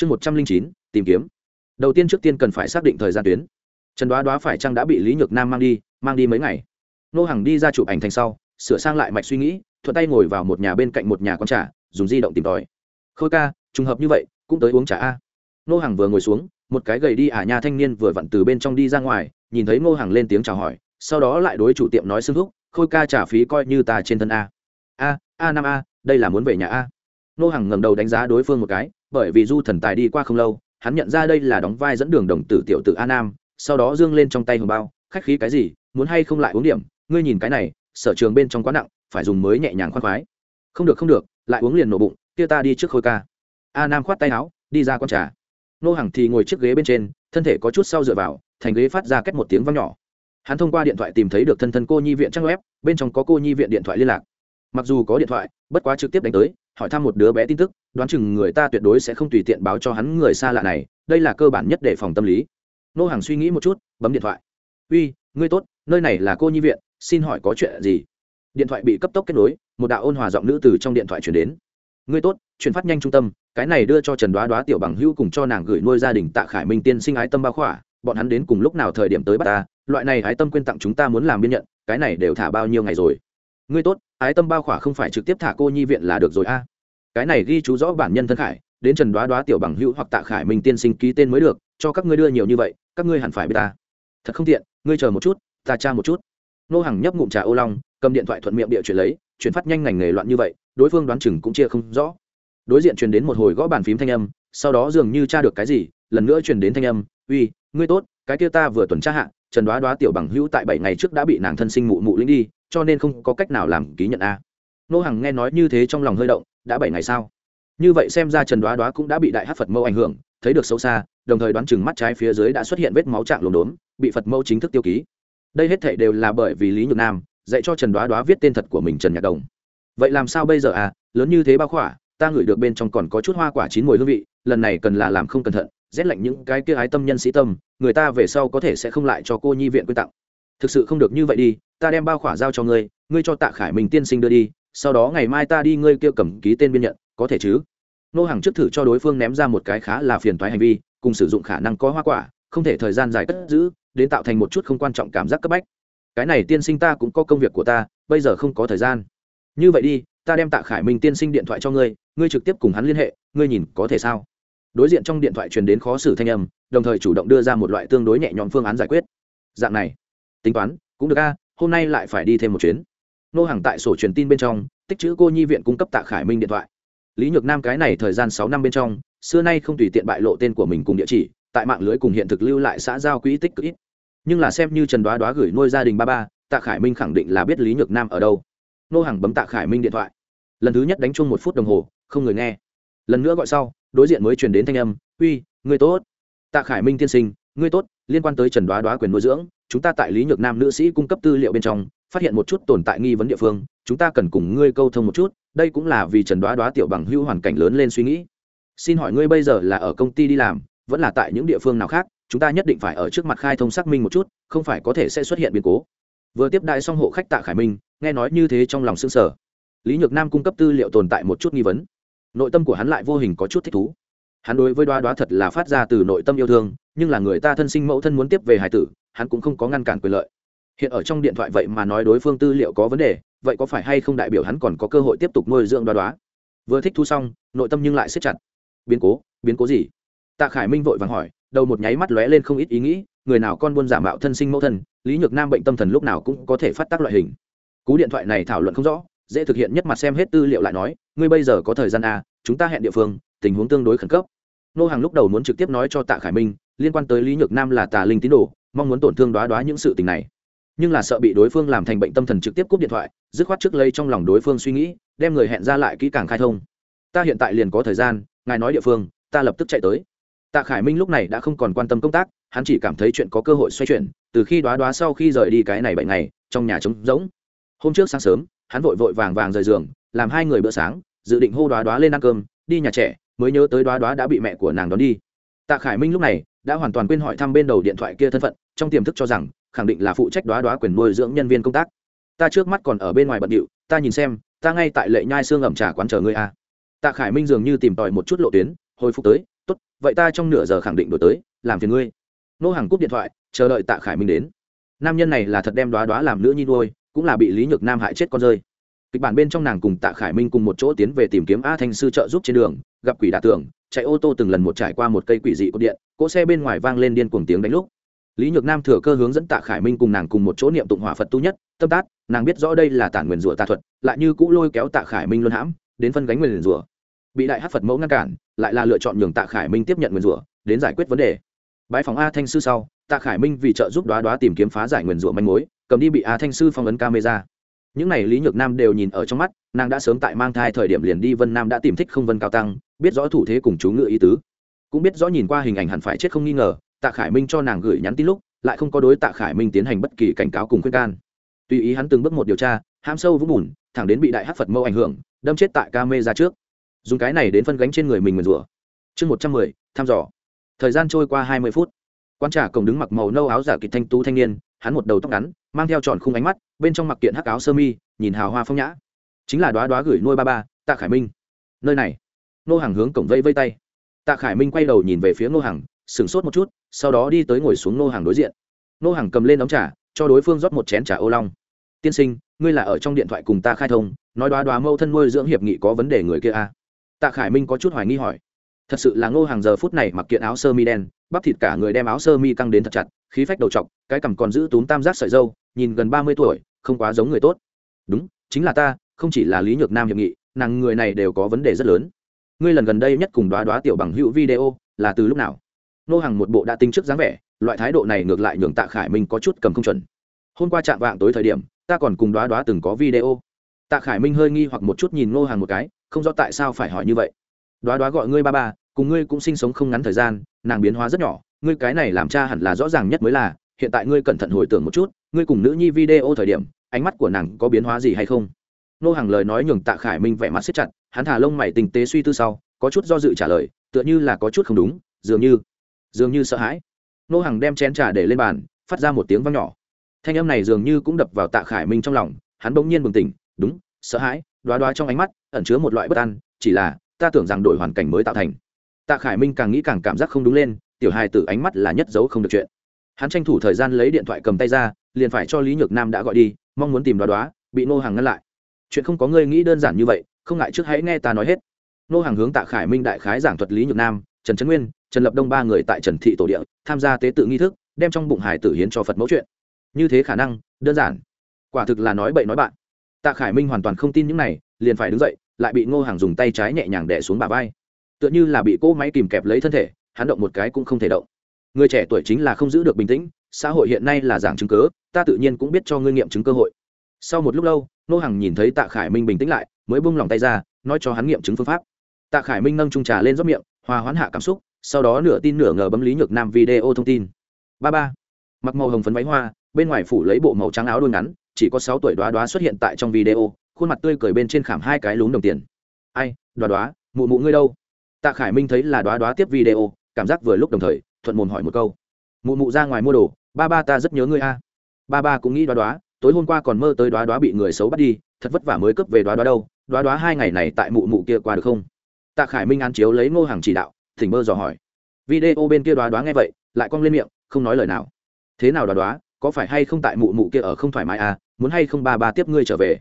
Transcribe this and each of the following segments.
chương một trăm linh chín, tìm kiếm. Đầu tiên trước tiên cần phải xác định thời gian tuyến. Trần đoá đoá phải chăng đã bị lý nhược nam mang đi mang đi mấy ngày? Nô Hằng đi ra chụp ảnh thành sau, sửa sang lại mạch suy nghĩ, thuận tay ngồi vào một nhà bên cạnh một nhà con trà, dùng di động tìm tòi. Khôi ca, trùng hợp như vậy, cũng tới uống trà a. Nô Hằng vừa ngồi xuống, một cái gầy đi ả à nha thanh niên vừa vặn từ bên trong đi ra ngoài, nhìn thấy ngô Hằng lên tiếng chào hỏi, sau đó lại đối chủ tiệm nói xưng thúc, khôi ca trả phí coi như ta trên thân a. A a năm a, đây là muốn về nhà a. Nô Hằng ngầm đầu đánh giá đối phương một cái bởi vì du thần tài đi qua không lâu, hắn nhận ra đây là đóng vai dẫn đường đồng tử tiểu tử a nam, sau đó dương lên trong tay hồng bao, khách khí cái gì, muốn hay không lại uống điểm? Ngươi nhìn cái này, sở trường bên trong quá nặng, phải dùng mới nhẹ nhàng khoan khoái. Không được không được, lại uống liền nổ bụng, kia ta đi trước khôi ca. A nam khoát tay áo, đi ra con trà. Nô hàng thì ngồi chiếc ghế bên trên, thân thể có chút sau dựa vào, thành ghế phát ra cách một tiếng vang nhỏ. Hắn thông qua điện thoại tìm thấy được thân thân cô nhi viện trang web, bên trong có cô nhi viện điện thoại liên lạc mặc dù có điện thoại, bất quá trực tiếp đánh tới, hỏi thăm một đứa bé tin tức, đoán chừng người ta tuyệt đối sẽ không tùy tiện báo cho hắn người xa lạ này, đây là cơ bản nhất để phòng tâm lý. Nô hàng suy nghĩ một chút, bấm điện thoại. Uy, ngươi tốt, nơi này là cô nhi viện, xin hỏi có chuyện gì? Điện thoại bị cấp tốc kết nối, một đạo ôn hòa giọng nữ từ trong điện thoại chuyển đến. Ngươi tốt, chuyển phát nhanh trung tâm, cái này đưa cho trần đoá đoá tiểu bằng hữu cùng cho nàng gửi nuôi gia đình tạ khải minh tiên sinh ái tâm bao khỏa, bọn hắn đến cùng lúc nào thời điểm tới bắt ta, loại này ái tâm quên tặng chúng ta muốn làm biên nhận, cái này đều thả bao nhiêu ngày rồi? Ngươi tốt, ái tâm bao khỏa không phải trực tiếp thả cô nhi viện là được rồi a. Cái này ghi chú rõ bản nhân thân khải, đến trần đoá đoá tiểu bằng hữu hoặc tạ khải minh tiên sinh ký tên mới được, cho các ngươi đưa nhiều như vậy, các ngươi hẳn phải biết ta. Thật không tiện, ngươi chờ một chút, ta tra một chút. Nô hàng nhấp ngụm trà ô long, cầm điện thoại thuận miệng địa chuyển lấy, chuyển phát nhanh ngành nghề loạn như vậy, đối phương đoán chừng cũng chia không rõ. Đối diện truyền đến một hồi gõ bàn phím thanh âm, sau đó dường như tra được cái gì, lần nữa truyền đến thanh âm, uy, ngươi tốt, cái kia ta vừa tuần tra hạ, trần đoá đoá tiểu bằng hữu tại bảy ngày trước đã bị nàng thân sinh mụ mụ lĩnh đi cho nên không có cách nào làm ký nhận a. Nô hằng nghe nói như thế trong lòng hơi động, đã bảy ngày sao như vậy xem ra trần đoá đoá cũng đã bị đại hát phật mâu ảnh hưởng, thấy được sâu xa, đồng thời đoán chừng mắt trái phía dưới đã xuất hiện vết máu trạng lồn đốn bị phật mâu chính thức tiêu ký. Đây hết thể đều là bởi vì lý nhược nam dạy cho trần đoá đoá viết tên thật của mình trần nhạc đồng. Vậy làm sao bây giờ à? Lớn như thế bao khỏa, ta ngửi được bên trong còn có chút hoa quả chín mùi hương vị, lần này cần là làm không cẩn thận, rét lạnh những cái kia ái tâm nhân sĩ tâm, người ta về sau có thể sẽ không lại cho cô nhi viện quyên tặng. Thực sự không được như vậy đi ta đem bao khỏa giao cho ngươi ngươi cho tạ khải mình tiên sinh đưa đi, sau đó ngày mai ta đi ngươi kia cầm ký tên biên nhận, có thể chứ? Nô hàng trước thử cho đối phương ném ra một cái khá là phiền toái hành vi, cùng sử dụng khả năng có hoa quả, không thể thời gian dài cất giữ, đến tạo thành một chút không quan trọng cảm giác cấp bách. Cái này tiên sinh ta cũng có công việc của ta, bây giờ không có thời gian. Như vậy đi, ta đem tạ khải minh tiên sinh điện thoại cho ngươi ngươi trực tiếp cùng hắn liên hệ, ngươi nhìn có thể sao? Đối diện trong điện thoại truyền đến khó xử thanh âm, đồng thời chủ động đưa ra một loại tương đối nhẹ nhõm phương án giải quyết. Dạng này, tính toán, cũng được a hôm nay lại phải đi thêm một chuyến. Nô hàng tại sổ truyền tin bên trong, tích chữ cô nhi viện cung cấp tạ khải minh điện thoại. Lý nhược nam cái này thời gian sáu năm bên trong, xưa nay không tùy tiện bại lộ tên của mình cùng địa chỉ, tại mạng lưới cùng hiện thực lưu lại xã giao quỹ tích cực ít. Nhưng là xem như trần đoá đoá gửi nuôi gia đình ba ba, tạ khải minh khẳng định là biết lý nhược nam ở đâu. Nô hàng bấm tạ khải minh điện thoại. Lần thứ nhất đánh chung một phút đồng hồ, không người nghe. Lần nữa gọi sau, đối diện mới truyền đến thanh âm, uy, ngươi tốt. Tạ khải minh tiên sinh, ngươi tốt liên quan tới trần đoá đoá quyền nuôi dưỡng, chúng ta tại lý nhược nam nữ sĩ cung cấp tư liệu bên trong, phát hiện một chút tồn tại nghi vấn địa phương, chúng ta cần cùng ngươi câu thông một chút, đây cũng là vì trần đoá đoá tiểu bằng hưu hoàn cảnh lớn lên suy nghĩ. Xin hỏi ngươi bây giờ là ở công ty đi làm, vẫn là tại những địa phương nào khác, chúng ta nhất định phải ở trước mặt khai thông xác minh một chút, không phải có thể sẽ xuất hiện biến cố. Vừa tiếp đại xong hộ khách tạ khải minh, nghe nói như thế trong lòng xương sở lý nhược nam cung cấp tư liệu tồn tại một chút nghi vấn. Nội tâm của hắn lại vô hình có chút thích thú hắn đối với đoá đoá thật là phát ra từ nội tâm yêu thương nhưng là người ta thân sinh mẫu thân muốn tiếp về hải tử hắn cũng không có ngăn cản quyền lợi. Hiện ở trong điện thoại vậy mà nói đối phương tư liệu có vấn đề vậy có phải hay không đại biểu hắn còn có cơ hội tiếp tục nuôi dưỡng đoá đoá? Vừa thích thu xong nội tâm nhưng lại xếp chặt. Biến cố biến cố gì? Tạ khải minh vội vàng hỏi đầu một nháy mắt lóe lên không ít ý nghĩ người nào con buôn giả mạo thân sinh mẫu thân lý nhược nam bệnh tâm thần lúc nào cũng có thể phát tác loại hình. Cú điện thoại này thảo luận không rõ dễ thực hiện nhất mặt xem hết tư liệu lại nói ngươi bây giờ có thời gian à, chúng ta hẹn địa phương tình huống tương đối khẩn cấp nô hàng lúc đầu muốn trực tiếp nói cho tạ khải minh, liên quan tới lý nhược nam là tà linh tín đồ, mong muốn tổn thương đoá đoá những sự tình này. Nhưng là sợ bị đối phương làm thành bệnh tâm thần trực tiếp cúp điện thoại, dứt khoát trước lây trong lòng đối phương suy nghĩ, đem người hẹn ra lại kỹ càng khai thông. Ta hiện tại liền có thời gian, ngài nói địa phương, ta lập tức chạy tới. Tạ khải minh lúc này đã không còn quan tâm công tác, hắn chỉ cảm thấy chuyện có cơ hội xoay chuyển, từ khi đoá đoá sau khi rời đi cái này bệnh này trong nhà trống rỗng. Hôm trước sáng sớm, hắn vội vội vàng vàng rời giường, làm hai người bữa sáng, dự định hô đoá đoá lên ăn cơm, đi nhà trẻ mới nhớ tới đoá đoá đã bị mẹ của nàng đón đi. Tạ khải minh lúc này đã hoàn toàn quên hỏi thăm bên đầu điện thoại kia thân phận, trong tiềm thức cho rằng, khẳng định là phụ trách đoá đoá quyền nuôi dưỡng nhân viên công tác. Ta trước mắt còn ở bên ngoài bận điệu, ta nhìn xem, ta ngay tại lệ nhai xương ẩm trà quán chờ ngươi a tạ khải minh dường như tìm tòi một chút lộ tuyến, hồi phục tới, tốt, vậy ta trong nửa giờ khẳng định đổi tới, làm phiền ngươi. Nô hàng cúp điện thoại, chờ đợi tạ khải minh đến. Nam nhân này là thật đem đoá đoá làm nữ nhi nuôi, cũng là bị lý nhược nam hại chết con rơi. Kịch bản bên trong nàng cùng tạ khải minh cùng một chỗ tiến về tìm kiếm a thanh sư trợ giúp trên đường gặp quỷ đả tưởng chạy ô tô từng lần một trải qua một cây quỷ dị cột điện, cỗ xe bên ngoài vang lên điên cuồng tiếng đánh lúc. Lý nhược nam thừa cơ hướng dẫn tạ khải minh cùng nàng cùng một chỗ niệm tụng hỏa phật tu nhất, tâm tát, nàng biết rõ đây là tản nguyền rủa tà thuật, lại như cũ lôi kéo tạ khải minh luân hãm, đến phân gánh nguyền rủa. Bị đại hát phật mẫu ngăn cản, lại là lựa chọn nhường tạ khải minh tiếp nhận nguyền rủa, đến giải quyết vấn đề. Bãi phòng a thanh sư sau, tạ khải minh vì trợ giúp đoá đoá tìm kiếm phá giải nguyền rủa manh mối, cầm đi bị a thanh sư phong ấn camera những này lý nhược nam đều nhìn ở trong mắt, nàng đã sớm tại mang thai thời điểm liền đi vân nam đã tìm thích không vân cao tăng, biết rõ thủ thế cùng chú ngự ý tứ. Cũng biết rõ nhìn qua hình ảnh hẳn phải chết không nghi ngờ, tạ khải minh cho nàng gửi nhắn tin lúc, lại không có đối tạ khải minh tiến hành bất kỳ cảnh cáo cùng khuyên can. Tùy ý hắn từng bước một điều tra ham sâu vũng bùn, thẳng đến bị đại hát phật mâu ảnh hưởng, đâm chết tại ca mê ra trước. Dùng cái này đến phân gánh trên người mình nguyền rủa. Chương một trăm mười, thăm dò. Thời gian trôi qua hai mươi phút. Quan trả cổng đứng mặc màu nâu áo giả kịch thanh tú thanh niên, hắn một đầu tóc ngắn mang theo tròn khung ánh mắt, bên trong mặc kiện hắc áo sơ mi, nhìn hào hoa phong nhã. Chính là đoá đoá gửi nuôi ba ba, tạ khải minh. Nơi này nô hàng hướng cổng vây vây tay. Tạ khải minh quay đầu nhìn về phía nô hàng sửng sốt một chút, sau đó đi tới ngồi xuống nô hàng đối diện. Nô hàng cầm lên đóng trà, cho đối phương rót một chén trà ô long. Tiên sinh, ngươi là ở trong điện thoại cùng ta khai thông, nói đoá đoá mâu thân nuôi dưỡng hiệp nghị có vấn đề người kia à? tạ khải minh có chút hoài nghi hỏi. Thật sự là ngô hàng giờ phút này mặc kiện áo sơ mi đen, bắp thịt cả người đem áo sơ mi căng đến thật chặt, khí phách đầu t cái cằm còn giữ túm tam giác sợi dâu nhìn gần ba mươi tuổi, không quá giống người tốt. Đúng, chính là ta, không chỉ là lý nhược nam hiệp nghị, nàng người này đều có vấn đề rất lớn. Ngươi lần gần đây nhất cùng đoá đoá tiểu bằng hữu video, là từ lúc nào? Nô hàng một bộ đã tính trước dáng vẻ, loại thái độ này ngược lại nhường tạ khải minh có chút cầm không chuẩn. Hôm qua chạm vạng tối thời điểm, ta còn cùng đoá đoá từng có video. Tạ khải minh hơi nghi hoặc một chút nhìn nô hàng một cái, không rõ tại sao phải hỏi như vậy. Đoá đoá gọi ngươi ba ba, cùng ngươi cũng sinh sống không ngắn thời gian, nàng biến hóa rất nhỏ, ngươi cái này làm cha hẳn là rõ ràng nhất mới là, hiện tại ngươi cẩn thận hồi tưởng một chút ngươi cùng nữ nhi video thời điểm, ánh mắt của nàng có biến hóa gì hay không? Nô hàng lời nói nhường tạ khải minh vẻ mặt xếp chặt, hắn thả lông mày tình tế suy tư sau, có chút do dự trả lời, tựa như là có chút không đúng, dường như dường như sợ hãi. Nô hàng đem chén trà để lên bàn, phát ra một tiếng vang nhỏ. Thanh âm này dường như cũng đập vào tạ khải minh trong lòng, hắn bỗng nhiên bừng tỉnh, đúng, sợ hãi đoá đoá trong ánh mắt, ẩn chứa một loại bất an, chỉ là, ta tưởng rằng đổi hoàn cảnh mới tạo thành. Tạ khải minh càng nghĩ càng cảm giác không đúng lên, tiểu hài tử ánh mắt là nhất dấu không được chuyện. Hắn tranh thủ thời gian lấy điện thoại cầm tay ra liền phải cho lý nhược nam đã gọi đi, mong muốn tìm đoá đoá, bị nô hàng ngăn lại. Chuyện không có ngươi nghĩ đơn giản như vậy, không ngại trước hãy nghe ta nói hết. Nô hàng hướng tạ khải minh đại khái giảng thuật lý nhược nam, trần trấn nguyên, trần lập đông ba người tại trần thị tổ địa, tham gia tế tự nghi thức, đem trong bụng hải tử hiến cho phật mẫu chuyện. Như thế khả năng, đơn giản. Quả thực là nói bậy nói bạn. Tạ khải minh hoàn toàn không tin những này, liền phải đứng dậy, lại bị ngô hàng dùng tay trái nhẹ nhàng đẻ xuống bà vai. Tựa như là bị cỗ máy kìm kẹp lấy thân thể, hắn động một cái cũng không thể động. Người trẻ tuổi chính là không giữ được bình tĩnh xã hội hiện nay là giảng chứng cớ ta tự nhiên cũng biết cho ngươi nghiệm chứng cơ hội. Sau một lúc lâu nô hằng nhìn thấy tạ khải minh bình tĩnh lại, mới bung lòng tay ra, nói cho hắn nghiệm chứng phương pháp. Tạ khải minh nâng trung trà lên rót miệng, hòa hoãn hạ cảm xúc, sau đó nửa tin nửa ngờ bấm lý nhược nam video thông tin. Ba ba. Mặc màu hồng phấn váy hoa, bên ngoài phủ lấy bộ màu trắng áo đôi ngắn, chỉ có sáu tuổi đoá đoá xuất hiện tại trong video, khuôn mặt tươi cười bên trên khảm hai cái lún đồng tiền. Ai, đoá đoá, mụ mụ ngươi đâu? Tạ khải minh thấy là đoá đoá tiếp video, cảm giác vừa lúc đồng thời, thuận mồm hỏi một câu mụ mụ ra ngoài mua đồ, ba ba ta rất nhớ ngươi a. Ba ba cũng nghĩ đoá đoá, tối hôm qua còn mơ tới đoá đoá bị người xấu bắt đi, thật vất vả mới cướp về đoá đoá đâu, đoá đoá hai ngày này tại mụ mụ kia qua được không? Tạ khải minh an chiếu lấy ngô hàng chỉ đạo, thỉnh mơ dò hỏi. Video bên kia đoá đoá nghe vậy, lại cong lên miệng, không nói lời nào. Thế nào đoá đoá, có phải hay không tại mụ mụ kia ở không thoải mái à muốn hay không ba ba tiếp ngươi trở về?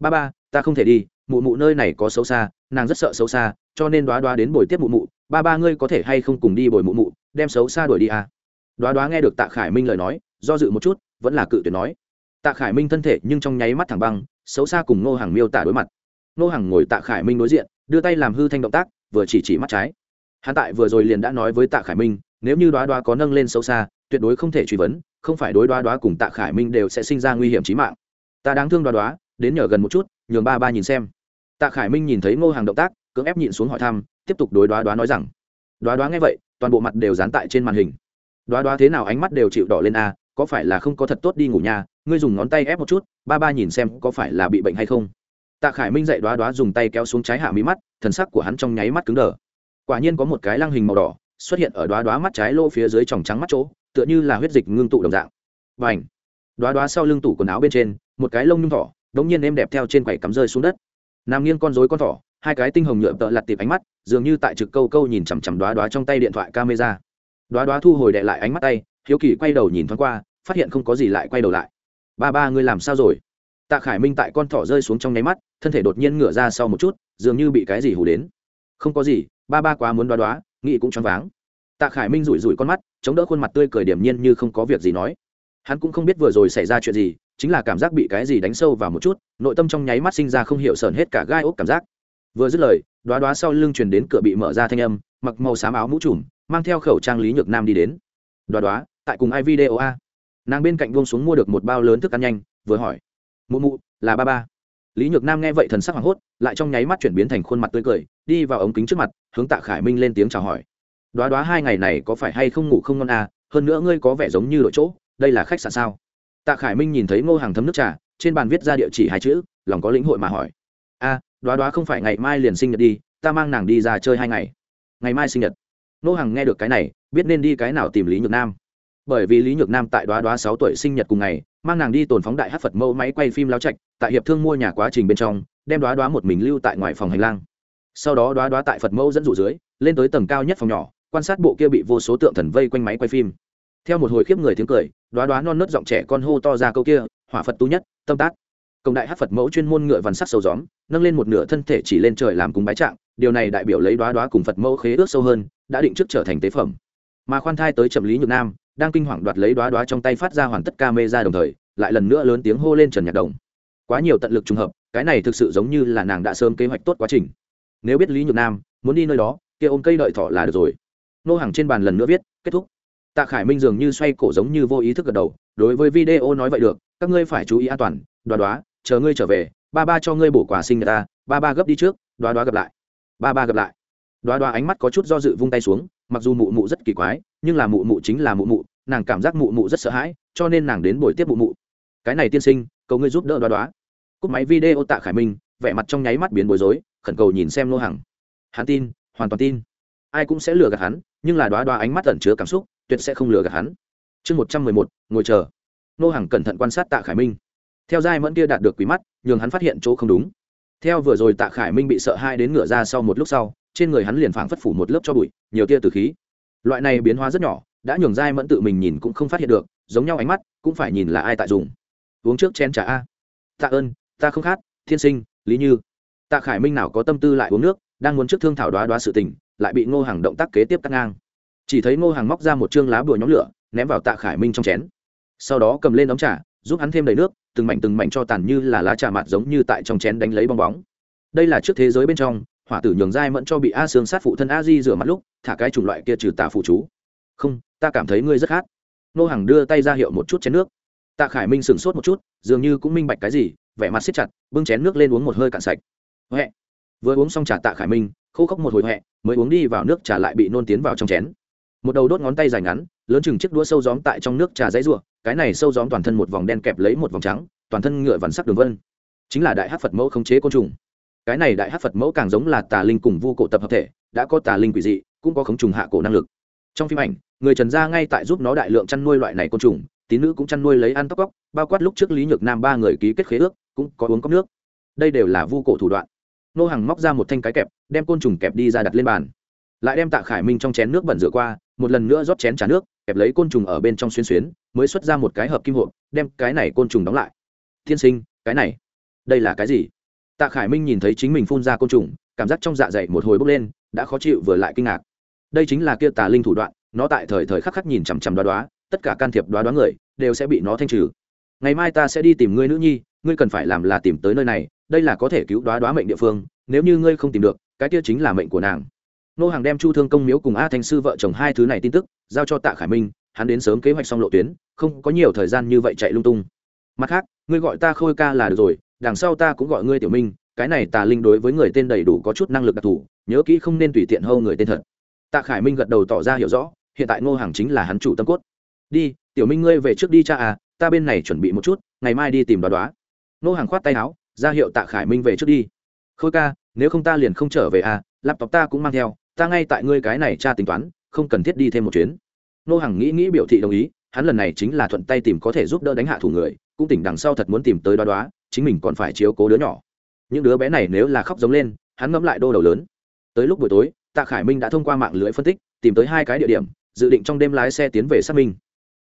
Ba ba, ta không thể đi, mụ mụ nơi này có xấu xa, nàng rất sợ xấu xa, cho nên đoá đoá đến bồi tiếp mụ mụ, ba ba ngươi có thể hay không cùng đi bồi mụ mụ, đem xấu xa đuổi đi à? Đoá đoá nghe được tạ khải minh lời nói, do dự một chút, vẫn là cự tuyệt nói. Tạ khải minh thân thể nhưng trong nháy mắt thẳng băng, xấu xa cùng Ngô hàng miêu tả đối mặt. Ngô hàng ngồi tạ khải minh đối diện, đưa tay làm hư thanh động tác, vừa chỉ chỉ mắt trái. Hắn tại vừa rồi liền đã nói với tạ khải minh, nếu như đoá đoá có nâng lên xấu xa, tuyệt đối không thể truy vấn, không phải đối đoá đoá cùng tạ khải minh đều sẽ sinh ra nguy hiểm trí mạng. Ta đáng thương đoá đoá, đến nhờ gần một chút, nhường ba ba nhìn xem. Tạ khải minh nhìn thấy ngô hàng động tác, cưỡng ép nhịn xuống hỏi thăm, tiếp tục đối đoá đoá nói rằng. Đoá đoá nghe vậy, toàn bộ mặt đều dán tại trên màn hình đoá đoá thế nào ánh mắt đều chịu đỏ lên a, có phải là không có thật tốt đi ngủ nhà? Ngươi dùng ngón tay ép một chút, ba ba nhìn xem có phải là bị bệnh hay không. Tạ khải minh dạy đoá đoá dùng tay kéo xuống trái hạ mí mắt, thần sắc của hắn trong nháy mắt cứng đờ. Quả nhiên có một cái lăng hình màu đỏ xuất hiện ở đoá đoá mắt trái lỗ phía dưới tròng trắng mắt chỗ, tựa như là huyết dịch ngưng tụ đồng dạng. Và ảnh đoá đoá sau lưng tủ quần áo bên trên, một cái lông nhung thỏ, đống nhiên êm đẹp theo trên quầy cắm rơi xuống đất. Nằm nghiêng con rối con thỏ, hai cái tinh hồng nhựa tợ lặt tiệp ánh mắt, dường như tại trực câu câu nhìn chằm chằm đoá đoá trong tay điện thoại camera đoá đoá thu hồi đệ lại ánh mắt tay, hiếu kỳ quay đầu nhìn thoáng qua, phát hiện không có gì lại quay đầu lại. Ba ba, ngươi làm sao rồi? Tạ khải minh tại con thỏ rơi xuống trong nháy mắt, thân thể đột nhiên ngửa ra sau một chút, dường như bị cái gì hù đến. Không có gì, ba ba quá muốn đoá đoá, nghĩ cũng choáng váng. Tạ khải minh rủi rủi con mắt, chống đỡ khuôn mặt tươi cười điểm nhiên như không có việc gì nói. Hắn cũng không biết vừa rồi xảy ra chuyện gì, chính là cảm giác bị cái gì đánh sâu vào một chút, nội tâm trong nháy mắt sinh ra không hiểu sờn hết cả gai ốc cảm giác. Vừa dứt lời, đoá đoá sau lưng truyền đến cửa bị mở ra thanh âm, mặc màu xám áo mũ trùm mang theo khẩu trang lý nhược nam đi đến. Đoá đoá, tại cùng ai video a? Nàng bên cạnh buông xuống mua được một bao lớn thức ăn nhanh, vừa hỏi. Mụ mụ, là ba ba. Lý nhược nam nghe vậy thần sắc hoảng hốt, lại trong nháy mắt chuyển biến thành khuôn mặt tươi cười, đi vào ống kính trước mặt, hướng tạ khải minh lên tiếng chào hỏi. Đoá đoá, hai ngày này có phải hay không ngủ không ngon à? Hơn nữa ngươi có vẻ giống như đội chỗ, đây là khách sạn sao? Tạ khải minh nhìn thấy ngô hàng thấm nước trà, trên bàn viết ra địa chỉ hai chữ, lòng có lĩnh hội mà hỏi. A, đoá đoá không phải ngày mai liền sinh nhật đi, ta mang nàng đi ra chơi hai ngày. Ngày mai sinh nhật. Nô hàng nghe được cái này, biết nên đi cái nào tìm lý nhược nam. Bởi vì lý nhược nam tại đoá đoá sáu tuổi sinh nhật cùng ngày, mang nàng đi tồn phóng đại hát phật mẫu máy quay phim lao trạch, tại hiệp thương mua nhà quá trình bên trong, đem đoá đoá một mình lưu tại ngoài phòng hành lang. Sau đó đoá đoá tại phật mẫu dẫn dụ dưới, lên tới tầng cao nhất phòng nhỏ, quan sát bộ kia bị vô số tượng thần vây quanh máy quay phim. Theo một hồi khiếp người tiếng cười, đoá đoá non nớt giọng trẻ con hô to ra câu kia, hỏa phật tú nhất, tâm tác. Công đại hát phật mẫu chuyên môn ngựa văn sắc sâu gióm, nâng lên một nửa thân thể chỉ lên trời làm cúng bái trạng, điều này đại biểu lấy đoá đoá cùng phật mẫu khế ước sâu hơn đã định trước trở thành tế phẩm. Mà khoan thai tới trầm lý nhược nam, đang kinh hoàng đoạt lấy đoá đoá trong tay phát ra hoàn tất ca mê ra đồng thời, lại lần nữa lớn tiếng hô lên trần nhạc đồng. Quá nhiều tận lực trùng hợp, cái này thực sự giống như là nàng đã sớm kế hoạch tốt quá trình. Nếu biết lý nhược nam, muốn đi nơi đó, kia ôm cây đợi thọ là được rồi. Nô hàng trên bàn lần nữa viết, kết thúc. Tạ khải minh dường như xoay cổ giống như vô ý thức gật đầu, đối với video nói vậy được, các ngươi phải chú ý an toàn đoá đoá chờ ngươi trở về, ba ba cho ngươi bổ quà sinh người ta, ba ba gấp đi trước đoá đoá gặp lại. Ba ba gặp lại đoá đoá ánh mắt có chút do dự vung tay xuống, mặc dù mụ mụ rất kỳ quái, nhưng là mụ mụ chính là mụ mụ, nàng cảm giác mụ mụ rất sợ hãi, cho nên nàng đến buổi tiếp mụ mụ. Cái này tiên sinh, cầu ngươi giúp đỡ đoá đoá. Cúp máy video tạ khải minh, vẻ mặt trong nháy mắt biến bối rối, khẩn cầu nhìn xem nô hàng hắn tin, hoàn toàn tin. Ai cũng sẽ lừa gạt hắn, nhưng là đoá đoá ánh mắt ẩn chứa cảm xúc, tuyệt sẽ không lừa gạt hắn. Chương một trăm mười một, ngồi chờ. Nô hàng cẩn thận quan sát tạ khải minh. Theo giai mẫn kia đạt được quý mắt, nhường hắn phát hiện chỗ không đúng. Theo vừa rồi tạ khải minh bị sợ hai đến ngửa ra sau một lúc sau trên người hắn liền phảng phất phủ một lớp cho bụi, nhiều tia từ khí. Loại này biến hóa rất nhỏ, đã nhường giai mẫn tự mình nhìn cũng không phát hiện được, giống nhau ánh mắt, cũng phải nhìn là ai tại dùng. Uống trước chén trà a. Tạ ơn, ta không khát, thiên sinh, lý như. Tạ khải minh nào có tâm tư lại uống nước, đang muốn trước thương thảo đoá đoá sự tình, lại bị ngô hàng động tác kế tiếp cắt ngang. Chỉ thấy ngô hàng móc ra một chương lá bùa nhóm lửa, ném vào tạ khải minh trong chén. Sau đó cầm lên ống trà, giúp hắn thêm đầy nước, từng mảnh từng mảnh cho tàn như là lá trà mạt giống như tại trong chén đánh lấy bong bóng. Đây là trước thế giới bên trong hỏa tử nhường giai mẫn cho bị a sương sát phụ thân a di rửa mặt lúc, thả cái chủng loại kia trừ tà phụ chú. Không, ta cảm thấy ngươi rất khát. Nô hàng đưa tay ra hiệu một chút chén nước. Tạ khải minh sửng sốt một chút, dường như cũng minh bạch cái gì, vẻ mặt siết chặt, bưng chén nước lên uống một hơi cạn sạch. Huệ vừa uống xong trà tạ khải minh, khô khốc một hồi huệ mới uống đi vào nước trà lại bị nôn tiến vào trong chén. Một đầu đốt ngón tay dài ngắn, lớn chừng chiếc đũa sâu gióm tại trong nước trà dãy ruộng cái này sâu gióm toàn thân một vòng đen kẹp lấy một vòng trắng, toàn thân ngựa vằn sắc đường vân. Chính là đại hát phật mẫu khống chế côn trùng cái này đại hát phật mẫu càng giống là tà linh cùng vu cổ tập hợp thể, đã có tà linh quỷ dị, cũng có khống trùng hạ cổ năng lực. Trong phim ảnh, người trần gia ngay tại giúp nó đại lượng chăn nuôi loại này côn trùng, tín nữ cũng chăn nuôi lấy ăn tóc góc, bao quát lúc trước lý nhược nam ba người ký kết khế ước, cũng có uống cốc nước. Đây đều là vu cổ thủ đoạn. Nô hàng móc ra một thanh cái kẹp, đem côn trùng kẹp đi ra đặt lên bàn. Lại đem tạ khải minh trong chén nước bẩn rửa qua, một lần nữa rót chén trà nước, kẹp lấy côn trùng ở bên trong xuyên xuyến, mới xuất ra một cái hộp kim hộp, đem cái này côn trùng đóng lại. Tiên sinh, cái này, đây là cái gì? Tạ khải minh nhìn thấy chính mình phun ra côn trùng, cảm giác trong dạ dày một hồi bốc lên, đã khó chịu vừa lại kinh ngạc. Đây chính là kia tà linh thủ đoạn, nó tại thời thời khắc khắc nhìn chằm chằm đoá đoá, tất cả can thiệp đoá đoá người, đều sẽ bị nó thanh trừ. Ngày mai ta sẽ đi tìm ngươi nữ nhi, ngươi cần phải làm là tìm tới nơi này, đây là có thể cứu đoá đoá mệnh địa phương, nếu như ngươi không tìm được, cái kia chính là mệnh của nàng. Nô hàng đem chu thương công miếu cùng a thanh sư vợ chồng hai thứ này tin tức, giao cho tạ khải minh, hắn đến sớm kế hoạch xong lộ tuyến, không có nhiều thời gian như vậy chạy lung tung. Mặt khác, ngươi gọi ta khôi ca là được rồi đằng sau ta cũng gọi ngươi tiểu minh, cái này tà linh đối với người tên đầy đủ có chút năng lực đặc thù, nhớ kỹ không nên tùy tiện hâu người tên thật. Tạ khải minh gật đầu tỏ ra hiểu rõ, hiện tại ngô hàng chính là hắn chủ tâm cốt. Đi, tiểu minh ngươi về trước đi cha à ta bên này chuẩn bị một chút, ngày mai đi tìm đoá đoá. Ngô hàng khoát tay áo, ra hiệu tạ khải minh về trước đi. Khôi ca, nếu không ta liền không trở về à laptop ta cũng mang theo, ta ngay tại ngươi cái này cha tính toán, không cần thiết đi thêm một chuyến. Ngô hàng nghĩ nghĩ biểu thị đồng ý, hắn lần này chính là thuận tay tìm có thể giúp đỡ đánh hạ thủ người, cũng tỉnh đằng sau thật muốn tìm tới đoá đoá chính mình còn phải chiếu cố đứa nhỏ. Những đứa bé này nếu là khóc giống lên, hắn ngẫm lại đô đầu lớn. Tới lúc buổi tối, tạ khải minh đã thông qua mạng lưới phân tích, tìm tới hai cái địa điểm, dự định trong đêm lái xe tiến về xác minh.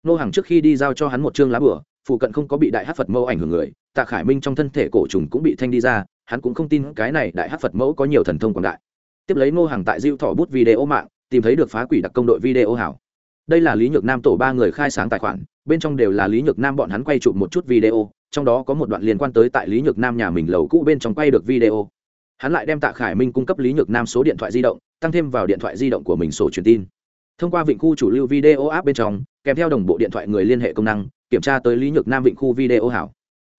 Nô hàng trước khi đi giao cho hắn một chương lá bửa, phụ cận không có bị đại hát phật mẫu ảnh hưởng người, tạ khải minh trong thân thể cổ trùng cũng bị thanh đi ra, hắn cũng không tin cái này đại hát phật mẫu có nhiều thần thông quảng đại. Tiếp lấy nô hàng tại diêu thọ bút video mạng, tìm thấy được phá quỷ đặc công đội video hảo. Đây là lý nhược nam tổ ba người khai sáng tài khoản, bên trong đều là lý nhược nam bọn hắn quay chụp một chút video trong đó có một đoạn liên quan tới tại lý nhược nam nhà mình lầu cũ bên trong quay được video. Hắn lại đem tạ khải minh cung cấp lý nhược nam số điện thoại di động, tăng thêm vào điện thoại di động của mình sổ truyền tin. Thông qua vịnh khu chủ lưu video app bên trong, kèm theo đồng bộ điện thoại người liên hệ công năng, kiểm tra tới lý nhược nam vịnh khu video hảo.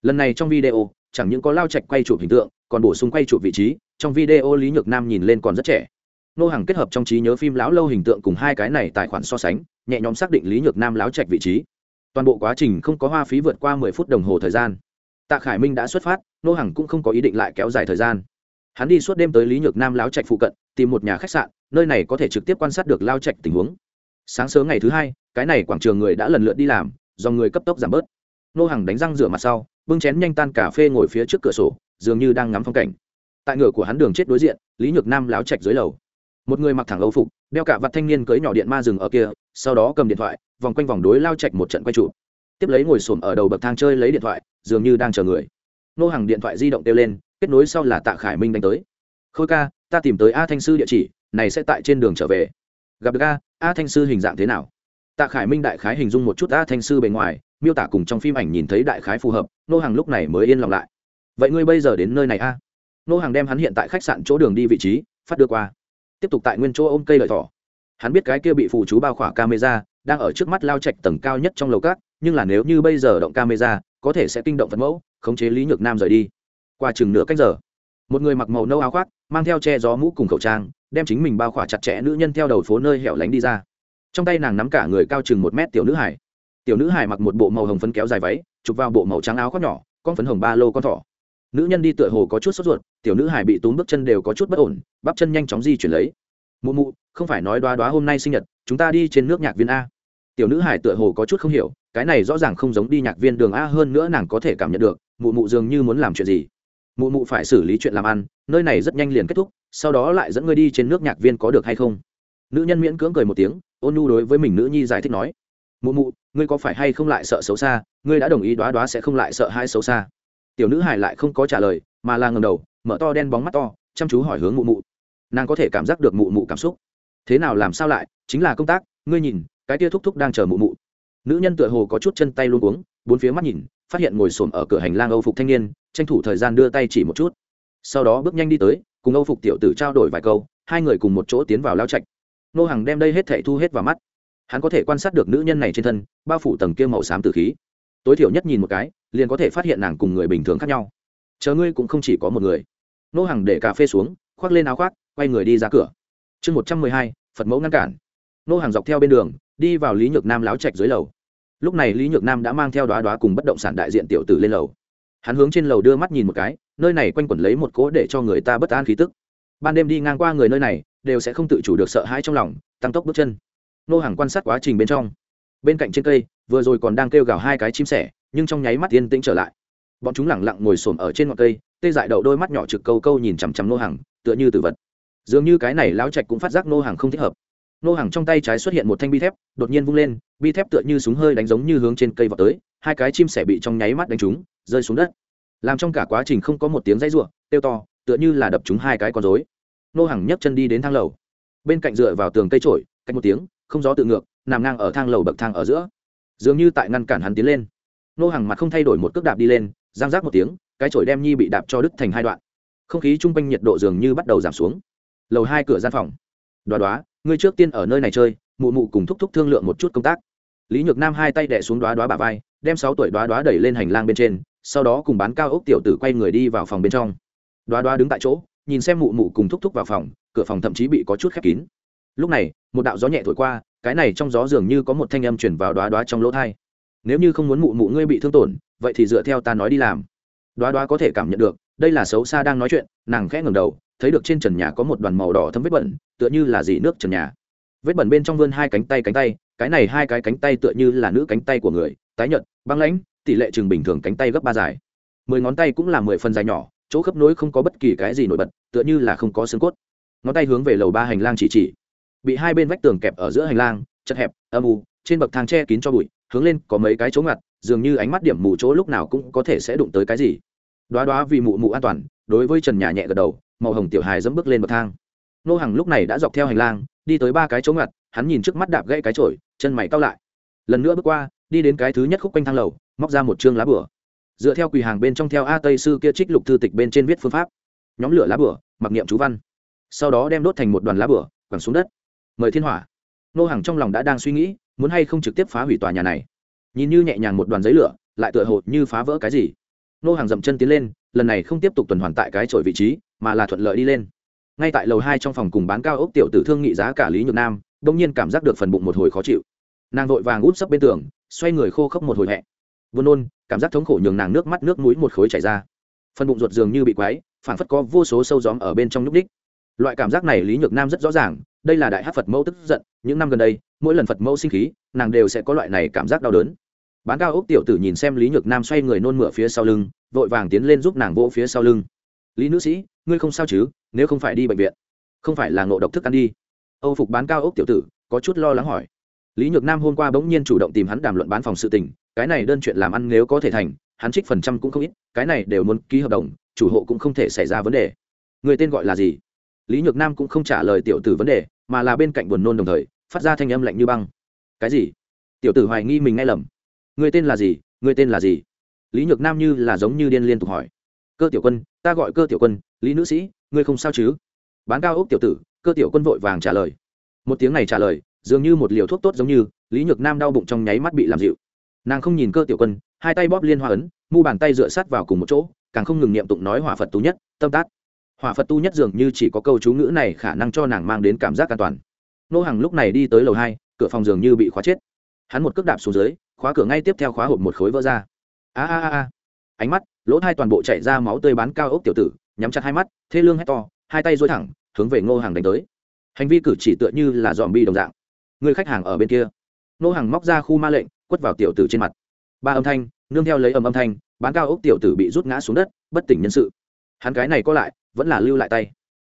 Lần này trong video, chẳng những có lao trạch quay chụp hình tượng, còn bổ sung quay chụp vị trí, trong video lý nhược nam nhìn lên còn rất trẻ. Nô hàng kết hợp trong trí nhớ phim lão lâu hình tượng cùng hai cái này tài khoản so sánh, nhẹ nhõm xác định lý nhược nam láo trạch vị trí toàn bộ quá trình không có hoa phí vượt qua mười phút đồng hồ thời gian. Tạ khải minh đã xuất phát, nô Hằng cũng không có ý định lại kéo dài thời gian. Hắn đi suốt đêm tới lý nhược nam láo trạch phụ cận, tìm một nhà khách sạn, nơi này có thể trực tiếp quan sát được lao trạch tình huống. Sáng sớm ngày thứ hai, cái này quảng trường người đã lần lượt đi làm, do người cấp tốc giảm bớt. Nô hàng đánh răng rửa mặt sau, bưng chén nhanh tan cà phê ngồi phía trước cửa sổ, dường như đang ngắm phong cảnh. Tại ngựa của hắn đường chết đối diện, lý nhược nam láo trạch dưới lầu một người mặc thẳng âu phục, đeo cả vặt thanh niên cưỡi nhỏ điện ma rừng ở kia, sau đó cầm điện thoại, vòng quanh vòng đối lao chạch một trận quay trụ tiếp lấy ngồi xổm ở đầu bậc thang chơi lấy điện thoại, dường như đang chờ người. Nô hàng điện thoại di động kêu lên, kết nối sau là tạ khải minh đánh tới. Khôi ca, ta tìm tới a thanh sư địa chỉ, này sẽ tại trên đường trở về. Gặp được a a thanh sư hình dạng thế nào? Tạ khải minh đại khái hình dung một chút a thanh sư bề ngoài, miêu tả cùng trong phim ảnh nhìn thấy đại khái phù hợp, nô hàng lúc này mới yên lòng lại. Vậy ngươi bây giờ đến nơi này a? Nô hàng đem hắn hiện tại khách sạn chỗ đường đi vị trí, phát đưa qua tiếp tục tại nguyên chỗ ôm cây lợi thỏ. Hắn biết cái kia bị phù chú bao khỏa camera, đang ở trước mắt lao trạch tầng cao nhất trong lầu cát nhưng là nếu như bây giờ động camera, có thể sẽ kinh động phật mẫu, khống chế lý nhược nam rời đi. Qua chừng nửa cách giờ, một người mặc màu nâu áo khoác, mang theo che gió mũ cùng khẩu trang, đem chính mình bao khỏa chặt chẽ nữ nhân theo đầu phố nơi hẻo lánh đi ra. Trong tay nàng nắm cả người cao chừng một mét tiểu nữ hải. Tiểu nữ hải mặc một bộ màu hồng phấn kéo dài váy, chụp vào bộ màu trắng áo khoác nhỏ, con phấn hồng ba lô con thỏ. Nữ nhân đi tựa hồ có chút sốt ruột tiểu nữ hải bị túm bước chân đều có chút bất ổn, bắp chân nhanh chóng di chuyển lấy. Mụ mụ, không phải nói đoá đoá hôm nay sinh nhật, chúng ta đi trên nước nhạc viên a. Tiểu nữ hải tựa hồ có chút không hiểu, cái này rõ ràng không giống đi nhạc viên đường a hơn nữa nàng có thể cảm nhận được, mụ mụ dường như muốn làm chuyện gì. Mụ mụ phải xử lý chuyện làm ăn, nơi này rất nhanh liền kết thúc, sau đó lại dẫn ngươi đi trên nước nhạc viên có được hay không? Nữ nhân miễn cưỡng cười một tiếng, ôn nhu đối với mình nữ nhi giải thích nói. Mụ mụ, ngươi có phải hay không lại sợ xấu xa, ngươi đã đồng ý đoá đoá sẽ không lại sợ hai xấu xa? Tiểu nữ hải lại không có trả lời mà là ngầm đầu, mở to đen bóng mắt to, chăm chú hỏi hướng mụ mụ. Nàng có thể cảm giác được mụ mụ cảm xúc. Thế nào làm sao lại? Chính là công tác, ngươi nhìn, cái tia thúc thúc đang chờ mụ mụ. Nữ nhân tựa hồ có chút chân tay luôn uống bốn phía mắt nhìn, phát hiện ngồi xổm ở cửa hành lang âu phục thanh niên, tranh thủ thời gian đưa tay chỉ một chút. Sau đó bước nhanh đi tới, cùng âu phục tiểu tử trao đổi vài câu, hai người cùng một chỗ tiến vào lao trạch. Nô hàng đem đây hết thệ thu hết vào mắt. Hắn có thể quan sát được nữ nhân này trên thân, bao phủ tầng kia màu xám từ khí. Tối thiểu nhất nhìn một cái, liền có thể phát hiện nàng cùng người bình thường khác nhau chờ ngươi cũng không chỉ có một người. Nô hàng để cà phê xuống, khoác lên áo khoác, quay người đi ra cửa. Chương một trăm mười hai, phật mẫu ngăn cản. Nô hàng dọc theo bên đường, đi vào lý nhược nam láo trạch dưới lầu. Lúc này lý nhược nam đã mang theo đoá đoá cùng bất động sản đại diện tiểu tử lên lầu. Hắn hướng trên lầu đưa mắt nhìn một cái, nơi này quanh quẩn lấy một cỗ để cho người ta bất an khí tức. Ban đêm đi ngang qua người nơi này, đều sẽ không tự chủ được sợ hãi trong lòng, tăng tốc bước chân. Nô hàng quan sát quá trình bên trong. Bên cạnh trên cây, vừa rồi còn đang kêu gào hai cái chim sẻ, nhưng trong nháy mắt yên tĩnh trở lại bọn chúng lẳng lặng ngồi xổm ở trên ngọn cây, tê dại đậu đôi mắt nhỏ trực câu câu nhìn chằm chằm nô hàng tựa như tử vật. Dường như cái này lão trạch cũng phát giác nô hàng không thích hợp. Nô hàng trong tay trái xuất hiện một thanh bi thép, đột nhiên vung lên, bi thép tựa như súng hơi đánh giống như hướng trên cây vào tới, hai cái chim sẻ bị trong nháy mắt đánh trúng, rơi xuống đất. Làm trong cả quá trình không có một tiếng dãy ruộng tiêu to, tựa như là đập trúng hai cái con rối. Nô hàng nhấc chân đi đến thang lầu. Bên cạnh dựa vào tường cây trổi, cách một tiếng, không gió tự ngược, nằm ngang ở thang lầu bậc thang ở giữa. Dường như tại ngăn cản hắn tiến lên. Nô hàng mặt không thay đổi một cước đạp đi lên giang giác một tiếng, cái chổi đem nhi bị đạp cho đứt thành hai đoạn. Không khí chung quanh nhiệt độ dường như bắt đầu giảm xuống. Lầu hai cửa gian phòng. Đoá đoá, ngươi trước tiên ở nơi này chơi, mụ mụ cùng thúc thúc thương lượng một chút công tác. Lý nhược nam hai tay đẻ xuống đoá đoá bà vai, đem sáu tuổi đoá đoá đẩy lên hành lang bên trên, sau đó cùng bán cao ốc tiểu tử quay người đi vào phòng bên trong. Đoá đoá đứng tại chỗ, nhìn xem mụ mụ cùng thúc thúc vào phòng, cửa phòng thậm chí bị có chút khép kín. Lúc này, một đạo gió nhẹ thổi qua, cái này trong gió dường như có một thanh âm chuyển vào đoá đoá trong lỗ thai. Nếu như không muốn mụ mụ ngươi bị thương tổn vậy thì dựa theo ta nói đi làm. Đoá đoá có thể cảm nhận được, đây là xấu xa đang nói chuyện, nàng khẽ ngừng đầu, thấy được trên trần nhà có một đoàn màu đỏ thấm vết bẩn, tựa như là dỉ nước trần nhà. Vết bẩn bên trong vươn hai cánh tay cánh tay, cái này hai cái cánh tay tựa như là nữ cánh tay của người, tái nhợt, băng lãnh, tỷ lệ chừng bình thường cánh tay gấp ba dài. Mười ngón tay cũng là mười phần dài nhỏ, chỗ khớp nối không có bất kỳ cái gì nổi bật, tựa như là không có xương cốt. Ngón tay hướng về lầu ba hành lang chỉ chỉ. Bị hai bên vách tường kẹp ở giữa hành lang, chật hẹp, âm u, trên bậc thang che kín cho bụi, hướng lên có mấy cái chỗ ngặt dường như ánh mắt điểm mù chỗ lúc nào cũng có thể sẽ đụng tới cái gì. Đoá đoá vì mụ mụ an toàn, đối với trần nhà nhẹ gật đầu, màu hồng tiểu hài dẫm bước lên bậc thang. Nô hàng lúc này đã dọc theo hành lang, đi tới ba cái chỗ ngặt, hắn nhìn trước mắt đạp gãy cái trổi chân mày cao lại. Lần nữa bước qua, đi đến cái thứ nhất khúc quanh thang lầu, móc ra một chương lá bửa dựa theo quỳ hàng bên trong theo a tây sư kia trích lục thư tịch bên trên viết phương pháp. Nhóm lửa lá bửa mặc niệm chú văn. Sau đó đem đốt thành một đoàn lá bửa quẳng xuống đất. Mời thiên hỏa. Nô hàng trong lòng đã đang suy nghĩ, muốn hay không trực tiếp phá hủy tòa nhà này nhìn như nhẹ nhàng một đoàn giấy lửa, lại tựa hồ như phá vỡ cái gì. Nô hàng dậm chân tiến lên, lần này không tiếp tục tuần hoàn tại cái chổi vị trí, mà là thuận lợi đi lên. Ngay tại lầu hai trong phòng cùng bán cao ốc tiểu tử thương nghị giá cả lý nhược nam, đông nhiên cảm giác được phần bụng một hồi khó chịu. Nàng vội vàng út sấp bên tường, xoay người khô khốc một hồi hẹ. Buồn nôn, cảm giác thống khổ nhường nàng nước mắt nước mũi một khối chảy ra. Phần bụng ruột dường như bị quáy phản phất có vô số sâu gióm ở bên trong nhúc ních loại cảm giác này lý nhược nam rất rõ ràng, đây là đại hát phật mẫu tức giận, những năm gần đây, mỗi lần phật mẫu sinh khí, nàng đều sẽ có loại này cảm giác đau đớn bán cao ốc tiểu tử nhìn xem lý nhược nam xoay người nôn mửa phía sau lưng, vội vàng tiến lên giúp nàng vỗ phía sau lưng. Lý nữ sĩ, ngươi không sao chứ? Nếu không phải đi bệnh viện, không phải là ngộ độc thức ăn đi. Âu phục bán cao ốc tiểu tử, có chút lo lắng hỏi. Lý nhược nam hôm qua bỗng nhiên chủ động tìm hắn đàm luận bán phòng sự tình, cái này đơn chuyện làm ăn nếu có thể thành, hắn trích phần trăm cũng không ít, cái này đều muốn ký hợp đồng, chủ hộ cũng không thể xảy ra vấn đề. Người tên gọi là gì? Lý nhược nam cũng không trả lời tiểu tử vấn đề, mà là bên cạnh buồn nôn đồng thời, phát ra thanh âm lạnh như băng. Cái gì? Tiểu tử hoài nghi mình nghe lầm người tên là gì? Người tên là gì? Lý nhược nam như là giống như điên liên tục hỏi. Cơ tiểu quân, ta gọi cơ tiểu quân, lý nữ sĩ, ngươi không sao chứ? Bán cao ốc tiểu tử, cơ tiểu quân vội vàng trả lời. Một tiếng này trả lời, dường như một liều thuốc tốt giống như, lý nhược nam đau bụng trong nháy mắt bị làm dịu. Nàng không nhìn cơ tiểu quân, hai tay bóp liên hoa ấn, mu bàn tay dựa sát vào cùng một chỗ, càng không ngừng niệm tụng nói hỏa phật tú nhất, tâm tát. Hỏa phật tu nhất dường như chỉ có câu chú ngữ này khả năng cho nàng mang đến cảm giác an toàn. Nô hàng lúc này đi tới lầu hai, cửa phòng dường như bị khóa chết. Hắn một cước đạp xuống dưới khóa cửa ngay tiếp theo khóa hộp một khối vỡ ra. A a a ánh mắt, lỗ thai toàn bộ chạy ra máu tươi bán cao ốc tiểu tử, nhắm chặt hai mắt, thê lương hét to, hai tay dối thẳng, hướng về ngô hàng đánh tới. Hành vi cử chỉ tựa như là dòm bi đồng dạng. Người khách hàng ở bên kia. Ngô hàng móc ra khu ma lệnh, quất vào tiểu tử trên mặt. Ba âm thanh, nương theo lấy ầm âm thanh, bán cao ốc tiểu tử bị rút ngã xuống đất, bất tỉnh nhân sự. Hắn cái này có lại, vẫn là lưu lại tay.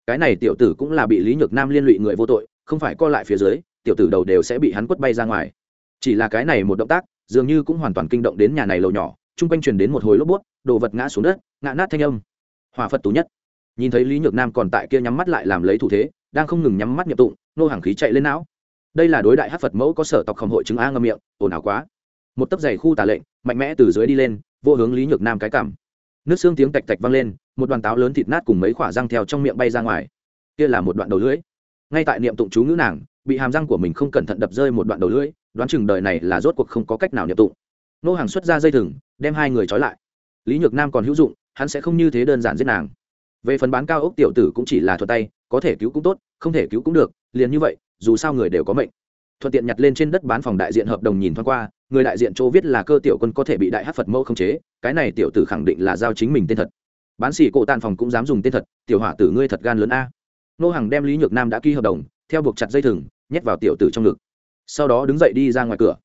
Cái này tiểu tử cũng là bị lý nhược nam liên lụy người vô tội, không phải co lại phía dưới, tiểu tử đầu đều sẽ bị hắn quất bay ra ngoài chỉ là cái này một động tác, dường như cũng hoàn toàn kinh động đến nhà này lầu nhỏ, chung quanh truyền đến một hồi lốp bút, đồ vật ngã xuống đất, ngã nát thanh âm. Hòa phật tú nhất. Nhìn thấy lý nhược nam còn tại kia nhắm mắt lại làm lấy thủ thế, đang không ngừng nhắm mắt nhập tụng, nô hàng khí chạy lên não. Đây là đối đại hát phật mẫu có sở tộc khổng hội chứng a ngâm miệng, ồn ào quá. Một tấc giày khu tà lệnh, mạnh mẽ từ dưới đi lên, vô hướng lý nhược nam cái cảm. Nước xương tiếng tạch tạch vang lên, một đoàn táo lớn thịt nát cùng mấy quả răng theo trong miệng bay ra ngoài. Kia là một đoạn đầu lưỡi. Ngay tại niệm tụng chú ngữ nàng, bị hàm răng của mình không cẩn thận đập rơi một đoạn đầu lưỡi đoán chừng đời này là rốt cuộc không có cách nào nhập tụng. Nô hàng xuất ra dây thừng, đem hai người trói lại. Lý nhược nam còn hữu dụng, hắn sẽ không như thế đơn giản giết nàng. Về phần bán cao ốc tiểu tử cũng chỉ là thuật tay, có thể cứu cũng tốt, không thể cứu cũng được, liền như vậy, dù sao người đều có mệnh. Thuận tiện nhặt lên trên đất bán phòng đại diện hợp đồng nhìn thoáng qua, người đại diện chỗ viết là cơ tiểu quân có thể bị đại hát phật mẫu không chế, cái này tiểu tử khẳng định là giao chính mình tên thật. Bán xỉ cổ tàn phòng cũng dám dùng tên thật, tiểu hỏa tử ngươi thật gan lớn a. Nô hàng đem lý nhược nam đã ký hợp đồng, theo buộc chặt dây thừng, nhét vào tiểu tử trong ngực sau đó đứng dậy đi ra ngoài cửa.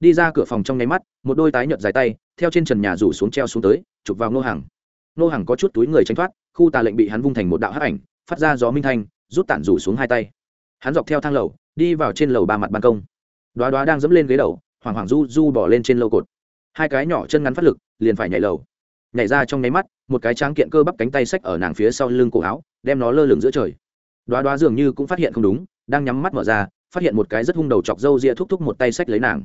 Đi ra cửa phòng trong nháy mắt, một đôi tái nhợt dài tay, theo trên trần nhà rủ xuống treo xuống tới, chụp vào nô hàng nô hàng có chút túi người tránh thoát, khu tà lệnh bị hắn vung thành một đạo hắc ảnh, phát ra gió minh thanh, rút tản rủ xuống hai tay. Hắn dọc theo thang lầu, đi vào trên lầu ba mặt ban công. Đoá đoá đang dẫm lên ghế đầu hoàng hoàng du du bỏ lên trên lầu cột. Hai cái nhỏ chân ngắn phát lực, liền phải nhảy lầu. Nhảy ra trong nháy mắt, một cái tráng kiện cơ bắp cánh tay xách ở nàng phía sau lưng cổ áo, đem nó lơ lửng giữa trời. Đoá đoá dường như cũng phát hiện không đúng, đang nhắm mắt mở ra phát hiện một cái rất hung đầu chọc râu ria thúc thúc một tay xách lấy nàng.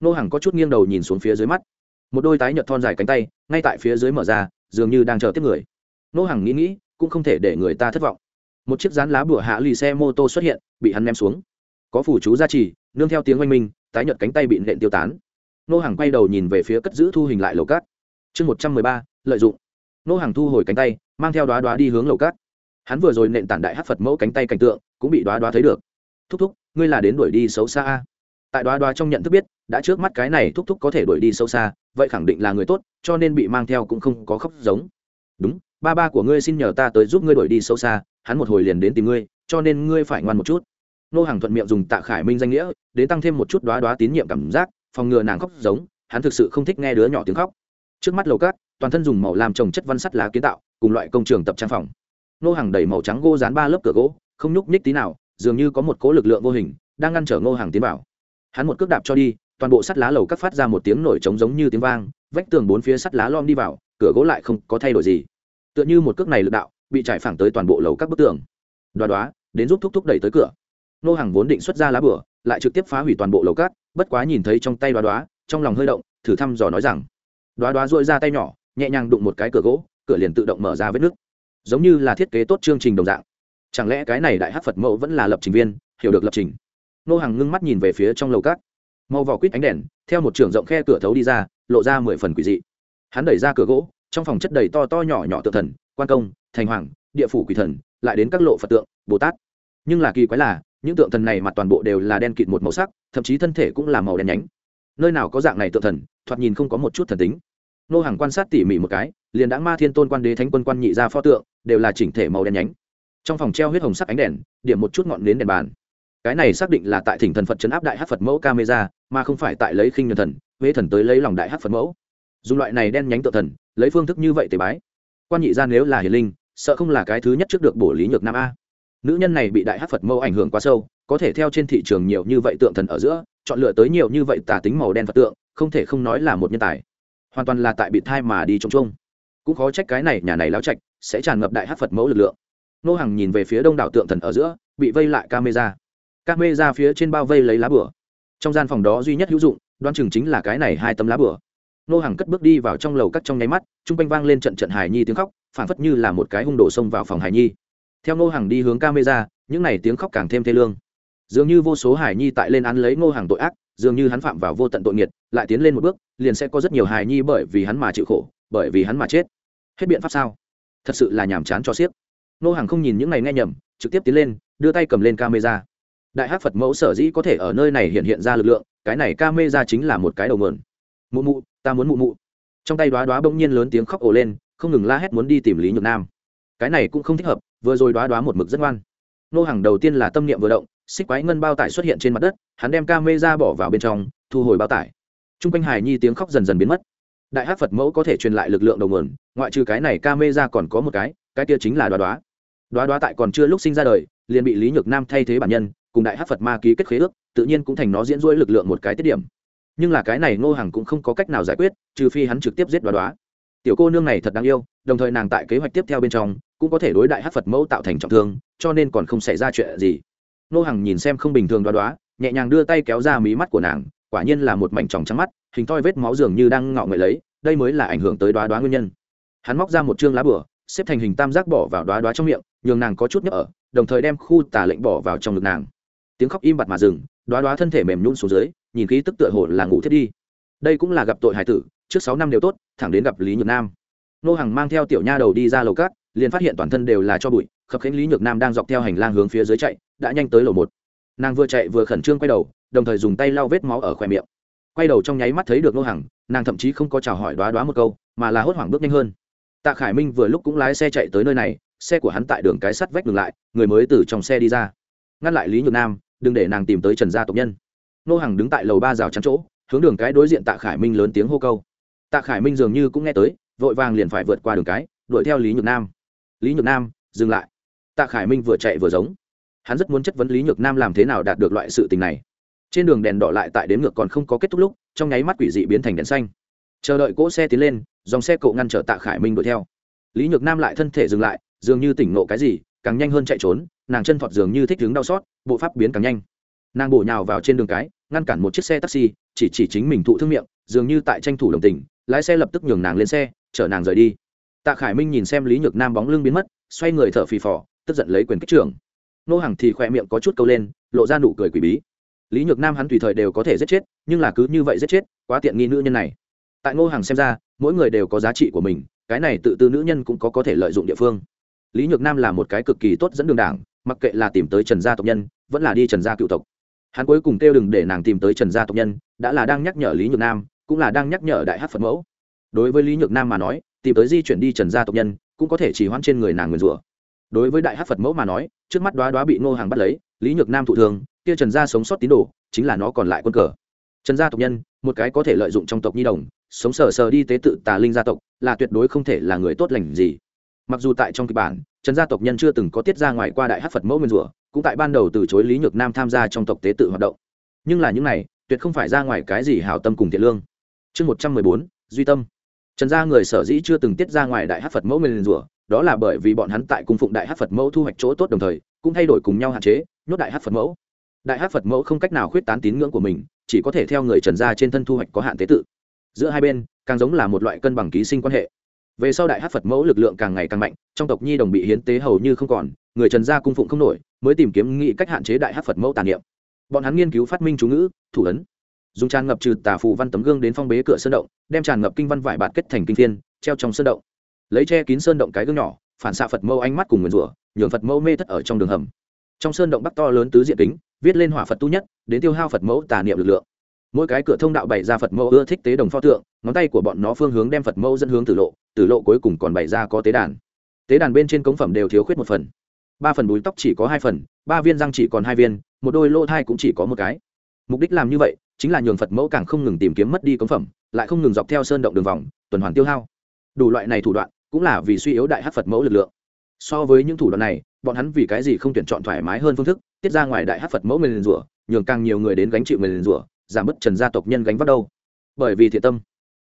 Nô hàng có chút nghiêng đầu nhìn xuống phía dưới mắt. Một đôi tái nhợt thon dài cánh tay, ngay tại phía dưới mở ra, dường như đang chờ tiếp người. Nô hàng nghĩ nghĩ, cũng không thể để người ta thất vọng. Một chiếc rán lá bùa hạ lì xe mô tô xuất hiện, bị hắn ném xuống. Có phủ chú gia trì, nương theo tiếng oanh minh, tái nhợt cánh tay bị nện tiêu tán. Nô hàng quay đầu nhìn về phía cất giữ thu hình lại lầu cát. Chương một trăm mười ba, lợi dụng. Nô hàng thu hồi cánh tay, mang theo đoá đoá đi hướng lầu cát. Hắn vừa rồi nện tản đại hát phật mẫu cánh tay cảnh tượng, cũng bị đoá đoá thấy được thúc thúc, ngươi là đến đuổi đi xấu xa a. Tại đoá đoá trong nhận thức biết, đã trước mắt cái này thúc thúc có thể đuổi đi xấu xa, vậy khẳng định là người tốt, cho nên bị mang theo cũng không có khóc giống. Đúng, ba ba của ngươi xin nhờ ta tới giúp ngươi đuổi đi xấu xa, hắn một hồi liền đến tìm ngươi, cho nên ngươi phải ngoan một chút. Nô hàng thuận miệng dùng tạ khải minh danh nghĩa, đến tăng thêm một chút đoá đoá tín nhiệm cảm giác, phòng ngừa nàng khóc giống, hắn thực sự không thích nghe đứa nhỏ tiếng khóc. Trước mắt lầu cát toàn thân dùng màu làm trồng chất văn sắt lá kiến tạo, cùng loại công trường tập trang phòng. Nô hàng đẩy màu trắng gỗ dán ba lớp cửa gỗ, không nhúc nhích tí nào dường như có một cỗ lực lượng vô hình, đang ngăn trở ngô hàng tiến vào. Hắn một cước đạp cho đi, toàn bộ sắt lá lầu cắt phát ra một tiếng nổi trống giống như tiếng vang, vách tường bốn phía sắt lá lom đi vào, cửa gỗ lại không có thay đổi gì. Tựa như một cước này lực đạo, bị trải phẳng tới toàn bộ lầu các bức tường. Đoá đoá, đến giúp thúc thúc đẩy tới cửa. Nô hàng vốn định xuất ra lá bửa, lại trực tiếp phá hủy toàn bộ lầu cát, bất quá nhìn thấy trong tay đoá đoá, trong lòng hơi động, thử thăm dò nói rằng, đoá đoá dội ra tay nhỏ, nhẹ nhàng đụng một cái cửa gỗ, cửa liền tự động mở ra vết nước giống như là thiết kế tốt chương trình đồng dạng chẳng lẽ cái này đại hát phật mẫu vẫn là lập trình viên, hiểu được lập trình? Nô hàng ngưng mắt nhìn về phía trong lầu cát màu vỏ quýt ánh đèn, theo một trường rộng khe cửa thấu đi ra, lộ ra mười phần quỷ dị. Hắn đẩy ra cửa gỗ, trong phòng chất đầy to to nhỏ nhỏ tự thần, quan công, thành hoàng, địa phủ quỷ thần, lại đến các lộ phật tượng, bồ tát. Nhưng là kỳ quái là, những tượng thần này mặt toàn bộ đều là đen kịt một màu sắc, thậm chí thân thể cũng là màu đen nhánh. Nơi nào có dạng này tượng thần, thoạt nhìn không có một chút thần tính. Nô hàng quan sát tỉ mỉ một cái, liền đã ma thiên tôn quan đế thánh quân quan nhị ra pho tượng, đều là chỉnh thể màu đen nhánh trong phòng treo huyết hồng sắc ánh đèn, điểm một chút ngọn nến đèn bàn. Cái này xác định là tại thỉnh thần phật chấn áp đại hát phật mẫu camera, mà không phải tại lấy khinh nhân thần, huế thần tới lấy lòng đại hát phật mẫu. Dùng loại này đen nhánh tự thần, lấy phương thức như vậy tế bái. Quan nhị ra nếu là hiền linh, sợ không là cái thứ nhất trước được bổ lý nhược nam a. Nữ nhân này bị đại hát phật mẫu ảnh hưởng quá sâu, có thể theo trên thị trường nhiều như vậy tượng thần ở giữa, chọn lựa tới nhiều như vậy tả tính màu đen phật tượng, không thể không nói là một nhân tài. Hoàn toàn là tại bị thai mà đi trông trông. Cũng khó trách cái này, nhà này láo trạch, sẽ tràn ngập đại hát phật mẫu lực lượng nô hàng nhìn về phía đông đảo tượng thần ở giữa, bị vây lại camera. Camera phía trên bao vây lấy lá bửa trong gian phòng đó duy nhất hữu dụng, đoán chừng chính là cái này hai tấm lá bửa nô hàng cất bước đi vào trong lầu cắt trong nháy mắt chung quanh vang lên trận trận hài nhi tiếng khóc phản phất như là một cái hung đổ xông vào phòng hài nhi. Theo nô hàng đi hướng camera, những n à y tiếng khóc càng thêm thê lương. Dường như vô số hài nhi tại lên án lấy nô hàng tội ác, dường như hắn phạm vào vô tận tội nghiệt, lại tiến lên một bước, liền sẽ có rất nhiều hài nhi bởi vì hắn mà chịu khổ, bởi vì hắn mà chết. Hết biện pháp sao? Thật sự là nhàm chán cho xiếc nô hàng không nhìn những này nghe nhầm, trực tiếp tiến lên, đưa tay cầm lên camera. Đại hát phật mẫu sở dĩ có thể ở nơi này hiện hiện ra lực lượng, cái này camera chính là một cái đầu mượn. Mụ mụ, ta muốn mụ mụ. Trong tay đoá đoá bỗng nhiên lớn tiếng khóc ồ lên, không ngừng la hét muốn đi tìm lý nhược nam. Cái này cũng không thích hợp, vừa rồi đoá đoá một mực rất ngoan. Nô hàng đầu tiên là tâm niệm vừa động, xích quái ngân bao tải xuất hiện trên mặt đất, hắn đem ca mê ra bỏ vào bên trong, thu hồi bao tải. T r u n g quanh hải nhi tiếng khóc dần dần biến mất. Đại hát phật mẫu có thể truyền lại lực lượng đầu nguồn ngoại trừ cái này ca mê ra còn có một cái cái kia chính là đoá đoá. Đoá đoá tại còn chưa lúc sinh ra đời, liền bị lý nhược nam thay thế bản nhân, cùng đại hát phật ma ký kết khế ước, tự nhiên cũng thành nó diễn rỗi lực lượng một cái tiết điểm. Nhưng là cái này ngô Hằng cũng không có cách nào giải quyết, trừ phi hắn trực tiếp giết đoá đoá. Tiểu cô nương này thật đáng yêu, đồng thời nàng tại kế hoạch tiếp theo bên trong, cũng có thể đối đại hát phật mẫu tạo thành trọng thương, cho nên còn không xảy ra chuyện gì. Ngô Hằng nhìn xem không bình thường đoá đoá, nhẹ nhàng đưa tay kéo ra mí mắt của nàng, quả nhiên là một mảnh tròng trắng mắt, hình toi vết máu dường như đang ngọ người lấy, đây mới là ảnh hưởng tới đoá đoá nguyên nhân. Hắn móc ra một chương lá bửa xếp thành hình tam giác bỏ vào đoá đoá trong miệng, nhường nàng có chút nhấp ở, đồng thời đem khu tà lệnh bỏ vào trong ngực nàng. Tiếng khóc im bặt mà dừng, đoá đoá thân thể mềm nhún xuống dưới, nhìn khí tức tựa hồ là ngủ thiết đi. Đây cũng là gặp tội hải tử, trước sáu năm đều tốt, thẳng đến gặp lý nhược nam. Nô hằng mang theo tiểu nha đầu đi ra lầu cát, liền phát hiện toàn thân đều là cho bụi, khập khánh lý nhược nam đang dọc theo hành lang hướng phía dưới chạy, đã nhanh tới lầu một. Nàng vừa chạy vừa khẩn trương quay đầu, đồng thời dùng tay lau vết máu ở khoe miệng. Quay đầu trong nháy mắt thấy được nô hằng, nàng thậm chí không có chào hỏi đoá đoá một câu, mà là hốt hoảng bước nhanh hơn tạ khải minh vừa lúc cũng lái xe chạy tới nơi này, xe của hắn tại đường cái sắt vách ngừng lại, người mới từ trong xe đi ra. Ngăn lại lý nhược nam, đừng để nàng tìm tới trần gia tộc nhân. Nô hàng đứng tại lầu ba rào chắn chỗ, hướng đường cái đối diện tạ khải minh lớn tiếng hô câu. Tạ khải minh dường như cũng nghe tới, vội vàng liền phải vượt qua đường cái, đuổi theo lý nhược nam. Lý nhược nam, dừng lại. Tạ khải minh vừa chạy vừa giống. Hắn rất muốn chất vấn lý nhược nam làm thế nào đạt được loại sự tình này. Trên đường đèn đỏ lại tại đến ngược còn không có kết thúc lúc, trong nháy mắt quỷ dị biến thành đèn xanh chờ đợi cỗ xe tiến lên, dòng xe cộ ngăn trở tạ khải minh đuổi theo. Lý nhược nam lại thân thể dừng lại, dường như tỉnh ngộ cái gì, càng nhanh hơn chạy trốn, nàng chân thọt dường như thích đứng đau xót, bộ pháp biến càng nhanh. Nàng bổ nhào vào trên đường cái, ngăn cản một chiếc xe taxi, chỉ chỉ chính mình thụ thương miệng, dường như tại tranh thủ đồng tình, lái xe lập tức nhường nàng lên xe, chở nàng rời đi. Tạ khải minh nhìn xem lý nhược nam bóng lưng biến mất, xoay người thở phì phò, tức giận lấy quyền kích trưởng. Nô hàng thì khỏe miệng có chút câu lên, lộ ra nụ cười quỷ bí. Lý nhược nam hắn tùy thời đều có thể giết chết, nhưng là cứ như vậy giết chết, quá tiện nghi nữ nhân này tại ngô hàng xem ra, mỗi người đều có giá trị của mình, cái này tự tư nữ nhân cũng có có thể lợi dụng địa phương. Lý nhược nam là một cái cực kỳ tốt dẫn đường đảng, mặc kệ là tìm tới trần gia tộc nhân, vẫn là đi trần gia cựu tộc. Hắn cuối cùng kêu đừng để nàng tìm tới trần gia tộc nhân, đã là đang nhắc nhở lý nhược nam, cũng là đang nhắc nhở đại hát phật mẫu. Đối với lý nhược nam mà nói, tìm tới di chuyển đi trần gia tộc nhân, cũng có thể chỉ hoãn trên người nàng nguyền rủa. Đối với đại hát phật mẫu mà nói, trước mắt đoá đoá bị ngô hàng bắt lấy, lý nhược nam thụ thường, kia trần gia sống sót tín đồ, chính là nó còn lại quân cờ. Trần gia tộc nhân, một cái có thể lợi dụng trong tộc nhi đồng sống sờ sờ đi tế tự tà linh gia tộc, là tuyệt đối không thể là người tốt lành gì. Mặc dù tại trong kịch bản, trần gia tộc nhân chưa từng có tiết ra ngoài qua đại hát phật mẫu nguyên rủa, cũng tại ban đầu từ chối lý nhược nam tham gia trong tộc tế tự hoạt động. Nhưng là những này, tuyệt không phải ra ngoài cái gì hảo tâm cùng thiện lương. Chương một trăm mười bốn, duy tâm. Trần gia người sở dĩ chưa từng tiết ra ngoài đại hát phật mẫu nguyên rủa, đó là bởi vì bọn hắn tại cung phụng đại hát phật mẫu thu hoạch chỗ tốt đồng thời, cũng thay đổi cùng nhau hạn chế, nhốt đại hát phật mẫu. Đại hát phật mẫu không cách nào khuyết tán tín ngưỡng của mình, chỉ có thể theo người trần gia trên thân thu hoạch có hạn tế tự giữa hai bên, càng giống là một loại cân bằng ký sinh quan hệ. Về sau đại hát phật mẫu lực lượng càng ngày càng mạnh, trong tộc nhi đồng bị hiến tế hầu như không còn, người trần gia cung phụng không nổi, mới tìm kiếm nghị cách hạn chế đại hát phật mẫu tàn niệm. Bọn hắn nghiên cứu phát minh chú ngữ, thủ ấn. Dùng tràn ngập trừ tà phù văn tấm gương đến phong bế cửa sơn động, đem tràn ngập kinh văn vải bạt kết thành kinh thiên, treo trong sơn động. Lấy che kín sơn động cái gương nhỏ, phản xạ phật mẫu ánh mắt cùng nguyền rủa, nhường phật mẫu mê thất ở trong đường hầm. Trong sơn động bắc to lớn tứ diện kính, viết lên hỏa phật tu nhất, đến tiêu hao phật mẫu tà niệm lực lượng mỗi cái cửa thông đạo bày ra phật mẫu ưa thích tế đồng pho tượng, ngón tay của bọn nó phương hướng đem phật mẫu dẫn hướng tử lộ tử lộ cuối cùng còn bày ra có tế đàn. Tế đàn bên trên cống phẩm đều thiếu khuyết một phần. Ba phần búi tóc chỉ có hai phần, ba viên răng chỉ còn hai viên, một đôi lỗ thai cũng chỉ có một cái. Mục đích làm như vậy, chính là nhường phật mẫu càng không ngừng tìm kiếm mất đi cống phẩm, lại không ngừng dọc theo sơn động đường vòng, tuần hoàn tiêu hao. Đủ loại này thủ đoạn, cũng là vì suy yếu đại hát phật mẫu lực lượng. So với những thủ đoạn này, bọn hắn vì cái gì không tuyển chọn thoải mái hơn phương thức, tiết ra ngoài đại hát phật mẫu mình rủa, nhường càng nhiều người đến gánh chịu mình rủa giảm bớt trần gia tộc nhân gánh vác đâu. Bởi vì thiện tâm.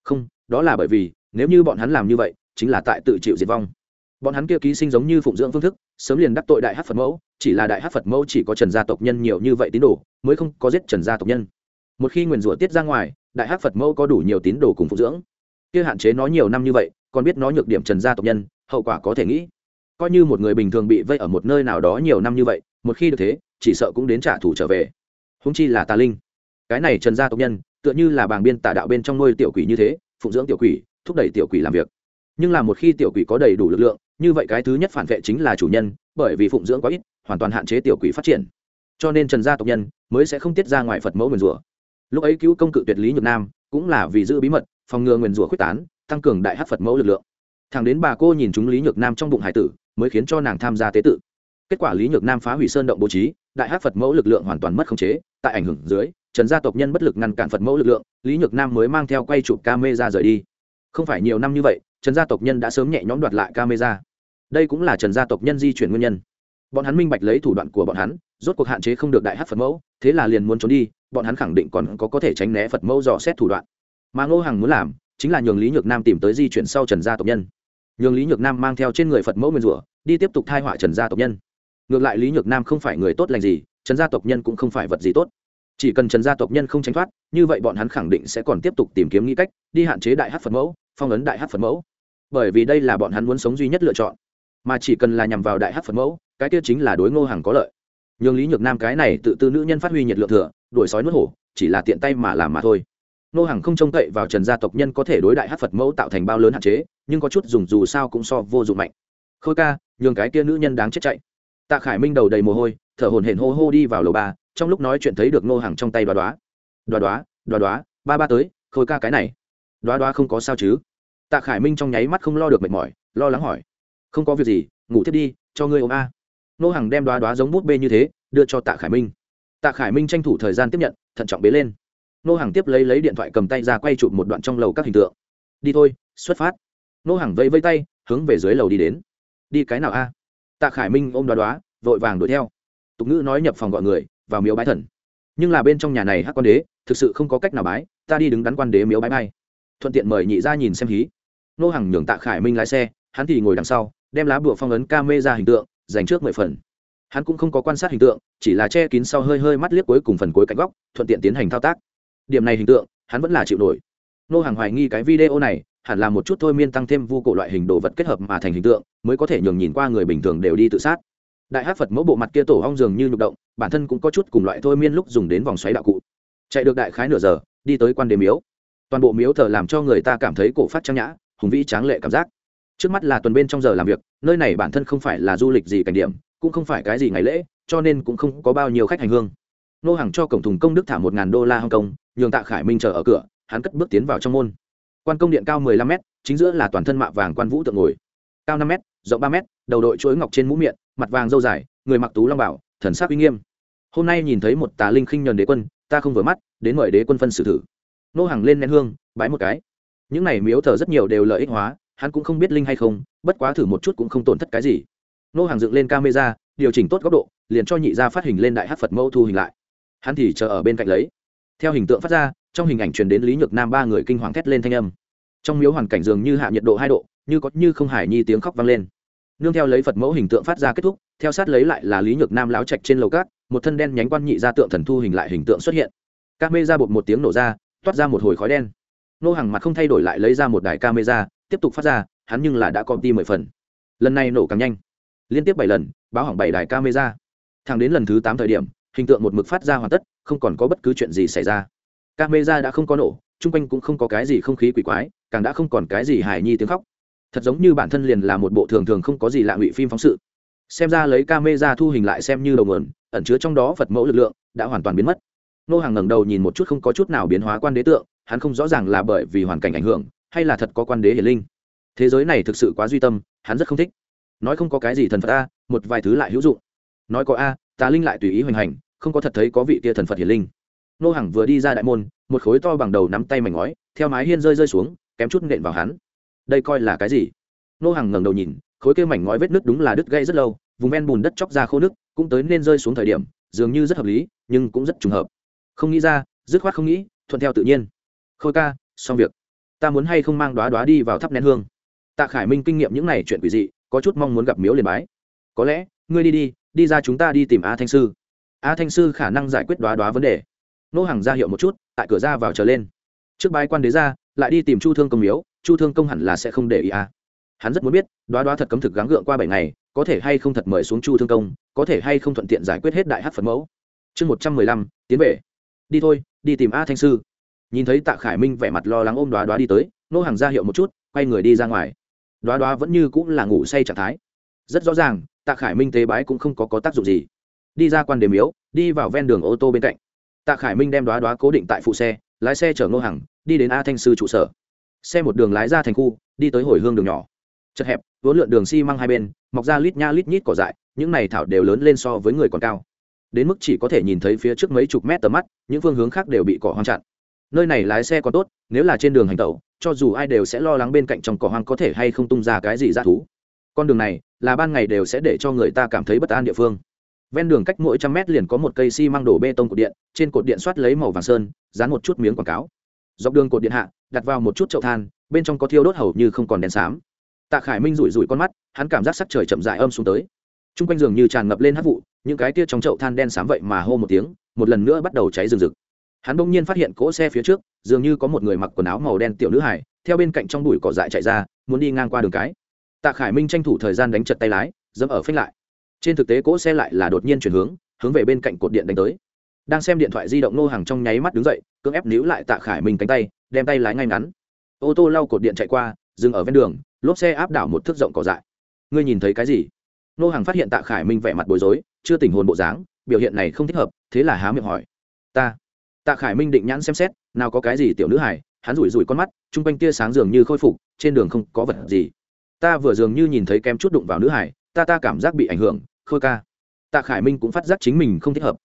Không, đó là bởi vì, nếu như bọn hắn làm như vậy, chính là tại tự chịu diệt vong. Bọn hắn kia ký sinh giống như phụng dưỡng phương thức, sớm liền đắc tội đại hát phật mẫu, chỉ là đại hát phật mẫu chỉ có trần gia tộc nhân nhiều như vậy tín đồ, mới không có giết trần gia tộc nhân. Một khi nguyền rủa tiết ra ngoài, đại hát phật mẫu có đủ nhiều tín đồ cùng phụng dưỡng. Kia hạn chế nó nhiều năm như vậy, còn biết nó nhược điểm trần gia tộc nhân, hậu quả có thể nghĩ. Coi như một người bình thường bị vây ở một nơi nào đó nhiều năm như vậy, một khi được thế, chỉ sợ cũng đến trả thù trở về. Húng chi là tà linh cái này trần gia tộc nhân, tựa như là bảng biên tả đạo bên trong nuôi tiểu quỷ như thế, phụng dưỡng tiểu quỷ, thúc đẩy tiểu quỷ làm việc. Nhưng là một khi tiểu quỷ có đầy đủ lực lượng, như vậy cái thứ nhất phản vệ chính là chủ nhân, bởi vì phụng dưỡng quá ít, hoàn toàn hạn chế tiểu quỷ phát triển. Cho nên trần gia tộc nhân mới sẽ không tiết ra ngoài phật mẫu nguyền rủa. Lúc ấy cứu công cự tuyệt lý nhược nam, cũng là vì giữ bí mật, phòng ngừa nguyền rủa quyết tán, tăng cường đại hát phật mẫu lực lượng. Thằng đến bà cô nhìn chúng lý nhược nam trong bụng hải tử, mới khiến cho nàng tham gia tế tự. Kết quả lý nhược nam phá hủy sơn động bố trí, đại hát phật mẫu lực lượng hoàn toàn mất khống chế, tại ảnh hưởng dưới trần gia tộc nhân bất lực ngăn cản phật mẫu lực lượng, lý nhược nam mới mang theo quay chụp camera rời đi. Không phải nhiều năm như vậy, trần gia tộc nhân đã sớm nhẹ nhõm đoạt lại camera. Đây cũng là trần gia tộc nhân di chuyển nguyên nhân. Bọn hắn minh bạch lấy thủ đoạn của bọn hắn, rốt cuộc hạn chế không được đại hát phật mẫu, thế là liền muốn trốn đi, bọn hắn khẳng định còn có có thể tránh né phật mẫu dò xét thủ đoạn. Mà ngô hằng muốn làm, chính là nhường lý nhược nam tìm tới di chuyển sau trần gia tộc nhân. Nhường lý nhược nam mang theo trên người phật mẫu nguyên rủa, đi tiếp tục thai họa trần gia tộc nhân. Ngược lại lý nhược nam không phải người tốt lành gì, trần gia tộc nhân cũng không phải vật gì tốt chỉ cần trần gia tộc nhân không tránh thoát, như vậy bọn hắn khẳng định sẽ còn tiếp tục tìm kiếm nghĩ cách đi hạn chế đại hát phật mẫu, phong ấn đại hát phật mẫu. Bởi vì đây là bọn hắn muốn sống duy nhất lựa chọn. Mà chỉ cần là nhằm vào đại hát phật mẫu, cái kia chính là đối ngô hàng có lợi. Nhường lý nhược nam cái này tự tư nữ nhân phát huy nhiệt lượng thừa, đuổi sói nuốt hổ, chỉ là tiện tay mà làm mà thôi. Ngô hàng không trông cậy vào trần gia tộc nhân có thể đối đại hát phật mẫu tạo thành bao lớn hạn chế, nhưng có chút dùng dù sao cũng so vô dụng mạnh. Khôi ca, nhường cái kia nữ nhân đáng chết chạy. Tạ khải minh đầu đầy mồ hôi thở hồn hển hô hô đi vào lầu ba, trong lúc nói chuyện thấy được ngô hàng trong tay đoá đoá. Đoá đoá đoá đoá, ba ba tới, khôi ca cái này. Đoá đoá không có sao chứ? Tạ khải minh trong nháy mắt không lo được mệt mỏi, lo lắng hỏi. Không có việc gì, ngủ thiết đi, cho ngươi ôm a. Nô hàng đem đoá đoá giống bút bê như thế, đưa cho tạ khải minh. Tạ khải minh tranh thủ thời gian tiếp nhận, thận trọng bế lên. Nô hàng tiếp lấy lấy điện thoại cầm tay ra quay chụp một đoạn trong lầu các hình tượng. Đi thôi, xuất phát. Nô hàng vẫy vây tay, hướng về dưới lầu đi đến. Đi cái nào a? Tạ khải minh ôm đoá đoá, vội vàng đuổi theo tục ngữ nói nhập phòng gọi người, vào miếu bái thần. Nhưng là bên trong nhà này hát quan đế, thực sự không có cách nào bái, ta đi đứng đắn quan đế miếu bái bay. Thuận tiện mời nhị ra nhìn xem hí. Nô hàng nhường tạ khải minh lái xe, hắn thì ngồi đằng sau, đem lá bùa phong ấn ca mê ra hình tượng, dành trước mười phần. Hắn cũng không có quan sát hình tượng, chỉ là che kín sau hơi hơi mắt liếc cuối cùng phần cuối cạnh góc, thuận tiện tiến hành thao tác. Điểm này hình tượng, hắn vẫn là chịu nổi. Nô hàng hoài nghi cái video này, hẳn là một chút thôi miên tăng thêm vu cổ loại hình đồ vật kết hợp mà thành hình tượng, mới có thể nhường nhìn qua người bình thường đều đi tự sát đại hát phật mẫu bộ mặt kia tổ ong dường như nhục động, bản thân cũng có chút cùng loại thôi miên lúc dùng đến vòng xoáy đạo cụ. Chạy được đại khái nửa giờ, đi tới quan đế miếu. Toàn bộ miếu thờ làm cho người ta cảm thấy cổ phát trang nhã, hùng vĩ tráng lệ cảm giác. Trước mắt là tuần bên trong giờ làm việc, nơi này bản thân không phải là du lịch gì cảnh điểm, cũng không phải cái gì ngày lễ, cho nên cũng không có bao nhiêu khách hành hương. Nô hàng cho cổng thùng công đức thả một ngàn đô la hong kong nhường tạ khải minh chờ ở cửa, hắn cất bước tiến vào trong môn. Quan công điện cao mười lăm m chính giữa là toàn thân mạ vàng quan vũ tượng ngồi. Cao năm m rộng ba m đầu đội chuỗi ngọc trên mũ miệng mặt vàng dâu dài, người mặc tú long bảo, thần sắc uy nghiêm. Hôm nay nhìn thấy một tà linh khinh nhờn đế quân, ta không vừa mắt, đến mời đế quân phân xử thử. Nô hàng lên nén hương, bái một cái. Những này miếu thờ rất nhiều đều lợi ích hóa, hắn cũng không biết linh hay không, bất quá thử một chút cũng không tổn thất cái gì. Nô hàng dựng lên camera, điều chỉnh tốt góc độ, liền cho nhị ra phát hình lên đại hát phật mẫu thu hình lại. Hắn thì chờ ở bên cạnh lấy. Theo hình tượng phát ra, trong hình ảnh truyền đến lý nhược nam ba người kinh hoàng thét lên thanh âm. Trong miếu hoàn cảnh dường như hạ nhiệt độ hai độ, như có như không hải nhi tiếng khóc vang lên nương theo lấy phật mẫu hình tượng phát ra kết thúc, theo sát lấy lại là lý nhược nam láo trạch trên lầu cát, một thân đen nhánh quan nhị ra tượng thần thu hình lại hình tượng xuất hiện. Các mê ra bột một tiếng nổ ra, toát ra một hồi khói đen. Nô hàng mặt không thay đổi lại lấy ra một đài camera tiếp tục phát ra, hắn nhưng là đã có ti mười phần. Lần này nổ càng nhanh. Liên tiếp bảy lần, báo hỏng bảy đài camera thẳng đến lần thứ tám thời điểm, hình tượng một mực phát ra hoàn tất, không còn có bất cứ chuyện gì xảy ra. Camera đã không có nổ, chung quanh cũng không có cái gì không khí quỷ quái, càng đã không còn cái gì hài nhi tiếng khóc thật giống như bản thân liền là một bộ thường thường không có gì lạ ngụy phim phóng sự. Xem ra lấy camera thu hình lại xem như đầu nguồn, ẩn chứa trong đó phật mẫu lực lượng, đã hoàn toàn biến mất. Nô hàng ngẩng đầu nhìn một chút không có chút nào biến hóa quan đế tượng, hắn không rõ ràng là bởi vì hoàn cảnh ảnh hưởng, hay là thật có quan đế hiển linh. Thế giới này thực sự quá duy tâm, hắn rất không thích. Nói không có cái gì thần phật a, một vài thứ lại hữu dụng. Nói có a, tà linh lại tùy ý hoành hành, không có thật thấy có vị kia thần phật hiển linh. Nô hàng vừa đi ra đại môn, một khối to bằng đầu nắm tay mảnh ngói, theo mái hiên rơi rơi xuống, kém chút nện vào hắn đây coi là cái gì? Nô hàng ngẩng đầu nhìn, khối kia mảnh ngói vết nước đúng là đứt gây rất lâu, vùng ven bùn đất chóc ra khô nước, cũng tới nên rơi xuống thời điểm, dường như rất hợp lý, nhưng cũng rất trùng hợp. Không nghĩ ra, dứt khoát không nghĩ, thuận theo tự nhiên. Khôi ca, xong việc. Ta muốn hay không mang đoá đoá đi vào thắp nén hương? Tạ khải minh kinh nghiệm những này chuyện quỷ dị, có chút mong muốn gặp miếu liền bái. Có lẽ, ngươi đi đi đi ra chúng ta đi tìm a thanh sư. A thanh sư khả năng giải quyết đoá đoá vấn đề. Nô hàng ra hiệu một chút, tại cửa ra vào trở lên. Trước bái quan đế ra, lại đi tìm chu thương công miếu chu thương công hẳn là sẽ không để ý a hắn rất muốn biết đoá đoá thật cấm thực gắng gượng qua bảy ngày có thể hay không thật mời xuống chu thương công có thể hay không thuận tiện giải quyết hết đại hát phật mẫu. Chương một trăm mười lăm tiến về. Đi thôi đi tìm a thanh sư. Nhìn thấy tạ khải minh vẻ mặt lo lắng ôm đoá đoá đi tới nô hàng ra hiệu một chút quay người đi ra ngoài. Đoá đoá vẫn như cũng là ngủ say trạng thái. Rất rõ ràng tạ khải minh tế bái cũng không có, có tác dụng gì. Đi ra quan đề miếu đi vào ven đường ô tô bên cạnh. Tạ khải minh đem đoá đoá cố định tại phụ xe lái xe chở ngô hằng đi đến a thanh sư trụ sở xe một đường lái ra thành khu, đi tới hồi hương đường nhỏ. Chật hẹp, vốn lượn đường xi、si、măng hai bên, mọc ra lít nha lít nhít cỏ dại, những này thảo đều lớn lên so với người còn cao. Đến mức chỉ có thể nhìn thấy phía trước mấy chục mét tầm mắt, những phương hướng khác đều bị cỏ hoang chặn. Nơi này lái xe còn tốt, nếu là trên đường hành tẩu, cho dù ai đều sẽ lo lắng bên cạnh trong cỏ hoang có thể hay không tung ra cái gì ra thú. Con đường này, là ban ngày đều sẽ để cho người ta cảm thấy bất an địa phương. Ven đường cách mỗi trăm mét liền có một cây xi măng đổ bê tông cột điện, trên cột điện soát lấy màu vàng sơn, dán một chút miếng quảng cáo dọc đường cột điện hạ, đặt vào một chút chậu than, bên trong có thiêu đốt hầu như không còn đèn xám. Tạ khải minh rủi rủi con mắt, hắn cảm giác sắc trời chậm dại âm xuống tới. T r u n g quanh giường như tràn ngập lên hát vụ, những cái tia trong chậu than đen xám vậy mà hô một tiếng, một lần nữa bắt đầu cháy rừng rực. Hắn bỗng nhiên phát hiện cỗ xe phía trước, dường như có một người mặc quần áo màu đen tiểu nữ hải theo bên cạnh trong bụi cỏ dại chạy ra, muốn đi ngang qua đường cái. Tạ khải minh tranh thủ thời gian đánh chật tay lái, dẫm ở phanh lại. Trên thực tế cỗ xe lại là đột nhiên chuyển hướng hướng về bên cạnh cột điện đánh tới đang xem điện thoại di động nô hàng trong nháy mắt đứng dậy, cưỡng ép níu lại tạ khải minh cánh tay, đem tay lái ngay ngắn. Ô tô lau cột điện chạy qua, dừng ở ven đường, lốp xe áp đảo một thước rộng cỏ dại. Ngươi nhìn thấy cái gì? Nô hàng phát hiện tạ khải minh vẻ mặt bối rối, chưa tình hồn bộ dáng, biểu hiện này không thích hợp, thế là há miệng hỏi. Ta, tạ khải minh định nhãn xem xét, nào có cái gì tiểu nữ hải hắn rủi rủi con mắt, chung quanh tia sáng dường như khôi phục, trên đường không có vật gì. Ta vừa dường như nhìn thấy kem chút đụng vào nữ hải ta ta cảm giác bị ảnh hưởng, khôi ca. Tạ khải minh cũng phát giác chính mình không thích hợp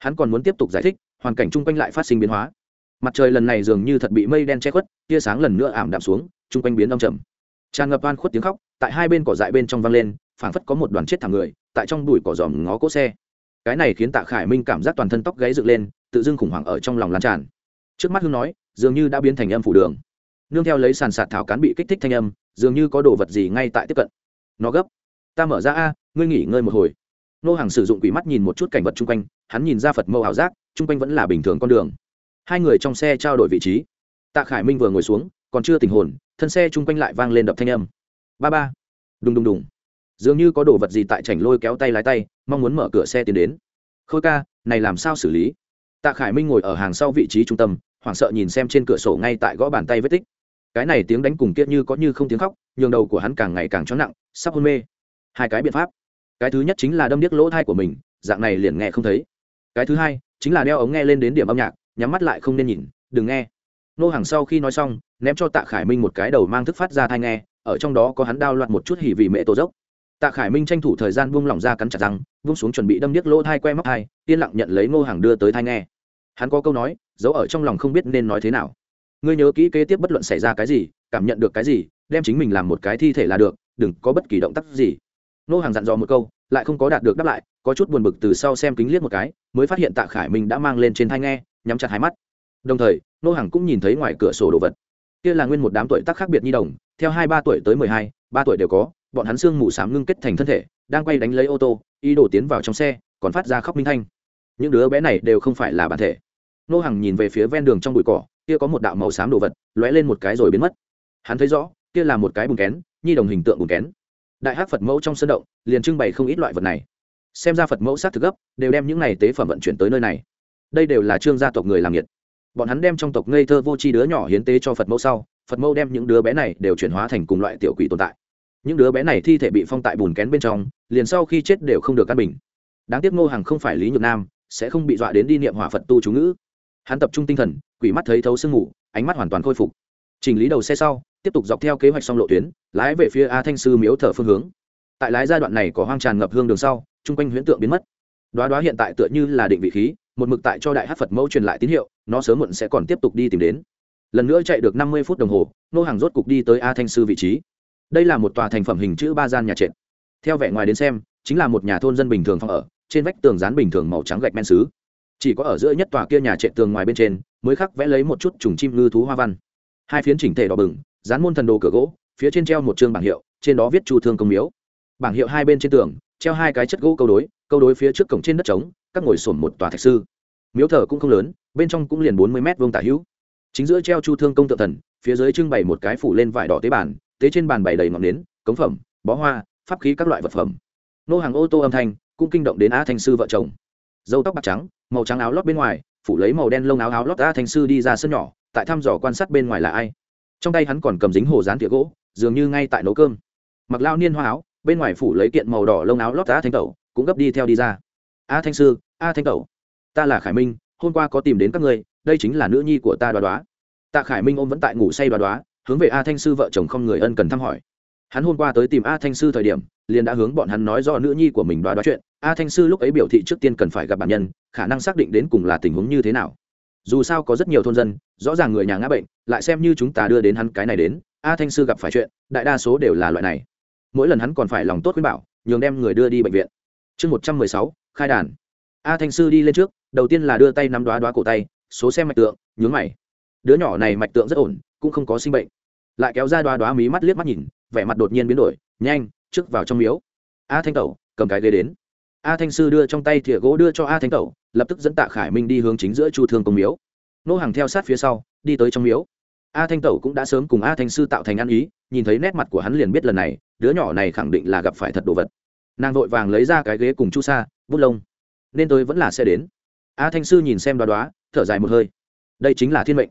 hắn còn muốn tiếp tục giải thích, hoàn cảnh chung quanh lại phát sinh biến hóa. Mặt trời lần này dường như thật bị mây đen che khuất, tia sáng lần nữa ảm đạm xuống, chung quanh biến âm trầm. Tràn ngập van khuất tiếng khóc, tại hai bên cỏ dại bên trong vang lên, phảng phất có một đoàn chết thẳng người, tại trong bụi cỏ giòm ngó cỗ xe. Cái này khiến tạ khải minh cảm giác toàn thân tóc gáy dựng lên, tự dưng khủng hoảng ở trong lòng lan tràn. Trước mắt hương nói, dường như đã biến thành âm phủ đường. Nương theo lấy sàn sạt thảo cán bị kích thích thanh âm, dường như có đồ vật gì ngay tại tiếp cận. Nó gấp, ta mở ra a, ngươi nghỉ ngơi một hồi nô hàng sử dụng quỷ mắt nhìn một chút cảnh vật chung quanh, hắn nhìn ra phật mâu ảo giác, chung quanh vẫn là bình thường con đường. Hai người trong xe trao đổi vị trí. Tạ khải minh vừa ngồi xuống, còn chưa tình hồn, thân xe chung quanh lại vang lên đập thanh âm. Ba ba. Đùng đùng đùng. Dường như có đồ vật gì tại chảnh lôi kéo tay lái tay, mong muốn mở cửa xe tiến đến. Khôi ca, này làm sao xử lý? Tạ khải minh ngồi ở hàng sau vị trí trung tâm, hoảng sợ nhìn xem trên cửa sổ ngay tại gõ bàn tay vết tích. Cái này tiếng đánh cùng kiệt như có như không tiếng khóc, nhường đầu của hắn càng ngày càng chóng nặng, sắp hôn mê. Hai cái biện pháp cái thứ nhất chính là đâm điếc lỗ thai của mình, dạng này liền nghe không thấy. Cái thứ hai, chính là đeo ống nghe lên đến điểm âm nhạc, nhắm mắt lại không nên nhìn, đừng nghe. Nô hàng sau khi nói xong, ném cho tạ khải minh một cái đầu mang thức phát ra thai nghe, ở trong đó có hắn đao loạn một chút hỉ vì mẹ tổ dốc. Tạ khải minh tranh thủ thời gian buông lỏng ra cắn chặt răng, buông xuống chuẩn bị đâm điếc lỗ thai que móc thai, yên lặng nhận lấy ngô hàng đưa tới thai nghe. Hắn có câu nói, giấu ở trong lòng không biết nên nói thế nào. Ngươi nhớ kỹ kế tiếp bất luận xảy ra cái gì, cảm nhận được cái gì, đem chính mình làm một cái thi thể là được, đừng có bất kỳ động tác gì nô hàng dặn dò một câu, lại không có đạt được đáp lại, có chút buồn bực từ sau xem kính liếc một cái, mới phát hiện tạ khải minh đã mang lên trên thai nghe, nhắm chặt hai mắt. Đồng thời, nô hàng cũng nhìn thấy ngoài cửa sổ đồ vật. Kia là nguyên một đám tuổi tác khác biệt nhi đồng, theo hai ba tuổi tới mười hai, ba tuổi đều có, bọn hắn xương mù s á m ngưng kết thành thân thể, đang quay đánh lấy ô tô, ý đổ tiến vào trong xe, còn phát ra khóc minh thanh. Những đứa bé này đều không phải là bản thể. Nô hàng nhìn về phía ven đường trong bụi cỏ, kia có một đạo màu xám đồ vật lóe lên một cái rồi biến mất. Hắn thấy rõ, kia là một cái bùn kén, nhi đồng hình tượng bùn kén đại hắc phật mẫu trong sân động liền trưng bày không ít loại vật này xem ra phật mẫu sát thực gấp đều đem những này tế phẩm vận chuyển tới nơi này đây đều là trương gia tộc người làm nhiệt bọn hắn đem trong tộc ngây thơ vô tri đứa nhỏ hiến tế cho phật mẫu sau phật mẫu đem những đứa bé này đều chuyển hóa thành cùng loại tiểu quỷ tồn tại những đứa bé này thi thể bị phong tại bùn kén bên trong liền sau khi chết đều không được căn bình đáng tiếc ngô hàng không phải lý nhược nam sẽ không bị dọa đến đi niệm hỏa phật tu chú ngữ hắn tập trung tinh thần quỷ mắt thấy thấu sương ngủ ánh mắt hoàn toàn khôi phục chỉnh lý đầu xe sau tiếp tục dọc theo kế hoạch xong lộ tuyến, lái về phía a thanh sư miếu thờ phương hướng. Tại lái giai đoạn này có hoang tràn ngập hương đường sau, chung quanh huyễn tượng biến mất. Đoá đoá hiện tại tựa như là định vị khí, một mực tại cho đại hát phật mẫu truyền lại tín hiệu, nó sớm muộn sẽ còn tiếp tục đi tìm đến. Lần nữa chạy được năm mươi phút đồng hồ, nô hàng rốt cục đi tới a thanh sư vị trí. Đây là một tòa thành phẩm hình chữ ba gian nhà trệt. Theo vẻ ngoài đến xem, chính là một nhà thôn dân bình thường phòng ở, trên vách tường dán bình thường màu trắng gạch men xứ chỉ có ở giữa nhất tòa kia nhà trệ tường ngoài bên trên, mới khắc vẽ lấy một chút trùng chim ngư thú hoa văn. Hai phiến chỉnh thể đỏ bừng dán môn thần đồ cửa gỗ, phía trên treo một chương bảng hiệu, trên đó viết chu thương công miếu. Bảng hiệu hai bên trên tường, treo hai cái chất gỗ câu đối câu đối phía trước cổng trên đất trống, các ngồi sổm một tòa thạch sư. Miếu thờ cũng không lớn, bên trong cũng liền bốn mươi m vông tả hữu. Chính giữa treo chu thương công tự thần, phía dưới trưng bày một cái phủ lên vải đỏ tế bản tế trên bàn bày đầy ngọn nến, cống phẩm, bó hoa, pháp khí các loại vật phẩm. Nô hàng ô tô âm thanh cũng kinh động đến a thanh sư vợ chồng. Dâu tóc bạc trắng, màu trắng áo lót bên ngoài, phủ lấy màu đen lông áo áo lót a thanh sư đi ra sân nhỏ, tại thăm dò quan sát bên ngoài là ai trong tay hắn còn cầm dính hồ dán tỉa gỗ, dường như ngay tại nấu cơm. Mặc lao niên hoa áo, bên ngoài phủ lấy kiện màu đỏ lông áo lót a thanh tẩu, cũng gấp đi theo đi ra. A thanh sư a thanh tẩu, ta là khải minh, hôm qua có tìm đến các ngươi, đây chính là nữ nhi của ta đoá đoá. Tạ khải minh ôm vẫn tại ngủ say đoá đoá, hướng về a thanh sư vợ chồng không người ân cần thăm hỏi. Hắn hôm qua tới tìm a thanh sư thời điểm, liền đã hướng bọn hắn nói do nữ nhi của mình đoá đoá chuyện. A thanh sư lúc ấy biểu thị trước tiên cần phải gặp bản nhân, khả năng xác định đến cùng là tình huống như thế nào dù sao có rất nhiều thôn dân, rõ ràng người nhà ngã bệnh, lại xem như chúng ta đưa đến hắn cái này đến, a thanh sư gặp phải chuyện, đại đa số đều là loại này. Mỗi lần hắn còn phải lòng tốt khuyên bảo, nhường đem người đưa đi bệnh viện. Chương một trăm mười sáu, khai đàn. A thanh sư đi lên trước, đầu tiên là đưa tay nắm đoá đoá cổ tay, số xem mạch tượng, nhướng mày. Đứa nhỏ này mạch tượng rất ổn, cũng không có sinh bệnh. Lại kéo ra đoá đoá mí mắt liếc mắt nhìn, vẻ mặt đột nhiên biến đổi, nhanh, trước vào trong miếu. A thanh tẩu, cầm cái ghế đến. A thanh sư đưa trong tay thìa gỗ đưa cho a thanh tẩu lập tức dẫn tạ khải minh đi hướng chính giữa chu thương công miếu nô hàng theo sát phía sau đi tới trong miếu a thanh tẩu cũng đã sớm cùng a thanh sư tạo thành ăn ý nhìn thấy nét mặt của hắn liền biết lần này đứa nhỏ này khẳng định là gặp phải thật đồ vật nàng vội vàng lấy ra cái ghế cùng chu sa bút lông nên tôi vẫn là sẽ đến a thanh sư nhìn xem đoá đoá thở dài một hơi đây chính là thiên mệnh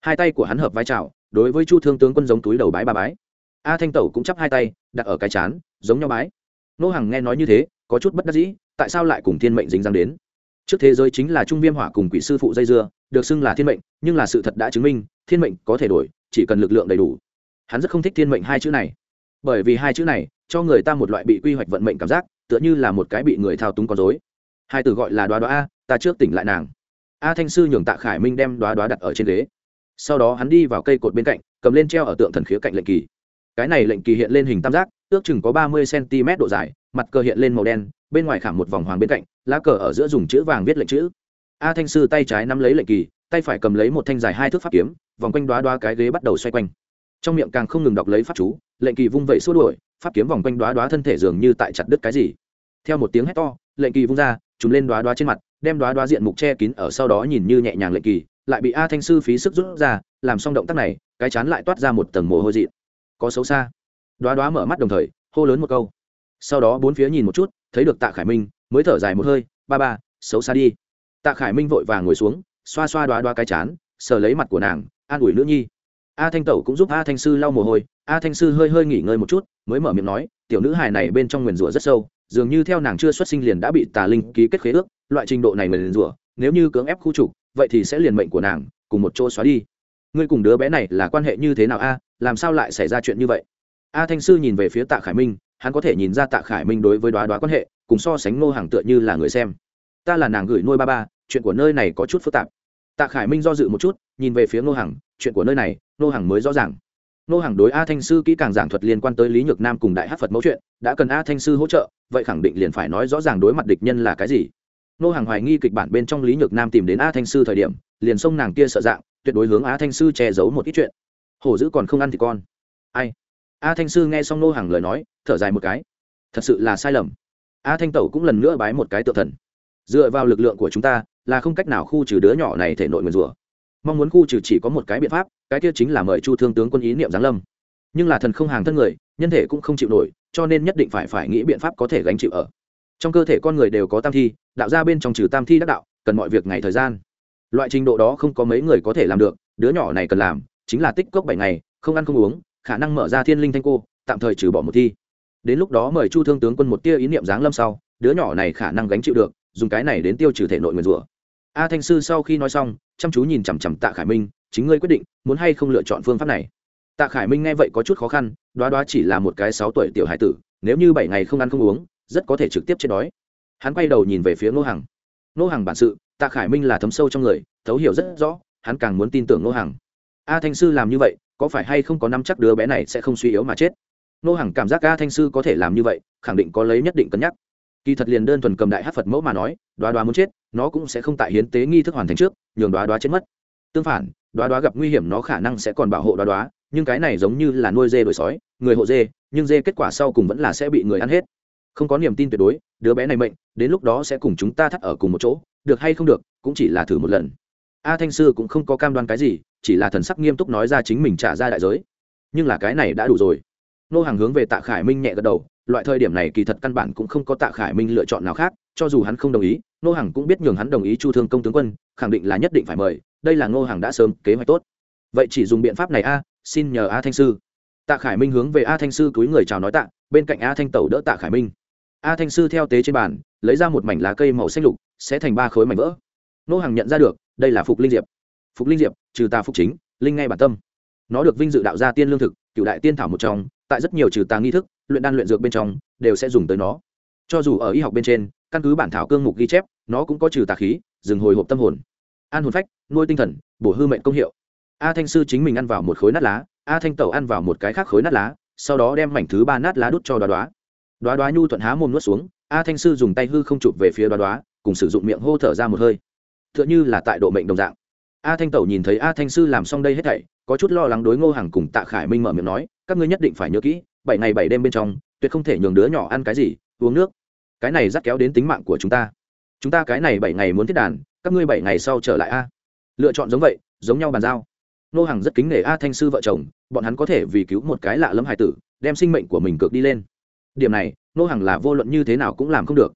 hai tay của hắn hợp vai trào đối với chu thương tướng quân giống túi đầu bái ba bái a thanh tẩu cũng chắp hai tay đặt ở cái chán giống nhau bái nô hàng nghe nói như thế có chút bất đắc dĩ tại sao lại cùng thiên mệnh dính dáng đến trước thế giới chính là trung viêm hỏa cùng quỷ sư phụ dây dưa, được xưng là thiên mệnh, nhưng là sự thật đã chứng minh, thiên mệnh có thể đổi, chỉ cần lực lượng đầy đủ. Hắn rất không thích thiên mệnh hai chữ này. Bởi vì hai chữ này, cho người ta một loại bị quy hoạch vận mệnh cảm giác, tựa như là một cái bị người thao túng con dối hai từ gọi là đoá đoá a, ta trước tỉnh lại nàng. A thanh sư nhường tạ khải minh đem đoá đoá đặt ở trên ghế. Sau đó hắn đi vào cây cột bên cạnh, cầm lên treo ở tượng thần khía cạnh lệnh kỳ. Cái này lệnh kỳ hiện lên hình tam giác ước chừng có ba mươi cm độ dài, mặt cờ hiện lên màu đen, bên ngoài khảm một vòng hoàng bên cạnh, lá cờ ở giữa dùng chữ vàng viết lệnh chữ. A thanh sư tay trái nắm lấy lệnh kỳ, tay phải cầm lấy một thanh dài hai thước pháp kiếm, vòng quanh đoá đoá cái ghế bắt đầu xoay quanh. Trong miệng càng không ngừng đọc lấy pháp chú, lệnh kỳ vung vẩy xua đuổi, pháp kiếm vòng quanh đoá đoá thân thể dường như tại chặt đứt cái gì. Theo một tiếng hét to, lệnh kỳ vung ra chúng lên đoá đoá trên mặt, đem đoá đoá diện mục che kín ở sau đó nhìn như nhẹ nhàng lệnh kỳ, lại bị a thanh sư phí sức rút ra, làm xong động tác này, cái chán lại toát ra một tầng mồ hôi dị. Có xấu xa đoá đoá mở mắt đồng thời, hô lớn một câu. Sau đó bốn phía nhìn một chút, thấy được tạ khải minh, mới thở dài một hơi, ba ba, xấu xa đi. Tạ khải minh vội vàng ngồi xuống, xoa xoa đoá đoá cái chán, sờ lấy mặt của nàng, an ủi nữ nhi. A thanh tẩu cũng giúp a thanh sư lau mồ hôi, a thanh sư hơi hơi nghỉ ngơi một chút, mới mở miệng nói, tiểu nữ hài này bên trong nguyền rủa rất sâu, dường như theo nàng chưa xuất sinh liền đã bị tà linh ký kết khế ước, loại trình độ này nguyền rủa, nếu như cưỡng ép khu trục, vậy thì sẽ liền mệnh của nàng, cùng một chỗ xóa đi. Ngươi cùng đứa bé này là quan hệ như thế nào a? Làm sao lại xảy ra chuyện như vậy? A thanh sư nhìn về phía tạ khải minh, hắn có thể nhìn ra tạ khải minh đối với đoá đoá quan hệ, cùng so sánh ngô hàng tựa như là người xem. Ta là nàng gửi nuôi ba ba, chuyện của nơi này có chút phức tạp. Tạ khải minh do dự một chút, nhìn về phía ngô hàng chuyện của nơi này, ngô hàng mới rõ ràng. Ngô hàng đối a thanh sư kỹ càng giảng thuật liên quan tới lý nhược nam cùng đại hát phật mẫu chuyện, đã cần a thanh sư hỗ trợ, vậy khẳng định liền phải nói rõ ràng đối mặt địch nhân là cái gì. Ngô hàng hoài nghi kịch bản bên trong lý nhược nam tìm đến a thanh sư thời điểm, liền xông nàng kia sợ dạng, tuyệt đối hướng a thanh sư che giấu một ít chuyện. Hổ dữ còn không ăn thì con. Ai? A thanh sư nghe xong nô hàng lời nói, thở dài một cái. Thật sự là sai lầm. A thanh tẩu cũng lần nữa bái một cái tự thần. Dựa vào lực lượng của chúng ta, là không cách nào khu trừ đứa nhỏ này thể nội nguyền rủa. Mong muốn khu trừ chỉ có một cái biện pháp, cái kia chính là mời chu thương tướng quân ý niệm giáng lâm. Nhưng là thần không hàng thân người, nhân thể cũng không chịu nổi, cho nên nhất định phải phải nghĩ biện pháp có thể gánh chịu ở. Trong cơ thể con người đều có tam thi, đạo ra bên trong trừ tam thi đắc đạo, cần mọi việc ngày thời gian. Loại trình độ đó không có mấy người có thể làm được, đứa nhỏ này cần làm, chính là tích cốc bảy ngày, không ăn không uống khả năng mở ra thiên linh thanh cô, tạm thời trừ bỏ một thi. Đến lúc đó mời chu thương tướng quân một tia ý niệm giáng lâm sau, đứa nhỏ này khả năng gánh chịu được, dùng cái này đến tiêu trừ thể nội nguyền rủa. A thanh sư sau khi nói xong, chăm chú nhìn chằm chằm tạ khải minh, chính ngươi quyết định, muốn hay không lựa chọn phương pháp này. Tạ khải minh nghe vậy có chút khó khăn, đoá đoá chỉ là một cái sáu tuổi tiểu hải tử, nếu như bảy ngày không ăn không uống, rất có thể trực tiếp chết đói. Hắn quay đầu nhìn về phía ngô hằng. Ngô hằng bản sự, tạ khải minh là thấm sâu trong người, thấu hiểu rất rõ, hắn càng muốn tin tưởng ngô hằng. A thanh sư làm như vậy có phải hay không có năm chắc đứa bé này sẽ không suy yếu mà chết? Nô hằng cảm giác a thanh sư có thể làm như vậy, khẳng định có lấy nhất định cân nhắc. Kỳ thật liền đơn thuần cầm đại hát phật mẫu mà nói, đoá đoá muốn chết, nó cũng sẽ không tại hiến tế nghi thức hoàn thành trước, nhường đoá đoá chết mất. Tương phản, đoá đoá gặp nguy hiểm nó khả năng sẽ còn bảo hộ đoá đoá, nhưng cái này giống như là nuôi dê đổi sói, người hộ dê, nhưng dê kết quả sau cùng vẫn là sẽ bị người ăn hết. Không có niềm tin tuyệt đối, đứa bé này mệnh, đến lúc đó sẽ cùng chúng ta thắt ở cùng một chỗ, được hay không được, cũng chỉ là thử một lần. A thanh sư cũng không có cam đoan cái gì chỉ là thần sắc nghiêm túc nói ra chính mình trả ra đại giới. Nhưng là cái này đã đủ rồi. Nô hàng hướng về tạ khải minh nhẹ gật đầu, loại thời điểm này kỳ thật căn bản cũng không có tạ khải minh lựa chọn nào khác, cho dù hắn không đồng ý, nô hàng cũng biết nhường hắn đồng ý chu thương công tướng quân, khẳng định là nhất định phải mời, đây là ngô hàng đã sớm kế hoạch tốt. Vậy chỉ dùng biện pháp này a, xin nhờ a thanh sư. Tạ khải minh hướng về a thanh sư túi người chào nói tạ, bên cạnh a thanh tẩu đỡ tạ khải minh. A thanh sư theo tế trên bàn, lấy ra một mảnh lá cây màu xanh lục, sẽ thành ba khối mảnh vỡ. Nô hàng nhận ra được, đây là phục linh diệp phục linh diệp, trừ tà phục chính, linh ngay bản tâm. Nó được vinh dự đạo gia tiên lương thực cựu đại tiên thảo một trong, tại rất nhiều trừ tà nghi thức, luyện đan luyện dược bên trong, đều sẽ dùng tới nó. Cho dù ở y học bên trên, căn cứ bản thảo cương mục ghi chép, nó cũng có trừ tà khí, dừng hồi hộp tâm hồn. An hồn phách, nuôi tinh thần, bổ hư mệnh công hiệu. A thanh sư chính mình ăn vào một khối nát lá, a thanh tẩu ăn vào một cái khác khối nát lá, sau đó đem mảnh thứ ba nát lá đút cho đoá đoá. Đoá đoá nhu thuận há mồm nuốt xuống, a thanh sư dùng tay hư không chụp về phía đoá đoá, cùng sử dụng miệng hô thở ra một hơi. T h ư ợ n h ư là tại độ mệnh đồng dạng a thanh tẩu nhìn thấy a thanh sư làm xong đây hết thảy, có chút lo lắng đối ngô hàng cùng tạ khải minh mở miệng nói, các ngươi nhất định phải nhớ kỹ, bảy ngày bảy đêm bên trong, tuyệt không thể nhường đứa nhỏ ăn cái gì, uống nước. Cái này dắt kéo đến tính mạng của chúng ta. Chúng ta cái này bảy ngày muốn thiết đàn, các ngươi bảy ngày sau trở lại a. Lựa chọn giống vậy, giống nhau bàn giao. Ngô hàng rất kính nể a thanh sư vợ chồng, bọn hắn có thể vì cứu một cái lạ lẫm hài tử, đem sinh mệnh của mình cược đi lên. Điểm này, Ngô hàng là vô luận như thế nào cũng làm không được.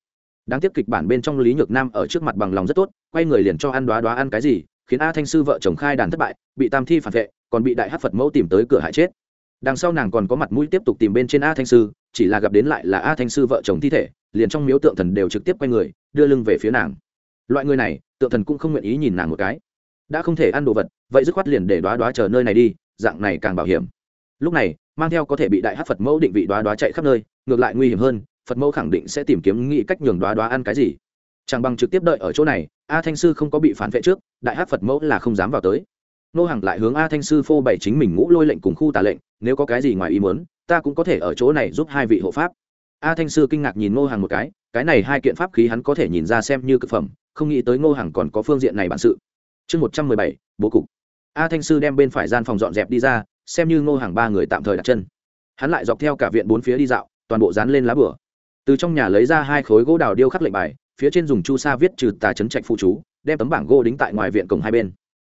Đáng tiếc kịch bản bên trong lý nhược nam ở trước mặt bằng lòng rất tốt, quay người liền cho ăn đoá đoá ăn cái gì khiến a thanh sư vợ chồng khai đàn thất bại, bị tam thi phản vệ, còn bị đại hát phật mẫu tìm tới cửa hại chết. Đằng sau nàng còn có mặt mũi tiếp tục tìm bên trên a thanh sư, chỉ là gặp đến lại là a thanh sư vợ chồng thi thể, liền trong miếu tượng thần đều trực tiếp quay người, đưa lưng về phía nàng. Loại người này, tượng thần cũng không nguyện ý nhìn nàng một cái. Đã không thể ăn đồ vật, vậy dứt khoát liền để đoá đoá chờ nơi này đi, dạng này càng bảo hiểm. Lúc này, mang theo có thể bị đại hát phật mẫu định vị đoá đoá chạy khắp nơi, ngược lại nguy hiểm hơn, phật mẫu khẳng định sẽ tìm kiếm nghĩ cách nhường đoá đoá ăn cái gì chẳng bằng trực tiếp đợi ở chỗ này, a thanh sư không có bị phản vệ trước, đại hát phật mẫu là không dám vào tới. Nô hàng lại hướng a thanh sư phô bày chính mình ngũ lôi lệnh cùng khu tà lệnh, nếu có cái gì ngoài ý muốn, ta cũng có thể ở chỗ này giúp hai vị hộ pháp. A thanh sư kinh ngạc nhìn ngô hàng một cái cái này hai kiện pháp khí hắn có thể nhìn ra xem như c ự c phẩm, không nghĩ tới ngô hàng còn có phương diện này bản sự. Chương một trăm mười bảy, bố cục. A thanh sư đem bên phải gian phòng dọn dẹp đi ra, xem như ngô hàng ba người tạm thời đặt chân. Hắn lại dọc theo cả viện bốn phía đi dạo, toàn bộ dán lên lá bửa. Từ trong nhà lấy ra hai khối gỗ đào điêu khắc lệnh bài phía trên dùng chu sa viết trừ tà chấn trạch phụ chú, đem tấm bảng gỗ đính tại ngoài viện cổng hai bên.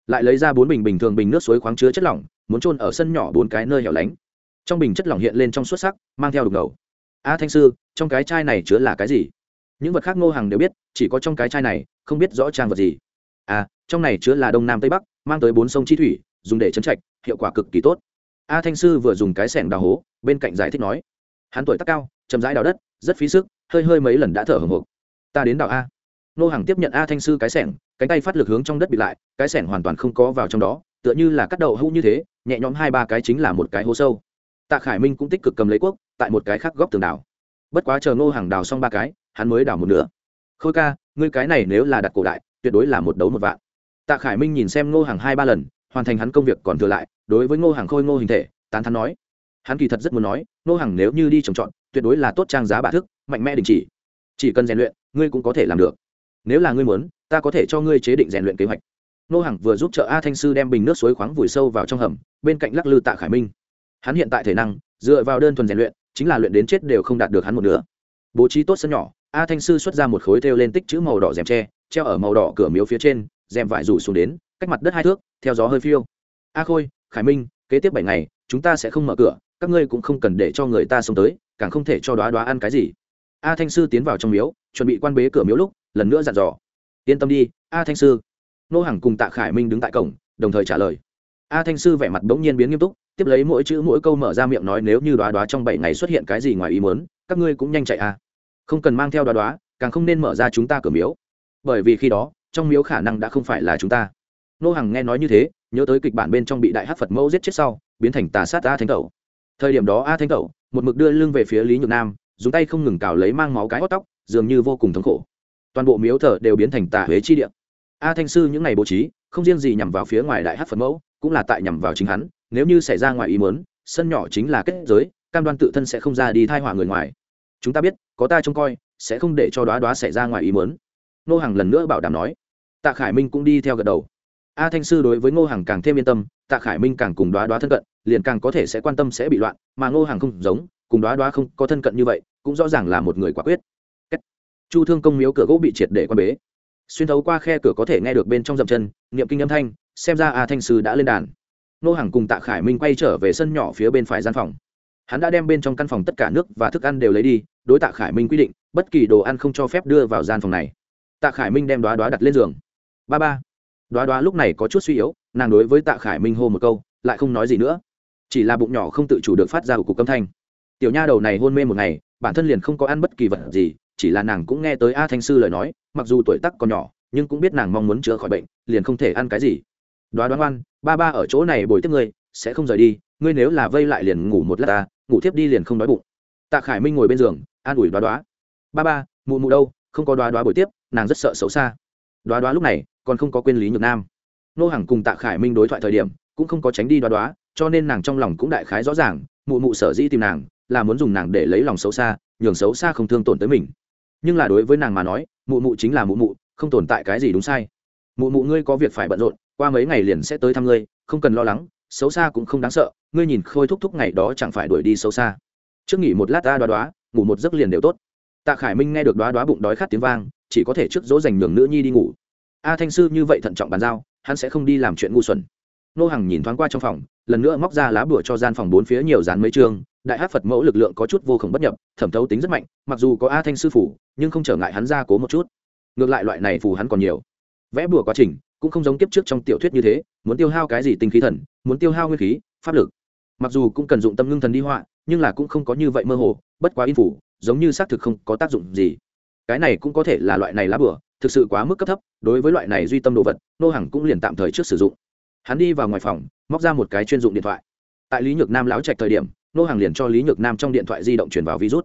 Lại lấy ra bốn bình bình thường bình nước suối khoáng chứa chất lỏng, muốn trôn ở sân nhỏ bốn cái nơi hẻo lánh. Trong bình chất lỏng hiện lên trong suốt sắc, mang theo đục ngầu. A thanh sư, trong cái chai này chứa là cái gì? Những vật khác ngô hàng đều biết, chỉ có trong cái chai này, không biết rõ trang vật gì. À trong này chứa là đông nam tây bắc, mang tới bốn sông chi thủy, dùng để chấn trạch, hiệu quả cực kỳ tốt. A thanh sư vừa dùng cái sẻng đào hố, bên cạnh giải thích nói. Hắn tuổi tác cao, chậm rãi đào đất, rất phí sức, hơi hơi mấy lần đã thở hồng hộc ta đến đào a. Nô hàng tiếp nhận a thanh sư cái sẻng, cánh tay phát lực hướng trong đất bị lại, cái sẻng hoàn toàn không có vào trong đó, tựa như là cắt đầu hũ như thế, nhẹ nhõm hai ba cái chính là một cái hố sâu. Tạ khải minh cũng tích cực cầm lấy quốc, tại một cái khác góc tường đào bất quá chờ Ngô hàng đào xong ba cái, hắn mới đào một nửa. Khôi ca, ngươi cái này nếu là đặt cổ đại, tuyệt đối là một đấu một vạn. Tạ khải minh nhìn xem ngô hàng hai ba lần, hoàn thành hắn công việc còn thừa lại, đối với ngô hàng khôi ngô hình thể, tán thắn nói. Hắn kỳ thật rất muốn nói Ngô hàng nếu như đi trồng trọt, tuyệt đối là tốt trang giá bạ thức, mạnh mẽ đình chỉ. Chỉ cần rèn luyện ngươi cũng có thể làm được. Nếu là ngươi muốn, ta có thể cho ngươi chế định rèn luyện kế hoạch. Nô hàng vừa giúp t r ợ a thanh sư đem bình nước suối khoáng vùi sâu vào trong hầm, bên cạnh lắc lư tạ khải minh. Hắn hiện tại thể năng, dựa vào đơn thuần rèn luyện, chính là luyện đến chết đều không đạt được hắn một nữa bố trí tốt sân nhỏ, a thanh sư xuất ra một khối thêu lên tích chữ màu đỏ rèm tre, treo ở màu đỏ cửa miếu phía trên, rèm vải rủ xuống đến, cách mặt đất hai thước, theo gió hơi phiêu. A khôi, khải minh, kế tiếp bảy ngày, chúng ta sẽ không mở cửa, các ngươi cũng không cần để cho người ta sống tới, càng không thể cho đoá đoá ăn cái gì. A thanh sư tiến vào trong miếu chuẩn bị quan bế cửa miếu lúc, lần nữa dặn dò. Yên tâm đi, a thanh sư. Nô hàng cùng tạ khải minh đứng tại cổng, đồng thời trả lời. A thanh sư vẻ mặt bỗng nhiên biến nghiêm túc, tiếp lấy mỗi chữ mỗi câu mở ra miệng nói, nếu như đoá đoá trong bảy ngày xuất hiện cái gì ngoài ý muốn, các ngươi cũng nhanh chạy a. Không cần mang theo đoá đoá càng không nên mở ra chúng ta cửa miếu. Bởi vì khi đó, trong miếu khả năng đã không phải là chúng ta. Nô Hằng nghe nói như thế, nhớ tới kịch bản bên trong bị đại hát phật mẫu giết chết sau, biến thành tà sát a thanh tẩu. Thời điểm đó a thanh tẩu, một mực đưa lưng về phía lý nhược nam, dùng tay không ngừng cào lấy mang máu cái hót tóc dường như vô cùng thống khổ. Toàn bộ miếu thờ đều biến thành tà huế chi địa. A thanh sư những ngày bố trí, không riêng gì nhằm vào phía ngoài đại hát phật mẫu, cũng là tại nhằm vào chính hắn. Nếu như xảy ra ngoài ý muốn, sân nhỏ chính là kết giới, cam đoan tự thân sẽ không ra đi thai hỏa người ngoài. Chúng ta biết, có ta trông coi, sẽ không để cho đoá đoá xảy ra ngoài ý muốn. Nô hàng lần nữa bảo đảm nói. Tạ khải minh cũng đi theo gật đầu. A thanh sư đối với ngô hàng càng thêm yên tâm, tạ khải minh càng cùng đoá đoá thân cận, liền càng có thể sẽ quan tâm sẽ bị loạn, mà ngô hàng không giống, cùng đoá đoá không có thân cận như vậy, cũng rõ ràng là một người quả quyết chu thương công miếu cửa gỗ bị triệt để quan bế. Xuyên thấu qua khe cửa có thể nghe được bên trong dậm chân, niệm kinh âm thanh, xem ra a thanh sư đã lên đàn. Nô hàng cùng tạ khải minh quay trở về sân nhỏ phía bên phải gian phòng. Hắn đã đem bên trong căn phòng tất cả nước và thức ăn đều lấy đi, đối tạ khải minh quy định, bất kỳ đồ ăn không cho phép đưa vào gian phòng này. Tạ khải minh đem đoá đoá đặt lên giường. Ba ba. Đoá đoá lúc này có chút suy yếu, nàng đối với tạ khải minh hô một câu, lại không nói gì nữa. Chỉ là bụng nhỏ không tự chủ được phát ra của cục âm thanh. Tiểu nha đầu này hôn mê một ngày, bản thân liền không có ăn bất kỳ vật gì chỉ là nàng cũng nghe tới a thanh sư lời nói, mặc dù tuổi tắc còn nhỏ, nhưng cũng biết nàng mong muốn chữa khỏi bệnh, liền không thể ăn cái gì. Đoá đoán oan, ba ba ở chỗ này bồi tiếp ngươi, sẽ không rời đi, ngươi nếu là vây lại liền ngủ một lát ta, ngủ tiếp đi liền không đói bụng. Tạ khải minh ngồi bên giường, an ủi đoá đoá. Ba ba, mụ mụ đâu, không có đoá đoá bồi tiếp, nàng rất sợ xấu xa. Đoá đoá lúc này, còn không có quên lý nhược nam. Nô Hằng cùng tạ khải minh đối thoại thời điểm, cũng không có tránh đi đoá đoá, cho nên nàng trong lòng cũng đại khái rõ ràng, mụ mụ sở dĩ tìm nàng, là muốn dùng nàng để lấy lòng xấu xa, nhường xấu xa không thương tổn tới mình nhưng là đối với nàng mà nói, mụ mụ chính là mụ mụ, không tồn tại cái gì đúng sai. Mụ mụ ngươi có việc phải bận rộn, qua mấy ngày liền sẽ tới thăm ngươi, không cần lo lắng, xấu xa cũng không đáng sợ, ngươi nhìn khôi thúc thúc ngày đó chẳng phải đuổi đi xấu xa. Trước nghỉ một lát ta đoá đoá, ngủ một giấc liền đều tốt. Tạ khải minh nghe được đoá đoá bụng đói khát tiếng vang, chỉ có thể trước dỗ dành nhường nữ nhi đi ngủ. A thanh sư như vậy thận trọng bàn giao, hắn sẽ không đi làm chuyện ngu xuẩn. Nô hằng nhìn thoáng qua trong phòng, lần nữa móc ra lá bùa cho gian phòng bốn phía nhiều dán mấy chương đại hát phật mẫu lực lượng có chút vô khổng bất nhập, thẩm thấu tính rất mạnh, mặc dù có a thanh sư phủ nhưng không trở ngại hắn ra cố một chút. Ngược lại loại này phù hắn còn nhiều. Vẽ bùa quá trình cũng không giống kiếp trước trong tiểu thuyết như thế, muốn tiêu hao cái gì tinh khí thần, muốn tiêu hao nguyên khí, pháp lực. Mặc dù cũng cần dụng tâm ngưng thần đi họa, nhưng là cũng không có như vậy mơ hồ, bất quá in phủ giống như xác thực không có tác dụng gì. Cái này cũng có thể là loại này lá bửa thực sự quá mức cấp thấp, đối với loại này duy tâm đồ vật, nô Hằng cũng liền tạm thời trước sử dụng. Hắn đi vào ngoài phòng, móc ra một cái chuyên dụng điện thoại. Tại lý nhược nam lão trạch thời điểm nô hàng liền cho lý nhược nam trong điện thoại di động truyền vào virus.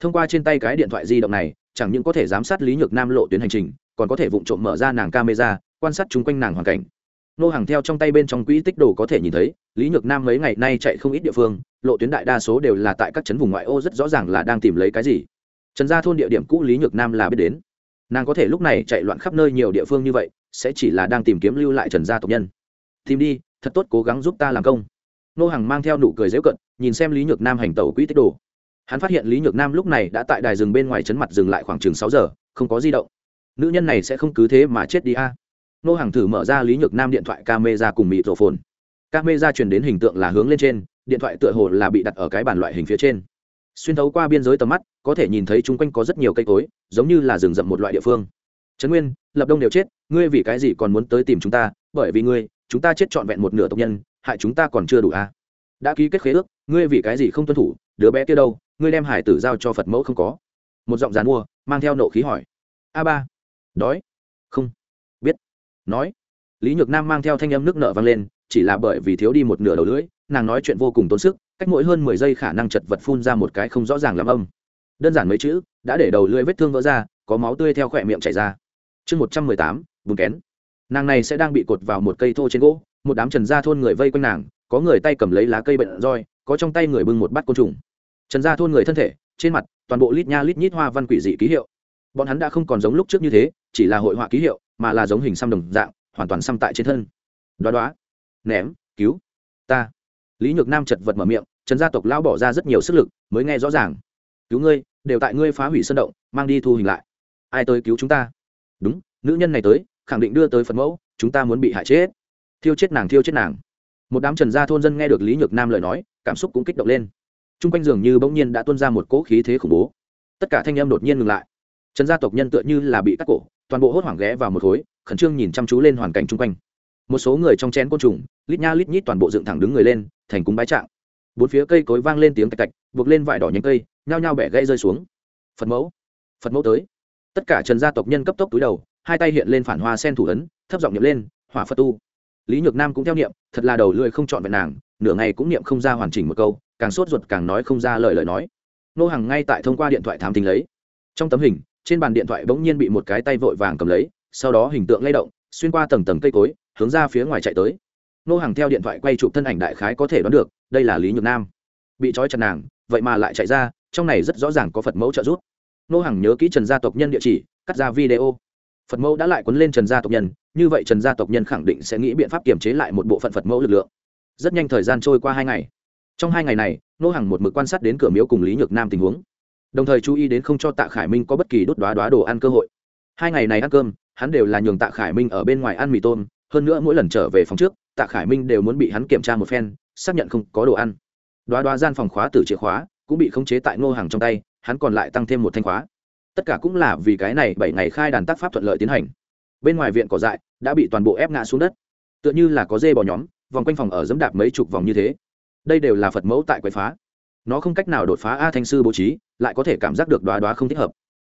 Thông qua trên tay cái điện thoại di động này, chẳng những có thể giám sát lý nhược nam lộ tuyến hành trình, còn có thể vụ trộm mở ra nàng camera, quan sát chung quanh nàng hoàn cảnh. Nô hàng theo trong tay bên trong quỹ tích đồ có thể nhìn thấy, lý nhược nam mấy ngày nay chạy không ít địa phương, lộ tuyến đại đa số đều là tại các trấn vùng ngoại ô rất rõ ràng là đang tìm lấy cái gì. Trần gia thôn địa điểm cũ lý nhược nam là biết đến. Nàng có thể lúc này chạy loạn khắp nơi nhiều địa phương như vậy, sẽ chỉ là đang tìm kiếm lưu lại trần gia tộc nhân. Tìm đi, thật tốt cố gắng giúp ta làm công nô hàng mang theo nụ cười dễu cận, nhìn xem lý nhược nam hành tẩu quỹ tích đồ. Hắn phát hiện lý nhược nam lúc này đã tại đài rừng bên ngoài chấn mặt dừng lại khoảng chừng sáu giờ, không có di động. Nữ nhân này sẽ không cứ thế mà chết đi a. Nô hàng thử mở ra lý nhược nam điện thoại camera cùng mịt rổ phồn. Camera truyền đến hình tượng là hướng lên trên, điện thoại tựa hồ là bị đặt ở cái bàn loại hình phía trên. Xuyên thấu qua biên giới tầm mắt, có thể nhìn thấy chung quanh có rất nhiều cây cối, giống như là rừng rậm một loại địa phương. Trấn nguyên, lập đông đều chết, ngươi vì cái gì còn muốn tới tìm chúng ta? Bởi vì ngươi, chúng ta chết trọn vẹn một nửa tộc nhân hại chúng ta còn chưa đủ à? đã ký kết khế ước, ngươi vì cái gì không tuân thủ? Đứa bé kia đâu? Ngươi đem hải tử giao cho phật mẫu không có? Một giọng dàn mua, mang theo nộ khí hỏi. A ba. Đói. Không. Biết. Nói. Lý nhược nam mang theo thanh âm nước nợ vang lên, chỉ là bởi vì thiếu đi một nửa đầu lưỡi, nàng nói chuyện vô cùng tốn sức, cách mỗi hơn mười giây khả năng chật vật phun ra một cái không rõ ràng làm âm. Đơn giản mấy chữ, đã để đầu lưỡi vết thương vỡ ra, có máu tươi theo khỏe miệng chảy ra. Chương một trăm mười tám, bùn kén. Nàng này sẽ đang bị cột vào một cây thô trên gỗ một đám trần gia thôn người vây quanh nàng, có người tay cầm lấy lá cây bệnh roi, có trong tay người bưng một bát côn trùng. Trần gia thôn người thân thể, trên mặt, toàn bộ lít nha lít nhít hoa văn quỷ dị ký hiệu. Bọn hắn đã không còn giống lúc trước như thế, chỉ là hội họa ký hiệu, mà là giống hình xăm đồng dạng, hoàn toàn xăm tại trên thân. Đoá đoá. Ném, cứu. Ta. Lý nhược nam chật vật mở miệng, trần gia tộc lao bỏ ra rất nhiều sức lực, mới nghe rõ ràng. Cứu ngươi, đều tại ngươi phá hủy sân động, mang đi thu hình lại. Ai tới cứu chúng ta? Đúng, nữ nhân này tới, khẳng định đưa tới phần mẫu, chúng ta muốn bị hại chết thiêu chết nàng, thiêu chết nàng. Một đám trần gia thôn dân nghe được lý nhược nam lời nói, cảm xúc cũng kích động lên. T r u n g quanh giường như bỗng nhiên đã tuân ra một cỗ khí thế khủng bố. Tất cả thanh em đột nhiên ngừng lại. Trần gia tộc nhân tựa như là bị cắt cổ, toàn bộ hốt hoảng ghé vào một khối, khẩn trương nhìn chăm chú lên hoàn cảnh chung quanh. Một số người trong chén côn trùng, lít nha lít nhít toàn bộ dựng thẳng đứng người lên, thành cúng bái trạng. Bốn phía cây cối vang lên tiếng cạch cạch, buộc lên vải đỏ nhánh cây, nhao nhao bẻ gây rơi xuống. Phật mẫu phật mẫu tới. Tất cả trần gia tộc nhân cấp tốc túi đầu, hai tay hiện lên phản hoa sen thủ ấn, thấp giọng nhậm lên, hỏa phật tu lý nhược nam cũng theo niệm, thật là đầu lưỡi không chọn vẹn nàng, nửa ngày cũng niệm không ra hoàn chỉnh một câu, càng sốt ruột càng nói không ra lời lời nói. Nô hàng ngay tại thông qua điện thoại thám tính lấy. Trong tấm hình, trên bàn điện thoại bỗng nhiên bị một cái tay vội vàng cầm lấy, sau đó hình tượng lay động, xuyên qua tầng tầng cây cối, hướng ra phía ngoài chạy tới. Nô hàng theo điện thoại quay chụp thân ảnh đại khái có thể đoán được, đây là lý nhược nam. Bị trói chặt nàng, vậy mà lại chạy ra, trong này rất rõ ràng có phật mẫu trợ giúp. Nô hàng nhớ kỹ trần gia tộc nhân địa chỉ, cắt ra video. Phật mẫu đã lại quấn lên trần gia tộc nhân như vậy trần gia tộc nhân khẳng định sẽ nghĩ biện pháp kiềm chế lại một bộ phận phật mẫu lực lượng. Rất nhanh thời gian trôi qua hai ngày. Trong hai ngày này, nô hàng một mực quan sát đến cửa miếu cùng lý nhược nam tình huống. Đồng thời chú ý đến không cho tạ khải minh có bất kỳ đốt đoá đoá đồ ăn cơ hội. Hai ngày này ăn cơm, hắn đều là nhường tạ khải minh ở bên ngoài ăn mì tôm, hơn nữa mỗi lần trở về phòng trước, tạ khải minh đều muốn bị hắn kiểm tra một phen, xác nhận không có đồ ăn. Đoá đoá gian phòng khóa từ chìa khóa, cũng bị khống chế tại ngô hàng trong tay, hắn còn lại tăng thêm một thanh khóa. Tất cả cũng là vì cái này bảy ngày khai đàn tác pháp thuận lợi tiến hành bên ngoài viện cỏ dại đã bị toàn bộ ép ngã xuống đất. Tựa như là có dê bỏ nhóm, vòng quanh phòng ở dẫm đạp mấy chục vòng như thế. Đây đều là phật mẫu tại quậy phá. Nó không cách nào đột phá a thanh sư bố trí, lại có thể cảm giác được đoá đoá không thích hợp.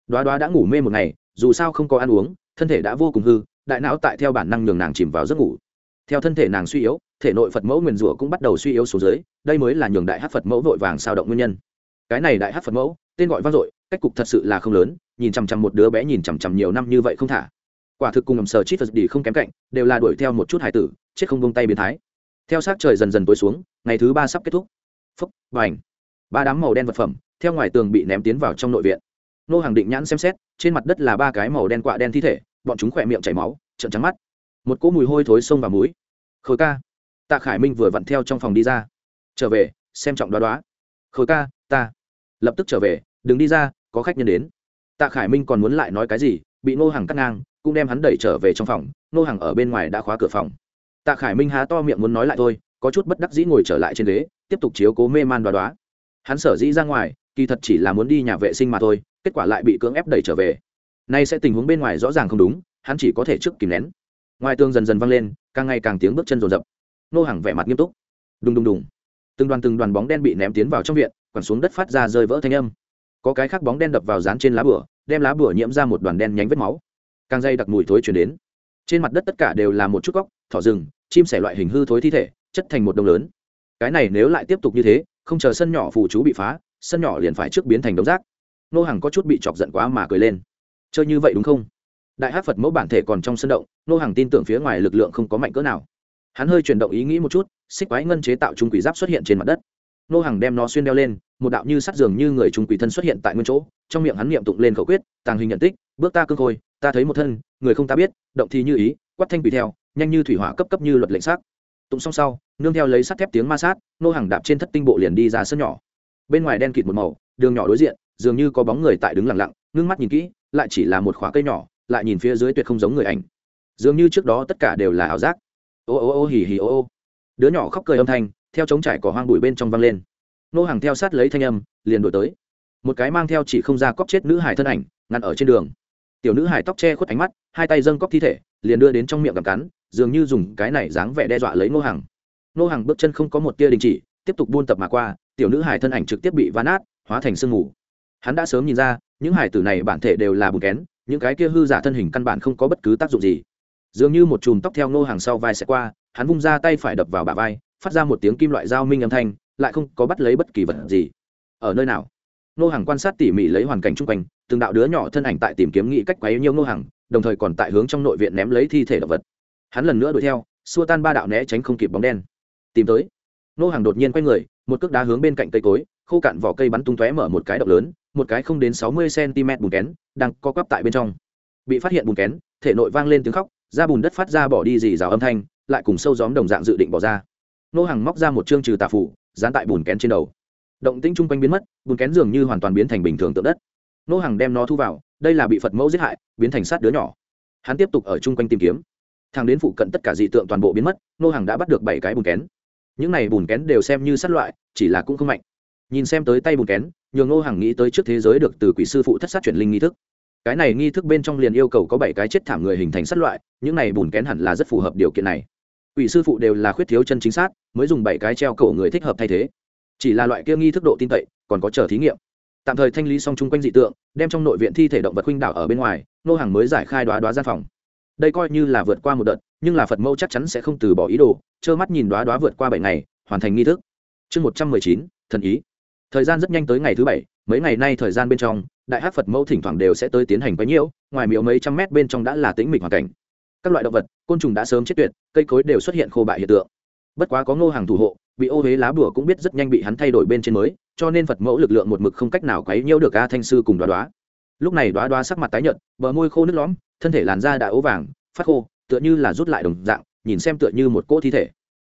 Đoá đoá đã ngủ mê một ngày, dù sao không có ăn uống, thân thể đã vô cùng hư, đại não tại theo bản năng nhường nàng chìm vào giấc ngủ. Theo thân thể nàng suy yếu, thể nội phật mẫu nguyền rủa cũng bắt đầu suy yếu xuống dưới, đây mới là nhường đại hát phật mẫu vội vàng sao động nguyên nhân. Cái này đại hát phật mẫu, tên gọi vang dội, cách cục thật sự là không lớn, nhìn chằm chằm một đứa bé nhìn chằm chằm nhiều năm như vậy không thả quả thực cùng ngầm sờ chít phật đi không kém cạnh, đều là đuổi theo một chút hải tử, chết không bông tay biến thái. Theo sát trời dần dần tối xuống, ngày thứ ba sắp kết thúc. Phúc và ảnh ba đám màu đen vật phẩm, theo ngoài tường bị ném tiến vào trong nội viện. Nô hàng định nhãn xem xét, trên mặt đất là ba cái màu đen quạ đen thi thể, bọn chúng khỏe miệng chảy máu trận trắng mắt. Một cỗ mùi hôi thối xông vào mũi. Khối ca. Tạ khải minh vừa vặn theo trong phòng đi ra. Trở về, xem trọng đoá đoá. Khối ca, ta. Lập tức trở về, đừng đi ra, có khách nhân đến. Tạ khải minh còn muốn lại nói cái gì, bị nô hàng cắt ngang cũng đem hắn đẩy trở về trong phòng nô hàng ở bên ngoài đã khóa cửa phòng. Tạ khải minh há to miệng muốn nói lại thôi, có chút bất đắc dĩ ngồi trở lại trên ghế, tiếp tục chiếu cố mê man đoá đoá. Hắn sở dĩ ra ngoài, kỳ thật chỉ là muốn đi nhà vệ sinh mà thôi, kết quả lại bị cưỡng ép đẩy trở về. Nay sẽ tình huống bên ngoài rõ ràng không đúng, hắn chỉ có thể trước kìm nén. Ngoài tường dần dần văng lên, càng ngày càng tiếng bước chân rồn rập. Nô hàng vẻ mặt nghiêm túc. Đùng đùng đùng. Từng đoàn từng đoàn bóng đen bị ném tiến vào trong viện, quẳng xuống đất phát ra rơi vỡ thanh âm. Có cái khác bóng đen đập vào dán trên lá bửa, đem lá bửa nhiễm ra một đoàn đen nhánh vết máu càng dây đặc mùi thối chuyển đến. Trên mặt đất tất cả đều là một chút góc, thỏ rừng, chim sẻ loại hình hư thối thi thể, chất thành một đông lớn. Cái này nếu lại tiếp tục như thế, không chờ sân nhỏ phù chú bị phá, sân nhỏ liền phải trước biến thành đống rác. Nô hàng có chút bị chọc giận quá mà cười lên. Chơi như vậy đúng không? Đại hát phật mẫu bản thể còn trong sân động, nô hàng tin tưởng phía ngoài lực lượng không có mạnh cỡ nào. Hắn hơi chuyển động ý nghĩ một chút, xích quái ngân chế tạo trung quỷ giáp xuất hiện trên mặt đất nô hàng đem nó xuyên đeo lên, một đạo như sắt dường như người trung quỷ thân xuất hiện tại nguyên chỗ, trong miệng hắn niệm tụng lên khẩu quyết, tàng hình nhận tích, bước ta cương khôi, ta thấy một thân, người không ta biết, động thì như ý, quát thanh quỷ theo, nhanh như thủy hỏa cấp cấp như luật lệnh xác tụng xong sau, nương theo lấy sắt thép tiếng ma sát, nô hàng đạp trên thất tinh bộ liền đi ra sân nhỏ. Bên ngoài đen kịt một màu, đường nhỏ đối diện, dường như có bóng người tại đứng lặng lặng ngưng mắt nhìn kỹ, lại chỉ là một khóa cây nhỏ, lại nhìn phía dưới tuyệt không giống người ảnh. Dường như trước đó tất cả đều là ảo giác. Ô ô ô hì hì ô ô. Đứa nhỏ khóc cười âm thanh theo trống trải cỏ hoang bụi bên trong văng lên. Nô hàng theo sát lấy thanh âm, liền đổi tới. Một cái mang theo chỉ không ra cóc chết nữ hải thân ảnh, ngăn ở trên đường. Tiểu nữ hải tóc che khuất ánh mắt, hai tay dâng cóc thi thể, liền đưa đến trong miệng cầm cắn, dường như dùng cái này dáng vẻ đe dọa lấy nô hàng. Nô hàng bước chân không có một tia đình chỉ, tiếp tục buôn tập mà qua, tiểu nữ hải thân ảnh trực tiếp bị ván át hóa thành sương mù. Hắn đã sớm nhìn ra, những hải tử này bản thể đều là bùn kén, những cái kia hư giả thân hình căn bản không có bất cứ tác dụng gì. Dường như một chùm tóc theo nô hàng sau vai sẽ qua, hắn vung ra tay phải đập vào bả vai phát ra một tiếng kim loại dao minh âm thanh, lại không có bắt lấy bất kỳ vật gì. Ở nơi nào? Nô hàng quan sát tỉ mỉ lấy hoàn cảnh chung quanh, từng đạo đứa nhỏ thân ảnh tại tìm kiếm nghĩ cách quấy nhiêu nô hàng đồng thời còn tại hướng trong nội viện ném lấy thi thể động vật. Hắn lần nữa đuổi theo, xua tan ba đạo né tránh không kịp bóng đen. Tìm tới. Nô hàng đột nhiên quay người, một cước đá hướng bên cạnh cây cối, khô cạn vỏ cây bắn tung tóe mở một cái động lớn, một cái không đến sáu mươi cm bùn kén, đang co quắp tại bên trong. Bị phát hiện bùn kén, thể nội vang lên tiếng khóc, da bùn đất phát ra bỏ đi dì rào âm thanh, lại cùng sâu gióm đồng dạng dự định bỏ ra nô hàng móc ra một chương trừ tà phủ dán tại bùn kén trên đầu. Động tĩnh chung quanh biến mất, bùn kén dường như hoàn toàn biến thành bình thường tượng đất. Nô hàng đem nó thu vào, đây là bị phật mẫu giết hại, biến thành sát đứa nhỏ. Hắn tiếp tục ở chung quanh tìm kiếm. Thằng đến phụ cận tất cả dị tượng toàn bộ biến mất, nô hàng đã bắt được bảy cái bùn kén. Những này bùn kén đều xem như sát loại, chỉ là cũng không mạnh. Nhìn xem tới tay bùn kén, nhường nô hàng nghĩ tới trước thế giới được từ quỷ sư phụ thất sát chuyển linh nghi thức. Cái này nghi thức bên trong liền yêu cầu có bảy cái chết thảm người hình thành sát loại, những này bùn kén hẳn là rất phù hợp điều kiện này ủy sư phụ đều là khuyết thiếu chân chính xác mới dùng bảy cái treo cổ người thích hợp thay thế. Chỉ là loại kia nghi thức độ tin cậy, còn có chờ thí nghiệm. Tạm thời thanh lý xong chung quanh dị tượng, đem trong nội viện thi thể động vật huynh đảo ở bên ngoài, nô hàng mới giải khai đoá đoá gian phòng. Đây coi như là vượt qua một đợt, nhưng là phật mẫu chắc chắn sẽ không từ bỏ ý đồ, trơ mắt nhìn đoá đoá vượt qua bảy ngày, hoàn thành nghi thức. Chương một trăm mười chín, thần ý. Thời gian rất nhanh tới ngày thứ bảy, mấy ngày nay thời gian bên trong, đại hát phật mẫu thỉnh thoảng đều sẽ tới tiến hành quấy nhiễu, ngoài miếu mấy trăm mét bên trong đã là tĩnh mịch hoàn cảnh các loại động vật, côn trùng đã sớm chết tuyệt, cây cối đều xuất hiện khô bại hiện tượng. Bất quá có ngô hàng thủ hộ, bị ô huế lá bùa cũng biết rất nhanh bị hắn thay đổi bên trên mới, cho nên phật mẫu lực lượng một mực không cách nào quấy nhiễu được a thanh sư cùng đoá đoá. Lúc này đoá đoá sắc mặt tái nhợt, bờ môi khô nước lõm, thân thể làn da đã ố vàng, phát khô, tựa như là rút lại đồng dạng, nhìn xem tựa như một cỗ thi thể.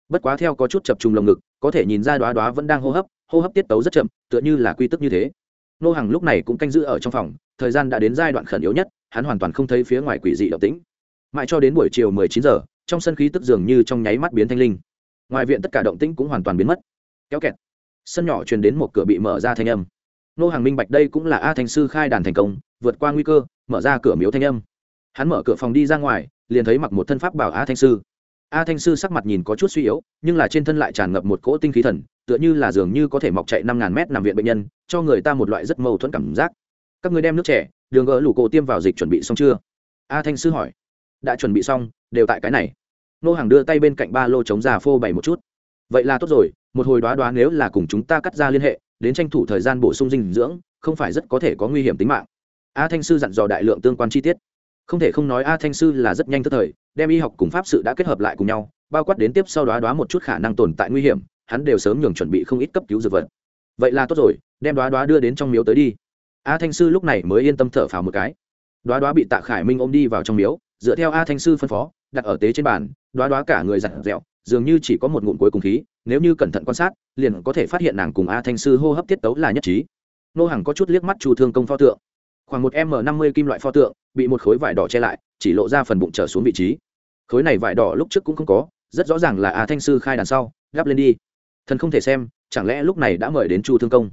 Bất quá theo có chút chập trùng lồng ngực, có thể nhìn ra đoá đoá vẫn đang hô hấp hô hấp tiết tấu rất chậm, tựa như là quy tức như thế. Nô hàng lúc này cũng canh giữ ở trong phòng, thời gian đã đến giai đoạn khẩn yếu nhất, hắn hoàn toàn không thấy phía ngoài quỷ dị động tĩnh mãi cho đến buổi chiều mười chín giờ, trong sân khí tức dường như trong nháy mắt biến thanh linh. Ngoài viện tất cả động tĩnh cũng hoàn toàn biến mất. Kéo kẹt. Sân nhỏ truyền đến một cửa bị mở ra thanh âm. Nô hàng minh bạch đây cũng là a thanh sư khai đàn thành công, vượt qua nguy cơ, mở ra cửa miếu thanh âm. Hắn mở cửa phòng đi ra ngoài, liền thấy mặc một thân pháp bảo a thanh sư. A thanh sư sắc mặt nhìn có chút suy yếu, nhưng là trên thân lại tràn ngập một cỗ tinh khí thần, tựa như là dường như có thể mọc chạy năm ngàn mét nằm viện bệnh nhân, cho người ta một loại rất mâu thuẫn cảm giác. Các người đem nước trẻ đường gỡ lũ cổ tiêm vào dịch chuẩn bị xong chưa? A thanh sư hỏi đã chuẩn bị xong, đều tại cái này. Nô hàng đưa tay bên cạnh ba lô chống già phô bày một chút. Vậy là tốt rồi, một hồi đoá đoá nếu là cùng chúng ta cắt ra liên hệ, đến tranh thủ thời gian bổ sung dinh dưỡng, không phải rất có thể có nguy hiểm tính mạng. A thanh sư dặn dò đại lượng tương quan chi tiết. Không thể không nói a thanh sư là rất nhanh tức thời, đem y học cùng pháp sự đã kết hợp lại cùng nhau, bao quát đến tiếp sau đoá đoá một chút khả năng tồn tại nguy hiểm, hắn đều sớm nhường chuẩn bị không ít cấp cứu dược vật. Vậy là tốt rồi, đem đoá đoá đưa đến trong miếu tới đi. A thanh sư lúc này mới yên tâm thở phào một cái. Đoá đoá bị tạ khải minh ôm đi vào trong miếu dựa theo a thanh sư phân phó, đặt ở tế trên bàn, đoá đoá cả người giặt dẹo dường như chỉ có một ngụm cuối cùng khí, nếu như cẩn thận quan sát, liền có thể phát hiện nàng cùng a thanh sư hô hấp tiết tấu là nhất trí. Nô hàng có chút liếc mắt chu thương công pho tượng. Khoảng một m năm mươi kim loại pho tượng, bị một khối vải đỏ che lại, chỉ lộ ra phần bụng trở xuống vị trí. Khối này vải đỏ lúc trước cũng không có, rất rõ ràng là a thanh sư khai đàn sau, gắp lên đi. Thần không thể xem, chẳng lẽ lúc này đã mời đến chu thương công?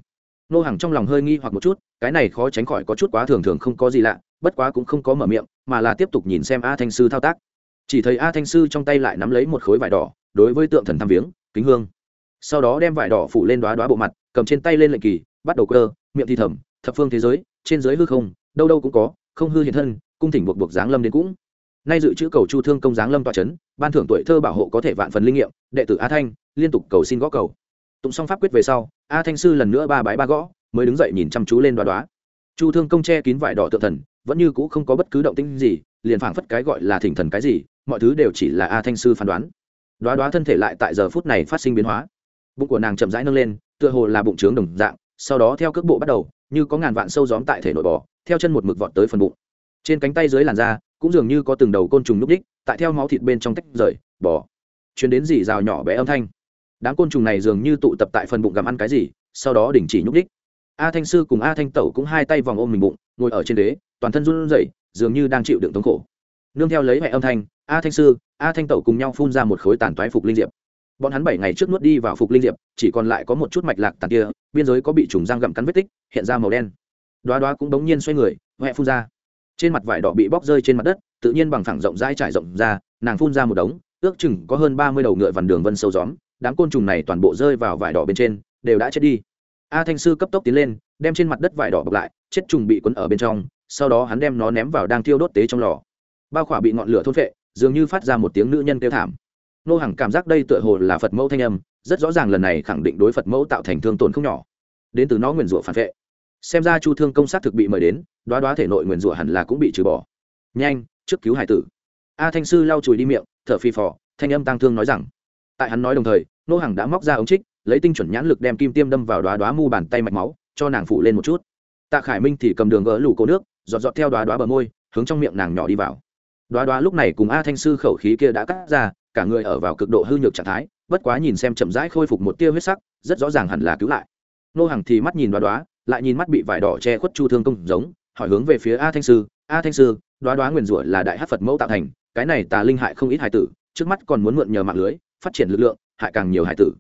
Nô hàng trong lòng hơi nghi hoặc một chút, cái này khó tránh khỏi có chút quá thường thường không có gì lạ bất quá cũng không có mở miệng, mà là tiếp tục nhìn xem a thanh sư thao tác. Chỉ thấy a thanh sư trong tay lại nắm lấy một khối vải đỏ, đối với tượng thần tham viếng, kính hương. Sau đó đem vải đỏ phủ lên đoá đoá bộ mặt, cầm trên tay lên lệnh kỳ, bắt đầu cơ, miệng thì thầm, thập phương thế giới, trên giới hư không, đâu đâu cũng có, không hư hiện thân, cung thỉnh buộc buộc giáng lâm đến cũng. Nay dự trữ cầu chu thương công giáng lâm tọa trấn ban thưởng tuổi thơ bảo hộ có thể vạn phần linh nghiệm, đệ tử a thanh, liên tục cầu xin gõ cầu. Tụng xong pháp quyết về sau, a thanh sư lần nữa ba bái ba gõ, mới đứng dậy nhìn chăm chú lên đoá đoá chu thương công che kín vải đỏ tự thần vẫn như cũ không có bất cứ động tĩnh gì, liền phảng phất cái gọi là thỉnh thần cái gì, mọi thứ đều chỉ là a thanh sư phán đoán. Đoá đoá thân thể lại tại giờ phút này phát sinh biến hóa. Bụng của nàng chậm rãi nâng lên, tựa hồ là bụng trướng đồng dạng, sau đó theo cước bộ bắt đầu, như có ngàn vạn sâu gióm tại thể nội bò, theo chân một mực vọt tới phần bụng. Trên cánh tay dưới làn da, cũng dường như có từng đầu côn trùng núp đích, tại theo máu thịt bên trong tách rời, bò. Chuyến đến dì rào nhỏ bé âm thanh. Đám côn trùng này dường như tụ tập tại phần bụng gặm ăn cái gì, sau đó đình chỉ nhúc đích. A thanh sư cùng a thanh tẩu cũng hai tay vòng ôm mình bụng, ngồi ở trên đế toàn thân run rẩy, dường như đang chịu đựng thống khổ. Nương theo lấy mẹ âm thanh, a thanh sư, a thanh tẩu cùng nhau phun ra một khối tàn toái phục linh diệp. Bọn hắn bảy ngày trước nuốt đi vào phục linh diệp, chỉ còn lại có một chút mạch lạc tàn kia, biên giới có bị trùng răng gặm cắn vết tích, hiện ra màu đen. Đoá đoá cũng bỗng nhiên xoay người huệ phun ra. Trên mặt vải đỏ bị bóc rơi trên mặt đất, tự nhiên bằng phẳng rộng rãi trải rộng ra, nàng phun ra một đống, ước chừng có hơn ba mươi đầu ngựa vằn đường vân sâu gióm đám côn trùng này toàn bộ rơi vào vải đỏ bên trên, đều đã chết đi. A thanh sư cấp tốc tiến lên, đem trên mặt đất vải đỏ bọc lại, chết trùng bị quấn ở bên trong sau đó hắn đem nó ném vào đang thiêu đốt tế trong lò. Bao khỏa bị ngọn lửa thôn vệ dường như phát ra một tiếng nữ nhân kêu thảm. Nô hàng cảm giác đây tựa hồ là phật mẫu thanh âm, rất rõ ràng lần này khẳng định đối phật mẫu tạo thành thương tổn không nhỏ. Đến từ nó nguyền rủa phản vệ. Xem ra chu thương công sát thực bị mời đến, đoá đoá thể nội nguyền rủa hẳn là cũng bị trừ bỏ. Nhanh, trước cứu hải tử. A thanh sư lau chùi đi miệng, thở phi phò, thanh âm tăng thương nói rằng. Tại hắn nói đồng thời, nô hàng đã móc ra ống trích, lấy tinh chuẩn nhãn lực đem kim tiêm đâm vào đoá đoá mu bàn tay mạch máu, cho nàng phụ lên một chút. Tạ khải minh thì cầm đường gỡ lủ cổ nước giọt giọt theo đoá đoá bờ môi, hướng trong miệng nàng nhỏ đi vào. Đoá đoá lúc này cùng a thanh sư khẩu khí kia đã cắt ra, cả người ở vào cực độ hư nhược trạng thái, bất quá nhìn xem chậm rãi khôi phục một tia huyết sắc, rất rõ ràng hẳn là cứu lại. Nô hàng thì mắt nhìn đoá đoá, lại nhìn mắt bị vải đỏ che khuất chu thương công giống, hỏi hướng về phía a thanh sư, a thanh sư, đoá đoá nguyền rủa là đại hát phật mẫu tạo thành, cái này tà linh hại không ít hải tử, trước mắt còn muốn mượn nhờ mạng lưới, phát triển lực lượng, hại càng nhiều hải tử.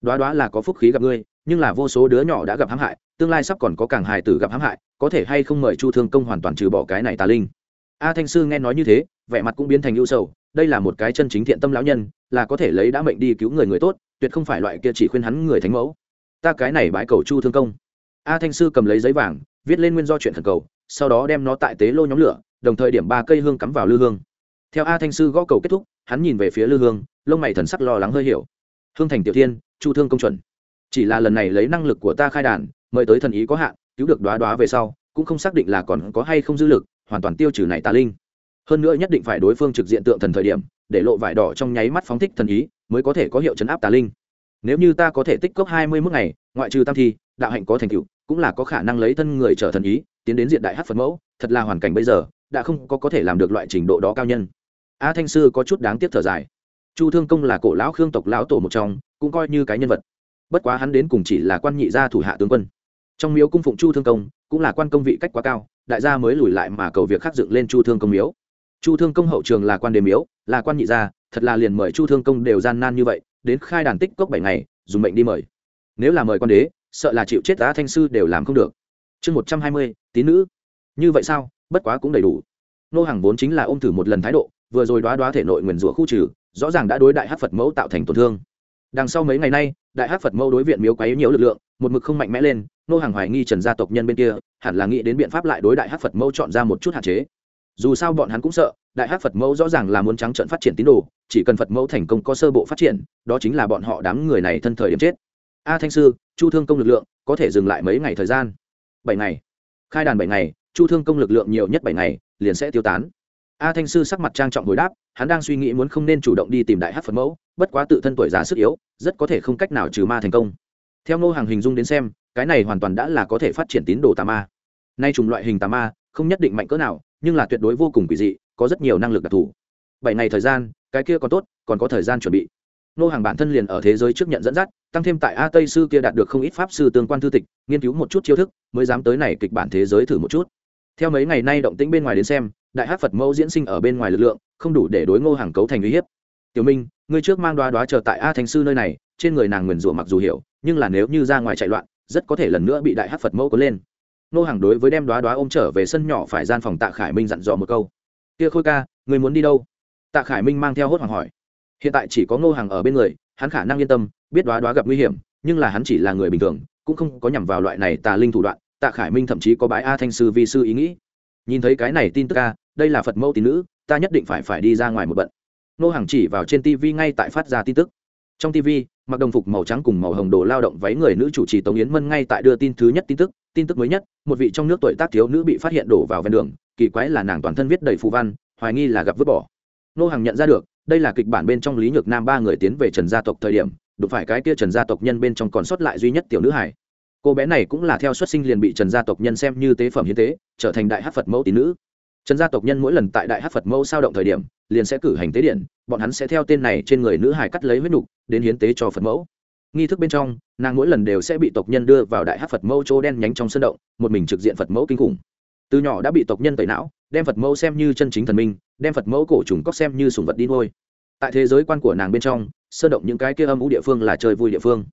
Đoá đoá là có phúc khí gặp ngươi nhưng là vô số đứa nhỏ đã gặp hãm hại, tương lai sắp còn có càng hài tử gặp hãm hại, có thể hay không mời chu thương công hoàn toàn trừ bỏ cái này tà linh. A thanh sư nghe nói như thế, vẻ mặt cũng biến thành ưu sầu, đây là một cái chân chính thiện tâm lão nhân, là có thể lấy đã mệnh đi cứu người người tốt, tuyệt không phải loại kia chỉ khuyên hắn người thánh mẫu. Ta cái này bãi cầu chu thương công. A thanh sư cầm lấy giấy vàng, viết lên nguyên do chuyện thần cầu, sau đó đem nó tại tế lô nhóm lửa, đồng thời điểm ba cây hương cắm vào lư hương. Theo a thanh sư gõ cầu kết thúc, hắn nhìn về phía lư hương, lông mày thần sắc lo lắng hơi hiểu. Hương thành tiểu thiên, chu thương công chuẩn chỉ là lần này lấy năng lực của ta khai đàn, mời tới thần ý có hạn, cứu được đoá đoá về sau, cũng không xác định là còn có hay không dư lực, hoàn toàn tiêu trừ này tà linh. Hơn nữa nhất định phải đối phương trực diện tượng thần thời điểm, để lộ vải đỏ trong nháy mắt phóng thích thần ý, mới có thể có hiệu chấn áp tà linh. Nếu như ta có thể tích cốc hai mươi mức ngày, ngoại trừ tam thi, đạo hạnh có thành tựu, cũng là có khả năng lấy thân người trở thần ý, tiến đến diện đại hát phật mẫu, thật là hoàn cảnh bây giờ, đã không có có thể làm được loại trình độ đó cao nhân. A thanh sư có chút đáng tiếc thở dài. Chu thương công là cổ lão khương tộc lão tổ một trong, cũng coi như cái nhân vật bất quá hắn đến cùng chỉ là quan nhị gia thủ hạ tướng quân. Trong miếu cung phụng chu thương công, cũng là quan công vị cách quá cao, đại gia mới lùi lại mà cầu việc khắc dựng lên chu thương công miếu. Chu thương công hậu trường là quan đề miếu, là quan nhị gia, thật là liền mời chu thương công đều gian nan như vậy, đến khai đàn tích cốc bảy ngày, dùng mệnh đi mời. Nếu là mời quan đế, sợ là chịu chết tá thanh sư đều làm không được. Chương một trăm hai mươi, tín nữ. Như vậy sao? Bất quá cũng đầy đủ. Nô hàng vốn chính là ôm thử một lần thái độ, vừa rồi đoá đoá thể nội nguyền rủa khu trừ, rõ ràng đã đối đại hát phật mẫu tạo thành tổn thương. Đằng sau mấy ngày nay đại hát phật mẫu đối viện miếu quấy nhiều lực lượng, một mực không mạnh mẽ lên, nô hàng hoài nghi trần gia tộc nhân bên kia, hẳn là nghĩ đến biện pháp lại đối đại hát phật mẫu chọn ra một chút hạn chế. Dù sao bọn hắn cũng sợ, đại hát phật mẫu rõ ràng là muốn trắng trận phát triển tín đồ, chỉ cần phật mẫu thành công có sơ bộ phát triển, đó chính là bọn họ đám người này thân thời điểm chết. A thanh sư, chu thương công lực lượng, có thể dừng lại mấy ngày thời gian? Bảy ngày. Khai đàn bảy ngày, chu thương công lực lượng nhiều nhất bảy ngày, liền sẽ tiêu tán. A thanh sư sắc mặt trang trọng hồi đáp, hắn đang suy nghĩ muốn không nên chủ động đi tìm đại hát phật mẫu bất quá tự thân tuổi già sức yếu, rất có thể không cách nào trừ ma thành công. Theo ngô hàng hình dung đến xem, cái này hoàn toàn đã là có thể phát triển tín đồ tà ma. Nay trùng loại hình tà ma, không nhất định mạnh cỡ nào, nhưng là tuyệt đối vô cùng quỷ dị, có rất nhiều năng lực đặc thù. Bảy ngày thời gian, cái kia còn tốt, còn có thời gian chuẩn bị. Nô hàng bản thân liền ở thế giới trước nhận dẫn dắt, tăng thêm tại a tây sư kia đạt được không ít pháp sư tương quan thư tịch, nghiên cứu một chút chiêu thức, mới dám tới này kịch bản thế giới thử một chút. Theo mấy ngày nay động tĩnh bên ngoài đến xem, đại hát phật mẫu diễn sinh ở bên ngoài lực lượng, không đủ để đối ngô hàng cấu thành uy hiếp tiểu minh ngươi trước mang đoá đoá chờ tại a Thanh sư nơi này trên người nàng nguyền rủa mặc dù hiểu nhưng là nếu như ra ngoài chạy loạn rất có thể lần nữa bị đại hát phật mẫu có lên. Nô hàng đối với đem đoá đoá ôm trở về sân nhỏ phải gian phòng tạ khải minh dặn dò một câu. Kia khôi ca người muốn đi đâu? Tạ khải minh mang theo hốt hoảng hỏi. Hiện tại chỉ có Nô hàng ở bên người hắn khả năng yên tâm biết đoá đoá gặp nguy hiểm nhưng là hắn chỉ là người bình thường cũng không có nhằm vào loại này tà linh thủ đoạn tạ khải minh thậm chí có bái a thanh sư vi sư ý nghĩ. Nhìn thấy cái này tin tức ca, đây là phật mẫu tín nữ ta nhất định phải phải đi ra ngoài một bận nô hàng chỉ vào trên tv ngay tại phát ra tin tức. Trong tv mặc đồng phục màu trắng cùng màu hồng đồ lao động váy người nữ chủ trì tống yến mân ngay tại đưa tin thứ nhất tin tức. Tin tức mới nhất, một vị trong nước tuổi tác thiếu nữ bị phát hiện đổ vào ven đường. Kỳ quái là nàng toàn thân viết đầy phù văn, hoài nghi là gặp vứt bỏ. Nô hàng nhận ra được, đây là kịch bản bên trong lý nhược nam ba người tiến về trần gia tộc thời điểm, đụng phải cái kia trần gia tộc nhân bên trong còn sót lại duy nhất tiểu nữ hải cô bé này cũng là theo xuất sinh liền bị trần gia tộc nhân xem như tế phẩm hiến tế, trở thành đại hát phật mẫu tín nữ trần gia tộc nhân mỗi lần tại đại hát phật mẫu sao động thời điểm, liền sẽ cử hành tế điện, bọn hắn sẽ theo tên này trên người nữ hải cắt lấy huyết nục, đến hiến tế cho phật mẫu. Nghi thức bên trong, nàng mỗi lần đều sẽ bị tộc nhân đưa vào đại hát phật mẫu chỗ đen nhánh trong sân động, một mình trực diện phật mẫu kinh khủng. Từ nhỏ đã bị tộc nhân tẩy não, đem phật mẫu xem như chân chính thần minh, đem phật mẫu cổ trùng cóc xem như sùng vật đi nuôi tại thế giới quan của nàng bên trong, sơn động những cái kia âm ủ địa phương là chơi vui địa phương.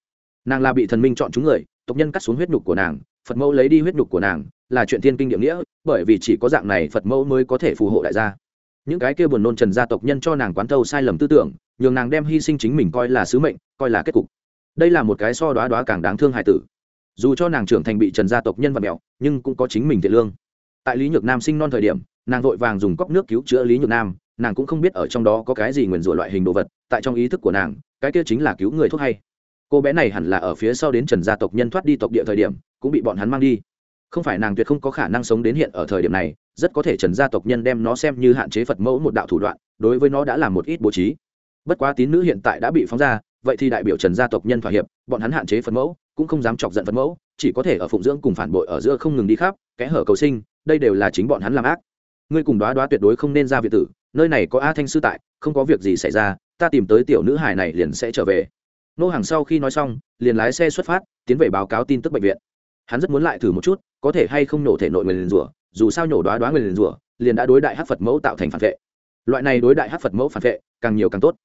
Nàng là bị thần minh chọn chúng người, tộc nhân cắt xuống huyết nhục của nàng, phật mẫu lấy đi huyết nhục của nàng là chuyện thiên kinh địa nghĩa, bởi vì chỉ có dạng này phật mẫu mới có thể phù hộ đại gia. Những cái kia buồn nôn trần gia tộc nhân cho nàng quán thâu sai lầm tư tưởng, nhường nàng đem hy sinh chính mình coi là sứ mệnh, coi là kết cục. Đây là một cái so đoá đoá càng đáng thương hại tử. Dù cho nàng trưởng thành bị trần gia tộc nhân và mẹo, nhưng cũng có chính mình thiện lương. Tại lý nhược nam sinh non thời điểm, nàng vội vàng dùng cốc nước cứu chữa lý nhược nam, nàng cũng không biết ở trong đó có cái gì nguyền rủa loại hình đồ vật, tại trong ý thức của nàng, cái kia chính là cứu người thuốc hay. Cô bé này hẳn là ở phía sau đến trần gia tộc nhân thoát đi tộc địa thời điểm, cũng bị bọn hắn mang đi không phải nàng tuyệt không có khả năng sống đến hiện ở thời điểm này, rất có thể trần gia tộc nhân đem nó xem như hạn chế phật mẫu một đạo thủ đoạn, đối với nó đã là một ít bố trí. Bất quá tín nữ hiện tại đã bị phóng ra, vậy thì đại biểu trần gia tộc nhân thỏa hiệp, bọn hắn hạn chế phật mẫu, cũng không dám chọc giận phật mẫu, chỉ có thể ở phụng dưỡng cùng phản bội ở giữa không ngừng đi khắp, kẽ hở cầu sinh, đây đều là chính bọn hắn làm ác. Ngươi cùng đoá đoá tuyệt đối không nên ra việt tử, nơi này có a thanh sư tại, không có việc gì xảy ra, ta tìm tới tiểu nữ hải này liền sẽ trở về. Nô hàng sau khi nói xong, liền lái xe xuất phát, tiến về báo cáo tin tức bệnh viện hắn rất muốn lại thử một chút, có thể hay không nổ thể nội người liền rủa, dù sao nhổ đoá đoá người liền rủa, liền đã đối đại hát phật mẫu tạo thành phản vệ. Loại này đối đại hát phật mẫu phản vệ, càng nhiều càng tốt.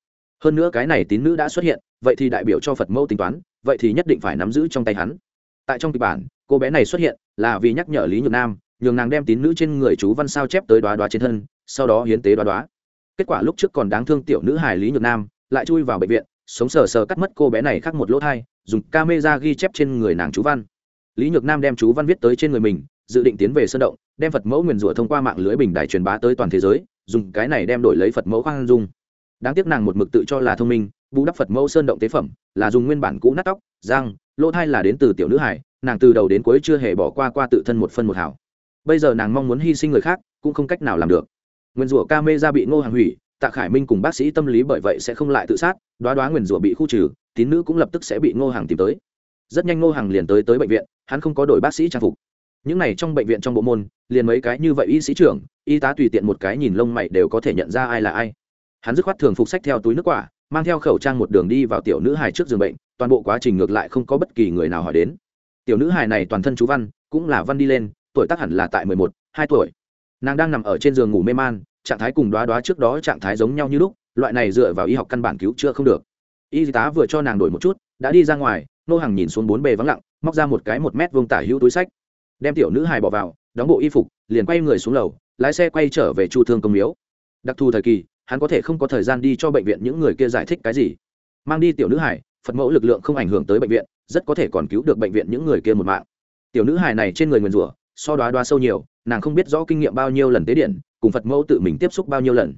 Hơn nữa cái này tín nữ đã xuất hiện, vậy thì đại biểu cho phật mẫu tính toán, vậy thì nhất định phải nắm giữ trong tay hắn. Tại trong kịch bản, cô bé này xuất hiện là vì nhắc nhở lý nhược nam, nhường nàng đem tín nữ trên người chú văn sao chép tới đoá đoá trên thân, sau đó hiến tế đoá đoá kết quả lúc trước còn đáng thương tiểu nữ hài lý nhược nam, lại chui vào bệnh viện, sống sờ sờ cắt mất cô bé này khác một lỗ thai, dùng camera ghi chép trên người nàng chú văn lý nhược nam đem chú văn viết tới trên người mình, dự định tiến về sơn động, đem phật mẫu nguyền rủa thông qua mạng lưới bình đài truyền bá tới toàn thế giới, dùng cái này đem đổi lấy phật mẫu khoan dung. Đáng tiếc nàng một mực tự cho là thông minh, bù đắp phật mẫu sơn động tế phẩm, là dùng nguyên bản cũ nát tóc, răng, lỗ thai là đến từ tiểu nữ hải, nàng từ đầu đến cuối chưa hề bỏ qua qua tự thân một phân một hảo. Bây giờ nàng mong muốn hy sinh người khác, cũng không cách nào làm được. Nguyên rủa ca mê ra bị ngô hàng hủy, tạ khải minh cùng bác sĩ tâm lý bởi vậy sẽ không lại tự sát, đoá đoá nguyền rủa bị khu trừ, tín nữ cũng lập tức sẽ bị ngô hàng tìm tới rất nhanh ngô hàng liền tới tới bệnh viện, hắn không có đổi bác sĩ trang phục. Những này trong bệnh viện trong bộ môn, liền mấy cái như vậy y sĩ trưởng, y tá tùy tiện một cái nhìn lông mày đều có thể nhận ra ai là ai. Hắn dứt khoát thường phục sách theo túi nước quả, mang theo khẩu trang một đường đi vào tiểu nữ hài trước giường bệnh, toàn bộ quá trình ngược lại không có bất kỳ người nào hỏi đến. Tiểu nữ hài này toàn thân chú văn, cũng là văn đi lên, tuổi tác hẳn là tại mười một, hai tuổi. Nàng đang nằm ở trên giường ngủ mê man, trạng thái cùng đoá đoá trước đó trạng thái giống nhau như lúc, loại này dựa vào y học căn bản cứu chữa không được. Y tá vừa cho nàng đổi một chút, đã đi ra ngoài nô hàng nhìn xuống bốn bề vắng lặng, móc ra một cái một mét vuông tả hữu túi sách. Đem tiểu nữ hài bỏ vào, đóng bộ y phục, liền quay người xuống lầu, lái xe quay trở về chu thương công miếu. Đặc thù thời kỳ, hắn có thể không có thời gian đi cho bệnh viện những người kia giải thích cái gì. Mang đi tiểu nữ hải phật mẫu lực lượng không ảnh hưởng tới bệnh viện, rất có thể còn cứu được bệnh viện những người kia một mạng. Tiểu nữ hải này trên người nguyền rủa, so đoá đoá sâu nhiều, nàng không biết rõ kinh nghiệm bao nhiêu lần tế điện, cùng phật mẫu tự mình tiếp xúc bao nhiêu lần.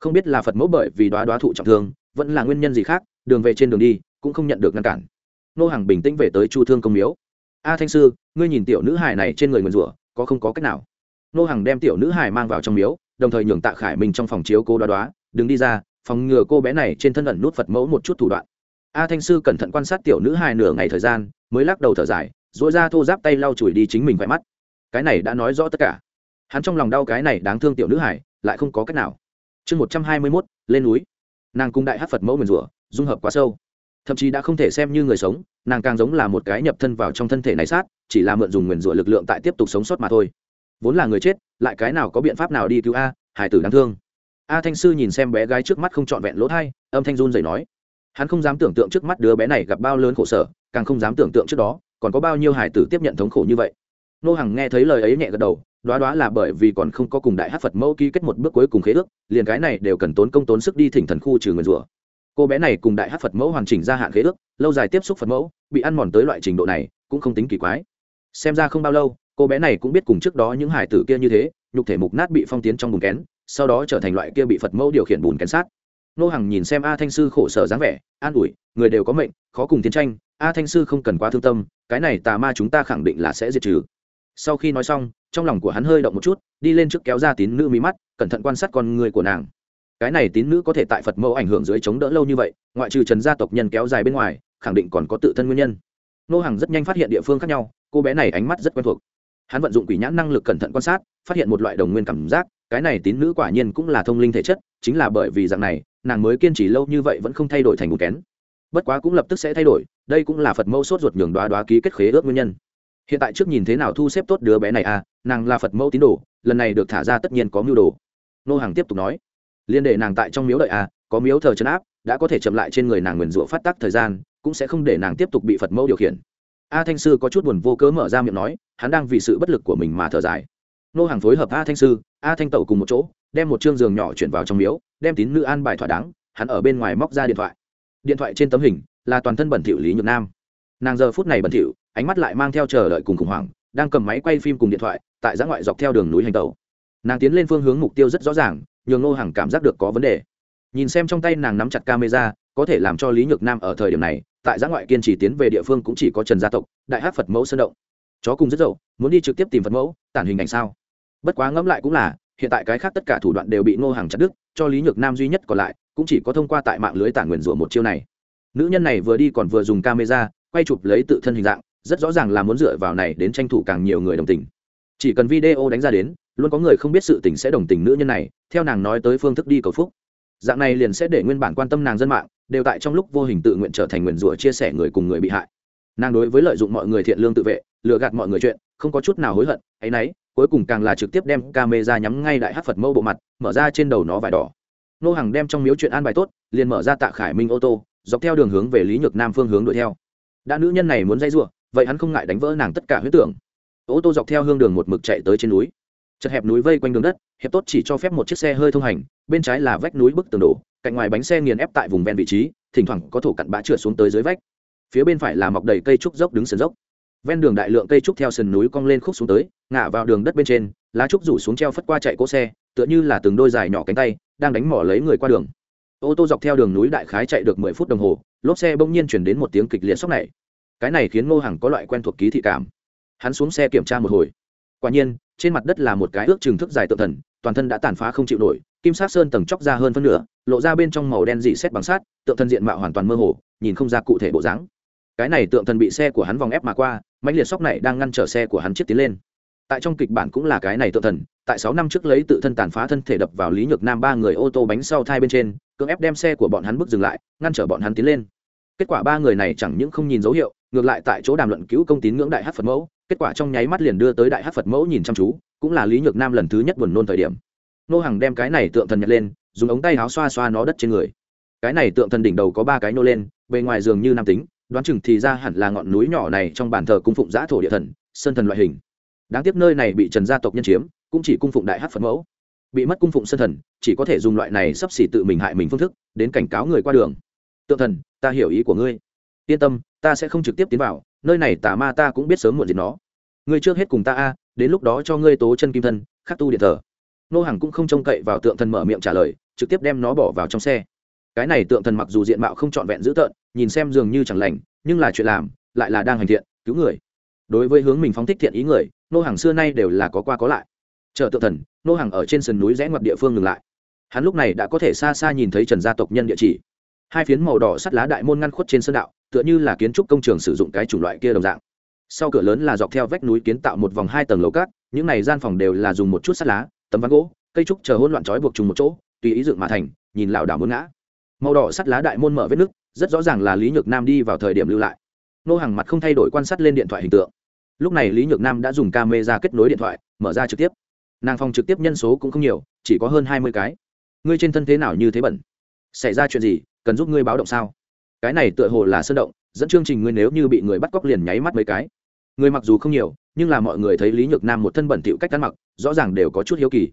Không biết là phật mẫu bởi vì đoá đoá thụ trọng thương, vẫn là nguyên nhân gì khác, đường về trên đường đi, cũng không nhận được ngăn cản nô hàng bình tĩnh về tới chu thương công miếu. A thanh sư, ngươi nhìn tiểu nữ hải này trên người nguyền rủa, có không có cách nào? Nô hàng đem tiểu nữ hải mang vào trong miếu, đồng thời nhường tạ khải minh trong phòng chiếu cô đoá đoá, đừng đi ra, phòng ngừa cô bé này trên thân ẩn nút phật mẫu một chút thủ đoạn. A thanh sư cẩn thận quan sát tiểu nữ hài nửa ngày thời gian, mới lắc đầu thở dài dỗi ra thô giáp tay lau chùi đi chính mình vải mắt. Cái này đã nói rõ tất cả. Hắn trong lòng đau cái này đáng thương tiểu nữ hải lại không có cách nào. Chương một trăm hai mươi mốt, lên núi. Nàng cung đại hát phật mẫu nguyền rủa, dung hợp quá sâu thậm chí đã không thể xem như người sống, nàng càng giống là một cái nhập thân vào trong thân thể này sát, chỉ là mượn dùng nguyền rủa lực lượng tại tiếp tục sống sót mà thôi. Vốn là người chết, lại cái nào có biện pháp nào đi cứu a hải tử đáng thương. A thanh sư nhìn xem bé gái trước mắt không trọn vẹn lỗ thai, âm thanh run dày nói, hắn không dám tưởng tượng trước mắt đứa bé này gặp bao lớn khổ sở, càng không dám tưởng tượng trước đó, còn có bao nhiêu hải tử tiếp nhận thống khổ như vậy. Nô hằng nghe thấy lời ấy nhẹ gật đầu, đoá đoá là bởi vì còn không có cùng đại hát phật mẫu ký kết một bước cuối cùng khế ước, liền cái này đều cần tốn công tốn sức đi thỉnh thần khu trừ người rủa cô bé này cùng đại hát phật mẫu hoàn chỉnh gia hạn khế ước, lâu dài tiếp xúc phật mẫu, bị ăn mòn tới loại trình độ này, cũng không tính kỳ quái. Xem ra không bao lâu, cô bé này cũng biết cùng trước đó những hải tử kia như thế, nhục thể mục nát bị phong tiến trong bùn kén, sau đó trở thành loại kia bị phật mẫu điều khiển bùn kén sát. Nô hằng nhìn xem a thanh sư khổ sở dáng vẻ, an ủi, người đều có mệnh, khó cùng tiến tranh, a thanh sư không cần quá thương tâm, cái này tà ma chúng ta khẳng định là sẽ diệt trừ. Sau khi nói xong, trong lòng của hắn hơi động một chút, đi lên trước kéo ra tín nữ mí mắt, cẩn thận quan sát con người của nàng cái này tín nữ có thể tại phật mẫu ảnh hưởng dưới chống đỡ lâu như vậy, ngoại trừ trần gia tộc nhân kéo dài bên ngoài, khẳng định còn có tự thân nguyên nhân. Nô hàng rất nhanh phát hiện địa phương khác nhau, cô bé này ánh mắt rất quen thuộc. Hắn vận dụng quỷ nhãn năng lực cẩn thận quan sát, phát hiện một loại đồng nguyên cảm giác, cái này tín nữ quả nhiên cũng là thông linh thể chất, chính là bởi vì dạng này, nàng mới kiên trì lâu như vậy vẫn không thay đổi thành một kén. Bất quá cũng lập tức sẽ thay đổi, đây cũng là phật mẫu sốt ruột nhường đoá đoá ký kết khế ước nguyên nhân. Hiện tại trước nhìn thế nào thu xếp tốt đứa bé này à nàng là phật mẫu tín đồ, lần này được thả ra tất nhiên có mưu đồ. Nô hàng tiếp tục nói liên để nàng tại trong miếu đợi à có miếu thờ chấn áp, đã có thể chậm lại trên người nàng nguyền rủa phát tác thời gian, cũng sẽ không để nàng tiếp tục bị phật mẫu điều khiển. A thanh sư có chút buồn vô cớ mở ra miệng nói, hắn đang vì sự bất lực của mình mà thở dài. Nô hàng phối hợp a thanh sư, a thanh tẩu cùng một chỗ, đem một chương giường nhỏ chuyển vào trong miếu, đem tín nữ an bài thỏa đáng, hắn ở bên ngoài móc ra điện thoại. Điện thoại trên tấm hình là toàn thân bẩn thỉu lý nhược nam. Nàng giờ phút này bẩn thỉu, ánh mắt lại mang theo chờ đợi cùng khủng hoảng, đang cầm máy quay phim cùng điện thoại, tại giã ngoại dọc theo đường núi hành tàu nàng tiến lên phương hướng mục tiêu rất rõ ràng nhường nô hàng cảm giác được có vấn đề. Nhìn xem trong tay nàng nắm chặt camera, có thể làm cho lý nhược nam ở thời điểm này, tại giã ngoại kiên trì tiến về địa phương cũng chỉ có trần gia tộc, đại hát phật mẫu sơn động. Chó cùng rất dậu, muốn đi trực tiếp tìm phật mẫu, tản hình ảnh sao? Bất quá ngẫm lại cũng là, hiện tại cái khác tất cả thủ đoạn đều bị ngô hàng chặt đứt, cho lý nhược nam duy nhất còn lại, cũng chỉ có thông qua tại mạng lưới tản nguyền rủa một chiêu này. Nữ nhân này vừa đi còn vừa dùng camera, quay chụp lấy tự thân hình dạng, rất rõ ràng là muốn dựa vào này đến tranh thủ càng nhiều người đồng tình chỉ cần video đánh ra đến, luôn có người không biết sự tình sẽ đồng tình nữ nhân này, theo nàng nói tới phương thức đi cầu phúc. Dạng này liền sẽ để nguyên bản quan tâm nàng dân mạng, đều tại trong lúc vô hình tự nguyện trở thành nguyền rủa chia sẻ người cùng người bị hại. Nàng đối với lợi dụng mọi người thiện lương tự vệ, lừa gạt mọi người chuyện, không có chút nào hối hận hay y cuối cùng càng là trực tiếp đem ca mê ra nhắm ngay đại hát phật mâu bộ mặt, mở ra trên đầu nó vải đỏ. Nô hàng đem trong miếu chuyện an bài tốt, liền mở ra tạ khải minh ô tô, dọc theo đường hướng về lý nhược nam phương hướng đuổi theo. Đã nữ nhân này muốn dây giụa vậy hắn không ngại đánh vỡ nàng tất cả huyết tưởng ô tô dọc theo hương đường một mực chạy tới trên núi. Chật hẹp núi vây quanh đường đất, hiệp tốt chỉ cho phép một chiếc xe hơi thông hành, bên trái là vách núi bức tường đổ, cạnh ngoài bánh xe nghiền ép tại vùng ven vị trí, thỉnh thoảng có thổ cặn bã trượt xuống tới dưới vách. Phía bên phải là mọc đầy cây trúc dốc đứng sườn dốc. Ven đường đại lượng cây trúc theo sườn núi cong lên khúc xuống tới, ngả vào đường đất bên trên, lá trúc rủ xuống treo phất qua chạy cỗ xe, tựa như là từng đôi dài nhỏ cánh tay, đang đánh mỏ lấy người qua đường. Ô tô dọc theo đường núi đại khái chạy được mười phút đồng hồ, lốp xe bỗng nhiên chuyển đến một tiếng kịch liệt sốc này. Cái này khiến ngô hằng có loại quen thuộc ký thị cảm hắn xuống xe kiểm tra một hồi. Quả nhiên, trên mặt đất là một cái ước trừng thức dài tự thần, toàn thân đã tàn phá không chịu nổi, kim sát sơn tầng chóc ra hơn phân nửa, lộ ra bên trong màu đen dị xét bằng sát tượng thân diện mạo hoàn toàn mơ hồ, nhìn không ra cụ thể bộ dáng. Cái này tượng thần bị xe của hắn vòng ép mà qua, mãnh liệt sóc này đang ngăn trở xe của hắn chiếc tiến lên. Tại trong kịch bản cũng là cái này tượng thần, tại sáu năm trước lấy tự thân tàn phá thân thể đập vào lý nhược nam ba người ô tô bánh sau thai bên trên, cưỡng ép đem xe của bọn hắn bước dừng lại, ngăn trở bọn hắn tiến lên kết quả ba người này chẳng những không nhìn dấu hiệu, ngược lại tại chỗ đàm luận cứu công tín ngưỡng đại hát phật mẫu. Kết quả trong nháy mắt liền đưa tới đại hát phật mẫu nhìn chăm chú, cũng là lý nhược nam lần thứ nhất buồn nôn thời điểm. Nô hàng đem cái này tượng thần nhặt lên, dùng ống tay áo xoa xoa nó đất trên người. Cái này tượng thần đỉnh đầu có ba cái nô lên, bề ngoài dường như nam tính, đoán chừng thì ra hẳn là ngọn núi nhỏ này trong bàn thờ cung phụng giã thổ địa thần, sơn thần loại hình. Đáng tiếc nơi này bị trần gia tộc nhân chiếm, cũng chỉ cung phụng đại hát phật mẫu. Bị mất cung phụng sơn thần, chỉ có thể dùng loại này sắp xỉ tự mình hại mình phương thức, đến cảnh cáo người qua đường. Tượng thần ta hiểu ý của ngươi. Yên tâm, ta sẽ không trực tiếp tiến vào, nơi này tà ma ta cũng biết sớm muộn gì nó. Ngươi trước hết cùng ta a, đến lúc đó cho ngươi tố chân kim thân, khắc tu điện thờ. Nô hàng cũng không trông cậy vào tượng thần mở miệng trả lời, trực tiếp đem nó bỏ vào trong xe. Cái này tượng thần mặc dù diện mạo không trọn vẹn dữ tợn, nhìn xem dường như chẳng lành, nhưng là chuyện làm, lại là đang hành thiện, cứu người. Đối với hướng mình phóng thích thiện ý người, nô hàng xưa nay đều là có qua có lại. Chợ tượng thần, nô hàng ở trên sườn núi rẽ ngoặt địa phương ngừng lại. Hắn lúc này đã có thể xa xa nhìn thấy trần gia tộc nhân địa chỉ hai phiến màu đỏ sắt lá đại môn ngăn khuất trên sơn đạo, tựa như là kiến trúc công trường sử dụng cái chủng loại kia đồng dạng. Sau cửa lớn là dọc theo vách núi kiến tạo một vòng hai tầng lầu cát, những này gian phòng đều là dùng một chút sắt lá, tấm ván gỗ, cây trúc chờ hỗn loạn trói buộc chung một chỗ, tùy ý dựng mà thành, nhìn lảo đảo muốn ngã. Màu đỏ sắt lá đại môn mở vết nứt, rất rõ ràng là lý nhược nam đi vào thời điểm lưu lại. Nô hàng mặt không thay đổi quan sát lên điện thoại hình tượng. Lúc này lý nhược nam đã dùng camera kết nối điện thoại, mở ra trực tiếp. Nàng phòng trực tiếp nhân số cũng không nhiều, chỉ có hơn hai mươi cái. Ngươi trên thân thế nào như thế bẩn? Xảy ra chuyện gì? Cần giúp ngươi báo động sao? Cái này tựa hồ là sơn động, dẫn chương trình ngươi nếu như bị người bắt cóc liền nháy mắt mấy cái. Người mặc dù không nhiều, nhưng là mọi người thấy lý nhược nam một thân bẩn thịu cách ăn mặc, rõ ràng đều có chút hiếu kỳ.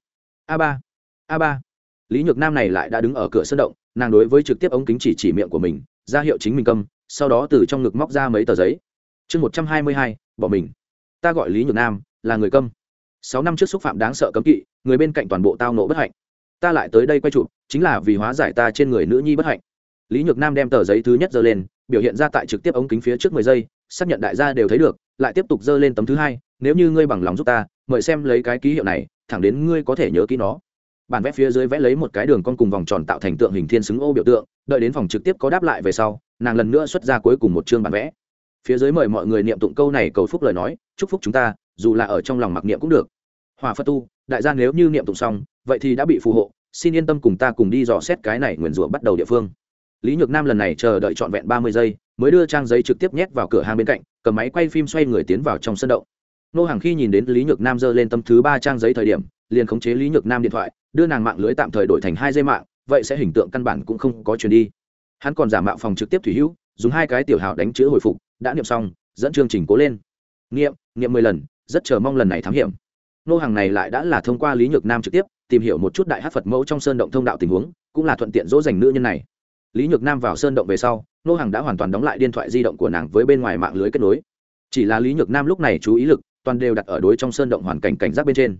A ba a ba. Lý nhược nam này lại đã đứng ở cửa sơn động, nàng đối với trực tiếp ống kính chỉ chỉ miệng của mình, ra hiệu chính mình câm sau đó từ trong ngực móc ra mấy tờ giấy. Chương một trăm hai mươi hai, bỏ mình. Ta gọi lý nhược nam, là người câm sáu năm trước xúc phạm đáng sợ cấm kỵ, người bên cạnh toàn bộ tao nộ bất hạnh. Ta lại tới đây quay chụp, chính là vì hóa giải ta trên người nữ nhi bất hạnh lý nhược nam đem tờ giấy thứ nhất giơ lên, biểu hiện ra tại trực tiếp ống kính phía trước mười giây, xác nhận đại gia đều thấy được, lại tiếp tục giơ lên tấm thứ hai, nếu như ngươi bằng lòng giúp ta, mời xem lấy cái ký hiệu này, thẳng đến ngươi có thể nhớ kỹ nó. Bản vẽ phía dưới vẽ lấy một cái đường con cùng vòng tròn tạo thành tượng hình thiên xứng ô biểu tượng, đợi đến phòng trực tiếp có đáp lại về sau, nàng lần nữa xuất ra cuối cùng một chương bản vẽ. Phía dưới mời mọi người niệm tụng câu này cầu phúc lời nói, chúc phúc chúng ta, dù là ở trong lòng mặc niệm cũng được. Hòa phật tu, đại gia nếu như niệm tụng xong, vậy thì đã bị phù hộ, xin yên tâm cùng ta cùng đi dò xét cái này nguyền rủa bắt đầu địa phương lý nhược nam lần này chờ đợi trọn vẹn ba mươi giây, mới đưa trang giấy trực tiếp nhét vào cửa hàng bên cạnh, cầm máy quay phim xoay người tiến vào trong sân động. Nô hàng khi nhìn đến lý nhược nam giơ lên tâm thứ ba trang giấy thời điểm, liền khống chế lý nhược nam điện thoại, đưa nàng mạng lưới tạm thời đổi thành hai dây mạng, vậy sẽ hình tượng căn bản cũng không có chuyển đi. Hắn còn giả mạo phòng trực tiếp thủy hữu, dùng hai cái tiểu hào đánh chữ hồi phục, đã niệm xong, dẫn chương trình cố lên. Niệm niệm mười lần, rất chờ mong lần này thám hiểm. Nô hàng này lại đã là thông qua lý nhược nam trực tiếp, tìm hiểu một chút đại hát phật mẫu trong sơn động thông đạo tình huống, cũng là thuận tiện dỗ dành nữ nhân này lý nhược nam vào sơn động về sau, nô hàng đã hoàn toàn đóng lại điện thoại di động của nàng với bên ngoài mạng lưới kết nối. Chỉ là lý nhược nam lúc này chú ý lực, toàn đều đặt ở đối trong sơn động hoàn cảnh cảnh giác bên trên.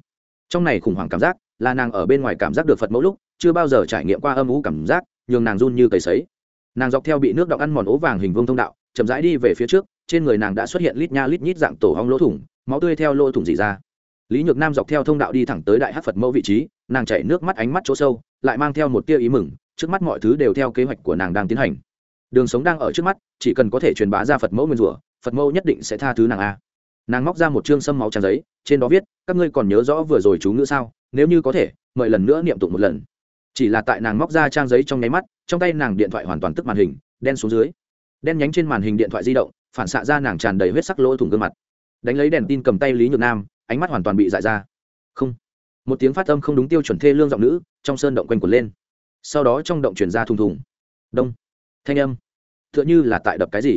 Trong này khủng hoảng cảm giác, là nàng ở bên ngoài cảm giác được phật mẫu lúc, chưa bao giờ trải nghiệm qua âm ú cảm giác, nhường nàng run như cầy sấy. Nàng dọc theo bị nước đọng ăn mòn ố vàng hình vương thông đạo, chậm rãi đi về phía trước, trên người nàng đã xuất hiện lít nha lít nhít dạng tổ hong lỗ thủng, máu tươi theo lỗ thủng dỉ ra. Lý nhược nam dọc theo thông đạo đi thẳng tới đại hát phật mẫu vị trí, nàng chảy nước mắt ánh mắt chỗ sâu, lại mang theo một tia ý mừng trước mắt mọi thứ đều theo kế hoạch của nàng đang tiến hành. Đường sống đang ở trước mắt, chỉ cần có thể truyền bá ra phật mẫu nguyên rủa, phật mẫu nhất định sẽ tha thứ nàng a. Nàng móc ra một chương sâm máu tràn giấy, trên đó viết, các ngươi còn nhớ rõ vừa rồi chú ngữ sao? Nếu như có thể, mời lần nữa niệm tụng một lần. Chỉ là tại nàng móc ra trang giấy trong nháy mắt, trong tay nàng điện thoại hoàn toàn tức màn hình, đen xuống dưới. Đen nhánh trên màn hình điện thoại di động, phản xạ ra nàng tràn đầy huyết sắc lỗ thủng gương mặt. Đánh lấy đèn tin cầm tay lý nhược nam, ánh mắt hoàn toàn bị dại ra. Không. Một tiếng phát âm không đúng tiêu chuẩn thê lương giọng nữ trong sơn động quanh quẩn lên sau đó trong động chuyển ra thùng thùng. Đông. Thanh âm. T h ư ợ n h ư là tại đập cái gì.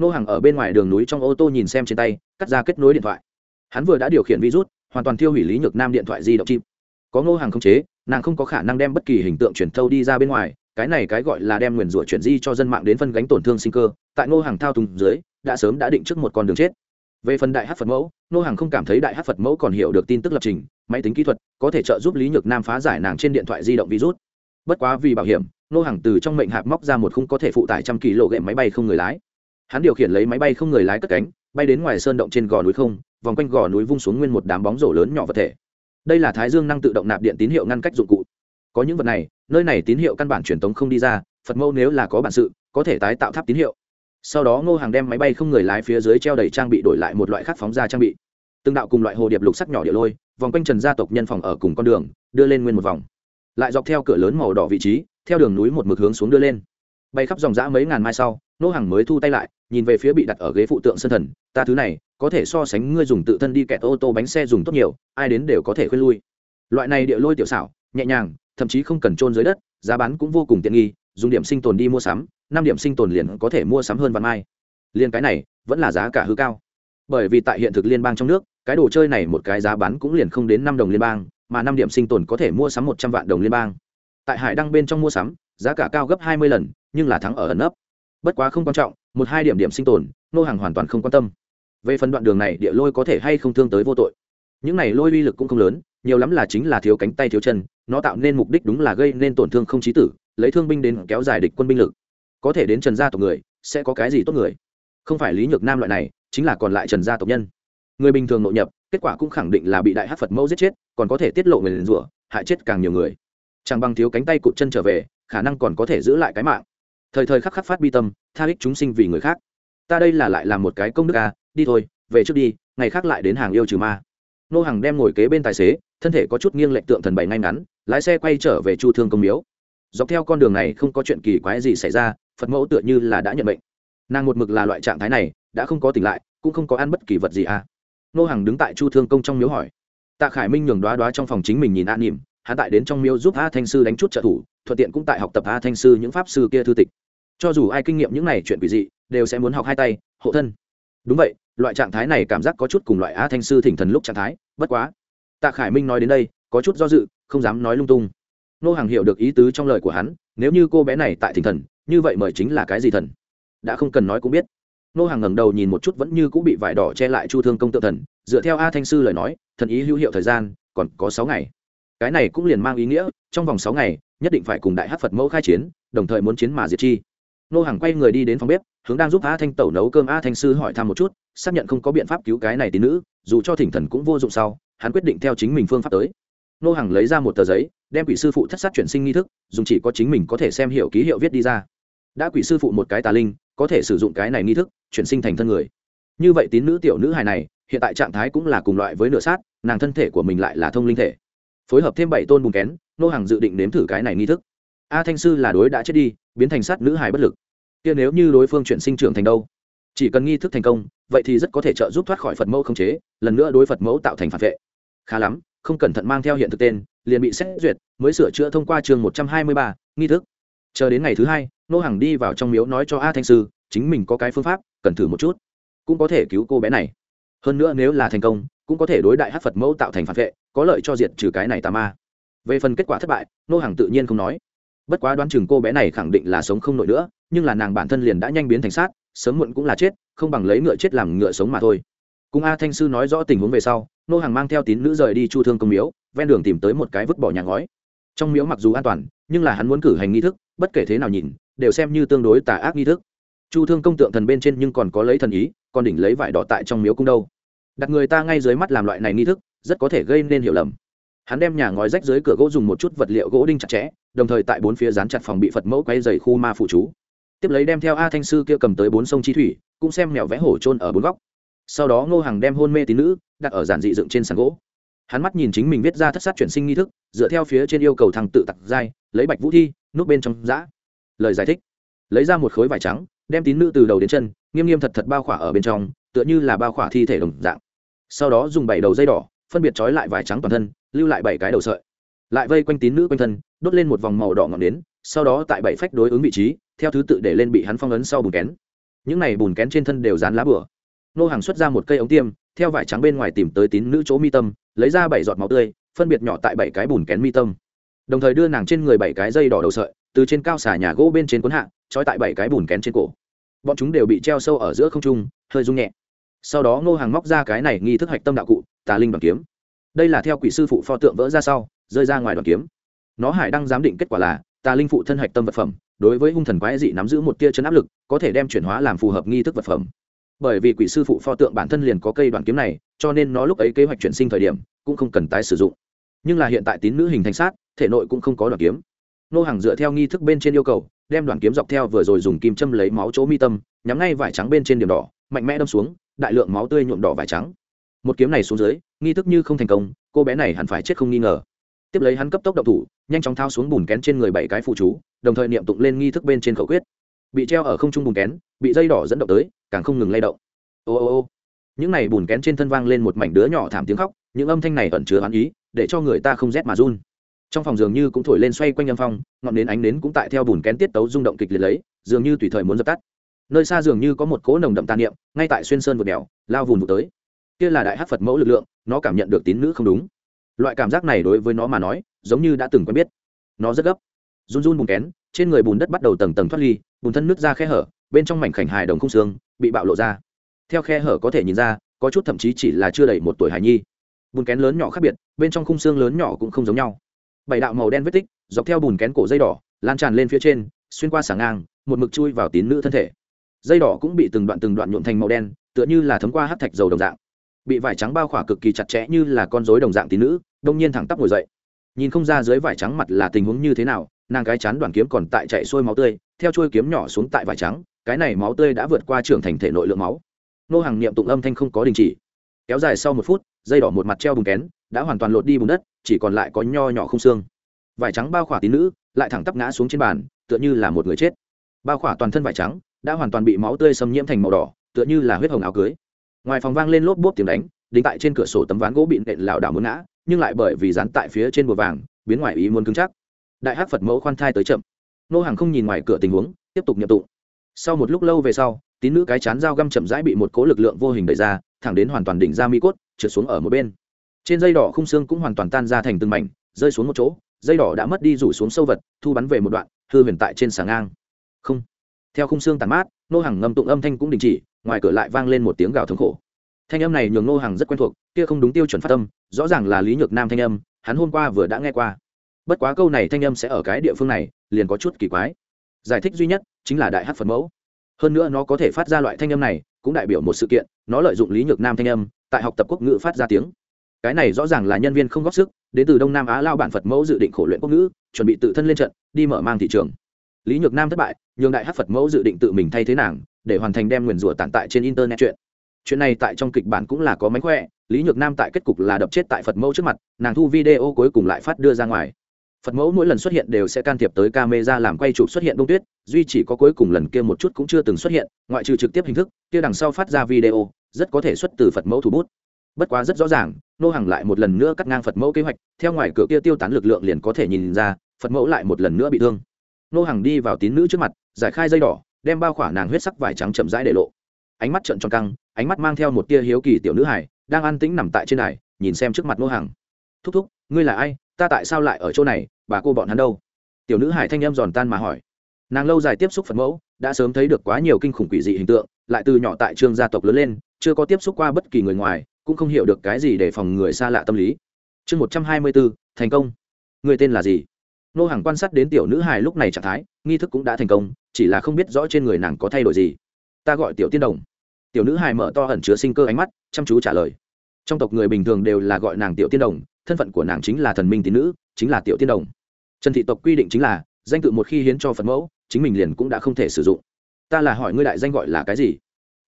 Nô hàng ở bên ngoài đường núi trong ô tô nhìn xem trên tay, cắt ra kết nối điện thoại. Hắn vừa đã điều khiển virus, hoàn toàn tiêu hủy lý nhược nam điện thoại di động chim có ngô hàng không chế, nàng không có khả năng đem bất kỳ hình tượng truyền thâu đi ra bên ngoài, cái này cái gọi là đem nguyền rủa chuyển di cho dân mạng đến phân gánh tổn thương sinh cơ, tại ngô hàng thao thùng dưới, đã sớm đã định trước một con đường chết. Về phần đại hát phật mẫu nô hàng không cảm thấy đại hát phật mẫu còn hiểu được tin tức lập trình, máy tính kỹ thuật có thể trợ giúp lý nhược nam phá giải nàng trên điện thoại di động virus bất quá vì bảo hiểm, nô hàng từ trong mệnh hạp móc ra một khung có thể phụ tải trăm kỳ lộ ghệm máy bay không người lái. Hắn điều khiển lấy máy bay không người lái cất cánh, bay đến ngoài sơn động trên gò núi không, vòng quanh gò núi vung xuống nguyên một đám bóng rổ lớn nhỏ vật thể. Đây là thái dương năng tự động nạp điện tín hiệu ngăn cách dụng cụ. Có những vật này, nơi này tín hiệu căn bản truyền tống không đi ra, phật mẫu nếu là có bản sự, có thể tái tạo tháp tín hiệu. Sau đó ngô hàng đem máy bay không người lái phía dưới treo đầy trang bị đổi lại một loại khác phóng ra trang bị. Từng đạo cùng loại hồ điệp lục sắc nhỏ địa lôi, vòng quanh trần gia tộc nhân phòng ở cùng con đường, đưa lên nguyên một vòng lại dọc theo cửa lớn màu đỏ vị trí, theo đường núi một mực hướng xuống đưa lên. Bay khắp dòng dã mấy ngàn mai sau, nô hàng mới thu tay lại, nhìn về phía bị đặt ở ghế phụ tượng sân thần, ta thứ này, có thể so sánh ngươi dùng tự thân đi kẹt ô tô bánh xe dùng tốt nhiều, ai đến đều có thể khuyên lui. Loại này địa lôi tiểu xảo, nhẹ nhàng, thậm chí không cần trôn dưới đất, giá bán cũng vô cùng tiện nghi, dùng điểm sinh tồn đi mua sắm, năm điểm sinh tồn liền có thể mua sắm hơn vạn mai. Liên cái này, vẫn là giá cả hư cao. Bởi vì tại hiện thực liên bang trong nước, cái đồ chơi này một cái giá bán cũng liền không đến năm đồng liên bang mà năm điểm sinh tồn có thể mua sắm một trăm vạn đồng liên bang. Tại hải đăng bên trong mua sắm, giá cả cao gấp hai mươi lần, nhưng là thắng ở ẩn ấp bất quá không quan trọng, một hai điểm điểm sinh tồn, nô hàng hoàn toàn không quan tâm. Về phần đoạn đường này, địa lôi có thể hay không thương tới vô tội. Những này lôi uy lực cũng không lớn, nhiều lắm là chính là thiếu cánh tay thiếu chân, nó tạo nên mục đích đúng là gây nên tổn thương không chí tử, lấy thương binh đến kéo dài địch quân binh lực. Có thể đến trần gia tộc người, sẽ có cái gì tốt người? Không phải lý nhược nam loại này, chính là còn lại trần gia tộc nhân. Người bình thường nội nhập kết quả cũng khẳng định là bị đại hát phật mẫu giết chết còn có thể tiết lộ người liền rủa, hại chết càng nhiều người chẳng bằng thiếu cánh tay cụt chân trở về khả năng còn có thể giữ lại cái mạng thời thời khắc khắc phát bi tâm tha ích chúng sinh vì người khác ta đây là lại làm một cái công đức à đi thôi, về trước đi, ngày khác lại đến hàng yêu trừ ma. Nô hàng đem ngồi kế bên tài xế, thân thể có chút nghiêng lệch tượng thần bày ngay ngắn, lái xe quay trở về chu thương công miếu. Dọc theo con đường này không có chuyện kỳ quái gì xảy ra, phật mẫu tựa như là đã nhận bệnh nàng một mực là loại trạng thái này, đã không có tỉnh lại, cũng không có ăn bất kỳ vật gì à nô hàng đứng tại chu thương công trong miếu hỏi. Tạ khải minh nhường đoá đoá trong phòng chính mình nhìn an nỉm hắn tại đến trong miếu giúp a thanh sư đánh chút trợ thủ, thuận tiện cũng tại học tập a thanh sư những pháp sư kia thư tịch. Cho dù ai kinh nghiệm những này chuyện quỷ dị, đều sẽ muốn học hai tay, hộ thân. Đúng vậy, loại trạng thái này cảm giác có chút cùng loại a thanh sư thỉnh thần lúc trạng thái, bất quá. Tạ khải minh nói đến đây, có chút do dự, không dám nói lung tung. Nô hàng hiểu được ý tứ trong lời của hắn, nếu như cô bé này tại thỉnh thần, như vậy mời chính là cái gì thần? Đã không cần nói cũng biết nô hàng ngẩng đầu nhìn một chút vẫn như cũng bị vải đỏ che lại chu thương công tự thần, dựa theo a thanh sư lời nói, thần ý hữu hiệu thời gian, còn có sáu ngày. Cái này cũng liền mang ý nghĩa, trong vòng sáu ngày, nhất định phải cùng đại hát phật mẫu khai chiến, đồng thời muốn chiến mà diệt chi. Nô hàng quay người đi đến phòng bếp, hướng đang giúp a thanh tẩu nấu cơm a thanh sư hỏi thăm một chút, xác nhận không có biện pháp cứu cái này tín nữ, dù cho thỉnh thần cũng vô dụng sau, hắn quyết định theo chính mình phương pháp tới. Nô hàng lấy ra một tờ giấy, đem quỷ sư phụ thất sát chuyển sinh nghi thức, dùng chỉ có chính mình có thể xem hiểu ký hiệu viết đi ra đã quỷ sư phụ một cái tà linh, có thể sử dụng cái này nghi thức, chuyển sinh thành thân người. Như vậy tín nữ tiểu nữ hài này, hiện tại trạng thái cũng là cùng loại với nửa sát, nàng thân thể của mình lại là thông linh thể. Phối hợp thêm bảy tôn bùn kén, nô hàng dự định nếm thử cái này nghi thức. A thanh sư là đối đã chết đi, biến thành sát nữ hài bất lực. Kia nếu như đối phương chuyển sinh trưởng thành đâu? Chỉ cần nghi thức thành công, vậy thì rất có thể trợ giúp thoát khỏi phật mẫu không chế, lần nữa đối phật mẫu tạo thành phản vệ. Khá lắm, không cẩn thận mang theo hiện thực tên, liền bị xét duyệt, mới sửa chữa thông qua chương một trăm hai mươi ba, nghi thức. Chờ đến ngày thứ hai nô hàng đi vào trong miếu nói cho a thanh sư, chính mình có cái phương pháp, cần thử một chút. Cũng có thể cứu cô bé này. Hơn nữa nếu là thành công, cũng có thể đối đại hát phật mẫu tạo thành phản vệ, có lợi cho diệt trừ cái này tà ma. Về phần kết quả thất bại, nô hàng tự nhiên không nói. Bất quá đoán chừng cô bé này khẳng định là sống không nổi nữa, nhưng là nàng bản thân liền đã nhanh biến thành sát, sớm muộn cũng là chết, không bằng lấy ngựa chết làm ngựa sống mà thôi. Cùng a thanh sư nói rõ tình huống về sau, nô hàng mang theo tín nữ rời đi chu thương công miếu, ven đường tìm tới một cái vứt bỏ nhà ngói. Trong miếu mặc dù an toàn, nhưng là hắn muốn cử hành nghi thức, bất kể thế nào nhìn đều xem như tương đối tà ác nghi thức. Chu thương công tượng thần bên trên nhưng còn có lấy thần ý, còn đỉnh lấy vải đỏ tại trong miếu cung đâu. Đặt người ta ngay dưới mắt làm loại này nghi thức, rất có thể gây nên hiểu lầm. Hắn đem nhà ngói rách dưới cửa gỗ dùng một chút vật liệu gỗ đinh chặt chẽ, đồng thời tại bốn phía dán chặt phòng bị phật mẫu quay dày khu ma phụ chú. Tiếp lấy đem theo a thanh sư kia cầm tới bốn sông chi thủy, cũng xem mèo vẽ hổ trôn ở bốn góc. Sau đó ngô hàng đem hôn mê tín nữ, đặt ở giản dị dựng trên sàn gỗ. Hắn mắt nhìn chính mình viết ra thất sát chuyển sinh nghi thức, dựa theo phía trên yêu cầu thằng tự tặc giai, lấy bạch vũ thi, núp bên trong giã lời giải thích. Lấy ra một khối vải trắng, đem tín nữ từ đầu đến chân, nghiêm nghiêm thật thật bao khỏa ở bên trong, tựa như là bao khỏa thi thể đồng dạng. Sau đó dùng bảy đầu dây đỏ, phân biệt trói lại vải trắng toàn thân, lưu lại bảy cái đầu sợi. Lại vây quanh tín nữ quanh thân, đốt lên một vòng màu đỏ ngọn đến sau đó tại bảy phách đối ứng vị trí, theo thứ tự để lên bị hắn phong ấn sau bùn kén. Những này bùn kén trên thân đều dán lá bửa nô hàng xuất ra một cây ống tiêm, theo vải trắng bên ngoài tìm tới tín nữ chỗ mi tâm, lấy ra bảy giọt máu tươi, phân biệt nhỏ tại bảy cái bùn kén mi tâm. Đồng thời đưa nàng trên người bảy cái dây đỏ đầu sợi từ trên cao xà nhà gỗ bên trên cuốn hạ, trói tại bảy cái bùn kén trên cổ. Bọn chúng đều bị treo sâu ở giữa không trung, hơi rung nhẹ. Sau đó ngô hàng móc ra cái này nghi thức hạch tâm đạo cụ, tà linh đoàn kiếm. Đây là theo quỷ sư phụ pho tượng vỡ ra sau, rơi ra ngoài đoàn kiếm. Nó hải đăng giám định kết quả là, tà linh phụ thân hạch tâm vật phẩm, đối với hung thần quái dị nắm giữ một tia chân áp lực, có thể đem chuyển hóa làm phù hợp nghi thức vật phẩm. Bởi vì quỷ sư phụ pho tượng bản thân liền có cây đoàn kiếm này, cho nên nó lúc ấy kế hoạch chuyển sinh thời điểm, cũng không cần tái sử dụng. Nhưng là hiện tại tín nữ hình thành sát, thể nội cũng không có đoàn kiếm nô hàng dựa theo nghi thức bên trên yêu cầu, đem đoàn kiếm dọc theo vừa rồi dùng kim châm lấy máu chỗ mi tâm, nhắm ngay vải trắng bên trên điểm đỏ, mạnh mẽ đâm xuống, đại lượng máu tươi nhuộm đỏ vải trắng. Một kiếm này xuống dưới, nghi thức như không thành công, cô bé này hẳn phải chết không nghi ngờ. Tiếp lấy hắn cấp tốc động thủ, nhanh chóng thao xuống bùn kén trên người bảy cái phụ chú, đồng thời niệm tụng lên nghi thức bên trên khẩu quyết. Bị treo ở không trung bùn kén, bị dây đỏ dẫn động tới, càng không ngừng lay động. Ô ô ô. Những này bùn kén trên thân vang lên một mảnh đứa nhỏ thảm tiếng khóc, những âm thanh này ẩn chứa hắn ý, để cho người ta không rét mà run trong phòng dường như cũng thổi lên xoay quanh âm phong, ngọn nến ánh nến cũng tại theo bùn kén tiết tấu rung động kịch liệt lấy, dường như tùy thời muốn dập tắt. Nơi xa dường như có một cỗ nồng đậm tàn niệm, ngay tại xuyên sơn vượt đèo, lao vùn vụt tới. Kia là đại hát phật mẫu lực lượng, nó cảm nhận được tín nữ không đúng. Loại cảm giác này đối với nó mà nói, giống như đã từng quen biết. Nó rất gấp. Run run bùn kén, trên người bùn đất bắt đầu tầng tầng thoát ly, bùn thân nước ra khe hở, bên trong mảnh khảnh hài đồng không xương, bị bạo lộ ra. Theo khe hở có thể nhìn ra, có chút thậm chí chỉ là chưa đầy một tuổi hài nhi. Bùn kén lớn nhỏ khác biệt, bên trong khung xương lớn nhỏ cũng không giống nhau bảy đạo màu đen vết tích, dọc theo bùn kén cổ dây đỏ, lan tràn lên phía trên, xuyên qua sảng ngang, một mực chui vào tín nữ thân thể. Dây đỏ cũng bị từng đoạn từng đoạn nhuộm thành màu đen, tựa như là thấm qua hát thạch dầu đồng dạng. Bị vải trắng bao khỏa cực kỳ chặt chẽ như là con rối đồng dạng tín nữ, đông nhiên thẳng tắp ngồi dậy. Nhìn không ra dưới vải trắng mặt là tình huống như thế nào, nàng cái chán đoàn kiếm còn tại chạy xuôi máu tươi, theo chuôi kiếm nhỏ xuống tại vải trắng, cái này máu tươi đã vượt qua trưởng thành thể nội lượng máu. Nô hàng niệm tụng âm thanh không có đình chỉ. Kéo dài sau một phút, dây đỏ một mặt treo bùn kén, đã hoàn toàn lột đi bùn đất chỉ còn lại có nho nhỏ không xương. Vải trắng bao khỏa tín nữ, lại thẳng tắp ngã xuống trên bàn, tựa như là một người chết. Bao khỏa toàn thân vải trắng, đã hoàn toàn bị máu tươi xâm nhiễm thành màu đỏ, tựa như là huyết hồng áo cưới. Ngoài phòng vang lên lốp bốp tiếng đánh, đính tại trên cửa sổ tấm ván gỗ bị nện lảo đảo muốn ngã, nhưng lại bởi vì dán tại phía trên bùa vàng, biến ngoài ý muốn cứng chắc. Đại hắc phật mẫu khoan thai tới chậm. Nô hàng không nhìn ngoài cửa tình huống, tiếp tục nhập tụ. sau một lúc lâu về sau, tín nữ cái chán dao găm chậm rãi bị một cố lực lượng vô hình đẩy ra, thẳng đến hoàn toàn đỉnh ra mi cốt, trượt xuống ở một bên trên dây đỏ khung xương cũng hoàn toàn tan ra thành từng mảnh rơi xuống một chỗ dây đỏ đã mất đi rủ xuống sâu vật thu bắn về một đoạn hư huyền tại trên sàng ngang. Không. Theo khung xương tàn mát nô hàng ngâm tụng âm thanh cũng đình chỉ ngoài cửa lại vang lên một tiếng gào thống khổ. Thanh âm này nhường nô hàng rất quen thuộc kia không đúng tiêu chuẩn phát âm, rõ ràng là lý nhược nam thanh âm hắn hôm qua vừa đã nghe qua. Bất quá câu này thanh âm sẽ ở cái địa phương này liền có chút kỳ quái. Giải thích duy nhất chính là đại hát phật mẫu. Hơn nữa nó có thể phát ra loại thanh âm này cũng đại biểu một sự kiện nó lợi dụng lý nhược nam thanh âm tại học tập quốc ngữ phát ra tiếng cái này rõ ràng là nhân viên không góp sức, đến từ đông nam á lao bản phật mẫu dự định khổ luyện quốc ngữ, chuẩn bị tự thân lên trận, đi mở mang thị trường. Lý nhược nam thất bại, nhường đại hát phật mẫu dự định tự mình thay thế nàng, để hoàn thành đem nguyền rủa tàn tại trên internet chuyện. Chuyện này tại trong kịch bản cũng là có mánh khỏe, lý nhược nam tại kết cục là đập chết tại phật mẫu trước mặt, nàng thu video cuối cùng lại phát đưa ra ngoài. Phật mẫu mỗi lần xuất hiện đều sẽ can thiệp tới camera làm quay chụp xuất hiện đông tuyết, duy chỉ có cuối cùng lần kia một chút cũng chưa từng xuất hiện, ngoại trừ trực tiếp hình thức, kia đằng sau phát ra video, rất có thể xuất từ phật mẫu thủ bút bất quá rất rõ ràng, nô hàng lại một lần nữa cắt ngang phật mẫu kế hoạch, theo ngoài cửa kia tiêu tán lực lượng liền có thể nhìn ra, phật mẫu lại một lần nữa bị thương. Nô hàng đi vào tín nữ trước mặt, giải khai dây đỏ, đem bao khỏa nàng huyết sắc vải trắng chậm rãi để lộ. Ánh mắt trợn tròn căng, ánh mắt mang theo một tia hiếu kỳ tiểu nữ hải đang an tĩnh nằm tại trên này nhìn xem trước mặt nô hàng thúc thúc, ngươi là ai? Ta tại sao lại ở chỗ này? Bà cô bọn hắn đâu? Tiểu nữ hải thanh em giòn tan mà hỏi. Nàng lâu dài tiếp xúc phật mẫu, đã sớm thấy được quá nhiều kinh khủng quỷ dị hình tượng, lại từ nhỏ tại trường gia tộc lớn lên, chưa có tiếp xúc qua bất kỳ người ngoài cũng không hiểu được cái gì để phòng người xa lạ tâm lý. Chương một trăm hai mươi bốn, thành công. Người tên là gì? Nô hàng quan sát đến tiểu nữ hài lúc này trạng thái, nghi thức cũng đã thành công, chỉ là không biết rõ trên người nàng có thay đổi gì. Ta gọi tiểu tiên đồng. Tiểu nữ hài mở to ẩn chứa sinh cơ ánh mắt, chăm chú trả lời. Trong tộc người bình thường đều là gọi nàng tiểu tiên đồng, thân phận của nàng chính là thần minh tín nữ, chính là tiểu tiên đồng. Trần thị tộc quy định chính là, danh tự một khi hiến cho phật mẫu, chính mình liền cũng đã không thể sử dụng. Ta là hỏi ngươi đại danh gọi là cái gì?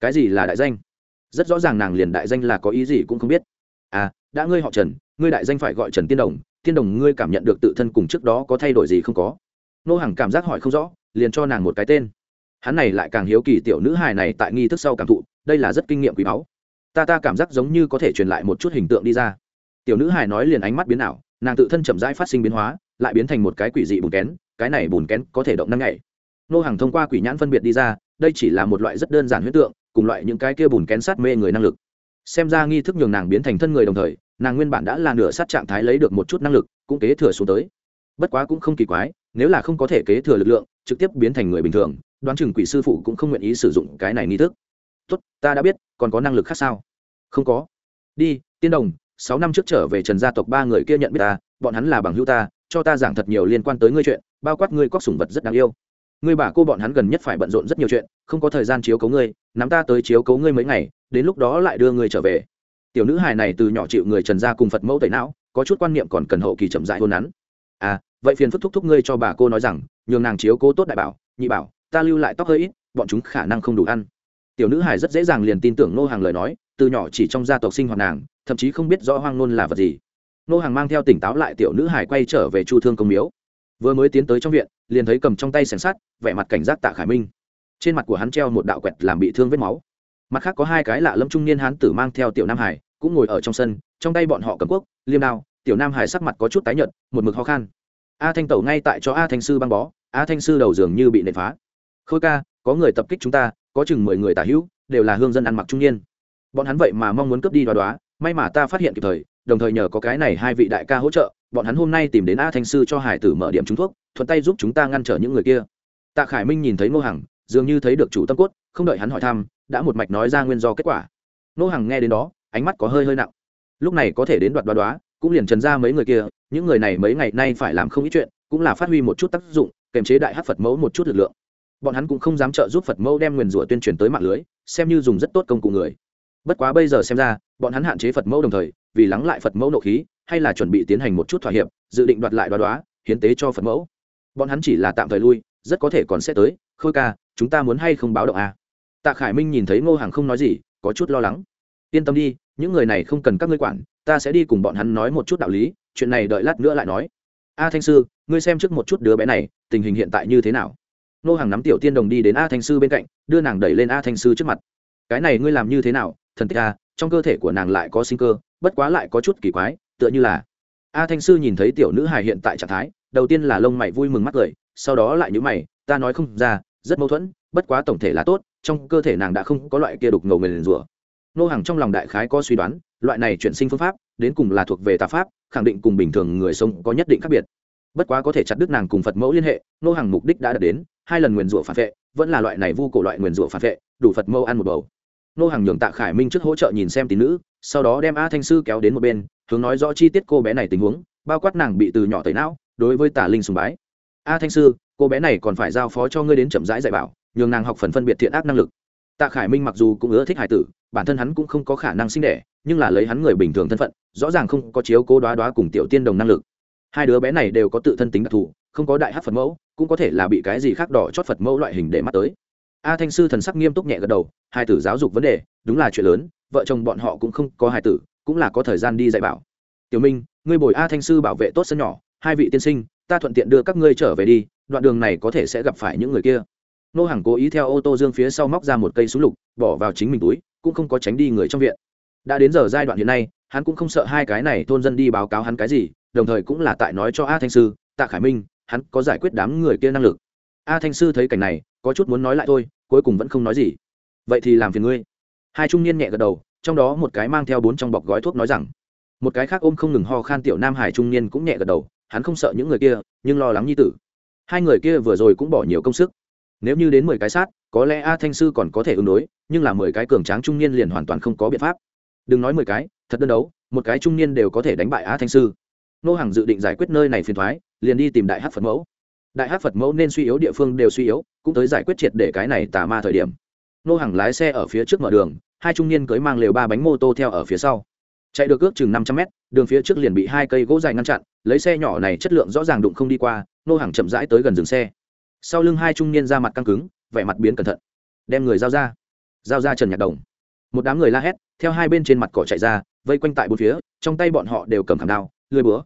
Cái gì là đại danh? Rất rõ ràng nàng liền đại danh là có ý gì cũng không biết. À đã ngươi họ trần, ngươi đại danh phải gọi trần tiên đồng tiên đồng ngươi cảm nhận được tự thân cùng trước đó có thay đổi gì không có? Nô hàng cảm giác hỏi không rõ, liền cho nàng một cái tên. Hắn này lại càng hiếu kỳ tiểu nữ hài này tại nghi thức sau cảm thụ, đây là rất kinh nghiệm quý báu. Ta ta cảm giác giống như có thể truyền lại một chút hình tượng đi ra. Tiểu nữ hài nói liền ánh mắt biến ảo, nàng tự thân chậm rãi phát sinh biến hóa, lại biến thành một cái quỷ dị bùn kén, cái này bùn kén có thể động năm ngày nô hàng thông qua quỷ nhãn phân biệt đi ra đây chỉ là một loại rất đơn giản huyết tượng, cùng loại những cái kia bùn kén sát mê người năng lực. Xem ra nghi thức nhường nàng biến thành thân người đồng thời, nàng nguyên bản đã là nửa sát trạng thái lấy được một chút năng lực, cũng kế thừa xuống tới. Bất quá cũng không kỳ quái, nếu là không có thể kế thừa lực lượng, trực tiếp biến thành người bình thường, đoán chừng quỷ sư phụ cũng không nguyện ý sử dụng cái này nghi thức. Tốt, ta đã biết, còn có năng lực khác sao? Không có. Đi, tiên đồng, sáu năm trước trở về trần gia tộc ba người kia nhận biết ta, bọn hắn là bằng hữu ta, cho ta giảng thật nhiều liên quan tới ngươi chuyện, bao quát ngươi cóc sủng vật rất đáng yêu ngươi bà cô bọn hắn gần nhất phải bận rộn rất nhiều chuyện, không có thời gian chiếu cấu ngươi, nắm ta tới chiếu cấu ngươi mấy ngày, đến lúc đó lại đưa ngươi trở về. Tiểu nữ hài này từ nhỏ chịu người trần gia cùng phật mẫu tẩy não, có chút quan niệm còn cần hậu kỳ chậm dại hôn nắn. À vậy phiền phức thúc thúc ngươi cho bà cô nói rằng, nhường nàng chiếu cố tốt đại bảo, nhị bảo, ta lưu lại tóc hơi ít, bọn chúng khả năng không đủ ăn. Tiểu nữ hài rất dễ dàng liền tin tưởng nô hàng lời nói, từ nhỏ chỉ trong gia tộc sinh hoạt nàng, thậm chí không biết rõ hoang nôn là vật gì. Nô hàng mang theo tỉnh táo lại tiểu nữ hài quay trở về chu thương công miếu vừa mới tiến tới trong viện, liền thấy cầm trong tay sẻng sắt, vẻ mặt cảnh giác tạ khải minh. Trên mặt của hắn treo một đạo quẹt làm bị thương vết máu. Mặt khác có hai cái lạ lâm trung niên hán tử mang theo tiểu nam hải, cũng ngồi ở trong sân, trong tay bọn họ cầm quốc, liêm đao, tiểu nam hải sắc mặt có chút tái nhợt, một mực ho khan. A thanh tẩu ngay tại cho a thanh sư băng bó, a thanh sư đầu giường như bị nệ phá. Khôi ca, có người tập kích chúng ta, có chừng mười người tả hữu, đều là hương dân ăn mặc trung niên. Bọn hắn vậy mà mong muốn cướp đi đoá đoá, may mà ta phát hiện kịp thời, đồng thời nhờ có cái này hai vị đại ca hỗ trợ bọn hắn hôm nay tìm đến a thanh sư cho hải tử mở điểm trúng thuốc, thuận tay giúp chúng ta ngăn trở những người kia. Tạ khải minh nhìn thấy ngô hằng, dường như thấy được chủ tâm cốt, không đợi hắn hỏi thăm, đã một mạch nói ra nguyên do kết quả. Ngô hằng nghe đến đó, ánh mắt có hơi hơi nặng. Lúc này có thể đến đoạt đoá đoá, cũng liền trần ra mấy người kia, những người này mấy ngày nay phải làm không ít chuyện, cũng là phát huy một chút tác dụng kềm chế đại hát phật mẫu một chút lực lượng. Bọn hắn cũng không dám trợ giúp phật mẫu đem nguyền rủa tuyên truyền tới mạng lưới, xem như dùng rất tốt công cụ người. Bất quá bây giờ xem ra, bọn hắn hạn chế phật mẫu đồng thời, vì lắng lại phật mẫu nộ khí hay là chuẩn bị tiến hành một chút thỏa hiệp, dự định đoạt lại đoá đoá, hiến tế cho phật mẫu. Bọn hắn chỉ là tạm thời lui, rất có thể còn sẽ tới. Khôi ca, chúng ta muốn hay không báo động à. tạ khải minh nhìn thấy ngô hàng không nói gì, có chút lo lắng. Yên tâm đi, những người này không cần các ngươi quản, ta sẽ đi cùng bọn hắn nói một chút đạo lý, chuyện này đợi lát nữa lại nói. A thanh sư, ngươi xem trước một chút đứa bé này, tình hình hiện tại như thế nào? Nô hàng nắm tiểu tiên đồng đi đến a thanh sư bên cạnh, đưa nàng đẩy lên a thanh sư trước mặt. Cái này ngươi làm như thế nào? Thần tích a trong cơ thể của nàng lại có sinh cơ, bất quá lại có chút kỳ quái tựa như là. A thanh sư nhìn thấy tiểu nữ hài hiện tại trạng thái, đầu tiên là lông mày vui mừng mắt cười, sau đó lại nhữ mày, ta nói không ra, rất mâu thuẫn, bất quá tổng thể là tốt, trong cơ thể nàng đã không có loại kia đục ngầu nguyền rủa. Nô hàng trong lòng đại khái có suy đoán, loại này chuyển sinh phương pháp, đến cùng là thuộc về tà pháp, khẳng định cùng bình thường người sống có nhất định khác biệt. Bất quá có thể chặt đứt nàng cùng phật mẫu liên hệ, nô hàng mục đích đã đạt đến, hai lần nguyền rủa phản vệ, vẫn là loại này vu cổ loại nguyền rủa phản vệ, đủ phật mẫu ăn một bầu. Nô hàng nhường tạ khải minh trước hỗ trợ nhìn xem tín nữ, sau đó đem a thanh sư kéo đến một bên hướng nói rõ chi tiết cô bé này tình huống, bao quát nàng bị từ nhỏ tẩy não, đối với tà linh sùng bái. A thanh sư, cô bé này còn phải giao phó cho ngươi đến chậm rãi dạy bảo, nhường nàng học phần phân biệt thiện ác năng lực. Tạ khải minh mặc dù cũng ưa thích hải tử, bản thân hắn cũng không có khả năng sinh đẻ, nhưng là lấy hắn người bình thường thân phận, rõ ràng không có chiếu cố đoá đoá cùng tiểu tiên đồng năng lực. Hai đứa bé này đều có tự thân tính đặc thù, không có đại hát phật mẫu, cũng có thể là bị cái gì khác đỏ chót phật mẫu loại hình để mắt tới. A thanh sư thần sắc nghiêm túc nhẹ gật đầu, hai tử giáo dục vấn đề, đúng là chuyện lớn, vợ chồng bọn họ cũng không có hai tử cũng là có thời gian đi dạy bảo. Tiểu minh, ngươi bồi a thanh sư bảo vệ tốt sân nhỏ, hai vị tiên sinh, ta thuận tiện đưa các ngươi trở về đi, đoạn đường này có thể sẽ gặp phải những người kia. Nô hàng cố ý theo ô tô dương phía sau móc ra một cây súng lục, bỏ vào chính mình túi, cũng không có tránh đi người trong viện. Đã đến giờ giai đoạn hiện nay, hắn cũng không sợ hai cái này thôn dân đi báo cáo hắn cái gì, đồng thời cũng là tại nói cho a thanh sư, tạ khải minh, hắn có giải quyết đám người kia năng lực. A thanh sư thấy cảnh này, có chút muốn nói lại thôi, cuối cùng vẫn không nói gì. Vậy thì làm phiền ngươi. Hai trung niên nhẹ gật đầu trong đó một cái mang theo bốn trong bọc gói thuốc nói rằng, một cái khác ôm không ngừng ho khan tiểu nam hải trung niên cũng nhẹ gật đầu, hắn không sợ những người kia, nhưng lo lắng nhi tử. Hai người kia vừa rồi cũng bỏ nhiều công sức. Nếu như đến mười cái sát, có lẽ a thanh sư còn có thể ứng đối, nhưng là mười cái cường tráng trung niên liền hoàn toàn không có biện pháp. Đừng nói mười cái, thật đơn đấu, một cái trung niên đều có thể đánh bại a thanh sư. Nô hàng dự định giải quyết nơi này phiền thoái, liền đi tìm đại hát phật mẫu. Đại hát phật mẫu nên suy yếu địa phương đều suy yếu, cũng tới giải quyết triệt để cái này tà ma thời điểm. Nô hàng lái xe ở phía trước mở đường hai trung niên cưới mang lều ba bánh mô tô theo ở phía sau. Chạy được ước chừng năm trăm mét, đường phía trước liền bị hai cây gỗ dài ngăn chặn, lấy xe nhỏ này chất lượng rõ ràng đụng không đi qua, nô hàng chậm rãi tới gần dừng xe. Sau lưng hai trung niên ra mặt căng cứng, vẻ mặt biến cẩn thận. Đem người giao ra. Giao ra trần nhạc đồng. Một đám người la hét, theo hai bên trên mặt cỏ chạy ra, vây quanh tại bốn phía, trong tay bọn họ đều cầm khảm đao lưỡi búa.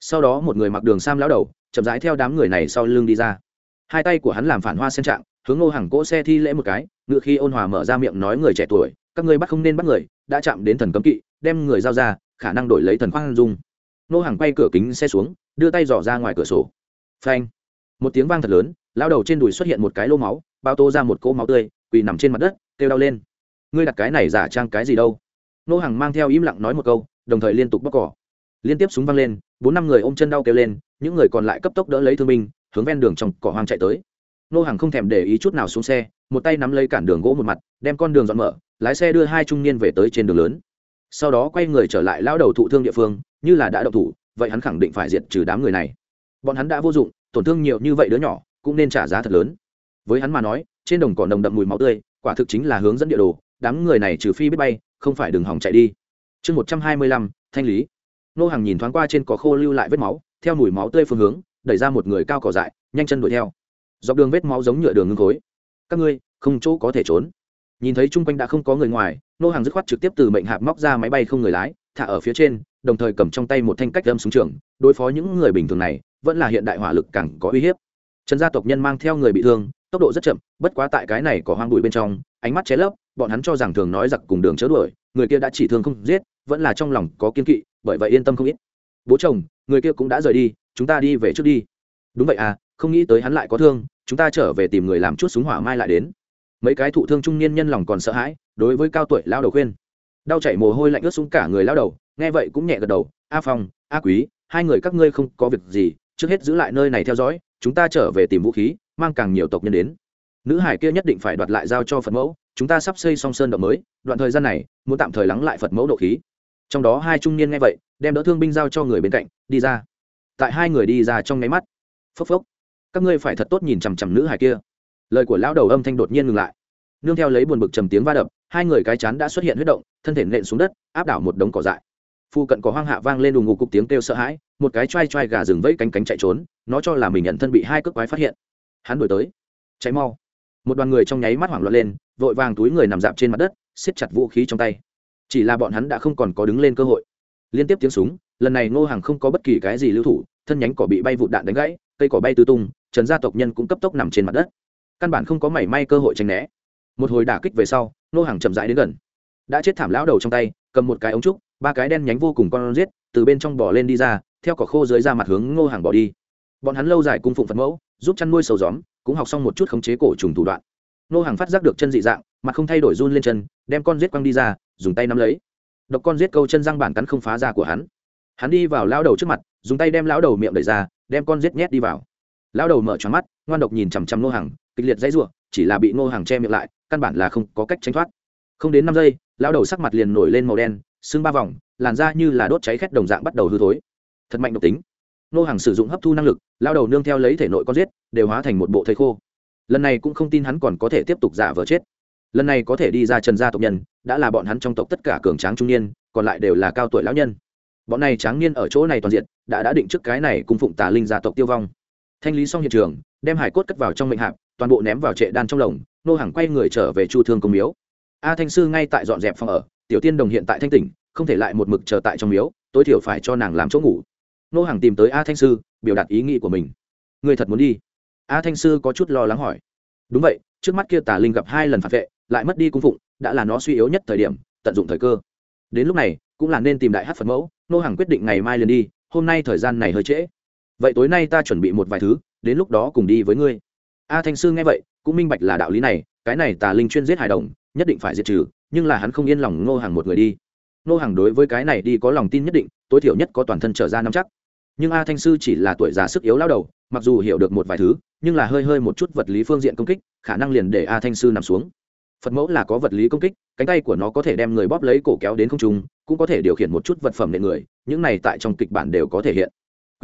Sau đó một người mặc đường sam lão đầu, chậm rãi theo đám người này sau lưng đi ra. Hai tay của hắn làm phản hoa sen trạng, hướng ngô hàng cỗ xe thi lễ một cái, ngựa khi ôn hòa mở ra miệng nói người trẻ tuổi các ngươi bắt không nên bắt người, đã chạm đến thần cấm kỵ, đem người giao ra, khả năng đổi lấy thần khoan dung. Nô hàng quay cửa kính xe xuống, đưa tay dò ra ngoài cửa sổ. Phanh! Một tiếng vang thật lớn lao đầu trên đùi xuất hiện một cái lô máu, bao tô ra một cỗ máu tươi, quỳ nằm trên mặt đất, kêu đau lên. Ngươi đặt cái này giả trang cái gì đâu? Nô hàng mang theo im lặng nói một câu, đồng thời liên tục bóc cỏ. Liên tiếp súng văng lên, bốn năm người ôm chân đau kêu lên, những người còn lại cấp tốc đỡ lấy thương binh, hướng ven đường trong cỏ hoang chạy tới. Nô hàng không thèm để ý chút nào xuống xe một tay nắm lấy cản đường gỗ một mặt, đem con đường dọn mở, lái xe đưa hai trung niên về tới trên đường lớn. Sau đó quay người trở lại lao đầu thụ thương địa phương, như là đã đậu thủ, vậy hắn khẳng định phải diệt trừ đám người này. Bọn hắn đã vô dụng, tổn thương nhiều như vậy đứa nhỏ, cũng nên trả giá thật lớn. Với hắn mà nói, trên đồng cỏ nồng đậm mùi máu tươi, quả thực chính là hướng dẫn địa đồ, đám người này trừ phi biết bay, không phải đường hỏng chạy đi. Chương một trăm hai mươi lăm, thanh lý. Nô hàng nhìn thoáng qua trên cỏ khô lưu lại vết máu, theo mùi máu tươi phương hướng, đẩy ra một người cao cỏ dại, nhanh chân đuổi theo. Dọc đường vết máu giống nhựa đường ngưng khối các ngươi, không chỗ có thể trốn. Nhìn thấy chung quanh đã không có người ngoài, nô hàng dứt khoát trực tiếp từ mệnh hạp móc ra máy bay không người lái, thả ở phía trên, đồng thời cầm trong tay một thanh cách đâm súng trường. Đối phó những người bình thường này, vẫn là hiện đại hỏa lực càng có uy hiếp. Trần gia tộc nhân mang theo người bị thương, tốc độ rất chậm, bất quá tại cái này có hoang bụi bên trong, ánh mắt ché lấp, bọn hắn cho rằng thường nói giặc cùng đường chớ đuổi, người kia đã chỉ thương không giết, vẫn là trong lòng có kiên kỵ, bởi vậy yên tâm không ít. Bố chồng, người kia cũng đã rời đi, chúng ta đi về trước đi. Đúng vậy à không nghĩ tới hắn lại có thương chúng ta trở về tìm người làm chút súng hỏa mai lại đến. Mấy cái thụ thương trung niên nhân lòng còn sợ hãi, đối với cao tuổi lao đầu khuyên. Đau chảy mồ hôi lạnh ướt xuống cả người lao đầu, nghe vậy cũng nhẹ gật đầu, a phong, a quý, hai người các ngươi không có việc gì, trước hết giữ lại nơi này theo dõi, chúng ta trở về tìm vũ khí, mang càng nhiều tộc nhân đến. Nữ hải kia nhất định phải đoạt lại giao cho phật mẫu, chúng ta sắp xây song sơn động mới, đoạn thời gian này, muốn tạm thời lắng lại phật mẫu độ khí. Trong đó hai trung niên nghe vậy, đem đỡ thương binh giao cho người bên cạnh, đi ra. Tại hai người đi ra trong nháy mắt. Phốc phốc các ngươi phải thật tốt nhìn chằm chằm nữ hài kia. Lời của lão đầu âm thanh đột nhiên ngừng lại. Nương theo lấy buồn bực trầm tiếng va đập, hai người cái chán đã xuất hiện huyết động, thân thể nện xuống đất, áp đảo một đống cỏ dại. Phu cận có hoang hạ vang lên đùng ngục cục tiếng kêu sợ hãi, một cái choai choai gà rừng vẫy cánh cánh chạy trốn, nó cho là mình nhận thân bị hai cước quái phát hiện. Hắn đổi tới. Cháy mau. Một đoàn người trong nháy mắt hoảng loạn lên, vội vàng túi người nằm dạp trên mặt đất, siết chặt vũ khí trong tay. Chỉ là bọn hắn đã không còn có đứng lên cơ hội. Liên tiếp tiếng súng, lần này ngô hàng không có bất kỳ cái gì lưu thủ, thân nhánh cỏ bị bay vụt đạn đánh gãy, cây cỏ bay tứ tung trần gia tộc nhân cũng cấp tốc nằm trên mặt đất. Căn bản không có mảy may cơ hội tranh né. Một hồi đả kích về sau, nô hàng chậm rãi đến gần. Đã chết thảm lão đầu trong tay, cầm một cái ống trúc, ba cái đen nhánh vô cùng con giết, từ bên trong bỏ lên đi ra, theo cỏ khô dưới ra mặt hướng ngô hàng bỏ đi. Bọn hắn lâu dài cung phụng phật mẫu, giúp chăn nuôi sầu gióm cũng học xong một chút khống chế cổ trùng thủ đoạn. Nô hàng phát giác được chân dị dạng, mặt không thay đổi run lên chân, đem con giết quăng đi ra, dùng tay nắm lấy. Độc con giết câu chân răng bản cắn không phá ra của hắn. Hắn đi vào lao đầu trước mặt, dùng tay đem lão đầu miệng đẩy ra, đem con giết nhét đi vào lão đầu mở tròn mắt, ngoan độc nhìn chằm chằm ngô hàng kịch liệt dãy r u ộ chỉ là bị ngô hàng che miệng lại, căn bản là không có cách tránh thoát. Không đến năm giây, lão đầu sắc mặt liền nổi lên màu đen xương ba vòng, làn da như là đốt cháy khét đồng dạng bắt đầu hư thối. Thật mạnh độc tính. Nô hàng sử dụng hấp thu năng lực lao đầu nương theo lấy thể nội con giết, đều hóa thành một bộ thầy khô. Lần này cũng không tin hắn còn có thể tiếp tục giả vờ chết. Lần này có thể đi ra trần gia tộc nhân, đã là bọn hắn trong tộc tất cả cường tráng trung niên, còn lại đều là cao tuổi lão nhân. Bọn này tráng niên ở chỗ này toàn diện, đã đã định trước cái này cùng phụng tà linh gia tộc tiêu vong thanh lý xong hiện trường, đem hải cốt cất vào trong mệnh hạp, toàn bộ ném vào trệ đan trong lồng, nô hàng quay người trở về chu thương công miếu. A thanh sư ngay tại dọn dẹp phòng ở, tiểu tiên đồng hiện tại thanh tỉnh, không thể lại một mực chờ tại trong miếu, tối thiểu phải cho nàng làm chỗ ngủ. Nô hàng tìm tới a thanh sư, biểu đạt ý nghĩ của mình. Người thật muốn đi? A thanh sư có chút lo lắng hỏi. Đúng vậy, trước mắt kia tà linh gặp hai lần phản vệ, lại mất đi cung phụng, đã là nó suy yếu nhất thời điểm, tận dụng thời cơ. Đến lúc này, cũng là nên tìm đại hát phật mẫu, nô hàng quyết định ngày mai liền đi, hôm nay thời gian này hơi trễ vậy tối nay ta chuẩn bị một vài thứ, đến lúc đó cùng đi với ngươi. A thanh sư nghe vậy, cũng minh bạch là đạo lý này, cái này tà linh chuyên giết hài đồng, nhất định phải diệt trừ, nhưng là hắn không yên lòng ngô hàng một người đi. Ngô hàng đối với cái này đi có lòng tin nhất định, tối thiểu nhất có toàn thân trở ra nắm chắc. Nhưng a thanh sư chỉ là tuổi già sức yếu lao đầu, mặc dù hiểu được một vài thứ, nhưng là hơi hơi một chút vật lý phương diện công kích, khả năng liền để a thanh sư nằm xuống. Phật mẫu là có vật lý công kích, cánh tay của nó có thể đem người bóp lấy cổ kéo đến không trung, cũng có thể điều khiển một chút vật phẩm nệ người, những này tại trong kịch bản đều có thể hiện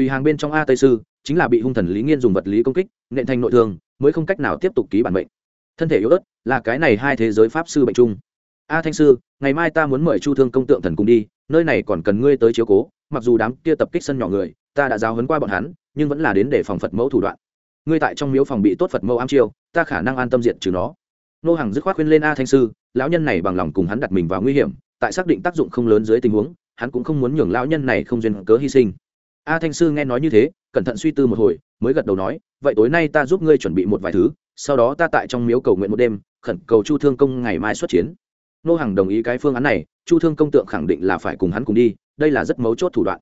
quỳ hàng bên trong a tây sư, chính là bị hung thần lý nghiên dùng vật lý công kích, nện thành nội thương, mới không cách nào tiếp tục ký bản mệnh. Thân thể yếu ớt là cái này hai thế giới pháp sư bệnh chung. A thanh sư, ngày mai ta muốn mời chu thương công tượng thần cùng đi, nơi này còn cần ngươi tới chiếu cố, mặc dù đám kia tập kích sân nhỏ người, ta đã giáo hấn qua bọn hắn, nhưng vẫn là đến để phòng phật mẫu thủ đoạn. Ngươi tại trong miếu phòng bị tốt phật mẫu ám chiêu, ta khả năng an tâm diện trừ nó. Nô hàng dứt khoát khuyên lên a thanh sư, lão nhân này bằng lòng cùng hắn đặt mình vào nguy hiểm, tại xác định tác dụng không lớn dưới tình huống, hắn cũng không muốn nhường lão nhân này không duyên cớ hy sinh a thanh sư nghe nói như thế, cẩn thận suy tư một hồi, mới gật đầu nói, vậy tối nay ta giúp ngươi chuẩn bị một vài thứ, sau đó ta tại trong miếu cầu nguyện một đêm, khẩn cầu chu thương công ngày mai xuất chiến. Nô Hằng đồng ý cái phương án này, chu thương công tượng khẳng định là phải cùng hắn cùng đi, đây là rất mấu chốt thủ đoạn.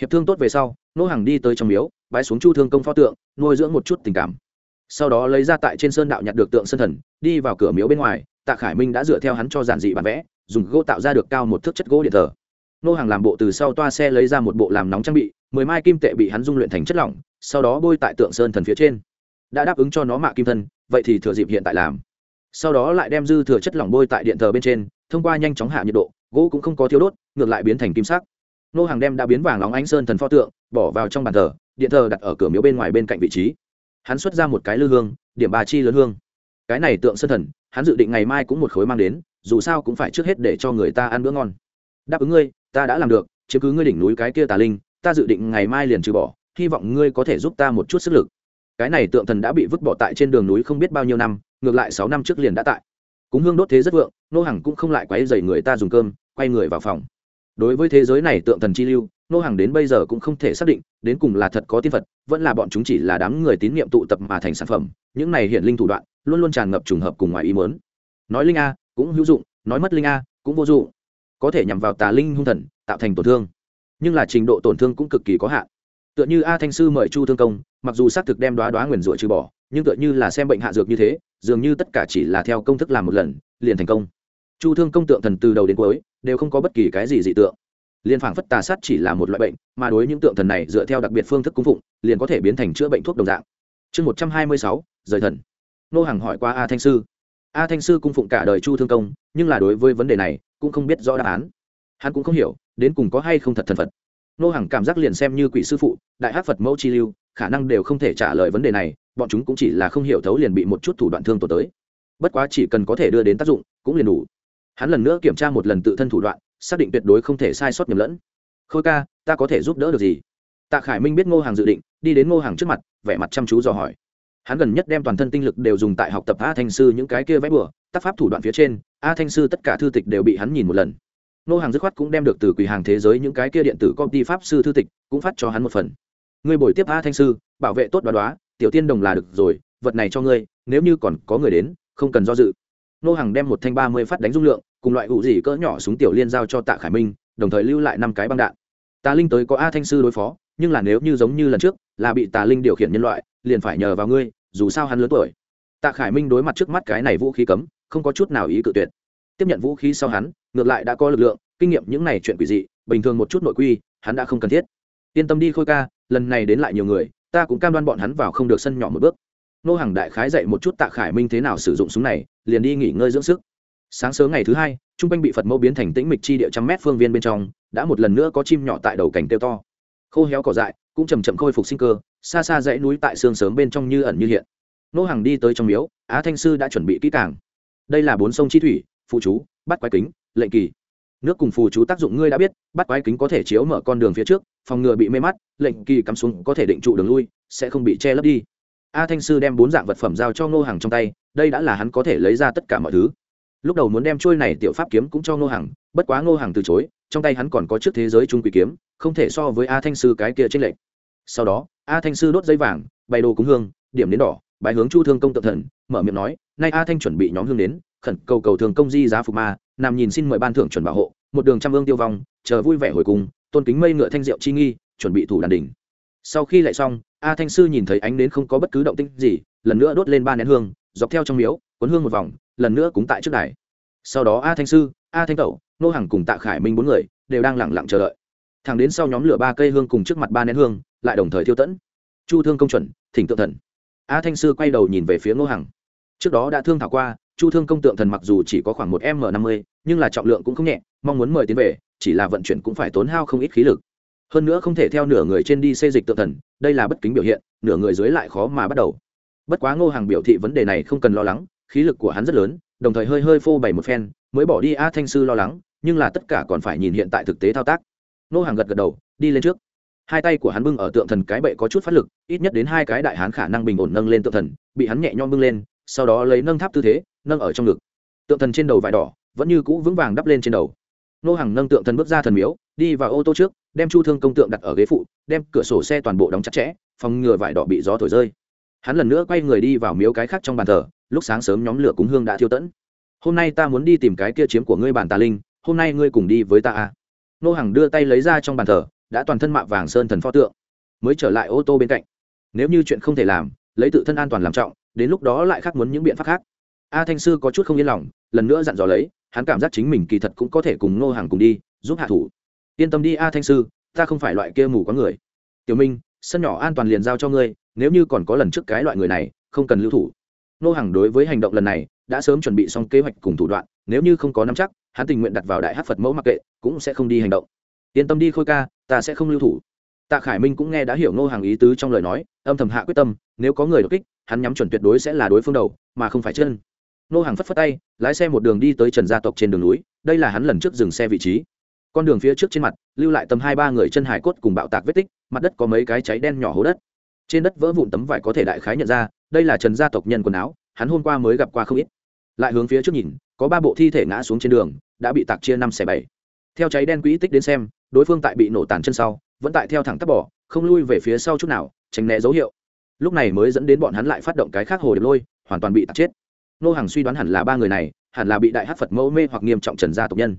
Hiệp thương tốt về sau, nô Hằng đi tới trong miếu, bái xuống chu thương công pho tượng, nuôi dưỡng một chút tình cảm. Sau đó lấy ra tại trên sơn đạo nhặt được tượng sơn thần, đi vào cửa miếu bên ngoài, tạ khải minh đã dựa theo hắn cho giản dị bản vẽ, dùng gỗ tạo ra được cao một thước chất gỗ điện thờ. Nô hàng làm bộ từ sau toa xe lấy ra một bộ làm nóng trang bị mười mai kim tệ bị hắn dung luyện thành chất lỏng, sau đó bôi tại tượng sơn thần phía trên. Đã đáp ứng cho nó mạ kim thân, vậy thì thừa dịp hiện tại làm. Sau đó lại đem dư thừa chất lỏng bôi tại điện thờ bên trên, thông qua nhanh chóng hạ nhiệt độ, gỗ cũng không có thiếu đốt, ngược lại biến thành kim sắc. Nô hàng đem đã biến vàng óng ánh sơn thần pho tượng, bỏ vào trong bàn thờ, điện thờ đặt ở cửa miếu bên ngoài bên cạnh vị trí. Hắn xuất ra một cái lư hương, điểm bà chi lớn hương. Cái này tượng sơn thần, hắn dự định ngày mai cũng một khối mang đến, dù sao cũng phải trước hết để cho người ta ăn bữa ngon. Đáp ứng ngươi, ta đã làm được chứ cứ ngươi đỉnh núi cái kia tà linh ta dự định ngày mai liền trừ bỏ, hy vọng ngươi có thể giúp ta một chút sức lực. Cái này tượng thần đã bị vứt bỏ tại trên đường núi không biết bao nhiêu năm, ngược lại sáu năm trước liền đã tại. Cúng hương đốt thế rất vượng, nô Hằng cũng không lại quấy dày người ta dùng cơm, quay người vào phòng. Đối với thế giới này tượng thần chi lưu, nô hàng đến bây giờ cũng không thể xác định, đến cùng là thật có tiên phật, vẫn là bọn chúng chỉ là đám người tín nhiệm tụ tập mà thành sản phẩm, những này hiện linh thủ đoạn, luôn luôn tràn ngập trùng hợp cùng ngoài ý mớn nói linh a, cũng hữu dụng, nói mất linh a, cũng vô dụng. Có thể nhằm vào tà linh hung thần, tạo thành tổn thương nhưng là trình độ tổn thương cũng cực kỳ có hạn. Tựa như a thanh sư mời chu thương công, mặc dù xác thực đem đoá đoá nguyền rủa trừ bỏ, nhưng tựa như là xem bệnh hạ dược như thế, dường như tất cả chỉ là theo công thức làm một lần, liền thành công. Chu thương công tượng thần từ đầu đến cuối, đều không có bất kỳ cái gì dị tượng. Liên phảng phất tà sát chỉ là một loại bệnh, mà đối những tượng thần này dựa theo đặc biệt phương thức cung phụng, liền có thể biến thành chữa bệnh thuốc đồng dạng. Chương một trăm hai mươi sáu, rời thần. Nô hàng hỏi qua a thanh sư. A thanh sư cung phụng cả đời chu thương công, nhưng là đối với vấn đề này cũng không biết rõ đáp án hắn cũng không hiểu, đến cùng có hay không thật thần phật. Nô hàng cảm giác liền xem như quỷ sư phụ, đại hát phật mẫu chi lưu, khả năng đều không thể trả lời vấn đề này, bọn chúng cũng chỉ là không hiểu thấu liền bị một chút thủ đoạn thương tổ tới. Bất quá chỉ cần có thể đưa đến tác dụng, cũng liền đủ. Hắn lần nữa kiểm tra một lần tự thân thủ đoạn, xác định tuyệt đối không thể sai sót nhầm lẫn. Khôi ca, ta có thể giúp đỡ được gì? Tạ khải minh biết ngô hàng dự định, đi đến ngô hàng trước mặt, vẻ mặt chăm chú dò hỏi. Hắn gần nhất đem toàn thân tinh lực đều dùng tại học tập a thanh sư những cái kia vẽ bừa, tác pháp thủ đoạn phía trên, a thanh sư tất cả thư tịch đều bị hắn nhìn một lần. Nô hàng dứt khoát cũng đem được từ quỳ hàng thế giới những cái kia điện tử công ty pháp sư thư tịch, cũng phát cho hắn một phần. Ngươi bồi tiếp a thanh sư, bảo vệ tốt đoá đoá, tiểu tiên đồng là được rồi, vật này cho ngươi, nếu như còn có người đến, không cần do dự. Nô hàng đem một thanh ba mươi phát đánh dung lượng, cùng loại ủ gì cỡ nhỏ súng tiểu liên giao cho tạ khải minh, đồng thời lưu lại năm cái băng đạn. Tà linh tới có a thanh sư đối phó, nhưng là nếu như giống như lần trước, là bị tà linh điều khiển nhân loại, liền phải nhờ vào ngươi, dù sao hắn lớn tuổi. Tạ khải minh đối mặt trước mắt cái này vũ khí cấm, không có chút nào ý cự tuyệt. Tiếp nhận vũ khí sau hắn ngược lại đã có lực lượng, kinh nghiệm những này chuyện quỷ dị, bình thường một chút nội quy, hắn đã không cần thiết. Yên tâm đi khôi ca, lần này đến lại nhiều người, ta cũng cam đoan bọn hắn vào không được sân nhỏ một bước. Nô hàng đại khái dạy một chút tạ khải minh thế nào sử dụng súng này, liền đi nghỉ ngơi dưỡng sức. Sáng sớm ngày thứ hai, trung quanh bị phật mẫu biến thành tĩnh mịch chi địa trăm mét phương viên bên trong, đã một lần nữa có chim nhỏ tại đầu cành tiêu to. Khô héo cỏ dại, cũng chầm chậm khôi phục sinh cơ, xa xa dãy núi tại sương sớm bên trong như ẩn như hiện. Nô hàng đi tới trong miếu, á thanh sư đã chuẩn bị kỹ càng. Đây là bốn sông chi thủy, phụ chú bắt quái kính, lệnh kỳ. Nước cùng phù chú tác dụng ngươi đã biết, bắt quái kính có thể chiếu mở con đường phía trước, phòng ngừa bị mê mắt, lệnh kỳ cắm xuống có thể định trụ đường lui, sẽ không bị che lấp đi. A thanh sư đem bốn dạng vật phẩm giao cho ngô hàng trong tay, đây đã là hắn có thể lấy ra tất cả mọi thứ. Lúc đầu muốn đem trôi này tiểu pháp kiếm cũng cho ngô hàng bất quá ngô hàng từ chối, trong tay hắn còn có trước thế giới trung quỷ kiếm, không thể so với a thanh sư cái kia trên lệnh sau đó, a thanh sư đốt dây vàng, bày đồ cúng hương, điểm đến đỏ bài hướng chu thương công tự thần, mở miệng nói, nay a thanh chuẩn bị nhóm hương đến khẩn cầu cầu thường công di giá phục ma, nằm nhìn xin mời ban thưởng chuẩn bảo hộ, một đường trăm ương tiêu vong, chờ vui vẻ hồi cùng, tôn kính mây ngựa thanh diệu chi nghi, chuẩn bị thủ đàn đỉnh. Sau khi lại xong, a thanh sư nhìn thấy ánh đến không có bất cứ động tĩnh gì, lần nữa đốt lên ba nén hương, dọc theo trong miếu, cuốn hương một vòng, lần nữa cúng tại trước đài. Sau đó a thanh sư, a thanh tẩu, nô hàng cùng tạ khải minh bốn người đều đang lẳng lặng chờ đợi. Thẳng đến sau nhóm lửa ba cây hương cùng trước mặt ba nén hương, lại đồng thời thiêu tẫn. Chu thương công chuẩn, thỉnh tượng thần. A thanh sư quay đầu nhìn về phía ngô hằng. Trước đó đã thương thảo qua chu thương công tượng thần mặc dù chỉ có khoảng một m năm mươi, nhưng là trọng lượng cũng không nhẹ, mong muốn mời tiến về, chỉ là vận chuyển cũng phải tốn hao không ít khí lực. Hơn nữa không thể theo nửa người trên đi xây dịch tượng thần, đây là bất kính biểu hiện, nửa người dưới lại khó mà bắt đầu. Bất quá ngô hàng biểu thị vấn đề này không cần lo lắng, khí lực của hắn rất lớn, đồng thời hơi hơi phô bày một phen, mới bỏ đi a thanh sư lo lắng, nhưng là tất cả còn phải nhìn hiện tại thực tế thao tác. Ngô hàng gật gật đầu, đi lên trước. Hai tay của hắn bưng ở tượng thần cái bệ có chút phát lực, ít nhất đến hai cái đại hán khả năng bình ổn nâng lên tượng thần, bị hắn nhẹ nhõm bưng lên, sau đó lấy nâng tháp tư thế nâng ở trong ngực. Tượng thần trên đầu vải đỏ vẫn như cũ vững vàng đắp lên trên đầu. Nô hàng nâng tượng thần bước ra thần miếu, đi vào ô tô trước, đem chu thương công tượng đặt ở ghế phụ, đem cửa sổ xe toàn bộ đóng chặt chẽ, phòng ngừa vải đỏ bị gió thổi rơi. Hắn lần nữa quay người đi vào miếu cái khác trong bàn thờ, lúc sáng sớm nhóm lửa cúng hương đã thiêu tẫn. Hôm nay ta muốn đi tìm cái kia chiếm của ngươi bản tà linh, hôm nay ngươi cùng đi với ta à. nô hàng đưa tay lấy ra trong bàn thờ, đã toàn thân mạ vàng sơn thần pho tượng, mới trở lại ô tô bên cạnh. Nếu như chuyện không thể làm, lấy tự thân an toàn làm trọng, đến lúc đó lại khác muốn những biện pháp khác a thanh sư có chút không yên lòng, lần nữa dặn dò lấy, hắn cảm giác chính mình kỳ thật cũng có thể cùng Ngô hàng cùng đi, giúp hạ thủ. Yên tâm đi a thanh sư, ta không phải loại kia mù có người. Tiểu minh, sân nhỏ an toàn liền giao cho ngươi, nếu như còn có lần trước cái loại người này, không cần lưu thủ. Ngô hàng đối với hành động lần này, đã sớm chuẩn bị xong kế hoạch cùng thủ đoạn, nếu như không có nắm chắc, hắn tình nguyện đặt vào đại hát phật mẫu mặc kệ, cũng sẽ không đi hành động. Yên tâm đi khôi ca, ta sẽ không lưu thủ. Tạ khải minh cũng nghe đã hiểu Ngô hàng ý tứ trong lời nói, âm thầm hạ quyết tâm, nếu có người đột kích, hắn nhắm chuẩn tuyệt đối sẽ là đối phương đầu, mà không phải chân nô hàng phất phất tay, lái xe một đường đi tới trần gia tộc trên đường núi, đây là hắn lần trước dừng xe vị trí. Con đường phía trước trên mặt, lưu lại tầm hai ba người chân hải cốt cùng bạo tạc vết tích, mặt đất có mấy cái cháy đen nhỏ hố đất. Trên đất vỡ vụn tấm vải có thể đại khái nhận ra, đây là trần gia tộc nhân quần áo, hắn hôm qua mới gặp qua không ít. Lại hướng phía trước nhìn, có ba bộ thi thể ngã xuống trên đường, đã bị tạc chia năm xẻ bảy. Theo cháy đen quỹ tích đến xem, đối phương tại bị nổ tàn chân sau, vẫn tại theo thẳng tắp bỏ không lui về phía sau chút nào, tránh né dấu hiệu. Lúc này mới dẫn đến bọn hắn lại phát động cái khác hồ điệp lôi, hoàn toàn bị tạc chết nô hàng suy đoán hẳn là ba người này, hẳn là bị đại hát phật mẫu mê hoặc nghiêm trọng trần gia tộc nhân.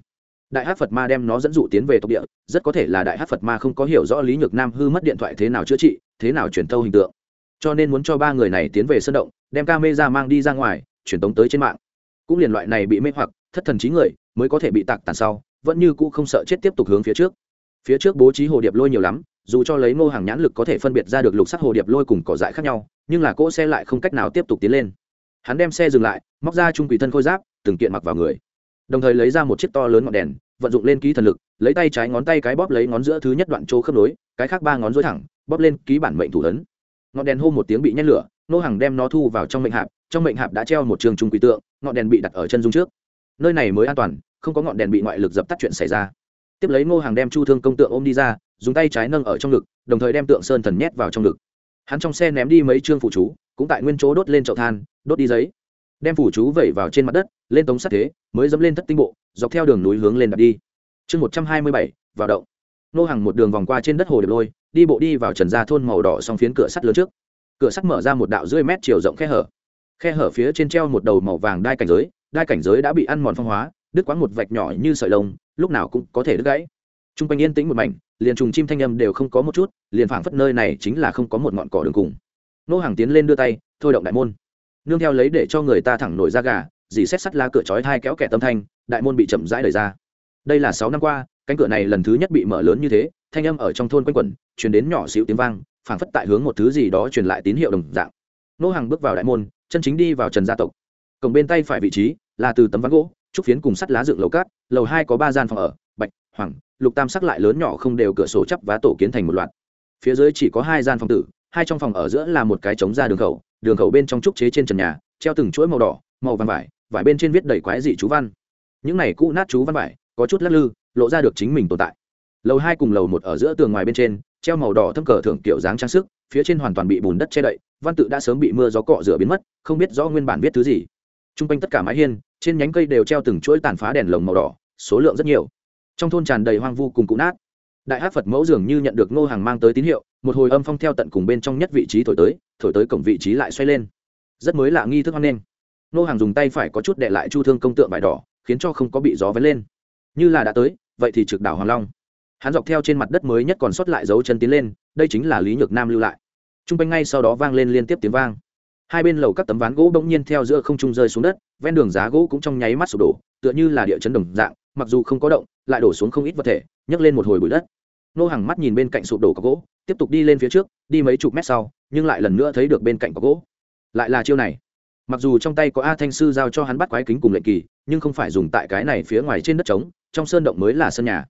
Đại hát phật ma đem nó dẫn dụ tiến về tộc địa, rất có thể là đại hát phật ma không có hiểu rõ lý nhược nam hư mất điện thoại thế nào chữa trị, thế nào truyền thâu hình tượng. Cho nên muốn cho ba người này tiến về sân động, đem ca mê ra mang đi ra ngoài, truyền tống tới trên mạng. Cũng liền loại này bị mê hoặc, thất thần trí người, mới có thể bị tạc tàn sau, vẫn như cũ không sợ chết tiếp tục hướng phía trước. Phía trước bố trí hồ điệp lôi nhiều lắm, dù cho lấy ngô hàng nhãn lực có thể phân biệt ra được lục sắc hồ điệp lôi cùng cỏ dại khác nhau, nhưng là cỗ xe lại không cách nào tiếp tục tiến lên hắn đem xe dừng lại, móc ra trung quỷ thân khôi giáp, từng kiện mặc vào người. Đồng thời lấy ra một chiếc to lớn ngọn đèn, vận dụng lên ký thần lực, lấy tay trái ngón tay cái bóp lấy ngón giữa thứ nhất đoạn chỗ khớp nối, cái khác ba ngón dối thẳng, bóp lên ký bản mệnh thủ ấn. Ngọn đèn hô một tiếng bị nhét lửa, nô hàng đem nó thu vào trong mệnh hạp, trong mệnh hạp đã treo một trường trung quỷ tượng, ngọn đèn bị đặt ở chân dung trước. Nơi này mới an toàn, không có ngọn đèn bị ngoại lực dập tắt chuyện xảy ra. Tiếp lấy ngô hàng đem chu thương công tượng ôm đi ra, dùng tay trái nâng ở trong ngực, đồng thời đem tượng sơn thần nhét vào trong ngực. Hắn trong xe ném đi mấy chương phụ chú cũng tại nguyên chỗ đốt lên chậu than, đốt đi giấy. Đem phủ chú vẩy vào trên mặt đất, lên tống sắt thế, mới dẫm lên thất tinh bộ, dọc theo đường núi hướng lên đặt đi. Chương một trăm hai mươi bảy, vào động. Nô hàng một đường vòng qua trên đất hồ điệp lôi, đi bộ đi vào trần gia thôn màu đỏ xong phiến cửa sắt lớn trước. Cửa sắt mở ra một đạo rưỡi mét chiều rộng khe hở. Khe hở phía trên treo một đầu màu vàng đai cảnh giới, đai cảnh giới đã bị ăn mòn phong hóa, đứt quãng một vạch nhỏ như sợi lông, lúc nào cũng có thể đứt gãy. T r u n g quanh yên tĩnh một mảnh, liền trùng chim thanh âm đều không có một chút, liền phảng phất nơi này chính là không có một ngọn cỏ đường cùng nô hàng tiến lên đưa tay, thôi động đại môn. Nương theo lấy để cho người ta thẳng nổi ra gà, dì xét sắt la cửa chói hai kéo kẻ tâm thanh, đại môn bị chậm rãi đời ra. Đây là sáu năm qua, cánh cửa này lần thứ nhất bị mở lớn như thế, thanh âm ở trong thôn quanh quẩn chuyển đến nhỏ xíu tiếng vang, phảng phất tại hướng một thứ gì đó truyền lại tín hiệu đồng dạng. Nô hàng bước vào đại môn, chân chính đi vào trần gia tộc. Cổng bên tay phải vị trí là từ tấm ván gỗ, trúc phiến cùng sắt lá dựng lầu cát, lầu hai có ba gian phòng ở, bạch, hoàng, lục tam sắc lại lớn nhỏ không đều cửa sổ chắp vá tổ kiến thành một loạt. Phía dưới chỉ có hai gian phòng tử hai trong phòng ở giữa là một cái trống ra đường khẩu đường khẩu bên trong trúc chế trên trần nhà, treo từng chuỗi màu đỏ, màu vàng vải vải bên trên viết đầy quái dị chú văn. Những này cũ nát chú văn vải, có chút lắc lư, lộ ra được chính mình tồn tại. Lầu hai cùng lầu một ở giữa tường ngoài bên trên, treo màu đỏ thâm cờ thưởng kiểu dáng trang sức, phía trên hoàn toàn bị bùn đất che đậy, văn tự đã sớm bị mưa gió cọ rửa biến mất, không biết rõ nguyên bản viết thứ gì. T r u n g quanh tất cả mái hiên, trên nhánh cây đều treo từng chuỗi tàn phá đèn lồng màu đỏ, số lượng rất nhiều. Trong thôn tràn đầy hoang vu cùng cụ nát đại hát phật mẫu dường như nhận được ngô hàng mang tới tín hiệu, một hồi âm phong theo tận cùng bên trong nhất vị trí thổi tới thổi tới cổng vị trí lại xoay lên. Rất mới lạ nghi thức hoan nghênh. Ngô hàng dùng tay phải có chút đệ lại chu thương công tượng vải đỏ, khiến cho không có bị gió vén lên. Như là đã tới, vậy thì trực đảo hoàng long. Hắn dọc theo trên mặt đất mới nhất còn sót lại dấu chân tiến lên, đây chính là lý nhược nam lưu lại. T r u n g quanh ngay sau đó vang lên liên tiếp tiếng vang. Hai bên lầu các tấm ván gỗ bỗng nhiên theo giữa không trung rơi xuống đất, ven đường giá gỗ cũng trong nháy mắt sụp đổ, tựa như là địa chấn đồng dạng, mặc dù không có động, lại đổ xuống không ít vật thể, nhấc lên một hồi bụi đất nô hàng mắt nhìn bên cạnh sụp đổ có gỗ, tiếp tục đi lên phía trước, đi mấy chục mét sau, nhưng lại lần nữa thấy được bên cạnh có gỗ. Lại là chiêu này. Mặc dù trong tay có a thanh sư giao cho hắn bắt quái kính cùng lệnh kỳ, nhưng không phải dùng tại cái này phía ngoài trên đất trống, trong sơn động mới là sân nhà.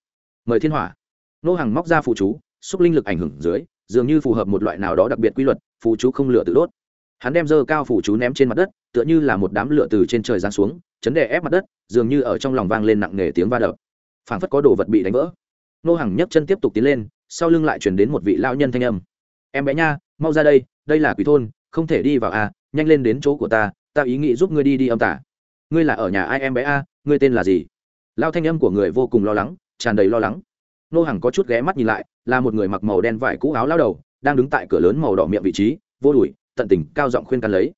Mời thiên hỏa. Nô hàng móc ra phụ chú, xúc linh lực ảnh hưởng dưới, dường như phù hợp một loại nào đó đặc biệt quy luật phụ chú không lửa tự đốt. Hắn đem dơ cao phụ chú ném trên mặt đất, tựa như là một đám lửa từ trên trời giáng xuống, chấn đè ép mặt đất, dường như ở trong lòng vang lên nặng nề tiếng va đập. Phảng phất có đồ vật bị đánh vỡ nô hàng nhấc chân tiếp tục tiến lên, sau lưng lại chuyển đến một vị lao nhân thanh âm. Em bé nha, mau ra đây đây là quỷ thôn, không thể đi vào à nhanh lên đến chỗ của ta ta ý nghĩ giúp ngươi đi đi âm tả. Ngươi là ở nhà ai em bé a, ngươi tên là gì? Lao thanh âm của người vô cùng lo lắng, tràn đầy lo lắng. Nô hàng có chút ghé mắt nhìn lại, là một người mặc màu đen vải cũ áo lao đầu, đang đứng tại cửa lớn màu đỏ miệng vị trí, vô đùi, tận tình cao giọng khuyên can lấy.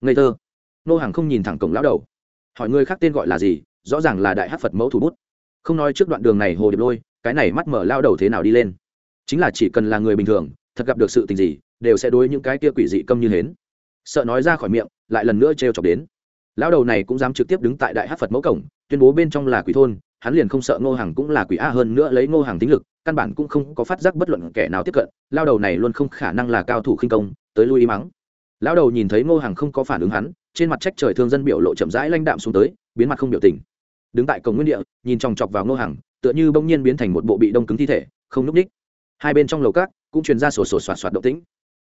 Ngây thơ. Nô hàng không nhìn thẳng cổng lão đầu. Hỏi người khác tên gọi là gì, rõ ràng là đại hát phật mẫu thủ bút. Không nói trước đoạn đường này hồ điệp lôi cái này mắt mở lao đầu thế nào đi lên. Chính là chỉ cần là người bình thường, thật gặp được sự tình gì, đều sẽ đối những cái kia quỷ dị câm như hến. Sợ nói ra khỏi miệng, lại lần nữa trêu chọc đến. Lão đầu này cũng dám trực tiếp đứng tại đại hát phật mẫu cổng, tuyên bố bên trong là quỷ thôn, hắn liền không sợ ngô hàng cũng là quỷ a hơn nữa lấy ngô hàng tính lực, căn bản cũng không có phát giác bất luận kẻ nào tiếp cận, lao đầu này luôn không khả năng là cao thủ khinh công, tới lui ý mắng. Lão đầu nhìn thấy ngô hàng không có phản ứng hắn, trên mặt trách trời thương dân biểu lộ chậm rãi lanh đạm xuống tới, biến mặt không biểu tình. Đứng tại cổng nguyên địa, nhìn chòng chọc vào ngô hàng tựa như bỗng nhiên biến thành một bộ bị đông cứng thi thể, không núp ních hai bên trong lầu cát cũng truyền ra sổ sổ soạt soạt động tĩnh.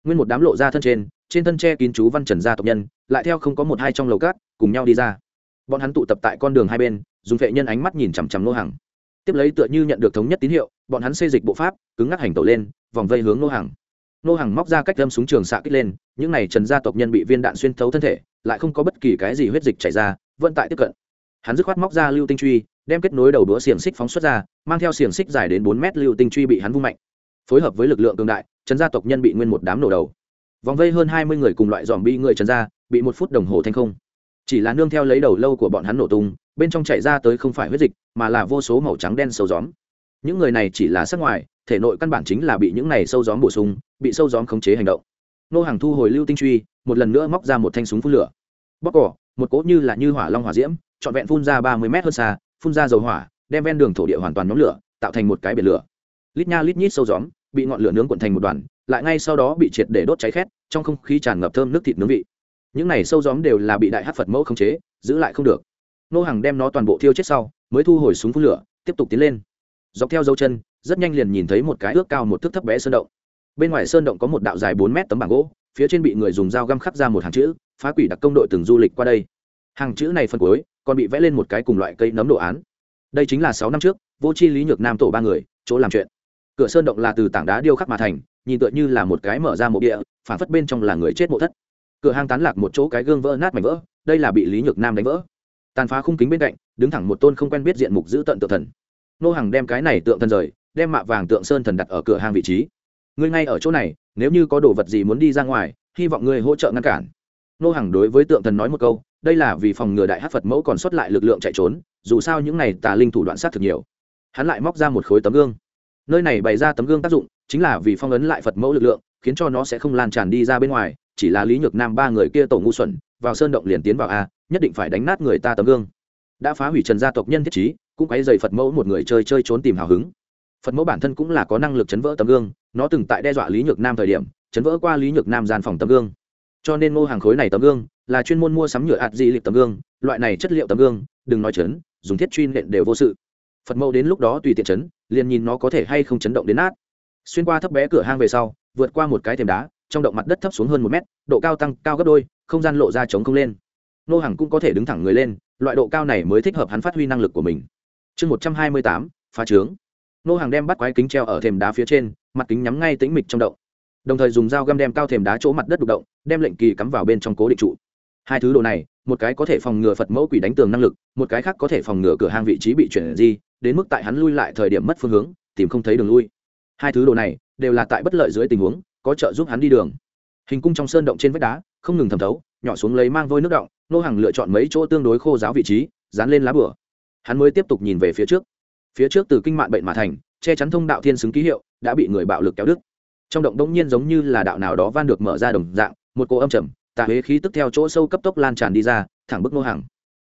Nguyên một đám lộ ra thân trên trên thân tre kín chú văn trần gia tộc nhân, lại theo không có một hai trong lầu cát cùng nhau đi ra. Bọn hắn tụ tập tại con đường hai bên, dùng vệ nhân ánh mắt nhìn chằm chằm nô hàng tiếp lấy tựa như nhận được thống nhất tín hiệu, bọn hắn xây dịch bộ pháp, cứng ngắc hành tẩu lên, vòng vây hướng nô hàng nô hàng móc ra cách đâm súng trường xạ kích lên, những n à y trần gia tộc nhân bị viên đạn xuyên thấu thân thể, lại không có bất kỳ cái gì huyết dịch chảy ra vận tại tiếp cận. Hắn dứt khoát móc ra lưu tinh truy đem kết nối đầu đũa xiềng xích phóng xuất ra, mang theo xiềng xích dài đến bốn mét lưu tinh truy bị hắn vung mạnh. Phối hợp với lực lượng cường đại, trần gia tộc nhân bị nguyên một đám nổ đầu. Vòng vây hơn hai mươi người cùng loại dòm bi người trần gia, bị một phút đồng hồ thành không. Chỉ là nương theo lấy đầu lâu của bọn hắn nổ tung, bên trong chảy ra tới không phải huyết dịch, mà là vô số màu trắng đen sâu gióm. Những người này chỉ là sắc ngoài, thể nội căn bản chính là bị những này sâu gióm bổ sung, bị sâu gióm khống chế hành động. Nô hàng thu hồi lưu tinh truy, một lần nữa móc ra một thanh súng phun lửa. Bóc cỏ, một cỗ như là như hỏa long hỏa diễm, trọn vẹn phun ra ba mươi mét hơn xa phun ra dầu hỏa, đem ven đường thổ địa hoàn toàn nhóm lửa, tạo thành một cái biển lửa. Lít nha lít nhít sâu gióm, bị ngọn lửa nướng cuộn thành một đoàn, lại ngay sau đó bị triệt để đốt cháy khét, trong không khí tràn ngập thơm nước thịt nướng vị. Những này sâu gióm đều là bị đại hát phật mẫu khống chế, giữ lại không được. Nô hàng đem nó toàn bộ thiêu chết sau, mới thu hồi súng phun lửa, tiếp tục tiến lên. Dọc theo dấu chân, rất nhanh liền nhìn thấy một cái ước cao một thước thấp bé sơn động. Bên ngoài sơn động có một đạo dài bốn mét tấm bảng gỗ, phía trên bị người dùng dao găm khắc ra một hàng chữ, phá quỷ đặc công đội từng du lịch qua đây. Hàng chữ này phân cuối còn bị vẽ lên một cái cùng loại cây nấm đồ án. Đây chính là sáu năm trước, vô chi lý nhược nam tổ ba người, chỗ làm chuyện. Cửa sơn động là từ tảng đá điêu khắc mà thành, nhìn tựa như là một cái mở ra mộ địa phản phất bên trong là người chết mộ thất. Cửa hang tán lạc một chỗ cái gương vỡ nát mảnh vỡ, đây là bị lý nhược nam đánh vỡ. Tàn phá khung kính bên cạnh, đứng thẳng một tôn không quen biết diện mục giữ tận tượng thần. Nô hàng đem cái này tượng thần rời, đem mạ vàng tượng sơn thần đặt ở cửa hang vị trí. Ngươi ngay ở chỗ này, nếu như có đồ vật gì muốn đi ra ngoài, hy vọng ngươi hỗ trợ ngăn cản. Nô hàng đối với tượng thần nói một câu đây là vì phòng ngừa đại hát phật mẫu còn sót lại lực lượng chạy trốn, dù sao những này tà linh thủ đoạn sát thực nhiều. Hắn lại móc ra một khối tấm gương. Nơi này bày ra tấm gương tác dụng, chính là vì phong ấn lại phật mẫu lực lượng, khiến cho nó sẽ không lan tràn đi ra bên ngoài, chỉ là lý nhược nam ba người kia tổ ngu xuẩn, vào sơn động liền tiến vào a, nhất định phải đánh nát người ta tấm gương. Đã phá hủy trần gia tộc nhân thiết trí, cũng quấy dày phật mẫu một người chơi chơi trốn tìm hào hứng. Phật mẫu bản thân cũng là có năng lực chấn vỡ tấm gương, nó từng tại đe dọa lý nhược nam thời điểm, chấn vỡ qua lý nhược nam gian phòng tấm gương. Cho nên ngô hàng khối này tấm gương là chuyên môn mua sắm nhựa ạt di lịch tấm gương, loại này chất liệu tấm gương, đừng nói chấn, dùng thiết truy nện đều vô sự. Phật mẫu đến lúc đó tùy tiện chấn, liền nhìn nó có thể hay không chấn động đến nát. Xuyên qua thấp bé cửa hang về sau, vượt qua một cái thềm đá, trong động mặt đất thấp xuống hơn một mét, độ cao tăng cao gấp đôi, không gian lộ ra chống không lên. Nô hàng cũng có thể đứng thẳng người lên, loại độ cao này mới thích hợp hắn phát huy năng lực của mình. Chương một trăm hai mươi tám, phá trướng. Nô hàng đem bắt quái kính treo ở thềm đá phía trên, mặt kính nhắm ngay tĩnh mịch trong động. Đồng thời dùng dao găm đem cao thềm đá chỗ mặt đất đục động, đem lệnh kỳ cắm vào bên trong cố định trụ hai thứ đồ này, một cái có thể phòng ngừa phật mẫu quỷ đánh tường năng lực, một cái khác có thể phòng ngừa cửa hang vị trí bị chuyển di, đến mức tại hắn lui lại thời điểm mất phương hướng, tìm không thấy đường lui. Hai thứ đồ này đều là tại bất lợi dưới tình huống, có trợ giúp hắn đi đường. Hình cung trong sơn động trên vách đá, không ngừng thẩm thấu, nhỏ xuống lấy mang vôi nước động, nô hàng lựa chọn mấy chỗ tương đối khô giáo vị trí, dán lên lá bửa. Hắn mới tiếp tục nhìn về phía trước. Phía trước từ kinh mạn bệnh mà thành, che chắn thông đạo thiên xứng ký hiệu, đã bị người bạo lực kéo đứt. Trong động đông nhiên giống như là đạo nào đó van được mở ra đồng dạng, một cô âm trầm tà huế khí tức theo chỗ sâu cấp tốc lan tràn đi ra, thẳng bức nô hàng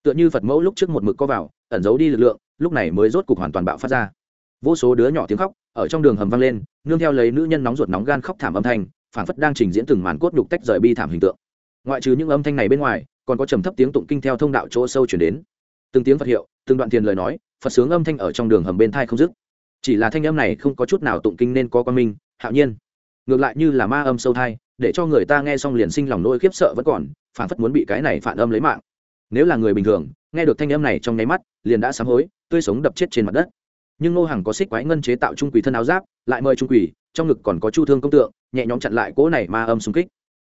tựa như phật mẫu lúc trước một mực có vào, ẩn giấu đi lực lượng, lúc này mới rốt cục hoàn toàn bạo phát ra. Vô số đứa nhỏ tiếng khóc, ở trong đường hầm vang lên, nương theo lấy nữ nhân nóng ruột nóng gan khóc thảm âm thanh phản phất đang trình diễn từng màn cốt nhục tách rời bi thảm hình tượng. Ngoại trừ những âm thanh này bên ngoài, còn có trầm thấp tiếng tụng kinh theo thông đạo chỗ sâu chuyển đến. Từng tiếng phật hiệu, từng đoạn tiền lời nói, phật sướng âm thanh ở trong đường hầm bên thai không dứt. Chỉ là thanh âm này không có chút nào tụng kinh nên có quan minh, hạo nhiên. Ngược lại như là ma âm sâu thai để cho người ta nghe xong liền sinh lòng nỗi khiếp sợ vẫn còn phản phất muốn bị cái này phản âm lấy mạng. Nếu là người bình thường, nghe được thanh âm này trong nháy mắt, liền đã sám hối, tươi sống đập chết trên mặt đất. Nhưng ngô hàng có xích quái ngân chế tạo trung quỷ thân áo giáp, lại mời trung quỷ, trong ngực còn có chu thương công tượng, nhẹ nhõm chặn lại cỗ này ma âm xung kích.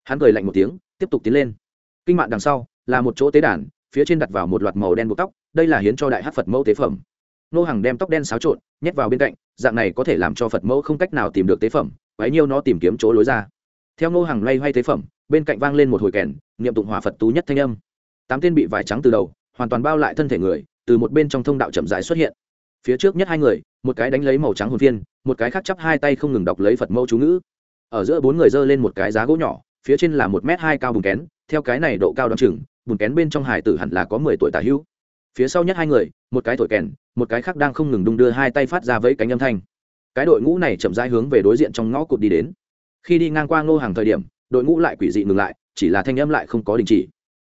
Hắn cười lạnh một tiếng, tiếp tục tiến lên. Kinh mạng đằng sau, là một chỗ tế đàn, phía trên đặt vào một loạt màu đen buộc tóc, đây là hiến cho đại hát phật mẫu tế phẩm. Nô hàng đem tóc đen xáo trộn, nhét vào bên cạnh, dạng này có thể làm cho phật mẫu không cách nào tìm được tế phẩm, bấy nhiêu nó tìm kiếm chỗ lối ra theo Ngô hàng loay hoay tế phẩm, bên cạnh vang lên một hồi kèn, niệm tụng hòa phật tú nhất thanh âm. Tám tên bị vải trắng từ đầu, hoàn toàn bao lại thân thể người, từ một bên trong thông đạo chậm rãi xuất hiện. Phía trước nhất hai người, một cái đánh lấy màu trắng hồn phiên, một cái khác chắp hai tay không ngừng đọc lấy phật mẫu chú ngữ. Ở giữa bốn người giơ lên một cái giá gỗ nhỏ, phía trên là một m hai cao bùn kén, theo cái này độ cao đ o chừng, bùn kén bên trong hải tử hẳn là có mười tuổi tả hữu. Phía sau nhất hai người, một cái thổi kèn, một cái khác đang không ngừng đung đưa hai tay phát ra với cánh âm thanh. Cái đội ngũ này chậm rãi hướng về đối diện trong ngõ cụt đi đến khi đi ngang qua ngô hàng thời điểm, đội ngũ lại quỷ dị ngừng lại, chỉ là thanh âm lại không có đình chỉ.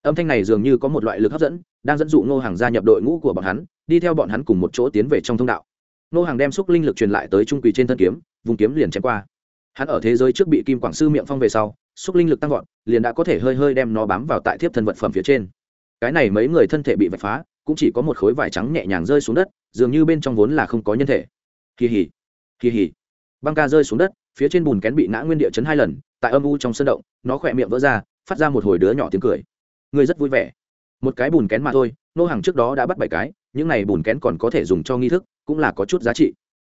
Âm thanh này dường như có một loại lực hấp dẫn, đang dẫn dụ ngô hàng gia nhập đội ngũ của bọn hắn, đi theo bọn hắn cùng một chỗ tiến về trong thông đạo. Ngô hàng đem xúc linh lực truyền lại tới trung quỳ trên thân kiếm, vùng kiếm liền chém qua. Hắn ở thế giới trước bị kim quảng sư miệng phong về sau, xúc linh lực tăng vọt, liền đã có thể hơi hơi đem nó bám vào tại thiếp thân vật phẩm phía trên. Cái này mấy người thân thể bị vạch phá, cũng chỉ có một khối vải trắng nhẹ nhàng rơi xuống đất, dường như bên trong vốn là không có nhân thể. Kỳ hỉ kỳ hỉ. Băng ca rơi xuống đất phía trên bùn kén bị ngã nguyên địa chấn hai lần, tại âm u trong sân động, nó khỏe miệng vỡ ra, phát ra một hồi đứa nhỏ tiếng cười. Người rất vui vẻ. Một cái bùn kén mà thôi, nô hàng trước đó đã bắt bảy cái, những này bùn kén còn có thể dùng cho nghi thức, cũng là có chút giá trị.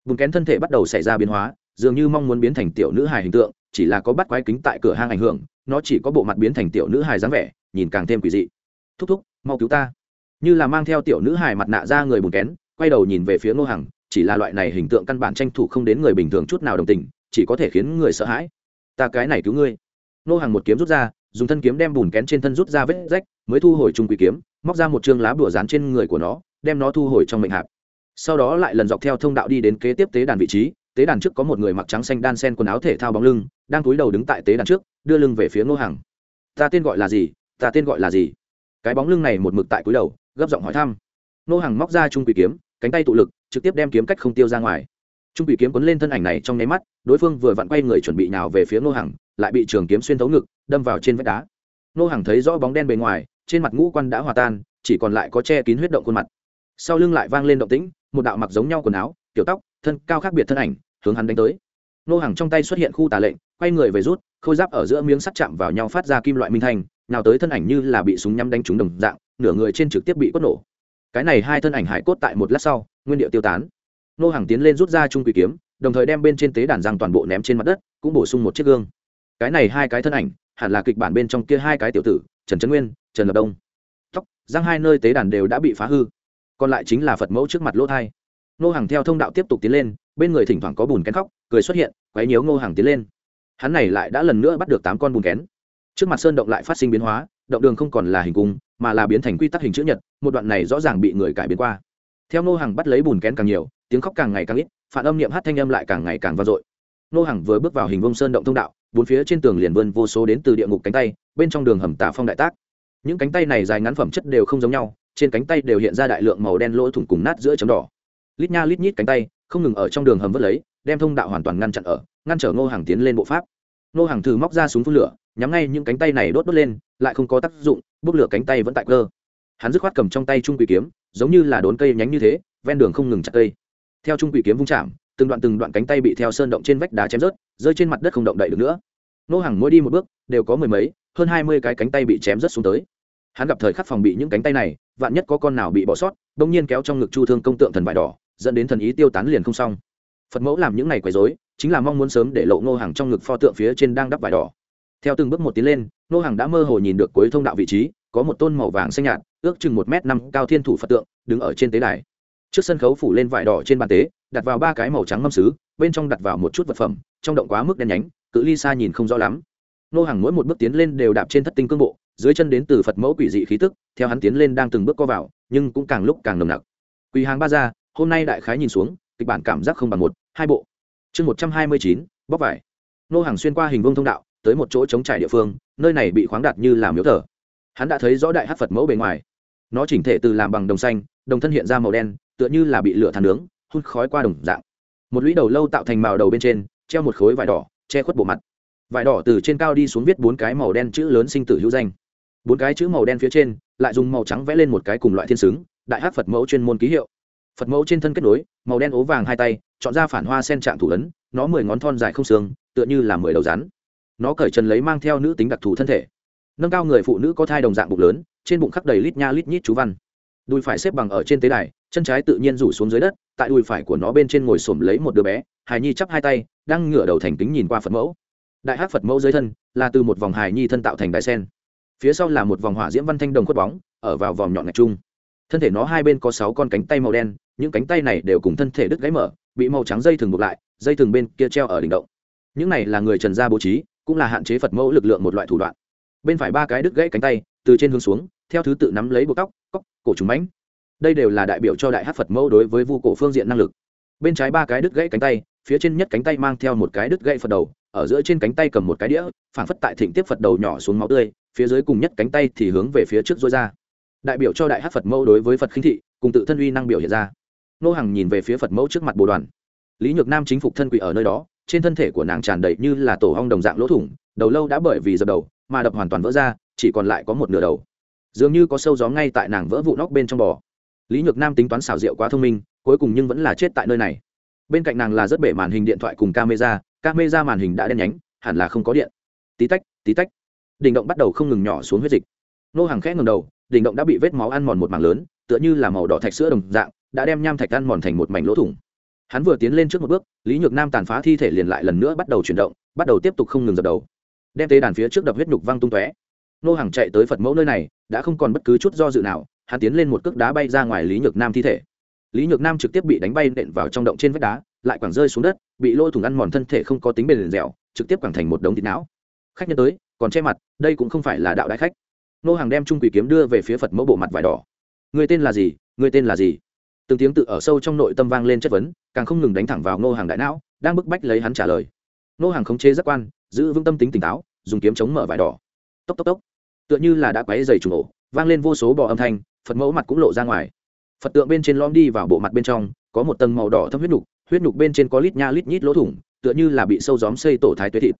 Bùn kén thân thể bắt đầu xảy ra biến hóa, dường như mong muốn biến thành tiểu nữ hài hình tượng, chỉ là có bắt quái kính tại cửa hang ảnh hưởng, nó chỉ có bộ mặt biến thành tiểu nữ hài dáng vẻ, nhìn càng thêm quỷ dị. Thúc thúc, mau cứu ta. Như là mang theo tiểu nữ hài mặt nạ ra người bùn kén, quay đầu nhìn về phía ngô hằng chỉ là loại này hình tượng căn bản tranh thủ không đến người bình thường chút nào đồng tình chỉ có thể khiến người sợ hãi. Ta cái này cứu ngươi. Nô hằng một kiếm rút ra, dùng thân kiếm đem bùn kén trên thân rút ra vết rách, mới thu hồi trung quỷ kiếm, móc ra một chương lá bùa dán trên người của nó, đem nó thu hồi trong mệnh hạp. Sau đó lại lần dọc theo thông đạo đi đến kế tiếp tế đàn vị trí, tế đàn trước có một người mặc trắng xanh đan sen quần áo thể thao bóng lưng, đang cúi đầu đứng tại tế đàn trước, đưa lưng về phía ngô hằng ta tên gọi là gì? Ta tên gọi là gì? Cái bóng lưng này một mực tại cúi đầu, gấp giọng hỏi thăm. Ngô hằng móc ra trung quỷ kiếm, cánh tay tụ lực, trực tiếp đem kiếm cách không tiêu ra ngoài trung bị kiếm quấn lên thân ảnh này trong nháy mắt, đối phương vừa vặn quay người chuẩn bị nào về phía ngô hằng, lại bị trường kiếm xuyên thấu ngực, đâm vào trên vách đá. Ngô hằng thấy rõ bóng đen bề ngoài, trên mặt ngũ quan đã hòa tan, chỉ còn lại có che kín huyết động khuôn mặt. Sau lưng lại vang lên động tĩnh, một đạo mặc giống nhau quần áo, kiểu tóc, thân cao khác biệt thân ảnh, hướng hắn đánh tới. Nô Hằng trong tay xuất hiện khu tà lệnh, quay người về rút, khôi giáp ở giữa miếng sắt chạm vào nhau phát ra kim loại minh thành, nào tới thân ảnh như là bị súng nhắm đánh trúng đồng dạng, nửa người trên trực tiếp bị quất nổ. Cái này hai thân ảnh hải cốt tại một lát sau, nguyên điệu tiêu tán nô hàng tiến lên rút ra trung quỷ kiếm, đồng thời đem bên trên tế đàn răng toàn bộ ném trên mặt đất, cũng bổ sung một chiếc gương. Cái này hai cái thân ảnh, hẳn là kịch bản bên trong kia hai cái tiểu tử, trần trấn nguyên, trần lập đông. Tóc, răng hai nơi tế đàn đều đã bị phá hư. Còn lại chính là phật mẫu trước mặt lỗ thai. Nô hàng theo thông đạo tiếp tục tiến lên, bên người thỉnh thoảng có bùn kén khóc, cười xuất hiện, quấy nhiều ngô hàng tiến lên. Hắn này lại đã lần nữa bắt được tám con bùn kén. Trước mặt sơn động lại phát sinh biến hóa, động đường không còn là hình cung, mà là biến thành quy tắc hình chữ nhật, một đoạn này rõ ràng bị người cải biến qua. Theo ngô hàng bắt lấy bùn kén càng nhiều tiếng khóc càng ngày càng ít, phản âm niệm hát thanh âm lại càng ngày càng vang dội. Ngô Hằng vừa bước vào hình vông sơn động thông đạo, bốn phía trên tường liền vươn vô số đến từ địa ngục cánh tay, bên trong đường hầm tả phong đại tác. Những cánh tay này dài ngắn phẩm chất đều không giống nhau, trên cánh tay đều hiện ra đại lượng màu đen lỗ thủng cùng nát giữa chấm đỏ. Lít nha lít nhít cánh tay, không ngừng ở trong đường hầm vớt lấy, đem thông đạo hoàn toàn ngăn chặn ở, ngăn trở ngô hàng tiến lên bộ pháp. Ngô hàng thử móc ra súng phun lửa, nhắm ngay những cánh tay này đốt đốt lên, lại không có tác dụng, bốc lửa cánh tay vẫn tại cơ. Hắn dứt khoát cầm trong tay trung quỷ kiếm, giống như là đốn cây nhánh như thế, ven đường không ngừng chặt cây theo trung quỷ kiếm vung chạm, từng đoạn từng đoạn cánh tay bị theo sơn động trên vách đá chém rớt, rơi trên mặt đất không động đậy được nữa. Ngô hàng mỗi đi một bước, đều có mười mấy, hơn hai mươi cái cánh tay bị chém rớt xuống tới. Hắn gặp thời khắc phòng bị những cánh tay này, vạn nhất có con nào bị bỏ sót đ ỗ n g nhiên kéo trong ngực chu thương công tượng thần vải đỏ, dẫn đến thần ý tiêu tán liền không xong. Phật mẫu làm những này quấy dối chính là mong muốn sớm để lộ ngô hàng trong ngực pho tượng phía trên đang đắp vải đỏ. Theo từng bước một tiến lên ngô hàng đã mơ hồ nhìn được cuối thông đạo vị trí, có một tôn màu vàng xanh nhạt, ước chừng một m năm cao thiên thủ phật tượng, đứng ở trên tế đài trước sân khấu phủ lên vải đỏ trên bàn tế, đặt vào ba cái màu trắng ngâm xứ bên trong đặt vào một chút vật phẩm, trong động quá mức đen nhánh, cự ly xa nhìn không rõ lắm. Nô hàng mỗi một bước tiến lên đều đạp trên thất tinh cương bộ, dưới chân đến từ phật mẫu quỷ dị khí tức, theo hắn tiến lên đang từng bước co vào, nhưng cũng càng lúc càng nồng nặc. Quỳ hàng ba ra hôm nay đại khái nhìn xuống, kịch bản cảm giác không bằng một, hai bộ. Chương một trăm hai mươi chín, bóc vải. Nô hàng xuyên qua hình vông thông đạo, tới một chỗ trống trải địa phương, nơi này bị khoáng đạt như làm miếu thờ. Hắn đã thấy rõ đại hát phật mẫu bề ngoài. Nó chỉnh thể từ làm bằng đồng xanh, đồng thân hiện ra màu đen tựa như là bị lửa than nướng, hun khói qua đồng dạng. Một lũy đầu lâu tạo thành màu đầu bên trên, treo một khối vải đỏ, che khuất bộ mặt. Vải đỏ từ trên cao đi xuống viết bốn cái màu đen chữ lớn sinh tử hữu danh. Bốn cái chữ màu đen phía trên, lại dùng màu trắng vẽ lên một cái cùng loại thiên xứng đại hát phật mẫu chuyên môn ký hiệu. Phật mẫu trên thân kết nối, màu đen ố vàng hai tay, chọn ra phản hoa sen trạng thủ ấn, nó mười ngón thon dài không xương, tựa như là mười đầu rắn. Nó cởi trần lấy mang theo nữ tính đặc thù thân thể. Nâng cao người phụ nữ có thai đồng dạng bụng lớn, trên bụng khắc đầy lít nha lít nhít chú văn đùi phải xếp bằng ở trên tế đài, chân trái tự nhiên rủ xuống dưới đất, tại đùi phải của nó bên trên ngồi xổm lấy một đứa bé hài nhi chắp hai tay, đang ngửa đầu thành kính nhìn qua phật mẫu. Đại hát phật mẫu dưới thân, là từ một vòng hài nhi thân tạo thành đại sen. Phía sau là một vòng hỏa diễm văn thanh đồng khuất bóng, ở vào vòng nhọn ngạch trung. Thân thể nó hai bên có sáu con cánh tay màu đen, những cánh tay này đều cùng thân thể đứt gãy mở, bị màu trắng dây thừng buộc lại, dây thừng bên kia treo ở đỉnh động. Những này là người trần gia bố trí, cũng là hạn chế phật mẫu lực lượng một loại thủ đoạn. Bên phải ba cái đứt gãy cánh tay, từ trên hướng xuống theo thứ tự nắm lấy bộ tóc, cóc, cổ trùng mánh đây đều là đại biểu cho đại hát phật mẫu đối với vu cổ phương diện năng lực. Bên trái ba cái đứt gãy cánh tay, phía trên nhất cánh tay mang theo một cái đứt gãy phật đầu, ở giữa trên cánh tay cầm một cái đĩa phản phất tại thịnh tiếp phật đầu nhỏ xuống máu tươi, phía dưới cùng nhất cánh tay thì hướng về phía trước dối ra. Đại biểu cho đại hát phật mẫu đối với phật khinh thị, cùng tự thân uy năng biểu hiện ra. Nô hàng nhìn về phía phật mẫu trước mặt bồ đoàn. Lý nhược nam chính phục thân quỷ ở nơi đó, trên thân thể của nàng tràn đầy như là tổ hong đồng dạng lỗ thủng, đầu lâu đã bởi vì dập đầu, mà đập hoàn toàn vỡ ra, chỉ còn lại có một nửa đầu dường như có sâu gió ngay tại nàng vỡ vụ nóc bên trong bò. Lý nhược nam tính toán xảo diệu quá thông minh, cuối cùng nhưng vẫn là chết tại nơi này. Bên cạnh nàng là rất bể màn hình điện thoại cùng camera camera màn hình đã đen nhánh, hẳn là không có điện. Tí tách tí tách. Đỉnh động bắt đầu không ngừng nhỏ xuống huyết dịch. Nô hàng khẽ ngầm đầu, đỉnh động đã bị vết máu ăn mòn một mảng lớn, tựa như là màu đỏ thạch sữa đồng dạng, đã đem nham thạch ăn mòn thành một mảnh lỗ thủng. Hắn vừa tiến lên trước một bước, lý nhược nam tàn phá thi thể liền lại lần nữa bắt đầu chuyển động, bắt đầu tiếp tục không ngừng dập đầu. Đem tế đàn phía trước đập huyết nhục văng tung tóe nô hàng chạy tới phật mẫu nơi này, đã không còn bất cứ chút do dự nào, hắn tiến lên một cước đá bay ra ngoài lý nhược nam thi thể. Lý nhược nam trực tiếp bị đánh bay nện vào trong động trên vách đá, lại quẳng rơi xuống đất, bị lôi thủng ăn mòn thân thể không có tính bền dẻo, trực tiếp quẳng thành một đống thịt não. Khách nhân tới, còn che mặt, đây cũng không phải là đạo đại khách. Nô hàng đem trung quỷ kiếm đưa về phía phật mẫu bộ mặt vải đỏ. Người tên là gì? Người tên là gì? Từng tiếng tự ở sâu trong nội tâm vang lên chất vấn, càng không ngừng đánh thẳng vào nô hàng đại não, đang bức bách lấy hắn trả lời. Nô hàng khống chế giác quan, giữ vững tâm tính tỉnh táo, dùng kiếm chống mở vải đỏ. Tốc tốc tốc tựa như là đã quấy dày trùng ổ vang lên vô số bò âm thanh, phật mẫu mặt cũng lộ ra ngoài. Phật tượng bên trên lom đi vào bộ mặt bên trong, có một tầng màu đỏ thâm huyết nhục huyết nhục bên trên có lít nha lít nhít lỗ thủng, tựa như là bị sâu gióm xây tổ thái tuế thịt.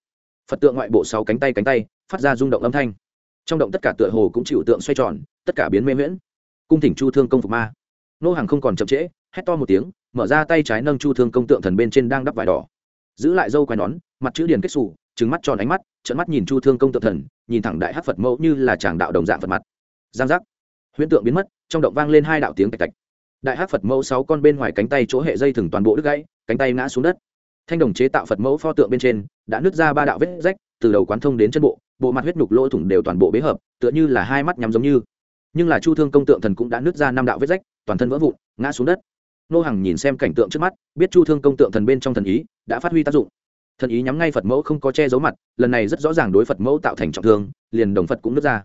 Phật tượng ngoại bộ sáu cánh tay cánh tay, phát ra rung động âm thanh. Trong động tất cả tựa hồ cũng chịu tượng xoay tròn, tất cả biến mê miễn cung thỉnh chu thương công phục ma. Nô hàng không còn chậm trễ, hét to một tiếng, mở ra tay trái nâng chu thương công tượng thần bên trên đang đắp vải đỏ. Giữ lại dâu quai nón, mặt chữ điền kết xù trừng mắt tròn ánh mắt trận mắt nhìn chu thương công tượng thần, nhìn thẳng đại hát phật mẫu như là chàng đạo đồng dạng phật mặt. Giang giác. Huyễn tượng biến mất, trong động vang lên hai đạo tiếng tạch tạch. Đại hát phật mẫu sáu con bên ngoài cánh tay chỗ hệ dây thừng toàn bộ đứt gãy, cánh tay ngã xuống đất. Thanh đồng chế tạo phật mẫu pho tượng bên trên, đã nứt ra ba đạo vết rách, từ đầu quán thông đến chân bộ bộ mặt huyết nhục lỗ thủng đều toàn bộ bế hợp, tựa như là hai mắt nhắm giống như. Nhưng là chu thương công tượng thần cũng đã nứt ra năm đạo vết rách, toàn thân vỡ vụn, ngã xuống đất. Nô hằng nhìn xem cảnh tượng trước mắt, biết chu thương công tượng thần bên trong thần ý, đã phát huy tác dụng thần ý nhắm ngay phật mẫu không có che giấu mặt, lần này rất rõ ràng đối phật mẫu tạo thành trọng thương, liền đồng phật cũng nứt ra.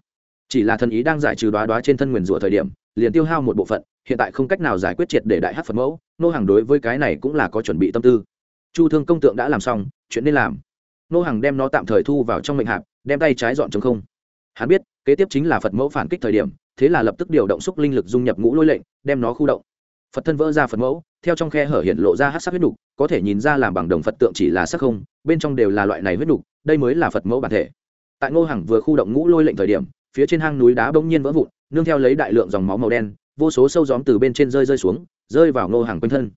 Chỉ là thần ý đang giải trừ đoá đoá trên thân nguyền rủa thời điểm, liền tiêu hao một bộ phận, hiện tại không cách nào giải quyết triệt để đại hát phật mẫu, nô hàng đối với cái này cũng là có chuẩn bị tâm tư. Chu thương công tượng đã làm xong, chuyện nên làm. Nô hàng đem nó tạm thời thu vào trong mệnh hạp, đem tay trái dọn chống không. Hắn biết, kế tiếp chính là phật mẫu phản kích thời điểm, thế là lập tức điều động xúc linh lực dung nhập ngũ lôi lệnh, đem nó khu động. Phật thân vỡ ra phật mẫu theo trong khe hở hiện lộ ra hát sắc huyết đục có thể nhìn ra làm bằng đồng phật tượng chỉ là sắc không, bên trong đều là loại này huyết đục đây mới là phật mẫu bản thể. Tại ngô hằng vừa khu động ngũ lôi lệnh thời điểm, phía trên hang núi đá bỗng nhiên vỡ vụn, nương theo lấy đại lượng dòng máu màu đen, vô số sâu gióm từ bên trên rơi rơi xuống, rơi vào ngô hàng quanh thân.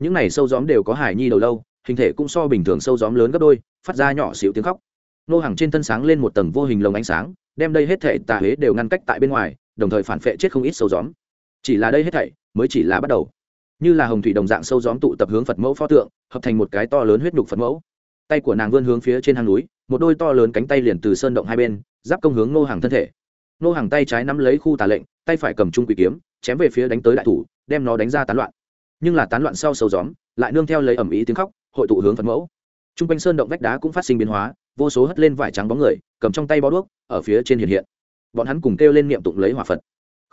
Những này sâu gióm đều có hải nhi đầu lâu, hình thể cũng so bình thường sâu gióm lớn gấp đôi, phát ra nhỏ xịu tiếng khóc. Ngô hàng trên thân sáng lên một tầng vô hình lồng ánh sáng, đem đây hết thể tà huế đều ngăn cách tại bên ngoài, đồng thời phản phệ chết không ít sâu gióm. Chỉ là đây hết thảy, mới chỉ là bắt đầu như là hồng thủy đồng dạng sâu gióm tụ tập hướng phật mẫu pho tượng hợp thành một cái to lớn huyết nhục phật mẫu tay của nàng vươn hướng phía trên hang núi một đôi to lớn cánh tay liền từ sơn động hai bên giáp công hướng ngô hàng thân thể nô hàng tay trái nắm lấy khu tà lệnh tay phải cầm trung quỷ kiếm chém về phía đánh tới đại thủ đem nó đánh ra tán loạn nhưng là tán loạn sau sâu gióm lại nương theo lấy ẩm ý tiếng khóc hội tụ hướng phật mẫu t r u n g quanh sơn động vách đá cũng phát sinh biến hóa vô số hất lên vải trắng bóng người cầm trong tay bó đuốc ở phía trên hiện hiện bọn hắn cùng kêu lên niệm tụng lấy hỏa phật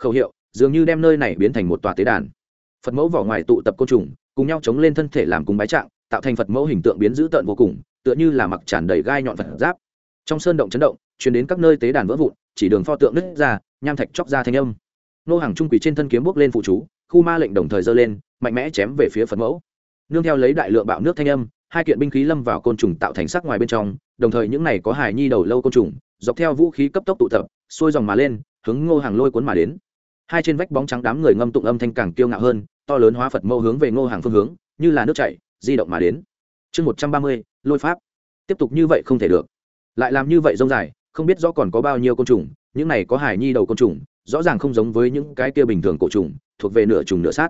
khẩu hiệu dường như đem nơi này biến thành một tòa tế đàn phật mẫu vỏ ngoài tụ tập côn trùng, cùng nhau chống lên thân thể làm cùng bái trạng, tạo thành phật mẫu hình tượng biến dữ tợn vô cùng, tựa như là mặc tràn đầy gai nhọn phật giáp. Trong sơn động chấn động chuyển đến các nơi tế đàn vỡ vụn, chỉ đường pho tượng nứt ra, nham thạch chóc ra thanh âm. Nô hàng trung quỷ trên thân kiếm bước lên phụ chú, khu ma lệnh đồng thời giơ lên, mạnh mẽ chém về phía phật mẫu. Nương theo lấy đại lượng bạo nước thanh âm, hai kiện binh khí lâm vào côn trùng tạo thành sắc ngoài bên trong, đồng thời những này có hài nhi đầu lâu côn trùng, dọc theo vũ khí cấp tốc tụ tập, xuôi dòng mà lên, hướng ngô hàng lôi cuốn mà đến. Hai trên vách bóng trắng đám người ngâm tụng âm thanh càng kiêu ngạo hơn to lớn hóa phật mâu hướng về ngô hàng phương hướng, như là nước chảy, di động mà đến. Chương một trăm ba mươi, lôi pháp. Tiếp tục như vậy không thể được. Lại làm như vậy rông dài, không biết rõ còn có bao nhiêu côn trùng, những này có hải nhi đầu côn trùng, rõ ràng không giống với những cái kia bình thường cổ trùng, thuộc về nửa trùng nửa sát.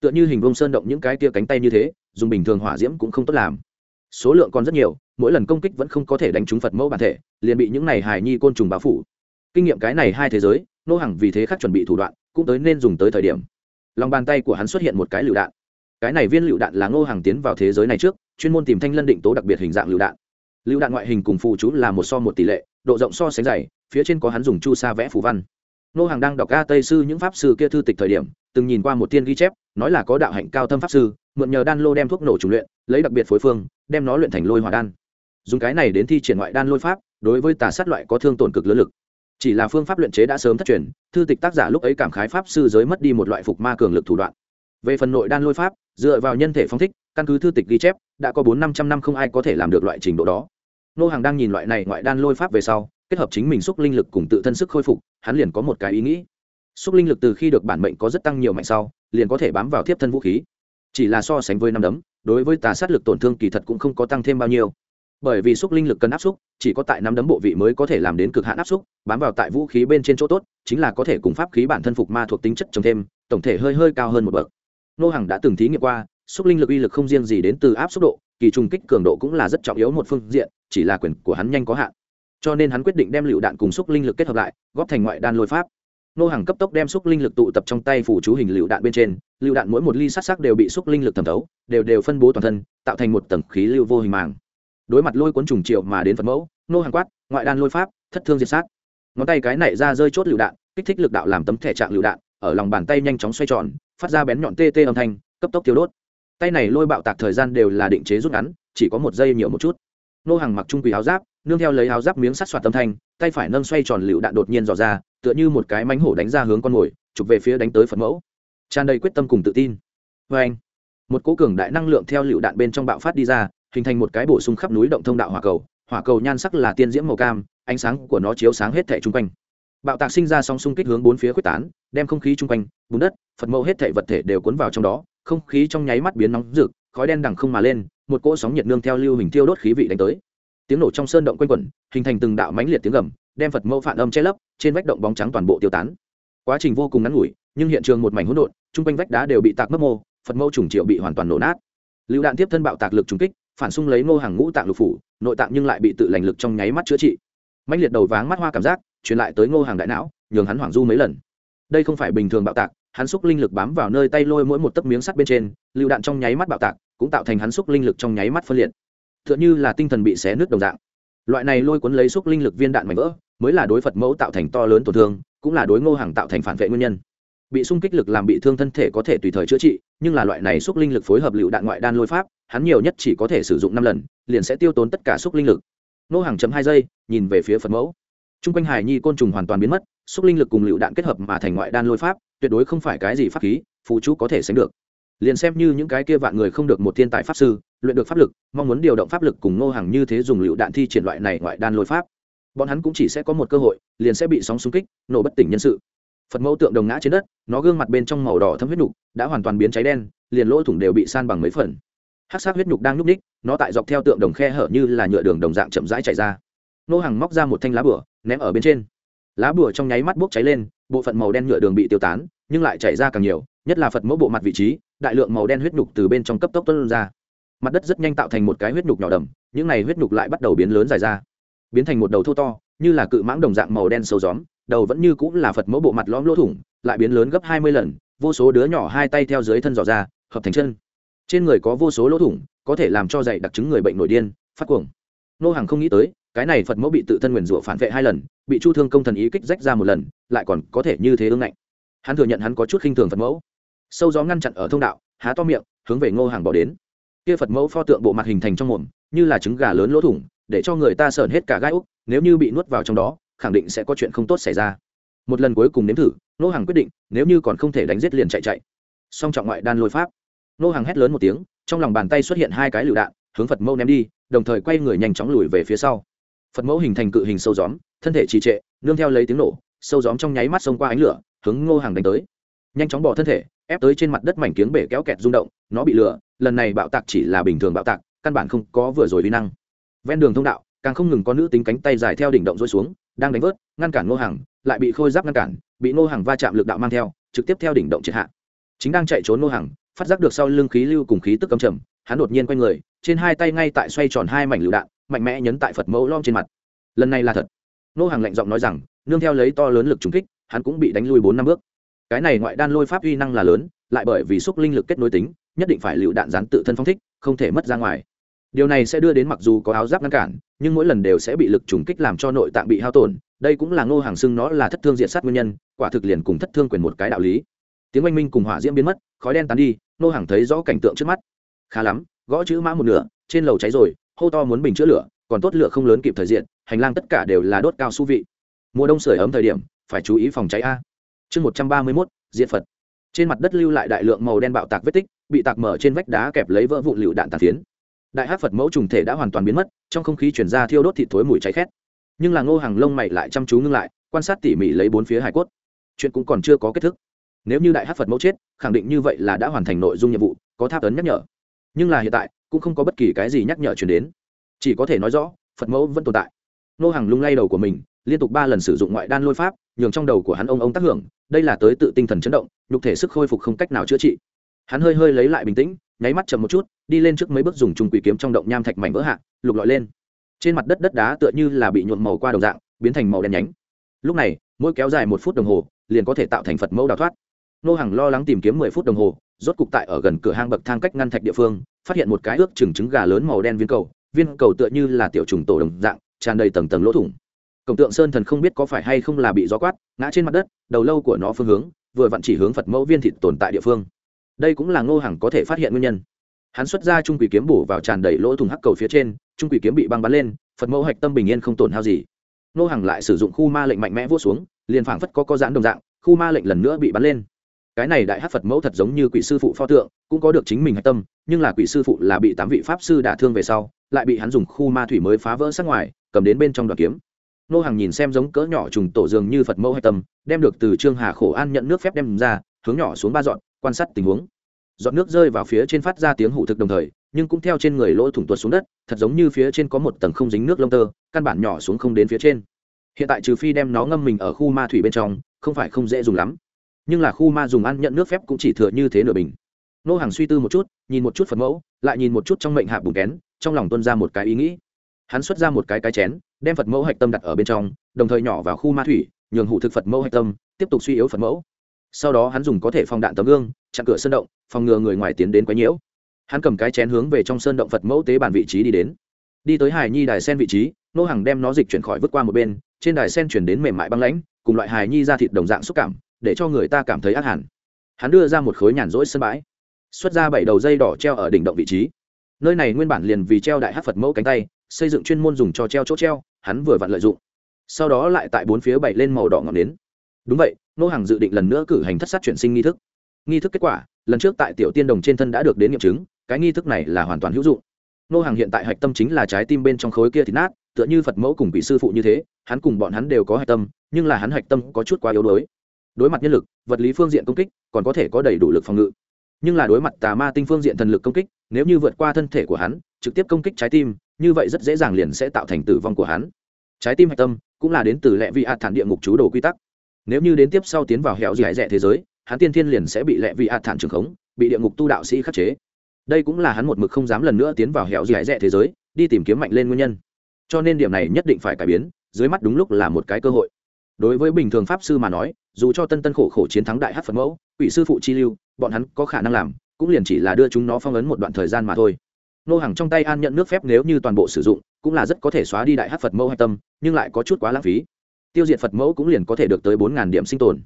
Tựa như hình vông sơn động những cái kia cánh tay như thế, dùng bình thường hỏa diễm cũng không tốt làm. Số lượng còn rất nhiều, mỗi lần công kích vẫn không có thể đánh trúng phật mẫu bản thể, liền bị những này hài nhi côn trùng báo phủ. Kinh nghiệm cái này hai thế giới nô Hằng vì thế khắc chuẩn bị thủ đoạn, cũng tới nên dùng tới thời điểm lòng bàn tay của hắn xuất hiện một cái lựu đạn. Cái này viên lựu đạn là ngô hàng tiến vào thế giới này trước, chuyên môn tìm thanh lân định tố đặc biệt hình dạng lựu đạn. Lựu đạn ngoại hình cùng phù chú là một so một tỷ lệ, độ rộng so sánh dày, phía trên có hắn dùng chu sa vẽ phù văn. Ngô hàng đang đọc a tây sư những pháp sư kia thư tịch thời điểm, từng nhìn qua một tiên ghi chép, nói là có đạo hạnh cao thâm pháp sư, mượn nhờ đan lô đem thuốc nổ trùng luyện, lấy đặc biệt phối phương, đem nó luyện thành lôi hỏa đan. Dùng cái này đến thi triển ngoại đan lôi pháp, đối với tà sát loại có thương tổn cực lớn lực chỉ là phương pháp luyện chế đã sớm thất truyền, thư tịch tác giả lúc ấy cảm khái pháp sư giới mất đi một loại phục ma cường lực thủ đoạn. Về phần nội đan lôi pháp, dựa vào nhân thể phong thích, căn cứ thư tịch ghi chép, đã có bốn năm trăm năm không ai có thể làm được loại trình độ đó. Nô hàng đang nhìn loại này ngoại đan lôi pháp về sau, kết hợp chính mình xúc linh lực cùng tự thân sức khôi phục, hắn liền có một cái ý nghĩ. Xúc linh lực từ khi được bản mệnh có rất tăng nhiều mạnh sau, liền có thể bám vào tiếp thân vũ khí. Chỉ là so sánh với năm đấm, đối với tà sát lực tổn thương kỳ thật cũng không có tăng thêm bao nhiêu bởi vì xúc linh lực cần áp xúc, chỉ có tại năm đấm bộ vị mới có thể làm đến cực hạn áp xúc, bám vào tại vũ khí bên trên chỗ tốt, chính là có thể cùng pháp khí bản thân phục ma thuộc tính chất trồng thêm, tổng thể hơi hơi cao hơn một bậc. Nô hàng đã từng thí nghiệm qua, xúc linh lực uy lực không riêng gì đến từ áp xúc độ, kỳ trùng kích cường độ cũng là rất trọng yếu một phương diện, chỉ là quyền của hắn nhanh có hạn. Cho nên hắn quyết định đem lựu đạn cùng xúc linh lực kết hợp lại, góp thành ngoại đan lôi pháp. Nô hàng cấp tốc đem xúc linh lực tụ tập trong tay phủ chú hình lựu đạn bên trên, lựu đạn mỗi một ly sát sắc đều bị xúc linh lực thẩm thấu, đều đều phân bố toàn thân, tạo thành một tầng khí lưu vô hình màng đối mặt lôi cuốn trùng triệu mà đến phật mẫu, nô hàng quát, ngoại đan lôi pháp, thất thương diệt sát. Ngón tay cái này ra rơi chốt lựu đạn, kích thích lực đạo làm tấm thẻ trạng lựu đạn, ở lòng bàn tay nhanh chóng xoay tròn, phát ra bén nhọn tê tê âm thanh, cấp tốc tiêu đốt. Tay này lôi bạo tạc thời gian đều là định chế rút ngắn, chỉ có một giây nhiều một chút. Nô hàng mặc trung quỳ áo giáp, nương theo lấy áo giáp miếng sắt soạt tâm thanh, tay phải nâng xoay tròn lựu đạn đột nhiên dò ra, tựa như một cái mánh hổ đánh ra hướng con mồi, chụp về phía đánh tới phật mẫu. Tràn đầy quyết tâm cùng tự tin. Vê anh một cố cường đại năng lượng theo lựu đạn bên trong bạo phát đi ra hình thành một cái bổ sung khắp núi động thông đạo hỏa cầu hỏa cầu nhan sắc là tiên diễm màu cam, ánh sáng của nó chiếu sáng hết thẻ chung quanh. Bạo tạc sinh ra sóng xung kích hướng bốn phía quyết tán, đem không khí chung quanh, bùn đất, phật mẫu hết thảy vật thể đều cuốn vào trong đó, không khí trong nháy mắt biến nóng rực, khói đen đằng không mà lên, một cỗ sóng nhiệt nương theo lưu hình tiêu đốt khí vị đánh tới. Tiếng nổ trong sơn động quanh quẩn, hình thành từng đạo mãnh liệt tiếng gầm, đem phật mẫu phản âm che lấp, trên vách động bóng trắng toàn bộ tiêu tán. Quá trình vô cùng ngắn ngủi, nhưng hiện trường một mảnh hỗn độn, chung quanh vách đá đều bị tạc mất mô, phật mẫu trùng triệu bị hoàn toàn nổ nát. Lựu đạn tiếp thân bạo tạc lực trùng kích phản xung lấy ngô hàng ngũ tạng lục phủ, nội tạng nhưng lại bị tự lành lực trong nháy mắt chữa trị. Mạnh liệt đầu váng mắt hoa cảm giác, truyền lại tới ngô hàng đại não, nhường hắn hoảng du mấy lần. Đây không phải bình thường bạo tạc, hắn xúc linh lực bám vào nơi tay lôi mỗi một tấc miếng sắt bên trên lựu đạn trong nháy mắt bạo tạc, cũng tạo thành hắn xúc linh lực trong nháy mắt phân liệt. T h ư ợ n h ư là tinh thần bị xé nước đồng dạng. Loại này lôi cuốn lấy xúc linh lực viên đạn mảnh vỡ, mới là đối phật mẫu tạo thành to lớn tổn thương, cũng là đối ngô hàng tạo thành phản vệ nguyên nhân. Bị xung kích lực làm bị thương thân thể có thể tùy thời chữa trị, nhưng là loại này xúc linh lực phối hợp lựu đạn ngoại đan lôi pháp hắn nhiều nhất chỉ có thể sử dụng năm lần, liền sẽ tiêu tốn tất cả xúc linh lực. Nô hàng chấm hai giây, nhìn về phía phật mẫu. T r u n g quanh hải nhi côn trùng hoàn toàn biến mất, xúc linh lực cùng lựu đạn kết hợp mà thành ngoại đan lôi pháp, tuyệt đối không phải cái gì pháp khí phụ chú có thể sánh được. Liền xem như những cái kia vạn người không được một thiên tài pháp sư, luyện được pháp lực, mong muốn điều động pháp lực cùng nô hàng như thế dùng lựu đạn thi triển loại này ngoại đan lôi pháp. Bọn hắn cũng chỉ sẽ có một cơ hội, liền sẽ bị sóng xung kích, nổ bất tỉnh nhân sự. Phật mẫu tượng đồng ngã trên đất, nó gương mặt bên trong màu đỏ thâm huyết đủ đã hoàn toàn biến cháy đen, liền lỗ thủng đều bị san bằng mấy phần hát sát huyết nhục đang núp ních nó tại dọc theo tượng đồng khe hở như là nhựa đường đồng dạng chậm rãi chạy ra. Nô hàng móc ra một thanh lá bửa ném ở bên trên. Lá bửa trong nháy mắt bốc cháy lên, bộ phận màu đen nhựa đường bị tiêu tán, nhưng lại chảy ra càng nhiều, nhất là phật mẫu bộ mặt vị trí, đại lượng màu đen huyết nhục từ bên trong cấp tốc tuân ra. Mặt đất rất nhanh tạo thành một cái huyết nhục nhỏ đầm, những này huyết nhục lại bắt đầu biến lớn dài ra, biến thành một đầu thô to, như là cự mãng đồng dạng màu đen sâu gióm, đầu vẫn như cũng là phật mẫu bộ mặt lõm lỗ thủng, lại biến lớn gấp hai mươi lần, vô số đứa nhỏ hai tay theo dưới thân dò ra, hợp thành chân trên người có vô số lỗ thủng, có thể làm cho dạy đặc chứng người bệnh nổi điên, phát cuồng. Nô hàng không nghĩ tới, cái này phật mẫu bị tự thân nguyền rủa phản vệ hai lần, bị chu thương công thần ý kích rách ra một lần, lại còn có thể như thế ương ngạnh. Hắn thừa nhận hắn có chút khinh thường phật mẫu. Sâu gió ngăn chặn ở thông đạo, há to miệng, hướng về ngô hàng bỏ đến. Kia phật mẫu pho tượng bộ mặt hình thành trong mồm, như là trứng gà lớn lỗ thủng, để cho người ta sởn hết cả gai úc, nếu như bị nuốt vào trong đó, khẳng định sẽ có chuyện không tốt xảy ra. Một lần cuối cùng nếm thử nô hàng quyết định, nếu như còn không thể đánh giết liền chạy chạy. Song trọng ngoại đan lôi pháp nô hàng hét lớn một tiếng, trong lòng bàn tay xuất hiện hai cái lựu đạn, hướng phật mẫu ném đi, đồng thời quay người nhanh chóng lùi về phía sau. Phật mẫu hình thành cự hình sâu gióm, thân thể trì trệ, nương theo lấy tiếng nổ, sâu gióm trong nháy mắt xông qua ánh lửa, hướng ngô hàng đánh tới. Nhanh chóng bỏ thân thể, ép tới trên mặt đất mảnh kiếng bể kéo kẹt rung động, nó bị lửa, lần này bạo tạc chỉ là bình thường bạo tạc, căn bản không có vừa rồi vi năng. Ven đường thông đạo, càng không ngừng có nữ tính cánh tay dài theo đỉnh động rơi xuống, đang đánh vớt, ngăn cản ngô hàng lại bị khôi giáp ngăn cản, bị ngô hàng va chạm lực đạo mang theo, trực tiếp theo đỉnh động triệt hạ. Chính đang chạy trốn ngô hàng phát giác được sau lưng khí lưu cùng khí tức cầm trầm, hắn đột nhiên quay người, trên hai tay ngay tại xoay tròn hai mảnh lựu đạn, mạnh mẽ nhấn tại phật mẫu lom trên mặt. Lần này là thật. Ngô hàng lạnh giọng nói rằng, nương theo lấy to lớn lực trúng kích, hắn cũng bị đánh lui bốn năm bước. Cái này ngoại đan lôi pháp uy năng là lớn, lại bởi vì xúc linh lực kết nối tính, nhất định phải lựu đạn rán tự thân phong thích, không thể mất ra ngoài. Điều này sẽ đưa đến mặc dù có áo giáp ngăn cản, nhưng mỗi lần đều sẽ bị lực trùng kích làm cho nội tạng bị hao tổn, đây cũng là ngô hàng xưng nó là thất thương diện sát nguyên nhân, quả thực liền cùng thất thương quyền một cái đạo lý. Tiếng oanh minh cùng hỏa diễm biến mất, khói đen tán đi Nô hàng thấy rõ cảnh tượng trước mắt. Khá lắm, gõ chữ mã một nửa, trên lầu cháy rồi, hô to muốn bình chữa lửa, còn tốt lửa không lớn kịp thời diện, hành lang tất cả đều là đốt cao su vị. Mùa đông sưởi ấm thời điểm, phải chú ý phòng cháy a. Chương một trăm ba mươi mốt, diện phật. Trên mặt đất lưu lại đại lượng màu đen bạo tạc vết tích, bị tạc mở trên vách đá kẹp lấy vỡ vụ lựu đạn tàn phiến. Đại hát phật mẫu trùng thể đã hoàn toàn biến mất, trong không khí chuyển ra thiêu đốt thịt thối mùi cháy khét. Nhưng là ngô hàng lông mày lại chăm chú ngưng lại, quan sát tỉ mỉ lấy bốn phía hải cốt. Chuyện cũng còn chưa có kết thúc nếu như đại hát phật mẫu chết, khẳng định như vậy là đã hoàn thành nội dung nhiệm vụ, có tháp ấn nhắc nhở. Nhưng là hiện tại, cũng không có bất kỳ cái gì nhắc nhở chuyển đến. Chỉ có thể nói rõ, phật mẫu vẫn tồn tại. Nô hàng lung lay đầu của mình, liên tục ba lần sử dụng ngoại đan lôi pháp, nhường trong đầu của hắn ông ông tác hưởng, đây là tới tự tinh thần chấn động, nhục thể sức khôi phục không cách nào chữa trị. Hắn hơi hơi lấy lại bình tĩnh, nháy mắt chậm một chút, đi lên trước mấy bước dùng trùng quỷ kiếm trong động nham thạch mảnh vỡ hạ, lục lọi lên. Trên mặt đất đất đá tựa như là bị nhuộm màu qua đồng dạng, biến thành màu đen nhánh. Lúc này, mỗi kéo dài một phút đồng hồ, liền có thể tạo thành phật mẫu đào thoát nô hàng lo lắng tìm kiếm mười phút đồng hồ, rốt cục tại ở gần cửa hang bậc thang cách ngăn thạch địa phương, phát hiện một cái ước chừng trứng gà lớn màu đen viên cầu viên cầu tựa như là tiểu trùng tổ đồng dạng, tràn đầy tầng tầng lỗ thủng. Cổng tượng sơn thần không biết có phải hay không là bị gió quát, ngã trên mặt đất, đầu lâu của nó phương hướng, vừa vặn chỉ hướng phật mẫu viên thịt tồn tại địa phương. Đây cũng là ngô hằng có thể phát hiện nguyên nhân. Hắn xuất ra trung quỷ kiếm bổ vào tràn đầy lỗ thủng hắc cầu phía trên, trung quỷ kiếm bị băng bắn lên, phật mẫu hạch tâm bình yên không tổn hao gì. Ngô hằng lại sử dụng khu ma lệnh mạnh mẽ vỗ xuống, liền phảng phất có có giãn đồng dạng, khu ma lệnh lần nữa bị bắn lên cái này đại hát phật mẫu thật giống như quỷ sư phụ pho tượng, cũng có được chính mình hạch tâm, nhưng là quỷ sư phụ là bị tám vị pháp sư đả thương về sau, lại bị hắn dùng khu ma thủy mới phá vỡ sát ngoài, cầm đến bên trong đoạn kiếm. Nô hàng nhìn xem giống cỡ nhỏ trùng tổ dường như phật mẫu hạch tâm, đem được từ trương hà khổ an nhận nước phép đem ra, hướng nhỏ xuống ba dọn, quan sát tình huống. Dọn nước rơi vào phía trên phát ra tiếng hủ thực đồng thời, nhưng cũng theo trên người lỗ thủng tuột xuống đất, thật giống như phía trên có một tầng không dính nước lông tơ, căn bản nhỏ xuống không đến phía trên. Hiện tại trừ phi đem nó ngâm mình ở khu ma thủy bên trong, không phải không dễ dùng lắm nhưng là khu ma dùng ăn nhận nước phép cũng chỉ thừa như thế nửa bình. Nô hàng suy tư một chút, nhìn một chút phật mẫu, lại nhìn một chút trong mệnh hạ bùn kén, trong lòng tuân ra một cái ý nghĩ. Hắn xuất ra một cái cái chén, đem phật mẫu hạch tâm đặt ở bên trong, đồng thời nhỏ vào khu ma thủy, nhường hụ thực phật mẫu hạch tâm, tiếp tục suy yếu phật mẫu. Sau đó hắn dùng có thể phòng đạn tấm gương, chặn cửa sơn động, phòng ngừa người ngoài tiến đến quấy nhiễu. Hắn cầm cái chén hướng về trong sơn động phật mẫu tế bàn vị trí đi đến. Đi tới hài nhi đài sen vị trí, nô hàng đem nó dịch chuyển khỏi vứt qua một bên, trên đài sen chuyển đến mềm mại băng lãnh, cùng loại hài nhi ra thịt đồng dạng xúc cảm để cho người ta cảm thấy ác hẳn. Hắn đưa ra một khối nhàn rỗi sân bãi, xuất ra bảy đầu dây đỏ treo ở đỉnh động vị trí. Nơi này nguyên bản liền vì treo đại hát phật mẫu cánh tay, xây dựng chuyên môn dùng cho treo chỗ treo, hắn vừa vặn lợi dụng. Sau đó lại tại bốn phía bảy lên màu đỏ ngọn đến đúng vậy, nô hàng dự định lần nữa cử hành thất sát chuyển sinh nghi thức. Nghi thức kết quả, lần trước tại tiểu tiên đồng trên thân đã được đến nghiệm chứng, cái nghi thức này là hoàn toàn hữu dụng. Nô hàng hiện tại hạch tâm chính là trái tim bên trong khối kia thì nát, tựa như phật mẫu cùng vị sư phụ như thế, hắn cùng bọn hắn đều có hạch tâm, nhưng là hắn hạch tâm có chút quá yếu đuối đối mặt nhân lực, vật lý phương diện công kích còn có thể có đầy đủ lực phòng ngự. Nhưng là đối mặt tà ma tinh phương diện thần lực công kích, nếu như vượt qua thân thể của hắn, trực tiếp công kích trái tim, như vậy rất dễ dàng liền sẽ tạo thành tử vong của hắn. Trái tim hạch tâm cũng là đến từ lệ vị a thản địa ngục chú đồ quy tắc. Nếu như đến tiếp sau tiến vào hẻo dẻ rẻ thế giới, hắn tiên thiên liền sẽ bị lệ vị a thản trường khống, bị địa ngục tu đạo sĩ khắc chế. Đây cũng là hắn một mực không dám lần nữa tiến vào hẻo dẻ rẻ thế giới, đi tìm kiếm mạnh lên nguyên nhân. Cho nên điểm này nhất định phải cải biến, dưới mắt đúng lúc là một cái cơ hội. Đối với bình thường pháp sư mà nói dù cho tân tân khổ khổ chiến thắng đại hát phật mẫu, quỷ sư phụ chi lưu, bọn hắn có khả năng làm, cũng liền chỉ là đưa chúng nó phong ấn một đoạn thời gian mà thôi. Nô hàng trong tay an nhận nước phép nếu như toàn bộ sử dụng, cũng là rất có thể xóa đi đại hát phật mẫu hạch tâm, nhưng lại có chút quá lãng phí. Tiêu diệt phật mẫu cũng liền có thể được tới bốn điểm sinh tồn.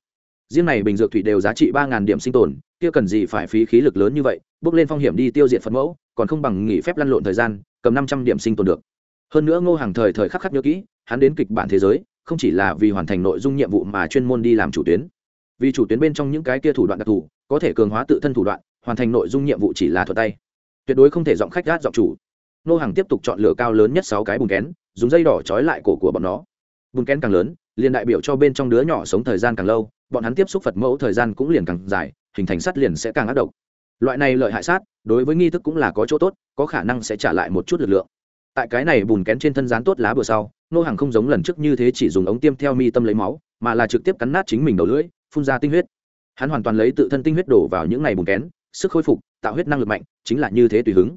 Riêng này bình dược thủy đều giá trị ba điểm sinh tồn, kia cần gì phải phí khí lực lớn như vậy, bước lên phong hiểm đi tiêu diệt phật mẫu, còn không bằng nghỉ phép lăn lộn thời gian, cầm năm trăm điểm sinh tồn được. Hơn nữa ngô hàng thời thời khắc khắc nhớ kỹ, hắn đến kịch bản thế giới không chỉ là vì hoàn thành nội dung nhiệm vụ mà chuyên môn đi làm chủ tuyến. Vì chủ tuyến bên trong những cái kia thủ đoạn đặc thù, có thể cường hóa tự thân thủ đoạn, hoàn thành nội dung nhiệm vụ chỉ là thuật tay. Tuyệt đối không thể giọng khách gát giọng chủ. Nô hàng tiếp tục chọn lựa cao lớn nhất sáu cái bùn kén, dùng dây đỏ trói lại cổ của bọn nó. Bùn kén càng lớn, liền đại biểu cho bên trong đứa nhỏ sống thời gian càng lâu, bọn hắn tiếp xúc phật mẫu thời gian cũng liền càng dài, hình thành sắt liền sẽ càng ác độc. Loại này lợi hại sát, đối với nghi thức cũng là có chỗ tốt, có khả năng sẽ trả lại một chút lực lượng. Tại cái này bùn kén trên thân rán tốt lá bừa sau nô hàng không giống lần trước như thế chỉ dùng ống tiêm theo mi tâm lấy máu, mà là trực tiếp cắn nát chính mình đầu lưỡi, phun ra tinh huyết. Hắn hoàn toàn lấy tự thân tinh huyết đổ vào những ngày bùn kén, sức khôi phục, tạo huyết năng lực mạnh, chính là như thế tùy hứng.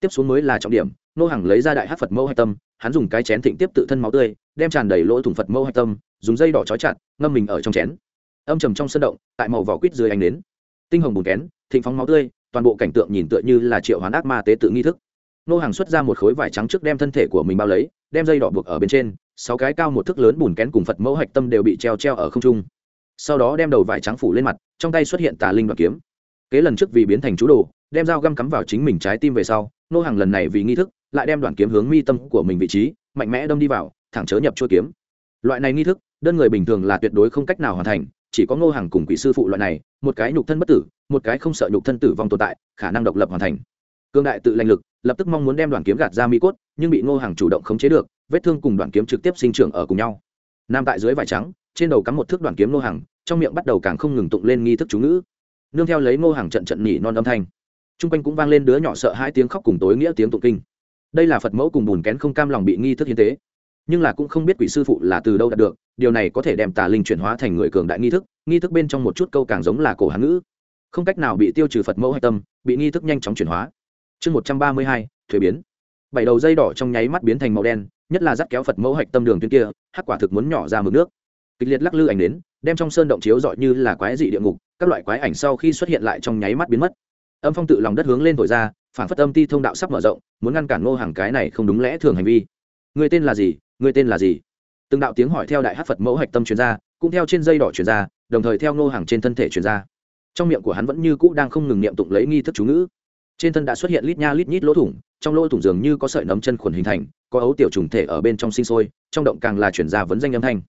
Tiếp xuống mới là trọng điểm, nô hàng lấy ra đại hát phật mẫu hạch tâm, hắn dùng cái chén thịnh tiếp tự thân máu tươi, đem tràn đầy lỗ thủng phật mẫu hạch tâm, dùng dây đỏ trói chặt, ngâm mình ở trong chén. Âm trầm trong sân động, tại màu vỏ quýt dưới ánh đến tinh hồng bùn kén, thịnh phóng máu tươi, toàn bộ cảnh tượng nhìn tựa như là triệu hoán ác ma tế tự nghi thức. Nô hàng xuất ra một khối vải trắng trước đem thân thể của mình bao lấy đem dây đỏ buộc ở bên trên, sáu cái cao một thước lớn bùn kén cùng phật mẫu hạch tâm đều bị treo treo ở không trung. Sau đó đem đầu vải trắng phủ lên mặt, trong tay xuất hiện tà linh đoạn kiếm. Kế lần trước vì biến thành chú đồ, đem dao găm cắm vào chính mình trái tim về sau, nô hàng lần này vì nghi thức, lại đem đoạn kiếm hướng mi tâm của mình vị trí, mạnh mẽ đâm đi vào, thẳng chớ nhập chuôi kiếm. Loại này nghi thức, đơn người bình thường là tuyệt đối không cách nào hoàn thành, chỉ có ngô hàng cùng quỷ sư phụ loại này, một cái nhục thân bất tử, một cái không sợ nhục thân tử vong tồn tại, khả năng độc lập hoàn thành. Cương đại tự lành lực lập tức mong muốn đem đoàn kiếm gạt ra mi cốt, nhưng bị ngô hàng chủ động khống chế được, vết thương cùng đoàn kiếm trực tiếp sinh trưởng ở cùng nhau. Nam tại dưới vải trắng, trên đầu cắm một thước đoàn kiếm ngô hàng trong miệng bắt đầu càng không ngừng tụng lên nghi thức chú ngữ. Nương theo lấy ngô hàng trận trận nhỉ non âm thanh. T r u n g quanh cũng vang lên đứa nhỏ sợ hai tiếng khóc cùng tối nghĩa tiếng tụng kinh. Đây là phật mẫu cùng bùn kén không cam lòng bị nghi thức hiến tế. Nhưng là cũng không biết quỷ sư phụ là từ đâu đạt được, điều này có thể đem tà linh chuyển hóa thành người cường đại nghi thức nghi thức bên trong một chút câu càng giống là cổ hán ngữ. Không cách nào bị tiêu trừ phật mẫu hạch tâm, bị nghi thức nhanh chóng chuyển hóa chương một trăm ba mươi hai, thuế biến. Bảy đầu dây đỏ trong nháy mắt biến thành màu đen, nhất là dắt kéo phật mẫu hạch tâm đường tuyến kia, hắc quả thực muốn nhỏ ra mực nước. Kịch liệt lắc lư ảnh đến, đem trong sơn động chiếu dọi như là quái dị địa ngục, các loại quái ảnh sau khi xuất hiện lại trong nháy mắt biến mất. Âm phong tự lòng đất hướng lên thổi ra phản phất âm ti thông đạo sắp mở rộng, muốn ngăn cản ngô hàng cái này không đúng lẽ thường hành vi. Người tên là gì? Người tên là gì? Từng đạo tiếng hỏi theo đại hát phật mẫu hạch tâm chuyên gia cũng theo trên dây đỏ chuyên gia đồng thời theo ngô hàng trên thân thể chuyên gia trong miệng của hắn vẫn như cũ đang không ngừng niệm tụng lấy nghi thức chú ngữ trên thân đã xuất hiện lít nha lít nhít lỗ thủng, trong lỗ thủng dường như có sợi nấm chân khuẩn hình thành, có ấu tiểu trùng thể ở bên trong sinh sôi, trong động càng là chuyển ra vấn danh âm thanh.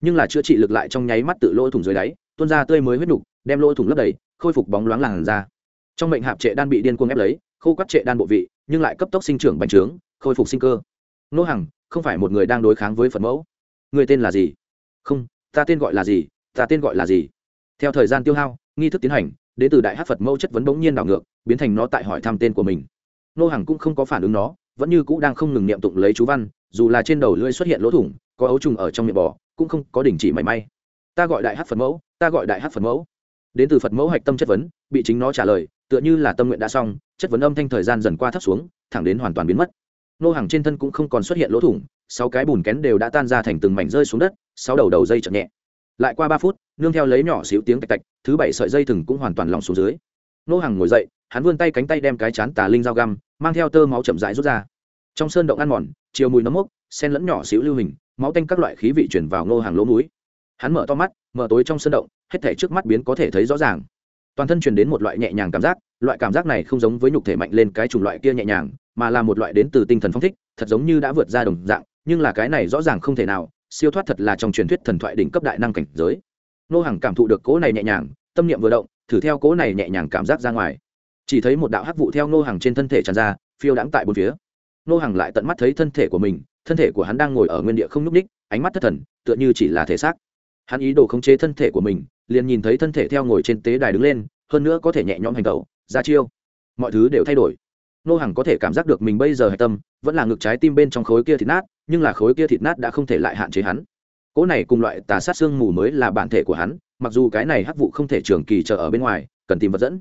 Nhưng là chữa trị lực lại trong nháy mắt tự lỗ thủng dưới đáy, tuôn ra tươi mới huyết nục, đem lỗ thủng lấp đầy, khôi phục bóng loáng làn ra trong mệnh hạp trệ đan bị điên cuồng ép lấy, khô quắt trệ đan bộ vị, nhưng lại cấp tốc sinh trưởng bành trướng, khôi phục sinh cơ. Nô hằng, không phải một người đang đối kháng với phật mẫu. Người tên là gì? Không, ta tên gọi là gì? Ta tên gọi là gì? Theo thời gian tiêu hao, nghi thức tiến hành đến từ đại hát phật mẫu chất vấn bỗng nhiên đảo ngược biến thành nó tại hỏi thăm tên của mình nô hằng cũng không có phản ứng nó vẫn như cũ đang không ngừng niệm tụng lấy chú văn dù là trên đầu lưỡi xuất hiện lỗ thủng có ấu trùng ở trong miệng bò cũng không có đình chỉ mảy may ta gọi đại hát phật mẫu ta gọi đại hát phật mẫu đến từ phật mẫu hạch tâm chất vấn bị chính nó trả lời tựa như là tâm nguyện đã xong chất vấn âm thanh thời gian dần qua thấp xuống thẳng đến hoàn toàn biến mất nô hàng trên thân cũng không còn xuất hiện lỗ thủng sáu cái bùn kén đều đã tan ra thành từng mảnh rơi xuống đất sáu đầu đầu dây chậm nhẹ lại qua ba phút, nương theo lấy nhỏ xíu tiếng tạch tạch, thứ bảy sợi dây thừng cũng hoàn toàn lỏng xuống dưới. Nô hàng ngồi dậy, hắn vươn tay cánh tay đem cái chán tà linh dao găm, mang theo tơ máu chậm rãi rút ra. Trong sơn động ăn mòn, chiều mùi nấm mốc, sen lẫn nhỏ xíu lưu hình, máu tanh các loại khí vị chuyển vào nô hàng lỗ mũi. Hắn mở to mắt, mở tối trong sơn động, hết thể trước mắt biến có thể thấy rõ ràng. Toàn thân truyền đến một loại nhẹ nhàng cảm giác, loại cảm giác này không giống với nhục thể mạnh lên cái chủng loại kia nhẹ nhàng, mà là một loại đến từ tinh thần phong thích, thật giống như đã vượt ra đồng dạng, nhưng là cái này rõ ràng không thể nào siêu thoát thật là trong truyền thuyết thần thoại đỉnh cấp đại năng cảnh giới. Nô hàng cảm thụ được cố này nhẹ nhàng, tâm niệm vừa động, thử theo cố này nhẹ nhàng cảm giác ra ngoài. Chỉ thấy một đạo hắc vụ theo nô hàng trên thân thể tràn ra, phiêu đãng tại bốn phía. Nô hàng lại tận mắt thấy thân thể của mình, thân thể của hắn đang ngồi ở nguyên địa không nhúc ních ánh mắt thất thần, tựa như chỉ là thể xác. Hắn ý đồ khống chế thân thể của mình, liền nhìn thấy thân thể theo ngồi trên tế đài đứng lên, hơn nữa có thể nhẹ nhõm hành tẩu, ra chiêu. Mọi thứ đều thay đổi nô hàng có thể cảm giác được mình bây giờ hạch tâm, vẫn là ngực trái tim bên trong khối kia thịt nát, nhưng là khối kia thịt nát đã không thể lại hạn chế hắn. Cỗ này cùng loại tà sát xương mù mới là bản thể của hắn, mặc dù cái này hắc vụ không thể trường kỳ chờ ở bên ngoài, cần tìm vật dẫn.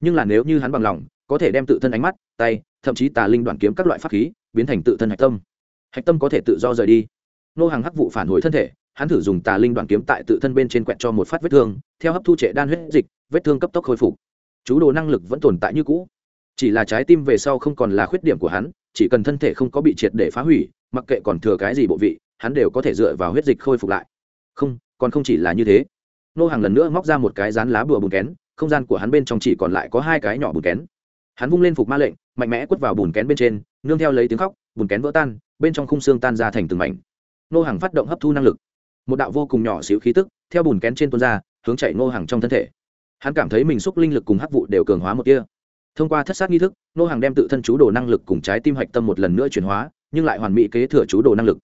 Nhưng là nếu như hắn bằng lòng, có thể đem tự thân ánh mắt, tay, thậm chí tà linh đoàn kiếm các loại pháp khí, biến thành tự thân hạch tâm. Hạch tâm có thể tự do rời đi. Nô hàng hắc vụ phản hồi thân thể, hắn thử dùng tà linh đoàn kiếm tại tự thân bên trên quẹt cho một phát vết thương, theo hấp thu trệ đan huyết dịch, vết thương cấp tốc khôi phục. Chú đồ năng lực vẫn tồn tại như cũ chỉ là trái tim về sau không còn là khuyết điểm của hắn, chỉ cần thân thể không có bị triệt để phá hủy, mặc kệ còn thừa cái gì bộ vị, hắn đều có thể dựa vào huyết dịch khôi phục lại. Không, còn không chỉ là như thế. Nô hàng lần nữa móc ra một cái rán lá bùa bùn kén, không gian của hắn bên trong chỉ còn lại có hai cái nhỏ bùn kén. Hắn vung lên phục ma lệnh, mạnh mẽ quất vào bùn kén bên trên, nương theo lấy tiếng khóc, bùn kén vỡ tan, bên trong khung xương tan ra thành từng mảnh. Nô hàng phát động hấp thu năng lực. Một đạo vô cùng nhỏ xíu khí tức, theo bùn kén trên tuôn ra, hướng chạy nô hàng trong thân thể. Hắn cảm thấy mình xúc linh lực cùng hắc vụ đều cường hóa một kia thông qua thất sát nghi thức, nô hàng đem tự thân chú đồ năng lực cùng trái tim hạch tâm một lần nữa chuyển hóa, nhưng lại hoàn mỹ kế thừa chú đồ năng lực.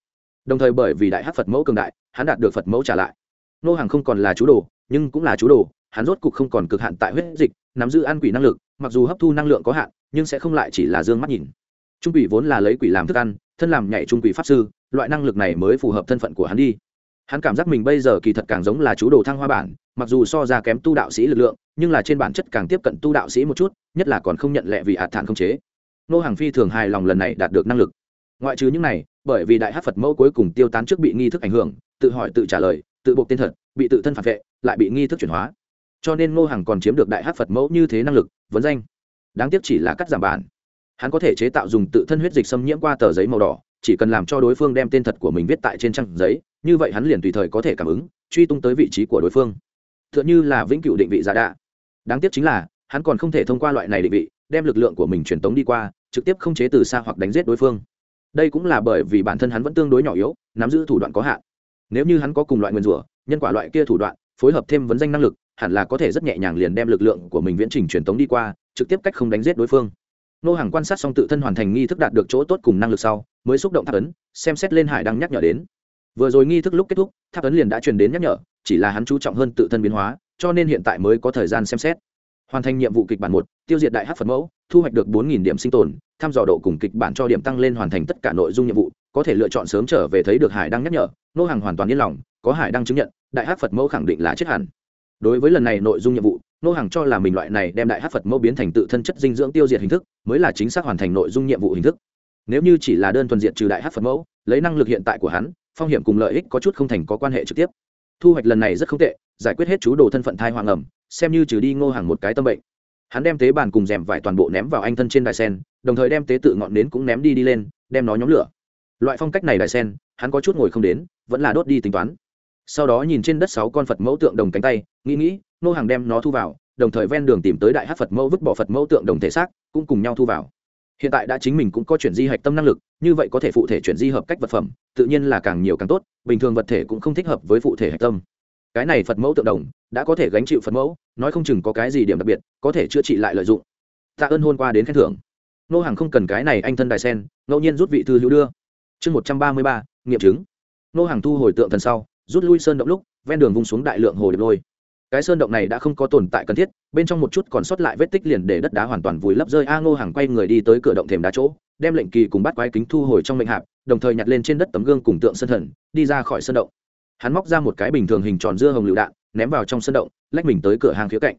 Đồng thời bởi vì đại hắc phật mẫu cường đại, hắn đạt được phật mẫu trả lại. Nô hàng không còn là chú đồ, nhưng cũng là chú đồ, hắn rốt cục không còn cực hạn tại huyết dịch, nắm giữ ăn quỷ năng lực, mặc dù hấp thu năng lượng có hạn, nhưng sẽ không lại chỉ là dương mắt nhìn. Trung quỷ vốn là lấy quỷ làm thức ăn, thân làm nhảy trung quỷ pháp sư, loại năng lực này mới phù hợp thân phận của hắn đi hắn cảm giác mình bây giờ kỳ thật càng giống là chú đồ thăng hoa bản, mặc dù so ra kém tu đạo sĩ lực lượng, nhưng là trên bản chất càng tiếp cận tu đạo sĩ một chút, nhất là còn không nhận lệ vì hạt thản không chế. Nô hàng phi thường hài lòng lần này đạt được năng lực. Ngoại trừ những này, bởi vì đại hát phật mẫu cuối cùng tiêu tán trước bị nghi thức ảnh hưởng, tự hỏi tự trả lời, tự buộc tên thật, bị tự thân phản vệ, lại bị nghi thức chuyển hóa. Cho nên ngô Hằng còn chiếm được đại hát phật mẫu như thế năng lực, vấn danh. Đáng tiếc chỉ là cắt giảm bản. Hắn có thể chế tạo dùng tự thân huyết dịch xâm nhiễm qua tờ giấy màu đỏ chỉ cần làm cho đối phương đem tên thật của mình viết tại trên trang giấy, như vậy hắn liền tùy thời có thể cảm ứng, truy tung tới vị trí của đối phương. T h ư ợ n h ư là vĩnh cửu định vị giả đạ. Đáng tiếc chính là, hắn còn không thể thông qua loại này định vị, đem lực lượng của mình truyền tống đi qua, trực tiếp không chế từ xa hoặc đánh giết đối phương. Đây cũng là bởi vì bản thân hắn vẫn tương đối nhỏ yếu, nắm giữ thủ đoạn có hạn. Nếu như hắn có cùng loại nguyên rủa, nhân quả loại kia thủ đoạn, phối hợp thêm vấn danh năng lực, hẳn là có thể rất nhẹ nhàng liền đem lực lượng của mình viễn trình truyền tống đi qua, trực tiếp cách không đánh giết đối phương nô hàng quan sát xong tự thân hoàn thành nghi thức đạt được chỗ tốt cùng năng lực sau, mới xúc động tháp ấn, xem xét lên hải đang nhắc nhở đến. Vừa rồi nghi thức lúc kết thúc, tháp ấn liền đã truyền đến nhắc nhở, chỉ là hắn chú trọng hơn tự thân biến hóa, cho nên hiện tại mới có thời gian xem xét. Hoàn thành nhiệm vụ kịch bản một, tiêu diệt đại hát phật mẫu, thu hoạch được bốn điểm sinh tồn, thăm dò độ cùng kịch bản cho điểm tăng lên hoàn thành tất cả nội dung nhiệm vụ, có thể lựa chọn sớm trở về thấy được hải đăng nhắc nhở, nô hàng hoàn toàn yên lòng, có hải đăng chứng nhận, đại hát phật mẫu khẳng định là chết hẳn. Đối với lần này nội dung nhiệm vụ nô hàng cho là mình loại này đem đại hát phật mẫu biến thành tự thân chất dinh dưỡng tiêu diệt hình thức, mới là chính xác hoàn thành nội dung nhiệm vụ hình thức. Nếu như chỉ là đơn thuần diện trừ đại hát phật mẫu, lấy năng lực hiện tại của hắn, phong hiểm cùng lợi ích có chút không thành có quan hệ trực tiếp. Thu hoạch lần này rất không tệ, giải quyết hết chú đồ thân phận thai hoàng ẩm, xem như trừ đi ngô hàng một cái tâm bệnh. Hắn đem tế bàn cùng rèm vải toàn bộ ném vào anh thân trên đài sen, đồng thời đem tế tự ngọn nến cũng ném đi đi lên, đem nó nhóm lửa. Loại phong cách này đài sen, hắn có chút ngồi không đến, vẫn là đốt đi tính toán sau đó nhìn trên đất sáu con phật mẫu tượng đồng cánh tay, nghĩ nghĩ, nô hàng đem nó thu vào, đồng thời ven đường tìm tới đại hát phật mẫu vứt bỏ phật mẫu tượng đồng thể xác, cũng cùng nhau thu vào. Hiện tại đã chính mình cũng có chuyển di hạch tâm năng lực, như vậy có thể phụ thể chuyển di hợp cách vật phẩm, tự nhiên là càng nhiều càng tốt, bình thường vật thể cũng không thích hợp với phụ thể hạch tâm. Cái này phật mẫu tượng đồng, đã có thể gánh chịu phật mẫu, nói không chừng có cái gì điểm đặc biệt, có thể chữa trị lại lợi dụng. Tạ ơn hôn qua đến khen thưởng. Nô hàng không cần cái này anh thân đài sen, ngẫu nhiên rút vị thư hữu đưa. Chương một trăm ba mươi ba, nghiệm chứng. Nô hàng thu hồi tượng thần sau rút lui sơn động lúc, ven đường vung xuống đại lượng hồ điệp lôi. Cái sơn động này đã không có tồn tại cần thiết, bên trong một chút còn sót lại vết tích liền để đất đá hoàn toàn vùi lấp rơi. A ngô hàng quay người đi tới cửa động thềm đá chỗ, đem lệnh kỳ cùng bắt quái kính thu hồi trong mệnh hạp, đồng thời nhặt lên trên đất tấm gương cùng tượng sân thần, đi ra khỏi sơn động. Hắn móc ra một cái bình thường hình tròn dưa hồng lựu đạn, ném vào trong sơn động, lách mình tới cửa hàng phía cạnh.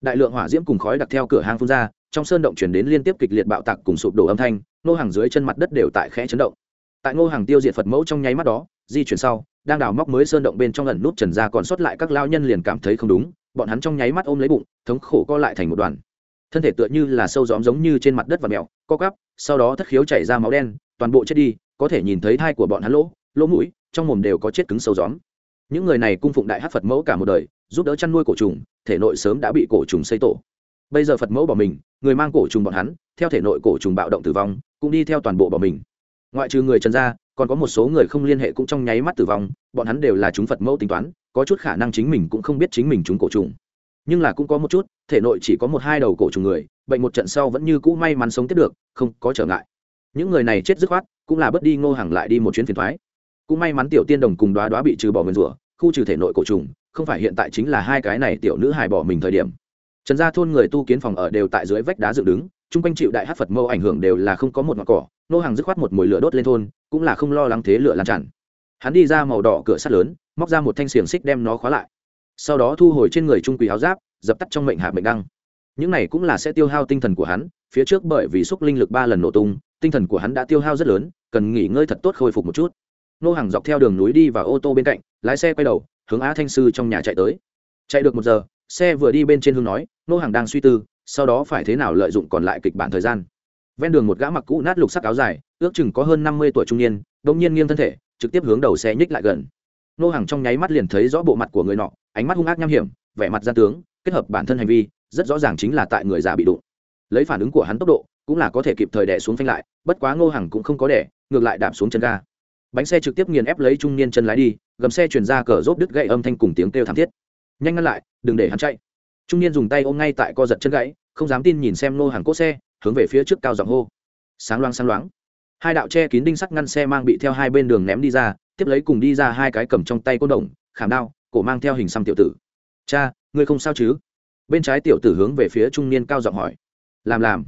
Đại lượng hỏa diễm cùng khói đặt theo cửa hàng phun ra, trong sơn động chuyển đến liên tiếp kịch liệt bạo tạc cùng sụp đổ âm thanh, ngô hàng dưới chân mặt đất đều tại khẽ chấn động. Tại ngô hàng tiêu diệt phật mẫu trong nháy mắt đó, di chuyển sau đang đào móc mới sơn động bên trong lần nút trần Gia còn sót lại các lao nhân liền cảm thấy không đúng, bọn hắn trong nháy mắt ôm lấy bụng, thống khổ co lại thành một đoàn. Thân thể tựa như là sâu gióm giống như trên mặt đất và mèo, co cắp sau đó thất khiếu chảy ra máu đen, toàn bộ chết đi, có thể nhìn thấy thai của bọn hắn lỗ lỗ mũi, trong mồm đều có chết cứng sâu gióm. Những người này cung phụng đại hát phật mẫu cả một đời, giúp đỡ chăn nuôi cổ trùng, thể nội sớm đã bị cổ trùng xây tổ. Bây giờ phật mẫu bỏ mình, người mang cổ trùng bọn hắn, theo thể nội cổ trùng bạo động tử vong, cũng đi theo toàn bộ bỏ mình. Ngoại trừ người trần gia còn có một số người không liên hệ cũng trong nháy mắt tử vong, bọn hắn đều là chúng phật mẫu tính toán, có chút khả năng chính mình cũng không biết chính mình chúng cổ trùng. Nhưng là cũng có một chút, thể nội chỉ có một hai đầu cổ trùng người, bệnh một trận sau vẫn như cũ may mắn sống tiếp được, không có trở ngại. Những người này chết dứt khoát, cũng là bất đi ngô hàng lại đi một chuyến phiền thoái. Cũng may mắn tiểu tiên đồng cùng đoá đoá bị trừ bỏ nguyên rủa, khu trừ thể nội cổ trùng, không phải hiện tại chính là hai cái này tiểu nữ hài bỏ mình thời điểm. Trần gia thôn người tu kiến phòng ở đều tại dưới vách đá dựng đứng, chung quanh chịu đại hát phật mâu ảnh hưởng đều là không có một ngọn cỏ nô hàng dứt khoát một mồi lửa đốt lên thôn, cũng là không lo lắng thế lửa lan tràn. Hắn đi ra màu đỏ cửa sắt lớn, móc ra một thanh xiềng xích đem nó khóa lại. Sau đó thu hồi trên người trung quỷ áo giáp, dập tắt trong mệnh hạ mệnh đăng. Những này cũng là sẽ tiêu hao tinh thần của hắn, phía trước bởi vì xúc linh lực ba lần nổ tung, tinh thần của hắn đã tiêu hao rất lớn, cần nghỉ ngơi thật tốt khôi phục một chút. Nô hàng dọc theo đường núi đi vào ô tô bên cạnh, lái xe quay đầu, hướng á thanh sư trong nhà chạy tới. Chạy được một giờ, xe vừa đi bên trên hương nói, nô hàng đang suy tư, sau đó phải thế nào lợi dụng còn lại kịch bản thời gian? Ven đường một gã mặc cũ nát lục sắc áo dài, ước chừng có hơn năm mươi tuổi trung niên đ ỗ n g nhiên nghiêng thân thể, trực tiếp hướng đầu xe nhích lại gần. Nô hàng trong nháy mắt liền thấy rõ bộ mặt của người nọ, ánh mắt hung ác nham hiểm, vẻ mặt gian tướng, kết hợp bản thân hành vi, rất rõ ràng chính là tại người già bị đụng. Lấy phản ứng của hắn tốc độ, cũng là có thể kịp thời đẻ xuống phanh lại, bất quá ngô hàng cũng không có đẻ ngược lại đạp xuống chân ga. Bánh xe trực tiếp nghiền ép lấy trung niên chân lái đi, gầm xe chuyển ra cờ rốt đứt gậy âm thanh cùng tiếng kêu thảm thiết. Nhanh ngăn lại, đừng để hắn chạy. Trung niên dùng tay ôm ngay tại co giật chân gãy, không dám tin nhìn xem Ngô hàng cốt xe hướng về phía trước cao giọng hô. Sáng loáng sáng loáng. Hai đạo che kín đinh sắt ngăn xe mang bị theo hai bên đường ném đi ra, tiếp lấy cùng đi ra hai cái cầm trong tay côn đồng, khảm đao, cổ mang theo hình xăm tiểu tử. Cha, ngươi không sao chứ? Bên trái tiểu tử hướng về phía trung niên cao giọng hỏi. Làm làm.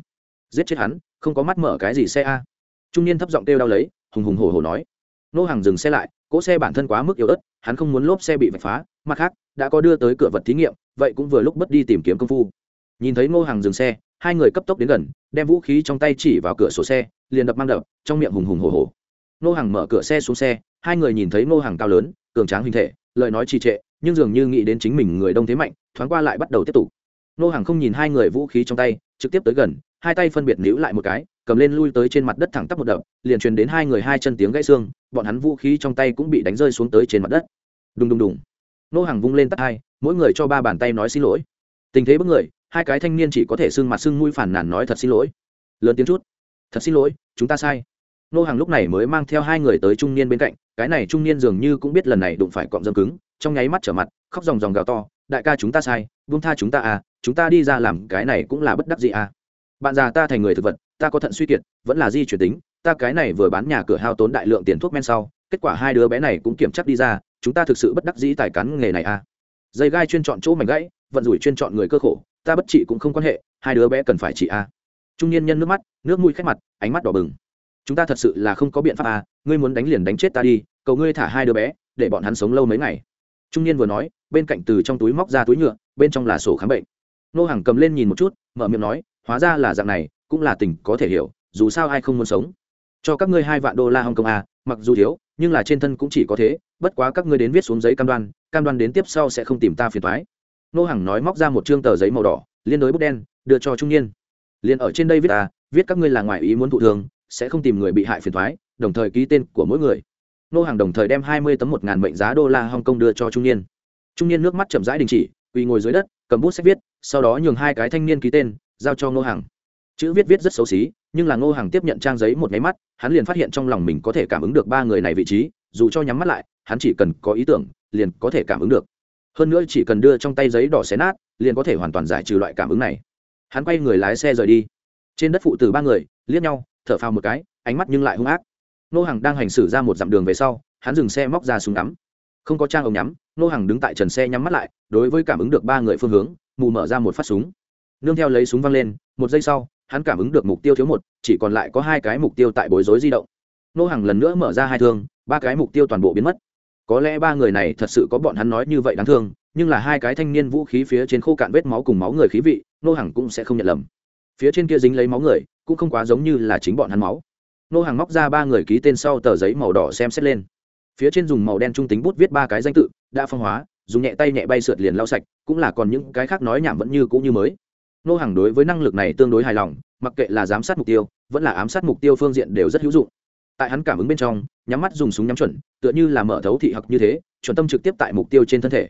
Giết chết hắn, không có mắt mở cái gì xe a? Trung niên thấp giọng kêu đau lấy, hùng hùng hổ hổ nói. Nô hàng dừng xe lại, cỗ xe bản thân quá mức yếu ớt, hắn không muốn lốp xe bị vạch phá, mặt khác, đã có đưa tới cửa vật thí nghiệm, vậy cũng vừa lúc bất đi tìm kiếm công phu. Nhìn thấy ngô hàng dừng xe hai người cấp tốc đến gần, đem vũ khí trong tay chỉ vào cửa sổ xe, liền đập mang đập, trong miệng hùng hùng hồ hồ Nô hàng mở cửa xe xuống xe, hai người nhìn thấy Nô hàng cao lớn, cường tráng hình thể, lời nói trì trệ, nhưng dường như nghĩ đến chính mình người đông thế mạnh, thoáng qua lại bắt đầu tiếp tục. Nô hàng không nhìn hai người vũ khí trong tay, trực tiếp tới gần, hai tay phân biệt níu lại một cái, cầm lên lui tới trên mặt đất thẳng tắp một đập, liền truyền đến hai người hai chân tiếng gãy xương, bọn hắn vũ khí trong tay cũng bị đánh rơi xuống tới trên mặt đất. Đùng đùng đùng. Nô hàng vung lên tắt hai, mỗi người cho ba bàn tay nói xin lỗi. Tình thế bất người hai cái thanh niên chỉ có thể sưng mặt sưng mũi phản nản nói thật xin lỗi. Lớn tiếng chút. Thật xin lỗi, chúng ta sai. Nô hàng lúc này mới mang theo hai người tới trung niên bên cạnh, cái này trung niên dường như cũng biết lần này đụng phải cọm dâm cứng, trong nháy mắt trở mặt, khóc ròng ròng gào to, đại ca chúng ta sai, buông tha chúng ta à chúng ta đi ra làm cái này cũng là bất đắc gì à. Bạn già ta thành người thực vật, ta có thận suy kiệt, vẫn là di chuyển tính, ta cái này vừa bán nhà cửa hao tốn đại lượng tiền thuốc men sau, kết quả hai đứa bé này cũng kiểm chắc đi ra, chúng ta thực sự bất đắc dĩ tài cán nghề này à. Dây gai chuyên chọn chỗ mảnh gãy, vận rủi chuyên chọn người cơ khổ ta bất trị cũng không quan hệ, hai đứa bé cần phải trị à trung niên nhân nước mắt, nước mũi khét mặt, ánh mắt đỏ bừng. Chúng ta thật sự là không có biện pháp à ngươi muốn đánh liền đánh chết ta đi, cầu ngươi thả hai đứa bé, để bọn hắn sống lâu mấy ngày. Trung niên vừa nói, bên cạnh từ trong túi móc ra túi nhựa, bên trong là sổ khám bệnh. Nô hàng cầm lên nhìn một chút, mở miệng nói, hóa ra là dạng này, cũng là tình có thể hiểu, dù sao ai không muốn sống. Cho các ngươi hai vạn đô la hồng kông à mặc dù thiếu, nhưng là trên thân cũng chỉ có thế, bất quá các ngươi đến viết xuống giấy cam đoan cam đoan đến tiếp sau sẽ không tìm ta phiền thoái nô hàng nói móc ra một chương tờ giấy màu đỏ, liên đối bút đen, đưa cho trung niên. Liền ở trên đây viết à viết các ngươi là ngoại ý muốn thụ thường, sẽ không tìm người bị hại phiền thoái đồng thời ký tên của mỗi người. Nô hàng đồng thời đem hai mươi tấm một ngàn mệnh giá đô la hong kông đưa cho trung niên. Trung niên nước mắt chậm rãi đình chỉ, quỳ ngồi dưới đất, cầm bút sách viết, sau đó nhường hai cái thanh niên ký tên, giao cho nô hàng chữ viết viết rất xấu xí, nhưng là ngô hàng tiếp nhận trang giấy một máy mắt, hắn liền phát hiện trong lòng mình có thể cảm ứng được ba người này vị trí, dù cho nhắm mắt lại, hắn chỉ cần có ý tưởng, liền có thể cảm ứng được hơn nữa chỉ cần đưa trong tay giấy đỏ xé nát, liền có thể hoàn toàn giải trừ loại cảm ứng này. Hắn quay người lái xe rời đi. Trên đất phụ từ ba người, liếc nhau, thở phào một cái, ánh mắt nhưng lại hung ác. Nô hàng đang hành xử ra một dặm đường về sau, hắn dừng xe móc ra súng ngắm. Không có trang ống nhắm, nô hàng đứng tại trần xe nhắm mắt lại, đối với cảm ứng được ba người phương hướng, mù mở ra một phát súng. Nương theo lấy súng văng lên, một giây sau, hắn cảm ứng được mục tiêu thiếu một, chỉ còn lại có hai cái mục tiêu tại bối rối di động. Nô hàng lần nữa mở ra hai thương, ba cái mục tiêu toàn bộ biến mất có lẽ ba người này thật sự có bọn hắn nói như vậy đáng thương, nhưng là hai cái thanh niên vũ khí phía trên khô cạn vết máu cùng máu người khí vị, nô hàng cũng sẽ không nhận lầm. Phía trên kia dính lấy máu người, cũng không quá giống như là chính bọn hắn máu. Nô hàng móc ra ba người ký tên sau tờ giấy màu đỏ xem xét lên. Phía trên dùng màu đen trung tính bút viết ba cái danh tự, đã phong hóa, dùng nhẹ tay nhẹ bay sượt liền lau sạch, cũng là còn những cái khác nói nhảm vẫn như cũ như mới. Nô hàng đối với năng lực này tương đối hài lòng, mặc kệ là giám sát mục tiêu, vẫn là ám sát mục tiêu phương diện đều rất hữu dụng tại hắn cảm ứng bên trong nhắm mắt dùng súng nhắm chuẩn tựa như là mở thấu thị hặc như thế chuẩn tâm trực tiếp tại mục tiêu trên thân thể.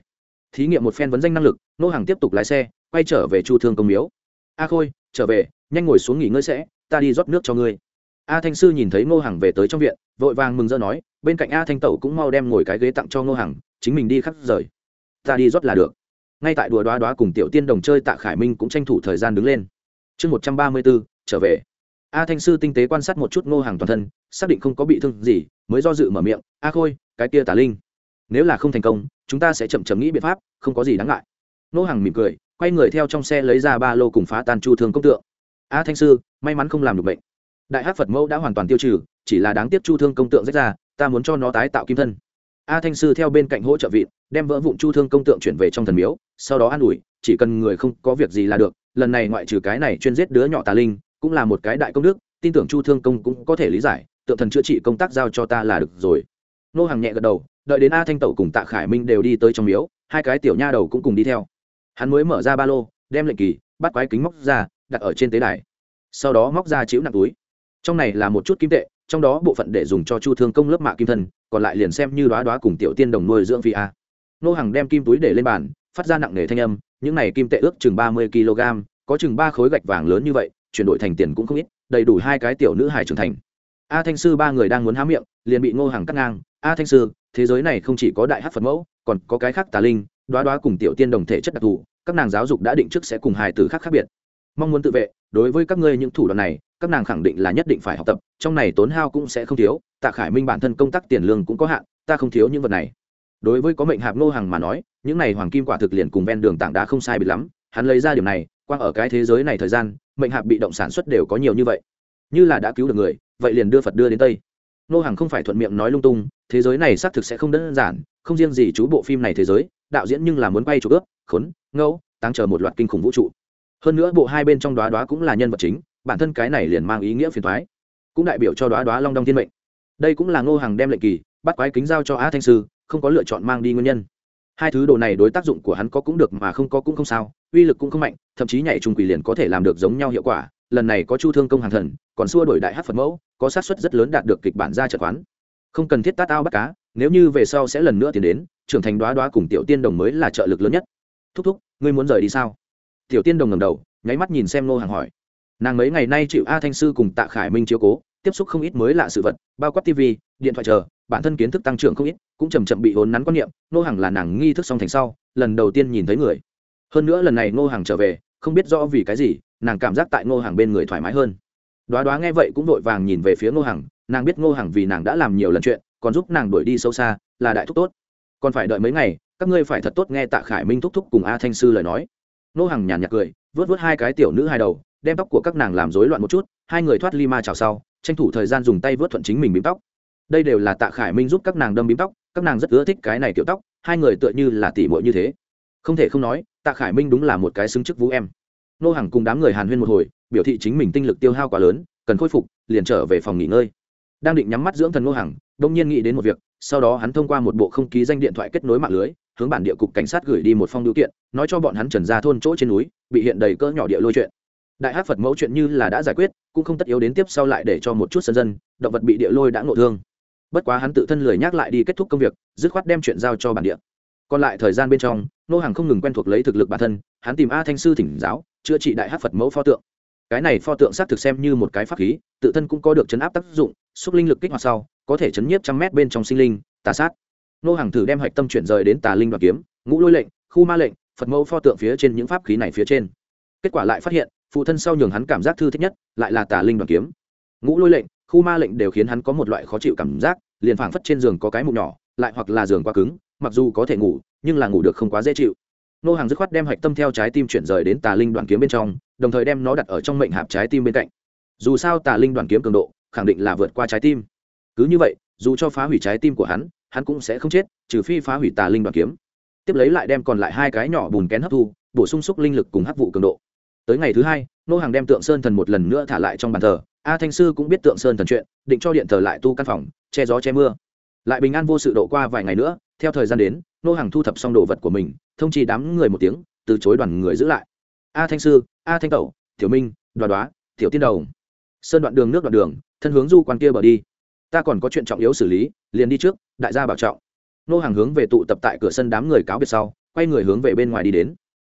Thí nghiệm một phen vấn danh năng lực nô hàng tiếp tục lái xe quay trở về chu thương công miếu. A khôi trở về nhanh ngồi xuống nghỉ ngơi sẽ ta đi rót nước cho ngươi. A thanh sư nhìn thấy ngô Hằng về tới trong viện vội vàng mừng rỡ nói bên cạnh a thanh tẩu cũng mau đem ngồi cái ghế tặng cho ngô Hằng, chính mình đi khắc rời. Ta đi rót là được. Ngay tại đùa đoá đoá cùng tiểu tiên đồng chơi tạ khải minh cũng tranh thủ thời gian đứng lên. Chương một trăm ba mươi bốn trở về a thanh sư tinh tế quan sát một chút ngô hàng toàn thân, xác định không có bị thương gì, mới do dự mở miệng, a khôi, cái kia tả linh, nếu là không thành công, chúng ta sẽ chậm chậm nghĩ biện pháp, không có gì đáng ngại. Ngô hàng mỉm cười, quay người theo trong xe lấy ra ba lô cùng phá tan chu thương công tượng. A thanh sư, may mắn không làm được bệnh. Đại hát phật mẫu đã hoàn toàn tiêu trừ, chỉ là đáng tiếc chu thương công tượng rách ra, ta muốn cho nó tái tạo kim thân. A thanh sư theo bên cạnh hỗ trợ vịn, đem vỡ vụn chu thương công tượng chuyển về trong thần miếu, sau đó an ủi, chỉ cần người không có việc gì là được, lần này ngoại trừ cái này chuyên giết đứa nhỏ tà linh cũng là một cái đại công đức, tin tưởng chu thương công cũng có thể lý giải, tượng thần chữa trị công tác giao cho ta là được rồi. Nô hàng nhẹ gật đầu, đợi đến a thanh tẩu cùng tạ khải minh đều đi tới trong miếu, hai cái tiểu nha đầu cũng cùng đi theo. Hắn mới mở ra ba lô, đem lệnh kỳ, bắt quái kính móc ra, đặt ở trên tế đài. Sau đó móc ra chiếu nặng túi. Trong này là một chút kim tệ, trong đó bộ phận để dùng cho chu thương công lớp mạ kim thân, còn lại liền xem như đoá đoá cùng tiểu tiên đồng nuôi dưỡng phi a. Nô hàng đem kim túi để lên bàn, phát ra nặng nề thanh âm, những này kim tệ ước chừng ba mươi kg có chừng ba khối gạch vàng lớn như vậy chuyển đổi thành tiền cũng không ít, đầy đủ hai cái tiểu nữ hải trưởng thành. A thanh sư ba người đang muốn há miệng, liền bị ngô hàng cắt ngang. A thanh sư, thế giới này không chỉ có đại hát phật mẫu, còn có cái khác tà linh, đoá đoá cùng tiểu tiên đồng thể chất đặc thù, các nàng giáo dục đã định trước sẽ cùng hài tử khác khác biệt. Mong muốn tự vệ, đối với các ngươi những thủ đoạn này, các nàng khẳng định là nhất định phải học tập, trong này tốn hao cũng sẽ không thiếu, tạ khải minh bản thân công tác tiền lương cũng có hạn, ta không thiếu những vật này. Đối với có mệnh hạp Ngô hàng mà nói, những này hoàng kim quả thực liền cùng ven đường tảng đá không sai biệt lắm, hắn lấy ra điểm này, quang ở cái thế giới này thời gian mệnh hạp bị động sản xuất đều có nhiều như vậy. Như là đã cứu được người, vậy liền đưa phật đưa đến tây. Nô hàng không phải thuận miệng nói lung tung, thế giới này xác thực sẽ không đơn giản, không riêng gì chú bộ phim này thế giới, đạo diễn nhưng là muốn quay chụp ước, khốn, ngẫu tăng chờ một loạt kinh khủng vũ trụ. Hơn nữa bộ hai bên trong đoá đoá cũng là nhân vật chính, bản thân cái này liền mang ý nghĩa phiền thoái cũng đại biểu cho đoá đoá long đong thiên mệnh. Đây cũng là ngô hàng đem lệnh kỳ, bắt quái kính giao cho Á thanh sư, không có lựa chọn mang đi nguyên nhân hai thứ đồ này đối tác dụng của hắn có cũng được mà không có cũng không sao, uy lực cũng không mạnh, thậm chí nhảy trung quỷ liền có thể làm được giống nhau hiệu quả. Lần này có chu thương công hàng thần, còn xua đổi đại hát phật mẫu, có sát suất rất lớn đạt được kịch bản ra trật quán. Không cần thiết tát ao bắt cá, nếu như về sau sẽ lần nữa tiến đến, trưởng thành đoá đoá cùng tiểu tiên đồng mới là trợ lực lớn nhất. Thúc thúc, ngươi muốn rời đi sao? Tiểu tiên đồng ngầm đầu, nháy mắt nhìn xem nô hàng hỏi. Nàng mấy ngày nay chịu a thanh sư cùng tạ khải minh chiếu cố, tiếp xúc không ít mới lạ sự vật, bao quát tv điện thoại chờ bản thân kiến thức tăng trưởng không ít, cũng chầm chậm bị hốn nắn quan niệm nô hàng là nàng nghi thức song thành sau, lần đầu tiên nhìn thấy người. Hơn nữa lần này nô hàng trở về, không biết rõ vì cái gì, nàng cảm giác tại ngô hàng bên người thoải mái hơn. Đoá đoá nghe vậy cũng vội vàng nhìn về phía ngô hàng nàng biết ngô hàng vì nàng đã làm nhiều lần chuyện, còn giúp nàng đuổi đi sâu xa, là đại thúc tốt. Còn phải đợi mấy ngày, các ngươi phải thật tốt nghe tạ khải minh thúc thúc cùng a thanh sư lời nói. Ngô hàng nhàn nhạt cười, vớt vớt hai cái tiểu nữ hai đầu, đem tóc của các nàng làm rối loạn một chút, hai người thoát ly ma chào sau, tranh thủ thời gian dùng tay vớt thuận chính mình bím tóc đây đều là tạ khải minh giúp các nàng đâm bím tóc, các nàng rất ưa thích cái này kiểu tóc, hai người tựa như là tỉ muội như thế. Không thể không nói, tạ khải minh đúng là một cái xứng chức vũ em. Nô hàng cùng đám người hàn huyên một hồi, biểu thị chính mình tinh lực tiêu hao quá lớn, cần khôi phục, liền trở về phòng nghỉ ngơi. Đang định nhắm mắt dưỡng thần nô hàng đông nhiên nghĩ đến một việc, sau đó hắn thông qua một bộ không ký danh điện thoại kết nối mạng lưới, hướng bản địa cục cảnh sát gửi đi một phong điều kiện, nói cho bọn hắn trần ra thôn chỗ trên núi, bị hiện đầy cỡ nhỏ địa lôi chuyện. Đại hát phật mẫu chuyện như là đã giải quyết, cũng không tất yếu đến tiếp sau lại để cho một chút sân dân, động vật bị địa lôi đã ngộ thương bất quá hắn tự thân lười nhắc lại đi kết thúc công việc, dứt khoát đem chuyện giao cho bản địa. Còn lại thời gian bên trong, nô hàng không ngừng quen thuộc lấy thực lực bản thân, hắn tìm a thanh sư thỉnh giáo, chữa trị đại hát phật mẫu pho tượng. Cái này pho tượng xác thực xem như một cái pháp khí, tự thân cũng có được chấn áp tác dụng, xúc linh lực kích hoạt sau, có thể chấn nhiếp trăm mét bên trong sinh linh, tà sát. Nô hàng thử đem hạch tâm chuyển rời đến tà linh đoàn kiếm, ngũ lôi lệnh, khu ma lệnh, phật mẫu pho tượng phía trên những pháp khí này phía trên. Kết quả lại phát hiện, phụ thân sau nhường hắn cảm giác thư thích nhất, lại là tà linh đoàn kiếm. Ngũ lôi lệnh khu ma lệnh đều khiến hắn có một loại khó chịu cảm giác, liền phảng phất trên giường có cái mục nhỏ, lại hoặc là giường quá cứng, mặc dù có thể ngủ, nhưng là ngủ được không quá dễ chịu. Nô hàng dứt khoát đem hạch tâm theo trái tim chuyển rời đến tà linh đoàn kiếm bên trong, đồng thời đem nó đặt ở trong mệnh hạp trái tim bên cạnh. Dù sao tà linh đoàn kiếm cường độ, khẳng định là vượt qua trái tim. Cứ như vậy, dù cho phá hủy trái tim của hắn hắn cũng sẽ không chết, trừ phi phá hủy tà linh đoàn kiếm. Tiếp lấy lại đem còn lại hai cái nhỏ bùn kén hấp thu, bổ sung xúc linh lực cùng hấp vụ cường độ tới ngày thứ hai, nô hàng đem tượng sơn thần một lần nữa thả lại trong bàn thờ. A thanh sư cũng biết tượng sơn thần chuyện, định cho điện thờ lại tu căn phòng, che gió che mưa. Lại bình an vô sự độ qua vài ngày nữa, theo thời gian đến, nô hàng thu thập xong đồ vật của mình, thông chi đám người một tiếng, từ chối đoàn người giữ lại. A thanh sư, a thanh tẩu, tiểu minh, đoá đoá, tiểu tiên đầu sơn đoạn đường, nước đoạn đường, thân hướng du quan kia bờ đi. Ta còn có chuyện trọng yếu xử lý, liền đi trước, đại gia bảo trọng. Nô hàng hướng về tụ tập tại cửa sân đám người cáo biệt sau, quay người hướng về bên ngoài đi đến.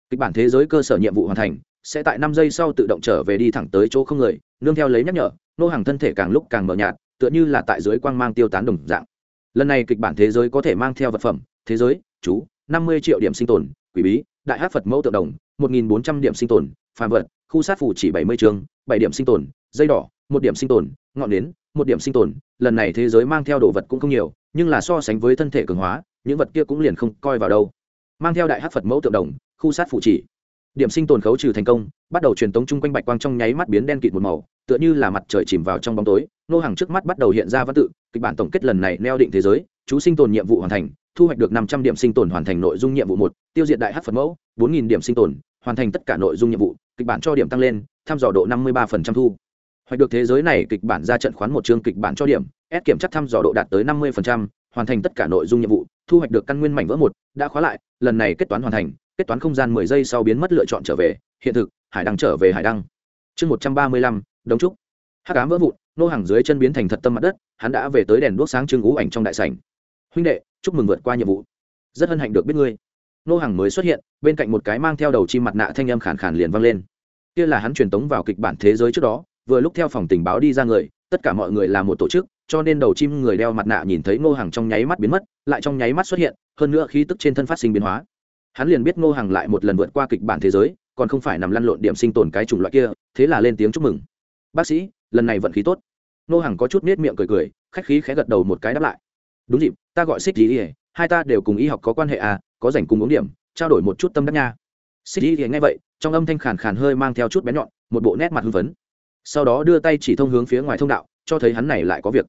Kịch bản thế giới cơ sở nhiệm vụ hoàn thành sẽ tại năm giây sau tự động trở về đi thẳng tới chỗ không người, nương theo lấy nhắc nhở, nô hàng thân thể càng lúc càng mờ nhạt, tựa như là tại dưới quang mang tiêu tán đồng dạng. Lần này kịch bản thế giới có thể mang theo vật phẩm, thế giới, chú, năm mươi triệu điểm sinh tồn, quỷ bí, đại hát phật mẫu tượng đồng, một nghìn bốn trăm điểm sinh tồn, phàm vật, khu sát phủ chỉ bảy mươi chương, bảy điểm sinh tồn, dây đỏ, một điểm sinh tồn, ngọn nến, một điểm sinh tồn. Lần này thế giới mang theo đồ vật cũng không nhiều, nhưng là so sánh với thân thể cường hóa, những vật kia cũng liền không coi vào đâu. Mang theo đại hát phật mẫu tượng đồng, khu sát phụ chỉ điểm sinh tồn khấu trừ thành công, bắt đầu truyền tống chung quanh bạch quang trong nháy mắt biến đen kịt một màu, tựa như là mặt trời chìm vào trong bóng tối. Nô hàng trước mắt bắt đầu hiện ra văn tự, kịch bản tổng kết lần này neo định thế giới, chú sinh tồn nhiệm vụ hoàn thành, thu hoạch được năm trăm điểm sinh tồn hoàn thành nội dung nhiệm vụ một, tiêu diệt đại hát phật mẫu, bốn nghìn điểm sinh tồn, hoàn thành tất cả nội dung nhiệm vụ, kịch bản cho điểm tăng lên thăm dò độ năm mươi ba thu. Hoạch được thế giới này, kịch bản ra trận khoán một chương kịch bản cho điểm ép kiểm chắc thăm dò độ đạt tới năm mươi hoàn thành tất cả nội dung nhiệm vụ, thu hoạch được căn nguyên mảnh vỡ một, đã khóa lại, lần này kết toán hoàn thành kết toán không gian mười giây sau biến mất lựa chọn trở về. Hiện thực, hải đăng trở về hải đăng. Chương một trăm ba mươi lăm, đống trúc. Hắc ám vỡ vụn, nô hàng dưới chân biến thành thật tâm mặt đất, hắn đã về tới đèn đuốc sáng trưng ú ảnh trong đại sảnh. Huynh đệ, chúc mừng vượt qua nhiệm vụ. Rất hân hạnh được biết ngươi. Nô hàng mới xuất hiện, bên cạnh một cái mang theo đầu chim mặt nạ thanh âm khàn khàn liền vang lên. Kia là hắn truyền tống vào kịch bản thế giới trước đó, vừa lúc theo phòng tình báo đi ra người, tất cả mọi người là một tổ chức, cho nên đầu chim người đeo mặt nạ nhìn thấy ngô hàng trong nháy mắt biến mất, lại trong nháy mắt xuất hiện, hơn nữa khí tức trên thân phát sinh biến hóa hắn liền biết ngô Hằng lại một lần vượt qua kịch bản thế giới, còn không phải nằm lăn lộn điểm sinh tồn cái chủng loại kia, thế là lên tiếng chúc mừng. Bác sĩ, lần này vận khí tốt. Ngô Hằng có chút nết miệng cười cười, khách khí khẽ gật đầu một cái đáp lại. Đúng dịp, ta gọi xích gì ỉa hai ta đều cùng y học có quan hệ à có dành cùng uống điểm, trao đổi một chút tâm đắc nha. Xích y ỉa nghe vậy, trong âm thanh khàn khàn hơi mang theo chút bén nhọn, một bộ nét mặt hưng phấn. Sau đó đưa tay chỉ thông hướng phía ngoài thông đạo, cho thấy hắn này lại có việc.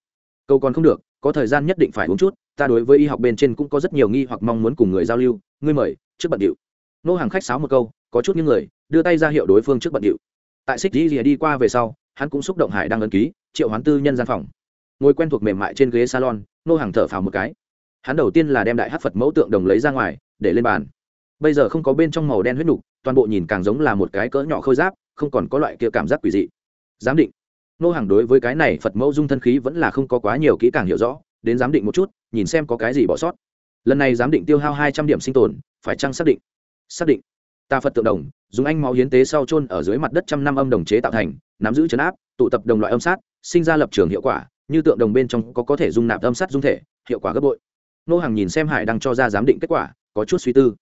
Câu còn không được, có thời gian nhất định phải uống chút, ta đối với y học bên trên cũng có rất nhiều nghi hoặc mong muốn cùng người giao lưu, ngươi mời trước bận điệu. Nô hàng khách sáo một câu, có chút những người, đưa tay ra hiệu đối phương trước bận điệu. Tại xích đi rìa đi qua về sau, hắn cũng xúc động hải đang ấn ký, triệu hoán tư nhân gian phòng. Ngồi quen thuộc mềm mại trên ghế salon, nô hàng thở phào một cái. Hắn đầu tiên là đem đại hát phật mẫu tượng đồng lấy ra ngoài, để lên bàn. Bây giờ không có bên trong màu đen huyết nục, toàn bộ nhìn càng giống là một cái cỡ nhỏ khôi giáp, không còn có loại kia cảm giác quỷ dị. Giám định. Nô hàng đối với cái này phật mẫu dung thân khí vẫn là không có quá nhiều kỹ càng hiểu rõ, đến giám định một chút, nhìn xem có cái gì bỏ sót lần này giám định tiêu hao hai trăm điểm sinh tồn, phải chăng xác định? Xác định. Ta phật tượng đồng, dùng anh máu hiến tế sau chôn ở dưới mặt đất trăm năm âm đồng chế tạo thành, nắm giữ chấn áp, tụ tập đồng loại âm sát, sinh ra lập trường hiệu quả, như tượng đồng bên trong có có thể dung nạp âm sát dung thể, hiệu quả gấp bội. Nô hàng nhìn xem hải đang cho ra giám định kết quả, có chút suy tư.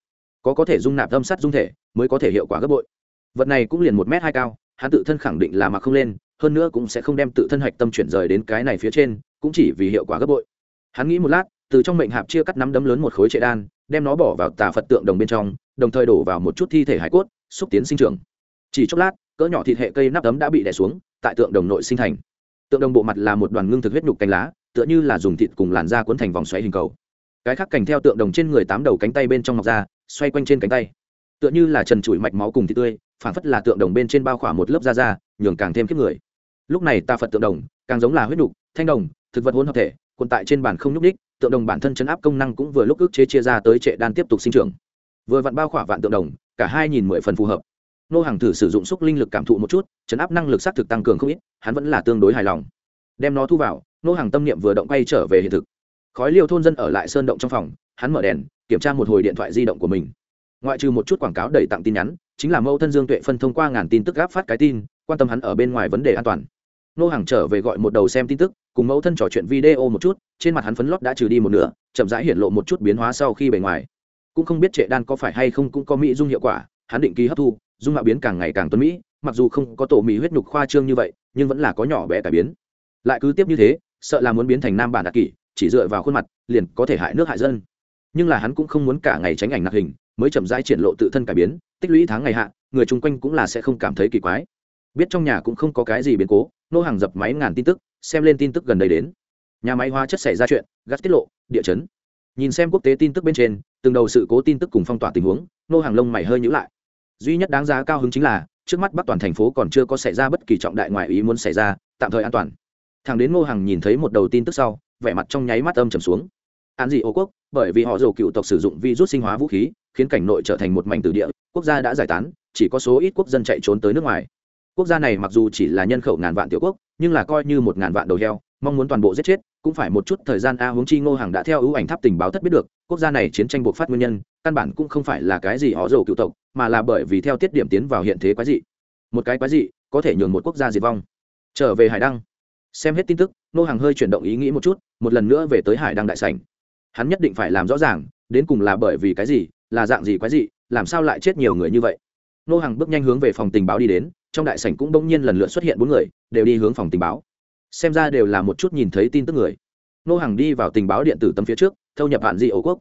Có có thể dung nạp âm sát dung thể, mới có thể hiệu quả gấp bội. Vật này cũng liền một m hai cao, hắn tự thân khẳng định là mặc không lên, hơn nữa cũng sẽ không đem tự thân hạch tâm chuyển rời đến cái này phía trên, cũng chỉ vì hiệu quả gấp bội. Hắn nghĩ một lát từ trong mệnh hạp chia cắt nắm đấm lớn một khối trệ đan, đem nó bỏ vào tà phật tượng đồng bên trong, đồng thời đổ vào một chút thi thể hải cốt, xúc tiến sinh trưởng. Chỉ chốc lát, cỡ nhỏ thịt hệ cây nắp đấm đã bị đè xuống, tại tượng đồng nội sinh thành. Tượng đồng bộ mặt là một đoàn ngưng thực huyết nhục cánh lá, tựa như là dùng thịt cùng làn da cuốn thành vòng xoáy hình cầu. Cái khác cành theo tượng đồng trên người tám đầu cánh tay bên trong ngọc da xoay quanh trên cánh tay. Tựa như là trần trụi mạch máu cùng thịt tươi phản phất là tượng đồng bên trên bao khỏa một lớp da da, nhường càng thêm kiếp người. Lúc này ta phật tượng đồng, càng giống là huyết nhục, thanh đồng, thực vật hỗn hợp thể quần tại trên bàn không nhúc ních tượng đồng bản thân chấn áp công năng cũng vừa lúc ức chế chia ra tới trệ đan tiếp tục sinh trưởng. Vừa vặn bao khỏa vạn tượng đồng, cả hai nhìn mười phần phù hợp. Nô hàng thử sử dụng xúc linh lực cảm thụ một chút, chấn áp năng lực xác thực tăng cường không ít, hắn vẫn là tương đối hài lòng. Đem nó thu vào, nô hàng tâm niệm vừa động quay trở về hiện thực. Khói liều thôn dân ở lại sơn động trong phòng, hắn mở đèn, kiểm tra một hồi điện thoại di động của mình. Ngoại trừ một chút quảng cáo đầy tặng tin nhắn, chính là mẫu thân dương tuệ phân thông qua ngàn tin tức gáp phát cái tin, quan tâm hắn ở bên ngoài vấn đề an toàn nô hàng trở về gọi một đầu xem tin tức, cùng mẫu thân trò chuyện video một chút, trên mặt hắn phấn lót đã trừ đi một nửa, chậm rãi hiện lộ một chút biến hóa sau khi bề ngoài. Cũng không biết trệ đan có phải hay không cũng có mỹ dung hiệu quả, hắn định kỳ hấp thu, dung mạo biến càng ngày càng tuấn mỹ, mặc dù không có tổ mỹ huyết nhục khoa trương như vậy, nhưng vẫn là có nhỏ bé cải biến. Lại cứ tiếp như thế, sợ là muốn biến thành nam bản đặc kỷ, chỉ dựa vào khuôn mặt, liền có thể hại nước hại dân. Nhưng là hắn cũng không muốn cả ngày tránh ảnh nạc hình, mới chậm rãi triển lộ tự thân cải biến, tích lũy tháng ngày hạ, người chung quanh cũng là sẽ không cảm thấy kỳ quái. Biết trong nhà cũng không có cái gì biến cố nô hàng dập máy ngàn tin tức, xem lên tin tức gần đây đến. Nhà máy hóa chất xảy ra chuyện gắt tiết lộ, địa chấn. Nhìn xem quốc tế tin tức bên trên, từng đầu sự cố tin tức cùng phong tỏa tình huống, nô hàng lông mày hơi nhữ lại. Duy nhất đáng giá cao hứng chính là, trước mắt bắc toàn thành phố còn chưa có xảy ra bất kỳ trọng đại ngoại ý muốn xảy ra, tạm thời an toàn. Thằng đến ngô hàng nhìn thấy một đầu tin tức sau, vẻ mặt trong nháy mắt âm trầm xuống. An gì ô quốc, bởi vì họ dầu cựu tộc sử dụng virus sinh hóa vũ khí, khiến cảnh nội trở thành một mảnh tử địa, quốc gia đã giải tán, chỉ có số ít quốc dân chạy trốn tới nước ngoài quốc gia này mặc dù chỉ là nhân khẩu ngàn vạn tiểu quốc nhưng là coi như một ngàn vạn đầu heo mong muốn toàn bộ giết chết cũng phải một chút thời gian a huống chi ngô hàng đã theo ưu ảnh tháp tình báo thất biết được quốc gia này chiến tranh buộc phát nguyên nhân căn bản cũng không phải là cái gì họ dầu cựu tộc mà là bởi vì theo tiết điểm tiến vào hiện thế quái dị. Một cái quái dị có thể nhường một quốc gia diệt vong. Trở về hải đăng. Xem hết tin tức nô hàng hơi chuyển động ý nghĩ một chút một lần nữa về tới hải đăng đại sảnh. Hắn nhất định phải làm rõ ràng đến cùng là bởi vì cái gì là dạng gì quái dị, làm sao lại chết nhiều người như vậy nô hàng bước nhanh hướng về phòng tình báo đi đến, trong đại sảnh cũng bỗng nhiên lần lượt xuất hiện bốn người, đều đi hướng phòng tình báo. Xem ra đều là một chút nhìn thấy tin tức người. Nô hàng đi vào tình báo điện tử tâm phía trước, thâu nhập hạn dị ổ quốc.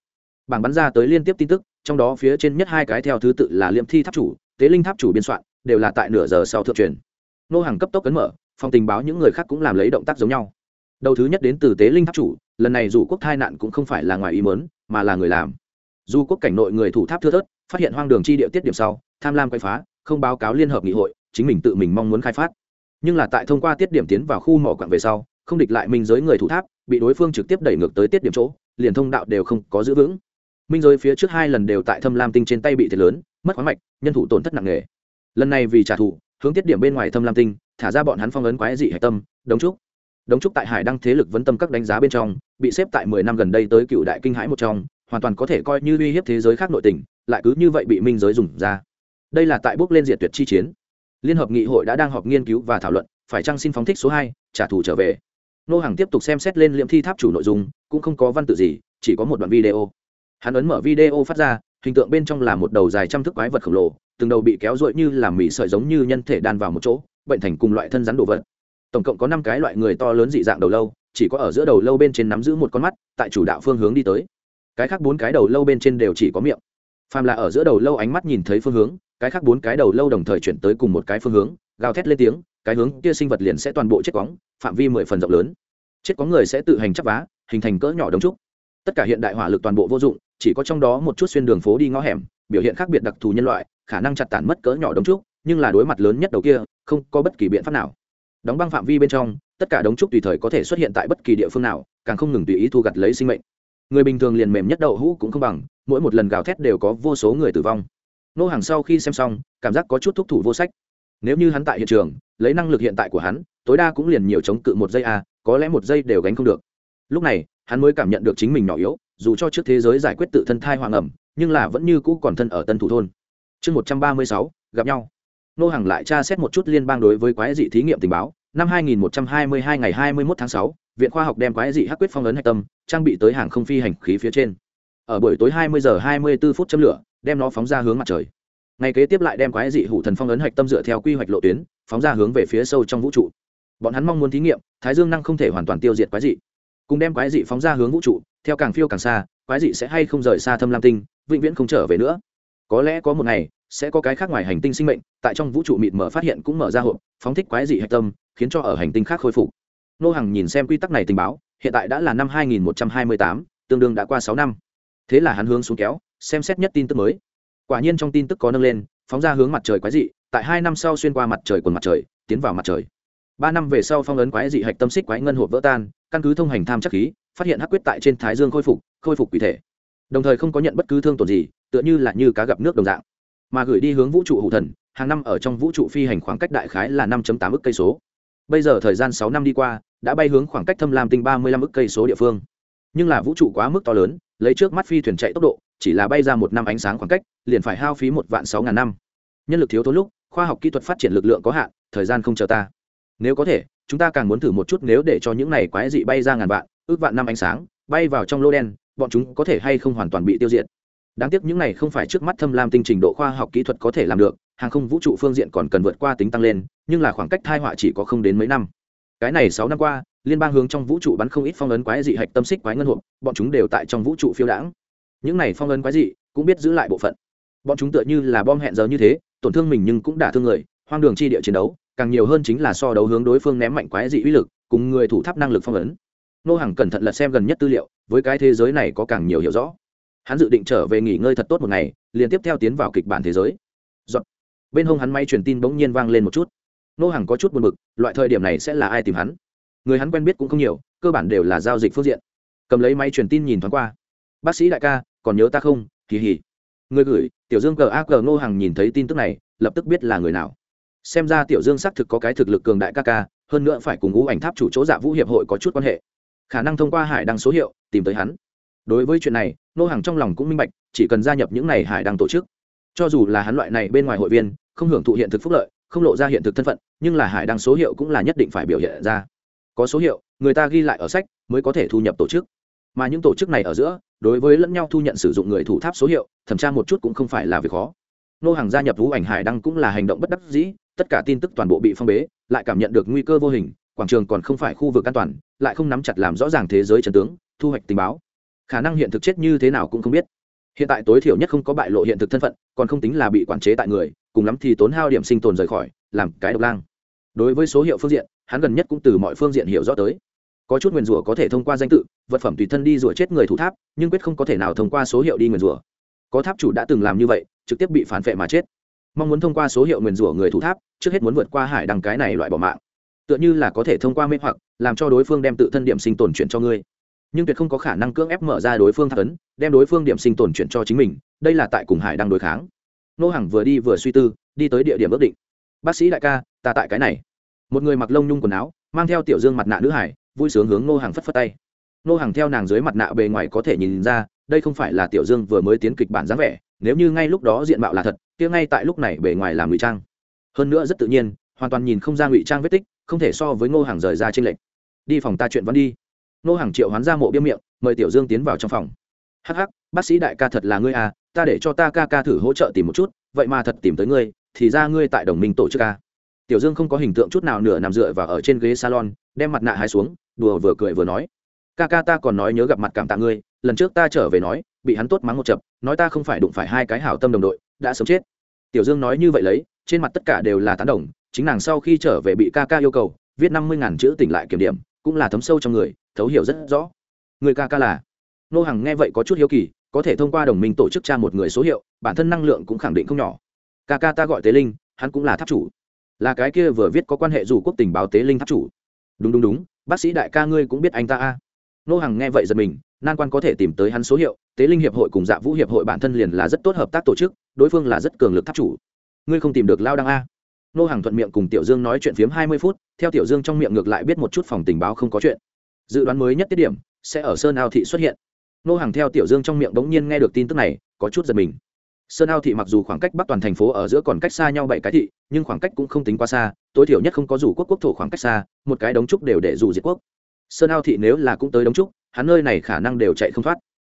Bảng bắn ra tới liên tiếp tin tức, trong đó phía trên nhất hai cái theo thứ tự là liêm thi tháp chủ, tế linh tháp chủ biên soạn, đều là tại nửa giờ sau thượng truyền. Nô hàng cấp tốc cấn mở, phòng tình báo những người khác cũng làm lấy động tác giống nhau. Đầu thứ nhất đến từ tế linh tháp chủ, lần này dù quốc thai nạn cũng không phải là ngoài ý mớn mà là người làm. Dù quốc cảnh nội người thủ tháp thưa thớt, phát hiện hoang đường chi địa tiết điểm sau tham lam quay phá, không báo cáo liên hợp nghị hội, chính mình tự mình mong muốn khai phát. Nhưng là tại thông qua tiết điểm tiến vào khu mỏ quặng về sau, không địch lại minh giới người thủ tháp, bị đối phương trực tiếp đẩy ngược tới tiết điểm chỗ, liền thông đạo đều không có giữ vững. Minh giới phía trước hai lần đều tại thâm lam tinh trên tay bị thiệt lớn, mất khoáng mạch, nhân thủ tổn thất nặng nề. Lần này vì trả thù, hướng tiết điểm bên ngoài thâm lam tinh, thả ra bọn hắn phong ấn quái dị hạch tâm, đống trúc. Đống trúc tại hải đăng thế lực vấn tâm các đánh giá bên trong, bị xếp tại mười năm gần đây tới cựu đại kinh hãi một trong, hoàn toàn có thể coi như uy hiếp thế giới khác nội tình, lại cứ như vậy bị minh giới dùng ra đây là tại bước lên diệt tuyệt chi chiến. Liên hợp nghị hội đã đang họp nghiên cứu và thảo luận, phải chăng xin phóng thích số hai, trả thù trở về. Nô hàng tiếp tục xem xét lên liệm thi tháp chủ nội dung, cũng không có văn tự gì, chỉ có một đoạn video. Hắn ấn mở video phát ra, hình tượng bên trong là một đầu dài trăm thước quái vật khổng lồ, từng đầu bị kéo rội như làm mì sợi giống như nhân thể đan vào một chỗ, bệnh thành cùng loại thân rắn đồ vật. Tổng cộng có năm cái loại người to lớn dị dạng đầu lâu, chỉ có ở giữa đầu lâu bên trên nắm giữ một con mắt, tại chủ đạo phương hướng đi tới. Cái khác bốn cái đầu lâu bên trên đều chỉ có miệng phàm là ở giữa đầu lâu ánh mắt nhìn thấy phương hướng, cái khác bốn cái đầu lâu đồng thời chuyển tới cùng một cái phương hướng, gào thét lên tiếng, cái hướng kia sinh vật liền sẽ toàn bộ chết quóng, phạm vi mười phần rộng lớn. Chết có người sẽ tự hành chắp vá, hình thành cỡ nhỏ đống trúc. Tất cả hiện đại hỏa lực toàn bộ vô dụng, chỉ có trong đó một chút xuyên đường phố đi ngõ hẻm, biểu hiện khác biệt đặc thù nhân loại, khả năng chặt tản mất cỡ nhỏ đống trúc, nhưng là đối mặt lớn nhất đầu kia, không có bất kỳ biện pháp nào. Đóng băng phạm vi bên trong, tất cả đống trúc tùy thời có thể xuất hiện tại bất kỳ địa phương nào, càng không ngừng tùy ý thu gặt lấy sinh mệnh. Người bình thường liền mềm nhất đậu hũ cũng không bằng mỗi một lần gào thét đều có vô số người tử vong. Nô hàng sau khi xem xong cảm giác có chút thúc thủ vô sách. Nếu như hắn tại hiện trường lấy năng lực hiện tại của hắn tối đa cũng liền nhiều chống cự một giây a có lẽ một giây đều gánh không được. Lúc này hắn mới cảm nhận được chính mình nhỏ yếu dù cho trước thế giới giải quyết tự thân thai hoàng ẩm nhưng là vẫn như cũ còn thân ở tân thủ thôn. Chương một trăm ba mươi sáu gặp nhau. Nô hàng lại tra xét một chút liên bang đối với quái dị thí nghiệm tình báo. Năm 2122 ngày 21 tháng 6, viện khoa học đem quái dị hắc quyết phong ấn hạch tâm trang bị tới hàng không phi hành khí phía trên ở buổi tối 20 giờ 24 phút châm lửa đem nó phóng ra hướng mặt trời. Ngày kế tiếp lại đem quái dị hủ thần phong ấn hạch tâm dựa theo quy hoạch lộ tuyến phóng ra hướng về phía sâu trong vũ trụ. Bọn hắn mong muốn thí nghiệm thái dương năng không thể hoàn toàn tiêu diệt quái dị. Cùng đem quái dị phóng ra hướng vũ trụ theo càng phiêu càng xa quái dị sẽ hay không rời xa thâm lam tinh vĩnh viễn không trở về nữa. Có lẽ có một ngày sẽ có cái khác ngoài hành tinh sinh mệnh tại trong vũ trụ mịt mở phát hiện cũng mở ra hộp phóng thích quái dị hạch tâm khiến cho ở hành tinh khác khôi phục. Nô hằng nhìn xem quy tắc này tình báo hiện tại đã là năm 2128, tương đương đã qua sáu năm thế là hắn hướng xuống kéo, xem xét nhất tin tức mới. Quả nhiên trong tin tức có nâng lên, phóng ra hướng mặt trời quái dị, tại hai năm sau xuyên qua mặt trời quần mặt trời, tiến vào mặt trời. Ba năm về sau phong ấn quái dị hạch tâm xích quái ngân hộp vỡ tan, căn cứ thông hành tham chắc khí, phát hiện hắc quyết tại trên thái dương khôi phục khôi phục quỷ thể. Đồng thời không có nhận bất cứ thương tổn gì, tựa như là như cá gặp nước đồng dạng. Mà gửi đi hướng vũ trụ hụ thần, hàng năm ở trong vũ trụ phi hành khoảng cách đại khái là năm tám ức cây số. Bây giờ thời gian sáu năm đi qua, đã bay hướng khoảng cách thâm lam tinh ba mươi lăm ức cây số địa phương nhưng là vũ trụ quá mức to lớn, lấy trước mắt phi thuyền chạy tốc độ, chỉ là bay ra một năm ánh sáng khoảng cách, liền phải hao phí một vạn sáu ngàn năm. Nhân lực thiếu thốn lúc, khoa học kỹ thuật phát triển lực lượng có hạn, thời gian không chờ ta. Nếu có thể, chúng ta càng muốn thử một chút nếu để cho những này quái dị bay ra ngàn vạn, ước vạn năm ánh sáng, bay vào trong lô đen, bọn chúng có thể hay không hoàn toàn bị tiêu diệt. Đáng tiếc những này không phải trước mắt thâm lam tinh trình độ khoa học kỹ thuật có thể làm được, hàng không vũ trụ phương diện còn cần vượt qua tính tăng lên, nhưng là khoảng cách thai họa chỉ có không đến mấy năm. Cái này sáu năm qua liên bang hướng trong vũ trụ bắn không ít phong ấn quái dị hạch tâm xích quái ngân hộp, bọn chúng đều tại trong vũ trụ phiêu đãng. Những này phong ấn quái dị cũng biết giữ lại bộ phận. Bọn chúng tựa như là bom hẹn giờ như thế, tổn thương mình nhưng cũng đả thương người, hoang đường chi địa chiến đấu, càng nhiều hơn chính là so đấu hướng đối phương ném mạnh quái dị uy lực, cùng người thủ tháp năng lực phong ấn. Nô hàng cẩn thận lật xem gần nhất tư liệu, với cái thế giới này có càng nhiều hiểu rõ. Hắn dự định trở về nghỉ ngơi thật tốt một ngày, liền tiếp theo tiến vào kịch bản thế giới. Giọt. bên hông hắn may truyền tin bỗng nhiên vang lên một chút. Nô hàng có chút buồn bực, loại thời điểm này sẽ là ai tìm hắn? Người hắn quen biết cũng không nhiều, cơ bản đều là giao dịch phương diện. Cầm lấy máy truyền tin nhìn thoáng qua. Bác sĩ đại ca, còn nhớ ta không? Kỳ hỉ. Người gửi, tiểu dương cờ a cờ ngô Hằng nhìn thấy tin tức này, lập tức biết là người nào. Xem ra tiểu dương xác thực có cái thực lực cường đại ca ca, hơn nữa phải cùng ngũ ảnh tháp chủ chỗ dạ vũ hiệp hội có chút quan hệ. Khả năng thông qua hải đăng số hiệu, tìm tới hắn. Đối với chuyện này nô Hằng trong lòng cũng minh bạch, chỉ cần gia nhập những này hải đăng tổ chức. Cho dù là hắn loại này bên ngoài hội viên, không hưởng thụ hiện thực phúc lợi, không lộ ra hiện thực thân phận, nhưng là hải đăng số hiệu cũng là nhất định phải biểu hiện ra có số hiệu, người ta ghi lại ở sách mới có thể thu nhập tổ chức. Mà những tổ chức này ở giữa, đối với lẫn nhau thu nhận sử dụng người thủ tháp số hiệu, thẩm tra một chút cũng không phải là việc khó. Nô hàng gia nhập vũ ảnh hải đăng cũng là hành động bất đắc dĩ, tất cả tin tức toàn bộ bị phong bế, lại cảm nhận được nguy cơ vô hình, quảng trường còn không phải khu vực an toàn, lại không nắm chặt làm rõ ràng thế giới trần tướng, thu hoạch tình báo. Khả năng hiện thực chết như thế nào cũng không biết. Hiện tại tối thiểu nhất không có bại lộ hiện thực thân phận, còn không tính là bị quản chế tại người, cùng lắm thì tốn hao điểm sinh tồn rời khỏi, làm cái độc lang. Đối với số hiệu phương diện hắn gần nhất cũng từ mọi phương diện hiểu rõ tới. Có chút nguyền rủa có thể thông qua danh tự, vật phẩm tùy thân đi rủa chết người thủ tháp, nhưng quyết không có thể nào thông qua số hiệu đi nguyền rủa. Có tháp chủ đã từng làm như vậy, trực tiếp bị phản vệ mà chết. Mong muốn thông qua số hiệu nguyền rủa người thủ tháp, trước hết muốn vượt qua hải đăng cái này loại bỏ mạng. Tựa như là có thể thông qua mê hoặc, làm cho đối phương đem tự thân điểm sinh tồn chuyển cho ngươi. Nhưng tuyệt không có khả năng cưỡng ép mở ra đối phương thắc tấn đem đối phương điểm sinh tồn chuyển cho chính mình, đây là tại cùng hải đang đối kháng. Nô hàng vừa đi vừa suy tư, đi tới địa điểm ước định. Bác sĩ đại ca, ta tại cái này một người mặc lông nhung quần áo, mang theo tiểu dương mặt nạ nữ hải, vui sướng hướng nô hàng phất phất tay. Nô hàng theo nàng dưới mặt nạ bề ngoài có thể nhìn ra, đây không phải là tiểu dương vừa mới tiến kịch bản dáng vẻ, nếu như ngay lúc đó diện mạo là thật, kia ngay tại lúc này bề ngoài làm ngụy trang. Hơn nữa rất tự nhiên, hoàn toàn nhìn không ra ngụy trang vết tích, không thể so với ngô hàng rời ra trên lệnh đi phòng ta chuyện vẫn đi. Ngô hàng triệu hoán ra mộ biêm miệng, mời tiểu dương tiến vào trong phòng. Hắc hắc, bác sĩ đại ca thật là ngươi à ta để cho ta ca ca thử hỗ trợ tìm một chút, vậy mà thật tìm tới ngươi, thì ra ngươi tại đồng minh tổ chức ca tiểu dương không có hình tượng chút nào nửa nằm dựa và ở trên ghế salon, đem mặt nạ hai xuống, đùa vừa cười vừa nói, ca ca ta còn nói nhớ gặp mặt cảm tạ ngươi, lần trước ta trở về nói, bị hắn tốt mắng một chập, nói ta không phải đụng phải hai cái hảo tâm đồng đội, đã sớm chết. Tiểu dương nói như vậy lấy, trên mặt tất cả đều là tán đồng, chính nàng sau khi trở về bị ca ca yêu cầu, viết năm mươi ngàn chữ tỉnh lại kiểm điểm, cũng là thấm sâu trong người, thấu hiểu rất rõ. Người ca ca là? Nô Hằng nghe vậy có chút hiếu kỳ, có thể thông qua đồng minh tổ chức tra một người số hiệu, bản thân năng lượng cũng khẳng định không nhỏ. Ca ca ta gọi tế linh, hắn cũng là tháp chủ là cái kia vừa viết có quan hệ dù quốc tình báo tế linh tháp chủ. Đúng đúng đúng, bác sĩ đại ca ngươi cũng biết anh ta a. Nô hàng nghe vậy giật mình, nan quan có thể tìm tới hắn số hiệu, tế linh hiệp hội cùng dạ vũ hiệp hội bản thân liền là rất tốt hợp tác tổ chức, đối phương là rất cường lực tháp chủ. Ngươi không tìm được lao đăng a. Nô hàng thuận miệng cùng tiểu dương nói chuyện phiếm hai mươi phút, theo tiểu dương trong miệng ngược lại biết một chút phòng tình báo không có chuyện. Dự đoán mới nhất tiết điểm, sẽ ở sơn ao thị xuất hiện. Nô hàng theo tiểu dương trong miệng bỗng nhiên nghe được tin tức này, có chút giật mình sơn ao thị mặc dù khoảng cách bắc toàn thành phố ở giữa còn cách xa nhau bảy cái thị, nhưng khoảng cách cũng không tính quá xa, tối thiểu nhất không có rủ quốc quốc thổ khoảng cách xa, một cái đống trúc đều để rủ diệt quốc. Sơn ao thị nếu là cũng tới đống trúc, hắn nơi này khả năng đều chạy không thoát.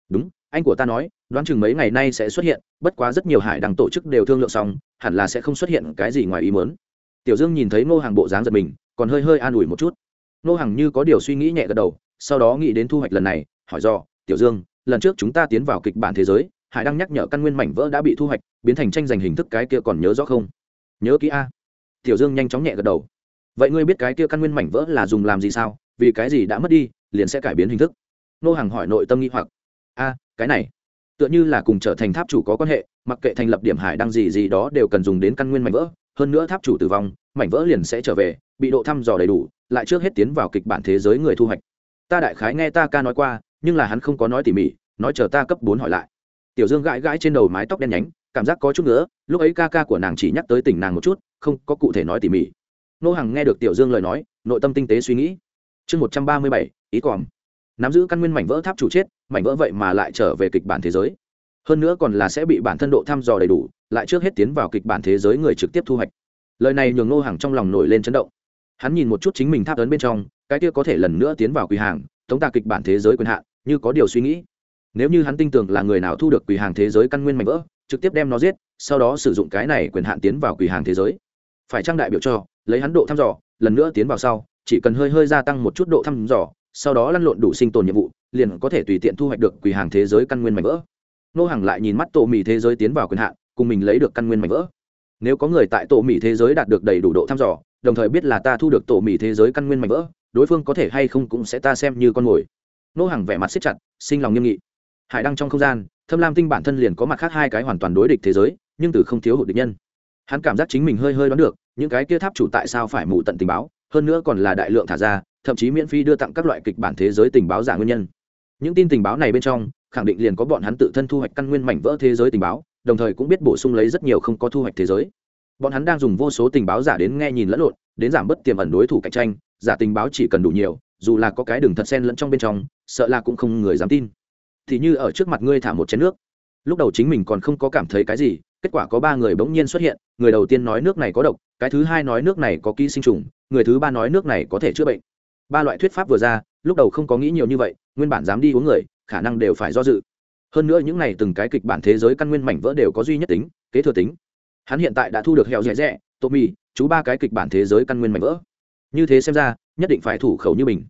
Đúng, anh của ta nói, đoán chừng mấy ngày nay sẽ xuất hiện, bất quá rất nhiều hải đằng tổ chức đều thương lượng xong, hẳn là sẽ không xuất hiện cái gì ngoài ý mớn tiểu dương nhìn thấy ngô hàng bộ dáng giật mình, còn hơi hơi an ủi một chút. Ngô hàng như có điều suy nghĩ nhẹ gật đầu, sau đó nghĩ đến thu hoạch lần này, hỏi do tiểu dương, lần trước chúng ta tiến vào kịch bản thế giới hải đang nhắc nhở căn nguyên mảnh vỡ đã bị thu hoạch, biến thành tranh giành hình thức cái kia còn nhớ rõ không? Nhớ kỹ a. Tiểu dương nhanh chóng nhẹ gật đầu. Vậy ngươi biết cái kia căn nguyên mảnh vỡ là dùng làm gì sao? Vì cái gì đã mất đi, liền sẽ cải biến hình thức? Nô hàng hỏi nội tâm nghi hoặc. A, cái này. Tựa như là cùng trở thành tháp chủ có quan hệ, mặc kệ thành lập điểm hải đăng gì gì đó đều cần dùng đến căn nguyên mảnh vỡ, hơn nữa tháp chủ tử vong, mảnh vỡ liền sẽ trở về, bị độ thăm dò đầy đủ, lại trước hết tiến vào kịch bản thế giới người thu hoạch. Ta đại khái nghe ta ca nói qua, nhưng là hắn không có nói tỉ mỉ, nói chờ ta cấp bốn hỏi lại tiểu dương gãi gãi trên đầu mái tóc đen nhánh, cảm giác có chút nữa lúc ấy ca ca của nàng chỉ nhắc tới tỉnh nàng một chút, không có cụ thể nói tỉ mỉ. Nô hằng nghe được tiểu dương lời nói, nội tâm tinh tế suy nghĩ. Chương một trăm ba mươi bảy, ý còm nắm giữ căn nguyên mảnh vỡ tháp chủ chết, mảnh vỡ vậy mà lại trở về kịch bản thế giới. Hơn nữa còn là sẽ bị bản thân độ thăm dò đầy đủ, lại trước hết tiến vào kịch bản thế giới người trực tiếp thu hoạch. Lời này nhường nô hàng trong lòng nổi lên chấn động. Hắn nhìn một chút chính mình tháp ấn bên trong, cái kia có thể lần nữa tiến vào quỳ hàng, tống ta kịch bản thế giới quyền hạn, như có điều suy nghĩ nếu như hắn tin tưởng là người nào thu được quỷ hàng thế giới căn nguyên mảnh vỡ, trực tiếp đem nó giết, sau đó sử dụng cái này quyền hạn tiến vào quỷ hàng thế giới. Phải trang đại biểu cho, lấy hắn độ thăm dò, lần nữa tiến vào sau, chỉ cần hơi hơi gia tăng một chút độ thăm dò, sau đó lăn lộn đủ sinh tồn nhiệm vụ, liền có thể tùy tiện thu hoạch được quỷ hàng thế giới căn nguyên mảnh vỡ. Nô hàng lại nhìn mắt tổ mỹ thế giới tiến vào quyền hạn, cùng mình lấy được căn nguyên mảnh vỡ. Nếu có người tại tổ mỹ thế giới đạt được đầy đủ độ thăm dò, đồng thời biết là ta thu được tổ mỹ thế giới căn nguyên mảnh vỡ, đối phương có thể hay không cũng sẽ ta xem như con mồi. Nô hàng vẻ mặt siết chặt, sinh lòng nghiêm nghị hải đăng trong không gian, thâm lam tinh bản thân liền có mặt khác hai cái hoàn toàn đối địch thế giới, nhưng từ không thiếu hụt địch nhân. Hắn cảm giác chính mình hơi hơi đoán được, những cái kia tháp chủ tại sao phải mù tận tình báo, hơn nữa còn là đại lượng thả ra, thậm chí miễn phí đưa tặng các loại kịch bản thế giới tình báo giả nguyên nhân. Những tin tình báo này bên trong, khẳng định liền có bọn hắn tự thân thu hoạch căn nguyên mảnh vỡ thế giới tình báo, đồng thời cũng biết bổ sung lấy rất nhiều không có thu hoạch thế giới. Bọn hắn đang dùng vô số tình báo giả đến nghe nhìn lẫn lộn, đến giảm bớt tiềm ẩn đối thủ cạnh tranh, giả tình báo chỉ cần đủ nhiều, dù là có cái đường thật sen lẫn trong bên trong, sợ là cũng không người dám tin thì như ở trước mặt ngươi thả một chén nước. Lúc đầu chính mình còn không có cảm thấy cái gì, kết quả có ba người bỗng nhiên xuất hiện, người đầu tiên nói nước này có độc, cái thứ hai nói nước này có ký sinh trùng, người thứ ba nói nước này có thể chữa bệnh. Ba loại thuyết pháp vừa ra, lúc đầu không có nghĩ nhiều như vậy, nguyên bản dám đi uống người, khả năng đều phải do dự. Hơn nữa những này từng cái kịch bản thế giới căn nguyên mảnh vỡ đều có duy nhất tính, kế thừa tính. Hắn hiện tại đã thu được hẹo rẻ rẻ, tô mì, chú ba cái kịch bản thế giới căn nguyên mảnh vỡ. Như thế xem ra, nhất định phải thủ khẩu như mình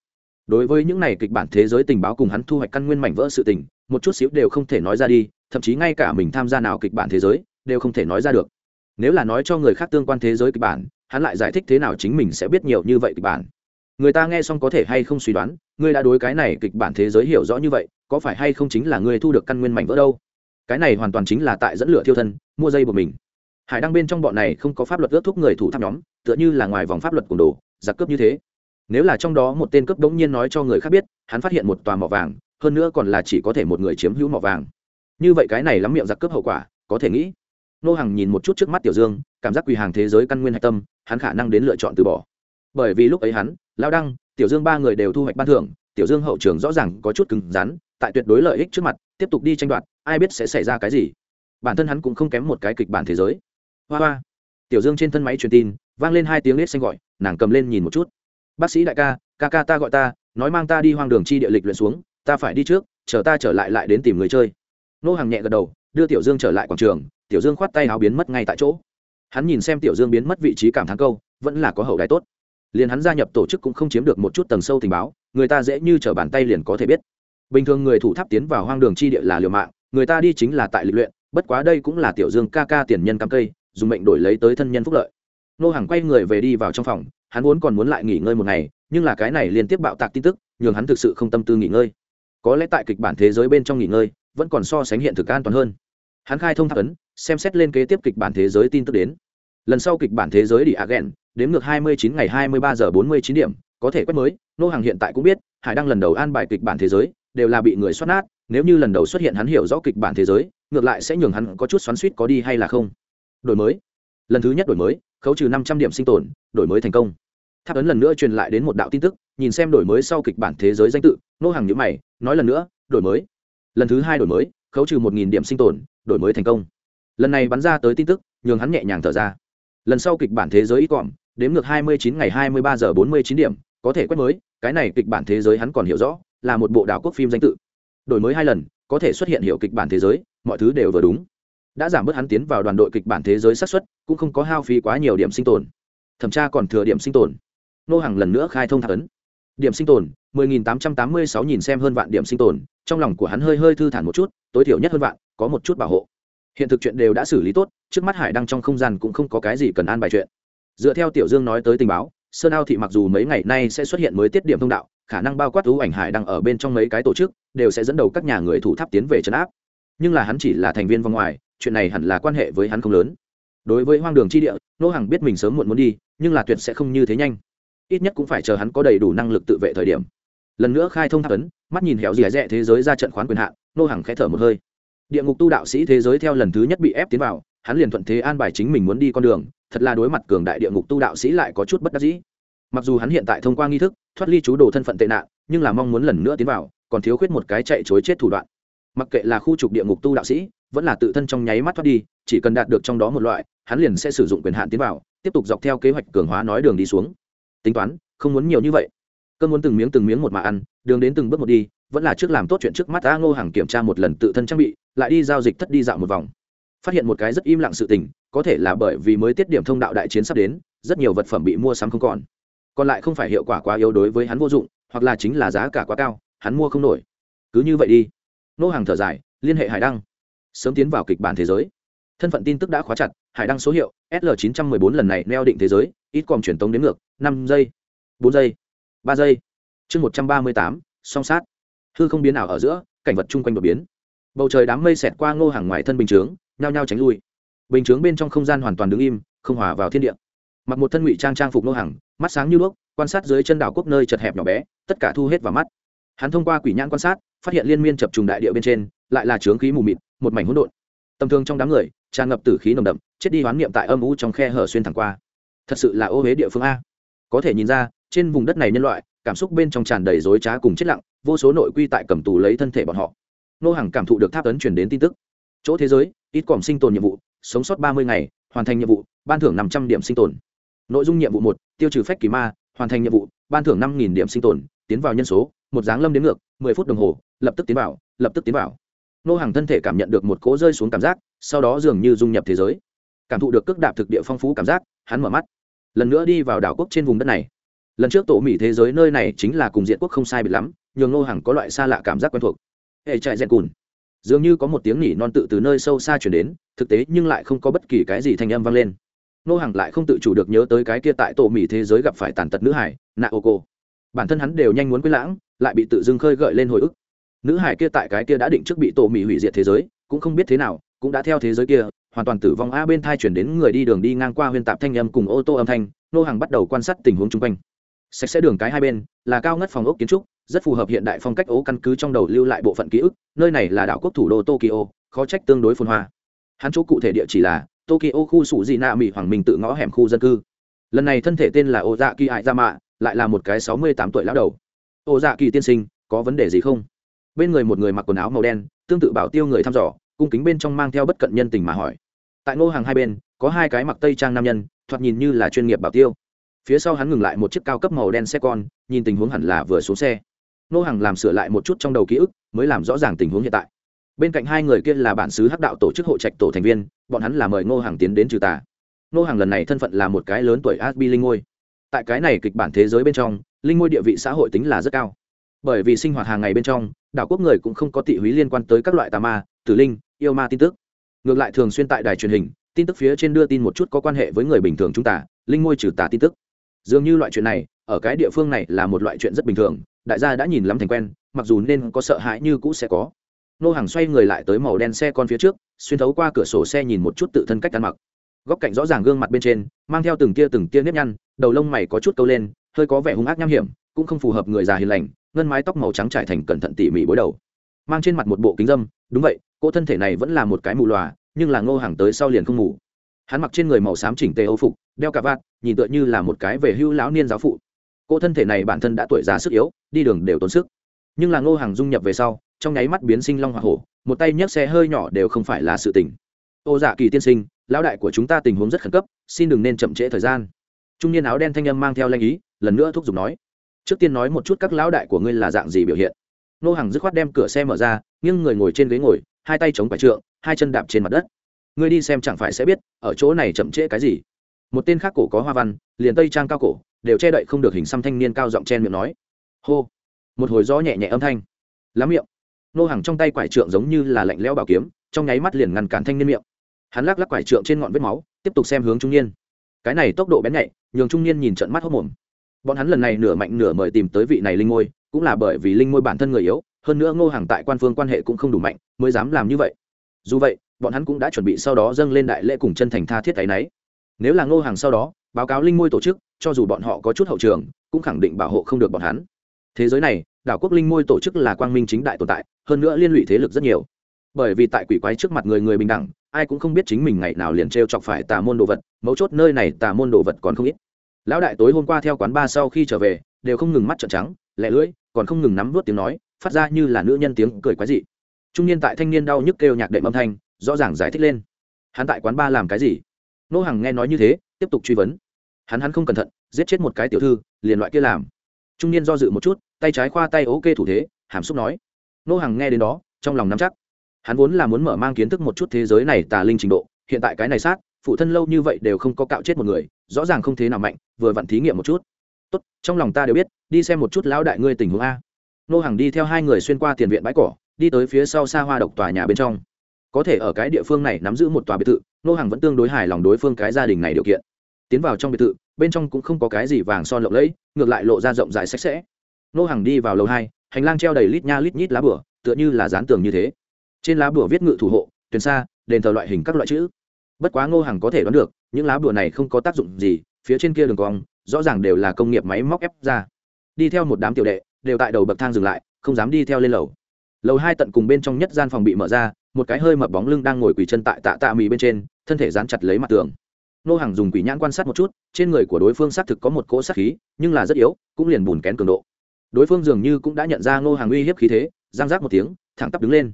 đối với những này kịch bản thế giới tình báo cùng hắn thu hoạch căn nguyên mảnh vỡ sự tình, một chút xíu đều không thể nói ra đi, thậm chí ngay cả mình tham gia nào kịch bản thế giới, đều không thể nói ra được. Nếu là nói cho người khác tương quan thế giới kịch bản, hắn lại giải thích thế nào chính mình sẽ biết nhiều như vậy kịch bản. Người ta nghe xong có thể hay không suy đoán ngươi đã đối cái này kịch bản thế giới hiểu rõ như vậy, có phải hay không chính là ngươi thu được căn nguyên mảnh vỡ đâu? Cái này hoàn toàn chính là tại dẫn lửa thiêu thân, mua dây của mình. Hải đăng bên trong bọn này không có pháp luật ước thúc người thủ tháp nhóm, tựa như là ngoài vòng pháp luật cùng đồ, giặc cướp như thế nếu là trong đó một tên cướp đống nhiên nói cho người khác biết, hắn phát hiện một tòa mỏ vàng, hơn nữa còn là chỉ có thể một người chiếm hữu mỏ vàng. Như vậy cái này lắm miệng giặc cướp hậu quả, có thể nghĩ. Nô hàng nhìn một chút trước mắt tiểu dương, cảm giác quỳ hàng thế giới căn nguyên hạch tâm, hắn khả năng đến lựa chọn từ bỏ. Bởi vì lúc ấy hắn, lao đăng, tiểu dương ba người đều thu hoạch ban thưởng, tiểu dương hậu trường rõ ràng có chút cứng rắn, tại tuyệt đối lợi ích trước mặt, tiếp tục đi tranh đoạt, ai biết sẽ xảy ra cái gì. Bản thân hắn cũng không kém một cái kịch bản thế giới. Hoa hoa. Tiểu dương trên thân máy truyền tin, vang lên hai tiếng lết xanh gọi, nàng cầm lên nhìn một chút bác sĩ đại ca ca ca ta gọi ta, nói mang ta đi hoang đường chi địa lịch luyện xuống, ta phải đi trước, chờ ta trở lại lại đến tìm người chơi. Nô hàng nhẹ gật đầu, đưa tiểu dương trở lại quảng trường, tiểu dương khoát tay áo biến mất ngay tại chỗ. Hắn nhìn xem tiểu dương biến mất vị trí cảm thán câu, vẫn là có hậu đài tốt. Liền hắn gia nhập tổ chức cũng không chiếm được một chút tầng sâu tình báo, người ta dễ như t r ở bàn tay liền có thể biết. Bình thường người thủ tháp tiến vào hoang đường chi địa là liều mạng, người ta đi chính là tại lịch luyện, bất quá đây cũng là tiểu dương ca ca tiền nhân cắm cây, dùng mệnh đổi lấy tới thân nhân phúc lợi. Nô hàng quay người về đi vào trong phòng hắn vốn còn muốn lại nghỉ ngơi một ngày, nhưng là cái này liên tiếp bạo tạc tin tức, nhường hắn thực sự không tâm tư nghỉ ngơi. Có lẽ tại kịch bản thế giới bên trong nghỉ ngơi, vẫn còn so sánh hiện thực an toàn hơn. Hắn khai thông tháp ấn, xem xét lên kế tiếp kịch bản thế giới tin tức đến. Lần sau kịch bản thế giới đi a ghen đếm ngược 29 ngày 23 giờ 49 điểm, có thể quét mới, nô hàng hiện tại cũng biết, hải đang lần đầu an bài kịch bản thế giới, đều là bị người xoát nát, nếu như lần đầu xuất hiện hắn hiểu rõ kịch bản thế giới, ngược lại sẽ nhường hắn có chút xoắn suýt có đi hay là không. Đổi mới. Lần thứ nhất đổi mới, khấu trừ năm trăm điểm sinh tồn, đổi mới thành công tháp ấn lần nữa truyền lại đến một đạo tin tức, nhìn xem đổi mới sau kịch bản thế giới danh tự nô hàng nhữ mày, nói lần nữa, đổi mới. Lần thứ hai đổi mới, khấu trừ một nghìn điểm sinh tồn, đổi mới thành công. Lần này bắn ra tới tin tức, nhường hắn nhẹ nhàng thở ra. Lần sau kịch bản thế giới ít còm đếm ngược hai mươi chín ngày hai mươi ba giờ bốn mươi chín điểm, có thể quét mới, cái này kịch bản thế giới hắn còn hiểu rõ, là một bộ đảo quốc phim danh tự. Đổi mới hai lần, có thể xuất hiện hiệu kịch bản thế giới, mọi thứ đều vừa đúng. Đã giảm bớt hắn tiến vào đoàn đội kịch bản thế giới xác suất, cũng không có hao phí quá nhiều điểm sinh tồn. Thẩm tra còn thừa điểm sinh tồn nô hàng lần nữa khai thông thạc ấn. Điểm sinh tồn 10.886 nhìn xem hơn vạn điểm sinh tồn, trong lòng của hắn hơi hơi thư thản một chút, tối thiểu nhất hơn vạn, có một chút bảo hộ. Hiện thực chuyện đều đã xử lý tốt, trước mắt hải đăng trong không gian cũng không có cái gì cần an bài chuyện. Dựa theo tiểu dương nói tới tình báo, sơn ao thị mặc dù mấy ngày nay sẽ xuất hiện mới tiết điểm thông đạo, khả năng bao quát ưu ảnh hải đang ở bên trong mấy cái tổ chức, đều sẽ dẫn đầu các nhà người thủ tháp tiến về trấn áp. Nhưng là hắn chỉ là thành viên vòng ngoài, chuyện này hẳn là quan hệ với hắn không lớn. Đối với hoang đường chi địa, nô hàng biết mình sớm muộn muốn đi, nhưng là tuyệt sẽ không như thế nhanh ít nhất cũng phải chờ hắn có đầy đủ năng lực tự vệ thời điểm. Lần nữa khai thông tháp ấn, mắt nhìn hẻo dì dẹ thế giới ra trận khoán quyền hạn, nô hàng khẽ thở một hơi. Địa ngục tu đạo sĩ thế giới theo lần thứ nhất bị ép tiến vào, hắn liền thuận thế an bài chính mình muốn đi con đường, thật là đối mặt cường đại địa ngục tu đạo sĩ lại có chút bất đắc dĩ. Mặc dù hắn hiện tại thông qua nghi thức, thoát ly chú đồ thân phận tệ nạn, nhưng là mong muốn lần nữa tiến vào, còn thiếu khuyết một cái chạy chối chết thủ đoạn. Mặc kệ là khu trục địa ngục tu đạo sĩ, vẫn là tự thân trong nháy mắt thoát đi, chỉ cần đạt được trong đó một loại, hắn liền sẽ sử dụng quyền hạn tiến vào, tiếp tục dọc theo kế hoạch cường hóa nói đường đi xuống tính toán, không muốn nhiều như vậy. Cơn muốn từng miếng từng miếng một mà ăn, đường đến từng bước một đi, vẫn là trước làm tốt chuyện trước mắt a ngô hàng kiểm tra một lần tự thân trang bị, lại đi giao dịch thất đi dạo một vòng. Phát hiện một cái rất im lặng sự tình, có thể là bởi vì mới tiết điểm thông đạo đại chiến sắp đến, rất nhiều vật phẩm bị mua sắm không còn. Còn lại không phải hiệu quả quá yếu đối với hắn vô dụng, hoặc là chính là giá cả quá cao, hắn mua không nổi. Cứ như vậy đi. Nô hàng thở dài, liên hệ hải đăng. Sớm tiến vào kịch bản thế giới. Thân phận tin tức đã khóa chặt, hải đăng số hiệu sl 914 lần này neo định thế giới ít còn truyền tống đến ngược, năm giây, bốn giây, ba giây. Chương một trăm ba mươi tám, song sát. Hư không biến ảo ở giữa, cảnh vật chung quanh đột biến. Bầu trời đám mây xẹt qua ngô hàng ngoài thân bình chướng, nhao nhao tránh lui. Bình chướng bên trong không gian hoàn toàn đứng im, không hòa vào thiên địa. Mặc một thân ngụy trang trang phục ngô hàng, mắt sáng như đuốc, quan sát dưới chân đảo quốc nơi chật hẹp nhỏ bé, tất cả thu hết vào mắt. Hắn thông qua quỷ nhãn quan sát, phát hiện liên miên chập trùng đại địa bên trên, lại là trướng khí mù mịt, một mảnh hỗn độn. Tầm thương trong đám người, tràn ngập tử khí nồng đậm, chết đi hoán niệm tại âm u trong khe hở xuyên thẳng qua thật sự là ô huế địa phương a. Có thể nhìn ra, trên vùng đất này nhân loại, cảm xúc bên trong tràn đầy dối trá cùng chết lặng, vô số nội quy tại cầm tù lấy thân thể bọn họ. Nô hàng cảm thụ được tháp ấn truyền đến tin tức. Chỗ thế giới, ít còm sinh tồn nhiệm vụ, sống sót ba mươi ngày, hoàn thành nhiệm vụ, ban thưởng năm trăm điểm sinh tồn. Nội dung nhiệm vụ một, tiêu trừ phép kỳ ma, hoàn thành nhiệm vụ, ban thưởng năm điểm sinh tồn, tiến vào nhân số, một dáng lâm đến ngược, mười phút đồng hồ, lập tức tiến vào, lập tức tiến vào. Nô hàng thân thể cảm nhận được một cỗ rơi xuống cảm giác, sau đó dường như dung nhập thế giới cảm thụ được cước đạp thực địa phong phú cảm giác, hắn mở mắt. Lần nữa đi vào đảo quốc trên vùng đất này. Lần trước tổ mỹ thế giới nơi này chính là cùng diện quốc không sai biệt lắm, nhường nô hàng có loại xa lạ cảm giác quen thuộc. Hệ chạy dẹn cùn. Dường như có một tiếng nỉ non tự từ nơi sâu xa chuyển đến, thực tế nhưng lại không có bất kỳ cái gì thanh âm vang lên. Nô hàng lại không tự chủ được nhớ tới cái kia tại tổ mỹ thế giới gặp phải tàn tật nữ hải nạ ô cô bản thân hắn đều nhanh muốn quên lãng, lại bị tự dưng khơi gợi lên hồi ức. Nữ hải kia tại cái kia đã định trước bị tổ mỹ hủy diệt thế giới, cũng không biết thế nào, cũng đã theo thế giới kia hoàn toàn tử vong a bên thai chuyển đến người đi đường đi ngang qua huyên tạp thanh âm cùng ô tô âm thanh, nô hàng bắt đầu quan sát tình huống chung quanh. Sạch sẽ đường cái hai bên, là cao ngất phòng ốc kiến trúc, rất phù hợp hiện đại phong cách ố căn cứ trong đầu lưu lại bộ phận ký ức, nơi này là đảo quốc thủ đô tokyo, khó trách tương đối phồn hoa. Hắn chỗ cụ thể địa chỉ là tokyo khu sủ dị nạ mỹ hoàng minh tự ngõ hẻm khu dân cư. Lần này thân thể tên là ô dạ kỳ ại ra mạ lại là một cái sáu mươi tám tuổi lão đầu. Ô dạ kỳ tiên sinh, có vấn đề gì không? Bên người một người mặc quần áo màu đen, tương tự bảo tiêu người thăm dò cung kính bên trong mang theo bất cận nhân tình mà hỏi. Tại ngô hàng hai bên, có hai cái mặc tây trang nam nhân, thoạt nhìn như là chuyên nghiệp bảo tiêu. Phía sau hắn ngừng lại một chiếc cao cấp màu đen xe con, nhìn tình huống hẳn là vừa xuống xe. Ngô hàng làm sửa lại một chút trong đầu ký ức, mới làm rõ ràng tình huống hiện tại. Bên cạnh hai người kia là bản xứ hắc đạo tổ chức hộ trạch tổ thành viên, bọn hắn là mời ngô hàng tiến đến trừ tà. Ngô hàng lần này thân phận là một cái lớn tuổi asbi linh ngôi. Tại cái này kịch bản thế giới bên trong, linh ngôi địa vị xã hội tính là rất cao bởi vì sinh hoạt hàng ngày bên trong, đảo quốc người cũng không có tị húy liên quan tới các loại tà ma, tử linh, yêu ma tin tức. Ngược lại thường xuyên tại đài truyền hình, tin tức phía trên đưa tin một chút có quan hệ với người bình thường chúng ta linh môi trừ tà tin tức. Dường như loại chuyện này, ở cái địa phương này là một loại chuyện rất bình thường, đại gia đã nhìn lắm thành quen, mặc dù nên có sợ hãi như cũ sẽ có. Nô hàng xoay người lại tới màu đen xe con phía trước, xuyên thấu qua cửa sổ xe nhìn một chút tự thân cách ăn mặc. Góc cạnh rõ ràng gương mặt bên trên, mang theo từng tia từng tia nếp nhăn, đầu lông mày có chút câu lên, hơi có vẻ hung ác nham hiểm, cũng không phù hợp người già hiền lành ngân mái tóc màu trắng trải thành cẩn thận tỉ mỉ bối đầu. Mang trên mặt một bộ kính dâm, đúng vậy cô thân thể này vẫn là một cái mù lòa, nhưng là ngô hàng tới sau liền không mù. Hắn mặc trên người màu xám chỉnh tề âu phục, đeo cà vạt, nhìn tựa như là một cái về hưu lão niên giáo phụ. Cô thân thể này bản thân đã tuổi già sức yếu, đi đường đều tốn sức. Nhưng là ngô hàng dung nhập về sau, trong nháy mắt biến sinh long hoa hổ, một tay nhấc xe hơi nhỏ đều không phải là sự tình. Ô dạ kỳ tiên sinh, lão đại của chúng ta tình huống rất khẩn cấp, xin đừng nên chậm trễ thời gian. Trung niên áo đen thanh âm mang theo lanh ý, lần nữa thúc giục nói trước tiên nói một chút các lão đại của ngươi là dạng gì biểu hiện. Nô hàng dứt khoát đem cửa xe mở ra, nghiêng người ngồi trên ghế ngồi, hai tay chống phải trượng, hai chân đạp trên mặt đất. Ngươi đi xem chẳng phải sẽ biết, ở chỗ này chậm trễ cái gì. Một tên khác cổ có hoa văn, liền tây trang cao cổ, đều che đậy không được hình xăm thanh niên cao giọng chen miệng nói. Hô. Một hồi gió nhẹ nhẹ âm thanh. Lắm miệng. Nô hàng trong tay quải trượng giống như là lạnh lẽo bảo kiếm, trong nháy mắt liền ngăn cản thanh niên miệng. Hắn lắc lắc quải trượng trên ngọn vết máu, tiếp tục xem hướng trung niên. Cái này tốc độ bén nhạy, nhường trung niên nhìn trận mắt hốc mồm bọn hắn lần này nửa mạnh nửa mời tìm tới vị này linh ngôi, cũng là bởi vì linh ngôi bản thân người yếu, hơn nữa ngô hàng tại quan phương quan hệ cũng không đủ mạnh, mới dám làm như vậy. Dù vậy, bọn hắn cũng đã chuẩn bị sau đó dâng lên đại lễ cùng chân thành tha thiết áy náy nếu là ngô hàng sau đó, báo cáo linh ngôi tổ chức, cho dù bọn họ có chút hậu trường, cũng khẳng định bảo hộ không được bọn hắn. Thế giới này, đảo quốc linh ngôi tổ chức là quang minh chính đại tồn tại, hơn nữa liên lụy thế lực rất nhiều. Bởi vì tại quỷ quái trước mặt người người bình đẳng, ai cũng không biết chính mình ngày nào liền t r e o chọc phải tà môn đồ vật, mấu chốt nơi này tà môn đồ vật còn không ít lão đại tối hôm qua theo quán ba sau khi trở về, đều không ngừng mắt trợn trắng lẹ lưỡi, còn không ngừng nắm vớt tiếng nói, phát ra như là nữ nhân tiếng cười quái dị. Trung niên tại thanh niên đau nhức kêu nhạc đệm âm thanh, rõ ràng giải thích lên. Hắn tại quán ba làm cái gì? Nô hằng nghe nói như thế, tiếp tục truy vấn. Hắn hắn không cẩn thận, giết chết một cái tiểu thư, liền loại kia làm. Trung niên do dự một chút, tay trái khoa tay ok thủ thế, hàm xúc nói. Nô hằng nghe đến đó, trong lòng nắm chắc. Hắn vốn là muốn mở mang kiến thức một chút thế giới này tà linh trình độ, hiện tại cái này sát, phụ thân lâu như vậy đều không có cạo chết một người rõ ràng không thế nào mạnh, vừa vặn thí nghiệm một chút. Tốt, trong lòng ta đều biết, đi xem một chút lão đại ngươi tình huống a. Nô hàng đi theo hai người xuyên qua tiền viện bãi cỏ, đi tới phía sau xa hoa độc tòa nhà bên trong. Có thể ở cái địa phương này nắm giữ một tòa biệt thự, nô hàng vẫn tương đối hài lòng đối phương cái gia đình này điều kiện. Tiến vào trong biệt thự, bên trong cũng không có cái gì vàng son lộng lẫy, ngược lại lộ ra rộng rãi sạch sẽ. Nô hàng đi vào lầu hai, hành lang treo đầy lít nha lít nhít lá bửa tựa như là dán tường như thế. Trên lá bửa viết ngự thủ hộ, tuyển xa, đền thờ loại hình các loại chữ bất quá ngô hàng có thể đoán được, những lá bùa này không có tác dụng gì, phía trên kia đường cong, rõ ràng đều là công nghiệp máy móc ép ra. Đi theo một đám tiểu đệ, đều tại đầu bậc thang dừng lại, không dám đi theo lên lầu. Lầu hai tận cùng bên trong nhất gian phòng bị mở ra, một cái hơi mập bóng lưng đang ngồi quỳ chân tại tạ tạ mì bên trên, thân thể dán chặt lấy mặt tường. Nô hàng dùng quỷ nhãn quan sát một chút, trên người của đối phương xác thực có một cỗ sát khí, nhưng là rất yếu, cũng liền bùn kén cường độ. Đối phương dường như cũng đã nhận ra ngô hàng uy hiếp khí thế giang giác một tiếng, thẳng tắp đứng lên.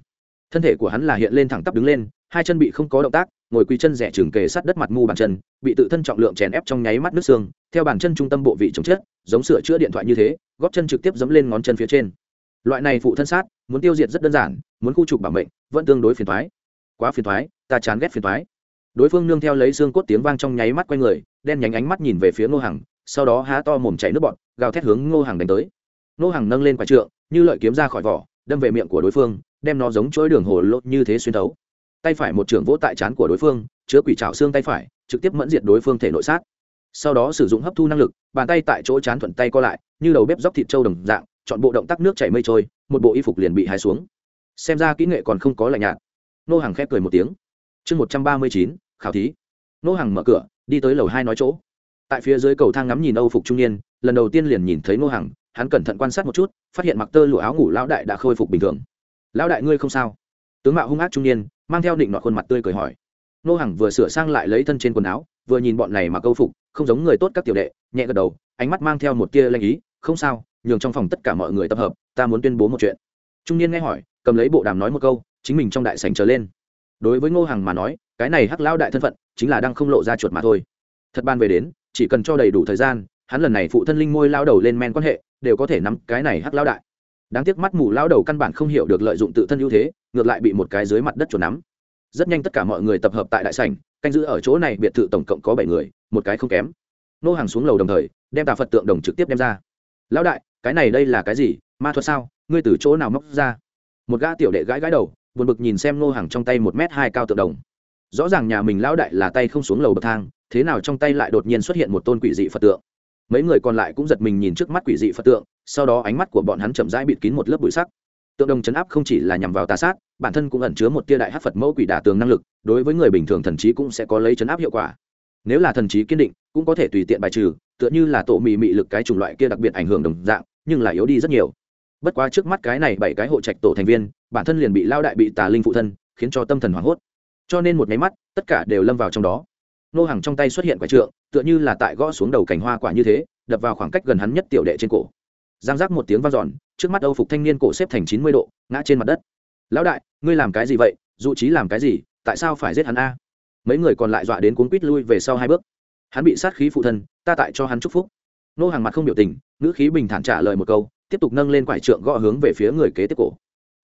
Thân thể của hắn là hiện lên thẳng tắp đứng lên, hai chân bị không có động tác ngồi quỳ chân rẻ chừng kề sát đất mặt mu bàn chân, bị tự thân trọng lượng chèn ép trong nháy mắt nước xương, theo bàn chân trung tâm bộ vị chống chết, giống sửa chữa điện thoại như thế, góp chân trực tiếp dẫm lên ngón chân phía trên. Loại này phụ thân sát, muốn tiêu diệt rất đơn giản, muốn khu trục bảo mệnh, vẫn tương đối phiền thoái quá phiền thoái ta chán ghét phiền thoái đối phương nương theo lấy xương cốt tiếng vang trong nháy mắt quay người, đen nhánh ánh mắt nhìn về phía ngô hằng, sau đó há to mồm chảy nước bọt, gào thét hướng ngô hằng đánh tới. Ngô hằng nâng lên quả trượng, như lợi kiếm ra khỏi vỏ, đâm về miệng của đối phương, đem nó giống chuỗi đường hồ lốt như thế xuyên thấu tay phải một trưởng vỗ tại trán của đối phương, chứa quỷ trào xương tay phải, trực tiếp mẫn diệt đối phương thể nội sát. Sau đó sử dụng hấp thu năng lực, bàn tay tại chỗ chán thuận tay co lại, như đầu bếp dóc thịt trâu đồng dạng, chọn bộ động tác nước chảy mây trôi, một bộ y phục liền bị hái xuống. Xem ra kỹ nghệ còn không có lạnh nhạt. Nô hàng khép cười một tiếng. Chương một trăm ba mươi chín, khảo thí. Nô hàng mở cửa, đi tới lầu hai nói chỗ. Tại phía dưới cầu thang ngắm nhìn âu phục trung niên, lần đầu tiên liền nhìn thấy nô hàng hắn cẩn thận quan sát một chút, phát hiện mặc tơ lụa áo ngủ lão đại đã khôi phục bình thường. Lão đại ngươi không sao? Tướng mạo hung ác trung niên, mang theo định nọ khuôn mặt tươi cười hỏi. Nô Hằng vừa sửa sang lại lấy thân trên quần áo, vừa nhìn bọn này mà câu phục, không giống người tốt các tiểu đệ, nhẹ gật đầu, ánh mắt mang theo một tia lanh ý, không sao, nhường trong phòng tất cả mọi người tập hợp, ta muốn tuyên bố một chuyện. Trung niên nghe hỏi, cầm lấy bộ đàm nói một câu, chính mình trong đại sảnh trở lên. Đối với ngô hằng mà nói, cái này hắc lão đại thân phận, chính là đang không lộ ra chuột mà thôi. Thật ban về đến, chỉ cần cho đầy đủ thời gian, hắn lần này phụ thân linh môi lao đầu lên men quan hệ, đều có thể nắm cái này hắc lão đại đáng tiếc mắt mù lao đầu căn bản không hiểu được lợi dụng tự thân ưu thế, ngược lại bị một cái dưới mặt đất trốn nắm. Rất nhanh tất cả mọi người tập hợp tại đại sảnh, canh giữ ở chỗ này, biệt thự tổng cộng có bảy người, một cái không kém. Nô hàng xuống lầu đồng thời, đem tà phật tượng đồng trực tiếp đem ra. Lão đại, cái này đây là cái gì? Ma thuật sao? Ngươi từ chỗ nào móc ra? Một gã tiểu đệ gãi gãi đầu, buồn bực nhìn xem nô hàng trong tay một m hai cao tượng đồng. Rõ ràng nhà mình lão đại là tay không xuống lầu bậc thang, thế nào trong tay lại đột nhiên xuất hiện một tôn quỷ dị phật tượng? Mấy người còn lại cũng giật mình nhìn trước mắt quỷ dị phật tượng, sau đó ánh mắt của bọn hắn chậm rãi bịt kín một lớp bụi sắc. Tượng đồng chấn áp không chỉ là nhằm vào tà sát, bản thân cũng ẩn chứa một tia đại hát phật mẫu quỷ đả tường năng lực, đối với người bình thường thần trí cũng sẽ có lấy chấn áp hiệu quả. Nếu là thần trí kiên định, cũng có thể tùy tiện bài trừ, tựa như là tổ mị mị lực cái chủng loại kia đặc biệt ảnh hưởng đồng dạng, nhưng là yếu đi rất nhiều. Bất quá trước mắt cái này bảy cái hộ trạch tổ thành viên, bản thân liền bị lao đại bị tà linh phụ thân, khiến cho tâm thần hoảng hốt. Cho nên một máy mắt, tất cả đều lâm vào trong đó nô hàng trong tay xuất hiện quả trượng, tựa như là tại gõ xuống đầu cành hoa quả như thế, đập vào khoảng cách gần hắn nhất tiểu đệ trên cổ. Giang giác một tiếng vang dọn, trước mắt âu phục thanh niên cổ xếp thành chín mươi độ, ngã trên mặt đất. Lão đại, ngươi làm cái gì vậy? Dụ trí làm cái gì? Tại sao phải giết hắn a? Mấy người còn lại dọa đến cuốn quýt lui về sau hai bước. Hắn bị sát khí phụ thân, ta tại cho hắn chúc phúc. Nô hàng mặt không biểu tình, ngữ khí bình thản trả lời một câu, tiếp tục nâng lên quải trượng gõ hướng về phía người kế tiếp cổ.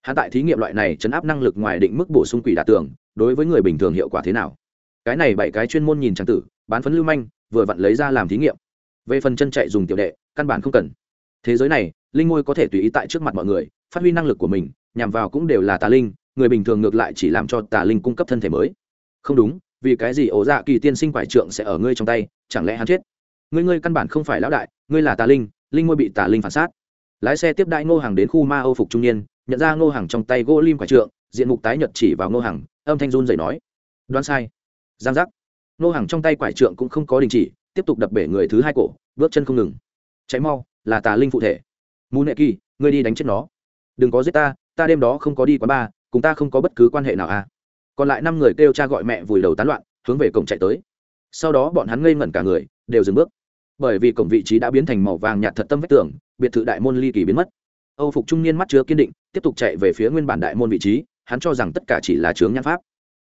Hắn tại thí nghiệm loại này chấn áp năng lực ngoài định mức bổ sung quỷ đả tường, đối với người bình thường hiệu quả thế nào? Cái này bảy cái chuyên môn nhìn trang tử, bán phấn lưu manh, vừa vặn lấy ra làm thí nghiệm. Về phần chân chạy dùng tiểu đệ, căn bản không cần. Thế giới này, linh ngôi có thể tùy ý tại trước mặt mọi người, phát huy năng lực của mình, nhằm vào cũng đều là tà linh, người bình thường ngược lại chỉ làm cho tà linh cung cấp thân thể mới. Không đúng, vì cái gì ổ dạ kỳ tiên sinh quải trượng sẽ ở ngươi trong tay, chẳng lẽ hắn chết? Ngươi ngươi căn bản không phải lão đại, ngươi là tà linh linh ngôi bị tà linh phản sát lái xe tiếp đại ngô hàng đến khu ma âu phục trung niên, nhận ra ngô hàng trong tay gỗ lim quải trượng, diện mục tái nhật chỉ vào ngô hàng âm thanh run dậy nói, đoán sai giang giác. Nô hàng trong tay quải trượng cũng không có đình chỉ, tiếp tục đập bể người thứ hai cổ, bước chân không ngừng. Cháy mau, là tà linh phụ thể. Mù nệ kỳ, ngươi đi đánh chết nó. Đừng có giết ta ta đêm đó không có đi quán ba, cùng ta không có bất cứ quan hệ nào à. Còn lại năm người kêu cha gọi mẹ vùi đầu tán loạn, hướng về cổng chạy tới. Sau đó bọn hắn ngây ngẩn cả người, đều dừng bước. Bởi vì cổng vị trí đã biến thành màu vàng nhạt thật tâm vách tường, biệt thự đại môn ly kỳ biến mất. Âu phục trung niên mắt chứa kiên định, tiếp tục chạy về phía nguyên bản đại môn vị trí, hắn cho rằng tất cả chỉ là chướng nhan pháp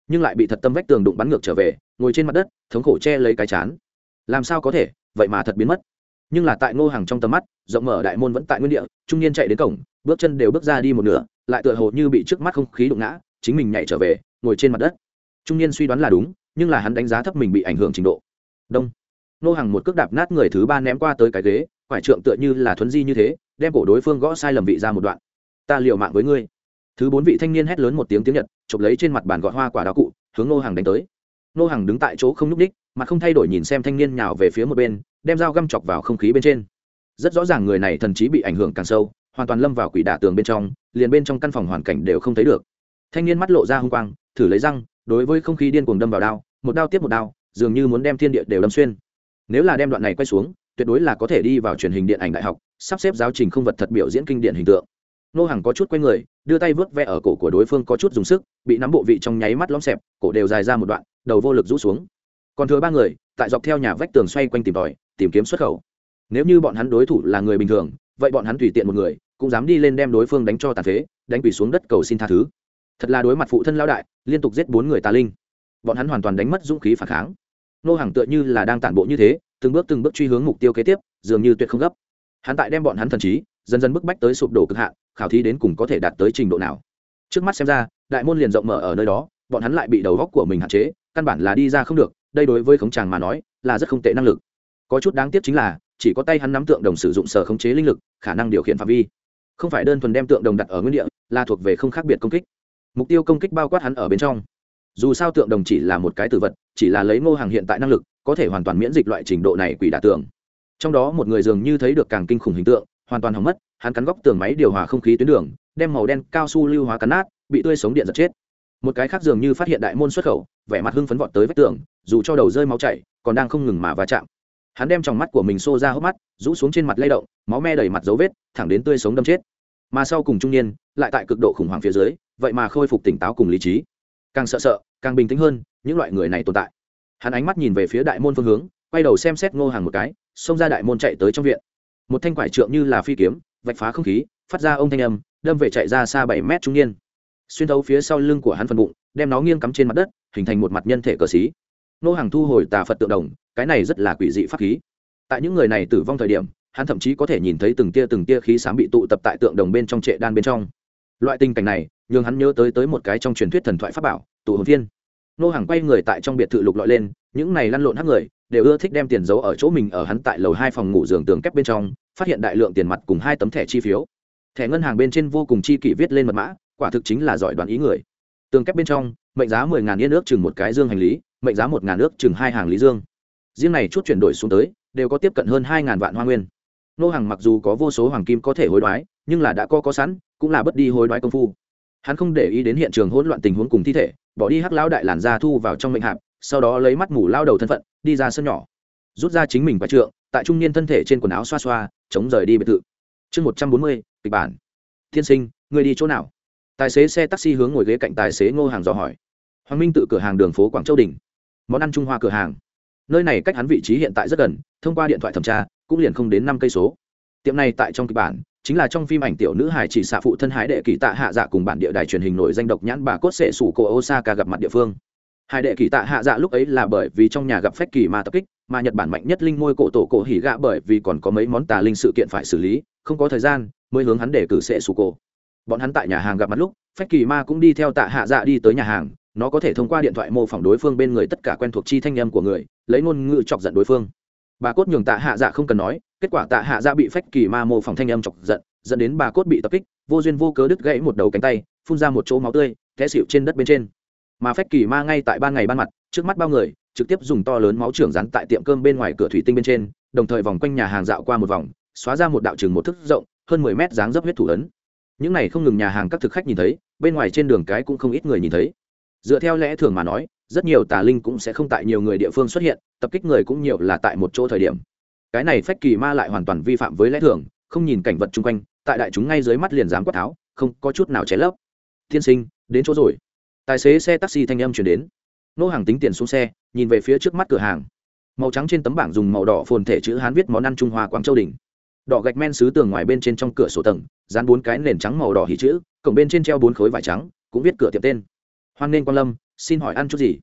nhưng lại bị thật tâm vách tường đụng bắn ngược trở về, ngồi trên mặt đất, thống khổ che lấy cái chán. Làm sao có thể? Vậy mà thật biến mất. Nhưng là tại ngô hàng trong tầm mắt, rộng mở đại môn vẫn tại nguyên địa, trung niên chạy đến cổng, bước chân đều bước ra đi một nửa, lại tựa hồ như bị trước mắt không khí đụng ngã, chính mình nhảy trở về, ngồi trên mặt đất. Trung niên suy đoán là đúng, nhưng là hắn đánh giá thấp mình bị ảnh hưởng trình độ. Đông. Ngô hàng một cước đạp nát người thứ ba ném qua tới cái ghế, quải trượng tựa như là thuấn di như thế, đem cổ đối phương gõ sai lầm vị ra một đoạn. Ta liều mạng với ngươi. Thứ bốn vị thanh niên hét lớn một tiếng tiếng nhật chụp lấy trên mặt bàn gọt hoa quả đào cụ, hướng nô hàng đánh tới. Nô hàng đứng tại chỗ không n ú c ních mà không thay đổi nhìn xem thanh niên nhào về phía một bên, đem dao găm chọc vào không khí bên trên. Rất rõ ràng người này thần trí bị ảnh hưởng càng sâu, hoàn toàn lâm vào quỷ đả tường bên trong, liền bên trong căn phòng hoàn cảnh đều không thấy được. Thanh niên mắt lộ ra h u n g quang, thử lấy răng, đối với không khí điên cuồng đâm vào đao, một đao tiếp một đao, dường như muốn đem thiên địa đều đâm xuyên. Nếu là đem đoạn này quay xuống, tuyệt đối là có thể đi vào truyền hình điện ảnh đại học, sắp xếp giáo trình không vật thật biểu diễn kinh điển hình tượng. Nô hàng có chút q u a y người đưa tay vớt ve ở cổ của đối phương có chút dùng sức, bị nắm bộ vị trong nháy mắt lõm xẹp, cổ đều dài ra một đoạn, đầu vô lực rũ xuống. Còn thừa ba người, tại dọc theo nhà vách tường xoay quanh tìm tòi, tìm kiếm xuất khẩu. Nếu như bọn hắn đối thủ là người bình thường, vậy bọn hắn tùy tiện một người, cũng dám đi lên đem đối phương đánh cho tàn phế, đánh quỳ xuống đất cầu xin tha thứ. Thật là đối mặt phụ thân lao đại, liên tục giết bốn người tà linh. Bọn hắn hoàn toàn đánh mất dũng khí phản kháng. Nô hàng tựa như là đang tản bộ như thế, từng bước từng bước truy hướng mục tiêu kế tiếp, dường như tuyệt không gấp. Hắn tại đem bọn hắn thần trí dần dần bức bách tới sụp đổ cực hạn, khảo thí đến cùng có thể đạt tới trình độ nào. Trước mắt xem ra, đại môn liền rộng mở ở nơi đó, bọn hắn lại bị đầu góc của mình hạn chế, căn bản là đi ra không được, đây đối với khống chàng mà nói, là rất không tệ năng lực. Có chút đáng tiếc chính là, chỉ có tay hắn nắm tượng đồng sử dụng sở khống chế linh lực, khả năng điều khiển phạm vi. Không phải đơn thuần đem tượng đồng đặt ở nguyên địa, là thuộc về không khác biệt công kích. Mục tiêu công kích bao quát hắn ở bên trong. Dù sao tượng đồng chỉ là một cái tử vật, chỉ là lấy ngô hàng hiện tại năng lực, có thể hoàn toàn miễn dịch loại trình độ này quỷ đả tượng trong đó một người dường như thấy được càng kinh khủng hình tượng hoàn toàn hỏng mất, hắn cắn góc tường máy điều hòa không khí tuyến đường, đem màu đen cao su lưu hóa cắn nát, bị tươi sống điện giật chết. Một cái khác dường như phát hiện đại môn xuất khẩu, vẻ mặt hưng phấn vọt tới vách tường, dù cho đầu rơi máu chảy, còn đang không ngừng mà va chạm. Hắn đem trong mắt của mình xô ra hốc mắt, rũ xuống trên mặt lay động, máu me đầy mặt dấu vết, thẳng đến tươi sống đâm chết. Mà sau cùng trung niên, lại tại cực độ khủng hoảng phía dưới, vậy mà khôi phục tỉnh táo cùng lý trí. Càng sợ sợ, càng bình tĩnh hơn, những loại người này tồn tại. Hắn ánh mắt nhìn về phía đại môn phương hướng, quay đầu xem xét ngô hàng một cái, xông ra đại môn chạy tới trong viện một thanh quải trượng như là phi kiếm, vạch phá không khí, phát ra ông thanh âm, đâm về chạy ra xa bảy mét trung niên. Xuyên thấu phía sau lưng của hắn phần bụng, đem nó nghiêng cắm trên mặt đất, hình thành một mặt nhân thể cờ xí. Nô hàng thu hồi tà phật tượng đồng, cái này rất là quỷ dị pháp khí. Tại những người này tử vong thời điểm, hắn thậm chí có thể nhìn thấy từng tia từng tia khí sám bị tụ tập tại tượng đồng bên trong trệ đan bên trong. Loại tình cảnh này, nhường hắn nhớ tới tới một cái trong truyền thuyết thần thoại pháp bảo, tụ hồn thiên. Nô hàng quay người tại trong biệt thự lục lọi lên, những này lăn lộn hắc người, đều ưa thích đem tiền giấu ở chỗ mình ở hắn tại lầu hai phòng ngủ giường tường kép bên trong phát hiện đại lượng tiền mặt cùng hai tấm thẻ chi phiếu. Thẻ ngân hàng bên trên vô cùng chi kỷ viết lên mật mã, quả thực chính là giỏi đoán ý người. Tường kép bên trong, mệnh giá mười ngàn yên ước chừng một cái dương hành lý, mệnh giá một ngàn ước chừng hai hàng lý dương. Riêng này chút chuyển đổi xuống tới, đều có tiếp cận hơn hai ngàn vạn hoa nguyên. Nô hàng mặc dù có vô số hoàng kim có thể hối đoái, nhưng là đã có có sẵn, cũng là bất đi hối đoái công phu. Hắn không để ý đến hiện trường hỗn loạn tình huống cùng thi thể, bỏ đi hắc lão đại làn ra thu vào trong mệnh hạp, sau đó lấy mắt mủ lao đầu thân phận, đi ra sân nhỏ, rút ra chính mình và trượng tại trung niên thân thể trên quần áo xoa xoa, chống rời đi biệt thự. Chương một trăm bốn mươi, kịch bản. Thiên sinh người đi chỗ nào? Tài xế xe taxi hướng ngồi ghế cạnh tài xế ngô hàng dò hỏi. Hoàng minh tự cửa hàng đường phố quảng châu đình món ăn trung hoa cửa hàng. Nơi này cách hắn vị trí hiện tại rất gần, thông qua điện thoại thẩm tra, cũng liền không đến năm cây số. Tiệm này tại trong kịch bản, chính là trong phim ảnh tiểu nữ hải chỉ xạ phụ thân hải đệ kỳ tạ hạ dạ cùng bản địa đài truyền hình nổi danh độc nhãn bà cốt sệ sủ cô osaka gặp mặt địa phương hải đệ kỳ tạ hạ dạ lúc ấy là bởi vì trong nhà gặp phách kỳ ma tập kích, mà nhật bản mạnh nhất linh ngôi cổ tổ cổ hỉ gạ bởi vì còn có mấy món tà linh sự kiện phải xử lý, không có thời gian, mới hướng hắn để cử sệ sủ cô bọn hắn tại nhà hàng gặp mặt lúc, phách kỳ ma cũng đi theo tạ hạ dạ đi tới nhà hàng, nó có thể thông qua điện thoại mô phỏng đối phương bên người tất cả quen thuộc chi thanh âm của người, lấy ngôn ngữ chọc giận đối phương. Bà cốt nhường tạ hạ dạ không cần nói, kết quả tạ hạ dạ bị phách kỳ ma mô phỏng thanh âm chọc giận, dẫn đến bà cốt bị tập kích, vô duyên vô cớ đứt gãy một đầu cánh tay, phun ra một chỗ máu tươi, té xịu trên đất bên trên mà phách kỳ ma ngay tại ban ngày ban mặt, trước mắt bao người, trực tiếp dùng to lớn máu trưởng rắn tại tiệm cơm bên ngoài cửa thủy tinh bên trên, đồng thời vòng quanh nhà hàng dạo qua một vòng, xóa ra một đạo trường một thức rộng, hơn mười mét dáng dấp huyết thủ ấn. Những này không ngừng nhà hàng các thực khách nhìn thấy, bên ngoài trên đường cái cũng không ít người nhìn thấy. Dựa theo lẽ thường mà nói, rất nhiều tà linh cũng sẽ không tại nhiều người địa phương xuất hiện, tập kích người cũng nhiều là tại một chỗ thời điểm. Cái này phách kỳ ma lại hoàn toàn vi phạm với lẽ thường, không nhìn cảnh vật chung quanh, tại đại chúng ngay dưới mắt liền dám quát tháo, không có chút nào cháy lấp. Tiên sinh, đến chỗ rồi tài xế xe taxi thanh âm chuyển đến. Nô hàng tính tiền xuống xe, nhìn về phía trước mắt cửa hàng. Màu trắng trên tấm bảng dùng màu đỏ phồn thể chữ hán viết món ăn trung hoa quảng châu đình. Đỏ gạch men xứ tường ngoài bên trên trong cửa sổ tầng, dán bốn cái nền trắng màu đỏ hỉ chữ, cổng bên trên treo bốn khối vải trắng, cũng viết cửa tiệm tên. Hoan nghênh quan lâm, xin hỏi ăn chút gì?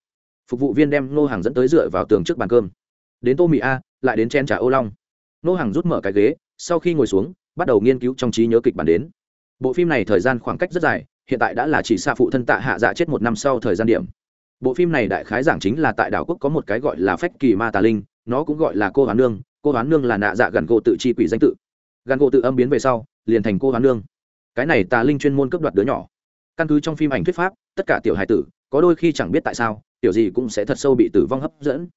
Phục vụ viên đem nô hàng dẫn tới dựa vào tường trước bàn cơm. Đến tô mì a, lại đến chen trà ô long. Nô hàng rút mở cái ghế, sau khi ngồi xuống, bắt đầu nghiên cứu trong trí nhớ kịch bản đến. Bộ phim này thời gian khoảng cách rất dài hiện tại đã là chỉ xa phụ thân tạ hạ dạ chết một năm sau thời gian điểm. Bộ phim này đại khái giảng chính là tại đảo quốc có một cái gọi là phách kỳ ma tà linh, nó cũng gọi là cô hoán nương, cô hoán nương là nạ dạ gần gỗ tự chi quỷ danh tự. Gần gỗ tự âm biến về sau, liền thành cô hoán nương. Cái này tà linh chuyên môn cấp đoạt đứa nhỏ. Căn cứ trong phim ảnh thuyết pháp, tất cả tiểu hài tử, có đôi khi chẳng biết tại sao, tiểu gì cũng sẽ thật sâu bị tử vong hấp dẫn.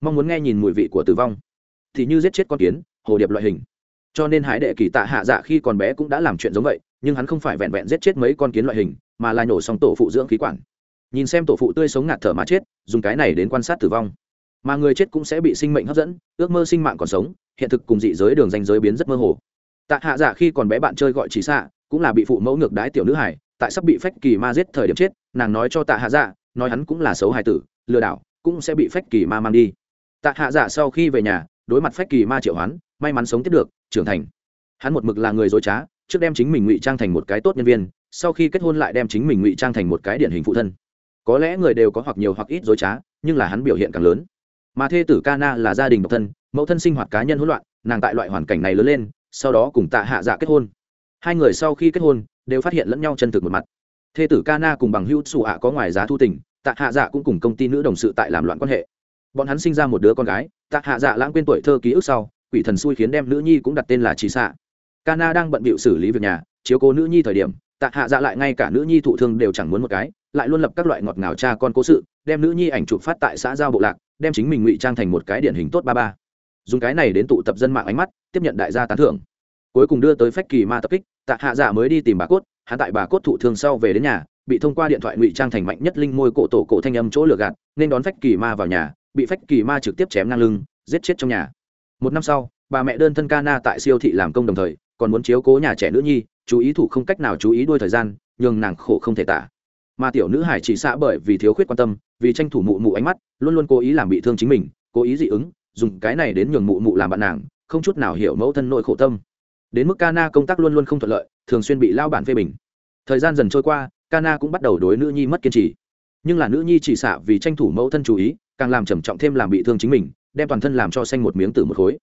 Mong muốn nghe nhìn mùi vị của tử vong. Thì như giết chết con kiến, hồ điệp loại hình. Cho nên hải đệ kỳ tạ hạ dạ khi còn bé cũng đã làm chuyện giống vậy nhưng hắn không phải vẹn vẹn giết chết mấy con kiến loại hình, mà là nhổ xong tổ phụ dưỡng khí quản. Nhìn xem tổ phụ tươi sống ngạt thở mà chết, dùng cái này đến quan sát tử vong. Mà người chết cũng sẽ bị sinh mệnh hấp dẫn, ước mơ sinh mạng còn sống, hiện thực cùng dị giới đường danh giới biến rất mơ hồ. Tạ hạ giả khi còn bé bạn chơi gọi chỉ xạ, cũng là bị phụ mẫu ngược đái tiểu nữ hải tại sắp bị phách kỳ ma giết thời điểm chết, nàng nói cho tạ hạ dạ nói hắn cũng là xấu hài tử, lừa đảo, cũng sẽ bị phách kỳ ma mang đi. Tạ hạ dạ sau khi về nhà, đối mặt phách kỳ ma triệu hoán, may mắn sống tiếp được, trưởng thành. Hắn một mực là người dối trá trước đem chính mình ngụy trang thành một cái tốt nhân viên, sau khi kết hôn lại đem chính mình ngụy trang thành một cái điển hình phụ thân. Có lẽ người đều có hoặc nhiều hoặc ít dối trá, nhưng là hắn biểu hiện càng lớn. Mà thê tử Kana là gia đình độc thân, mẫu thân sinh hoạt cá nhân hỗn loạn, nàng tại loại hoàn cảnh này lớn lên, sau đó cùng tạ hạ dạ kết hôn. Hai người sau khi kết hôn, đều phát hiện lẫn nhau chân thực một mặt. Thê tử Kana cùng bằng hữu xù ạ có ngoài giá thu tình, tạ hạ dạ cũng cùng công ty nữ đồng sự tại làm loạn quan hệ. Bọn hắn sinh ra một đứa con gái, tạ hạ dạ lãng quên tuổi thơ ký ức sau, quỷ thần xui khiến đem nữ nhi cũng đặt tên là trí xạ Kana đang bận bịu xử lý việc nhà, chiếu cố nữ nhi thời điểm, tạ hạ dạ lại ngay cả nữ nhi thụ thương đều chẳng muốn một cái, lại luôn lập các loại ngọt ngào cha con cố sự, đem nữ nhi ảnh chụp phát tại xã giao bộ lạc, đem chính mình ngụy trang thành một cái điển hình tốt ba ba. Dùng cái này đến tụ tập dân mạng ánh mắt, tiếp nhận đại gia tán thưởng. Cuối cùng đưa tới phách kỳ ma tập kích, tạ hạ dạ mới đi tìm bà cốt hạ tại bà cốt thụ thương sau về đến nhà, bị thông qua điện thoại ngụy trang thành mạnh nhất linh môi cổ tổ cổ thanh âm chỗ lửa gạt, nên đón phách kỳ ma vào nhà, bị phách kỳ ma trực tiếp chém ngang lưng, giết chết trong nhà. Một năm sau, bà mẹ đơn thân Kana tại siêu thị làm công đồng thời còn muốn chiếu cố nhà trẻ nữ nhi, chú ý thủ không cách nào chú ý đuôi thời gian, nhường nàng khổ không thể tả. Mà tiểu nữ hải chỉ xạ bởi vì thiếu khuyết quan tâm, vì tranh thủ mụ mụ ánh mắt, luôn luôn cố ý làm bị thương chính mình, cố ý dị ứng, dùng cái này đến nhường mụ mụ làm bạn nàng, không chút nào hiểu mẫu thân nội khổ tâm. Đến mức Kana công tác luôn luôn không thuận lợi, thường xuyên bị lao bản phê bình. Thời gian dần trôi qua, Kana cũng bắt đầu đối nữ nhi mất kiên trì. Nhưng là nữ nhi chỉ xạ vì tranh thủ mẫu thân chú ý, càng làm trầm trọng thêm làm bị thương chính mình, đem toàn thân làm cho xanh một miếng tử một khối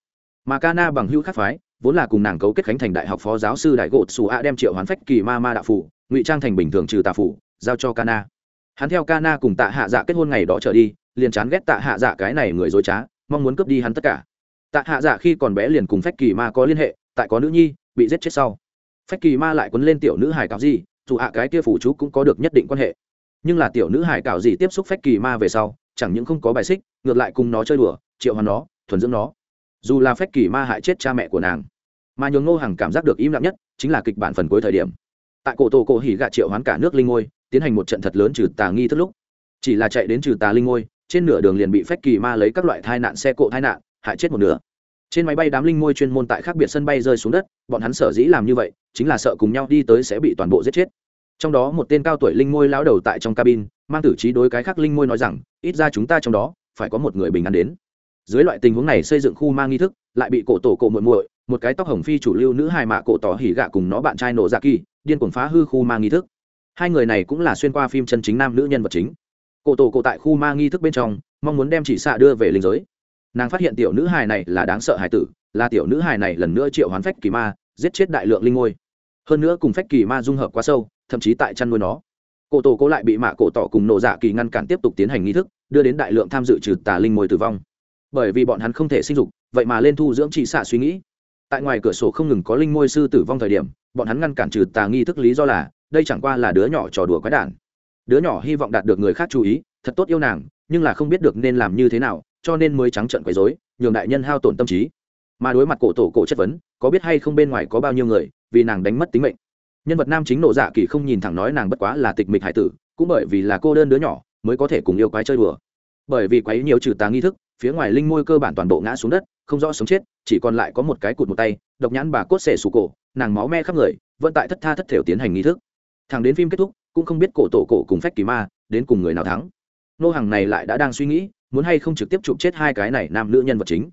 mà Kana bằng hữu khác phái, vốn là cùng nàng cấu kết khánh thành đại học phó giáo sư đại gột xù a đem triệu hoán phách kỳ ma ma đạo phủ, ngụy trang thành bình thường trừ tà phủ, giao cho Kana hắn theo Kana cùng tạ hạ dạ kết hôn ngày đó trở đi, liền chán ghét tạ hạ dạ cái này người dối trá, mong muốn cướp đi hắn tất cả. Tạ hạ dạ khi còn bé liền cùng phách kỳ ma có liên hệ, tại có nữ nhi, bị giết chết sau. Phách kỳ ma lại quấn lên tiểu nữ hải cáo gì, dù hạ cái kia phủ chú cũng có được nhất định quan hệ. Nhưng là tiểu nữ hải cảo gì tiếp xúc phách kỳ ma về sau, chẳng những không có bài xích, ngược lại cùng nó chơi đùa, triệu hoàn nó, thuần dưỡng nó dù là phách kỳ ma hại chết cha mẹ của nàng, mà nhường ngô hàng cảm giác được im lặng nhất chính là kịch bản phần cuối thời điểm. Tại cổ tổ cổ hỉ gạ triệu hoán cả nước linh ngôi, tiến hành một trận thật lớn trừ tà nghi thức lúc. Chỉ là chạy đến trừ tà linh ngôi, trên nửa đường liền bị phách kỳ ma lấy các loại thai nạn xe cộ thai nạn, hại chết một nửa. Trên máy bay đám linh ngôi chuyên môn tại khác biệt sân bay rơi xuống đất, bọn hắn sở dĩ làm như vậy, chính là sợ cùng nhau đi tới sẽ bị toàn bộ giết chết. Trong đó một tên cao tuổi linh ngôi lão đầu tại trong cabin, mang tử trí đối cái khác linh ngôi nói rằng, ít ra chúng ta trong đó, phải có một người bình an đến dưới loại tình huống này xây dựng khu mang nghi thức, lại bị cổ tổ cổ muội muội, một cái tóc hồng phi chủ lưu nữ hài mạ cổ tỏ hỉ gạ cùng nó bạn trai nổ dạ kỳ, điên cuồng phá hư khu mang nghi thức. Hai người này cũng là xuyên qua phim chân chính nam nữ nhân vật chính. Cổ tổ cổ tại khu ma nghi thức bên trong, mong muốn đem chỉ xạ đưa về linh giới. Nàng phát hiện tiểu nữ hài này là đáng sợ hài tử, là tiểu nữ hài này lần nữa triệu hoán phách kỳ ma, giết chết đại lượng linh ngôi. Hơn nữa cùng phách kỳ ma dung hợp quá sâu, thậm chí tại chăn nuôi nó. Cổ tổ cổ lại bị mạ cổ tỏ cùng nổ dạ kỳ ngăn cản tiếp tục tiến hành nghi thức, đưa đến đại lượng tham dự trừ tà linh ngôi tử vong bởi vì bọn hắn không thể sinh dục, vậy mà lên thu dưỡng chỉ xạ suy nghĩ. Tại ngoài cửa sổ không ngừng có linh môi sư tử vong thời điểm, bọn hắn ngăn cản trừ tà nghi thức lý do là, đây chẳng qua là đứa nhỏ trò đùa quái đản. Đứa nhỏ hy vọng đạt được người khác chú ý, thật tốt yêu nàng, nhưng là không biết được nên làm như thế nào, cho nên mới trắng trận quấy dối nhường đại nhân hao tổn tâm trí. Mà đối mặt cổ tổ cổ chất vấn, có biết hay không bên ngoài có bao nhiêu người, vì nàng đánh mất tính mệnh. Nhân vật nam chính nộ dạ kỳ không nhìn thẳng nói nàng bất quá là tịch mịch hải tử, cũng bởi vì là cô đơn đứa nhỏ, mới có thể cùng yêu quái chơi đùa. Bởi vì quấy nhiều trừ tà nghi thức phía ngoài linh môi cơ bản toàn bộ ngã xuống đất, không rõ sống chết, chỉ còn lại có một cái cụt một tay, độc nhãn bà cốt xẻ sù cổ, nàng máu me khắp người, vẫn tại thất tha thất thểu tiến hành nghi thức. Thằng đến phim kết thúc, cũng không biết cổ tổ cổ cùng phách kỳ ma đến cùng người nào thắng. Nô hàng này lại đã đang suy nghĩ, muốn hay không trực tiếp chụp chết hai cái này nam nữ nhân vật chính.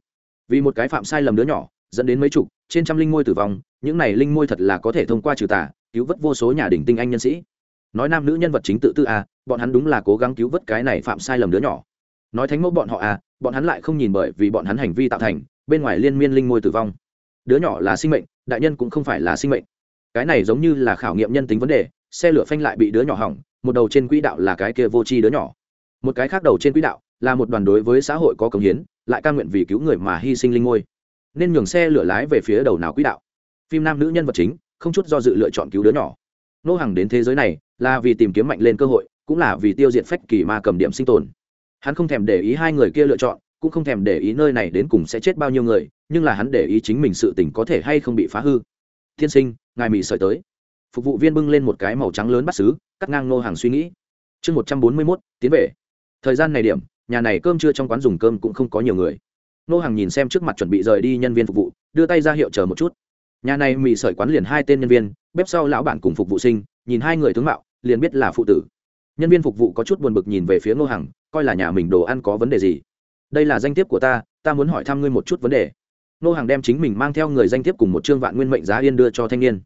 Vì một cái phạm sai lầm đứa nhỏ, dẫn đến mấy chục, trên trăm linh môi tử vong, những này linh môi thật là có thể thông qua trừ tà, cứu vớt vô số nhà đỉnh tinh anh nhân sĩ. Nói nam nữ nhân vật chính tự tư à bọn hắn đúng là cố gắng cứu vớt cái này phạm sai lầm đứa nhỏ nói thánh mẫu bọn họ à bọn hắn lại không nhìn bởi vì bọn hắn hành vi tạo thành, bên ngoài liên miên linh môi tử vong. Đứa nhỏ là sinh mệnh, đại nhân cũng không phải là sinh mệnh. Cái này giống như là khảo nghiệm nhân tính vấn đề, xe lửa phanh lại bị đứa nhỏ hỏng, một đầu trên quỹ đạo là cái kia vô tri đứa nhỏ. Một cái khác đầu trên quỹ đạo là một đoàn đối với xã hội có cống hiến, lại ca nguyện vì cứu người mà hy sinh linh ngôi nên nhường xe lửa lái về phía đầu nào quỹ đạo. Phim nam nữ nhân vật chính, không chút do dự lựa chọn cứu đứa nhỏ. Nô hàng đến thế giới này là vì tìm kiếm mạnh lên cơ hội, cũng là vì tiêu diệt phách kỳ ma cầm điểm sinh tồn hắn không thèm để ý hai người kia lựa chọn, cũng không thèm để ý nơi này đến cùng sẽ chết bao nhiêu người, nhưng là hắn để ý chính mình sự tình có thể hay không bị phá hư. Tiên sinh, ngài mị sợi tới. Phục vụ viên bưng lên một cái màu trắng lớn bắt xứ cắt ngang nô hàng suy nghĩ. Chương một trăm bốn mươi mốt, tiến về. Thời gian này điểm, nhà này cơm trưa trong quán dùng cơm cũng không có nhiều người. Nô hàng nhìn xem trước mặt chuẩn bị rời đi nhân viên phục vụ, đưa tay ra hiệu chờ một chút. Nhà này mị sợi quán liền hai tên nhân viên, bếp sau lão bản cùng phục vụ sinh, nhìn hai người tướng mạo, liền biết là phụ tử nhân viên phục vụ có chút buồn bực nhìn về phía ngô hằng, coi là nhà mình đồ ăn có vấn đề gì? Đây là danh thiếp của ta ta muốn hỏi thăm ngươi một chút vấn đề. Ngô hằng đem chính mình mang theo người danh thiếp cùng một trương vạn nguyên mệnh giá yên đưa cho thanh niên.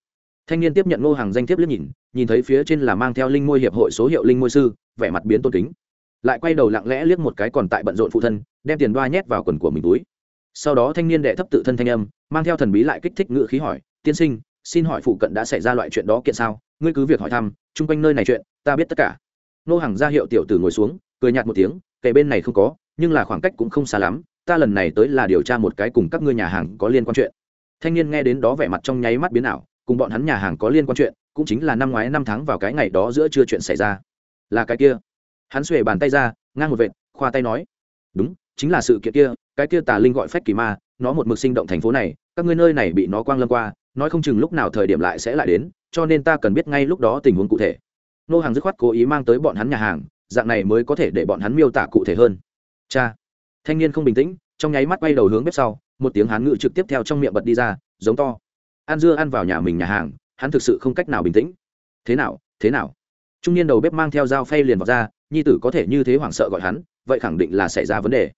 Thanh niên tiếp nhận ngô hằng danh thiếp liếc nhìn nhìn thấy phía trên là mang theo linh môi hiệp hội số hiệu linh môi sư, vẻ mặt biến tôn kính. Lại quay đầu lặng lẽ liếc một cái còn tại bận rộn phụ thân, đem tiền đoa nhét vào quần của mình túi. Sau đó thanh niên đệ thấp tự thân thanh âm, mang theo thần bí lại kích thích ngự khí hỏi, tiên sinh, xin hỏi phụ cận đã xảy ra loại chuyện đó kiện sao? Ngươi cứ việc hỏi thăm, chung quanh nơi này chuyện, ta biết tất cả nô hàng ra hiệu tiểu tử ngồi xuống, cười nhạt một tiếng kể bên này không có, nhưng là khoảng cách cũng không xa lắm, ta lần này tới là điều tra một cái cùng các ngươi nhà hàng có liên quan chuyện. Thanh niên nghe đến đó vẻ mặt trong nháy mắt biến ảo, cùng bọn hắn nhà hàng có liên quan chuyện, cũng chính là năm ngoái năm tháng vào cái ngày đó giữa chưa chuyện xảy ra. Là cái kia. Hắn xuề bàn tay ra, ngang một vệt, khoa tay nói, đúng, chính là sự kiện kia, cái kia tà linh gọi phách kỳ ma, nó một mực sinh động thành phố này, các ngươi nơi này bị nó quang lâm qua, nói không chừng lúc nào thời điểm lại sẽ lại đến, cho nên ta cần biết ngay lúc đó tình huống cụ thể nô hàng dứt khoát cố ý mang tới bọn hắn nhà hàng, dạng này mới có thể để bọn hắn miêu tả cụ thể hơn. Cha. Thanh niên không bình tĩnh, trong nháy mắt bay đầu hướng bếp sau, một tiếng hán ngự trực tiếp theo trong miệng bật đi ra, giống to. Ăn dưa ăn vào nhà mình nhà hàng, hắn thực sự không cách nào bình tĩnh. Thế nào thế nào? Trung niên đầu bếp mang theo dao phay liền vào ra, nhi tử có thể như thế hoảng sợ gọi hắn, vậy khẳng định là xảy ra vấn đề.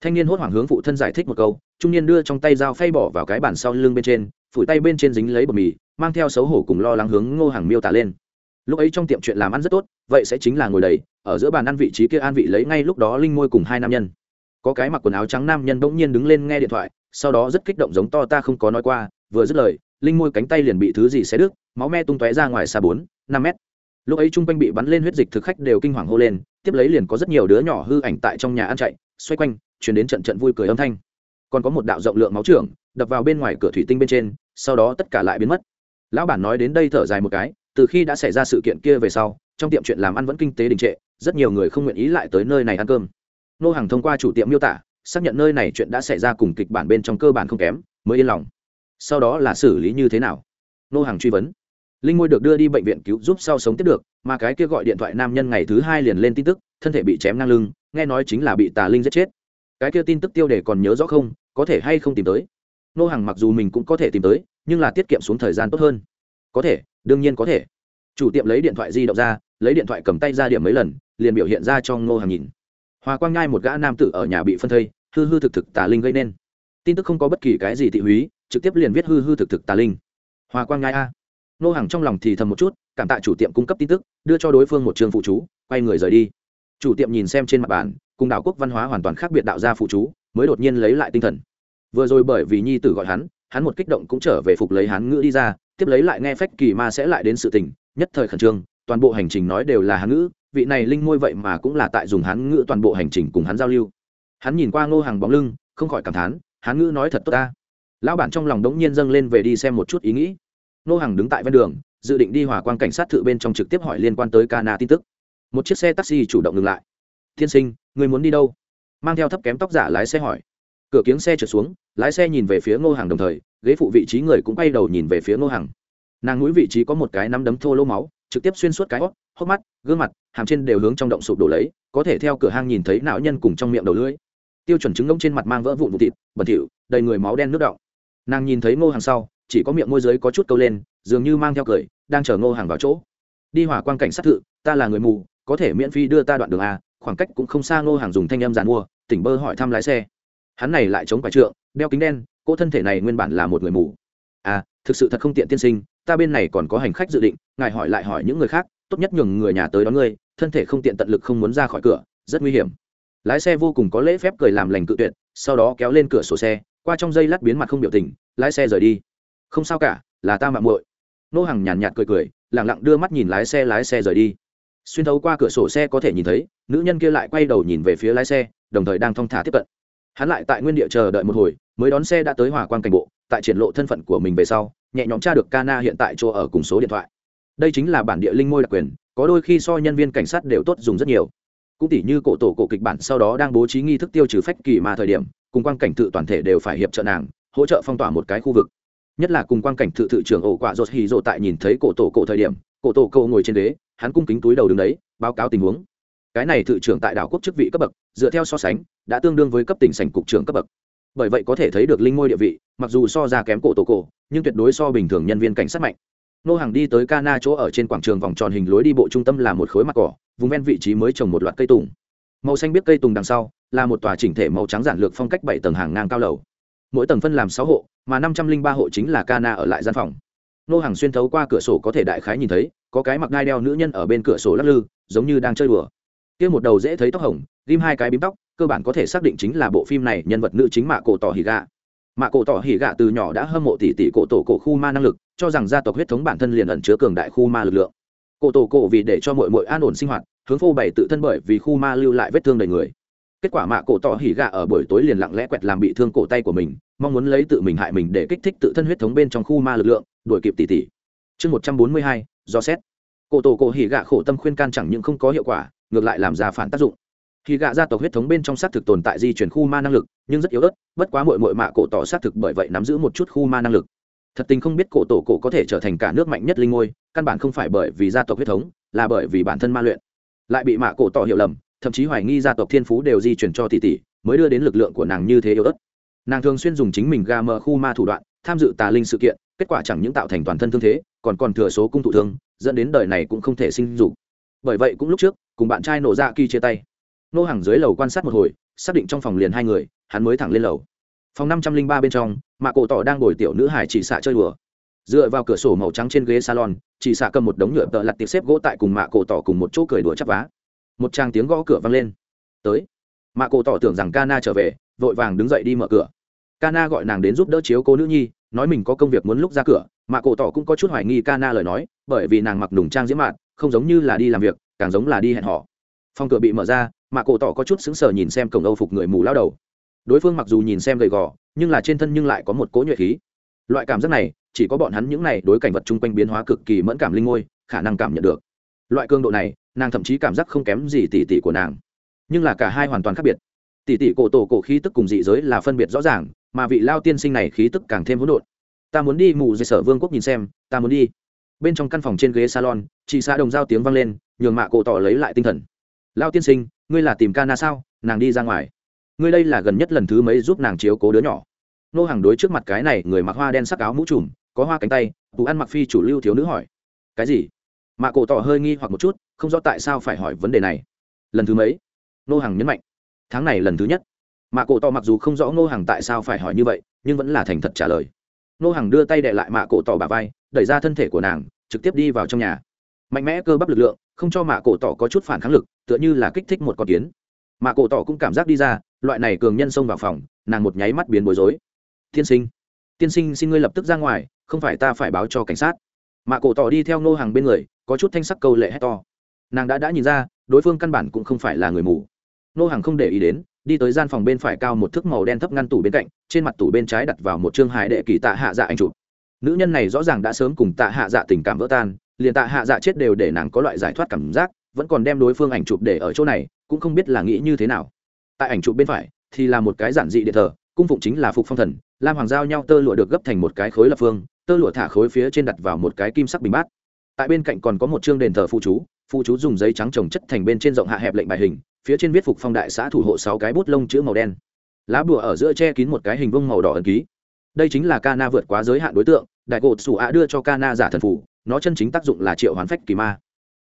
Thanh niên hốt hoảng hướng phụ thân giải thích một câu, trung niên đưa trong tay dao phay bỏ vào cái bàn sau lưng bên trên, phủi tay bên trên dính lấy bột mì, mang theo xấu hổ cùng lo lắng hướng ngô hàng miêu tả lên lúc ấy trong tiệm chuyện làm ăn rất tốt, vậy sẽ chính là ngồi đầy, ở giữa bàn ăn vị trí kia an vị lấy ngay lúc đó linh môi cùng hai nam nhân. Có cái mặc quần áo trắng nam nhân bỗng nhiên đứng lên nghe điện thoại, sau đó rất kích động giống to ta không có nói qua, vừa dứt lời, linh môi cánh tay liền bị thứ gì xé đứt, máu me tung tóe ra ngoài xa bốn, năm mét. Lúc ấy chung quanh bị bắn lên huyết dịch thực khách đều kinh hoàng hô lên, tiếp lấy liền có rất nhiều đứa nhỏ hư ảnh tại trong nhà ăn chạy, xoay quanh chuyển đến trận trận vui cười âm thanh. Còn có một đạo rộng lượng máu trưởng, đập vào bên ngoài cửa thủy tinh bên trên, sau đó tất cả lại biến mất. Lão bản nói đến đây thở dài một cái từ khi đã xảy ra sự kiện kia về sau, trong tiệm chuyện làm ăn vẫn kinh tế đình trệ, rất nhiều người không nguyện ý lại tới nơi này ăn cơm. Nô hàng thông qua chủ tiệm miêu tả, xác nhận nơi này chuyện đã xảy ra cùng kịch bản bên trong cơ bản không kém, mới yên lòng. Sau đó là xử lý như thế nào? Nô hàng truy vấn. Linh ngôi được đưa đi bệnh viện cứu giúp sau sống tiếp được, mà cái kia gọi điện thoại nam nhân ngày thứ hai liền lên tin tức, thân thể bị chém ngang lưng, nghe nói chính là bị tà linh giết chết. Cái kia tin tức tiêu đề còn nhớ rõ không? Có thể hay không tìm tới? Nô hàng mặc dù mình cũng có thể tìm tới, nhưng là tiết kiệm xuống thời gian tốt hơn có thể, đương nhiên có thể. Chủ tiệm lấy điện thoại di động ra, lấy điện thoại cầm tay ra điểm mấy lần, liền biểu hiện ra cho ngô hàng nhìn. Hòa quang nhai một gã nam tử ở nhà bị phân thây, hư hư thực thực tà linh gây nên. Tin tức không có bất kỳ cái gì thị húy, trực tiếp liền viết hư hư thực thực tà linh. Hòa quang nhai a. Ngô hàng trong lòng thì thầm một chút, cảm tạ chủ tiệm cung cấp tin tức, đưa cho đối phương một trường phụ chú, quay người rời đi. Chủ tiệm nhìn xem trên mặt bàn, cùng đảo quốc văn hóa hoàn toàn khác biệt đạo gia phụ chú, mới đột nhiên lấy lại tinh thần. Vừa rồi bởi vì nhi tử gọi hắn hắn một kích động cũng trở về phục lấy hắn ngữ đi ra tiếp lấy lại nghe phách kỳ ma sẽ lại đến sự tình, nhất thời khẩn trương, toàn bộ hành trình nói đều là hán ngữ, vị này linh môi vậy mà cũng là tại dùng hán ngữ toàn bộ hành trình cùng hắn giao lưu. Hắn nhìn qua ngô hàng bóng lưng, không khỏi cảm thán, hán ngữ nói thật tốt ta. Lão bản trong lòng đống nhiên dâng lên về đi xem một chút ý nghĩ. Ngô hàng đứng tại ven đường, dự định đi hòa quan cảnh sát thự bên trong trực tiếp hỏi liên quan tới cana tin tức. Một chiếc xe taxi chủ động ngừng lại. Tiên sinh, người muốn đi đâu? Mang theo thấp kém tóc giả lái xe hỏi. Cửa kiếng xe trượt xuống, lái xe nhìn về phía ngô hàng đồng thời ghế phụ vị trí người cũng bay đầu nhìn về phía ngô Hằng, nàng mũi vị trí có một cái nắm đấm thô lỗ máu trực tiếp xuyên suốt cái hót hốc mắt gương mặt hàm trên đều hướng trong động sụp đổ lấy có thể theo cửa hang nhìn thấy não nhân cùng trong miệng đầu lưỡi. Tiêu chuẩn trứng ngông trên mặt mang vỡ vụn vụ thịt bẩn thỉu đầy người máu đen nước động nàng nhìn thấy ngô hàng sau chỉ có miệng môi giới có chút câu lên dường như mang theo cười đang chờ ngô hàng vào chỗ. Đi hỏa quan cảnh sát thự ta là người mù có thể miễn phí đưa ta đoạn đường a khoảng cách cũng không xa ngô hàng dùng thanh âm giàn mua tỉnh bơ hỏi thăm lái xe. Hắn này lại chống phải trượng đeo kính đen cô thân thể này nguyên bản là một người mù. À thực sự thật không tiện tiên sinh, ta bên này còn có hành khách dự định, ngài hỏi lại hỏi những người khác, tốt nhất nhường người nhà tới đón ngươi, thân thể không tiện tận lực không muốn ra khỏi cửa, rất nguy hiểm. Lái xe vô cùng có lễ phép cười làm lành cự tuyệt, sau đó kéo lên cửa sổ xe, qua trong dây lát biến mặt không biểu tình, lái xe rời đi. Không sao cả, là ta mạng muội. Nô hàng nhàn nhạt cười cười lẳng lặng đưa mắt nhìn lái xe lái xe rời đi. Xuyên thấu qua cửa sổ xe có thể nhìn thấy, nữ nhân kia lại quay đầu nhìn về phía lái xe, đồng thời đang thong thả tiếp cận hắn lại tại nguyên địa chờ đợi một hồi, mới đón xe đã tới hòa quan cảnh bộ, tại triển lộ thân phận của mình về sau, nhẹ nhõm tra được Cana hiện tại chỗ ở cùng số điện thoại. Đây chính là bản địa linh môi đặc quyền, có đôi khi so nhân viên cảnh sát đều tốt dùng rất nhiều. Cũng tỉ như cổ tổ cổ kịch bản sau đó đang bố trí nghi thức tiêu trừ phách kỳ mà thời điểm, cùng quan cảnh tự toàn thể đều phải hiệp trợ nàng, hỗ trợ phong tỏa một cái khu vực. Nhất là cùng quan cảnh tự tự trưởng ổ quả rột hì rộ tại nhìn thấy cổ tổ cổ thời điểm, cổ tổ cổ ngồi trên đế hắn cung kính túi đầu đứng đấy, báo cáo tình huống. Cái này tự trưởng tại đảo quốc chức vị cấp bậc dựa theo so sánh, đã tương đương với cấp tỉnh sành cục trưởng cấp bậc. Bởi vậy có thể thấy được linh ngôi địa vị, mặc dù so ra kém cổ tổ cổ, nhưng tuyệt đối so bình thường nhân viên cảnh sát mạnh. Nô hàng đi tới cana chỗ ở trên quảng trường vòng tròn hình lối đi bộ trung tâm là một khối mặt cỏ, vùng ven vị trí mới trồng một loạt cây tùng. Màu xanh biết cây tùng đằng sau, là một tòa chỉnh thể màu trắng giản lược phong cách bảy tầng hàng ngang cao lầu. Mỗi tầng phân làm sáu hộ, mà năm trăm linh ba hộ chính là cana ở lại gian phòng. Nô hàng xuyên thấu qua cửa sổ có thể đại khái nhìn thấy, có cái mặc đai đeo nữ nhân ở bên cửa sổ lắc lư, giống như đang chơi đùa kia một đầu dễ thấy tóc hồng, ghim hai cái bím tóc, cơ bản có thể xác định chính là bộ phim này nhân vật nữ chính mạ cổ tỏ hỉ gạ. Mạ cổ tỏ hỉ gạ từ nhỏ đã hâm mộ tỷ tỷ cổ tổ cổ khu ma năng lực, cho rằng gia tộc huyết thống bản thân liền ẩn chứa cường đại khu ma lực lượng. Cổ tổ cổ vì để cho mọi mọi an ổn sinh hoạt, hướng phô bày tự thân bởi vì khu ma lưu lại vết thương đầy người. Kết quả mạ cổ tỏ hỉ gạ ở buổi tối liền lặng lẽ quẹt làm bị thương cổ tay của mình, mong muốn lấy tự mình hại mình để kích thích tự thân huyết thống bên trong khu ma lực lượng, đuổi kịp tỷ tỷ. Chương một trăm bốn mươi hai, do xét. Cổ tổ cổ hỉ gạ khổ tâm khuyên can chẳng những không có hiệu quả ngược lại làm ra phản tác dụng. Khi gạ gia tộc huyết thống bên trong xác thực tồn tại di chuyển khu ma năng lực, nhưng rất yếu ớt, bất quá mội mội mạ cổ tỏ xác thực bởi vậy nắm giữ một chút khu ma năng lực. Thật tình không biết cổ tổ cổ có thể trở thành cả nước mạnh nhất linh ngôi, căn bản không phải bởi vì gia tộc huyết thống, là bởi vì bản thân ma luyện. Lại bị mạ cổ tỏ hiểu lầm, thậm chí hoài nghi gia tộc thiên phú đều di chuyển cho tỷ tỷ, mới đưa đến lực lượng của nàng như thế yếu ớt. Nàng thường xuyên dùng chính mình ga mờ khu ma thủ đoạn, tham dự tà linh sự kiện, kết quả chẳng những tạo thành toàn thân thương thế, còn còn thừa số cung thủ thương, dẫn đến đời này cũng không thể sinh dục. Bởi vậy cũng lúc trước cùng bạn trai nổ ra kỳ chia tay. Nô hàng dưới lầu quan sát một hồi, xác định trong phòng liền hai người, hắn mới thẳng lên lầu. Phòng năm trăm linh ba bên trong mạ cổ tỏ đang ngồi tiểu nữ hải chỉ xạ chơi đùa. Dựa vào cửa sổ màu trắng trên ghế salon, chỉ xạ cầm một đống nhựa tợ lặt tiệc xếp gỗ tại cùng mạ cổ tỏ cùng một chỗ cười đùa chắp vá. Một tràng tiếng gõ cửa vang lên. Tới. Mạ cổ tỏ tưởng rằng Kana trở về, vội vàng đứng dậy đi mở cửa. Kana gọi nàng đến giúp đỡ chiếu cô nữ nhi, nói mình có công việc muốn lúc ra cửa. Mạ cổ tỏ cũng có chút hoài nghi Kana lời nói, bởi vì nàng mặc nùng trang diễm mạn, không giống như là đi làm việc càng giống là đi hẹn họ. Phòng cửa bị mở ra mà cổ tỏ có chút sững sờ nhìn xem cổng âu phục người mù lao đầu. Đối phương mặc dù nhìn xem gầy gò, nhưng là trên thân nhưng lại có một cỗ nhuệ khí. Loại cảm giác này, chỉ có bọn hắn những này đối cảnh vật chung quanh biến hóa cực kỳ mẫn cảm linh ngôi, khả năng cảm nhận được. Loại cường độ này, nàng thậm chí cảm giác không kém gì tỷ tỷ của nàng. Nhưng là cả hai hoàn toàn khác biệt. Tỷ tỷ cổ tổ cổ khí tức cùng dị giới là phân biệt rõ ràng, mà vị lao tiên sinh này khí tức càng thêm hỗn độn. Ta muốn đi mù dây sở vương quốc nhìn xem, ta muốn đi. Bên trong căn phòng trên ghế salon, chị xã đồng giao tiếng vang lên nhường mạ cổ tỏ lấy lại tinh thần. Lao tiên sinh, ngươi là tìm ca na sao? Nàng đi ra ngoài. Ngươi đây là gần nhất lần thứ mấy giúp nàng chiếu cố đứa nhỏ? Nô hàng đối trước mặt cái này người mặc hoa đen sắc áo mũ trùm, có hoa cánh tay, tù ăn mặc phi chủ lưu thiếu nữ hỏi. Cái gì? Mạ cổ tỏ hơi nghi hoặc một chút, không rõ tại sao phải hỏi vấn đề này. Lần thứ mấy? Nô hàng nhấn mạnh. Tháng này lần thứ nhất. Mạ cổ tỏ mặc dù không rõ nô hàng tại sao phải hỏi như vậy, nhưng vẫn là thành thật trả lời. Nô hàng đưa tay đệ lại mạ cổ tỏ bà vai, đẩy ra thân thể của nàng, trực tiếp đi vào trong nhà mạnh mẽ cơ bắp lực lượng, không cho mạ cổ tỏ có chút phản kháng lực, tựa như là kích thích một con kiến. Mạ cổ tỏ cũng cảm giác đi ra, loại này cường nhân xông vào phòng, nàng một nháy mắt biến bối rối. Tiên sinh tiên sinh xin ngươi lập tức ra ngoài, không phải ta phải báo cho cảnh sát. Mạ cổ tỏ đi theo nô hàng bên người, có chút thanh sắc câu lệ hét to. Nàng đã đã nhìn ra, đối phương căn bản cũng không phải là người mù. Nô hàng không để ý đến, đi tới gian phòng bên phải cao một thước màu đen thấp ngăn tủ bên cạnh, trên mặt tủ bên trái đặt vào một chương hài đệ kỳ tạ hạ dạ anh chụp. Nữ nhân này rõ ràng đã sớm cùng tạ hạ dạ tình cảm vỡ tan liền tạ hạ dạ chết đều để nàng có loại giải thoát cảm giác, vẫn còn đem đối phương ảnh chụp để ở chỗ này, cũng không biết là nghĩ như thế nào. Tại ảnh chụp bên phải, thì là một cái giản dị điện thờ, cung phụng chính là phục phong thần, lam hoàng giao nhau tơ lụa được gấp thành một cái khối lập phương, tơ lụa thả khối phía trên đặt vào một cái kim sắc bình bát. Tại bên cạnh còn có một chương đền thờ phụ chú phụ chú dùng giấy trắng trồng chất thành bên trên rộng hạ hẹp lệnh bài hình, phía trên viết phục phong đại xã thủ hộ sáu cái bút lông chữ màu đen. Lá bùa ở giữa che kín một cái hình vông màu đỏ ẩn ký. Đây chính là ca na vượt quá giới hạn đối tượng, đại cột sủ ạ đưa cho ca na giả thần phủ nó chân chính tác dụng là triệu hoán phách kỳ ma.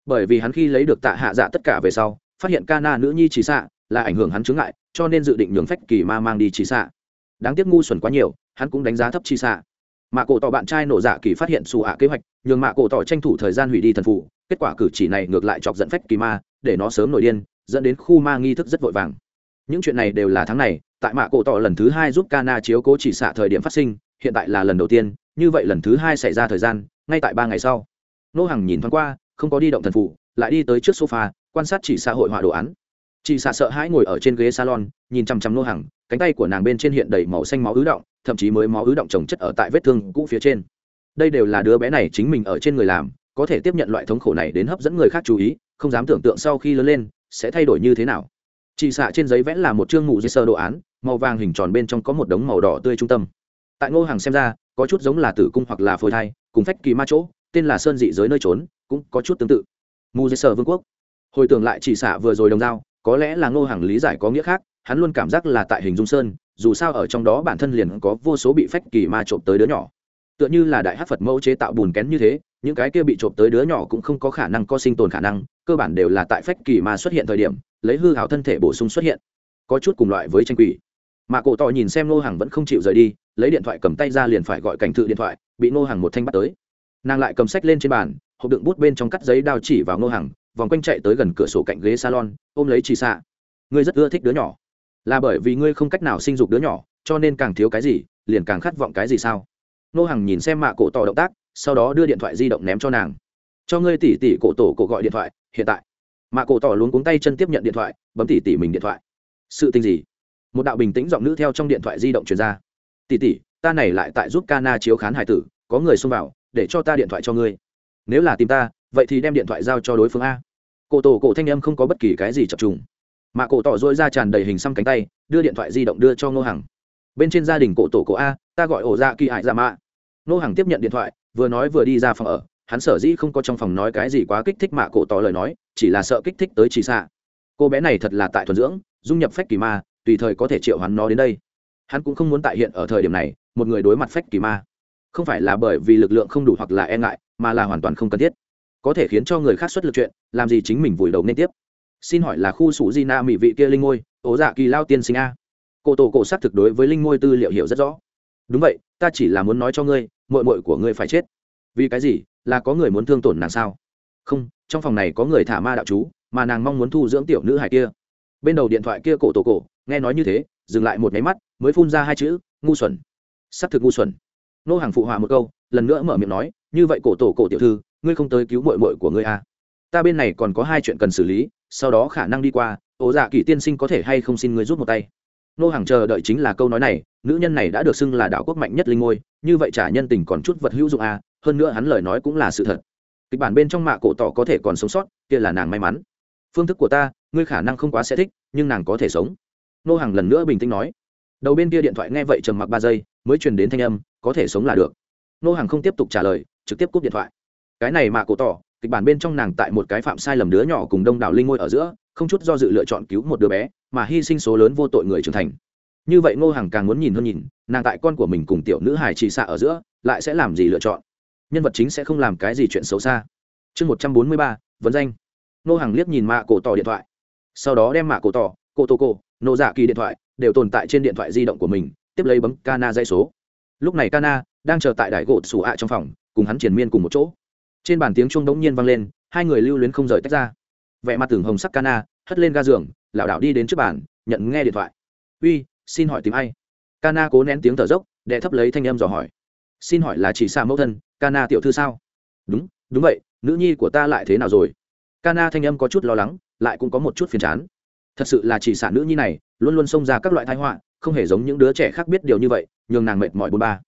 Bởi vì hắn khi lấy được tạ hạ dạ tất cả về sau, phát hiện ca na nữ nhi chỉ xạ là ảnh hưởng hắn chướng ngại, cho nên dự định nhường phách kỳ ma mang đi chỉ xạ. Đáng tiếc ngu xuẩn quá nhiều, hắn cũng đánh giá thấp trí xạ. Mạ cổ tỏ bạn trai nổ dạ kỳ phát hiện xù ạ kế hoạch, nhường mạ cổ tỏ tranh thủ thời gian hủy đi thần phụ. kết quả cử chỉ này ngược lại chọc dẫn phách kỳ ma, để nó sớm nổi điên, dẫn đến khu ma nghi thức rất vội vàng. Những chuyện này đều là tháng này, tại mạ cổ tỏ lần thứ hai giúp Kana chiếu cố chỉ xạ thời điểm phát sinh, hiện tại là lần đầu tiên như vậy lần thứ hai xảy ra thời gian, ngay tại ba ngày sau. Nô hằng nhìn thoáng qua, không có đi động thần phụ, lại đi tới trước sofa, quan sát chỉ xã hội họa đồ án. Chị xạ sợ hãi ngồi ở trên ghế salon, nhìn chăm chăm nô hằng, cánh tay của nàng bên trên hiện đầy màu xanh máu ứ động, thậm chí mới máu ứ động trồng chất ở tại vết thương cũ phía trên. Đây đều là đứa bé này chính mình ở trên người làm, có thể tiếp nhận loại thống khổ này đến hấp dẫn người khác chú ý, không dám tưởng tượng sau khi lớn lên, sẽ thay đổi như thế nào. Chị xạ trên giấy vẽ là một chương mụ dây sơ đồ án, màu vàng hình tròn bên trong có một đống màu đỏ tươi trung tâm. Tại ngô hàng xem ra có chút giống là tử cung hoặc là phôi thai, cùng phách kỳ ma chỗ, tên là sơn dị giới nơi trốn, cũng có chút tương tự. Mù dây sơ vương quốc. Hồi tưởng lại chỉ xả vừa rồi đồng dao có lẽ là ngô hàng lý giải có nghĩa khác, hắn luôn cảm giác là tại hình dung sơn, dù sao ở trong đó bản thân liền có vô số bị phách kỳ ma trộm tới đứa nhỏ. Tựa như là đại hát phật mẫu chế tạo bùn kén như thế, những cái kia bị trộm tới đứa nhỏ cũng không có khả năng có sinh tồn khả năng, cơ bản đều là tại phách kỳ ma xuất hiện thời điểm, lấy hư hào thân thể bổ sung xuất hiện. Có chút cùng loại với tranh quỷ mà cổ tỏ nhìn xem nô hàng vẫn không chịu rời đi, lấy điện thoại cầm tay ra liền phải gọi cảnh thự điện thoại, bị nô hàng một thanh bắt tới. Nàng lại cầm sách lên trên bàn, hộp đựng bút bên trong cắt giấy đao chỉ vào nô hàng vòng quanh chạy tới gần cửa sổ cạnh ghế salon, ôm lấy chỉ xạ ngươi rất ưa thích đứa nhỏ. Là bởi vì ngươi không cách nào sinh dục đứa nhỏ, cho nên càng thiếu cái gì, liền càng khát vọng cái gì sao? Nô hàng nhìn xem mạ cổ tỏ động tác, sau đó đưa điện thoại di động ném cho nàng. Cho ngươi tỉ tỉ cổ tổ cổ gọi điện thoại, hiện tại. Mạ cổ tỏ luống cuống tay chân tiếp nhận điện thoại, bấm tỉ tỉ mình điện thoại. Sự tình gì? Một đạo bình tĩnh giọng nữ theo trong điện thoại di động truyền ra. Tỉ tỉ ta này lại tại giúp Kana chiếu khán hải tử, có người xông vào, để cho ta điện thoại cho ngươi. Nếu là tìm ta, vậy thì đem điện thoại giao cho đối phương a. Cổ tổ cổ thanh em không có bất kỳ cái gì chập trùng. Mà cổ tỏ dỗi ra tràn đầy hình xăm cánh tay, đưa điện thoại di động đưa cho ngô hằng. Bên trên gia đình cổ tổ cổ a, ta gọi ổ ra kỳ hại dạ mạ. Ngô hằng tiếp nhận điện thoại, vừa nói vừa đi ra phòng ở. Hắn sở dĩ không có trong phòng nói cái gì quá kích thích mạ cổ tỏ lời nói, chỉ là sợ kích thích tới chỉ xạ. Cô bé này thật là tại thuần dưỡng, dung nhập phách kỳ ma tùy thời có thể triệu hắn nó đến đây. Hắn cũng không muốn tại hiện ở thời điểm này, một người đối mặt phách kỳ ma. Không phải là bởi vì lực lượng không đủ hoặc là e ngại, mà là hoàn toàn không cần thiết. Có thể khiến cho người khác xuất lực chuyện, làm gì chính mình vùi đầu nên tiếp. Xin hỏi là khu sủ di na mỹ vị kia linh ngôi, ố dạ kỳ lao tiên sinh a? Cổ tổ cổ xác thực đối với linh ngôi tư liệu hiểu rất rõ. Đúng vậy, ta chỉ là muốn nói cho ngươi mội mội của ngươi phải chết. Vì cái gì, là có người muốn thương tổn nàng sao? Không, trong phòng này có người thả ma đạo chú, mà nàng mong muốn thu dưỡng tiểu nữ hải kia. Bên đầu điện thoại kia cổ tổ cổ nghe nói như thế, dừng lại một nháy mắt, mới phun ra hai chữ, ngu xuẩn. Xác thực ngu xuẩn. Nô hàng phụ họa một câu, lần nữa mở miệng nói, như vậy cổ tổ cổ tiểu thư, ngươi không tới cứu mội mội của ngươi à. ta bên này còn có hai chuyện cần xử lý, sau đó khả năng đi qua, ố dạ kỷ tiên sinh có thể hay không xin ngươi rút một tay. Nô hàng chờ đợi chính là câu nói này, nữ nhân này đã được xưng là đảo quốc mạnh nhất linh ngôi, như vậy trả nhân tình còn chút vật hữu dụng à hơn nữa hắn lời nói cũng là sự thật. Kịch bản bên trong mạ cổ tỏ có thể còn sống sót, kia là nàng may mắn. Phương thức của ta, ngươi khả năng không quá sẽ thích, nhưng nàng có thể sống nô hàng lần nữa bình tĩnh nói. Đầu bên kia điện thoại nghe vậy trầm mặc ba giây, mới truyền đến thanh âm, có thể sống là được. Nô hàng không tiếp tục trả lời, trực tiếp cúp điện thoại. Cái này mà cổ tỏ, kịch bản bên trong nàng tại một cái phạm sai lầm đứa nhỏ cùng đông đảo linh ngôi ở giữa, không chút do dự lựa chọn cứu một đứa bé, mà hy sinh số lớn vô tội người trưởng thành. Như vậy ngô hàng càng muốn nhìn hơn nhìn, nàng tại con của mình cùng tiểu nữ hài trì xạ ở giữa, lại sẽ làm gì lựa chọn? Nhân vật chính sẽ không làm cái gì chuyện xấu xa. Chương một trăm bốn mươi ba, vấn danh. Ngô hàng liếc nhìn mạ cổ tỏ điện thoại. Sau đó đem mạ cổ tỏ, cổ tô cổ nô dạ kỳ điện thoại đều tồn tại trên điện thoại di động của mình, tiếp lấy bấm cana dây số. Lúc này cana đang chờ tại đại gột sủ ạ trong phòng, cùng hắn triển miên cùng một chỗ. Trên bàn tiếng chuông đống nhiên vang lên, hai người lưu luyến không rời tách ra. Vẻ mặt tưởng hồng sắc cana hất lên ga giường, lảo đảo đi đến trước bàn, nhận nghe điện thoại. Uy, xin hỏi tìm ai? Cana cố nén tiếng thở dốc, đệ thấp lấy thanh âm dò hỏi. Xin hỏi là chỉ xa mẫu thân cana tiểu thư sao? Đúng đúng vậy, nữ nhi của ta lại thế nào rồi? Cana thanh âm có chút lo lắng, lại cũng có một chút phiền chán thật sự là chỉ sản nữ nhi này, luôn luôn xông ra các loại thái họa, không hề giống những đứa trẻ khác biết điều như vậy, nhường nàng mệt mỏi bôn ba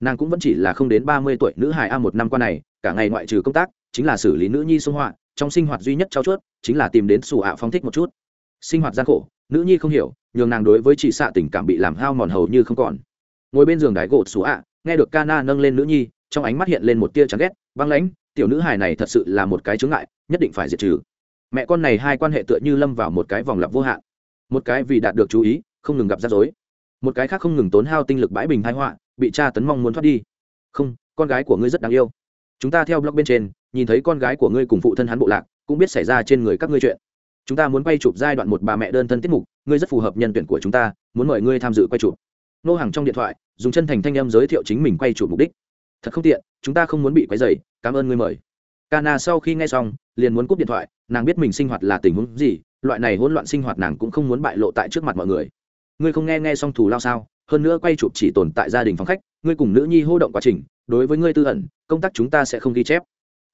nàng cũng vẫn chỉ là không đến ba mươi tuổi nữ hài a một năm qua này, cả ngày ngoại trừ công tác, chính là xử lý nữ nhi xung họa, trong sinh hoạt duy nhất trao chuốt, chính là tìm đến xù ạ phong thích một chút. Sinh hoạt gian khổ, nữ nhi không hiểu, nhường nàng đối với chị xạ tình cảm bị làm hao mòn hầu như không còn. Ngồi bên giường đái gỗ xù ạ, nghe được ca na nâng lên nữ nhi, trong ánh mắt hiện lên một tia chán ghét, băng lãnh, tiểu nữ hài này thật sự là một cái chướng ngại, nhất định phải diệt trừ mẹ con này hai quan hệ tựa như lâm vào một cái vòng lặp vô hạn. Một cái vì đạt được chú ý, không ngừng gặp rắc rối. Một cái khác không ngừng tốn hao tinh lực bãi bình thái họa, bị cha tấn mong muốn thoát đi. Không, con gái của ngươi rất đáng yêu. Chúng ta theo blog bên trên, nhìn thấy con gái của ngươi cùng phụ thân hắn bộ lạc, cũng biết xảy ra trên người các ngươi chuyện. Chúng ta muốn quay chụp giai đoạn một bà mẹ đơn thân tiết mục, ngươi rất phù hợp nhân tuyển của chúng ta, muốn mời ngươi tham dự quay chụp. Nô hàng trong điện thoại, dùng chân thành thanh em giới thiệu chính mình quay chụp mục đích. Thật không tiện, chúng ta không muốn bị quấy dày cảm ơn ngươi mời. Kana sau khi nghe xong, liền muốn cúp điện thoại, nàng biết mình sinh hoạt là tình huống gì, loại này hỗn loạn sinh hoạt nàng cũng không muốn bại lộ tại trước mặt mọi người. Ngươi không nghe nghe xong thù lao sao? Hơn nữa quay chụp chỉ tồn tại gia đình phòng khách, ngươi cùng nữ nhi hô động quá trình, đối với ngươi tư ẩn, công tác chúng ta sẽ không ghi chép.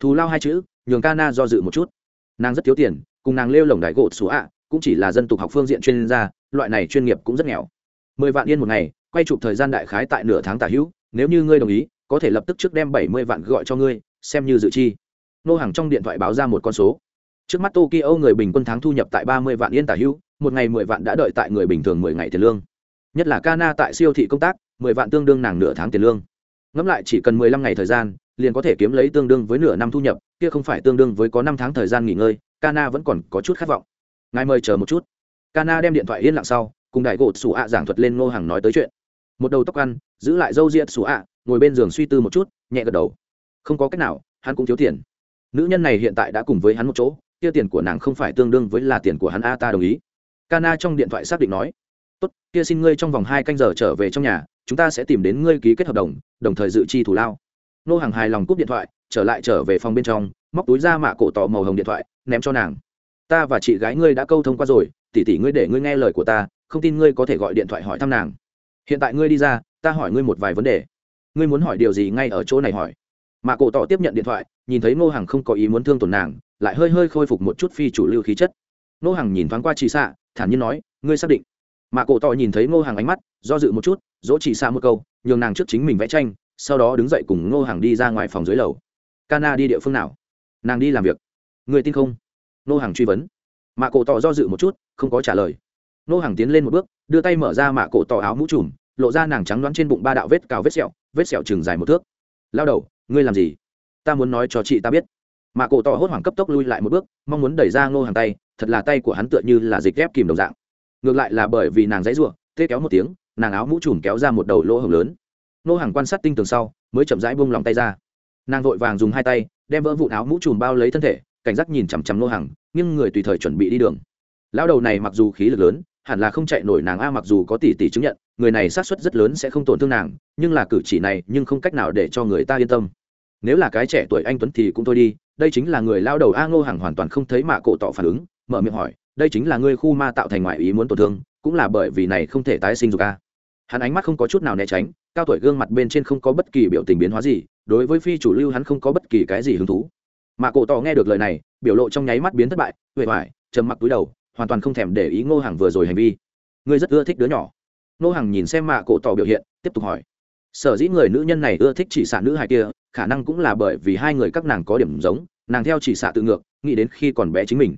Thù lao hai chữ, nhường Kana do dự một chút. Nàng rất thiếu tiền, cùng nàng lêu lồng đại gỗ số ạ, cũng chỉ là dân tục học phương diện chuyên gia, loại này chuyên nghiệp cũng rất nghèo. Mười vạn yên một ngày, quay chụp thời gian đại khái tại nửa tháng tả hữu, nếu như ngươi đồng ý, có thể lập tức trước đem bảy mươi vạn gọi cho ngươi, xem như dự chi nô hàng trong điện thoại báo ra một con số. Trước mắt tokyo người bình quân tháng thu nhập tại ba mươi vạn yên tả hữu một ngày mười vạn đã đợi tại người bình thường mười ngày tiền lương. Nhất là kana tại siêu thị công tác, mười vạn tương đương nàng nửa tháng tiền lương. Ngẫm lại chỉ cần mười lăm ngày thời gian, liền có thể kiếm lấy tương đương với nửa năm thu nhập, kia không phải tương đương với có năm tháng thời gian nghỉ ngơi, kana vẫn còn có chút khát vọng. Ngài mời chờ một chút. Kana đem điện thoại yên lặng sau, cùng đại gột sủ ạ giảng thuật lên ngô hàng nói tới chuyện. Một đầu tóc ăn, giữ lại râu ria sủ ạ ngồi bên giường suy tư một chút, nhẹ gật đầu. Không có cách nào, hắn cũng thiếu tiền nữ nhân này hiện tại đã cùng với hắn một chỗ, kia tiền của nàng không phải tương đương với là tiền của hắn a, ta đồng ý. Kana trong điện thoại xác định nói, tốt, kia xin ngươi trong vòng hai canh giờ trở về trong nhà, chúng ta sẽ tìm đến ngươi ký kết hợp đồng đồng thời dự chi thủ lao. Nô hàng hài lòng cúp điện thoại, trở lại trở về phòng bên trong, móc túi ra mạ cổ tỏ màu hồng điện thoại, ném cho nàng. Ta và chị gái ngươi đã câu thông qua rồi tỉ tỉ ngươi để ngươi nghe lời của ta, không tin ngươi có thể gọi điện thoại hỏi thăm nàng. Hiện tại ngươi đi ra, ta hỏi ngươi một vài vấn đề. Ngươi muốn hỏi điều gì ngay ở chỗ này hỏi. Mạ cổ tỏ tiếp nhận điện thoại nhìn thấy ngô Hằng không có ý muốn thương tổn nàng, lại hơi hơi khôi phục một chút phi chủ lưu khí chất. Ngô Hằng nhìn thoáng qua chị xạ thản nhiên nói, ngươi xác định? Mạ cổ tỏ nhìn thấy ngô Hằng ánh mắt, do dự một chút, dỗ chị xạ một câu, nhường nàng trước chính mình vẽ tranh, sau đó đứng dậy cùng ngô Hằng đi ra ngoài phòng dưới lầu. Cana đi địa phương nào? Nàng đi làm việc. Người tin không? Ngô Hằng truy vấn. Mạ cổ tỏ do dự một chút, không có trả lời. Ngô Hằng tiến lên một bước, đưa tay mở ra mạ cổ tỏ áo mũ trùm, lộ ra nàng trắng đoán trên bụng ba đạo vết cào vết sẹo vết sẹo chừng dài một thước. Lao đầu, ngươi làm gì? Ta muốn nói cho chị ta biết. Mạ cổ tỏ hốt hoảng cấp tốc lui lại một bước, mong muốn đẩy ra ngô hàng tay, thật là tay của hắn tựa như là dịch ghép kìm đồng dạng. Ngược lại là bởi vì nàng dãy ruộng tê kéo một tiếng, nàng áo mũ trùm kéo ra một đầu lỗ hồng lớn. Ngô hàng quan sát tinh tường sau, mới chậm rãi buông lòng tay ra. Nàng vội vàng dùng hai tay, đem vỡ vụn áo mũ trùm bao lấy thân thể, cảnh giác nhìn chằm chằm ngô hàng nhưng người tùy thời chuẩn bị đi đường. Lão đầu này mặc dù khí lực lớn, hẳn là không chạy nổi nàng a, mặc dù có tỷ tỷ chứng nhận, người này sát suất rất lớn sẽ không tổn thương nàng, nhưng là cử chỉ này nhưng không cách nào để cho người ta yên tâm nếu là cái trẻ tuổi anh tuấn thì cũng thôi đi, đây chính là người lao đầu a ngô hàng hoàn toàn không thấy mạ cổ tỏ phản ứng, mở miệng hỏi, đây chính là ngươi khu ma tạo thành ngoại ý muốn tổn thương, cũng là bởi vì này không thể tái sinh dục a. Hắn ánh mắt không có chút nào né tránh, cao tuổi gương mặt bên trên không có bất kỳ biểu tình biến hóa gì, đối với phi chủ lưu hắn không có bất kỳ cái gì hứng thú. Mạ cổ tỏ nghe được lời này, biểu lộ trong nháy mắt biến thất bại huệ hoại trầm mặc túi đầu, hoàn toàn không thèm để ý ngô hàng vừa rồi hành vi. Ngươi rất ưa thích đứa nhỏ. Ngô hàng nhìn xem mạ cổ tỏ biểu hiện, tiếp tục hỏi. Sở dĩ người nữ nhân này ưa thích chỉ sản nữ hài kia khả năng cũng là bởi vì hai người các nàng có điểm giống, nàng theo chỉ xạ tự ngược, nghĩ đến khi còn bé chính mình.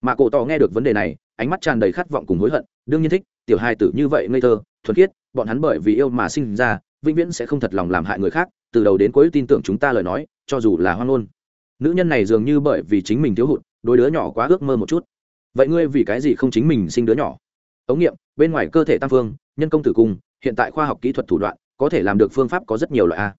Mà cổ tỏ nghe được vấn đề này, ánh mắt tràn đầy khát vọng cùng hối hận, đương nhiên thích, tiểu hai tử như vậy ngây thơ, thuần khiết, bọn hắn bởi vì yêu mà sinh ra, vĩnh viễn sẽ không thật lòng làm hại người khác, từ đầu đến cuối tin tưởng chúng ta lời nói, cho dù là hoang ngôn. Nữ nhân này dường như bởi vì chính mình thiếu hụt đôi đứa nhỏ quá ước mơ một chút. Vậy ngươi vì cái gì không chính mình sinh đứa nhỏ? Ống nghiệm, bên ngoài cơ thể tam phương, nhân công tử cung hiện tại khoa học kỹ thuật thủ đoạn, có thể làm được phương pháp có rất nhiều loại a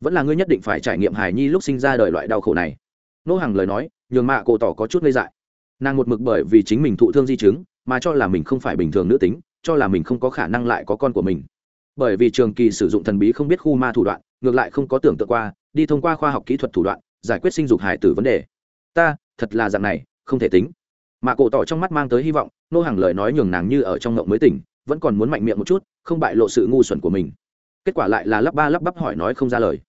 vẫn là ngươi nhất định phải trải nghiệm hài nhi lúc sinh ra đời loại đau khổ này. Nô hàng lời nói, nhường mạ cổ tỏ có chút ngây dại. Nàng một mực bởi vì chính mình thụ thương di chứng, mà cho là mình không phải bình thường nữ tính, cho là mình không có khả năng lại có con của mình. Bởi vì trường kỳ sử dụng thần bí không biết khu ma thủ đoạn, ngược lại không có tưởng tượng qua, đi thông qua khoa học kỹ thuật thủ đoạn, giải quyết sinh dục hài tử vấn đề. Ta, thật là dạng này, không thể tính. Mạ cổ tỏ trong mắt mang tới hy vọng, nô hàng lời nói nhường nàng như ở trong ngộng mới tỉnh, vẫn còn muốn mạnh miệng một chút, không bại lộ sự ngu xuẩn của mình. Kết quả lại là lắp ba lắp bắp hỏi nói không ra lời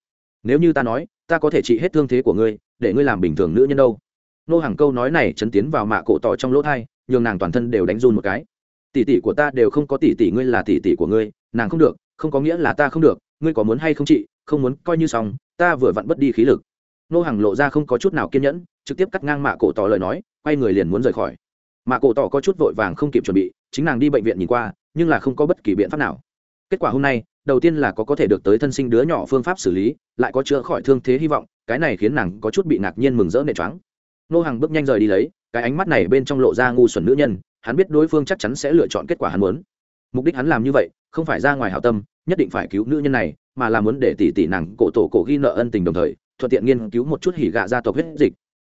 nếu như ta nói, ta có thể trị hết thương thế của ngươi, để ngươi làm bình thường nữ nhân đâu. Nô hàng câu nói này chấn tiến vào mạ cổ tỏ trong lỗ thai, nhường nàng toàn thân đều đánh run một cái. Tỷ tỷ của ta đều không có tỷ tỷ ngươi là tỷ tỷ của ngươi, nàng không được, không có nghĩa là ta không được, ngươi có muốn hay không chị không muốn, coi như xong, ta vừa vặn bất đi khí lực. Nô hàng lộ ra không có chút nào kiên nhẫn, trực tiếp cắt ngang mạ cổ tỏ lời nói, quay người liền muốn rời khỏi. Mạ cổ tỏ có chút vội vàng không kịp chuẩn bị, chính nàng đi bệnh viện nhìn qua, nhưng là không có bất kỳ biện pháp nào. Kết quả hôm nay đầu tiên là có có thể được tới thân sinh đứa nhỏ phương pháp xử lý, lại có chữa khỏi thương thế hy vọng, cái này khiến nàng có chút bị ngạc nhiên mừng rỡ nệ choáng. Nô hàng bước nhanh rời đi lấy, cái ánh mắt này bên trong lộ ra ngu xuẩn nữ nhân, hắn biết đối phương chắc chắn sẽ lựa chọn kết quả hắn muốn. Mục đích hắn làm như vậy, không phải ra ngoài hảo tâm, nhất định phải cứu nữ nhân này, mà là muốn để tỷ tỷ nàng cổ tổ cổ ghi nợ ân tình đồng thời, thuận tiện nghiên cứu một chút hỉ gạ gia tộc huyết dịch.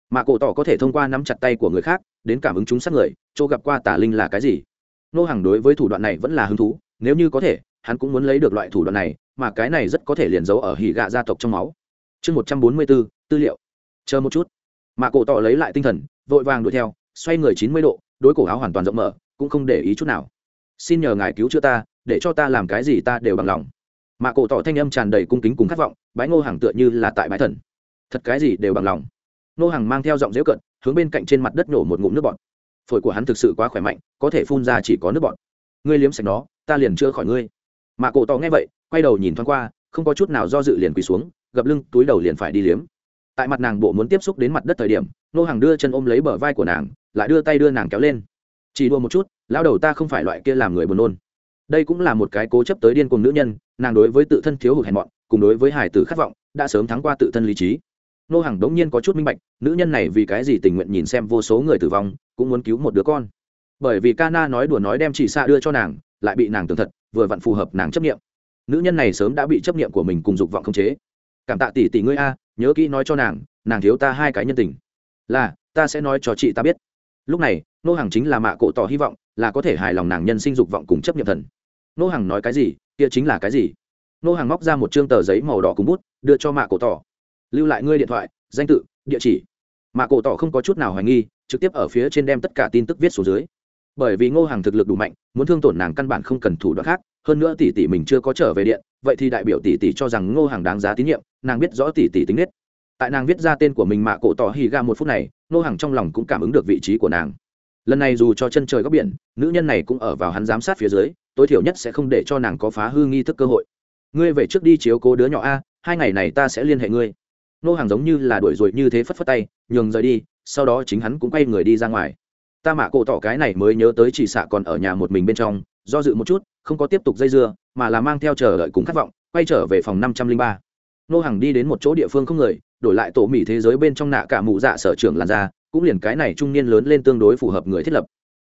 Mà cổ tỏ có thể thông qua nắm chặt tay của người khác, đến cảm ứng chúng sát người, chỗ gặp qua tả linh là cái gì? Nô hàng đối với thủ đoạn này vẫn là hứng thú, nếu như có thể hắn cũng muốn lấy được loại thủ đoạn này, mà cái này rất có thể liền giấu ở hỉ gạ gia tộc trong máu. Chương một trăm bốn mươi bốn, tư liệu. Chờ một chút. Mà cổ tỏ lấy lại tinh thần, vội vàng đuổi theo, xoay người chín mươi độ, đối cổ áo hoàn toàn rộng mở, cũng không để ý chút nào. Xin nhờ ngài cứu chữa ta, để cho ta làm cái gì ta đều bằng lòng. Mà cổ tỏ thanh âm tràn đầy cung kính cùng khát vọng, bái ngô hàng tựa như là tại bái thần. Thật cái gì đều bằng lòng. Ngô hàng mang theo giọng dễu cận hướng bên cạnh trên mặt đất nổ một ngụm nước bọt. Phổi của hắn thực sự quá khỏe mạnh, có thể phun ra chỉ có nước bọt. Ngươi liếm sạch nó, ta liền chữa khỏi ngươi mà cổ tỏ nghe vậy, quay đầu nhìn thoáng qua, không có chút nào do dự liền quỳ xuống, gập lưng, túi đầu liền phải đi liếm. Tại mặt nàng bộ muốn tiếp xúc đến mặt đất thời điểm nô hàng đưa chân ôm lấy bờ vai của nàng, lại đưa tay đưa nàng kéo lên. Chỉ đua một chút lao đầu ta không phải loại kia làm người buồn nôn. Đây cũng là một cái cố chấp tới điên cùng nữ nhân, nàng đối với tự thân thiếu hụt hèn mọn, cùng đối với hải tử khát vọng, đã sớm thắng qua tự thân lý trí. Nô hàng đống nhiên có chút minh bạch, nữ nhân này vì cái gì tình nguyện nhìn xem vô số người tử vong, cũng muốn cứu một đứa con. Bởi vì Kana nói đùa nói đem chỉ xa đưa cho nàng, lại bị nàng tưởng thật vừa vặn phù hợp nàng chấp nghiệm nữ nhân này sớm đã bị chấp nghiệm của mình cùng dục vọng khống chế. Cảm tạ tỷ tỷ ngươi a, nhớ kỹ nói cho nàng nàng thiếu ta hai cái nhân tình. Là, ta sẽ nói cho chị ta biết. Lúc này, nô hàng chính là mạ cổ tỏ hy vọng, là có thể hài lòng nàng nhân sinh dục vọng cùng chấp nhận thần. Nô hàng nói cái gì, kia chính là cái gì? Nô hàng móc ra một chương tờ giấy màu đỏ cùng bút, đưa cho mạ cổ tỏ. Lưu lại ngươi điện thoại, danh tự, địa chỉ. Mạ cổ tỏ không có chút nào hoài nghi, trực tiếp ở phía trên đem tất cả tin tức viết xuống dưới bởi vì ngô hàng thực lực đủ mạnh, muốn thương tổn nàng căn bản không cần thủ đoạn khác, hơn nữa tỷ tỷ mình chưa có trở về điện, vậy thì đại biểu tỷ tỷ cho rằng ngô hàng đáng giá tín nhiệm, nàng biết rõ tỷ tỷ tính nết. Tại nàng viết ra tên của mình mạ cổ tỏ hì ga một phút này, ngô hàng trong lòng cũng cảm ứng được vị trí của nàng. Lần này dù cho chân trời góc biển, nữ nhân này cũng ở vào hắn giám sát phía dưới, tối thiểu nhất sẽ không để cho nàng có phá hư nghi thức cơ hội. Ngươi về trước đi chiếu cố đứa nhỏ a, hai ngày này ta sẽ liên hệ ngươi. Nô hàng giống như là đuổi rồi như thế phất phất tay, nhường rời đi, sau đó chính hắn cũng quay người đi ra ngoài ta mạ cổ tỏ cái này mới nhớ tới chỉ xạ còn ở nhà một mình bên trong, do dự một chút, không có tiếp tục dây dưa, mà là mang theo chờ đợi cùng khát vọng, quay trở về phòng năm trăm linh ba. Nô hàng đi đến một chỗ địa phương không người, đổi lại tổ mỹ thế giới bên trong nạ cả mụ dạ sở trưởng làn ra cũng liền cái này trung niên lớn lên tương đối phù hợp người thiết lập.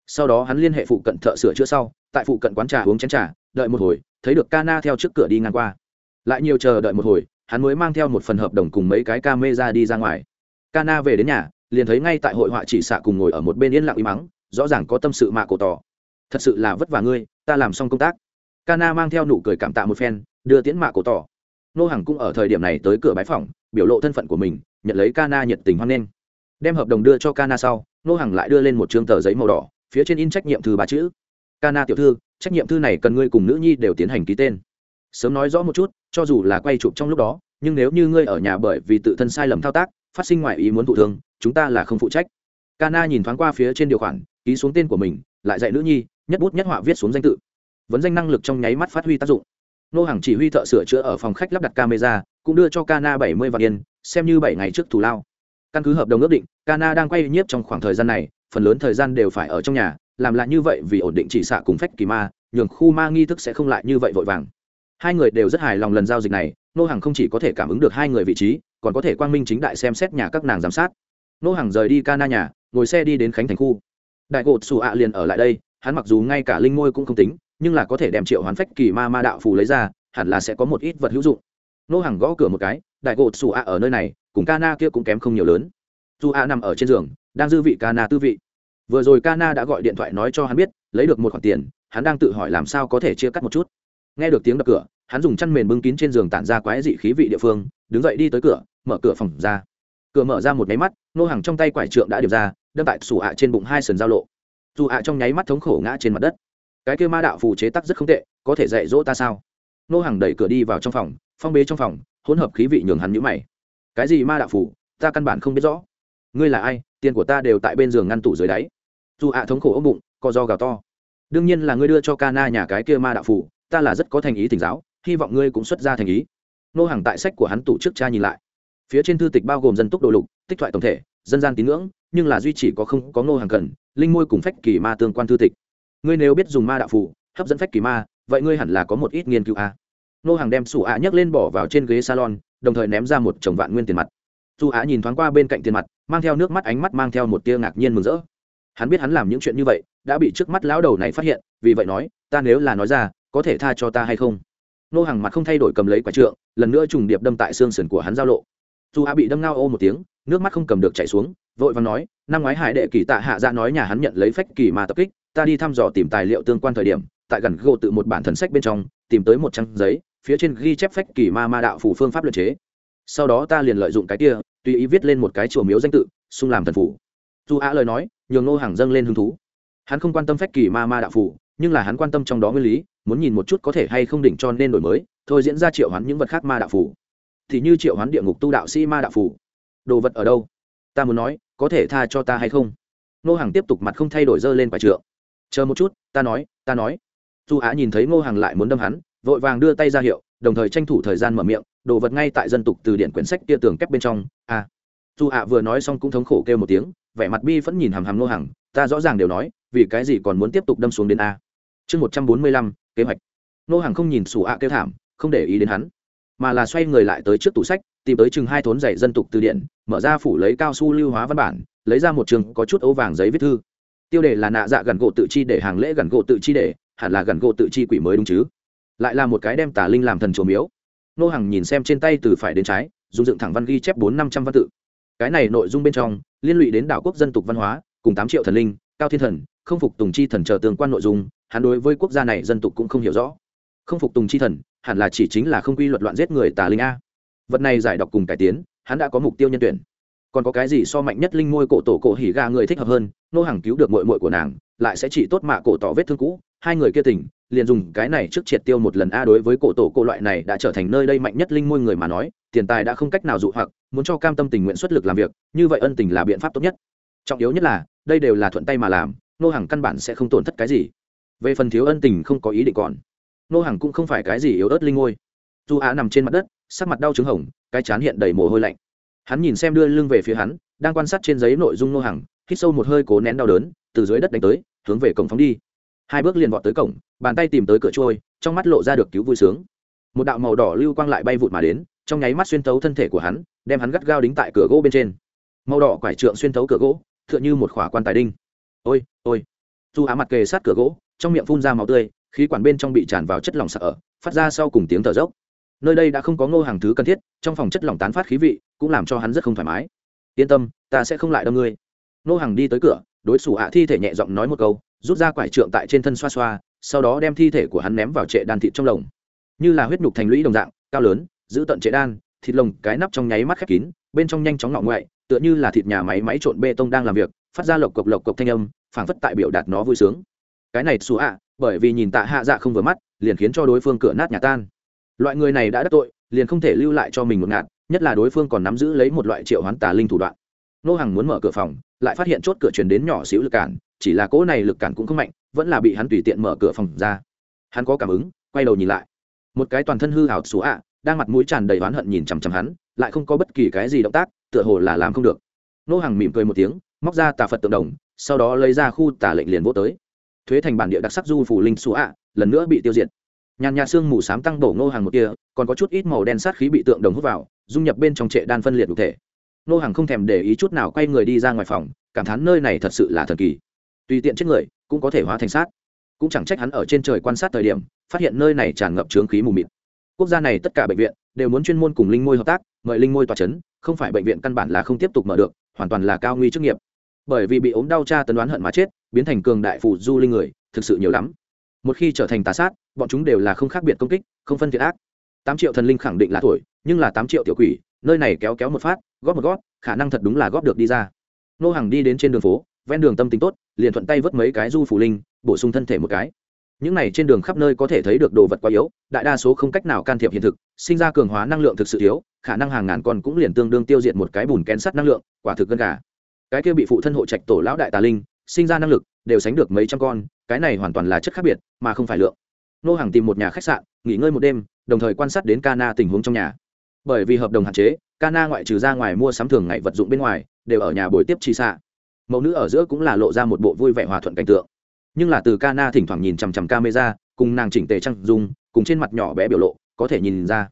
Sau đó hắn liên hệ phụ cận thợ sửa chữa sau, tại phụ cận quán trà uống chén trà, đợi một hồi, thấy được Kana theo trước cửa đi ngang qua. Lại nhiều chờ đợi một hồi, hắn mới mang theo một phần hợp đồng cùng mấy cái ca mê ra đi ra ngoài. Kana về đến nhà liền thấy ngay tại hội họa chỉ xạ cùng ngồi ở một bên yên lặng im mắng, rõ ràng có tâm sự mạ cổ tỏ. Thật sự là vất vả ngươi, ta làm xong công tác. Kana mang theo nụ cười cảm tạ một phen, đưa tiễn mạ cổ tỏ. Nô hằng cũng ở thời điểm này tới cửa bái phòng biểu lộ thân phận của mình, nhận lấy Kana nhiệt tình hoan nghênh. Đem hợp đồng đưa cho Kana sau, nô hằng lại đưa lên một trương tờ giấy màu đỏ, phía trên in trách nhiệm thư ba chữ. Kana tiểu thư, trách nhiệm thư này cần ngươi cùng nữ nhi đều tiến hành ký tên. Sớm nói rõ một chút, cho dù là quay chụp trong lúc đó, nhưng nếu như ngươi ở nhà bởi vì tự thân sai lầm thao tác, phát sinh ngoài ý muốn thụ thương chúng ta là không phụ trách Kana nhìn thoáng qua phía trên điều khoản ký xuống tên của mình lại dạy nữ nhi nhất bút nhất họa viết xuống danh tự vấn danh năng lực trong nháy mắt phát huy tác dụng nô hàng chỉ huy thợ sửa chữa ở phòng khách lắp đặt camera cũng đưa cho Kana 70 vạn yên, xem như 7 ngày trước thủ lao. Căn cứ hợp đồng ước định, Kana đang quay nhiếp trong khoảng thời gian này, phần lớn thời gian đều phải ở trong nhà, làm lại như vậy vì ổn định chỉ xạ cùng phách kỳ ma, nhường khu ma nghi thức sẽ không lại như vậy vội vàng. Hai người đều rất hài lòng lần giao dịch này, nô hàng không chỉ có thể cảm ứng được hai người vị trí, còn có thể quang minh chính đại xem xét nhà các nàng giám sát. Nô hàng rời đi Kana nhà, ngồi xe đi đến khánh thành khu. Đại cột xù ạ liền ở lại đây, hắn mặc dù ngay cả linh ngôi cũng không tính, nhưng là có thể đem triệu hoán phách kỳ ma ma đạo phù lấy ra, hẳn là sẽ có một ít vật hữu dụng. Nô hàng gõ cửa một cái đại Cột xù a ở nơi này cùng ca na kia cũng kém không nhiều lớn. Dù a nằm ở trên giường đang dư vị ca na tư vị. Vừa rồi ca na đã gọi điện thoại nói cho hắn biết lấy được một khoản tiền hắn đang tự hỏi làm sao có thể chia cắt một chút. Nghe được tiếng đập cửa hắn dùng chăn mền bưng kín trên giường tản ra quái dị khí vị địa phương đứng dậy đi tới cửa mở cửa phòng ra cửa mở ra một nháy mắt nô hàng trong tay quải trượng đã điệp ra đâm tại sủ ạ trên bụng hai sườn giao lộ. Dù ạ trong nháy mắt thống khổ ngã trên mặt đất. Cái kêu ma đạo phù chế tắc rất không tệ có thể dạy dỗ ta sao? Nô hàng đẩy cửa đi vào trong phòng phong bế trong phòng hỗn hợp khí vị nhường hắn nhũ mày. Cái gì ma đạo phù? ta căn bản không biết rõ. Ngươi là ai? Tiền của ta đều tại bên giường ngăn tủ dưới đáy. Dù ạ thống khổ ôm bụng co do gào to. Đương nhiên là ngươi đưa cho ca na nhà cái kia ma đạo phù, ta là rất có thành ý tỉnh giáo hy vọng ngươi cũng xuất ra thành ý. Nô hàng tại sách của hắn tủ trước cha nhìn lại phía trên thư tịch bao gồm dân túc đồ lục, tích thoại tổng thể, dân gian tín ngưỡng, nhưng là duy chỉ có không có nô hàng cần, linh môi cùng phách kỳ ma tương quan thư tịch. Ngươi nếu biết dùng ma đạo phụ hấp dẫn phách kỳ ma, vậy ngươi hẳn là có một ít nghiên cứu a. À. nô hàng đem sủ ạ nhấc lên bỏ vào trên ghế salon, đồng thời ném ra một chồng vạn nguyên tiền mặt. Dù ạ nhìn thoáng qua bên cạnh tiền mặt, mang theo nước mắt ánh mắt mang theo một tia ngạc nhiên mừng rỡ. Hắn biết hắn làm những chuyện như vậy, đã bị trước mắt lão đầu này phát hiện, vì vậy nói, ta nếu là nói ra, có thể tha cho ta hay không? Nô hàng mặt không thay đổi cầm lấy quả trượng, lần nữa trùng điệp đâm tại xương sườn của hắn giao lộ dù a bị đâm ngao ô một tiếng, nước mắt không cầm được chảy xuống, vội và nói, năm ngoái hải đệ kỳ tạ hạ ra dạ nói nhà hắn nhận lấy phách kỳ mà tập kích, ta đi thăm dò tìm tài liệu tương quan thời điểm, tại gần gỗ tự một bản thần sách bên trong, tìm tới một trang giấy, phía trên ghi chép phách kỳ ma ma đạo phủ phương pháp luật chế. Sau đó ta liền lợi dụng cái kia, tùy ý viết lên một cái chùa miếu danh tự, xung làm thần phủ dù a lời nói, nhường nô hàng dâng lên hứng thú. Hắn không quan tâm phách kỳ ma ma đạo phủ nhưng là hắn quan tâm trong đó nguyên lý, muốn nhìn một chút có thể hay không đỉnh cho nên đổi mới, thôi diễn ra triệu hắn những vật khác ma đạo phủ thì như triệu hoán địa ngục tu đạo sĩ ma đạo phủ đồ vật ở đâu? Ta muốn nói, có thể tha cho ta hay không? Nô hàng tiếp tục mặt không thay đổi dơ lên phải trượng. Chờ một chút, ta nói ta nói. Du á nhìn thấy ngô hàng lại muốn đâm hắn, vội vàng đưa tay ra hiệu, đồng thời tranh thủ thời gian mở miệng, đồ vật ngay tại dân tục từ điển quyển sách kia tường kép bên trong a à. dù ạ vừa nói xong cũng thống khổ kêu một tiếng, vẻ mặt bi vẫn nhìn hàm hàm ngô hàng ta rõ ràng đều nói, vì cái gì còn muốn tiếp tục đâm xuống đến a. Chương một trăm bốn mươi lăm, kế hoạch. Ngô hàng không nhìn xù ạ kêu thảm, không để ý đến hắn mà là xoay người lại tới trước tủ sách, tìm tới chừng hai thốn dạy dân tục từ điển, mở ra phủ lấy cao su lưu hóa văn bản, lấy ra một trường có chút ấu vàng giấy viết thư. Tiêu đề là nạ dạ gần gỗ tự chi để hàng lễ gần gỗ tự chi để, hẳn là gần gỗ tự chi quỷ mới đúng chứ? Lại là một cái đem tà linh làm thần trổ miếu. Nô hằng nhìn xem trên tay từ phải đến trái, dùng dựng thẳng văn ghi chép bốn năm trăm văn tự. Cái này nội dung bên trong, liên lụy đến đảo quốc dân tục văn hóa, cùng tám triệu thần linh, cao thiên thần, không phục tùng chi thần chờ tương quan nội dung, hắn đối với quốc gia này dân tục cũng không hiểu rõ. Không phục tùng chi thần hẳn là chỉ chính là không quy luật loạn giết người tà linh a. Vật này giải đọc cùng cải tiến, hắn đã có mục tiêu nhân tuyển. Còn có cái gì so mạnh nhất linh môi cổ tổ cổ hỉ ga người thích hợp hơn, nô hàng cứu được mội mội của nàng, lại sẽ chỉ tốt mạ cổ tỏ vết thương cũ. Hai người kia tỉnh, liền dùng cái này trước triệt tiêu một lần a đối với cổ tổ cổ loại này đã trở thành nơi đây mạnh nhất linh môi người mà nói, tiền tài đã không cách nào dụ hoặc, muốn cho cam tâm tình nguyện xuất lực làm việc, như vậy ân tình là biện pháp tốt nhất. Trọng yếu nhất là, đây đều là thuận tay mà làm, nô hàng căn bản sẽ không tổn thất cái gì. Về phần thiếu ân tình không có ý định còn nô hàng cũng không phải cái gì yếu ớt linh ngôi. Dù á nằm trên mặt đất, sắc mặt đau trứng hồng, cái chán hiện đầy mồ hôi lạnh. Hắn nhìn xem đưa lưng về phía hắn, đang quan sát trên giấy nội dung nô hàng hít sâu một hơi cố nén đau đớn, từ dưới đất đánh tới, hướng về cổng phóng đi. Hai bước liền vọt tới cổng, bàn tay tìm tới cửa trôi, trong mắt lộ ra được cứu vui sướng. Một đạo màu đỏ lưu quang lại bay vụt mà đến, trong nháy mắt xuyên thấu thân thể của hắn, đem hắn gắt gao đính tại cửa gỗ bên trên. Màu đỏ quải trượng xuyên thấu cửa gỗ t h ư ợ n h ư một khỏa quan tài đinh. Ôi ôi. Dù á mặt kề sát cửa gỗ, trong miệng phun ra màu tươi khí quản bên trong bị tràn vào chất lỏng sợ phát ra sau cùng tiếng thở dốc. Nơi đây đã không có ngô hàng thứ cần thiết, trong phòng chất lỏng tán phát khí vị, cũng làm cho hắn rất không thoải mái. Yên tâm, ta sẽ không lại đâm ngươi. Ngô hàng đi tới cửa, đối xù ạ thi thể nhẹ giọng nói một câu, rút ra quải trượng tại trên thân xoa xoa, sau đó đem thi thể của hắn ném vào trệ đan thịt trong lồng. Như là huyết nhục thành lũy đồng dạng, cao lớn, giữ tận trệ đan, thịt lồng cái nắp trong nháy mắt khép kín, bên trong nhanh chóng ngọ ngoại, tựa như là thịt nhà máy máy trộn bê tông đang làm việc, phát ra lộc cộc lộc cộc thanh âm, phảng phất tại biểu đạt nó vui sướng. Cái này xù ạ bởi vì nhìn tạ hạ dạ không vừa mắt, liền khiến cho đối phương cửa nát nhà tan. Loại người này đã đắc tội, liền không thể lưu lại cho mình một ngạt, nhất là đối phương còn nắm giữ lấy một loại triệu hoán tà linh thủ đoạn. Nô hàng muốn mở cửa phòng, lại phát hiện chốt cửa truyền đến nhỏ xíu lực cản, chỉ là cỗ này lực cản cũng không mạnh, vẫn là bị hắn tùy tiện mở cửa phòng ra. Hắn có cảm ứng, quay đầu nhìn lại. Một cái toàn thân hư hảo xú ạ, đang mặt mũi tràn đầy oán hận nhìn chằm chằm hắn, lại không có bất kỳ cái gì động tác, tựa hồ là làm không được. Nô hàng mỉm cười một tiếng, móc ra tà phật tượng đồng, sau đó lấy ra khu tà lệnh liền vô tới thuế thành bản địa đặc sắc du phủ linh xú ạ, lần nữa bị tiêu diệt. Nhàn nhà xương mù sám tăng đổ nô hàng một kia, còn có chút ít màu đen sát khí bị tượng đồng hút vào, dung nhập bên trong trệ đan phân liệt cụ thể. Nô hàng không thèm để ý chút nào quay người đi ra ngoài phòng, cảm thán nơi này thật sự là thần kỳ. Tùy tiện chết người, cũng có thể hóa thành sát. Cũng chẳng trách hắn ở trên trời quan sát thời điểm, phát hiện nơi này tràn ngập trướng khí mù mịt. Quốc gia này tất cả bệnh viện đều muốn chuyên môn cùng linh môi hợp tác, mời linh môi tòa c h ấ n không phải bệnh viện căn bản là không tiếp tục mở được, hoàn toàn là cao nguy chức nghiệp bởi vì bị ốm đau cha tấn đoán hận mà chết, biến thành cường đại phù du linh người, thực sự nhiều lắm. Một khi trở thành tà sát, bọn chúng đều là không khác biệt công kích, không phân thiện ác. Tám triệu thần linh khẳng định là tuổi nhưng là tám triệu tiểu quỷ, nơi này kéo kéo một phát, góp một góp, khả năng thật đúng là góp được đi ra. Nô hàng đi đến trên đường phố, ven đường tâm tính tốt, liền thuận tay vớt mấy cái du phủ linh, bổ sung thân thể một cái. Những này trên đường khắp nơi có thể thấy được đồ vật quá yếu, đại đa số không cách nào can thiệp hiện thực, sinh ra cường hóa năng lượng thực sự yếu, khả năng hàng ngàn con cũng liền tương đương tiêu diệt một cái bùn kén sắt năng lượng, quả thực gân gà cái kia bị phụ thân hộ trạch tổ lão đại tà linh, sinh ra năng lực, đều sánh được mấy trăm con, cái này hoàn toàn là chất khác biệt, mà không phải lượng. Nô hàng tìm một nhà khách sạn, nghỉ ngơi một đêm, đồng thời quan sát đến Cana tình huống trong nhà. Bởi vì hợp đồng hạn chế Cana ngoại trừ ra ngoài mua sắm thường ngày vật dụng bên ngoài, đều ở nhà buổi tiếp chi xạ. Mẫu nữ ở giữa cũng là lộ ra một bộ vui vẻ hòa thuận cảnh tượng. Nhưng là từ Cana thỉnh thoảng nhìn chằm chằm camera, cùng nàng chỉnh tề trăng dung, cùng trên mặt nhỏ bé biểu lộ, có thể nhìn ra.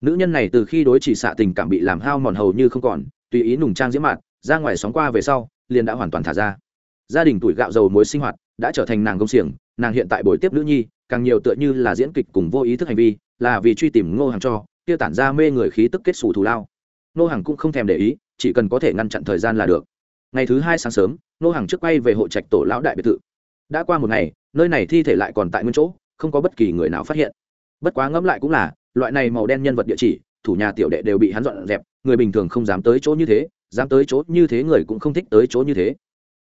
Nữ nhân này từ khi đối chỉ xạ tình cảm bị làm hao mòn hầu như không còn, tùy ý nùng trang diễm mạn ra ngoài sóng qua về sau, liền đã hoàn toàn thả ra. Gia đình tuổi gạo dầu muối sinh hoạt đã trở thành nàng công xiềng, nàng hiện tại buổi tiếp nữ nhi, càng nhiều tựa như là diễn kịch cùng vô ý thức hành vi, là vì truy tìm ngô hàng cho, tiêu tản ra mê người khí tức kết xù thù lao. Ngô hàng cũng không thèm để ý, chỉ cần có thể ngăn chặn thời gian là được. Ngày thứ hai sáng sớm, ngô hàng trước quay về hộ trạch tổ lão đại biệt thự. Đã qua một ngày, nơi này thi thể lại còn tại nguyên chỗ, không có bất kỳ người nào phát hiện. Bất quá ngẫm lại cũng là, loại này màu đen nhân vật địa chỉ, thủ nhà tiểu đệ đều bị hắn dọn dẹp, người bình thường không dám tới chỗ như thế dám tới chỗ như thế người cũng không thích tới chỗ như thế.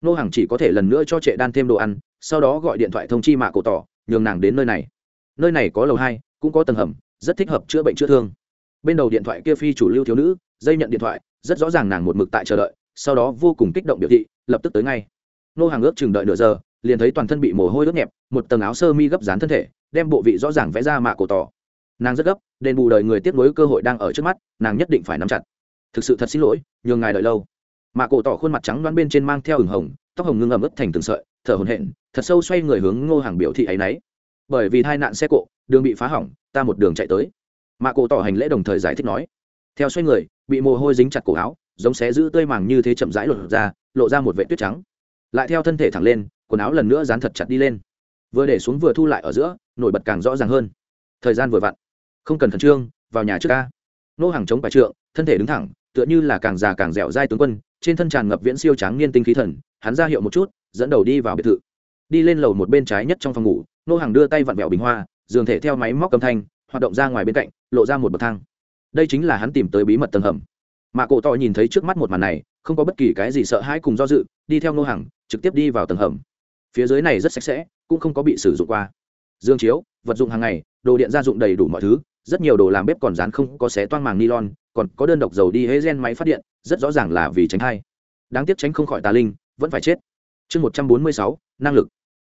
Nô hàng chỉ có thể lần nữa cho trệ đan thêm đồ ăn, sau đó gọi điện thoại thông chi mạ cổ tỏ, nhường nàng đến nơi này. Nơi này có lầu hai, cũng có tầng hầm, rất thích hợp chữa bệnh chữa thương. Bên đầu điện thoại kia phi chủ lưu thiếu nữ, dây nhận điện thoại, rất rõ ràng nàng một mực tại chờ đợi, sau đó vô cùng kích động biểu thị, lập tức tới ngay. Nô hàng ước chừng đợi nửa giờ, liền thấy toàn thân bị mồ hôi ướt nhẹp, một tầng áo sơ mi gấp dán thân thể, đem bộ vị rõ ràng vẽ ra mạ cổ tỏ. Nàng rất gấp, đền bù đời người tiếp nối cơ hội đang ở trước mắt, nàng nhất định phải nắm chặt. Thực sự thật xin lỗi nhường ngài đợi lâu. Mạ cổ tỏ khuôn mặt trắng đoán bên trên mang theo ửng hồng, tóc hồng ngưng ẩm ướt thành từng sợi, thở hồn hện thật sâu xoay người hướng ngô hàng biểu thị ấ y n ấ y bởi vì tai nạn xe cộ, đường bị phá hỏng, ta một đường chạy tới. Mạ cổ tỏ hành lễ đồng thời giải thích nói, theo xoay người, bị mồ hôi dính chặt cổ áo, giống xé giữ tơi màng như thế chậm rãi lột ra, lộ ra một vệ tuyết trắng. Lại theo thân thể thẳng lên, quần áo lần nữa dán thật chặt đi lên. Vừa để xuống vừa thu lại ở giữa, nổi bật càng rõ ràng hơn. Thời gian vừa vặn. Không cần khẩn trương, vào nhà trước ca. Nô hàng chống bài trượng, thân thể đứng thẳng tựa như là càng già càng dẻo dai tướng quân, trên thân tràn ngập viễn siêu tráng niên tinh khí thần, hắn ra hiệu một chút, dẫn đầu đi vào biệt thự. Đi lên lầu một bên trái nhất trong phòng ngủ, nô hàng đưa tay vặn vẹo bình hoa, giường thể theo máy móc cầm thanh, hoạt động ra ngoài bên cạnh, lộ ra một bậc thang. Đây chính là hắn tìm tới bí mật tầng hầm. Mà cổ tỏ nhìn thấy trước mắt một màn này, không có bất kỳ cái gì sợ hãi cùng do dự, đi theo nô hàng trực tiếp đi vào tầng hầm. Phía dưới này rất sạch sẽ, cũng không có bị sử dụng qua. Dương chiếu, vật dụng hàng ngày, đồ điện gia dụng đầy đủ mọi thứ, rất nhiều đồ làm bếp còn dán không có xé toang màng nylon còn có đơn độc dầu đi hễ gen máy phát điện, rất rõ ràng là vì tránh hay đáng tiếc tránh không khỏi tà linh, vẫn phải chết. Chương một trăm bốn mươi sáu, năng lực.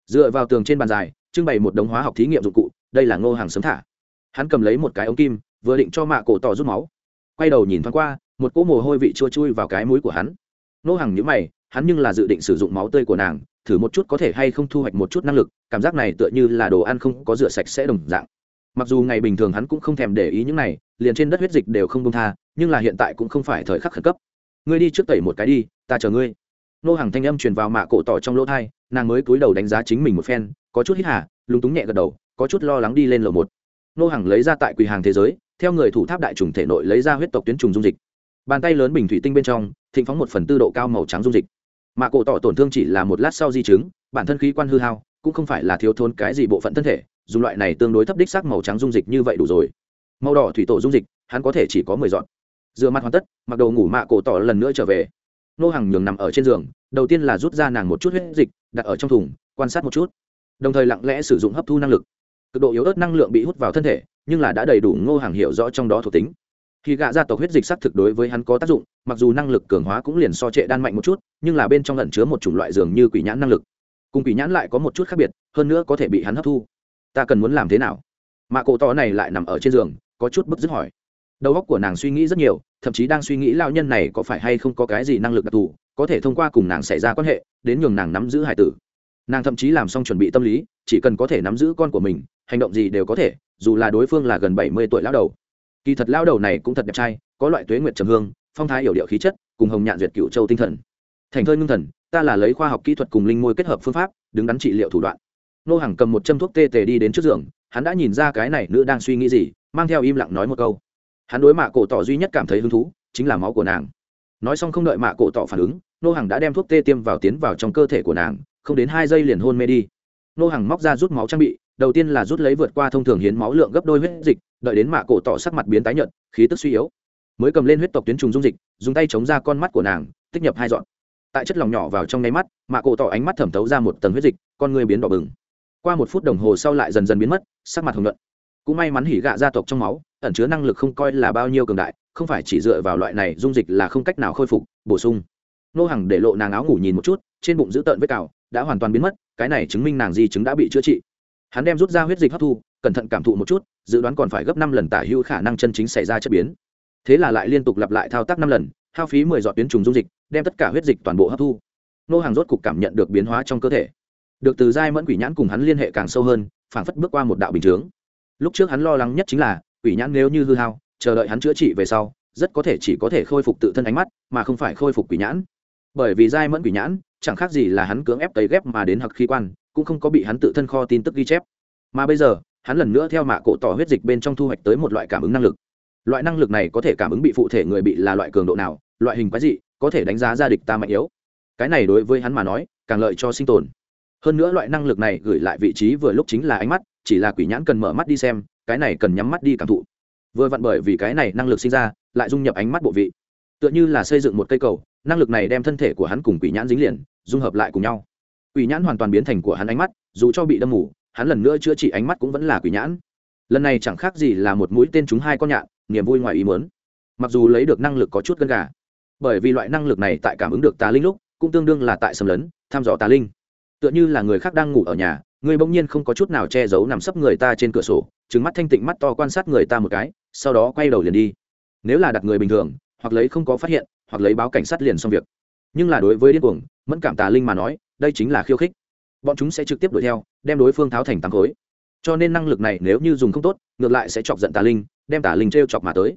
Dựa vào tường trên bàn dài, trưng bày một đống hóa học thí nghiệm dụng cụ, đây là ngô hàng sớm thả. Hắn cầm lấy một cái ống kim, vừa định cho mạ cổ tỏ rút máu. Quay đầu nhìn thoáng qua, một cỗ mồ hôi vị chua chui vào cái mũi của hắn. Ngô hàng nhữ mày, hắn nhưng là dự định sử dụng máu tươi của nàng, thử một chút có thể hay không thu hoạch một chút năng lực, cảm giác này tựa như là đồ ăn không có rửa sạch sẽ đồng dạng. Mặc dù ngày bình thường hắn cũng không thèm để ý những này liền trên đất huyết dịch đều không công tha, nhưng là hiện tại cũng không phải thời khắc khẩn cấp. Ngươi đi trước tẩy một cái đi, ta chờ ngươi. Nô hàng thanh âm truyền vào mạ cổ tỏ trong lỗ thai, nàng mới cúi đầu đánh giá chính mình một phen, có chút hít hà, lúng túng nhẹ gật đầu, có chút lo lắng đi lên lầu một. Nô hàng lấy ra tại quỳ hàng thế giới, theo người thủ tháp đại trùng thể nội lấy ra huyết tộc tuyến trùng dung dịch. Bàn tay lớn bình thủy tinh bên trong, thịnh phóng một phần tư độ cao màu trắng dung dịch. Mạ cổ tỏ tổn thương chỉ là một lát sau di chứng, bản thân khí quan hư hao, cũng không phải là thiếu thốn cái gì bộ phận thân thể, dùng loại này tương đối thấp đích sắc màu trắng dung dịch như vậy đủ rồi màu đỏ thủy tổ dung dịch, hắn có thể chỉ có mười dọn. Rửa mặt hoàn tất, mặc đồ ngủ mạ cổ tỏ lần nữa trở về. Nô hàng nhường nằm ở trên giường, đầu tiên là rút ra nàng một chút huyết dịch, đặt ở trong thùng, quan sát một chút. Đồng thời lặng lẽ sử dụng hấp thu năng lực. Cực độ yếu ớt năng lượng bị hút vào thân thể, nhưng là đã đầy đủ, ngô hàng hiểu rõ trong đó thuộc tính. Khi gạ gia tộc huyết dịch xác thực đối với hắn có tác dụng, mặc dù năng lực cường hóa cũng liền so trệ đan mạnh một chút, nhưng là bên trong lẩn chứa một chủng loại dường như quỷ nhãn năng lực. Cùng quỷ nhãn lại có một chút khác biệt, hơn nữa có thể bị hắn hấp thu. Ta cần muốn làm thế nào? Mạ cổ tỏ này lại nằm ở trên giường có chút bức dứt hỏi. Đầu óc của nàng suy nghĩ rất nhiều, thậm chí đang suy nghĩ lao nhân này có phải hay không có cái gì năng lực đặc thù, có thể thông qua cùng nàng xảy ra quan hệ, đến nhường nàng nắm giữ hải tử. Nàng thậm chí làm xong chuẩn bị tâm lý, chỉ cần có thể nắm giữ con của mình, hành động gì đều có thể, dù là đối phương là gần bảy mươi tuổi lao đầu. Kỳ thật lao đầu này cũng thật đẹp trai, có loại tuế nguyệt trầm hương, phong thái hiểu điệu khí chất, cùng hồng nhạn duyệt cựu châu tinh thần. Thành thơi ngưng thần, ta là lấy khoa học kỹ thuật cùng linh môi kết hợp phương pháp, đứng đắn trị liệu thủ đoạn. Nô hàng cầm một châm thuốc tê tề đi đến trước giường, hắn đã nhìn ra cái này nữ đang suy nghĩ gì mang theo im lặng nói một câu. Hắn đối mạ cổ tỏ duy nhất cảm thấy hứng thú, chính là máu của nàng. Nói xong không đợi mạ cổ tỏ phản ứng, nô hàng đã đem thuốc tê tiêm vào tiến vào trong cơ thể của nàng, không đến hai giây liền hôn mê đi. Nô hàng móc ra rút máu trang bị, đầu tiên là rút lấy vượt qua thông thường hiến máu lượng gấp đôi huyết dịch, đợi đến mạ cổ tỏ sắc mặt biến tái nhợt, khí tức suy yếu. Mới cầm lên huyết tộc tuyến trùng dung dịch, dùng tay chống ra con mắt của nàng, tích nhập hai dọn. Tại chất lòng nhỏ vào trong nháy mắt, mạ cổ tỏ ánh mắt thẩm thấu ra một tầng huyết dịch, con người biến đỏ bừng. Qua một phút đồng hồ sau lại dần dần biến mất, sắc mặt hồng nhuận cũng may mắn hỉ gạ gia tộc trong máu, ẩn chứa năng lực không coi là bao nhiêu cường đại, không phải chỉ dựa vào loại này dung dịch là không cách nào khôi phục, bổ sung. Nô hàng để lộ nàng áo ngủ nhìn một chút, trên bụng giữ tợn vết cào, đã hoàn toàn biến mất, cái này chứng minh nàng di chứng đã bị chữa trị. Hắn đem rút ra huyết dịch hấp thu, cẩn thận cảm thụ một chút, dự đoán còn phải gấp năm lần tả hữu khả năng chân chính xảy ra chất biến. Thế là lại liên tục lặp lại thao tác năm lần, hao phí mười giọt tuyến trùng dung dịch, đem tất cả huyết dịch toàn bộ hấp thu. Nô hàng rốt cục cảm nhận được biến hóa trong cơ thể. Được từ giai mẫn quỷ nhãn cùng hắn liên hệ càng sâu hơn, phảng phất bước qua một đạo bình chướng lúc trước hắn lo lắng nhất chính là, quỷ nhãn nếu như hư hao, chờ đợi hắn chữa trị về sau, rất có thể chỉ có thể khôi phục tự thân ánh mắt, mà không phải khôi phục quỷ nhãn. Bởi vì giai mẫn quỷ nhãn, chẳng khác gì là hắn cưỡng ép tấy ghép mà đến hặc khí quan, cũng không có bị hắn tự thân kho tin tức ghi chép. Mà bây giờ, hắn lần nữa theo mạ cổ tỏ huyết dịch bên trong thu hoạch tới một loại cảm ứng năng lực. Loại năng lực này có thể cảm ứng bị phụ thể người bị là loại cường độ nào, loại hình quái dị, có thể đánh giá ra địch ta mạnh yếu. Cái này đối với hắn mà nói, càng lợi cho sinh tồn. Hơn nữa loại năng lực này gửi lại vị trí vừa lúc chính là ánh mắt chỉ là quỷ nhãn cần mở mắt đi xem, cái này cần nhắm mắt đi cảm thụ. Vừa vặn bởi vì cái này năng lực sinh ra, lại dung nhập ánh mắt bộ vị. Tựa như là xây dựng một cây cầu, năng lực này đem thân thể của hắn cùng quỷ nhãn dính liền, dung hợp lại cùng nhau. Quỷ nhãn hoàn toàn biến thành của hắn ánh mắt, dù cho bị đâm mù, hắn lần nữa chữa trị ánh mắt cũng vẫn là quỷ nhãn. Lần này chẳng khác gì là một mũi tên chúng hai con nhạn, niềm vui ngoài ý muốn. Mặc dù lấy được năng lực có chút gân gà, bởi vì loại năng lực này tại cảm ứng được tà linh lúc, cũng tương đương là tại xâm lấn, thăm dò tà linh. Tựa như là người khác đang ngủ ở nhà người bỗng nhiên không có chút nào che giấu nằm sấp người ta trên cửa sổ trứng mắt thanh tịnh mắt to quan sát người ta một cái, sau đó quay đầu liền đi. Nếu là đặt người bình thường, hoặc lấy không có phát hiện, hoặc lấy báo cảnh sát liền xong việc. Nhưng là đối với điên cuồng, mẫn cảm tà linh mà nói, đây chính là khiêu khích. Bọn chúng sẽ trực tiếp đuổi theo, đem đối phương tháo thành tám khối. Cho nên năng lực này nếu như dùng không tốt, ngược lại sẽ chọc giận tà linh, đem tà linh t r e o chọc mà tới.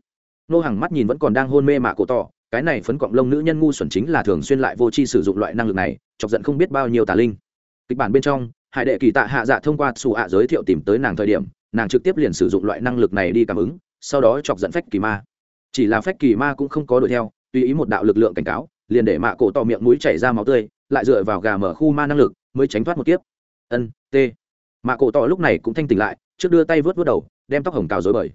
Nô hàng mắt nhìn vẫn còn đang hôn mê mạ cổ tỏ, cái này phấn cọng lông nữ nhân ngu xuẩn chính là thường xuyên lại vô tri sử dụng loại năng lực này, chọc giận không biết bao nhiêu tà linh. Kịch bản bên trong hải đệ kỳ tạ hạ dạ thông qua xù ạ giới thiệu tìm tới nàng thời điểm, nàng trực tiếp liền sử dụng loại năng lực này đi cảm ứng, sau đó chọc dẫn phách kỳ ma. Chỉ là phách kỳ ma cũng không có đuổi theo, tùy ý một đạo lực lượng cảnh cáo, liền để mạ cổ tỏ miệng mũi chảy ra máu tươi, lại dựa vào gà mở khu ma năng lực, mới tránh thoát một kiếp. Ân, t. Mạ cổ tỏ lúc này cũng thanh tỉnh lại, trước đưa tay vớt vớt đầu, đem tóc hồng cào dối bời.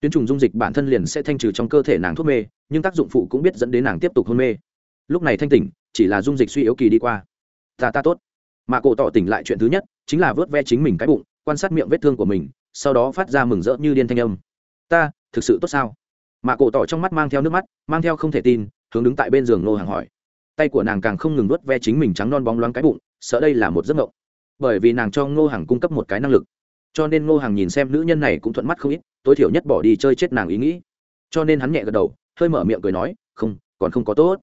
Tuyến trùng dung dịch bản thân liền sẽ thanh trừ trong cơ thể nàng thuốc mê, nhưng tác dụng phụ cũng biết dẫn đến nàng tiếp tục hôn mê. Lúc này thanh tỉnh, chỉ là dung dịch suy yếu kỳ đi qua. Ta ta tốt mà cổ tỏ tỉnh lại chuyện thứ nhất chính là vớt ve chính mình cái bụng, quan sát miệng vết thương của mình, sau đó phát ra mừng rỡ như điên thanh âm. Ta, thực sự tốt sao? Mà cổ tỏ trong mắt mang theo nước mắt, mang theo không thể tin, hướng đứng tại bên giường nô hàng hỏi. Tay của nàng càng không ngừng vớt ve chính mình trắng non bóng loáng cái bụng, sợ đây là một giấc mộng. Bởi vì nàng cho ngô hàng cung cấp một cái năng lực. Cho nên ngô hàng nhìn xem nữ nhân này cũng thuận mắt không ít, tối thiểu nhất bỏ đi chơi chết nàng ý nghĩ. Cho nên hắn nhẹ gật đầu, hơi mở miệng cười nói, không, còn không có tốt.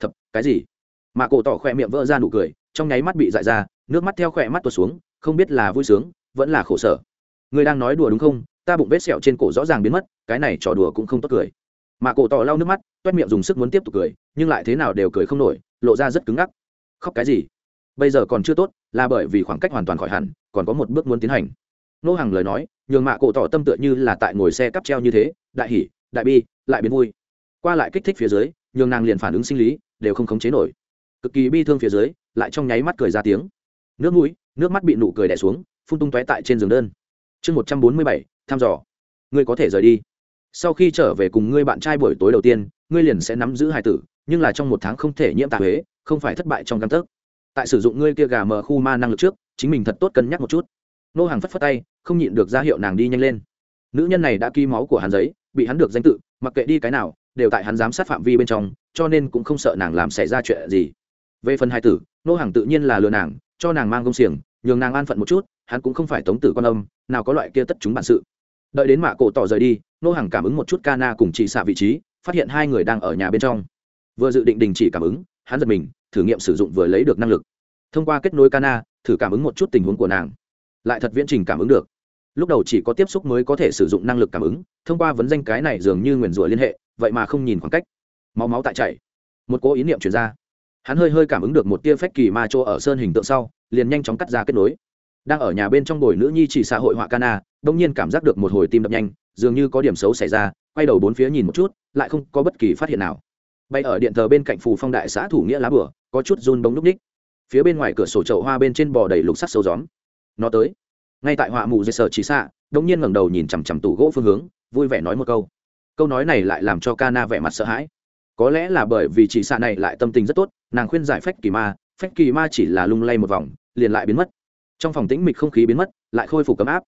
Thật, cái gì? Mà cổ tỏ khoe miệng vỡ ra nụ cười trong nháy mắt bị dại ra, nước mắt theo khỏe mắt tuột xuống, không biết là vui sướng, vẫn là khổ sở. Người đang nói đùa đúng không? Ta bụng vết sẹo trên cổ rõ ràng biến mất, cái này trò đùa cũng không tốt cười. Mà cổ tỏ lau nước mắt, toét miệng dùng sức muốn tiếp tục cười, nhưng lại thế nào đều cười không nổi, lộ ra rất cứng ngắc. Khóc cái gì? Bây giờ còn chưa tốt, là bởi vì khoảng cách hoàn toàn khỏi hẳn, còn có một bước muốn tiến hành. Nô hàng lời nói, nhường mạ cổ tỏ tâm tựa như là tại ngồi xe cắp treo như thế, đại hỉ, đại bi, lại biến vui. Qua lại kích thích phía dưới, nhường nàng liền phản ứng sinh lý, đều không khống chế nổi. Cực kỳ bi thương phía dưới lại trong nháy mắt cười ra tiếng. Nước mũi, nước mắt bị nụ cười đẻ xuống, phun tung tóe tại trên giường đơn. Chương một trăm bốn mươi bảy, thăm dò. Ngươi có thể rời đi. Sau khi trở về cùng ngươi bạn trai buổi tối đầu tiên, ngươi liền sẽ nắm giữ hài tử, nhưng là trong một tháng không thể nhiễm tạ huế, không phải thất bại trong căn tấc. Tại sử dụng ngươi kia gà mờ khu ma năng lực trước, chính mình thật tốt cân nhắc một chút. Nô hàng phất phất tay, không nhịn được ra hiệu nàng đi nhanh lên. Nữ nhân này đã ký máu của hắn giấy, bị hắn được danh tự, mặc kệ đi cái nào, đều tại hắn giám sát phạm vi bên trong, cho nên cũng không sợ nàng làm xảy ra chuyện gì về phần hai tử, nô hàng tự nhiên là lừa nàng, cho nàng mang công xiềng, nhường nàng an phận một chút, hắn cũng không phải tống tử quan âm, nào có loại kia tất chúng bản sự. Đợi đến mạ cổ tỏ rời đi, nô hàng cảm ứng một chút ca na cùng chị xạ vị trí, phát hiện hai người đang ở nhà bên trong. Vừa dự định đình chỉ cảm ứng, hắn giật mình, thử nghiệm sử dụng vừa lấy được năng lực. Thông qua kết nối ca na, thử cảm ứng một chút tình huống của nàng. Lại thật viễn trình cảm ứng được. Lúc đầu chỉ có tiếp xúc mới có thể sử dụng năng lực cảm ứng, thông qua vấn danh cái này dường như nguyền rủa liên hệ, vậy mà không nhìn khoảng cách. Máu máu tại chảy. Một cố ý niệm chuyển ra hắn hơi hơi cảm ứng được một tia phách kỳ ma chỗ ở sơn hình tượng sau, liền nhanh chóng cắt ra kết nối. Đang ở nhà bên trong bồi nữ nhi chỉ xã hội họa cana đông nhiên cảm giác được một hồi tim đập nhanh, dường như có điểm xấu xảy ra, quay đầu bốn phía nhìn một chút, lại không có bất kỳ phát hiện nào. Bay ở điện thờ bên cạnh phù phong đại xã thủ nghĩa lá bửa có chút run bóng núp ních. Phía bên ngoài cửa sổ chậu hoa bên trên bò đầy lục sắt sâu gióm. Nó tới. Ngay tại họa mù dây sở chỉ xạ, đông nhiên ngẩng đầu nhìn chằm chằm tủ gỗ phương hướng, vui vẻ nói một câu. Câu nói này lại làm cho Kana vẻ mặt sợ hãi có lẽ là bởi vì chị xạ này lại tâm tình rất tốt, nàng khuyên giải phách kỳ ma, phách kỳ ma chỉ là lung lay một vòng, liền lại biến mất. Trong phòng tĩnh mịch không khí biến mất, lại khôi phục cấm áp.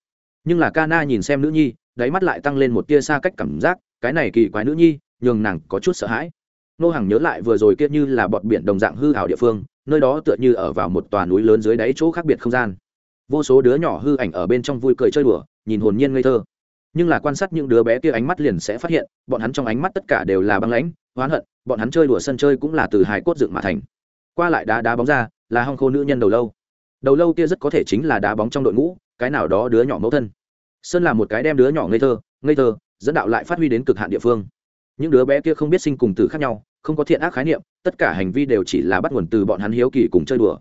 Nhưng là Kana nhìn xem nữ nhi, đáy mắt lại tăng lên một tia xa cách cảm giác, cái này kỳ quái nữ nhi, nhường nàng có chút sợ hãi. Nô hàng nhớ lại vừa rồi kia như là bọt biển đồng dạng hư hảo địa phương, nơi đó tựa như ở vào một tòa núi lớn dưới đáy chỗ khác biệt không gian. Vô số đứa nhỏ hư ảnh ở bên trong vui cười chơi đùa, nhìn hồn nhiên ngây thơ nhưng là quan sát những đứa bé kia ánh mắt liền sẽ phát hiện, bọn hắn trong ánh mắt tất cả đều là băng lãnh, oán hận, bọn hắn chơi đùa sân chơi cũng là từ hài cốt dựng mà thành. Qua lại đá đá bóng ra, là hong khô nữ nhân đầu lâu. Đầu lâu kia rất có thể chính là đá bóng trong đội ngũ, cái nào đó đứa nhỏ mẫu thân. Sơn là một cái đem đứa nhỏ ngây thơ ngây thơ, dẫn đạo lại phát huy đến cực hạn địa phương. Những đứa bé kia không biết sinh cùng từ khác nhau, không có thiện ác khái niệm, tất cả hành vi đều chỉ là bắt nguồn từ bọn hắn hiếu kỳ cùng chơi đùa.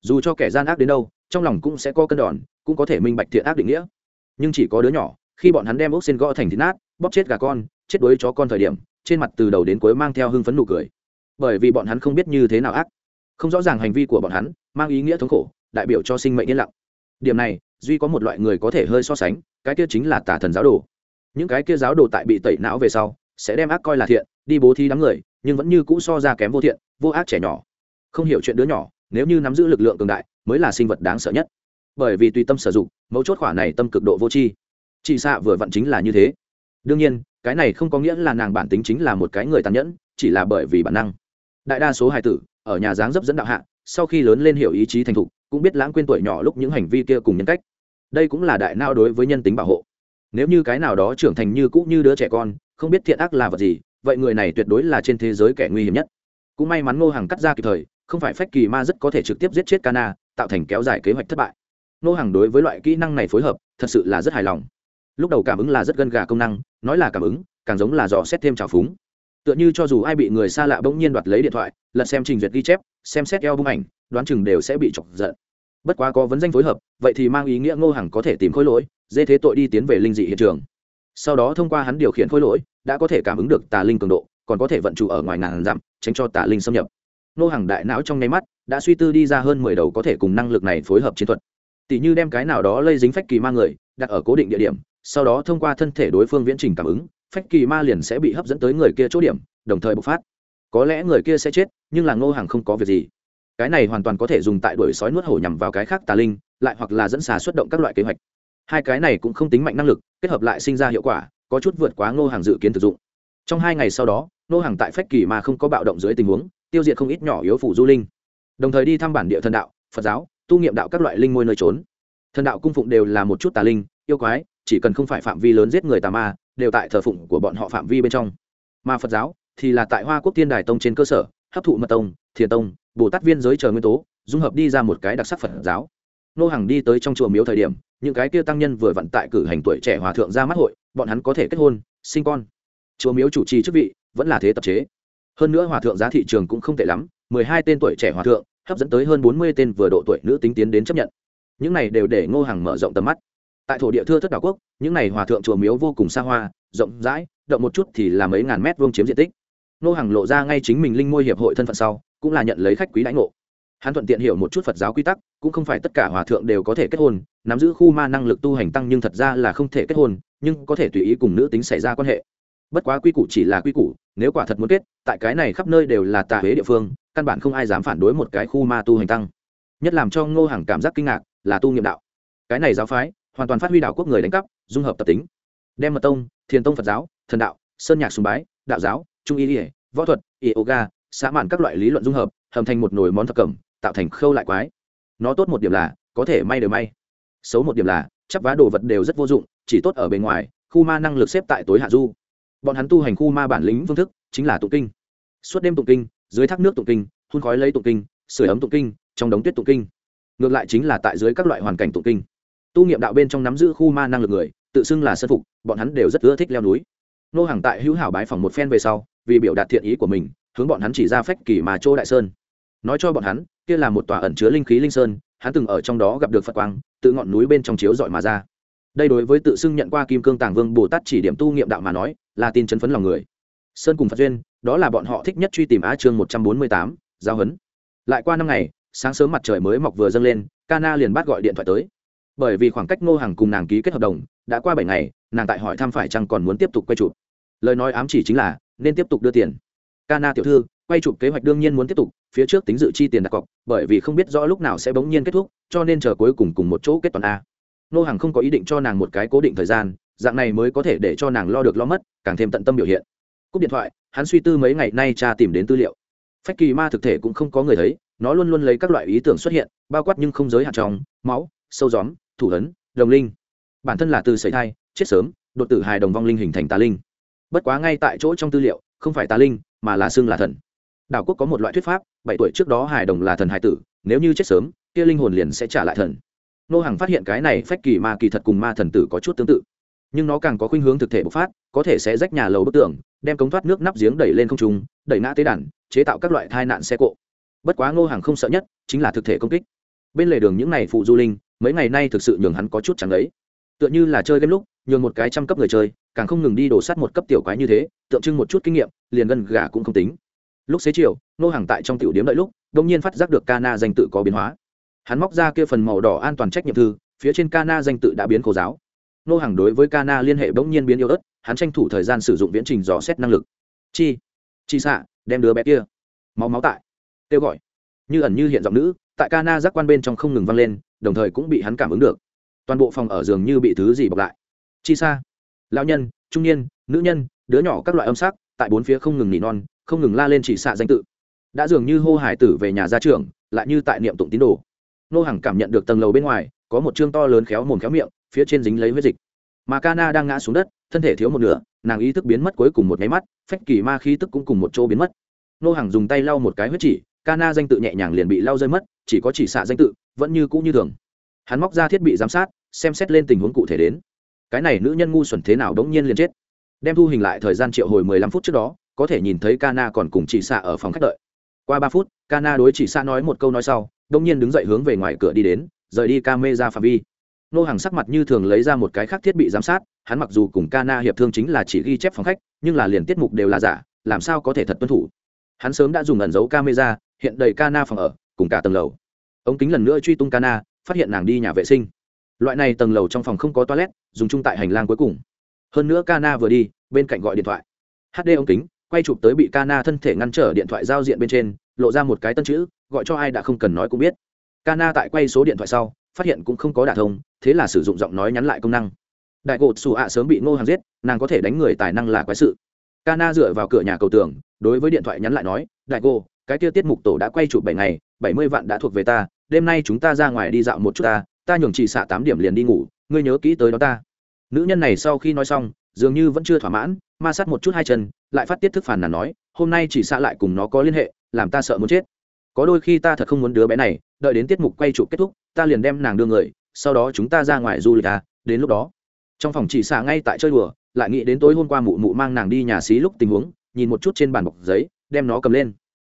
Dù cho kẻ gian ác đến đâu, trong lòng cũng sẽ có cân đòn, cũng có thể minh bạch thiện ác định nghĩa. Nhưng chỉ có đứa nhỏ khi bọn hắn đem ốc xin gõ thành thịt nát, bóp chết gà con, chết đuối chó con thời điểm, trên mặt từ đầu đến cuối mang theo hưng phấn nụ cười. Bởi vì bọn hắn không biết như thế nào ác. Không rõ ràng hành vi của bọn hắn, mang ý nghĩa thống khổ, đại biểu cho sinh mệnh yên lặng. Điểm này, duy có một loại người có thể hơi so sánh, cái kia chính là tà thần giáo đồ. Những cái kia giáo đồ tại bị tẩy não về sau, sẽ đem ác coi là thiện, đi bố thí đám người, nhưng vẫn như cũ so ra kém vô thiện, vô ác trẻ nhỏ. Không hiểu chuyện đứa nhỏ, nếu như nắm giữ lực lượng cường đại, mới là sinh vật đáng sợ nhất. Bởi vì tùy tâm sử dụng, mấu chốt khỏa này tâm cực độ vô tri chị xạ vừa vặn chính là như thế. Đương nhiên cái này không có nghĩa là nàng bản tính chính là một cái người tàn nhẫn chỉ là bởi vì bản năng. Đại đa số hài tử ở nhà dáng dấp dẫn đạo hạ sau khi lớn lên hiểu ý chí thành thục cũng biết lãng quên tuổi nhỏ lúc những hành vi kia cùng nhân cách. Đây cũng là đại nao đối với nhân tính bảo hộ. Nếu như cái nào đó trưởng thành như cũ như đứa trẻ con không biết thiện ác là vật gì vậy người này tuyệt đối là trên thế giới kẻ nguy hiểm nhất. Cũng may mắn ngô hàng cắt ra kịp thời không phải phách kỳ ma rất có thể trực tiếp giết chết Kana, tạo thành kéo dài kế hoạch thất bại. Ngô hàng đối với loại kỹ năng này phối hợp thật sự là rất hài lòng lúc đầu cảm ứng là rất gân gà công năng, nói là cảm ứng, càng giống là dò xét thêm trào phúng. Tựa như cho dù ai bị người xa lạ bỗng nhiên đoạt lấy điện thoại, lật xem trình duyệt ghi chép, xem xét eo bung ảnh, đoán chừng đều sẽ bị chọc giận. Bất quá có vấn danh phối hợp, vậy thì mang ý nghĩa ngô hằng có thể tìm khối lỗi, dê thế tội đi tiến về linh dị hiện trường. Sau đó thông qua hắn điều khiển khối lỗi, đã có thể cảm ứng được tà linh cường độ, còn có thể vận trụ ở ngoài ngàn dặm, tránh cho tà linh xâm nhập. Ngô hằng đại não trong nháy mắt, đã suy tư đi ra hơn mười đầu có thể cùng năng lực này phối hợp chiến thuật. Tỷ như đem cái nào đó lây dính phách kỳ mang người, đặt ở cố định địa điểm sau đó thông qua thân thể đối phương viễn trình cảm ứng, phách kỳ ma liền sẽ bị hấp dẫn tới người kia chỗ điểm, đồng thời bộc phát. Có lẽ người kia sẽ chết, nhưng là ngô hàng không có việc gì. Cái này hoàn toàn có thể dùng tại đuổi sói nuốt hổ nhằm vào cái khác tà linh, lại hoặc là dẫn xà xuất động các loại kế hoạch. Hai cái này cũng không tính mạnh năng lực, kết hợp lại sinh ra hiệu quả, có chút vượt quá ngô hàng dự kiến thực dụng. Trong hai ngày sau đó, ngô hàng tại phách kỳ mà không có bạo động dưới tình huống, tiêu diệt không ít nhỏ yếu phủ du linh. Đồng thời đi thăm bản địa thần đạo, phật giáo, tu nghiệm đạo các loại linh ngôi nơi trốn. Thần đạo cung phụng đều là một chút tà linh, yêu quái chỉ cần không phải phạm vi lớn giết người tà ma, đều tại thờ phụng của bọn họ phạm vi bên trong. Mà phật giáo thì là tại hoa quốc tiên đài tông trên cơ sở, hấp thụ mật tông, thiền tông, bồ tát viên giới chờ nguyên tố, dung hợp đi ra một cái đặc sắc phật giáo. Nô hàng đi tới trong chùa miếu thời điểm, những cái kia tăng nhân vừa vận tại cử hành tuổi trẻ hòa thượng ra mắt hội, bọn hắn có thể kết hôn, sinh con. Chùa miếu chủ trì chức vị vẫn là thế tập chế. Hơn nữa hòa thượng giá thị trường cũng không tệ lắm, mười hai tên tuổi trẻ hòa thượng, hấp dẫn tới hơn bốn mươi tên vừa độ tuổi nữ tính tiến đến chấp nhận. Những này đều để ngô hàng mở rộng tầm mắt tại thổ địa thưa thất đảo quốc, những này hòa thượng chùa miếu vô cùng xa hoa, rộng rãi, động một chút thì là mấy ngàn mét vuông chiếm diện tích. Ngô hàng lộ ra ngay chính mình linh môi hiệp hội thân phận sau, cũng là nhận lấy khách quý đãi ngộ. Hắn thuận tiện hiểu một chút phật giáo quy tắc, cũng không phải tất cả hòa thượng đều có thể kết hôn, nắm giữ khu ma năng lực tu hành tăng nhưng thật ra là không thể kết hôn, nhưng có thể tùy ý cùng nữ tính xảy ra quan hệ. Bất quá quy củ chỉ là quy củ, nếu quả thật muốn kết, tại cái này khắp nơi đều là tà huế địa phương, căn bản không ai dám phản đối một cái khu ma tu hành tăng. Nhất làm cho ngô hàng cảm giác kinh ngạc là tu nghiệm đạo. Cái này giáo phái hoàn toàn phát huy đạo quốc người đánh cắp, dung hợp tập tính. Đem mật tông, thiền tông phật giáo, thần đạo, sơn nhạc sùng bái, đạo giáo, trung y ỉa võ thuật yoga, xã mạn các loại lý luận dung hợp, hầm thành một nồi món thập cẩm, tạo thành khâu lại quái. Nó tốt một điểm là, có thể may đều may. Xấu một điểm là, chắp vá đồ vật đều rất vô dụng, chỉ tốt ở bề ngoài, khu ma năng lực xếp tại tối hạ du. Bọn hắn tu hành khu ma bản lĩnh phương thức chính là tụng kinh. Suốt đêm tụng kinh, dưới thác nước tụng kinh, hun khói lấy tụng kinh sửa ấm tụng kinh, trong đống tuyết tụng kinh. Ngược lại chính là tại dưới các loại hoàn cảnh tụng kinh tu nghiệm đạo bên trong nắm giữ khu ma năng lực người, tự xưng là sân phục, bọn hắn đều rất ưa thích leo núi. Nô hàng tại hữu hảo bái phòng một phen về sau, vì biểu đạt thiện ý của mình, hướng bọn hắn chỉ ra phách kỳ mà châu đại sơn. Nói cho bọn hắn, kia là một tòa ẩn chứa linh khí linh sơn, hắn từng ở trong đó gặp được phật quang tự ngọn núi bên trong chiếu dọi mà ra. Đây đối với tự xưng nhận qua kim cương tàng vương bồ tát chỉ điểm tu nghiệm đạo mà nói, là tin chấn phấn lòng người. Sơn cùng phật duyên, đó là bọn họ thích nhất truy tìm á chương một trăm bốn mươi tám, giao hấn. Lại qua năm ngày, sáng sớm mặt trời mới mọc vừa dâng lên, Kana liền bắt gọi điện thoại tới bởi vì khoảng cách ngô hàng cùng nàng ký kết hợp đồng đã qua bảy ngày, nàng tại hỏi thăm phải chăng còn muốn tiếp tục quay chụp. Lời nói ám chỉ chính là, nên tiếp tục đưa tiền. Ca Na tiểu thư, quay chụp kế hoạch đương nhiên muốn tiếp tục, phía trước tính dự chi tiền đặt cọc, bởi vì không biết rõ lúc nào sẽ bỗng nhiên kết thúc, cho nên chờ cuối cùng cùng một chỗ kết toàn a. Nô hàng không có ý định cho nàng một cái cố định thời gian, dạng này mới có thể để cho nàng lo được lo mất, càng thêm tận tâm biểu hiện. Cúp điện thoại, hắn suy tư mấy ngày nay cha tìm đến tư liệu. Phách kỳ ma thực thể cũng không có người thấy, nó luôn luôn lấy các loại ý tưởng xuất hiện, bao quát nhưng không giới hạn trong, máu sâu gióm, thủ ấn, đồng linh. Bản thân là từ sợi thai, chết sớm, đột tử hài đồng vong linh hình thành tà linh. Bất quá ngay tại chỗ trong tư liệu, không phải tà linh, mà là xương là thần. Đảo quốc có một loại thuyết pháp, bảy tuổi trước đó hài đồng là thần hài tử, nếu như chết sớm, kia linh hồn liền sẽ trả lại thần. Nô Hằng phát hiện cái này phách kỳ ma kỳ thật cùng ma thần tử có chút tương tự. Nhưng nó càng có khuynh hướng thực thể bộc phát, có thể sẽ rách nhà lầu bức tường, đem cống thoát nước nắp giếng đẩy lên không trung, đẩy ngã tế đàn, chế tạo các loại tai nạn xe cộ. Bất quá ngô hàng không sợ nhất, chính là thực thể công kích. Bên lề đường những này phụ du linh mấy ngày nay thực sự nhường hắn có chút chẳng ấy. Tựa như là chơi game lúc, nhường một cái trăm cấp người chơi, càng không ngừng đi đổ sắt một cấp tiểu quái như thế, tượng trưng một chút kinh nghiệm, liền gần gà cũng không tính. Lúc xế chiều nô hàng tại trong tiểu điếm đợi lúc đông nhiên phát giác được Kana danh tự có biến hóa. Hắn móc ra kia phần màu đỏ an toàn trách nhiệm thư, phía trên Kana danh tự đã biến cô giáo. Nô hàng đối với Kana liên hệ bỗng nhiên biến yếu ớt, hắn tranh thủ thời gian sử dụng viễn trình dò xét năng lực. Chi chi xạ đem đứa bé kia, máu máu tại. Kêu gọi. Như ẩn như hiện giọng nữ tại Kana giác quan bên trong không ngừng vang lên, đồng thời cũng bị hắn cảm ứng được. Toàn bộ phòng ở giường như bị thứ gì bọc lại. Chi xa lão nhân, trung niên, nữ nhân, đứa nhỏ các loại âm sắc, tại bốn phía không ngừng nỉ non, không ngừng la lên chỉ xạ danh tự. Đã dường như hô hải tử về nhà gia trưởng, lại như tại niệm tụng tín đồ. Nô hàng cảm nhận được tầng lầu bên ngoài, có một chương to lớn khéo mồm khéo miệng, phía trên dính lấy huyết dịch. Mà kana đang ngã xuống đất, thân thể thiếu một nửa, nàng ý thức biến mất cuối cùng một nháy mắt, phách kỳ ma khí tức cũng cùng một chỗ biến mất. Nô hàng dùng tay lau một cái huyết chỉ, kana danh tự nhẹ nhàng liền bị lau rơi mất chỉ có chỉ xạ danh tự vẫn như cũ như thường hắn móc ra thiết bị giám sát xem xét lên tình huống cụ thể đến cái này nữ nhân ngu xuẩn thế nào đống nhiên liền chết đem thu hình lại thời gian triệu hồi mười lăm phút trước đó có thể nhìn thấy Kana còn cùng chị xạ ở phòng khách đợi. Qua ba phút, Kana đối chị xạ nói một câu nói sau, đống nhiên đứng dậy hướng về ngoài cửa đi đến, rời đi camera phạm vi. Nô Hàng sắc mặt như thường lấy ra một cái khác thiết bị giám sát, hắn mặc dù cùng Kana hiệp thương chính là chỉ ghi chép phòng khách, nhưng là liền tiết mục đều là giả, làm sao có thể thật tuân thủ. Hắn sớm đã dùng ẩn dấu camera, hiện đầy Kana phòng ở, cùng cả tầng lầu. Ống kính lần nữa truy tung Kana, phát hiện nàng đi nhà vệ sinh. Loại này tầng lầu trong phòng không có toilet, dùng chung tại hành lang cuối cùng. Hơn nữa Kana vừa đi, bên cạnh gọi điện thoại. HD ống kính, quay chụp tới bị Kana thân thể ngăn trở điện thoại giao diện bên trên, lộ ra một cái tân chữ, gọi cho ai đã không cần nói cũng biết. Kana tại quay số điện thoại sau, phát hiện cũng không có đả thông, thế là sử dụng giọng nói nhắn lại công năng. Đại cột xù ạ sớm bị Ngô Hàng giết, nàng có thể đánh người tài năng là quái sự. Kana dựa vào cửa nhà cầu tường, đối với điện thoại nhắn lại nói, "Đại cô, cái kia tiết mục tổ đã quay chụp bảy ngày, bảy mươi vạn đã thuộc về ta, đêm nay chúng ta ra ngoài đi dạo một chút ta, ta nhường chỉ xạ tám điểm liền đi ngủ, ngươi nhớ kỹ tới đó ta." Nữ nhân này sau khi nói xong, dường như vẫn chưa thỏa mãn, ma sát một chút hai chân lại phát tiết thức phản là nói hôm nay chỉ xạ lại cùng nó có liên hệ làm ta sợ muốn chết. Có đôi khi ta thật không muốn đứa bé này đợi đến tiết mục quay chụp kết thúc ta liền đem nàng đưa người sau đó chúng ta ra ngoài du lịch à đến lúc đó. Trong phòng chỉ xạ ngay tại chơi đùa lại nghĩ đến tối hôm qua mụ mụ mang nàng đi nhà xí lúc tình huống nhìn một chút trên bàn bọc giấy đem nó cầm lên.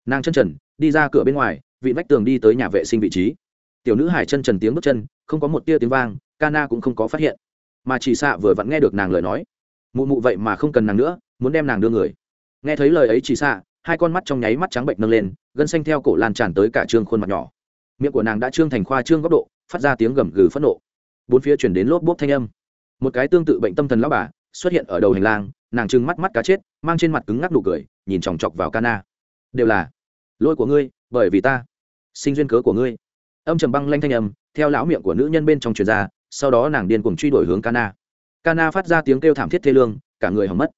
Nàng chân trần đi ra cửa bên ngoài vị vách tường đi tới nhà vệ sinh vị trí. Tiểu nữ hải chân trần tiếng bước chân, không có một tia tiếng vang, ca cũng không có phát hiện. Mà chỉ xạ vừa vặn nghe được nàng lời nói. Mụ mụ vậy mà không cần nàng nữa, muốn đem nàng đưa người. Nghe thấy lời ấy chỉ xạ, hai con mắt trong nháy mắt trắng bệnh nâng lên, gân xanh theo cổ lan tràn tới cả trương khuôn mặt nhỏ. Miệng của nàng đã trương thành khoa trương góc độ, phát ra tiếng gầm gừ phẫn nộ. Bốn phía chuyển đến lốp bốp thanh âm. Một cái tương tự bệnh tâm thần lão bà xuất hiện ở đầu hành lang, nàng trưng mắt mắt cá chết, mang trên mặt cứng ngắc nụ cười, nhìn chòng chọc vào cana đều là lỗi của ngươi, bởi vì ta sinh duyên cớ của ngươi. Âm trầm băng lanh thanh âm theo lão miệng của nữ nhân bên trong truyền ra sau đó nàng điên cuồng truy đuổi hướng cana Cana phát ra tiếng kêu thảm thiết thê lương, cả người hỏng mất.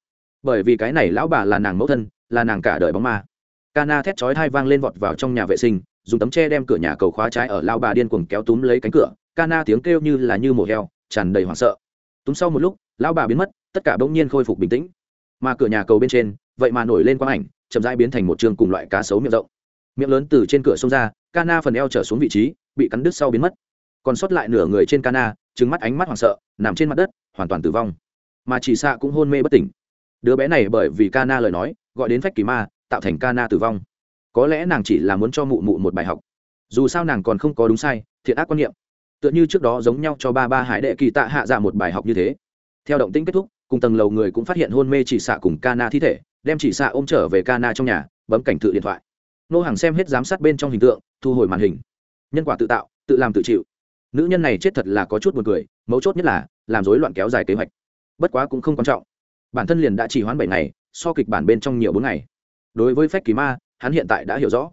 Bởi vì cái này lão bà là nàng mẫu thân, là nàng cả đời bóng ma. Cana thét chói tai vang lên vọt vào trong nhà vệ sinh, dùng tấm che đem cửa nhà cầu khóa trái ở lão bà điên cuồng kéo túm lấy cánh cửa, Cana tiếng kêu như là như mổ heo tràn đầy hoảng sợ. Túm sau một lúc lão bà biến mất tất cả bỗng nhiên khôi phục bình tĩnh. Mà cửa nhà cầu bên trên vậy mà nổi lên quang ảnh chậm rãi biến thành một trường cùng loại cá sấu miệng rộng. Miệng lớn từ trên cửa sông ra Kana phần eo trở xuống vị trí, bị cắn đứt sau biến mất. Còn sót lại nửa người trên Kana, trừng mắt ánh mắt hoảng sợ, nằm trên mặt đất, hoàn toàn tử vong. Mà chỉ xạ cũng hôn mê bất tỉnh. Đứa bé này bởi vì Kana lời nói, gọi đến phách kỳ ma, tạo thành Kana tử vong. Có lẽ nàng chỉ là muốn cho mụ mụ một bài học. Dù sao nàng còn không có đúng sai, thiện ác quan niệm. Tựa như trước đó giống nhau cho ba ba hải đệ kỳ tạ hạ dạ một bài học như thế. Theo động tĩnh kết thúc, cùng tầng lầu người cũng phát hiện hôn mê chỉ xạ cùng Kana thi thể, đem chỉ xạ ôm trở về Kana trong nhà, bấm cảnh tự điện thoại. Nô hàng xem hết giám sát bên trong hình tượng thu hồi màn hình. Nhân quả tự tạo, tự làm tự chịu. Nữ nhân này chết thật là có chút buồn cười, mấu chốt nhất là, làm rối loạn kéo dài kế hoạch. Bất quá cũng không quan trọng. Bản thân liền đã chỉ hoãn bảy ngày, so kịch bản bên trong nhiều bốn ngày. Đối với phách kỳ ma, hắn hiện tại đã hiểu rõ.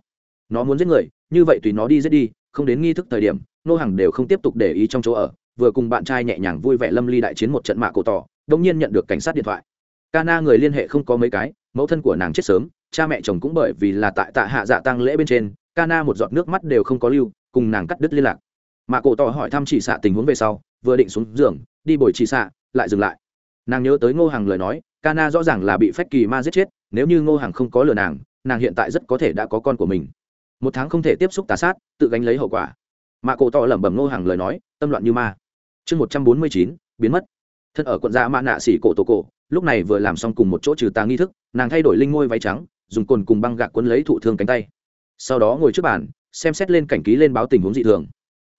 Nó muốn giết người, như vậy tùy nó đi giết đi, không đến nghi thức thời điểm, nô hàng đều không tiếp tục để ý trong chỗ ở, vừa cùng bạn trai nhẹ nhàng vui vẻ lâm ly đại chiến một trận mạ cổ tỏ đông nhiên nhận được cảnh sát điện thoại. Cana người liên hệ không có mấy cái, mẫu thân của nàng chết sớm, cha mẹ chồng cũng bởi vì là tại tạ hạ dạ tăng lễ bên trên Kana một giọt nước mắt đều không có lưu, cùng nàng cắt đứt liên lạc. Mà cổ tỏ hỏi thăm chỉ xạ tình huống về sau, vừa định xuống giường, đi bồi chỉ xạ, lại dừng lại. Nàng nhớ tới ngô Hằng lời nói, Kana rõ ràng là bị phách kỳ ma giết chết, nếu như ngô Hằng không có lừa nàng nàng hiện tại rất có thể đã có con của mình. Một tháng không thể tiếp xúc tà sát, tự gánh lấy hậu quả. Mà cổ tỏ lẩm bẩm ngô Hằng lời nói, tâm loạn như ma. Chương một trăm bốn mươi chín, biến mất. Thân ở quận gia mạ nạ Sĩ cổ tổ cổ, lúc này vừa làm xong cùng một chỗ trừ tà nghi thức, nàng thay đổi linh ngôi váy trắng, dùng cồn cùng băng gạc quấn lấy thụ thương cánh tay sau đó ngồi trước bàn, xem xét lên cảnh ký lên báo tình huống dị thường.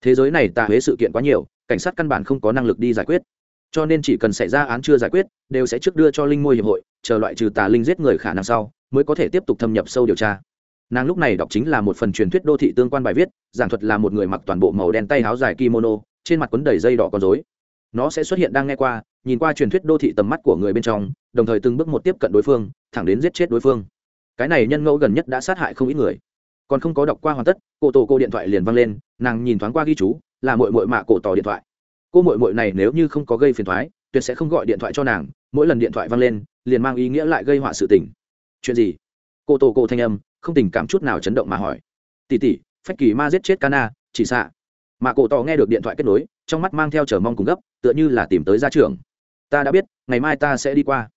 Thế giới này tà huế sự kiện quá nhiều, cảnh sát căn bản không có năng lực đi giải quyết. Cho nên chỉ cần xảy ra án chưa giải quyết, đều sẽ trước đưa cho linh môi hiệp hội, chờ loại trừ tà linh giết người khả năng sau, mới có thể tiếp tục thâm nhập sâu điều tra. Nàng lúc này đọc chính là một phần truyền thuyết đô thị tương quan bài viết, giảng thuật là một người mặc toàn bộ màu đen tay áo dài kimono, trên mặt quấn đầy dây đỏ con dối nó sẽ xuất hiện đang nghe qua, nhìn qua truyền thuyết đô thị tầm mắt của người bên trong, đồng thời từng bước một tiếp cận đối phương, thẳng đến giết chết đối phương. Cái này nhân ngẫu gần nhất đã sát hại không ít người còn không có đọc qua hoàn tất cô tổ cô điện thoại liền văng lên, nàng nhìn thoáng qua ghi chú, là mội mội mạ cổ tỏ điện thoại. Cô mội mội này nếu như không có gây phiền thoái tuyệt sẽ không gọi điện thoại cho nàng, mỗi lần điện thoại văng lên, liền mang ý nghĩa lại gây họa sự tình. Chuyện gì? Cô tổ cô thanh âm, không tình cảm chút nào chấn động mà hỏi. Tỉ tỉ phách kỳ ma giết chết cana chỉ xạ. Mà cổ tỏ nghe được điện thoại kết nối, trong mắt mang theo chờ mong cùng gấp, tựa như là tìm tới gia trưởng. Ta đã biết, ngày mai ta sẽ đi qua.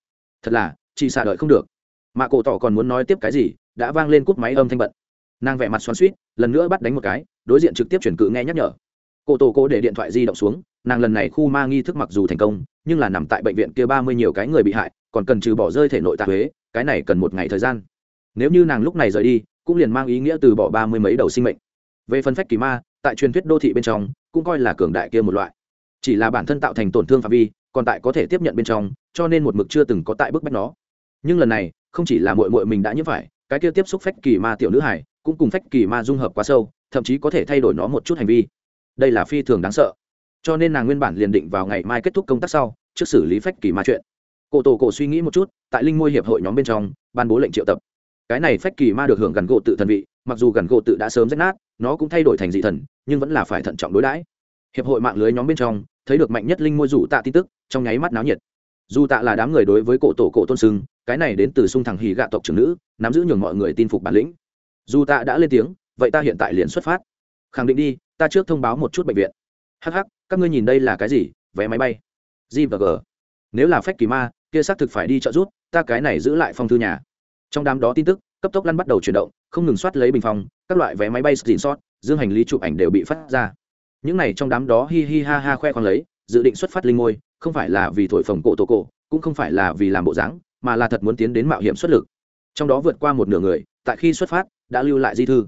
Thật là, chỉ xạ đợi không được. Mà cổ tỏ còn muốn nói tiếp cái gì, đã vang lên cúp máy âm thanh bận nàng vẻ mặt xoắn suýt lần nữa bắt đánh một cái, đối diện trực tiếp chuyển cự nghe nhắc nhở. Cô tổ cô để điện thoại di động xuống, nàng lần này khu ma nghi thức mặc dù thành công, nhưng là nằm tại bệnh viện kia ba mươi nhiều cái người bị hại, còn cần trừ bỏ rơi thể nội tạ huế, cái này cần một ngày thời gian. Nếu như nàng lúc này rời đi, cũng liền mang ý nghĩa từ bỏ ba mươi mấy đầu sinh mệnh. Về phân phách kỳ ma, tại truyền thuyết đô thị bên trong, cũng coi là cường đại kia một loại. Chỉ là bản thân tạo thành tổn thương phạm vi, còn tại có thể tiếp nhận bên trong, cho nên một mực chưa từng có tại bức bách nó. Nhưng lần này, không chỉ là mội mội mình đã nhiễm phải, cái kia tiếp xúc phách kỳ ma tiểu nữ hải cũng cùng phách kỳ ma dung hợp quá sâu, thậm chí có thể thay đổi nó một chút hành vi. Đây là phi thường đáng sợ. Cho nên nàng nguyên bản liền định vào ngày mai kết thúc công tác sau, trước xử lý phách kỳ ma chuyện. Cổ tổ cổ suy nghĩ một chút, tại linh môi hiệp hội nhóm bên trong, ban bố lệnh triệu tập. Cái này phách kỳ ma được hưởng gần gỗ tự thần vị, mặc dù gần gỗ tự đã sớm rách nát, nó cũng thay đổi thành dị thần, nhưng vẫn là phải thận trọng đối đãi. Hiệp hội mạng lưới nhóm bên trong, thấy được mạnh nhất linh môi rủ tạ tin tức, trong nháy mắt náo nhiệt. Dù tạ là đám người đối với cổ tổ cổ tôn sưng, cái này đến từ sung thằng hì gạ tộc trưởng nữ, nắm giữ nhường mọi người tin phục bản lĩnh dù ta đã lên tiếng, vậy ta hiện tại liền xuất phát. Khẳng định đi, ta trước thông báo một chút bệnh viện. Hh các ngươi nhìn đây là cái gì? Vé máy bay. G và g. Nếu là phách kỳ ma, kia xác thực phải đi trợ rút ta cái này giữ lại phong thư nhà. Trong đám đó tin tức, cấp tốc lăn bắt đầu chuyển động, không ngừng soát lấy bình phong các loại vé máy bay xịn sót dương hành lý chụp ảnh đều bị phát ra. Những này trong đám đó hi hi ha ha khoe khoang lấy, dự định xuất phát linh ngôi, không phải là vì thổi phồng cổ tổ cổ, cũng không phải là vì làm bộ dáng, mà là thật muốn tiến đến mạo hiểm xuất lực. Trong đó vượt qua một nửa người, tại khi xuất phát đã lưu lại di thư.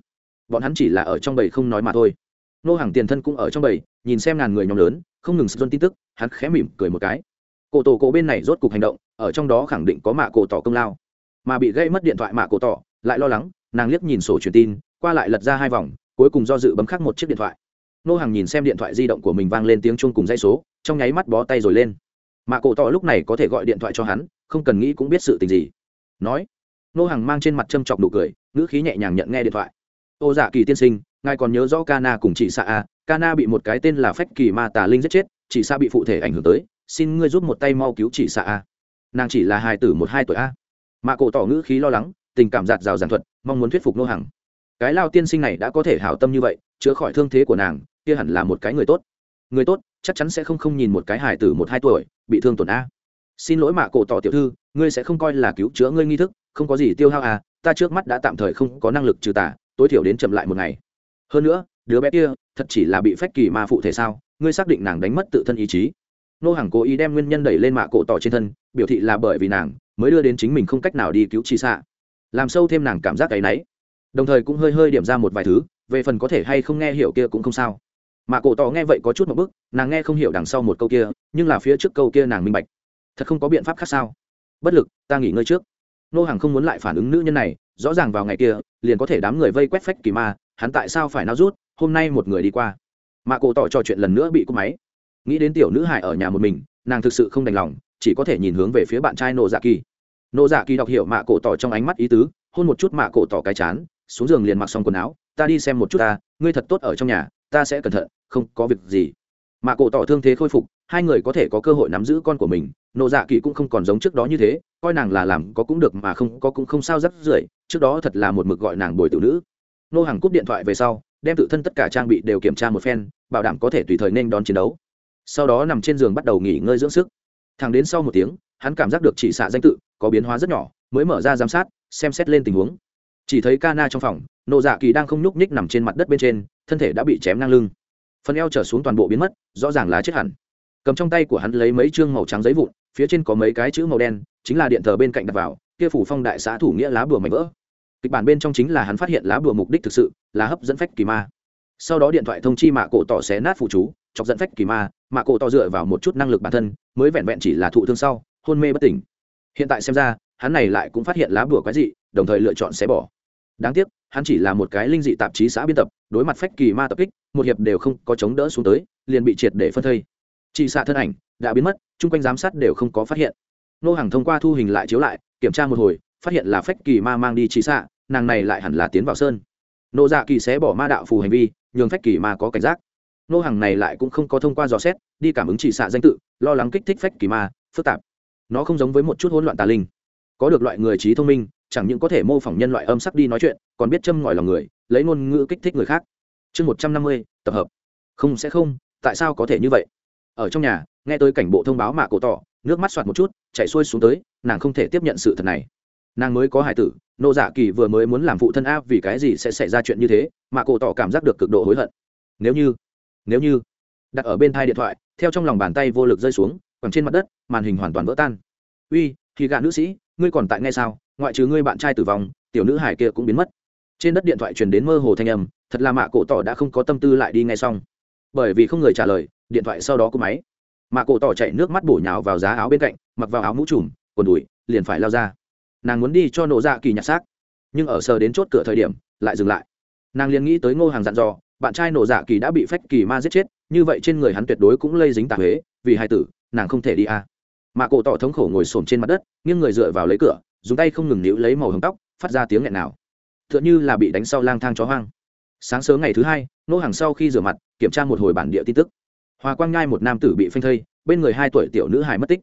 Bọn hắn chỉ là ở trong bầy không nói mà thôi. Nô hàng tiền thân cũng ở trong bầy, nhìn xem ngàn người nhóm lớn, không ngừng xôn tin tức, hắn khẽ mỉm cười một cái. Cổ tổ cổ bên này rốt cục hành động, ở trong đó khẳng định có mạ cổ tỏ công lao. Mà bị gây mất điện thoại mạ cổ tỏ, lại lo lắng, nàng liếc nhìn sổ truyền tin, qua lại lật ra hai vòng, cuối cùng do dự bấm khắc một chiếc điện thoại. Nô hàng nhìn xem điện thoại di động của mình vang lên tiếng chuông cùng dây số, trong nháy mắt bó tay rồi lên. Mạ cổ tỏ lúc này có thể gọi điện thoại cho hắn, không cần nghĩ cũng biết sự tình gì. Nói, nô hàng mang trên mặt châm chọc nụ cười ngữ khí nhẹ nhàng nhận nghe điện thoại. Ô dạ kỳ tiên sinh, ngài còn nhớ rõ Kana cùng chị xạ a à? Kana bị một cái tên là phách kỳ ma tà linh giết chết, chị xạ bị phụ thể ảnh hưởng tới. Xin ngươi giúp một tay mau cứu chị xạ a à. nàng chỉ là hài tử một hai tuổi a. Mạ cổ tỏ ngữ khí lo lắng, tình cảm giạt rào giản thuật, mong muốn thuyết phục nô hàng cái lao tiên sinh này đã có thể hảo tâm như vậy, chữa khỏi thương thế của nàng, kia hẳn là một cái người tốt. Người tốt, chắc chắn sẽ không không nhìn một cái hài tử một hai tuổi, bị thương tổn a. Xin lỗi mạ cổ tỏ tiểu thư, ngươi sẽ không coi là cứu chữa ngươi nghi thức, không có gì tiêu hao à ta trước mắt đã tạm thời không có năng lực trừ tà, tối thiểu đến chậm lại một ngày. Hơn nữa, đứa bé kia, thật chỉ là bị phách kỳ ma phụ thể sao, ngươi xác định nàng đánh mất tự thân ý chí. Nô hàng cố ý đem nguyên nhân đẩy lên mạ cổ tỏ trên thân, biểu thị là bởi vì nàng mới đưa đến chính mình không cách nào đi cứu chi xạ. Làm sâu thêm nàng cảm giác cái náy đồng thời cũng hơi hơi điểm ra một vài thứ, về phần có thể hay không nghe hiểu kia cũng không sao. Mạ cổ tỏ nghe vậy có chút một bức, nàng nghe không hiểu đằng sau một câu kia, nhưng là phía trước câu kia nàng minh bạch. Thật không có biện pháp khác sao? Bất lực, ta nghỉ ngơi trước nô hàng không muốn lại phản ứng nữ nhân này, rõ ràng vào ngày kia, liền có thể đám người vây quét phách kỳ ma, hắn tại sao phải nao rút, hôm nay một người đi qua. Mạ cổ tỏ trò chuyện lần nữa bị cúp máy. Nghĩ đến tiểu nữ hải ở nhà một mình, nàng thực sự không đành lòng, chỉ có thể nhìn hướng về phía bạn trai nô dạ kỳ. Nô dạ kỳ đọc hiểu mạ cổ tỏ trong ánh mắt ý tứ, hôn một chút mạ cổ tỏ cái chán, xuống giường liền mặc xong quần áo, ta đi xem một chút ta, ngươi thật tốt ở trong nhà, ta sẽ cẩn thận, không có việc gì. Mạ cổ tỏ thương thế khôi phục hai người có thể có cơ hội nắm giữ con của mình, nộ dạ kỳ cũng không còn giống trước đó như thế, coi nàng là làm có cũng được mà không có cũng không sao rắc rưởi, trước đó thật là một mực gọi nàng bồi tiểu nữ. Nô hàng cúp điện thoại về sau, đem tự thân tất cả trang bị đều kiểm tra một phen, bảo đảm có thể tùy thời nên đón chiến đấu. Sau đó nằm trên giường bắt đầu nghỉ ngơi dưỡng sức. Thẳng đến sau một tiếng, hắn cảm giác được chỉ xạ danh tự, có biến hóa rất nhỏ, mới mở ra giám sát, xem xét lên tình huống. Chỉ thấy ca na trong phòng, nộ dạ kỳ đang không nhúc nhích nằm trên mặt đất bên trên, thân thể đã bị chém ngang lưng. Phần eo trở xuống toàn bộ biến mất, rõ ràng là chết hẳn cầm trong tay của hắn lấy mấy chương màu trắng giấy vụn, phía trên có mấy cái chữ màu đen, chính là điện thờ bên cạnh đặt vào, kia phủ phong đại xã thủ nghĩa lá bùa mảnh vỡ. Kịch bản bên trong chính là hắn phát hiện lá bùa mục đích thực sự, là hấp dẫn phách kỳ ma. Sau đó điện thoại thông chi mạ cổ tỏ xé nát phụ chú, chọc dẫn phách kỳ ma, mạ cổ tỏ dựa vào một chút năng lực bản thân, mới vẹn vẹn chỉ là thụ thương sau, hôn mê bất tỉnh. Hiện tại xem ra, hắn này lại cũng phát hiện lá bùa quái dị, đồng thời lựa chọn xé bỏ. Đáng tiếc, hắn chỉ là một cái linh dị tạp chí xã biên tập, đối mặt phách kỳ ma tập kích, một hiệp đều không có chống đỡ xuống tới, liền bị triệt để phân thây chị xạ thân ảnh đã biến mất, chung quanh giám sát đều không có phát hiện. Nô hàng thông qua thu hình lại chiếu lại, kiểm tra một hồi, phát hiện là phách kỳ ma mang đi chị xạ, nàng này lại hẳn là tiến vào sơn. Nô dạ kỳ sẽ bỏ ma đạo phù hành vi, nhường phách kỳ ma có cảnh giác. Nô hàng này lại cũng không có thông qua dò xét, đi cảm ứng chỉ xạ danh tự, lo lắng kích thích phách kỳ ma, phức tạp. Nó không giống với một chút hỗn loạn tà linh. Có được loại người trí thông minh, chẳng những có thể mô phỏng nhân loại âm sắc đi nói chuyện, còn biết châm ngòi lòng người, lấy ngôn ngữ kích thích người khác. Chương một trăm năm mươi, tập hợp. Không sẽ không, tại sao có thể như vậy? Ở trong nhà, nghe tới cảnh bộ thông báo mạ cổ tỏ, nước mắt soạt một chút, chạy xuôi xuống tới, nàng không thể tiếp nhận sự thật này. Nàng mới có hải tử, nô dạ kỳ vừa mới muốn làm phụ thân áp vì cái gì sẽ xảy ra chuyện như thế, mạ cổ tỏ cảm giác được cực độ hối hận. Nếu như nếu như, đặt ở bên thai điện thoại, theo trong lòng bàn tay vô lực rơi xuống còn trên mặt đất, màn hình hoàn toàn vỡ tan. Uy, thì gạ nữ sĩ, ngươi còn tại ngay sao? Ngoại trừ ngươi bạn trai tử vong, tiểu nữ hải kia cũng biến mất. Trên đất điện thoại truyền đến mơ hồ thanh âm, thật là mạ cổ tỏ đã không có tâm tư lại đi ngay xong. Bởi vì không người trả lời điện thoại sau đó cô máy. Mà cổ tỏ chạy nước mắt bổ nhào vào giá áo bên cạnh, mặc vào áo mũ trùm, quần đùi, liền phải lao ra. Nàng muốn đi cho nổ dạ kỳ nhặt xác, nhưng ở sờ đến chốt cửa thời điểm, lại dừng lại. Nàng liền nghĩ tới ngô hàng dặn dò, bạn trai nổ dạ kỳ đã bị phách kỳ ma giết chết, như vậy trên người hắn tuyệt đối cũng lây dính tà huế, vì hai tử, nàng không thể đi à. mà cổ tỏ thống khổ ngồi xổm trên mặt đất, nghiêng người dựa vào lấy cửa, dùng tay không ngừng níu lấy màu hồng tóc, phát ra tiếng nghẹn nào. T h ư ợ n như là bị đánh sau lang thang chó hoang. Sáng sớm ngày thứ hai nô hàng sau khi rửa mặt, kiểm tra một hồi bản địa tin tức hòa quang nhai một nam tử bị phanh thây, bên người hai tuổi tiểu nữ hải mất tích.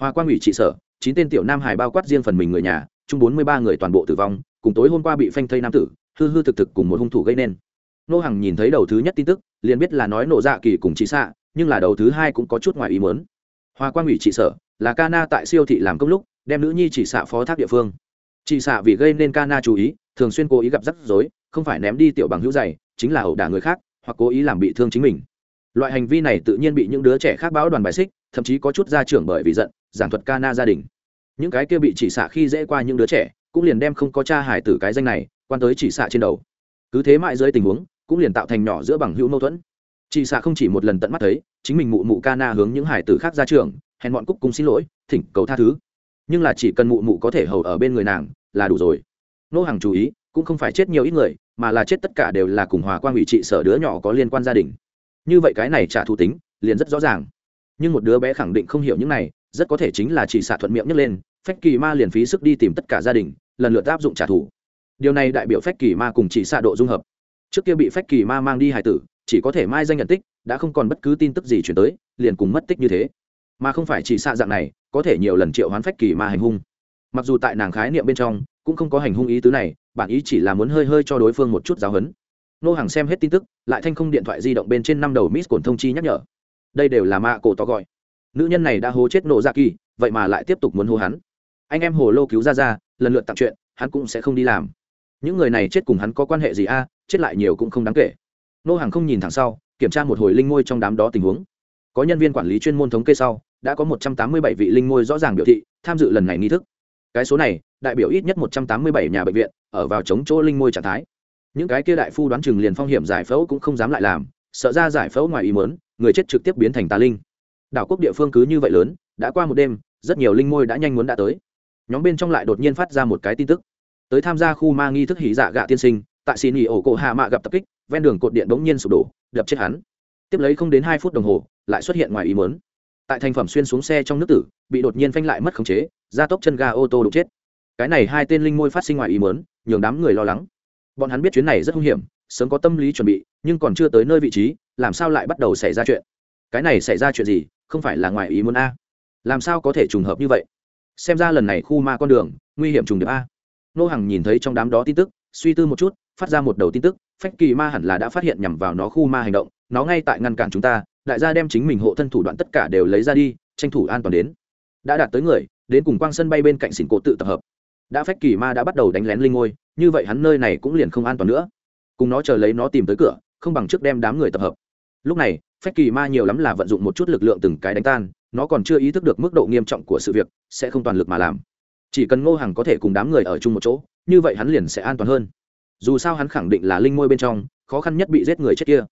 Hòa quang ủy trị sở, chín tên tiểu nam hải bao quát riêng phần mình người nhà, chung bốn mươi ba người toàn bộ tử vong, cùng tối hôm qua bị phanh thây nam tử, hư hư thực thực cùng một hung thủ gây nên. Nô Hằng nhìn thấy đầu thứ nhất tin tức, liền biết là nói nổ dạ kỳ cùng trị xạ, nhưng là đầu thứ hai cũng có chút ngoài ý mớn hoa quang ủy trị sở, là ca na tại siêu thị làm công lúc, đem nữ nhi chỉ xạ phó thác địa phương. Chị xạ vì gây nên ca na chú ý, thường xuyên cố ý gặp rắc rối, không phải ném đi tiểu bằng hữu dày, chính là ẩu đả người khác, hoặc cố ý làm bị thương chính mình loại hành vi này tự nhiên bị những đứa trẻ khác báo đoàn bài xích, thậm chí có chút gia trưởng bởi vì giận, giảng thuật ca na gia đình. Những cái kia bị chỉ xạ khi dễ qua những đứa trẻ, cũng liền đem không có cha hải tử cái danh này, quan tới chỉ xạ trên đầu. Cứ thế mãi dưới tình huống, cũng liền tạo thành nhỏ giữa bằng hữu mâu thuẫn. Chị xạ không chỉ một lần tận mắt thấy, chính mình mụ mụ ca na hướng những hải tử khác ra trường hẹn bọn cúc cùng xin lỗi, thỉnh cầu tha thứ. Nhưng là chỉ cần mụ mụ có thể hầu ở bên người nàng, là đủ rồi. Nô hàng chú ý, cũng không phải chết nhiều ít người, mà là chết tất cả đều là cùng hòa quan ủy trị sở đứa nhỏ có liên quan gia đình như vậy cái này trả thù tính, liền rất rõ ràng. Nhưng một đứa bé khẳng định không hiểu những này, rất có thể chính là chỉ xạ thuận miệng nhấc lên, phách kỳ ma liền phí sức đi tìm tất cả gia đình, lần lượt áp dụng trả thù. Điều này đại biểu phách kỳ ma cùng chỉ xạ độ dung hợp. Trước kia bị phách kỳ ma mang đi hải tử, chỉ có thể mai danh nhận tích, đã không còn bất cứ tin tức gì chuyển tới, liền cùng mất tích như thế. Mà không phải chỉ xạ dạng này, có thể nhiều lần triệu hoán phách kỳ ma hành hung. Mặc dù tại nàng khái niệm bên trong, cũng không có hành hung ý tứ này, bản ý chỉ là muốn hơi hơi cho đối phương một chút giáo hấn nô hàng xem hết tin tức, lại thanh không điện thoại di động bên trên năm đầu miss cồn thông chi nhắc nhở. Đây đều là mạ cổ to gọi. Nữ nhân này đã hố chết nổ ra dạ kỳ, vậy mà lại tiếp tục muốn hô hắn. Anh em hồ lô cứu ra ra lần lượt tặng chuyện, hắn cũng sẽ không đi làm. Những người này chết cùng hắn có quan hệ gì a, chết lại nhiều cũng không đáng kể. Nô hàng không nhìn thẳng sau, kiểm tra một hồi linh ngôi trong đám đó tình huống. Có nhân viên quản lý chuyên môn thống kê sau, đã có một trăm tám mươi bảy vị linh ngôi rõ ràng biểu thị, tham dự lần này nghi thức. Cái số này, đại biểu ít nhất một trăm tám mươi bảy nhà bệnh viện, ở vào chống chỗ linh ngôi trạng thái những cái kia đại phu đoán chừng liền phong hiểm giải phẫu cũng không dám lại làm, sợ ra giải phẫu ngoài ý mớn người chết trực tiếp biến thành tà linh. Đảo quốc địa phương cứ như vậy lớn, đã qua một đêm, rất nhiều linh ngôi đã nhanh muốn đã tới. Nhóm bên trong lại đột nhiên phát ra một cái tin tức. Tới tham gia khu ma nghi thức hỉ dạ gạ tiên sinh, tại xin nghỉ ổ cổ hạ mạ gặp tập kích, ven đường cột điện bỗng nhiên sụp đổ, đập chết hắn. Tiếp lấy không đến hai phút đồng hồ, lại xuất hiện ngoài ý mớn tại thành phẩm xuyên xuống xe trong nước tử, bị đột nhiên phanh lại mất khống chế, gia tốc chân ga ô tô đục chết. Cái này hai tên linh môi phát sinh ngoài ý mớn nhường đám người lo lắng bọn hắn biết chuyến này rất hung hiểm, sớm có tâm lý chuẩn bị, nhưng còn chưa tới nơi vị trí, làm sao lại bắt đầu xảy ra chuyện? Cái này xảy ra chuyện gì, không phải là ngoài ý muốn a? Làm sao có thể trùng hợp như vậy? Xem ra lần này khu ma con đường, nguy hiểm trùng điệp a. Nô hằng nhìn thấy trong đám đó tin tức, suy tư một chút, phát ra một đầu tin tức, phách kỳ ma hẳn là đã phát hiện nhằm vào nó khu ma hành động, nó ngay tại ngăn cản chúng ta, đại gia đem chính mình hộ thân thủ đoạn tất cả đều lấy ra đi, tranh thủ an toàn đến. Đã đạt tới người, đến cùng quang sân bay bên cạnh xỉn cổ tự tập hợp đã phách kỳ ma đã bắt đầu đánh lén linh ngôi, như vậy hắn nơi này cũng liền không an toàn nữa. Cùng nó chờ lấy nó tìm tới cửa, không bằng trước đem đám người tập hợp. Lúc này, phách kỳ ma nhiều lắm là vận dụng một chút lực lượng từng cái đánh tan, nó còn chưa ý thức được mức độ nghiêm trọng của sự việc, sẽ không toàn lực mà làm. Chỉ cần ngô Hằng có thể cùng đám người ở chung một chỗ, như vậy hắn liền sẽ an toàn hơn. Dù sao hắn khẳng định là linh ngôi bên trong, khó khăn nhất bị giết người chết kia.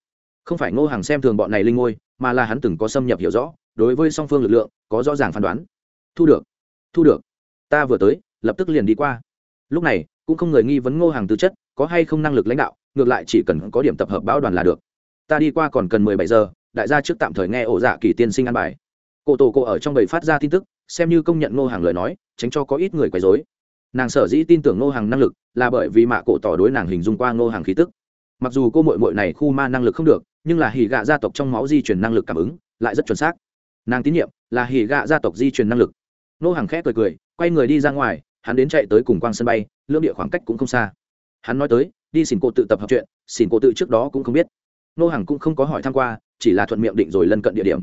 Không phải ngô hàng xem thường bọn này linh ngôi, mà là hắn từng có xâm nhập hiểu rõ, đối với song phương lực lượng, có rõ ràng phán đoán. Thu được thu được. Ta vừa tới lập tức liền đi qua. Lúc này, cũng không người nghi vấn ngô hàng tư chất, có hay không năng lực lãnh đạo, ngược lại chỉ cần có điểm tập hợp báo đoàn là được. Ta đi qua còn cần mười bảy giờ, đại gia trước tạm thời nghe ổ dạ kỳ tiên sinh ăn bài. Cổ tổ cô ở trong bầy phát ra tin tức, xem như công nhận ngô hàng lời nói, tránh cho có ít người quấy dối nàng sở dĩ tin tưởng ngô hàng năng lực là bởi vì mạ cổ tỏ đối nàng hình dung qua ngô hàng khí tức. Mặc dù cô mội mội này khu ma năng lực không được, nhưng là hỉ gạ gia tộc trong máu di truyền năng lực cảm ứng, lại rất chuẩn xác. Nàng tín nhiệm là hỉ gạ gia tộc di truyền năng lực. Ngô hàng khẽ cười cười, quay người đi ra ngoài hắn đến chạy tới cùng quang sân bay, lưỡng địa khoảng cách cũng không xa. Hắn nói tới, đi xỉn cô tự tập hợp chuyện xỉn cô tự trước đó cũng không biết. Nô hàng cũng không có hỏi tham q u a chỉ là thuận miệng định rồi lân cận địa điểm.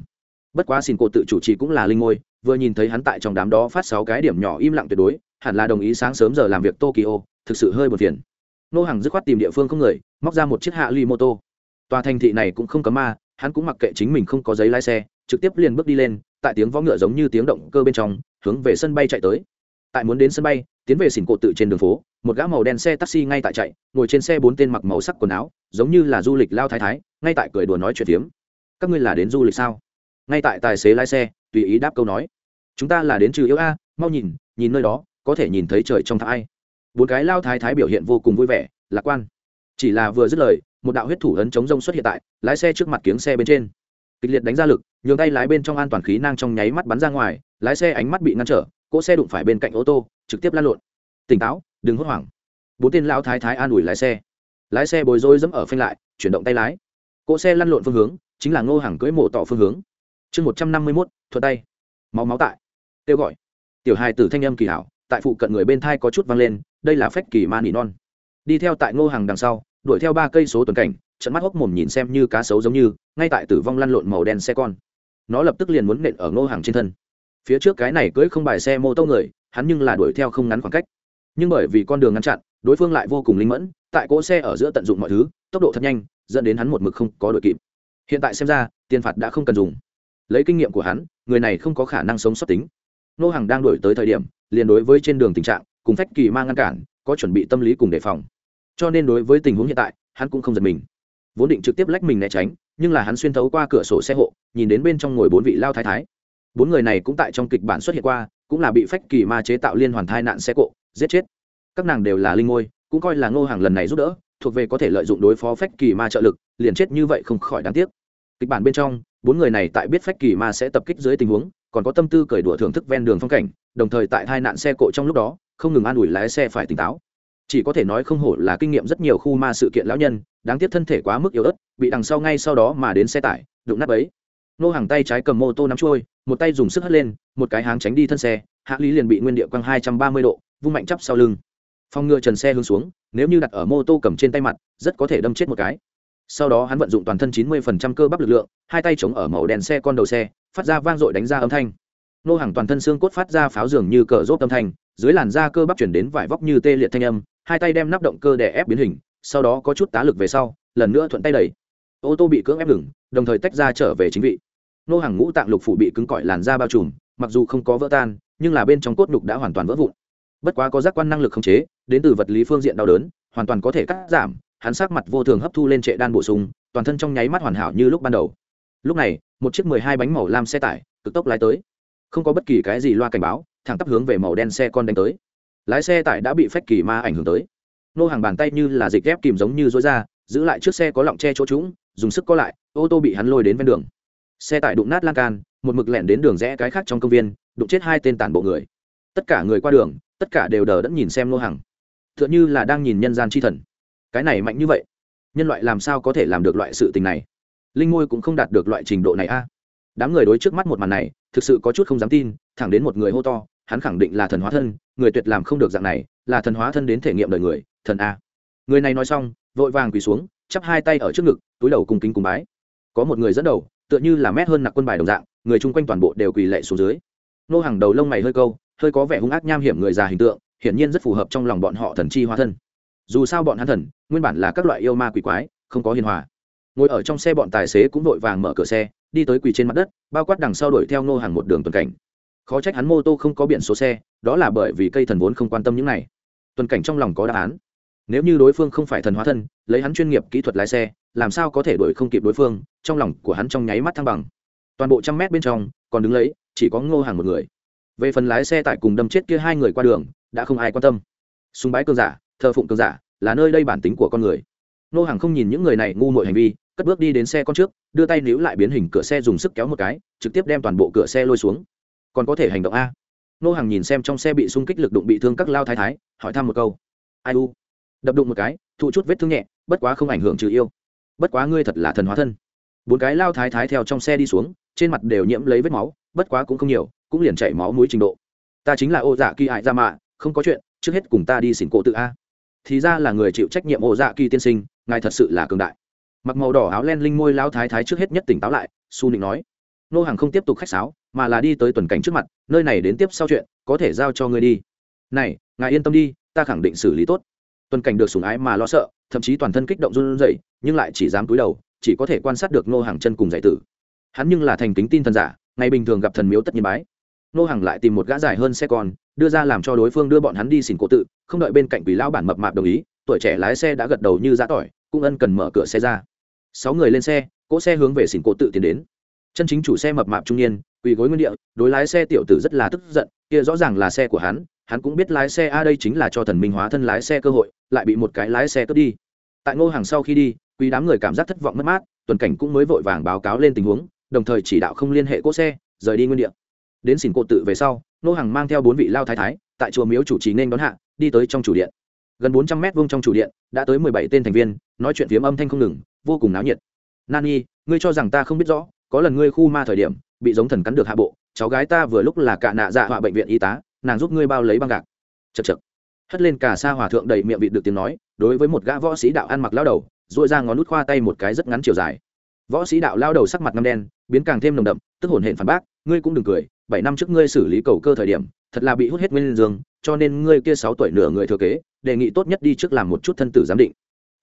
Bất quá xỉn cô tự chủ trì cũng là linh ngôi, vừa nhìn thấy hắn tại trong đám đó phát sáu cái điểm nhỏ im lặng tuyệt đối, hẳn là đồng ý sáng sớm giờ làm việc tokyo, thực sự hơi buồn phiền. Nô hàng dứt khoát tìm địa phương không người, móc ra một chiếc hạ ly mô tô. Tòa thành thị này cũng không cấm ma, hắn cũng mặc kệ chính mình không có giấy lái xe, trực tiếp liền bước đi lên, tại tiếng võ ngựa giống như tiếng động cơ bên trong, hướng về sân bay chạy tới tại muốn đến sân bay, tiến về xỉn cộ tự trên đường phố, một gã màu đen xe taxi ngay tại chạy, ngồi trên xe bốn tên mặc màu sắc quần áo, giống như là du lịch lao thái thái, ngay tại cười đùa nói chuyện phiếm. Các ngươi là đến du lịch sao? Ngay tại tài xế lái xe, tùy ý đáp câu nói. Chúng ta là đến trừ yếu a, mau nhìn nhìn nơi đó, có thể nhìn thấy trời trong thái ai. Bốn cái lao thái thái biểu hiện vô cùng vui vẻ, lạc quan. Chỉ là vừa dứt lời, một đạo huyết thủ ấn chống rông xuất hiện tại, lái xe trước mặt kiếng xe bên trên. Kịch liệt đánh ra lực, nhường tay lái bên trong an toàn khí năng trong nháy mắt bắn ra ngoài, lái xe ánh mắt bị ngăn trở cỗ xe đụng phải bên cạnh ô tô, trực tiếp lan lộn. Tỉnh táo, đừng hốt hoảng. Bốn tên lao thái thái an ủi lái xe. Lái xe bồi dối dẫm ở phanh lại, chuyển động tay lái. Cỗ xe lăn lộn phương hướng, chính là ngô hàng cưỡi mổ tỏ phương hướng. Chương một trăm năm mươi mốt thuật tay. Máu máu tại. Kêu gọi. Tiểu hài tử thanh âm kỳ hảo, tại phụ cận người bên thai có chút vang lên, đây là phách kỳ ma nỉ non. Đi theo tại ngô hàng đằng sau, đuổi theo ba cây số tuần cảnh, trận mắt hốc mồm nhìn xem như cá sấu giống như, ngay tại tử vong lăn lộn màu đen xe con. Nó lập tức liền muốn nện ở ngô hàng trên thân phía trước cái này cưỡi không bài xe mô tô người, hắn nhưng là đuổi theo không ngắn khoảng cách. Nhưng bởi vì con đường ngăn chặn, đối phương lại vô cùng linh mẫn, tại cỗ xe ở giữa tận dụng mọi thứ, tốc độ thật nhanh, dẫn đến hắn một mực không có đội kịp. Hiện tại xem ra, tiền phạt đã không cần dùng. Lấy kinh nghiệm của hắn, người này không có khả năng sống sót tính. Nô hàng đang đổi tới thời điểm, liền đối với trên đường tình trạng, cùng phách kỳ mang ngăn cản, có chuẩn bị tâm lý cùng đề phòng. Cho nên đối với tình huống hiện tại, hắn cũng không giật mình. Vốn định trực tiếp lách mình né tránh, nhưng là hắn xuyên thấu qua cửa sổ xe hộ, nhìn đến bên trong ngồi bốn vị lao thái thái bốn người này cũng tại trong kịch bản xuất hiện qua, cũng là bị phách kỳ ma chế tạo liên hoàn thai nạn xe cộ, giết chết. Các nàng đều là linh ngôi, cũng coi là ngô hàng lần này giúp đỡ, thuộc về có thể lợi dụng đối phó phách kỳ ma trợ lực, liền chết như vậy không khỏi đáng tiếc. Kịch bản bên trong, bốn người này tại biết phách kỳ ma sẽ tập kích dưới tình huống, còn có tâm tư cởi đùa thưởng thức ven đường phong cảnh, đồng thời tại hai nạn xe cộ trong lúc đó, không ngừng an ủi lái xe phải tỉnh táo. Chỉ có thể nói không hổ là kinh nghiệm rất nhiều khu ma sự kiện lão nhân, đáng tiếc thân thể quá mức yếu ớt, bị đằng sau ngay sau đó mà đến xe tải, đụng nắp ấy nô hàng tay trái cầm mô tô nắm trôi, một tay dùng sức hất lên, một cái háng tránh đi thân xe, hạ lý liền bị nguyên địa quăng hai trăm ba mươi độ, vung mạnh chắp sau lưng. Phong ngựa trần xe hướng xuống, nếu như đặt ở mô tô cầm trên tay mặt, rất có thể đâm chết một cái. Sau đó hắn vận dụng toàn thân chín mươi phần trăm cơ bắp lực lượng, hai tay chống ở màu đèn xe con đầu xe, phát ra vang dội đánh ra âm thanh. Nô hàng toàn thân xương cốt phát ra pháo dường như cờ rốt âm thanh, dưới làn da cơ bắp chuyển đến vải vóc như tê liệt thanh âm, hai tay đem nắp động cơ để ép biến hình, sau đó có chút tá lực về sau, lần nữa thuận tay đẩy. Ô tô bị cưỡng ép ngừng, đồng thời tách ra trở về chính vị nô hàng ngũ tạng lục phủ bị cứng cỏi làn da bao trùm, mặc dù không có vỡ tan, nhưng là bên trong cốt nhục đã hoàn toàn vỡ vụn. Bất quá có giác quan năng lực khống chế, đến từ vật lý phương diện đau đớn, hoàn toàn có thể cắt giảm, hắn sắc mặt vô thường hấp thu lên trệ đan bổ sung, toàn thân trong nháy mắt hoàn hảo như lúc ban đầu. Lúc này, một chiếc mười hai bánh màu lam xe tải, cực tốc lái tới. Không có bất kỳ cái gì loa cảnh báo, thẳng tắp hướng về màu đen xe con đánh tới. Lái xe tải đã bị phách kỳ ma ảnh hưởng tới. Nô hàng bàn tay như là dịch ghép kìm giống như dối ra, giữ lại chiếc xe có lọng che chỗ trũng, dùng sức co lại, ô tô bị hắn lôi đến ven đường xe tải đụng nát lan can, một mực lẻn đến đường rẽ cái khác trong công viên, đụng chết hai tên tàn bộ người. Tất cả người qua đường, tất cả đều đờ đẫn nhìn xem nô hàng t h ư ợ n như là đang nhìn nhân gian chi thần. Cái này mạnh như vậy, nhân loại làm sao có thể làm được loại sự tình này? Linh ngôi cũng không đạt được loại trình độ này a. Đám người đối trước mắt một màn này, thực sự có chút không dám tin, thẳng đến một người hô to, hắn khẳng định là thần hóa thân, người tuyệt làm không được dạng này, là thần hóa thân đến thể nghiệm đời người, thần a. Người này nói xong, vội vàng quỳ xuống, chắp hai tay ở trước ngực, túi đầu cùng kính cùng bái. Có một người dẫn đầu tựa như là mét hơn nặc quân bài đồng dạng, người chung quanh toàn bộ đều quỳ lệ xuống dưới. Nô hàng đầu lông mày hơi câu, hơi có vẻ hung ác nham hiểm người già hình tượng, hiển nhiên rất phù hợp trong lòng bọn họ thần chi hóa thân. Dù sao bọn hắn thần, nguyên bản là các loại yêu ma quỷ quái, không có hiền hòa. Ngồi ở trong xe bọn tài xế cũng vội vàng mở cửa xe, đi tới quỳ trên mặt đất, bao quát đằng sau đuổi theo nô hàng một đường tuần cảnh. Khó trách hắn mô tô không có biển số xe, đó là bởi vì cây thần vốn không quan tâm những này. Tuần cảnh trong lòng có đáp án. Nếu như đối phương không phải thần hóa thân, lấy hắn chuyên nghiệp kỹ thuật lái xe làm sao có thể đuổi không kịp đối phương, trong lòng của hắn trong nháy mắt thăng bằng. Toàn bộ trăm mét bên trong, còn đứng lấy, chỉ có ngô hàng một người. Về phần lái xe tại cùng đâm chết kia hai người qua đường, đã không ai quan tâm. Súng bái cơn giả, thờ phụng cơn giả, là nơi đây bản tính của con người. Ngô hàng không nhìn những người này ngu muội hành vi, cất bước đi đến xe con trước, đưa tay níu lại biến hình cửa xe dùng sức kéo một cái, trực tiếp đem toàn bộ cửa xe lôi xuống. Còn có thể hành động a. Nô hàng nhìn xem trong xe bị xung kích lực đụng bị thương các lao thái thái, hỏi thăm một câu. Ai u? Đập đụng một cái, thụ chút vết thương nhẹ, bất quá không ảnh hưởng trừ yêu bất quá ngươi thật là thần hóa thân. Bốn cái lao thái thái theo trong xe đi xuống, trên mặt đều nhiễm lấy vết máu, bất quá cũng không nhiều, cũng liền chảy máu mũi trình độ. Ta chính là ô dạ kỳ hại ra mạ không có chuyện, trước hết cùng ta đi xỉn cổ tự a. Thì ra là người chịu trách nhiệm ô dạ kỳ tiên sinh, ngài thật sự là cường đại. Mặc màu đỏ áo len linh môi lao thái thái trước hết nhất tỉnh táo lại, su nịnh nói. Nô hàng không tiếp tục khách sáo, mà là đi tới tuần cảnh trước mặt, nơi này đến tiếp sau chuyện, có thể giao cho ngươi đi. Này, ngài yên tâm đi, ta khẳng định xử lý tốt tuần cảnh được sủng ái mà lo sợ, thậm chí toàn thân kích động run rẩy, nhưng lại chỉ dám cúi đầu, chỉ có thể quan sát được nô hàng chân cùng giải tử. Hắn nhưng là thành kính tin thần giả, ngày bình thường gặp thần miếu tất nhiên bái. Nô hàng lại tìm một gã dài hơn xe con, đưa ra làm cho đối phương đưa bọn hắn đi xỉn cổ tự, không đợi bên cạnh quỷ lão bản mập mạp đồng ý, tuổi trẻ lái xe đã gật đầu như giã tỏi, cũng ân cần mở cửa xe ra. Sáu người lên xe, cỗ xe hướng về xỉn cổ tự tiến đến. Chân chính chủ xe mập mạp trung niên, quỳ gối nguyên địa, đối lái xe tiểu tử rất là tức giận, kia rõ ràng là xe của hắn hắn cũng biết lái xe a đây chính là cho thần minh hóa thân lái xe cơ hội, lại bị một cái lái xe cướp đi. Tại ngô hàng sau khi đi, quý đám người cảm giác thất vọng mất mát, tuần cảnh cũng mới vội vàng báo cáo lên tình huống, đồng thời chỉ đạo không liên hệ cỗ xe, rời đi nguyên địa. Đến xỉn cộ tự về sau, ngô hàng mang theo bốn vị lao thái thái, tại chùa miếu chủ trì nên đón hạ, đi tới trong chủ điện. Gần bốn trăm mét vuông trong chủ điện, đã tới mười bảy tên thành viên, nói chuyện phiếm âm thanh không ngừng, vô cùng náo nhiệt. Nani, ngươi cho rằng ta không biết rõ, có lần ngươi khu ma thời điểm, bị giống thần cắn được hạ bộ, cháu gái ta vừa lúc là cả nạ dạ họa bệnh viện y tá nàng giúp ngươi bao lấy băng gạc. Chật chật hất lên cả xa hòa thượng đầy miệng vị được tiếng nói, đối với một gã võ sĩ đạo ăn mặc lao đầu dội ra ngón nút khoa tay một cái rất ngắn chiều dài. Võ sĩ đạo lao đầu sắc mặt ngâm đen, biến càng thêm nồng đậm, tức hổn hển phản bác, ngươi cũng đừng cười, bảy năm trước ngươi xử lý cầu cơ thời điểm, thật là bị hút hết nguyên dương, cho nên ngươi kia sáu tuổi nửa người thừa kế, đề nghị tốt nhất đi trước làm một chút thân tử giám định.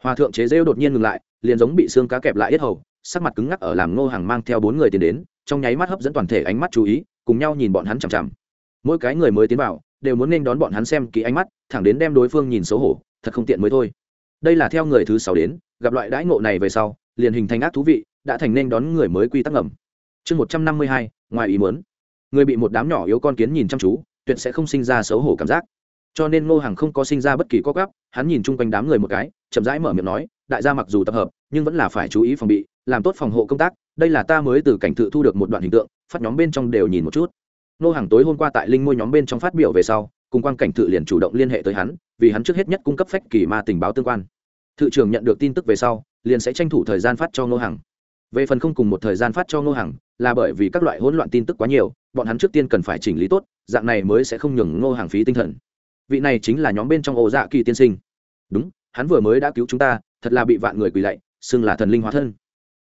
Hòa thượng chế rêu đột nhiên ngừng lại, liền giống bị xương cá kẹp lại yết hầu, sắc mặt cứng ngắc ở làm ngô hàng mang theo bốn người tiến đến, trong nháy mắt hấp dẫn toàn thể ánh mắt chú ý, cùng nhau nhìn bọn hắn chằm chằm mỗi cái người mới tiến vào, đều muốn nên đón bọn hắn xem kỹ ánh mắt, thẳng đến đem đối phương nhìn xấu hổ, thật không tiện mới thôi. Đây là theo người thứ sáu đến, gặp loại đãi ngộ này về sau, liền hình thành ác thú vị, đã thành nên đón người mới quy tắc ngầm. Chương một trăm năm mươi hai, ngoài ý muốn. Người bị một đám nhỏ yếu con kiến nhìn chăm chú, tuyệt sẽ không sinh ra xấu hổ cảm giác. Cho nên ngô hàng không có sinh ra bất kỳ có gắp hắn nhìn chung quanh đám người một cái, chậm rãi mở miệng nói, đại gia mặc dù tập hợp, nhưng vẫn là phải chú ý phòng bị, làm tốt phòng hộ công tác, đây là ta mới từ cảnh thự thu được một đoạn hình tượng, phát nhóm bên trong đều nhìn một chút. Nô hàng tối hôm qua tại linh môi nhóm bên trong phát biểu về sau, cùng quan cảnh thự liền chủ động liên hệ tới hắn, vì hắn trước hết nhất cung cấp phách kỳ ma tình báo tương quan. Thự trưởng nhận được tin tức về sau, liền sẽ tranh thủ thời gian phát cho Nô hàng. Về phần không cùng một thời gian phát cho Nô hàng, là bởi vì các loại hỗn loạn tin tức quá nhiều, bọn hắn trước tiên cần phải chỉnh lý tốt, dạng này mới sẽ không nhường Nô hàng phí tinh thần. Vị này chính là nhóm bên trong ổ dạ kỳ tiên sinh. Đúng, hắn vừa mới đã cứu chúng ta, thật là bị vạn người quỳ lạy, xưng là thần linh hóa thân.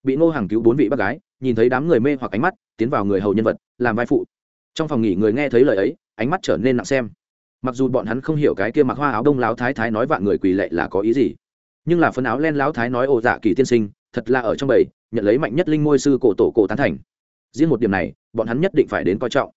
Bị Nô hàng cứu bốn vị bác gái, nhìn thấy đám người mê hoặc ánh mắt, tiến vào người hầu nhân vật, làm vai phụ trong phòng nghỉ người nghe thấy lời ấy, ánh mắt trở nên nặng xem. Mặc dù bọn hắn không hiểu cái kia mặc hoa áo đông láo thái thái nói vạn người quỳ lệ là có ý gì, nhưng là phân áo len láo thái nói ồ dạ kỳ tiên sinh, thật là ở trong bầy, nhận lấy mạnh nhất linh ngôi sư cổ tổ cổ tán thành. Riêng một điểm này, bọn hắn nhất định phải đến coi trọng.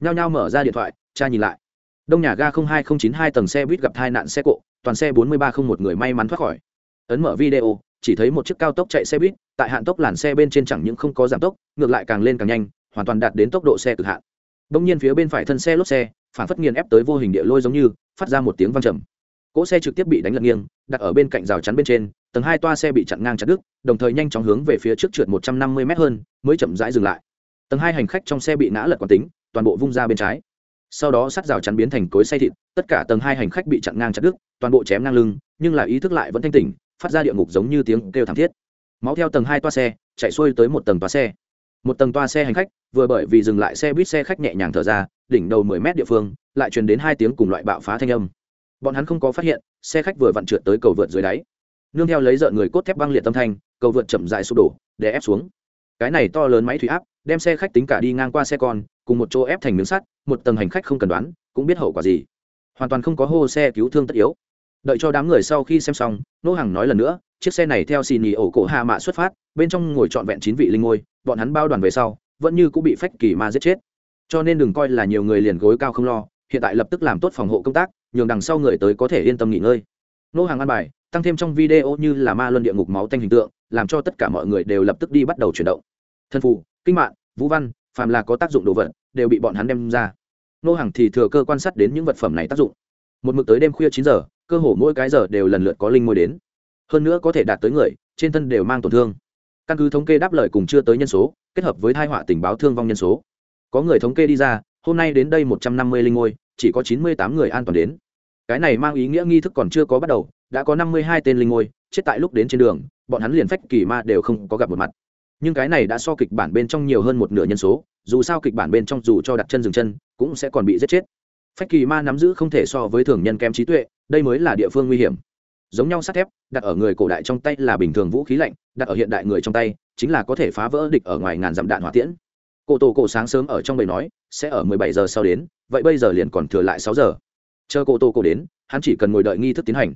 Nhao nhao mở ra điện thoại, cha nhìn lại. Đông nhà ga hai nghìn chín hai tầng xe buýt gặp tai nạn xe cộ, toàn xe bốn mươi ba không một người may mắn thoát khỏi. Ấn mở video, chỉ thấy một chiếc cao tốc chạy xe buýt, tại hạn tốc làn xe bên trên chẳng những không có giảm tốc, ngược lại càng lên càng nhanh, hoàn toàn đạt đến tốc độ xe cực hạn đông nhiên phía bên phải thân xe lốp xe, phản phất nghiền ép tới vô hình địa lôi giống như, phát ra một tiếng vang trầm. Cỗ xe trực tiếp bị đánh lật nghiêng, đặt ở bên cạnh rào chắn bên trên, tầng hai toa xe bị chặn ngang chặt đứt, đồng thời nhanh chóng hướng về phía trước trượt một trăm năm mươi m hơn, mới chậm rãi dừng lại. Tầng hai hành khách trong xe bị ngã lật quán tính, toàn bộ vung ra bên trái. Sau đó sắt rào chắn biến thành cối xay thịt, tất cả tầng hai hành khách bị chặn ngang chặt đứt, toàn bộ chém ngang lưng, nhưng là ý thức lại vẫn thanh tỉnh, phát ra địa ngục giống như tiếng kêu thảm thiết. Máu theo tầng hai toa xe, chạy xuôi tới một tầng toa xe một tầng toa xe hành khách, vừa bởi vì dừng lại xe buýt xe khách nhẹ nhàng thở ra, đỉnh đầu mười mét địa phương, lại truyền đến hai tiếng cùng loại bạo phá thanh âm. Bọn hắn không có phát hiện, xe khách vừa vặn trượt tới cầu vượt dưới đáy. Nương theo lấy dợn người cốt thép băng liệt tâm thanh, cầu vượt chậm dại sụp đổ để ép xuống. Cái này to lớn máy thủy áp, đem xe khách tính cả đi ngang qua xe con, cùng một chỗ ép thành miếng sắt, một tầng hành khách không cần đoán, cũng biết hậu quả gì. Hoàn toàn không có hô xe cứu thương tất yếu. Đợi cho đám người sau khi xem xong, nô hàng nói lần nữa, chiếc xe này theo xì nhì ổ cổ hạ mạ xuất phát, bên trong ngồi trọn vẹn chín vị linh ngôi bọn hắn bao đoàn về sau, vẫn như cũng bị phách kỳ ma giết chết. Cho nên đừng coi là nhiều người liền gối cao không lo, hiện tại lập tức làm tốt phòng hộ công tác, nhường đằng sau người tới có thể yên tâm nghỉ ngơi. Nô hàng ăn bài, tăng thêm trong video như là ma luân địa ngục máu tanh hình tượng, làm cho tất cả mọi người đều lập tức đi bắt đầu chuyển động. Thân phù, kinh mạng vũ văn, phàm là có tác dụng đồ vật, đều bị bọn hắn đem ra. Nô hàng thì thừa cơ quan sát đến những vật phẩm này tác dụng. Một mực tới đêm khuya chín giờ, cơ hồ mỗi cái giờ đều lần lượt có linh môi đến. Hơn nữa có thể đạt tới người, trên thân đều mang tổn thương căn cứ thống kê đáp lời cùng chưa tới nhân số, kết hợp với thai họa tình báo thương vong nhân số. Có người thống kê đi ra, hôm nay đến đây một trăm năm mươi linh ngôi, chỉ có chín mươi tám người an toàn đến. Cái này mang ý nghĩa nghi thức còn chưa có bắt đầu, đã có năm mươi hai tên linh ngôi, chết tại lúc đến trên đường, bọn hắn liền phách kỳ ma đều không có gặp một mặt. Nhưng cái này đã so kịch bản bên trong nhiều hơn một nửa nhân số, dù sao kịch bản bên trong dù cho đặt chân dừng chân, cũng sẽ còn bị giết chết. Phách kỳ ma nắm giữ không thể so với thường nhân kém trí tuệ, đây mới là địa phương nguy hiểm giống nhau sắt thép, đặt ở người cổ đại trong tay là bình thường vũ khí lạnh, đặt ở hiện đại người trong tay chính là có thể phá vỡ địch ở ngoài ngàn dặm đạn hỏa tiễn. Cổ tổ cổ sáng sớm ở trong bầy nói, sẽ ở mười bảy giờ sau đến, vậy bây giờ liền còn thừa lại sáu giờ. Chờ cổ tổ cổ đến, hắn chỉ cần ngồi đợi nghi thức tiến hành.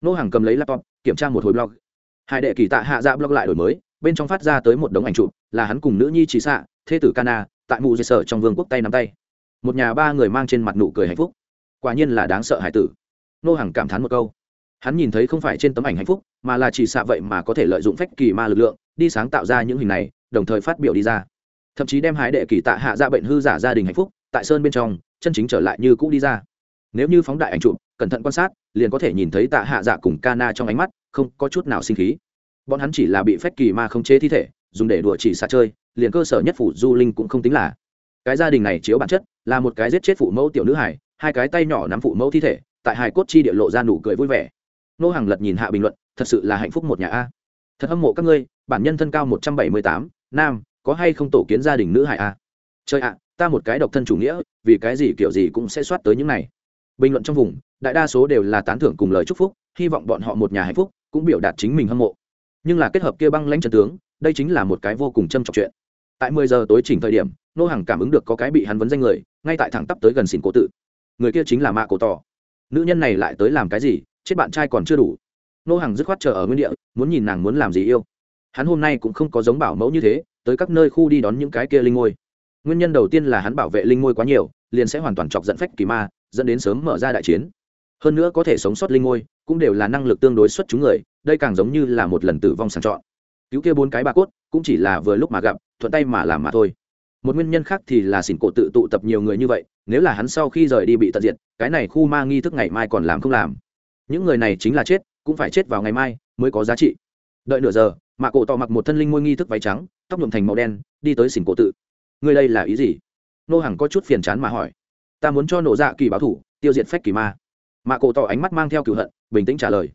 Nô hàng cầm lấy laptop, kiểm tra một hồi blog. Hai đệ kỳ tạ hạ dạ blog lại đổi mới, bên trong phát ra tới một đống ảnh chụp, là hắn cùng nữ nhi trí xạ thê tử cana tại mù dây sở trong vương quốc tay nắm tay. Một nhà ba người mang trên mặt nụ cười hạnh phúc. Quả nhiên là đáng sợ hải tử. Nô hàng cảm thán một câu hắn nhìn thấy không phải trên tấm ảnh hạnh phúc, mà là chỉ xạ vậy mà có thể lợi dụng phách kỳ ma lực lượng, đi sáng tạo ra những hình này, đồng thời phát biểu đi ra. Thậm chí đem hái đệ kỳ tạ hạ ra dạ bệnh hư giả gia đình hạnh phúc, tại sơn bên trong, chân chính trở lại như cũ đi ra. Nếu như phóng đại ảnh chụp, cẩn thận quan sát, liền có thể nhìn thấy tạ hạ dạ cùng ca na trong ánh mắt, không có chút nào sinh khí. Bọn hắn chỉ là bị phách kỳ ma không chế thi thể, dùng để đùa chỉ xạ chơi, liền cơ sở nhất phủ du linh cũng không tính là. Cái gia đình này chiếu bản chất là một cái giết chết phụ mẫu tiểu nữ hải hai cái tay nhỏ nắm phụ mẫu thi thể, tại hải cốt chi địa lộ ra nụ cười vui vẻ nô hàng lật nhìn hạ bình luận, thật sự là hạnh phúc một nhà a. Thật hâm mộ các ngươi, bản nhân thân cao một trăm bảy mươi tám, nam, có hay không tổ kiến gia đình nữ hại a? Chơi ạ, ta một cái độc thân chủ nghĩa, vì cái gì kiểu gì cũng sẽ soát tới những này. Bình luận trong vùng, đại đa số đều là tán thưởng cùng lời chúc phúc, hy vọng bọn họ một nhà hạnh phúc, cũng biểu đạt chính mình hâm mộ. Nhưng là kết hợp kia băng lãnh trần tướng, đây chính là một cái vô cùng châm trọng chuyện. Tại mười giờ tối chỉnh thời điểm, nô hàng cảm ứng được có cái bị hắn vấn danh người, ngay tại thẳng tắp tới gần xỉn cổ tự. Người kia chính là mạ cổ tỏ. Nữ nhân này lại tới làm cái gì? Chết bạn trai còn chưa đủ. Nô hàng dứt khoát chờ ở nguyên địa, muốn nhìn nàng muốn làm gì yêu. Hắn hôm nay cũng không có giống bảo mẫu như thế, tới các nơi khu đi đón những cái kia linh ngôi. Nguyên nhân đầu tiên là hắn bảo vệ linh ngôi quá nhiều, liền sẽ hoàn toàn chọc dẫn phách kỳ ma, dẫn đến sớm mở ra đại chiến. Hơn nữa có thể sống sót linh ngôi, cũng đều là năng lực tương đối xuất chúng người, đây càng giống như là một lần tử vong sàng chọn. Cứu kia bốn cái ba cốt, cũng chỉ là vừa lúc mà gặp, thuận tay mà làm mà thôi. Một nguyên nhân khác thì là xỉn cổ tự tụ tập nhiều người như vậy, nếu là hắn sau khi rời đi bị tận diệt, cái này khu ma nghi thức ngày mai còn làm không làm những người này chính là chết, cũng phải chết vào ngày mai mới có giá trị. Đợi nửa giờ mạ cổ tỏ mặc một thân linh môi nghi thức váy trắng, tóc nhuộm thành màu đen, đi tới xỉn cổ tự. Người đây là ý gì? Nô hàng có chút phiền chán mà hỏi. Ta muốn cho nổ dạ kỳ báo thủ, tiêu diệt phách kỳ ma. Mạ cổ tỏ ánh mắt mang theo cựu hận, bình tĩnh trả lời.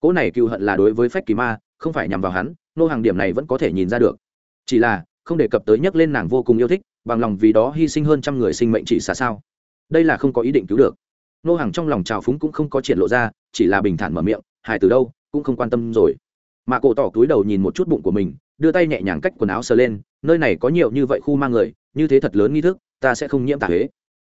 Cỗ này cựu hận là đối với phách kỳ ma, không phải nhằm vào hắn, nô hàng điểm này vẫn có thể nhìn ra được. Chỉ là, không đề cập tới nhắc lên nàng vô cùng yêu thích, bằng lòng vì đó hy sinh hơn trăm người sinh mệnh chỉ xa sao. Đây là không có ý định cứu được nô hàng trong lòng trào phúng cũng không có triển lộ ra, chỉ là bình thản mở miệng, hải từ đâu, cũng không quan tâm rồi. Mạ cổ tỏ túi đầu nhìn một chút bụng của mình, đưa tay nhẹ nhàng cách quần áo sờ lên, nơi này có nhiều như vậy khu mang người, như thế thật lớn nghi thức, ta sẽ không nhiễm tạ huế.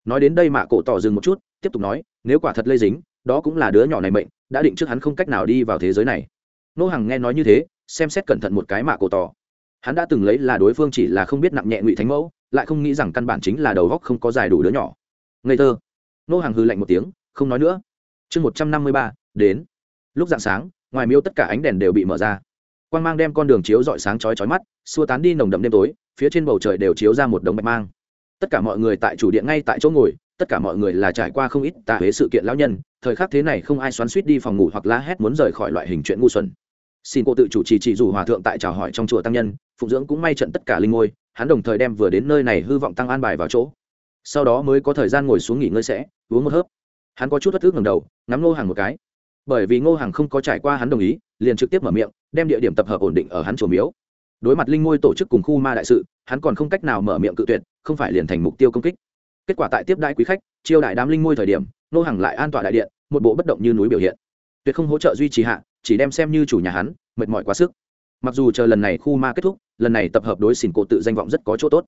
Nói đến đây mạ cổ tỏ dừng một chút, tiếp tục nói, nếu quả thật lây dính, đó cũng là đứa nhỏ này mệnh, đã định trước hắn không cách nào đi vào thế giới này. Nô hàng nghe nói như thế, xem xét cẩn thận một cái mạ cổ tỏ. Hắn đã từng lấy là đối phương chỉ là không biết nặng nhẹ ngụy thánh mẫu, lại không nghĩ rằng căn bản chính là đầu góc không có dài đủ đứa nhỏ. Ngây thơ nô hàng hư lạnh một tiếng, không nói nữa. Chương một trăm năm mươi ba, đến. Lúc dạng sáng, ngoài miếu tất cả ánh đèn đều bị mở ra. Quang mang đem con đường chiếu rọi sáng chói chói mắt, xua tán đi nồng đậm đêm tối, phía trên bầu trời đều chiếu ra một đống bạch mang. Tất cả mọi người tại chủ điện ngay tại chỗ ngồi, tất cả mọi người là trải qua không ít tạ huế sự kiện lão nhân, thời khắc thế này không ai xoắn suýt đi phòng ngủ hoặc la hét muốn rời khỏi loại hình chuyện ngu xuẩn. Xin cô tự chủ trì chỉ dù hòa thượng tại chào hỏi trong chùa tăng nhân, phụng dưỡng cũng may trận tất cả linh ngôi, hắn đồng thời đem vừa đến nơi này hư vọng tăng an bài vào chỗ sau đó mới có thời gian ngồi xuống nghỉ ngơi sẽ, uống một hớp. Hắn có chút thất thức ngầm đầu, ngắm ngô hàng một cái. Bởi vì ngô hàng không có trải qua hắn đồng ý, liền trực tiếp mở miệng, đem địa điểm tập hợp ổn định ở hắn chùa miếu. Đối mặt linh ngôi tổ chức cùng khu ma đại sự, hắn còn không cách nào mở miệng cự tuyệt, không phải liền thành mục tiêu công kích. Kết quả tại tiếp đại quý khách, chiêu đại đám linh ngôi thời điểm, ngô hàng lại an toàn đại điện, một bộ bất động như núi biểu hiện. Tuyệt không hỗ trợ duy trì hạ, chỉ đem xem như chủ nhà hắn, mệt mỏi quá sức. Mặc dù chờ lần này khu ma kết thúc, lần này tập hợp đối xỉn cổ tự danh vọng rất có chỗ tốt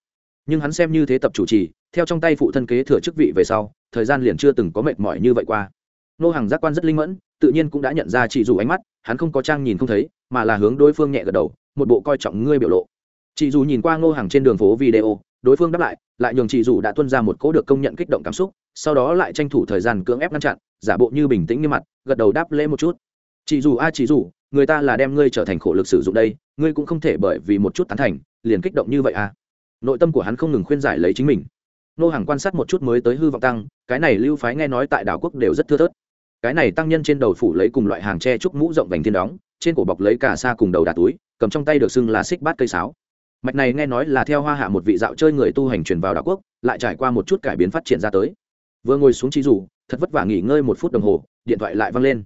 nhưng hắn xem như thế tập chủ trì, theo trong tay phụ thân kế thừa chức vị về sau, thời gian liền chưa từng có mệt mỏi như vậy qua. Nô hàng giác quan rất linh mẫn, tự nhiên cũng đã nhận ra chị dù ánh mắt, hắn không có trang nhìn không thấy, mà là hướng đối phương nhẹ gật đầu, một bộ coi trọng ngươi biểu lộ. Chị dù nhìn qua ngô hàng trên đường phố video, đối phương đáp lại lại nhường chị dù đã tuân ra một cỗ được công nhận kích động cảm xúc, sau đó lại tranh thủ thời gian cưỡng ép ngăn chặn, giả bộ như bình tĩnh như mặt, gật đầu đáp lễ một chút. Chị dù, a à chị dù, người ta là đem ngươi trở thành khổ lực sử dụng đây, ngươi cũng không thể bởi vì một chút tán thành, liền kích động như vậy à? Nội tâm của hắn không ngừng khuyên giải lấy chính mình. Nô hàng quan sát một chút mới tới hư vọng tăng, cái này lưu phái nghe nói tại đảo quốc đều rất thưa thớt. Cái này tăng nhân trên đầu phủ lấy cùng loại hàng tre trúc mũ rộng vành thiên đóng, trên cổ bọc lấy cả xa cùng đầu đà túi, cầm trong tay được xưng là xích bát cây sáo. Mạch này nghe nói là theo hoa hạ một vị dạo chơi người tu hành truyền vào đảo quốc, lại trải qua một chút cải biến phát triển ra tới. Vừa ngồi xuống trí rủ, thật vất vả nghỉ ngơi một phút đồng hồ, điện thoại lại văng lên.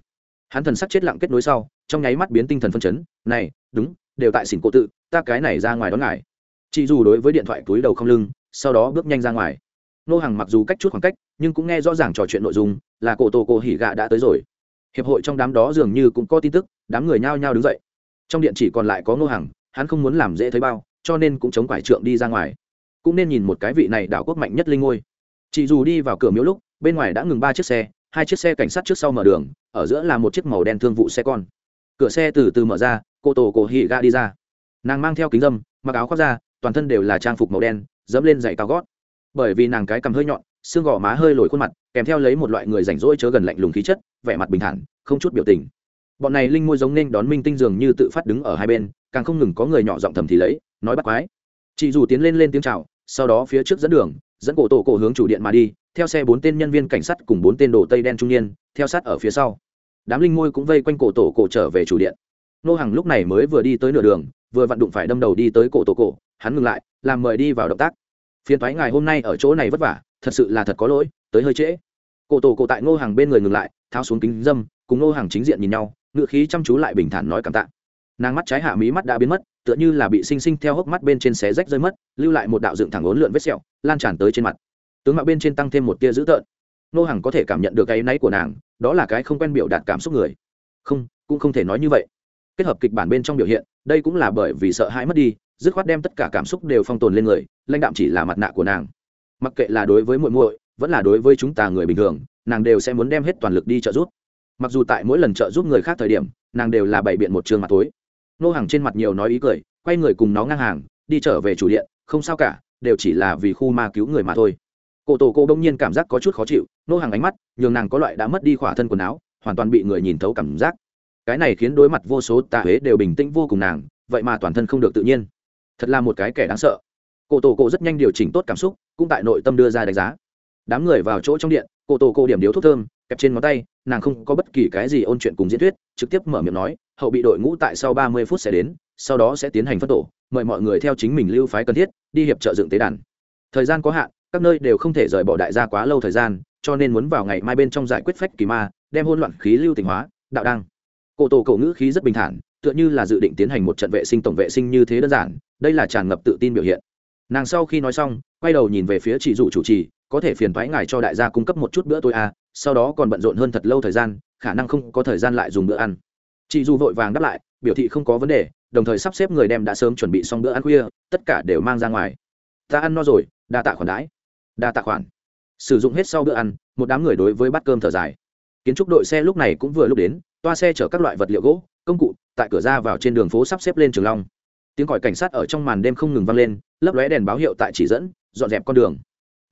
Hắn thần sắc chết lặng kết nối sau, trong nháy mắt biến tinh thần phân chấn, này, đúng, đều tại xỉn cổ tự, ta cái này ra ngoài đón ngài chị dù đối với điện thoại túi đầu không lưng, sau đó bước nhanh ra ngoài. Nô hàng mặc dù cách chút khoảng cách, nhưng cũng nghe rõ ràng trò chuyện nội dung, là cổ tổ cổ hỉ gạ đã tới rồi. Hiệp hội trong đám đó dường như cũng có tin tức, đám người nhao nhao đứng dậy. Trong điện chỉ còn lại có nô hàng hắn không muốn làm dễ thấy bao, cho nên cũng chống quải trượng đi ra ngoài. Cũng nên nhìn một cái vị này đảo quốc mạnh nhất linh ngôi. Chị dù đi vào cửa miếu lúc, bên ngoài đã ngừng ba chiếc xe, hai chiếc xe cảnh sát trước sau mở đường, ở giữa là một chiếc màu đen thương vụ xe con. Cửa xe từ từ mở ra cô tổ cổ hỉ gạ đi ra. Nàng mang theo kính dâm, mặc áo khoác ra toàn thân đều là trang phục màu đen, dẫm lên giày cao gót. Bởi vì nàng cái cầm hơi nhọn, xương gò má hơi lồi khuôn mặt, kèm theo lấy một loại người rảnh rỗi chớ gần lạnh lùng khí chất, vẻ mặt bình thản, không chút biểu tình. Bọn này linh môi giống nên đón minh tinh dường như tự phát đứng ở hai bên, càng không ngừng có người nhỏ giọng thầm thì lấy, nói bắt quái. Chị dù tiến lên lên tiếng chào, sau đó phía trước dẫn đường, dẫn cổ tổ cổ hướng chủ điện mà đi, theo xe bốn tên nhân viên cảnh sát cùng bốn tên đồ tây đen trung niên, theo sát ở phía sau. Đám linh môi cũng vây quanh cổ tổ cổ trở về chủ điện. Nô hàng lúc này mới vừa đi tới nửa đường, vừa vặn đụng phải đâm đầu đi tới cổ tổ cổ hắn ngừng lại, làm mời đi vào động tác. Phiền thoái ngài hôm nay ở chỗ này vất vả, thật sự là thật có lỗi, tới hơi trễ. Cổ tổ cổ tại ngô hàng bên người ngừng lại, tháo xuống kính dâm, cùng ngô hàng chính diện nhìn nhau ngựa khí chăm chú lại bình thản nói cảm tạ. Nàng mắt trái hạ mí mắt đã biến mất, tựa như là bị sinh sinh theo hốc mắt bên trên xé rách rơi mất, lưu lại một đạo dựng thẳng ốn lượn vết sẹo, lan tràn tới trên mặt. Tướng mạo bên trên tăng thêm một tia dữ tợn. Ngô hàng có thể cảm nhận được cái náy của nàng, đó là cái không quen biểu đạt cảm xúc người. Không, cũng không thể nói như vậy. Kết hợp kịch bản bên trong biểu hiện, đây cũng là bởi vì sợ hãi mất đi dứt khoát đem tất cả cảm xúc đều phong tồn lên người, lãnh đạm chỉ là mặt nạ của nàng. Mặc kệ là đối với muội muội, vẫn là đối với chúng ta người bình thường, nàng đều sẽ muốn đem hết toàn lực đi trợ giúp. Mặc dù tại mỗi lần trợ giúp người khác thời điểm, nàng đều là bày biện một trường mặt tối. Nô hàng trên mặt nhiều nói ý cười, quay người cùng nó ngang hàng, đi trở về chủ điện, không sao cả, đều chỉ là vì khu ma cứu người mà thôi. Cổ tổ cô đông nhiên cảm giác có chút khó chịu, nô hàng ánh mắt, nhường nàng có loại đã mất đi khỏa thân quần áo, hoàn toàn bị người nhìn thấu cảm giác. Cái này khiến đối mặt vô số tạ huế đều bình tĩnh vô cùng nàng, vậy mà toàn thân không được tự nhiên thật là một cái kẻ đáng sợ. Cổ tổ cổ rất nhanh điều chỉnh tốt cảm xúc, cũng tại nội tâm đưa ra đánh giá. Đám người vào chỗ trong điện, cổ tổ cổ điểm điếu thuốc thơm, kẹp trên ngón tay, nàng không có bất kỳ cái gì ôn chuyện cùng diễn thuyết, trực tiếp mở miệng nói, hậu bị đội ngũ tại sau ba mươi phút sẽ đến, sau đó sẽ tiến hành phân tổ, mời mọi người theo chính mình lưu phái cần thiết, đi hiệp trợ dựng tế đàn. Thời gian có hạn, các nơi đều không thể rời bỏ đại gia quá lâu thời gian, cho nên muốn vào ngày mai bên trong giải quyết phách kỳ ma, đem hôn loạn khí lưu tỉnh hóa, đạo đăng. Cổ tổ cổ ngữ khí rất bình thản tựa như là dự định tiến hành một trận vệ sinh tổng vệ sinh như thế đơn giản, đây là tràn ngập tự tin biểu hiện. Nàng sau khi nói xong, quay đầu nhìn về phía chị dụ chủ trì, có thể phiền thoái ngài cho đại gia cung cấp một chút bữa tối à sau đó còn bận rộn hơn thật lâu thời gian, khả năng không có thời gian lại dùng bữa ăn. Chị dù vội vàng đáp lại, biểu thị không có vấn đề, đồng thời sắp xếp người đem đã sớm chuẩn bị xong bữa ăn khuya, tất cả đều mang ra ngoài. Ta ăn no rồi, đa tạ khoản đãi. Đa tạ khoản. Sử dụng hết sau bữa ăn, một đám người đối với bát cơm thở dài. Kiến trúc đội xe lúc này cũng vừa lúc đến, toa xe chở các loại vật liệu gỗ, công cụ tại cửa ra vào trên đường phố sắp xếp lên trường long. Tiếng còi cảnh sát ở trong màn đêm không ngừng vang lên, lấp lóe đèn báo hiệu tại chỉ dẫn, dọn dẹp con đường.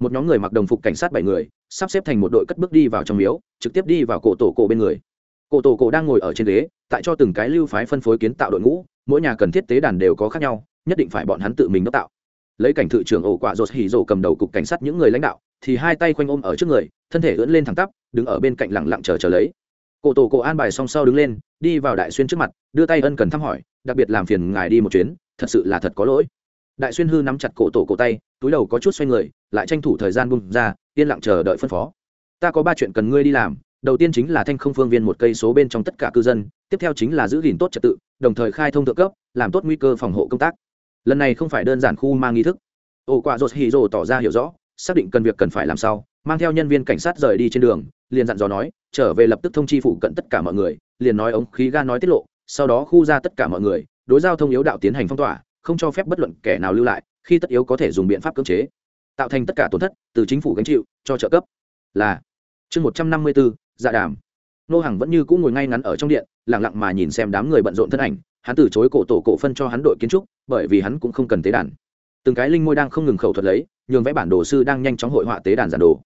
Một nhóm người mặc đồng phục cảnh sát bảy người, sắp xếp thành một đội cất bước đi vào trong miếu, trực tiếp đi vào cổ tổ cổ bên người. Cổ tổ cổ đang ngồi ở trên ghế, tại cho từng cái lưu phái phân phối kiến tạo đội ngũ, mỗi nhà cần thiết tế đàn đều có khác nhau, nhất định phải bọn hắn tự mình đốc tạo. Lấy cảnh thự trưởng ổ quả rột hỉ rổ cầm đầu cục cảnh sát những người lãnh đạo, thì hai tay khoanh ôm ở trước người, thân thể ưỡn lên thẳng tắp, đứng ở bên cạnh lẳng lặng chờ chờ lấy cổ tổ cổ an bài song sau đứng lên, đi vào đại xuyên trước mặt, đưa tay ân cần thăm hỏi, đặc biệt làm phiền ngài đi một chuyến, thật sự là thật có lỗi. Đại xuyên hư nắm chặt cổ tổ cổ tay, túi đầu có chút xoay người, lại tranh thủ thời gian bung ra, yên lặng chờ đợi phân phó. Ta có ba chuyện cần ngươi đi làm, đầu tiên chính là thanh không phương viên một cây số bên trong tất cả cư dân, tiếp theo chính là giữ gìn tốt trật tự, đồng thời khai thông thượng cấp, làm tốt nguy cơ phòng hộ công tác. Lần này không phải đơn giản khu mang nghi thức. Ổ quả rột hì rồ tỏ ra hiểu rõ, xác định cần việc cần phải làm sao mang theo nhân viên cảnh sát rời đi trên đường liền dặn dò nói, trở về lập tức thông chi phụ cận tất cả mọi người. Liền nói ống khí ga nói tiết lộ, sau đó khu ra tất cả mọi người, đối giao thông yếu đạo tiến hành phong tỏa, không cho phép bất luận kẻ nào lưu lại, khi tất yếu có thể dùng biện pháp cưỡng chế. Tạo thành tất cả tổn thất, từ chính phủ gánh chịu, cho trợ cấp. Là, chương một trăm năm mươi bốn dạ đàm. Nô hàng vẫn như cũng ngồi ngay ngắn ở trong điện lẳng lặng mà nhìn xem đám người bận rộn thân ảnh. Hắn từ chối cổ tổ cổ phân cho hắn đội kiến trúc, bởi vì hắn cũng không cần tế đàn. Từng cái linh môi đang không ngừng khẩu thuật lấy, nhường vẽ bản đồ sư đang nhanh chóng hội họa tế đàn giản đồ.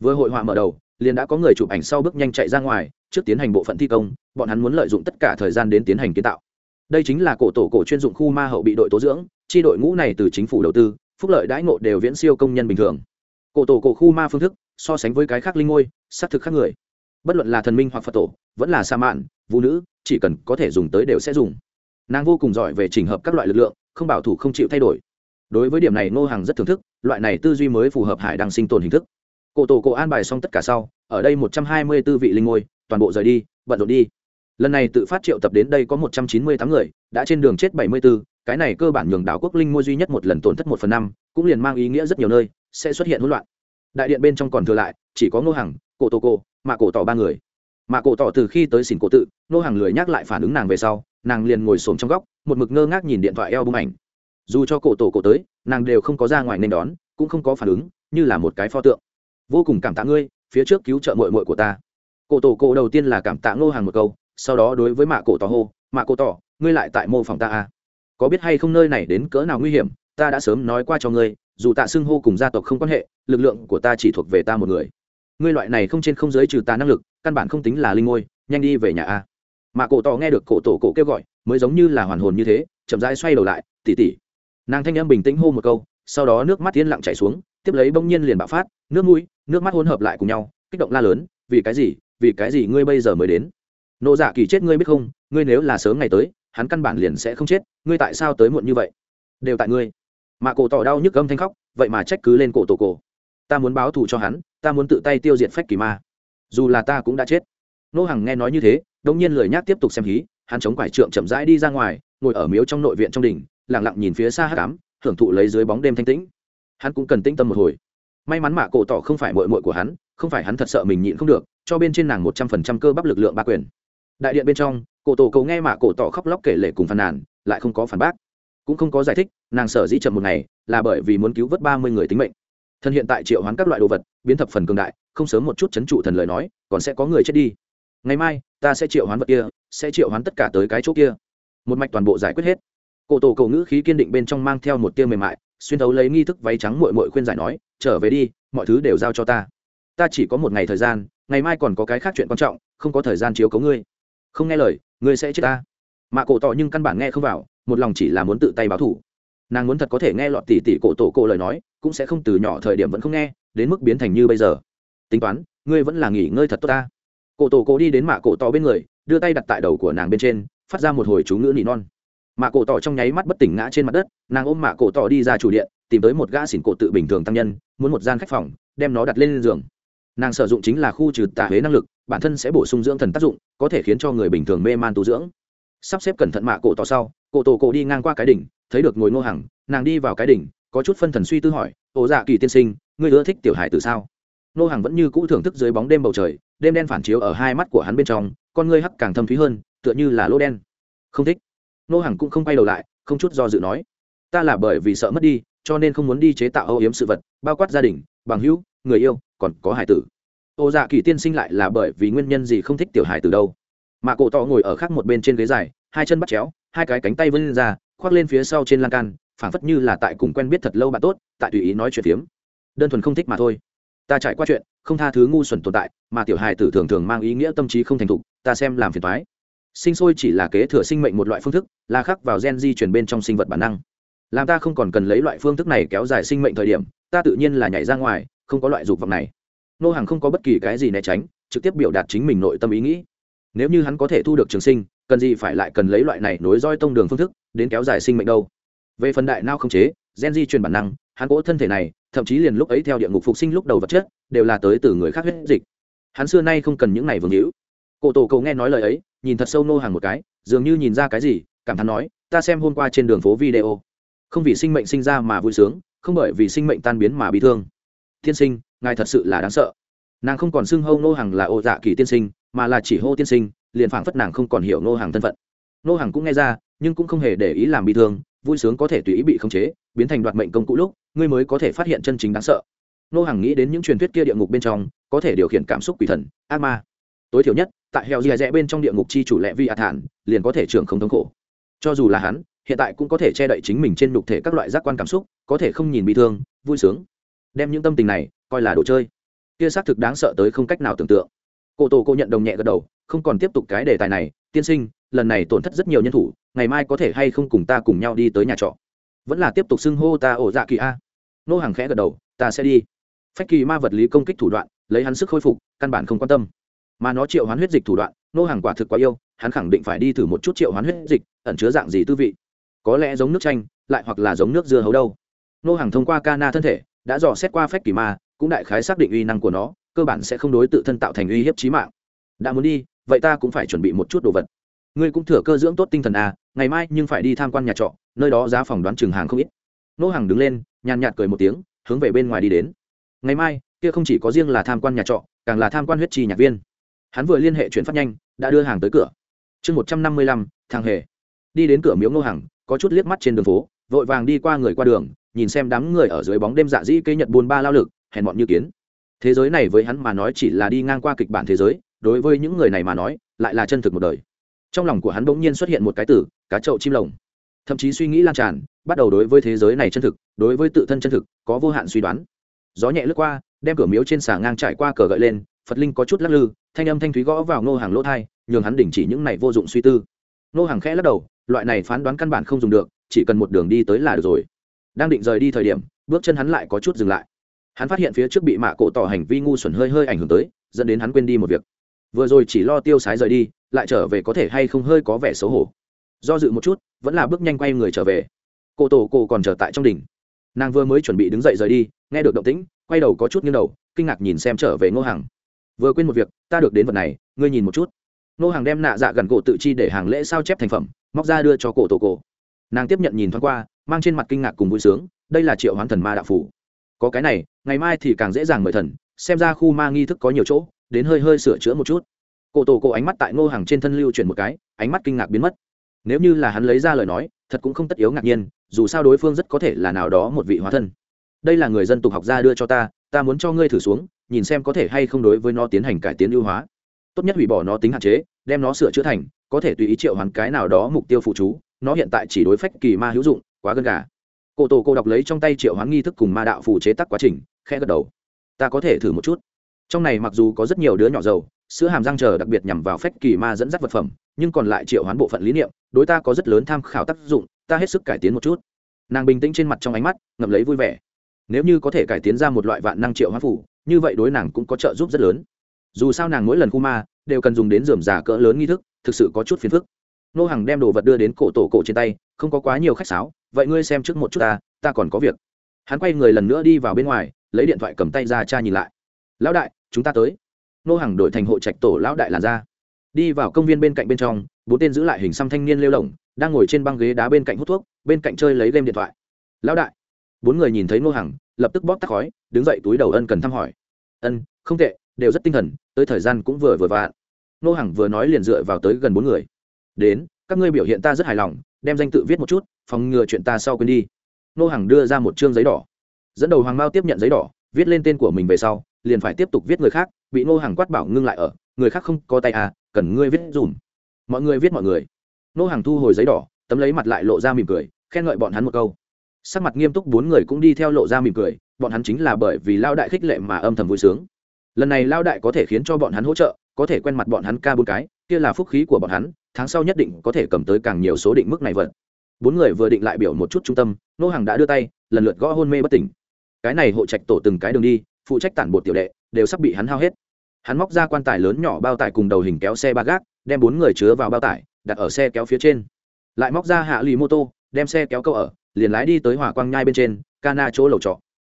Vừa hội họa mở đầu liền đã có người chụp ảnh sau bước nhanh chạy ra ngoài, trước tiến hành bộ phận thi công, bọn hắn muốn lợi dụng tất cả thời gian đến tiến hành kiến tạo. Đây chính là cổ tổ cổ chuyên dụng khu ma hậu bị đội tố dưỡng, chi đội ngũ này từ chính phủ đầu tư, phúc lợi đãi ngộ đều viễn siêu công nhân bình thường. Cổ tổ cổ khu ma phương thức, so sánh với cái khác linh ngôi, xác thực khác người. Bất luận là thần minh hoặc phật tổ, vẫn là sa mạn, vũ nữ, chỉ cần có thể dùng tới đều sẽ dùng. Nàng vô cùng giỏi về trình hợp các loại lực lượng, không bảo thủ không chịu thay đổi. Đối với điểm này ngô hàng rất thưởng thức, loại này tư duy mới phù hợp hải đang sinh tồn hình thức cổ tổ cổ an bài xong tất cả sau ở đây một trăm hai mươi tư vị linh ngôi toàn bộ rời đi bận rộn đi. Lần này tự phát triệu tập đến đây có một trăm chín mươi tám người đã trên đường chết bảy mươi 74, cái này cơ bản nhường đảo quốc linh ngôi duy nhất một lần tổn thất một phần năm cũng liền mang ý nghĩa rất nhiều nơi sẽ xuất hiện hỗn loạn. Đại điện bên trong còn thừa lại chỉ có ngô hằng cổ tổ cổ mà cổ tỏ ba người. Mà cổ tỏ từ khi tới xỉn cổ tự ngô hằng lười nhắc lại phản ứng nàng về sau nàng liền ngồi xổm trong góc một mực ngơ ngác nhìn điện thoại eo bung ảnh. Dù cho cổ tổ cổ tới nàng đều không có ra ngoài nên đón cũng không có phản ứng như là một cái pho tượng vô cùng cảm tạ ngươi, phía trước cứu trợ mội mội của ta. Cổ tổ cổ đầu tiên là cảm tạ ngô hàng một câu, sau đó đối với mạ cổ tỏ hô, mạ cổ tỏ, ngươi lại tại mô phòng ta à? có biết hay không nơi này đến cỡ nào nguy hiểm, ta đã sớm nói qua cho ngươi, dù tạ xưng hô cùng gia tộc không quan hệ, lực lượng của ta chỉ thuộc về ta một người. Ngươi loại này không trên không giới trừ ta năng lực, căn bản không tính là linh ngôi, nhanh đi về nhà a mạ cổ tỏ nghe được cổ tổ cổ kêu gọi, mới giống như là hoàn hồn như thế, chậm rãi xoay đầu lại tỉ tỉ nàng thanh em bình tĩnh hô một câu, sau đó nước mắt yên lặng chảy xuống tiếp lấy bỗng nhiên liền bạo phát, nước mũi, nước mắt hỗn hợp lại cùng nhau, kích động la lớn, vì cái gì? Vì cái gì ngươi bây giờ mới đến? Nộ dạ kỳ chết ngươi biết không? Ngươi nếu là sớm ngày tới, hắn căn bản liền sẽ không chết, ngươi tại sao tới muộn như vậy? Đều tại ngươi. Mà cổ tỏ đau nhức âm thanh khóc, vậy mà trách cứ lên cổ tổ cổ. Ta muốn báo thù cho hắn, ta muốn tự tay tiêu diệt phách kỳ ma. Dù là ta cũng đã chết. Nô hằng nghe nói như thế đông nhiên lời nhác tiếp tục xem hí, hắn chống quải trượng chậm rãi đi ra ngoài, ngồi ở miếu trong nội viện trong đình lẳng lặng nhìn phía xa hát cám hưởng thụ lấy dưới bóng đêm thanh tĩnh hắn cũng cần tĩnh tâm một hồi. May mắn mạ cổ tỏ không phải mội mội của hắn, không phải hắn thật sợ mình nhịn không được, cho bên trên nàng một trăm phần trăm cơ bắp lực lượng ba quyền. Đại điện bên trong, cổ tổ cầu nghe mạ cổ tỏ khóc lóc kể lể cùng phàn nàn, lại không có phản bác. Cũng không có giải thích, nàng sở dĩ chậm một ngày, là bởi vì muốn cứu vớt ba mươi người tính mệnh. Thân hiện tại triệu hoán các loại đồ vật, biến thập phần cường đại, không sớm một chút chấn trụ thần lời nói, còn sẽ có người chết đi. Ngày mai, ta sẽ triệu hoán vật kia, sẽ triệu hoán tất cả tới cái chỗ kia. Một mạch toàn bộ giải quyết hết. Cổ tổ cầu ngữ khí kiên định bên trong mang theo một tia mềm mại xuyên thấu lấy nghi thức váy trắng mội mội khuyên giải nói, trở về đi, mọi thứ đều giao cho ta. Ta chỉ có một ngày thời gian, ngày mai còn có cái khác chuyện quan trọng, không có thời gian chiếu cấu ngươi. Không nghe lời, ngươi sẽ chết ta. Mạ cổ tỏ nhưng căn bản nghe không vào, một lòng chỉ là muốn tự tay báo thủ nàng muốn thật có thể nghe lọt tỉ tỉ cổ tổ cổ lời nói, cũng sẽ không từ nhỏ thời điểm vẫn không nghe, đến mức biến thành như bây giờ. Tính toán, ngươi vẫn là nghỉ ngơi thật tốt ta. Cổ tổ cổ đi đến mạ cổ tỏ bên người, đưa tay đặt tại đầu của nàng bên trên, phát ra một hồi chú ngữ nỉ non mạ cổ tỏ trong nháy mắt bất tỉnh ngã trên mặt đất, nàng ôm mạ cổ tỏ đi ra chủ điện, tìm tới một gã xỉn cổ tự bình thường tăng nhân, muốn một gian khách phòng, đem nó đặt lên giường. Nàng sử dụng chính là khu trừ tà huế năng lực, bản thân sẽ bổ sung dưỡng thần tác dụng, có thể khiến cho người bình thường mê man tu dưỡng. Sắp xếp cẩn thận mạ cổ tỏ sau, cổ tổ cổ đi ngang qua cái đỉnh, thấy được ngồi ngô hằng, nàng đi vào cái đỉnh, có chút phân thần suy tư hỏi ổ dạ kỳ tiên sinh, ngươi ưa thích tiểu hải từ sao? Ngô hằng vẫn như cũ thưởng thức dưới bóng đêm bầu trời, đêm đen phản chiếu ở hai mắt của hắn bên trong, con ngươi hắc càng thâm thúy hơn, tựa như là lỗ đen. Không thích nô hàng cũng không quay đầu lại, không chút do dự nói, ta là bởi vì sợ mất đi, cho nên không muốn đi chế tạo âu yếm sự vật, bao quát gia đình, bằng hữu, người yêu, còn có hải tử. Ô dạ kỳ tiên sinh lại là bởi vì nguyên nhân gì không thích tiểu hải tử đâu. Mà cổ tỏ ngồi ở khác một bên trên ghế dài, hai chân bắt chéo, hai cái cánh tay vươn lên ra, khoác lên phía sau trên lan can, phảng phất như là tại cùng quen biết thật lâu bạn tốt, tại tùy ý nói chuyện phiếm. Đơn thuần không thích mà thôi. Ta trải qua chuyện, không tha thứ ngu xuẩn tồn tại, mà tiểu hài tử thường thường mang ý nghĩa tâm trí không thành thục, ta xem làm phiền thoái sinh sôi chỉ là kế thừa sinh mệnh một loại phương thức, là khắc vào gen di chuyển bên trong sinh vật bản năng. Làm ta không còn cần lấy loại phương thức này kéo dài sinh mệnh thời điểm, ta tự nhiên là nhảy ra ngoài, không có loại dục vọng này. Nô hàng không có bất kỳ cái gì né tránh, trực tiếp biểu đạt chính mình nội tâm ý nghĩ. Nếu như hắn có thể thu được trường sinh, cần gì phải lại cần lấy loại này nối roi tông đường phương thức, đến kéo dài sinh mệnh đâu? Về phần đại nao không chế, gen di truyền bản năng, hắn cỗ thân thể này, thậm chí liền lúc ấy theo địa ngục phục sinh lúc đầu vật chất, đều là tới từ người khác huyết dịch. Hắn xưa nay không cần những này vương hữu cổ tổ cầu nghe nói lời ấy, nhìn thật sâu nô hàng một cái, dường như nhìn ra cái gì, cảm thán nói, ta xem hôm qua trên đường phố video. Không vì sinh mệnh sinh ra mà vui sướng, không bởi vì sinh mệnh tan biến mà bị thương. Tiên sinh, ngài thật sự là đáng sợ. Nàng không còn xưng hâu nô hàng là ô dạ kỳ tiên sinh, mà là chỉ hô tiên sinh, liền phảng phất nàng không còn hiểu nô hàng thân phận. Nô hàng cũng nghe ra, nhưng cũng không hề để ý làm bị thương, vui sướng có thể tùy ý bị khống chế, biến thành đoạt mệnh công cụ lúc, ngươi mới có thể phát hiện chân chính đáng sợ. Nô hàng nghĩ đến những truyền thuyết kia địa ngục bên trong, có thể điều khiển cảm xúc quỷ thần, ác ma tối thiểu nhất, tại heo dìa rẽ bên trong địa ngục chi chủ lệ vi a thản, liền có thể trưởng không thống khổ. Cho dù là hắn, hiện tại cũng có thể che đậy chính mình trên nhục thể các loại giác quan cảm xúc, có thể không nhìn bị thương, vui sướng. Đem những tâm tình này coi là đồ chơi. Kia xác thực đáng sợ tới không cách nào tưởng tượng. Cô tổ cô nhận đồng nhẹ gật đầu, không còn tiếp tục cái đề tài này. Tiên sinh, lần này tổn thất rất nhiều nhân thủ, ngày mai có thể hay không cùng ta cùng nhau đi tới nhà trọ? Vẫn là tiếp tục xưng hô ta ổ dạ kỳ a. Nô hàng khẽ gật đầu, ta sẽ đi. Phách kỳ ma vật lý công kích thủ đoạn, lấy hắn sức khôi phục, căn bản không quan tâm mà nó triệu hoán huyết dịch thủ đoạn, nô hàng quả thực quá yêu, hắn khẳng định phải đi thử một chút triệu hoán huyết dịch, ẩn chứa dạng gì tư vị. Có lẽ giống nước chanh, lại hoặc là giống nước dưa hấu đâu. Nô hàng thông qua ca na thân thể, đã dò xét qua phép kỳ ma, cũng đại khái xác định uy năng của nó, cơ bản sẽ không đối tự thân tạo thành uy hiếp trí mạng. Đã muốn đi, vậy ta cũng phải chuẩn bị một chút đồ vật. Ngươi cũng thừa cơ dưỡng tốt tinh thần à ngày mai nhưng phải đi tham quan nhà trọ, nơi đó giá phòng đoán chừng hàng không ít. Nô hàng đứng lên, nhàn nhạt cười một tiếng, hướng về bên ngoài đi đến. Ngày mai, kia không chỉ có riêng là tham quan nhà trọ, càng là tham quan huyết trì nhạc viên hắn vừa liên hệ chuyển phát nhanh đã đưa hàng tới cửa. Chương một trăm năm mươi lăm thang hề. Đi đến cửa miếu nô hàng có chút liếc mắt trên đường phố vội vàng đi qua người qua đường nhìn xem đám người ở dưới bóng đêm dạ dĩ cây nhật buôn ba lao lực hèn mọn như kiến. Thế giới này với hắn mà nói chỉ là đi ngang qua kịch bản thế giới đối với những người này mà nói lại là chân thực một đời. Trong lòng của hắn bỗng nhiên xuất hiện một cái tử, cá trậu chim lồng. Thậm chí suy nghĩ lan tràn bắt đầu đối với thế giới này chân thực đối với tự thân chân thực có vô hạn suy đoán. Gió nhẹ lướt qua đem cửa miếu trên xà ngang trải qua cờ gợi lên phật linh có chút lắc lư thanh âm thanh thúy gõ vào ngô hàng lỗ thai, nhường hắn đình chỉ những này vô dụng suy tư. Ngô hàng khẽ lắc đầu, loại này phán đoán căn bản không dùng được, chỉ cần một đường đi tới là được rồi. Đang định rời đi thời điểm, bước chân hắn lại có chút dừng lại. Hắn phát hiện phía trước bị mạ cổ tỏ hành vi ngu xuẩn hơi hơi ảnh hưởng tới, dẫn đến hắn quên đi một việc. Vừa rồi chỉ lo tiêu sái rời đi, lại trở về có thể hay không hơi có vẻ xấu hổ. Do dự một chút, vẫn là bước nhanh quay người trở về. Cô tổ cô còn trở tại trong đỉnh. Nàng vừa mới chuẩn bị đứng dậy rời đi, nghe được động tĩnh, quay đầu có chút nghiêng đầu, kinh ngạc nhìn xem trở về ngô hàng vừa quên một việc, ta được đến vật này, ngươi nhìn một chút. Ngô hàng đem nạ dạ gần cổ tự chi để hàng lễ sao chép thành phẩm, móc ra đưa cho cổ tổ cổ. Nàng tiếp nhận nhìn thoáng qua, mang trên mặt kinh ngạc cùng vui sướng, đây là triệu hoán thần ma đạo phủ. Có cái này, ngày mai thì càng dễ dàng mời thần, xem ra khu ma nghi thức có nhiều chỗ, đến hơi hơi sửa chữa một chút. Cổ tổ cổ ánh mắt tại ngô hàng trên thân lưu chuyển một cái, ánh mắt kinh ngạc biến mất. Nếu như là hắn lấy ra lời nói, thật cũng không tất yếu ngạc nhiên, dù sao đối phương rất có thể là nào đó một vị hóa thân. Đây là người dân tục học gia đưa cho ta ta muốn cho ngươi thử xuống nhìn xem có thể hay không đối với nó tiến hành cải tiến ưu hóa. Tốt nhất hủy bỏ nó tính hạn chế, đem nó sửa chữa thành, có thể tùy ý triệu hoàn cái nào đó mục tiêu phụ chú, nó hiện tại chỉ đối phách kỳ ma hữu dụng, quá gần gà. Cổ tổ cô đọc lấy trong tay triệu hoán nghi thức cùng ma đạo phụ chế tắc quá trình, khẽ gật đầu. Ta có thể thử một chút. Trong này mặc dù có rất nhiều đứa nhỏ giàu, sữa hàm răng chờ đặc biệt nhằm vào phách kỳ ma dẫn dắt vật phẩm, nhưng còn lại triệu hoán bộ phận lý niệm, đối ta có rất lớn tham khảo tác dụng, ta hết sức cải tiến một chút. Nàng bình tĩnh trên mặt trong ánh mắt, ngậm lấy vui vẻ. Nếu như có thể cải tiến ra một loại vạn năng triệu hoán phủ như vậy đối nàng cũng có trợ giúp rất lớn. Dù sao nàng mỗi lần khu ma đều cần dùng đến dườm giả cỡ lớn nghi thức, thực sự có chút phiền phức. Nô hàng đem đồ vật đưa đến cổ tổ cổ trên tay, không có quá nhiều khách sáo, vậy ngươi xem trước một chút ta ta còn có việc. Hắn quay người lần nữa đi vào bên ngoài, lấy điện thoại cầm tay ra cha nhìn lại. Lão đại, chúng ta tới. Nô hàng đổi thành hộ trạch tổ lão đại làn ra. Đi vào công viên bên cạnh bên trong, bốn tên giữ lại hình xăm thanh niên lêu lỏng đang ngồi trên băng ghế đá bên cạnh hút thuốc, bên cạnh chơi lấy game điện thoại. Lão đại. Bốn người nhìn thấy nô hàng lập tức bóp tắt khói đứng dậy túi đầu ân cần thăm hỏi. Ân, không tệ, đều rất tinh thần, tới thời gian cũng vừa vừa vạn. Nô hàng vừa nói liền dựa vào tới gần bốn người. Đến, các ngươi biểu hiện ta rất hài lòng, đem danh tự viết một chút, phòng ngừa chuyện ta sau quên đi. Nô hàng đưa ra một chương giấy đỏ. Dẫn đầu hoàng mao tiếp nhận giấy đỏ, viết lên tên của mình về sau, liền phải tiếp tục viết người khác, bị nô hàng quát bảo ngưng lại ở, người khác không có tay à cần ngươi viết dùm. Mọi người viết mọi người. Nô hàng thu hồi giấy đỏ, tấm lấy mặt lại lộ ra mỉm cười, khen ngợi bọn hắn một câu sắc mặt nghiêm túc bốn người cũng đi theo lộ ra mỉm cười, bọn hắn chính là bởi vì lao đại khích lệ mà âm thầm vui sướng. Lần này lao đại có thể khiến cho bọn hắn hỗ trợ, có thể quen mặt bọn hắn ca bốn cái, kia là phúc khí của bọn hắn, tháng sau nhất định có thể cầm tới càng nhiều số định mức này vật bốn người vừa định lại biểu một chút trung tâm, nô hàng đã đưa tay, lần lượt gõ hôn mê bất tỉnh. Cái này hộ trạch tổ từng cái đường đi, phụ trách tản bột tiểu đệ, đều sắp bị hắn hao hết. Hắn móc ra quan tài lớn nhỏ bao tải cùng đầu hình kéo xe ba gác, đem bốn người chứa vào bao tải, đặt ở xe kéo phía trên. Lại móc ra hạ lì mô tô, đem xe kéo câu ở liền lái đi tới hỏa quang nhai bên trên cana chỗ lầu trọ.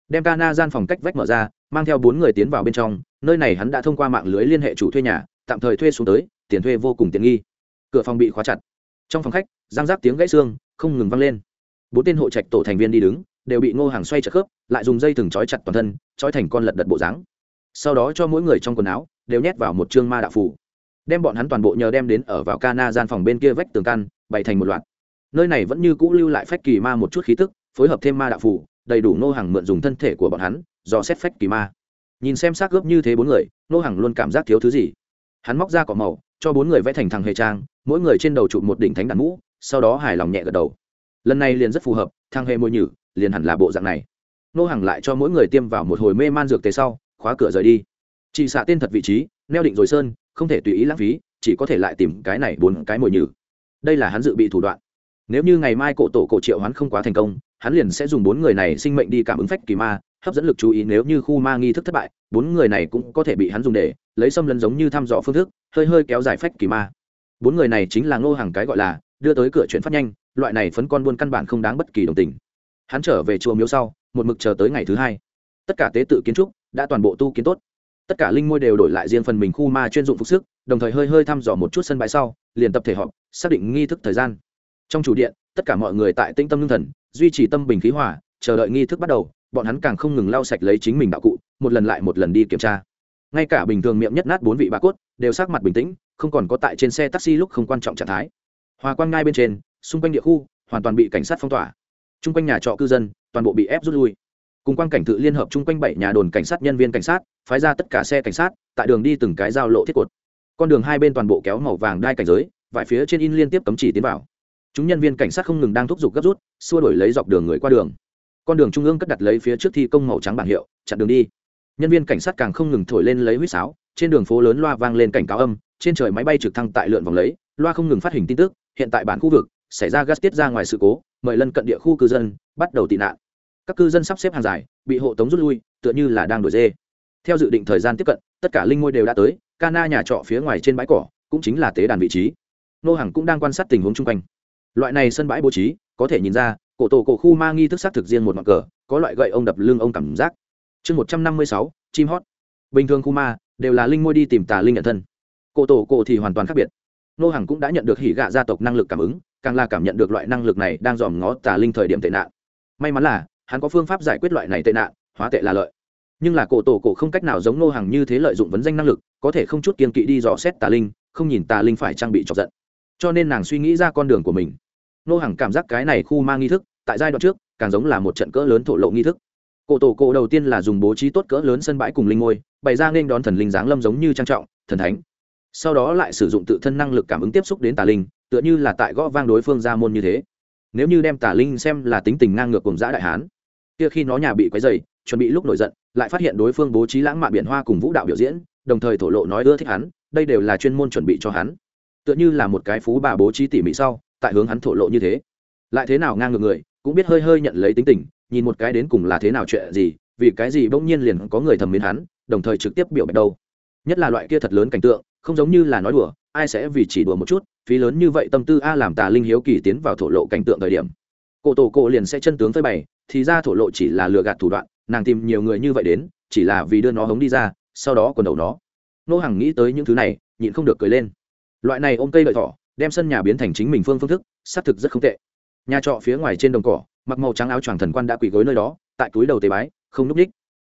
Đem cana gian phòng cách vách mở ra, mang theo bốn người tiến vào bên trong, nơi này hắn đã thông qua mạng lưới liên hệ chủ thuê nhà, tạm thời thuê xuống tới, tiền thuê vô cùng tiện nghi. Cửa phòng bị khóa chặt. Trong phòng khách giang giáp tiếng gãy xương, không ngừng vang lên. Bốn tên hộ trạch tổ thành viên đi đứng, đều bị ngô hàng xoay chặt khớp, lại dùng dây thừng trói chặt toàn thân, trói thành con lật đật bộ dáng. Sau đó cho mỗi người trong quần áo, đều nhét vào một chương ma đạo phủ đem bọn hắn toàn bộ nhờ đem đến ở vào cana gian phòng bên kia vách tường căn, bày thành một loạt nơi này vẫn như cũ lưu lại phách kỳ ma một chút khí tức, phối hợp thêm ma đạo phủ đầy đủ nô hàng mượn dùng thân thể của bọn hắn, do xét phách kỳ ma. Nhìn xem xác gớp như thế bốn người nô hàng luôn cảm giác thiếu thứ gì. Hắn móc ra cỏ màu, cho bốn người vẽ thành thằng hề trang, mỗi người trên đầu chụp một đỉnh thánh đàn mũ, sau đó hài lòng nhẹ gật đầu. Lần này liền rất phù hợp, thằng hề môi nhử, liền hẳn là bộ dạng này. Nô hàng lại cho mỗi người tiêm vào một hồi mê man dược tế sau, khóa cửa rời đi. Chỉ xạ tên thật vị trí, neo định rồi sơn, không thể tùy ý lãng phí, chỉ có thể lại tìm cái này bốn cái mồi nhử. Đây là hắn dự bị thủ đoạn nếu như ngày mai cổ tổ cổ triệu hắn không quá thành công, hắn liền sẽ dùng bốn người này sinh mệnh đi cảm ứng phách kỳ ma, hấp dẫn lực chú ý nếu như khu ma nghi thức thất bại, bốn người này cũng có thể bị hắn dùng để lấy xâm lấn giống như thăm dò phương thức, hơi hơi kéo dài phách kỳ ma. Bốn người này chính là ngô hàng cái gọi là, đưa tới cửa chuyển phát nhanh, loại này phấn con buôn căn bản không đáng bất kỳ đồng tình. Hắn trở về chùa miếu sau, một mực chờ tới ngày thứ hai. Tất cả tế tự kiến trúc đã toàn bộ tu kiến tốt. Tất cả linh môi đều đổi lại riêng phần mình khu ma chuyên dụng phục sức, đồng thời hơi hơi thăm dò một chút sân bãi sau, liền tập thể họp, xác định nghi thức thời gian trong chủ điện, tất cả mọi người tại tinh tâm lương thần, duy trì tâm bình khí hòa, chờ đợi nghi thức bắt đầu, bọn hắn càng không ngừng lau sạch lấy chính mình đạo cụ, một lần lại một lần đi kiểm tra. Ngay cả bình thường miệng nhất nát bốn vị bà cốt, đều sắc mặt bình tĩnh, không còn có tại trên xe taxi lúc không quan trọng trạng thái. Hòa quan ngay bên trên, xung quanh địa khu, hoàn toàn bị cảnh sát phong tỏa. Chung quanh nhà trọ cư dân, toàn bộ bị ép rút lui. Cùng quan cảnh tự liên hợp chung quanh bảy nhà đồn cảnh sát nhân viên cảnh sát, phái ra tất cả xe cảnh sát, tại đường đi từng cái giao lộ thiết cột. Con đường hai bên toàn bộ kéo màu vàng đai cảnh giới, vài phía trên in liên tiếp cấm chỉ tiến vào chúng nhân viên cảnh sát không ngừng đang thúc giục gấp rút, xua đổi lấy dọc đường người qua đường. Con đường trung ương cất đặt lấy phía trước thi công màu trắng bảng hiệu, chặn đường đi. Nhân viên cảnh sát càng không ngừng thổi lên lấy huýt sáo, trên đường phố lớn loa vang lên cảnh cáo âm, trên trời máy bay trực thăng tại lượn vòng lấy, loa không ngừng phát hình tin tức, hiện tại bản khu vực, xảy ra gas tiết ra ngoài sự cố, mời lân cận địa khu cư dân, bắt đầu tị nạn. Các cư dân sắp xếp hàng dài, bị hộ tống rút lui, tựa như là đang đổi dê. Theo dự định thời gian tiếp cận, tất cả linh ngôi đều đã tới cana nhà trọ phía ngoài trên bãi cỏ, cũng chính là tế đàn vị trí. Nô hàng cũng đang quan sát tình huống chung quanh loại này sân bãi bố trí, có thể nhìn ra, cổ tổ cổ khu ma nghi thức xác thực riêng một ngọn cờ, có loại gậy ông đập lưng ông cảm giác. Chương một trăm năm mươi sáu, chim hót. Bình thường khu ma, đều là linh ngôi đi tìm tà linh nhận thân. Cổ tổ cổ thì hoàn toàn khác biệt. Nô Hằng cũng đã nhận được hỉ gạ gia tộc năng lực cảm ứng, càng là cảm nhận được loại năng lực này đang dòm ngó tà linh thời điểm tệ nạn. May mắn là, hắn có phương pháp giải quyết loại này tệ nạn, hóa tệ là lợi. Nhưng là cổ tổ cổ không cách nào giống nô Hằng như thế lợi dụng vấn danh năng lực, có thể không chút kiên kỵ đi dò xét tà linh, không nhìn tà linh phải trang bị trọc giận cho nên nàng suy nghĩ ra con đường của mình. Nô hàng cảm giác cái này khu mang nghi thức, tại giai đoạn trước, càng giống là một trận cỡ lớn thổ lộ nghi thức. Cổ tổ cổ đầu tiên là dùng bố trí tốt cỡ lớn sân bãi cùng linh ngôi, bày ra nên đón thần linh giáng lâm giống như trang trọng, thần thánh. Sau đó lại sử dụng tự thân năng lực cảm ứng tiếp xúc đến tà linh, tựa như là tại gõ vang đối phương ra môn như thế. Nếu như đem tà linh xem là tính tình ngang ngược cùng giã đại hán, kia khi nó nhà bị quấy dày chuẩn bị lúc nổi giận, lại phát hiện đối phương bố trí lãng mạn biển hoa cùng vũ đạo biểu diễn, đồng thời thổ lộ nói ưa thích hắn, đây đều là chuyên môn chuẩn bị cho hắn tựa như là một cái phú bà bố trí tỉ mỉ sau, tại hướng hắn thổ lộ như thế. Lại thế nào ngang ngược người, cũng biết hơi hơi nhận lấy tính tình, nhìn một cái đến cùng là thế nào chuyện gì, vì cái gì bỗng nhiên liền có người thầm mến hắn, đồng thời trực tiếp biểu bạch đâu nhất là loại kia thật lớn cảnh tượng, không giống như là nói đùa, ai sẽ vì chỉ đùa một chút, phí lớn như vậy tâm tư a làm tà linh hiếu kỳ tiến vào thổ lộ cảnh tượng thời điểm. Cổ tổ cổ liền sẽ chân tướng phơi bày, thì ra thổ lộ chỉ là lừa gạt thủ đoạn, nàng tìm nhiều người như vậy đến, chỉ là vì đưa nó hống đi ra, sau đó còn đầu nó. Nô hằng nghĩ tới những thứ này, nhịn không được cười lên loại này ôm cây lợi thỏ, đem sân nhà biến thành chính mình phương phương thức, xác thực rất không tệ. Nhà trọ phía ngoài trên đồng cỏ, mặc màu trắng áo choàng thần quan đã quỳ gối nơi đó, tại túi đầu tế bái, không núp ních.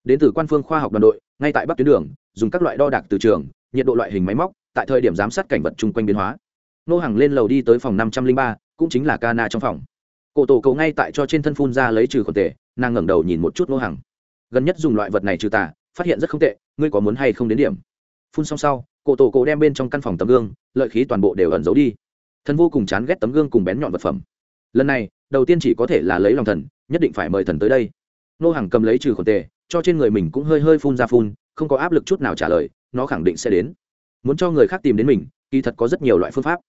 đến từ quan phương khoa học đoàn đội, ngay tại bắc tuyến đường, dùng các loại đo đạc từ trường, nhiệt độ loại hình máy móc, tại thời điểm giám sát cảnh vật chung quanh biến hóa. Nô hàng lên lầu đi tới phòng năm trăm linh ba, cũng chính là ca na trong phòng. Cổ tổ cầu ngay tại cho trên thân phun ra lấy trừ khuẩn tệ nàng ngẩng đầu nhìn một chút nô hàng gần nhất dùng loại vật này trừ tà, phát hiện rất không tệ, ngươi có muốn hay không đến điểm? Phun xong sau, cổ tổ cổ đem bên trong căn phòng tấm gương, lợi khí toàn bộ đều ẩn giấu đi. Thần vô cùng chán ghét tấm gương cùng bén nhọn vật phẩm. Lần này, đầu tiên chỉ có thể là lấy lòng thần, nhất định phải mời thần tới đây. Nô hàng cầm lấy trừ khuẩn tệ cho trên người mình cũng hơi hơi phun ra phun, không có áp lực chút nào trả lời, nó khẳng định sẽ đến. Muốn cho người khác tìm đến mình, kỳ thật có rất nhiều loại phương pháp.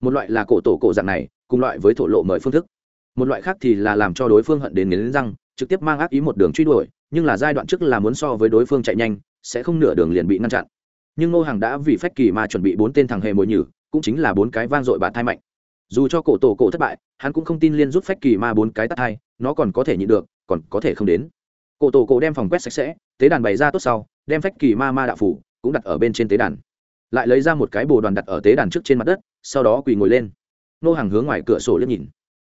Một loại là cổ tổ cổ dạng này, cùng loại với thổ lộ mời phương thức. Một loại khác thì là làm cho đối phương hận đến nghiến răng, trực tiếp mang ác ý một đường truy đuổi, nhưng là giai đoạn trước là muốn so với đối phương chạy nhanh, sẽ không nửa đường liền bị ngăn chặn nhưng ngô hàng đã vì phách kỳ mà chuẩn bị bốn tên thằng hề mồi nhử, cũng chính là bốn cái vang dội bà thai mạnh. Dù cho cổ tổ cổ thất bại, hắn cũng không tin liên rút phách kỳ ma bốn cái tắt thai, nó còn có thể nhịn được, còn có thể không đến. Cổ tổ cổ đem phòng quét sạch sẽ, tế đàn bày ra tốt sau, đem phách kỳ ma ma đạo phủ cũng đặt ở bên trên tế đàn. Lại lấy ra một cái bồ đoàn đặt ở tế đàn trước trên mặt đất, sau đó quỳ ngồi lên. Nô hàng hướng ngoài cửa sổ liếc nhìn.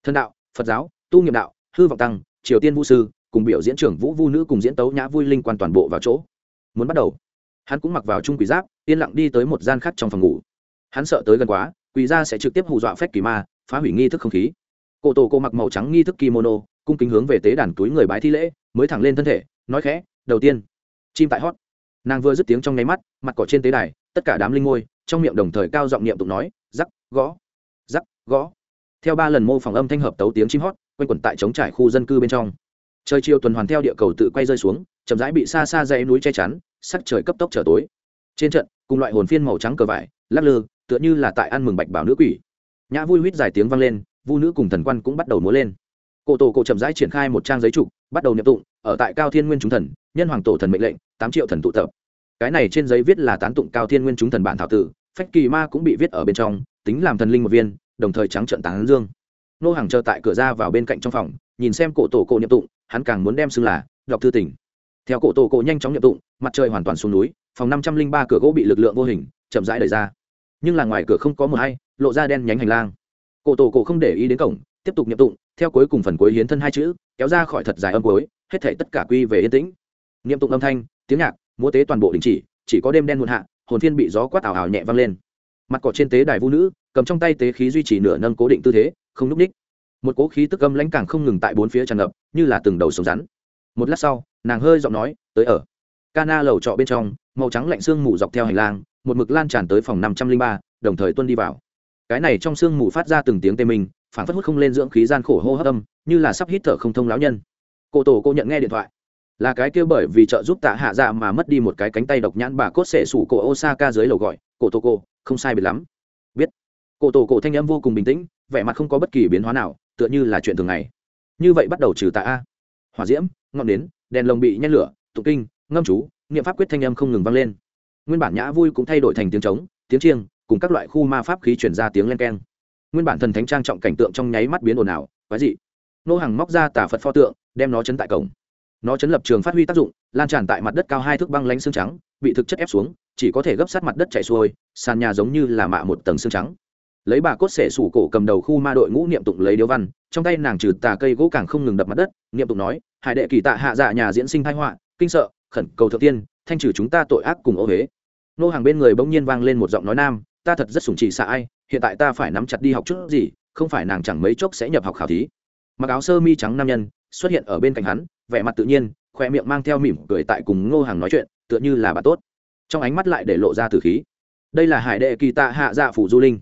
Thân đạo, phật giáo, tu nghiệp đạo, hư vọng tăng, triều tiên vũ sư, cùng biểu diễn trưởng vũ vu nữ cùng diễn tấu nhã vui linh quan toàn bộ vào chỗ. Muốn bắt đầu hắn cũng mặc vào trung quỷ giáp, yên lặng đi tới một gian khác trong phòng ngủ. Hắn sợ tới gần quá, quỷ gia sẽ trực tiếp hù dọa phép kỳ ma, phá hủy nghi thức không khí. Cổ tổ cô mặc màu trắng nghi thức kimono, cung kính hướng về tế đàn túi người bái thi lễ, mới thẳng lên thân thể, nói khẽ, đầu tiên, chim tại hót. Nàng vừa dứt tiếng trong nháy mắt, mặt cỏ trên tế đài, tất cả đám linh ngôi, trong miệng đồng thời cao giọng niệm tụng nói, rắc, gõ rắc, gõ. Theo ba lần mô phỏng âm thanh hợp tấu tiếng chim hót, quanh quẩn tại trống trải khu dân cư bên trong. Trời chiều tuần hoàn theo địa cầu tự quay rơi xuống, chậm rãi bị xa xa dãy núi che chắn sắc trời cấp tốc trở tối. Trên trận, cùng loại hồn phiên màu trắng cờ vải, lắc lư, tựa như là tại ăn mừng bạch bảo nữ quỷ. Nhã vui huýt dài tiếng vang lên, vu nữ cùng thần quan cũng bắt đầu múa lên. Cổ tổ cổ chậm rãi triển khai một trang giấy trục, bắt đầu niệm tụng, ở tại cao thiên nguyên chúng thần, nhân hoàng tổ thần mệnh lệnh, tám triệu thần tụ tập. Cái này trên giấy viết là tán tụng cao thiên nguyên chúng thần bản thảo tử, phách kỳ ma cũng bị viết ở bên trong, tính làm thần linh một viên, đồng thời trắng trận tán dương. Nô hàng chờ tại cửa ra vào bên cạnh trong phòng, nhìn xem cổ tổ cổ niệm tụng, hắn càng muốn đem xưng là đọc thư tỉnh theo cổ tổ cổ nhanh chóng niệm tụng, mặt trời hoàn toàn xuống núi, phòng năm trăm linh ba cửa gỗ bị lực lượng vô hình, chậm rãi đẩy ra. Nhưng là ngoài cửa không có một hay, lộ ra đen nhánh hành lang. Cổ tổ cổ không để ý đến cổng, tiếp tục niệm tụng, theo cuối cùng phần cuối hiến thân hai chữ, kéo ra khỏi thật dài âm cuối, hết thể tất cả quy về yên tĩnh. Niệm tụng âm thanh, tiếng nhạc, múa tế toàn bộ đình chỉ chỉ có đêm đen muộn hạ, hồn thiên bị gió quát ảo ảo nhẹ vang lên. Mặt cỏ trên tế đài vũ nữ, cầm trong tay tế khí duy trì nửa nâng cố định tư thế, không núp ních. Một cố khí tức âm lãnh càng không ngừng tại bốn phía tràn ngập, như là từng đầu sống rắn. Một lát sau nàng hơi giọng nói, tới ở. Cana lầu trọ bên trong, màu trắng lạnh sương mù dọc theo hành lang, một mực lan tràn tới phòng năm trăm linh ba, đồng thời tuân đi vào. Cái này trong sương mù phát ra từng tiếng tê mình phản phất hút không lên dưỡng khí gian khổ hô hấp âm, như là sắp hít thở không thông lão nhân. Cô tổ cô nhận nghe điện thoại. Là cái kêu bởi vì trợ giúp tạ hạ dạ mà mất đi một cái cánh tay độc nhãn bà cốt sệ sủ cổ osaka dưới lầu gọi cổ tổ cô, không sai biệt lắm. Biết. Cổ tổ cổ thanh âm vô cùng bình tĩnh, vẻ mặt không có bất kỳ biến hóa nào, tựa như là chuyện thường ngày. Như vậy bắt đầu trừ tạ a. Hỏa diễm, ngọn nến đèn lồng bị nhét lửa tụ kinh, ngâm chú, niệm pháp quyết thanh âm không ngừng vang lên. Nguyên bản nhã vui cũng thay đổi thành tiếng trống, tiếng chiêng, cùng các loại khu ma pháp khí chuyển ra tiếng len keng. Nguyên bản thần thánh trang trọng cảnh tượng trong nháy mắt biến ồn ào, quái dị. Nô hàng móc ra tà phật pho tượng, đem nó chấn tại cổng. Nó chấn lập trường phát huy tác dụng, lan tràn tại mặt đất cao hai thước băng lánh xương trắng, bị thực chất ép xuống, chỉ có thể gấp sát mặt đất chảy xuôi, sàn nhà giống như là mạ một tầng xương trắng lấy bà cốt xẻ sủ cổ cầm đầu khu ma đội ngũ niệm tụng lấy điếu văn, trong tay nàng trừ tà cây gỗ càng không ngừng đập mặt đất, niệm tụng nói, hải đệ kỳ tạ hạ dạ nhà diễn sinh thái họa, kinh sợ, khẩn cầu thượng tiên, thanh trừ chúng ta tội ác cùng ô huế nô hàng bên người bỗng nhiên vang lên một giọng nói nam, ta thật rất sủng chỉ xạ ai, hiện tại ta phải nắm chặt đi học chút gì, không phải nàng chẳng mấy chốc sẽ nhập học khảo thí. Mặc áo sơ mi trắng nam nhân xuất hiện ở bên cạnh hắn, vẻ mặt tự nhiên, khoe miệng mang theo mỉm cười tại cùng ngô hàng nói chuyện, tựa như là bà tốt. Trong ánh mắt lại để lộ ra từ khí. Đây là hải đệ kỳ tạ hạ dạ phủ du linh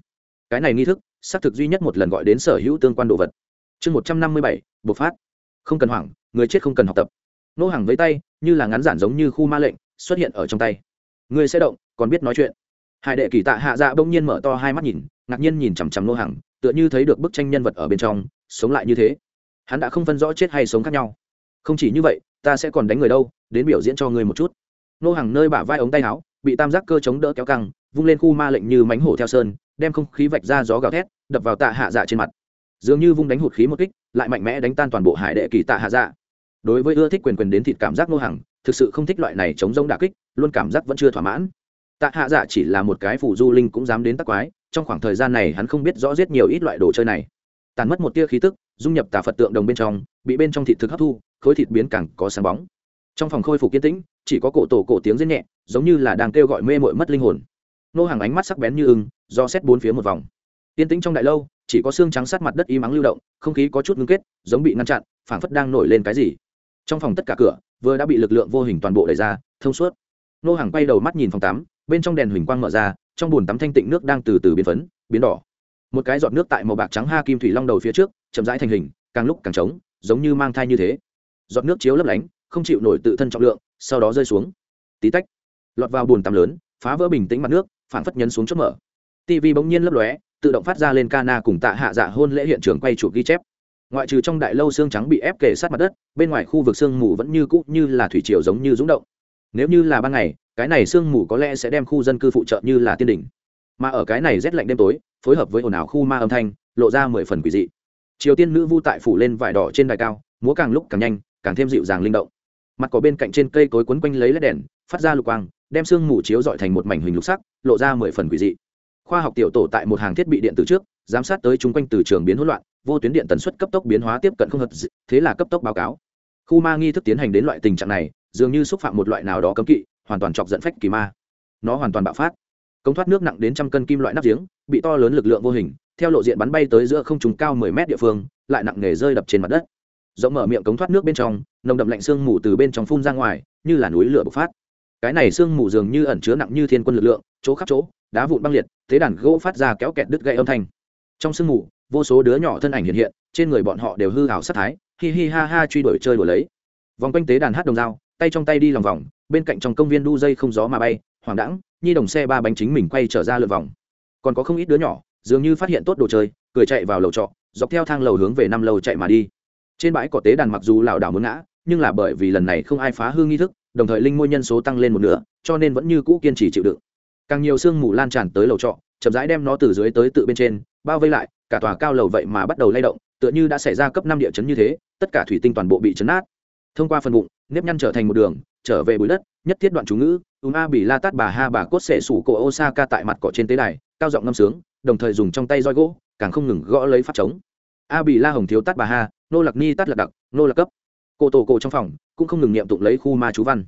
cái này nghi thức, xác thực duy nhất một lần gọi đến sở hữu tương quan đồ vật. Chương một trăm năm mươi bảy, bộc phát. Không cần hoảng, người chết không cần học tập. Nô hàng với tay, như là ngắn giản giống như khu ma lệnh, xuất hiện ở trong tay. Người sẽ động, còn biết nói chuyện. Hải đệ kỳ tạ hạ dạ bỗng nhiên mở to hai mắt nhìn, ngạc nhiên nhìn chằm chằm nô hàng tựa như thấy được bức tranh nhân vật ở bên trong, sống lại như thế. Hắn đã không phân rõ chết hay sống khác nhau. Không chỉ như vậy, ta sẽ còn đánh người đâu, đến biểu diễn cho ngươi một chút. Nô hàng nơi bả vai ống tay áo, bị tam giác cơ chống đỡ kéo căng, vung lên khu ma lệnh như mánh hổ theo sơn đem không khí vạch ra gió gào thét, đập vào tạ hạ dạ trên mặt. Dường như vung đánh hụt khí một kích, lại mạnh mẽ đánh tan toàn bộ hải đệ kỳ tạ hạ dạ. Đối với ưa thích quyền quyền đến thịt cảm giác nô hàng thực sự không thích loại này chống giống đà kích, luôn cảm giác vẫn chưa thỏa mãn. Tạ hạ dạ chỉ là một cái phủ du linh cũng dám đến tắc quái, trong khoảng thời gian này hắn không biết rõ giết nhiều ít loại đồ chơi này. Tàn mất một tia khí tức, dung nhập tà phật tượng đồng bên trong, bị bên trong thịt thực hấp thu, khối thịt biến càng có sáng bóng. Trong phòng khôi phục kiên tĩnh, chỉ có cổ tổ cổ tiếng rên nhẹ, giống như là đang kêu gọi mê mội mất linh hồn. Nô hàng ánh mắt sắc bén như ưng do xét bốn phía một vòng. Tiên tĩnh trong đại lâu, chỉ có xương trắng sát mặt đất im ắng lưu động, không khí có chút ngưng kết, giống bị ngăn chặn, phảng phất đang nổi lên cái gì. Trong phòng tất cả cửa, vừa đã bị lực lượng vô hình toàn bộ đẩy ra, thông suốt. Nô hàng quay đầu mắt nhìn phòng tắm, bên trong đèn huỳnh quang mở ra, trong bồn tắm thanh tịnh nước đang từ từ biến phấn, biến đỏ. Một cái giọt nước tại màu bạc trắng ha kim thủy long đầu phía trước, chậm rãi thành hình, càng lúc càng trống, giống như mang thai như thế. Giọt nước chiếu lấp lánh, không chịu nổi tự thân trọng lượng, sau đó rơi xuống. Tí tách, lọt vào bồn tắm lớn, phá vỡ bình tĩnh mặt nước phản phất nhấn xuống chốt mở tv bỗng nhiên lấp lóe, tự động phát ra lên cana cùng tạ hạ dạ hôn lễ hiện trường quay chụp ghi chép. Ngoại trừ trong đại lâu xương trắng bị ép kề sát mặt đất, bên ngoài khu vực sương mù vẫn như cũ như là thủy triều giống như rúng động. Nếu như là ban ngày, cái này sương mù có lẽ sẽ đem khu dân cư phụ trợ như là tiên đỉnh. Mà ở cái này rét lạnh đêm tối, phối hợp với ồn ào khu ma âm thanh, lộ ra mười phần quỷ dị. Triều tiên nữ vu tại phủ lên vải đỏ trên đài cao, múa càng lúc càng nhanh, càng thêm dịu dàng linh động. Mặt cỏ bên cạnh trên cây cối quấn quanh lấy led đèn, phát ra lục quang, đem sương mù chiếu dọi thành một mảnh hình lục sắc, lộ ra mười phần quỷ dị khoa học tiểu tổ tại một hàng thiết bị điện tử trước, giám sát tới chung quanh từ trường biến hỗn loạn, vô tuyến điện tần suất cấp tốc biến hóa tiếp cận không hợp thế là cấp tốc báo cáo. Khu ma nghi thức tiến hành đến loại tình trạng này, dường như xúc phạm một loại nào đó cấm kỵ, hoàn toàn chọc giận phách kỳ ma. Nó hoàn toàn bạo phát. Công thoát nước nặng đến trăm cân kim loại nắp giếng, bị to lớn lực lượng vô hình, theo lộ diện bắn bay tới giữa không trùng cao mười mét địa phương, lại nặng nề rơi đập trên mặt đất. Rộng mở miệng cống thoát nước bên trong, nồng đậm lạnh sương mù từ bên trong phun ra ngoài, như là núi lửa bộc phát. Cái này sương mù dường như ẩn chứa nặng như thiên quân lực lượng, chỗ khắp chỗ đá vụn băng liệt, tế đàn gỗ phát ra kéo kẹt đứt gậy âm thanh. Trong sương mù, vô số đứa nhỏ thân ảnh hiện hiện, trên người bọn họ đều hư hào sát thái, hi hi ha ha truy đuổi chơi đuổi lấy. Vòng quanh tế đàn hát đồng dao, tay trong tay đi lòng vòng, bên cạnh trong công viên đu dây không gió mà bay hoàng đẳng nhi đồng xe ba bánh chính mình quay trở ra lượt vòng. Còn có không ít đứa nhỏ, dường như phát hiện tốt đồ chơi, cười chạy vào lầu trọ, dọc theo thang lầu hướng về năm lầu chạy mà đi. Trên bãi cỏ tế đàn mặc dù lảo đảo muốn ngã, nhưng là bởi vì lần này không ai phá hư nghi thức, đồng thời linh môi nhân số tăng lên một nửa, cho nên vẫn như cũ kiên trì chịu đựng càng nhiều sương mù lan tràn tới lầu trọ, chậm rãi đem nó từ dưới tới tự bên trên, bao vây lại, cả tòa cao lầu vậy mà bắt đầu lay động, tựa như đã xảy ra cấp năm địa chấn như thế, tất cả thủy tinh toàn bộ bị chấn nát. Thông qua phần bụng, nếp nhăn trở thành một đường, trở về bụi đất, nhất thiết đoạn chú ngữ, ùm a bị la tát bà ha bà cốt sệ sủ cổ osaka tại mặt cỏ trên tế đài, cao giọng ngâm sướng, đồng thời dùng trong tay roi gỗ, càng không ngừng gõ lấy phát trống. A bị la hồng thiếu tát bà ha, nô lạc ni tát lạc đặc, nô lạc cấp. Cổ tổ cổ trong phòng cũng không ngừng niệm tụng lấy khu ma chú văn.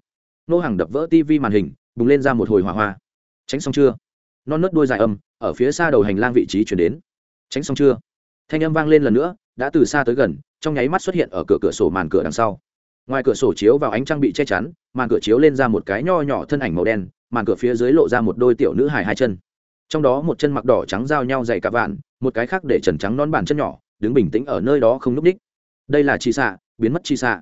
Nô hàng đập vỡ tivi màn hình, bùng lên ra một hồi hỏa hoa tránh xong chưa? Non nớt đuôi dài âm, ở phía xa đầu hành lang vị trí chuyển đến. Tránh xong chưa? Thanh âm vang lên lần nữa, đã từ xa tới gần, trong nháy mắt xuất hiện ở cửa cửa sổ màn cửa đằng sau. Ngoài cửa sổ chiếu vào ánh trăng bị che chắn, màn cửa chiếu lên ra một cái nho nhỏ thân ảnh màu đen, màn cửa phía dưới lộ ra một đôi tiểu nữ hài hai chân. Trong đó một chân mặc đỏ trắng giao nhau dày cả vạn, một cái khác để trần trắng non bàn chân nhỏ, đứng bình tĩnh ở nơi đó không núp ních đây là chi xạ, biến mất chi xạ.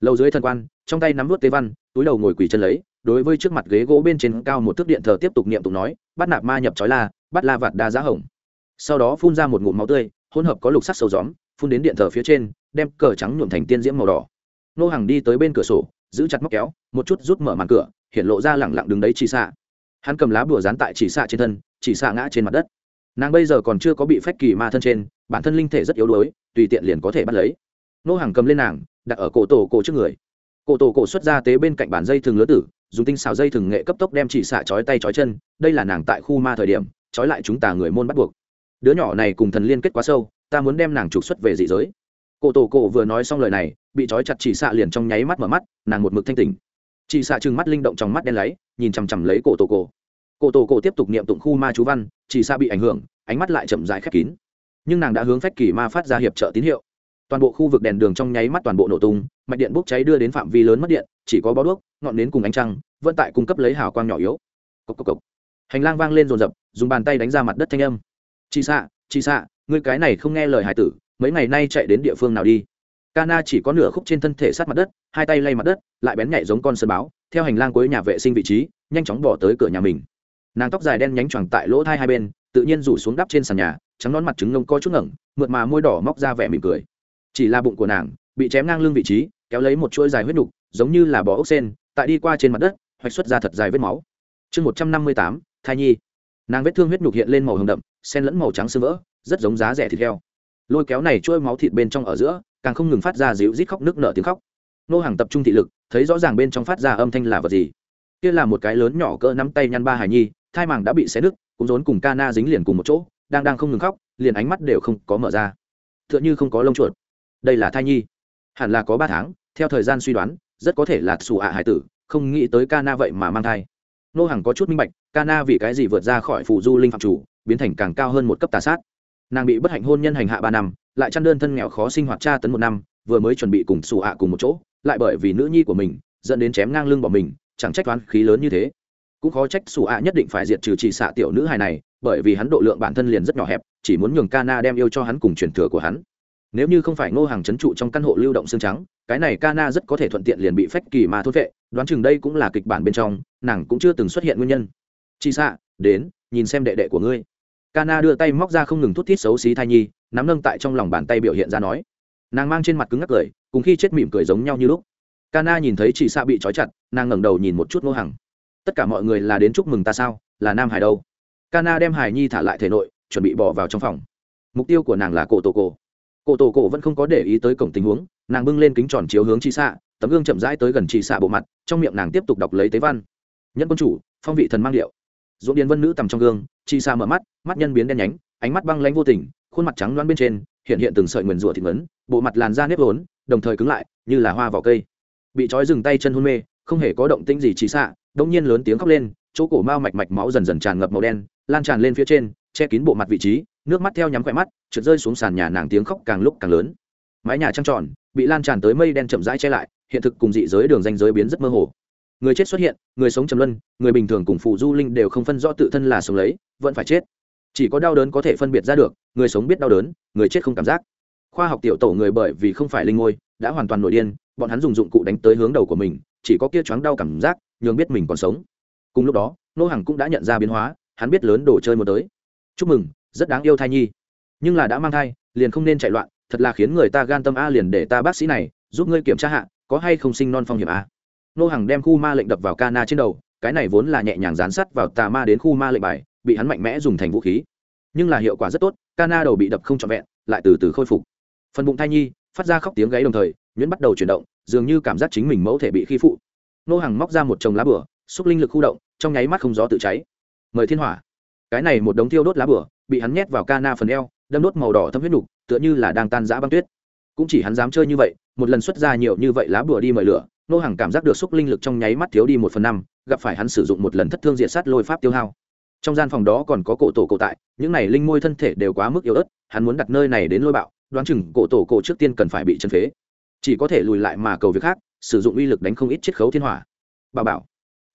Lâu dưới thân quan, trong tay nắm vút tế văn, túi đầu ngồi quỳ chân lấy đối với trước mặt ghế gỗ bên trên cao một thước điện thờ tiếp tục niệm tụng nói bắt nạp ma nhập chói la bắt la vạt đa giá hồng. Sau đó phun ra một ngụm máu tươi, hỗn hợp có lục sắc sâu gióm, phun đến điện thờ phía trên, đem cờ trắng nhuộm thành tiên diễm màu đỏ. Nô hàng đi tới bên cửa sổ, giữ chặt móc kéo, một chút rút mở màn cửa hiện lộ ra lẳng lặng đứng đấy chỉ xạ. Hắn cầm lá bùa dán tại chỉ xạ trên thân, chỉ xạ ngã trên mặt đất. Nàng bây giờ còn chưa có bị phách kỳ ma thân trên, bản thân linh thể rất yếu đuối, tùy tiện liền có thể bắt lấy. Nô hàng cầm lên nàng, đặt ở cổ tổ cổ trước người. Cổ tổ cổ xuất ra tế bên cạnh bản dây thường lứa tử dùng tinh xào dây thừng nghệ cấp tốc đem chỉ xạ chói tay chói chân đây là nàng tại khu ma thời điểm chói lại chúng ta người môn bắt buộc. Đứa nhỏ này cùng thần liên kết quá sâu ta muốn đem nàng trục xuất về dị giới. Cổ tổ cổ vừa nói xong lời này bị trói chặt chỉ xạ liền trong nháy mắt mở mắt nàng một mực thanh tỉnh. Chỉ xạ trừng mắt linh động trong mắt đen lấy, nhìn chằm chằm lấy cổ tổ cổ. Cổ tổ cổ tiếp tục niệm tụng khu ma chú văn chỉ xạ bị ảnh hưởng ánh mắt lại chậm rãi khép kín. Nhưng nàng đã hướng phách kỳ ma phát ra hiệp trợ tín hiệu. Toàn bộ khu vực đèn đường trong nháy mắt toàn bộ nổ tung mạch điện bốc cháy đưa đến phạm vi lớn mất điện chỉ có bó đuốc ngọn nến cùng ánh trăng vẫn tại cung cấp lấy hào quang nhỏ yếu cốc cốc cốc. hành lang vang lên rồn rập dùng bàn tay đánh ra mặt đất thanh âm chị xạ chị xạ ngươi cái này không nghe lời hải tử mấy ngày nay chạy đến địa phương nào đi Kana chỉ có nửa khúc trên thân thể sát mặt đất, hai tay lay mặt đất, lại bén nhạy giống con sơn báo, theo hành lang cuối nhà vệ sinh vị trí, nhanh chóng bỏ tới cửa nhà mình. Nàng tóc dài đen nhánh choàng tại lỗ tai hai bên, tự nhiên rủ xuống đắp trên sàn nhà, trắng nón mặt trứng ngông co chút ngẩng, mượt mà môi đỏ móc ra vẻ mỉm cười. Chỉ là bụng của nàng bị chém ngang lưng vị trí, kéo lấy một chuỗi dài huyết nục, giống như là bò ốc sen, tại đi qua trên mặt đất, hoạch xuất ra thật dài vết máu. Chương một trăm năm mươi tám, thai nhi. Nàng vết thương huyết nục hiện lên màu hồng đậm, xen lẫn màu trắng sương vỡ, rất giống giá rẻ thịt heo. Lôi kéo này chuỗi máu thịt bên trong ở giữa, càng không ngừng phát ra dịu rít khóc nước nở tiếng khóc nô hàng tập trung thị lực thấy rõ ràng bên trong phát ra âm thanh là vật gì kia là một cái lớn nhỏ cỡ nắm tay nhăn ba hải nhi thai màng đã bị xé nứt cũng rốn cùng ca na dính liền cùng một chỗ đang đang không ngừng khóc liền ánh mắt đều không có mở ra t h ư ợ n h ư không có lông chuột đây là thai nhi hẳn là có ba tháng, theo thời gian suy đoán, rất có thể là xù ạ hải tử, không nghĩ tới ca na vậy mà mang thai. Nô hàng có chút minh bạch ca na vì cái gì vượt ra khỏi phù du linh phạm chủ, biến thành càng cao hơn một cấp tà sát. Nàng bị bất hạnh hôn nhân hành hạ ba năm, lại chăn đơn thân nghèo khó sinh hoạt tra tấn một năm, vừa mới chuẩn bị cùng xù ạ cùng một chỗ, lại bởi vì nữ nhi của mình, dẫn đến chém ngang lưng bỏ mình, chẳng trách toán khí lớn như thế. Cũng khó trách xù ạ nhất định phải diệt trừ chỉ xạ tiểu nữ hài này, bởi vì hắn độ lượng bản thân liền rất nhỏ hẹp, chỉ muốn nhường Kana đem yêu cho hắn cùng truyền thừa của hắn nếu như không phải ngô hàng trấn trụ trong căn hộ lưu động xương trắng, cái này Kana rất có thể thuận tiện liền bị phách kỳ mà thốt vệ, đoán chừng đây cũng là kịch bản bên trong, nàng cũng chưa từng xuất hiện nguyên nhân. Chị xạ đến, nhìn xem đệ đệ của ngươi. Kana đưa tay móc ra không ngừng thút thít xấu xí thai nhi, nắm nâng tại trong lòng bàn tay biểu hiện ra nói. Nàng mang trên mặt cứng ngắc cười, cùng khi chết mỉm cười giống nhau như lúc. Kana nhìn thấy chị xạ bị trói chặt, nàng ngẩng đầu nhìn một chút ngô hàng. Tất cả mọi người là đến chúc mừng ta sao? Là nam hải đâu? Kana đem hải nhi thả lại thể nội, chuẩn bị bỏ vào trong phòng. Mục tiêu của nàng là cổ tổ cổ cổ tổ cổ vẫn không có để ý tới cổng tình huống, nàng bưng lên kính tròn chiếu hướng chị xạ, tấm gương chậm rãi tới gần chị xạ bộ mặt, trong miệng nàng tiếp tục đọc lấy tế văn. Nhân quân chủ, phong vị thần mang điệu. Dũng điền vân nữ tầm trong gương chị xạ mở mắt mắt nhân biến đen nhánh, ánh mắt băng lãnh vô tình, khuôn mặt trắng loáng bên trên, hiện hiện từng sợi nguyền rủa thịt ngấn, bộ mặt làn da nếp vốn, đồng thời cứng lại, như là hoa vỏ cây. Bị trói dừng tay chân hôn mê, không hề có động tĩnh gì chị xạ đông nhiên lớn tiếng khóc lên, chỗ cổ mao mạch mạch máu dần dần tràn ngập màu đen, lan tràn lên phía trên che kín bộ mặt vị trí, nước mắt theo nhắm khỏe mắt, trượt rơi xuống sàn nhà nàng tiếng khóc càng lúc càng lớn. Mái nhà trăng tròn, bị lan tràn tới mây đen chậm rãi che lại, hiện thực cùng dị giới đường danh giới biến rất mơ hồ. Người chết xuất hiện, người sống trầm luân, người bình thường cùng phụ du linh đều không phân rõ tự thân là sống lấy, vẫn phải chết. Chỉ có đau đớn có thể phân biệt ra được, người sống biết đau đớn, người chết không cảm giác. Khoa học tiểu tổ người bởi vì không phải linh ngôi, đã hoàn toàn nổi điên, bọn hắn dùng dụng cụ đánh tới hướng đầu của mình, chỉ có kia choáng đau cảm giác, nhường biết mình còn sống. Cùng lúc đó, nô hàng cũng đã nhận ra biến hóa, hắn biết lớn đồ chơi một tới chúc mừng, rất đáng yêu thai nhi. Nhưng là đã mang thai, liền không nên chạy loạn, thật là khiến người ta gan tâm a liền để ta bác sĩ này, giúp ngươi kiểm tra hạ, có hay không sinh non phong hiểm a. Nô hàng đem khu ma lệnh đập vào cana trên đầu, cái này vốn là nhẹ nhàng dán sắt vào tà ma đến khu ma lệnh bài, bị hắn mạnh mẽ dùng thành vũ khí. Nhưng là hiệu quả rất tốt cana đầu bị đập không trọn vẹn, lại từ từ khôi phục. Phần bụng thai nhi, phát ra khóc tiếng gáy đồng thời, nhuyễn bắt đầu chuyển động, dường như cảm giác chính mình mẫu thể bị khi phụ. Nô hàng móc ra một chồng lá bửa, xúc linh lực khu động, trong nháy mắt không gió tự cháy. Mời thiên hỏa cái này một đống thiêu đốt lá bửa, bị hắn nhét vào cana phần eo, đâm đốt màu đỏ thâm huyết nục, tựa như là đang tan giã băng tuyết. Cũng chỉ hắn dám chơi như vậy, một lần xuất ra nhiều như vậy lá bùa đi mời lửa, nô hàng cảm giác được xúc linh lực trong nháy mắt thiếu đi một phần năm, gặp phải hắn sử dụng một lần thất thương diện sát lôi pháp tiêu hao. Trong gian phòng đó còn có cổ tổ cổ tại, những này linh môi thân thể đều quá mức yếu ớt, hắn muốn đặt nơi này đến lôi bạo, đoán chừng cổ tổ cổ trước tiên cần phải bị chân phế. Chỉ có thể lùi lại mà cầu việc khác, sử dụng uy lực đánh không ít chiết khấu thiên hỏa. Bà bảo,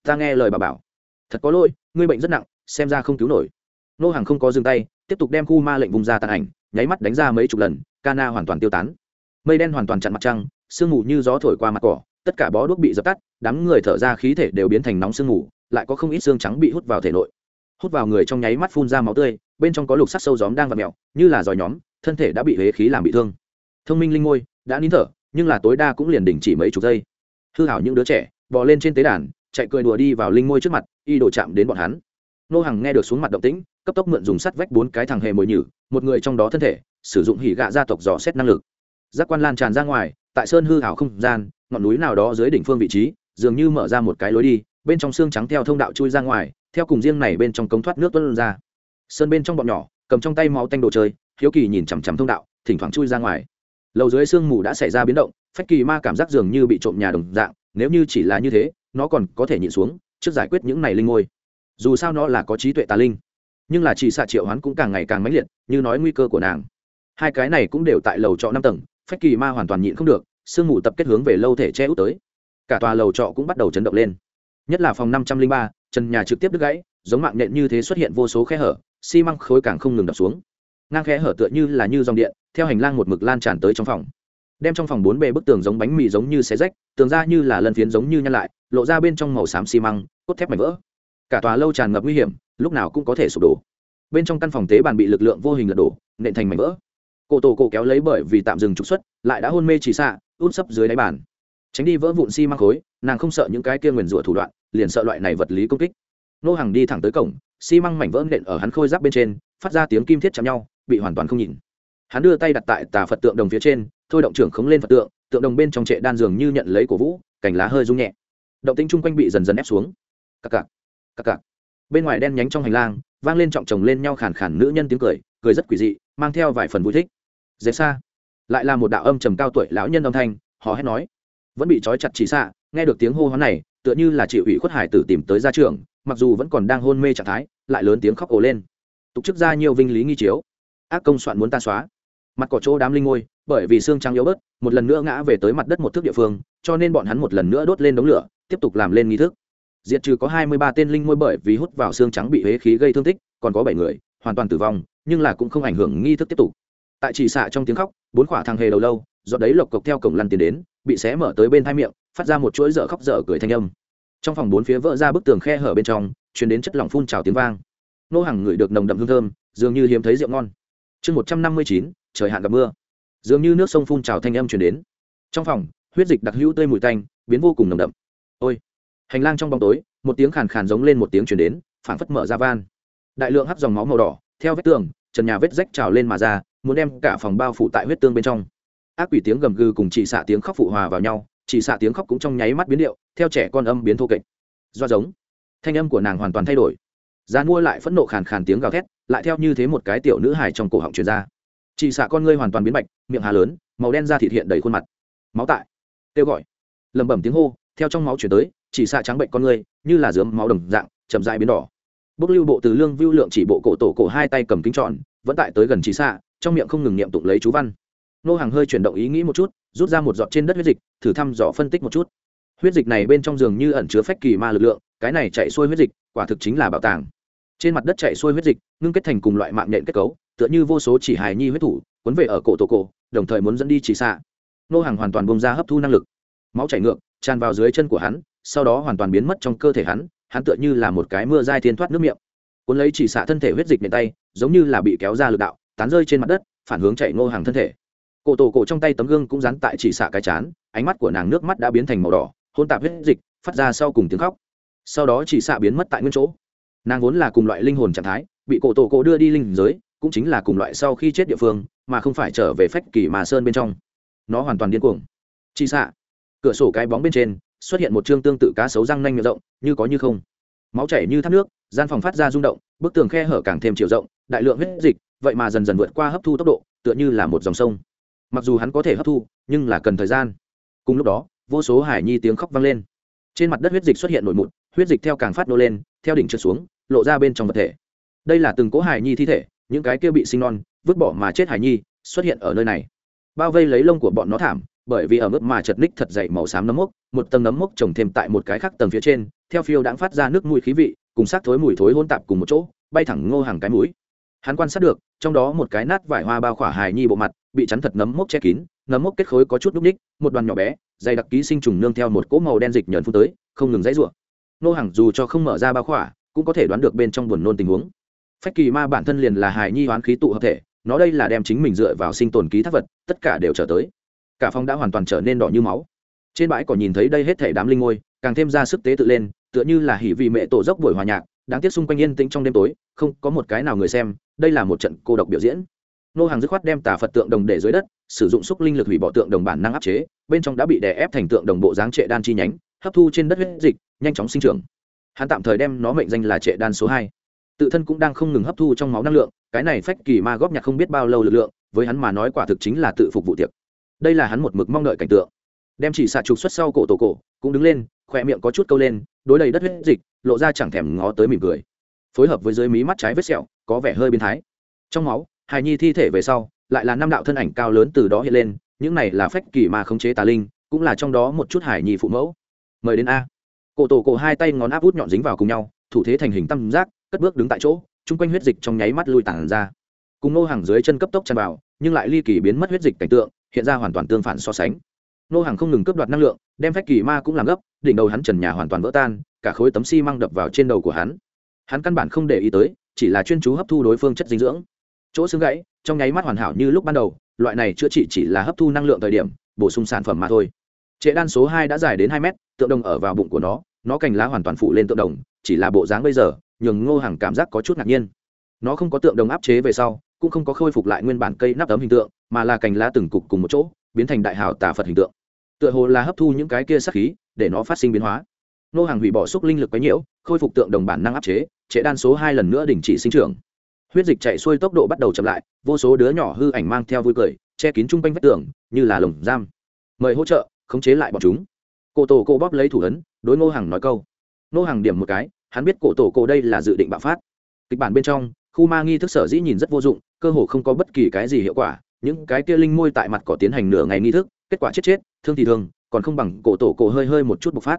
ta nghe lời bà bảo. Thật có lỗi, ngươi bệnh rất nặng xem ra không cứu nổi. Nô hàng không có dừng tay, tiếp tục đem khu ma lệnh vùng ra tàn ảnh, nháy mắt đánh ra mấy chục lần cana hoàn toàn tiêu tán. Mây đen hoàn toàn chặn mặt trăng, sương mù như gió thổi qua mặt cỏ, tất cả bó đuốc bị dập tắt, đám người thở ra khí thể đều biến thành nóng sương mù, lại có không ít xương trắng bị hút vào thể nội. Hút vào người trong nháy mắt phun ra máu tươi, bên trong có lục sắc sâu gióm đang vặt mẹo như là giỏi nhóm, thân thể đã bị huế khí làm bị thương. Thông minh linh ngôi, đã nín thở, nhưng là tối đa cũng liền đình chỉ mấy chục giây. Hư hảo những đứa trẻ, bò lên trên tế đàn, chạy cười đùa đi vào linh ngôi trước mặt, y đổ chạm đến bọn hắn nô hằng nghe được xuống mặt động tĩnh, cấp tốc mượn dùng sắt vách bốn cái thằng hề mồi nhử, một người trong đó thân thể, sử dụng hỉ gạ gia tộc dò xét năng lực. Giác quan lan tràn ra ngoài, tại sơn hư hảo không gian, ngọn núi nào đó dưới đỉnh phương vị trí, dường như mở ra một cái lối đi, bên trong xương trắng theo thông đạo chui ra ngoài, theo cùng riêng này bên trong cống thoát nước tuân ra. Sơn bên trong bọn nhỏ, cầm trong tay máu tanh đồ chơi, hiếu kỳ nhìn chằm chằm thông đạo, thỉnh thoảng chui ra ngoài. Lầu dưới sương mù đã xảy ra biến động, phách kỳ ma cảm giác dường như bị trộm nhà đồng dạng, nếu như chỉ là như thế, nó còn có thể nhịn xuống, trước giải quyết những này linh ngôi dù sao nó là có trí tuệ tà linh, nhưng là chỉ xạ triệu hoán cũng càng ngày càng mãnh liệt, như nói nguy cơ của nàng. Hai cái này cũng đều tại lầu trọ năm tầng, phách kỳ ma hoàn toàn nhịn không được, sương mù tập kết hướng về lâu thể che út tới. Cả tòa lầu trọ cũng bắt đầu chấn động lên. Nhất là phòng năm trăm linh ba, trần nhà trực tiếp đứt gãy, giống mạng nhện như thế xuất hiện vô số khe hở, xi măng khối càng không ngừng đập xuống. Ngang khe hở tựa như là như dòng điện, theo hành lang một mực lan tràn tới trong phòng. Đem trong phòng bốn bề bức tường giống bánh mì giống như xé rách, tường ra như là lân phiến giống như nhăn lại, lộ ra bên trong màu xám xi măng, cốt thép mảnh vỡ cả tòa lâu tràn ngập nguy hiểm, lúc nào cũng có thể sụp đổ. Bên trong căn phòng tế bàn bị lực lượng vô hình lật đổ, nện thành mảnh vỡ. Cổ tổ cổ kéo lấy bởi vì tạm dừng trục xuất, lại đã hôn mê chỉ xạ, út sấp dưới đáy bàn. Tránh đi vỡ vụn xi、si、măng khối, nàng không sợ những cái kia nguyền rủa thủ đoạn, liền sợ loại này vật lý công kích. Nô hàng đi thẳng tới cổng, xi、si、măng mảnh vỡ nện ở hắn khôi giáp bên trên, phát ra tiếng kim thiết chạm nhau, bị hoàn toàn không nhìn. Hắn đưa tay đặt tại tà phật tượng đồng phía trên, thôi động trưởng khống lên phật tượng tượng đồng bên trong trệ đan dường như nhận lấy cổ vũ, cành lá hơi rung nhẹ. Động tính chung quanh bị dần dần ép xuống. Cặc cặc cặc cặc. Bên ngoài đen nhánh trong hành lang, vang lên trọng chồng lên nhau khàn khàn nữ nhân tiếng cười cười rất quỷ dị, mang theo vài phần vui thích. Dễ xa. Lại là một đạo âm trầm cao tuổi lão nhân âm thanh họ hét nói. Vẫn bị trói chặt chỉ xạ, nghe được tiếng hô hoán này, tựa như là chịu ủy khuất hải tử tìm tới gia trường mặc dù vẫn còn đang hôn mê trạng thái, lại lớn tiếng khóc ồ lên. Tục chức ra nhiều vinh lý nghi chiếu. Ác công soạn muốn ta xóa. Mặt cỏ chỗ đám linh ngôi, bởi vì xương trắng yếu bớt, một lần nữa ngã về tới mặt đất một thước địa phương, cho nên bọn hắn một lần nữa đốt lên đống lửa, tiếp tục làm lên nghi thức diệt trừ có hai mươi ba tên linh môi bởi vì hút vào xương trắng bị hế khí gây thương tích, còn có bảy người, hoàn toàn tử vong, nhưng là cũng không ảnh hưởng nghi thức tiếp tục. Tại chỉ xạ trong tiếng khóc, bốn khỏa thằng hề đầu lâu, do đấy lộc cộc theo cổng lăn tiền đến, bị xé mở tới bên thai miệng, phát ra một chuỗi dở khóc dở cười thanh âm. Trong phòng bốn phía vỡ ra bức tường khe hở bên trong chuyển đến chất lỏng phun trào tiếng vang. Nô hàng ngửi được nồng đậm hương thơm, dường như hiếm thấy rượu ngon. Chương một trăm năm mươi chín, trời hạn gặp mưa. Dường như nước sông phun trào thanh âm chuyển đến. Trong phòng, huyết dịch đặc hữu tươi mùi tanh, biến vô cùng nồng đậm. Ôi! Hành lang trong bóng tối, một tiếng khàn khàn giống lên một tiếng chuyển đến, phảng phất mở ra van. Đại lượng hấp dòng máu màu đỏ, theo vết tường, trần nhà vết rách trào lên mà ra, muốn đem cả phòng bao phủ tại huyết tương bên trong. Ác quỷ tiếng gầm gừ cùng chị xạ tiếng khóc phụ hòa vào nhau chị xạ tiếng khóc cũng trong nháy mắt biến điệu, theo trẻ con âm biến thô kệch. Do giống. Thanh âm của nàng hoàn toàn thay đổi. Gian mua lại phẫn nộ khàn khàn tiếng gào thét, lại theo như thế một cái tiểu nữ hài trong cổ họng truyền ra. Chị xạ con ngươi hoàn toàn biến bạch miệng hà lớn, màu đen da thịt hiện đầy khuôn mặt. Máu tại. Kêu gọi. Lẩm bẩm tiếng hô, theo trong máu chuyển tới chỉ xạ trắng bệnh con người, như là dướng máu đồng dạng, chậm dại biến đỏ. Bốc lưu bộ từ lương vưu lượng chỉ bộ cổ tổ cổ hai tay cầm kính tròn, vẫn tại tới gần chỉ xạ, trong miệng không ngừng niệm tụng lấy chú văn. Nô hàng hơi chuyển động ý nghĩ một chút, rút ra một giọt trên đất huyết dịch, thử thăm dò phân tích một chút. Huyết dịch này bên trong giường như ẩn chứa phách kỳ ma lực lượng, cái này chạy xuôi huyết dịch, quả thực chính là bảo tàng. Trên mặt đất chạy xuôi huyết dịch, ngưng kết thành cùng loại mạng nhện kết cấu, tựa như vô số chỉ hài nhi huyết thủ, cuốn về ở cổ tổ cổ, đồng thời muốn dẫn đi chỉ xạ. Nô hàng hoàn toàn bông ra hấp thu năng lực. Máu chảy ngược, tràn vào dưới chân của hắn sau đó hoàn toàn biến mất trong cơ thể hắn hắn tựa như là một cái mưa dai thiên thoát nước miệng. Cuốn lấy chỉ xạ thân thể huyết dịch miệng tay, giống như là bị kéo ra lực đạo, tán rơi trên mặt đất, phản hướng chạy ngô hàng thân thể. Cổ tổ cổ trong tay tấm gương cũng dán tại chỉ xạ cái chán, ánh mắt của nàng nước mắt đã biến thành màu đỏ, hôn tạp huyết dịch, phát ra sau cùng tiếng khóc. Sau đó chỉ xạ biến mất tại nguyên chỗ. Nàng vốn là cùng loại linh hồn trạng thái, bị cổ tổ cổ đưa đi linh giới, cũng chính là cùng loại sau khi chết địa phương, mà không phải trở về phách kỳ mà sơn bên trong. Nó hoàn toàn điên cuồng. Chỉ xạ. Cửa sổ cái bóng bên trên xuất hiện một chương tương tự cá sấu răng nanh miệng rộng, như có như không. Máu chảy như thác nước, gian phòng phát ra rung động, bức tường khe hở càng thêm chiều rộng, đại lượng huyết dịch, vậy mà dần dần vượt qua hấp thu tốc độ, tựa như là một dòng sông. Mặc dù hắn có thể hấp thu, nhưng là cần thời gian. Cùng lúc đó, vô số hải nhi tiếng khóc vang lên. Trên mặt đất huyết dịch xuất hiện nổi mụn, huyết dịch theo càng phát nô lên, theo đỉnh trượt xuống, lộ ra bên trong vật thể. Đây là từng cố hải nhi thi thể, những cái kia bị sinh non, vứt bỏ mà chết hải nhi, xuất hiện ở nơi này. Bao vây lấy lông của bọn nó thảm bởi vì ở mức mà chật ních thật dày màu xám nấm mốc, một tầng nấm mốc trồng thêm tại một cái khác tầng phía trên, theo phiêu đãng phát ra nước mùi khí vị, cùng xác thối mùi thối hôn tạp cùng một chỗ, bay thẳng ngô hàng cái mũi. Hắn quan sát được, trong đó một cái nát vải hoa bao khỏa hài nhi bộ mặt, bị chắn thật nấm mốc che kín, nấm mốc kết khối có chút núp ních, một đoàn nhỏ bé, dày đặc ký sinh trùng nương theo một cỗ màu đen dịch nhờn phun tới, không ngừng dãy rủa. Nô hàng dù cho không mở ra bao khỏa, cũng có thể đoán được bên trong buồn nôn tình huống. Phách kỳ ma bản thân liền là hài nhi hoán khí tụ hợp thể, nó đây là đem chính mình dựa vào sinh tồn ký thác vật, tất cả đều trở tới cả phòng đã hoàn toàn trở nên đỏ như máu. Trên bãi cỏ nhìn thấy đây hết thể đám linh ngôi, càng thêm ra sức tế tự lên, tựa như là hỉ vị mẹ tổ dốc buổi hòa nhạc, đáng tiếc xung quanh yên tĩnh trong đêm tối, không có một cái nào người xem, đây là một trận cô độc biểu diễn. Nô hàng dứt khoát đem tà phật tượng đồng để dưới đất, sử dụng xúc linh lực hủy bỏ tượng đồng bản năng áp chế, bên trong đã bị đè ép thành tượng đồng bộ dáng trệ đan chi nhánh, hấp thu trên đất huyết dịch, nhanh chóng sinh trưởng. Hắn tạm thời đem nó mệnh danh là trệ đan số hai. Tự thân cũng đang không ngừng hấp thu trong máu năng lượng, cái này phách kỳ ma góp nhặt không biết bao lâu lực lượng, với hắn mà nói quả thực chính là tự phục vụ tiệc đây là hắn một mực mong đợi cảnh tượng. Đem chỉ xạ trục xuất sau cổ tổ cổ, cũng đứng lên khoe miệng có chút câu lên, đối đầy đất huyết dịch, lộ ra chẳng thèm ngó tới mỉm cười. Phối hợp với dưới mí mắt trái vết sẹo, có vẻ hơi biến thái. Trong máu, hài nhi thi thể về sau, lại là năm đạo thân ảnh cao lớn từ đó hiện lên, những này là phách kỳ mà khống chế tà linh, cũng là trong đó một chút hải nhi phụ mẫu. Mời đến a. Cổ tổ cổ hai tay ngón áp út nhọn dính vào cùng nhau, thủ thế thành hình tam giác, cất bước đứng tại chỗ, chung quanh huyết dịch trong nháy mắt lui tản ra. Cùng nô hàng dưới chân cấp tốc tràn vào, nhưng lại ly kỳ biến mất huyết dịch cảnh tượng hiện ra hoàn toàn tương phản so sánh. Nô hàng không ngừng cướp đoạt năng lượng, đem phách kỳ ma cũng làm gấp, đỉnh đầu hắn trần nhà hoàn toàn vỡ tan, cả khối tấm xi măng đập vào trên đầu của hắn. Hắn căn bản không để ý tới, chỉ là chuyên chú hấp thu đối phương chất dinh dưỡng. Chỗ xương gãy, trong nháy mắt hoàn hảo như lúc ban đầu, loại này chữa trị chỉ là hấp thu năng lượng thời điểm, bổ sung sản phẩm mà thôi. Trệ đan số hai đã dài đến hai mét, tượng đồng ở vào bụng của nó nó cành lá hoàn toàn phụ lên tượng đồng, chỉ là bộ dáng bây giờ, nhường ngô hàng cảm giác có chút ngạc nhiên. Nó không có tượng đồng áp chế về sau cũng không có khôi phục lại nguyên bản cây nắp tấm hình tượng, mà là cành lá từng cục cùng một chỗ, biến thành đại hào tà phật hình tượng. Tựa hồ là hấp thu những cái kia sắc khí, để nó phát sinh biến hóa. Nô hàng hủy bỏ xúc linh lực quấy nhiễu, khôi phục tượng đồng bản năng áp chế, trễ đan số hai lần nữa đình chỉ sinh trưởng. Huyết dịch chạy xuôi tốc độ bắt đầu chậm lại, vô số đứa nhỏ hư ảnh mang theo vui cười, che kín chung quanh vách tường, như là lồng giam. Mời hỗ trợ, khống chế lại bọn chúng. Cổ tổ cô bóp lấy thủ ấn, đối ngô hàng nói câu. Nô hàng điểm một cái, hắn biết cổ tổ cô đây là dự định bạo phát. Kịch bản bên trong khu ma nghi thức sở dĩ nhìn rất vô dụng, cơ hồ không có bất kỳ cái gì hiệu quả, những cái kia linh môi tại mặt cỏ tiến hành nửa ngày nghi thức, kết quả chết chết, thương thì thương, còn không bằng cổ tổ cổ hơi hơi một chút bộc phát.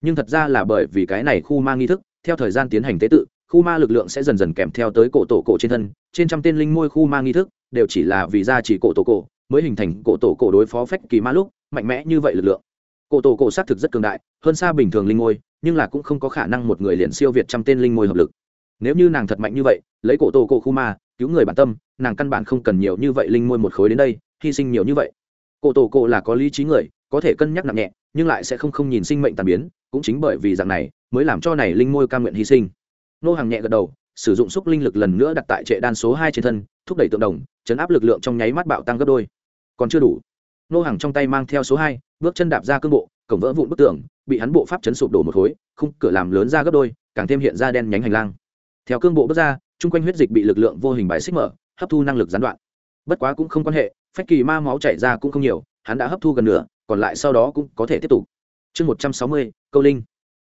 Nhưng thật ra là bởi vì cái này khu ma nghi thức, theo thời gian tiến hành tế tự, khu ma lực lượng sẽ dần dần kèm theo tới cổ tổ cổ trên thân, trên trăm tên linh môi khu ma nghi thức đều chỉ là vì ra chỉ cổ tổ cổ, mới hình thành cổ tổ cổ đối phó phách kỳ ma lúc, mạnh mẽ như vậy lực lượng. Cổ tổ cổ xác thực rất cường đại, hơn xa bình thường linh môi, nhưng là cũng không có khả năng một người liền siêu việt trăm tên linh môi hợp lực nếu như nàng thật mạnh như vậy, lấy cổ tổ cổ khu ma, cứu người bản tâm, nàng căn bản không cần nhiều như vậy linh môi một khối đến đây, hy sinh nhiều như vậy. Cổ tổ cổ là có lý trí người, có thể cân nhắc nặng nhẹ, nhưng lại sẽ không không nhìn sinh mệnh tàn biến, cũng chính bởi vì dạng này, mới làm cho này linh môi ca nguyện hy sinh. Nô hàng nhẹ gật đầu, sử dụng xúc linh lực lần nữa đặt tại trệ đan số hai trên thân, thúc đẩy tượng đồng, chấn áp lực lượng trong nháy mắt bạo tăng gấp đôi. Còn chưa đủ. Nô hàng trong tay mang theo số hai, bước chân đạp ra cương bộ, cổng vỡ vụn bức tường, bị hắn bộ pháp chấn sụp đổ một khối, khung cửa làm lớn ra gấp đôi, càng thêm hiện ra đen nhánh hành lang theo cương bộ bước ra, chung quanh huyết dịch bị lực lượng vô hình bài xích mở, hấp thu năng lực gián đoạn. Bất quá cũng không quan hệ, phách kỳ ma máu chảy ra cũng không nhiều, hắn đã hấp thu gần nửa, còn lại sau đó cũng có thể tiếp tục. Chương một trăm sáu mươi, câu linh.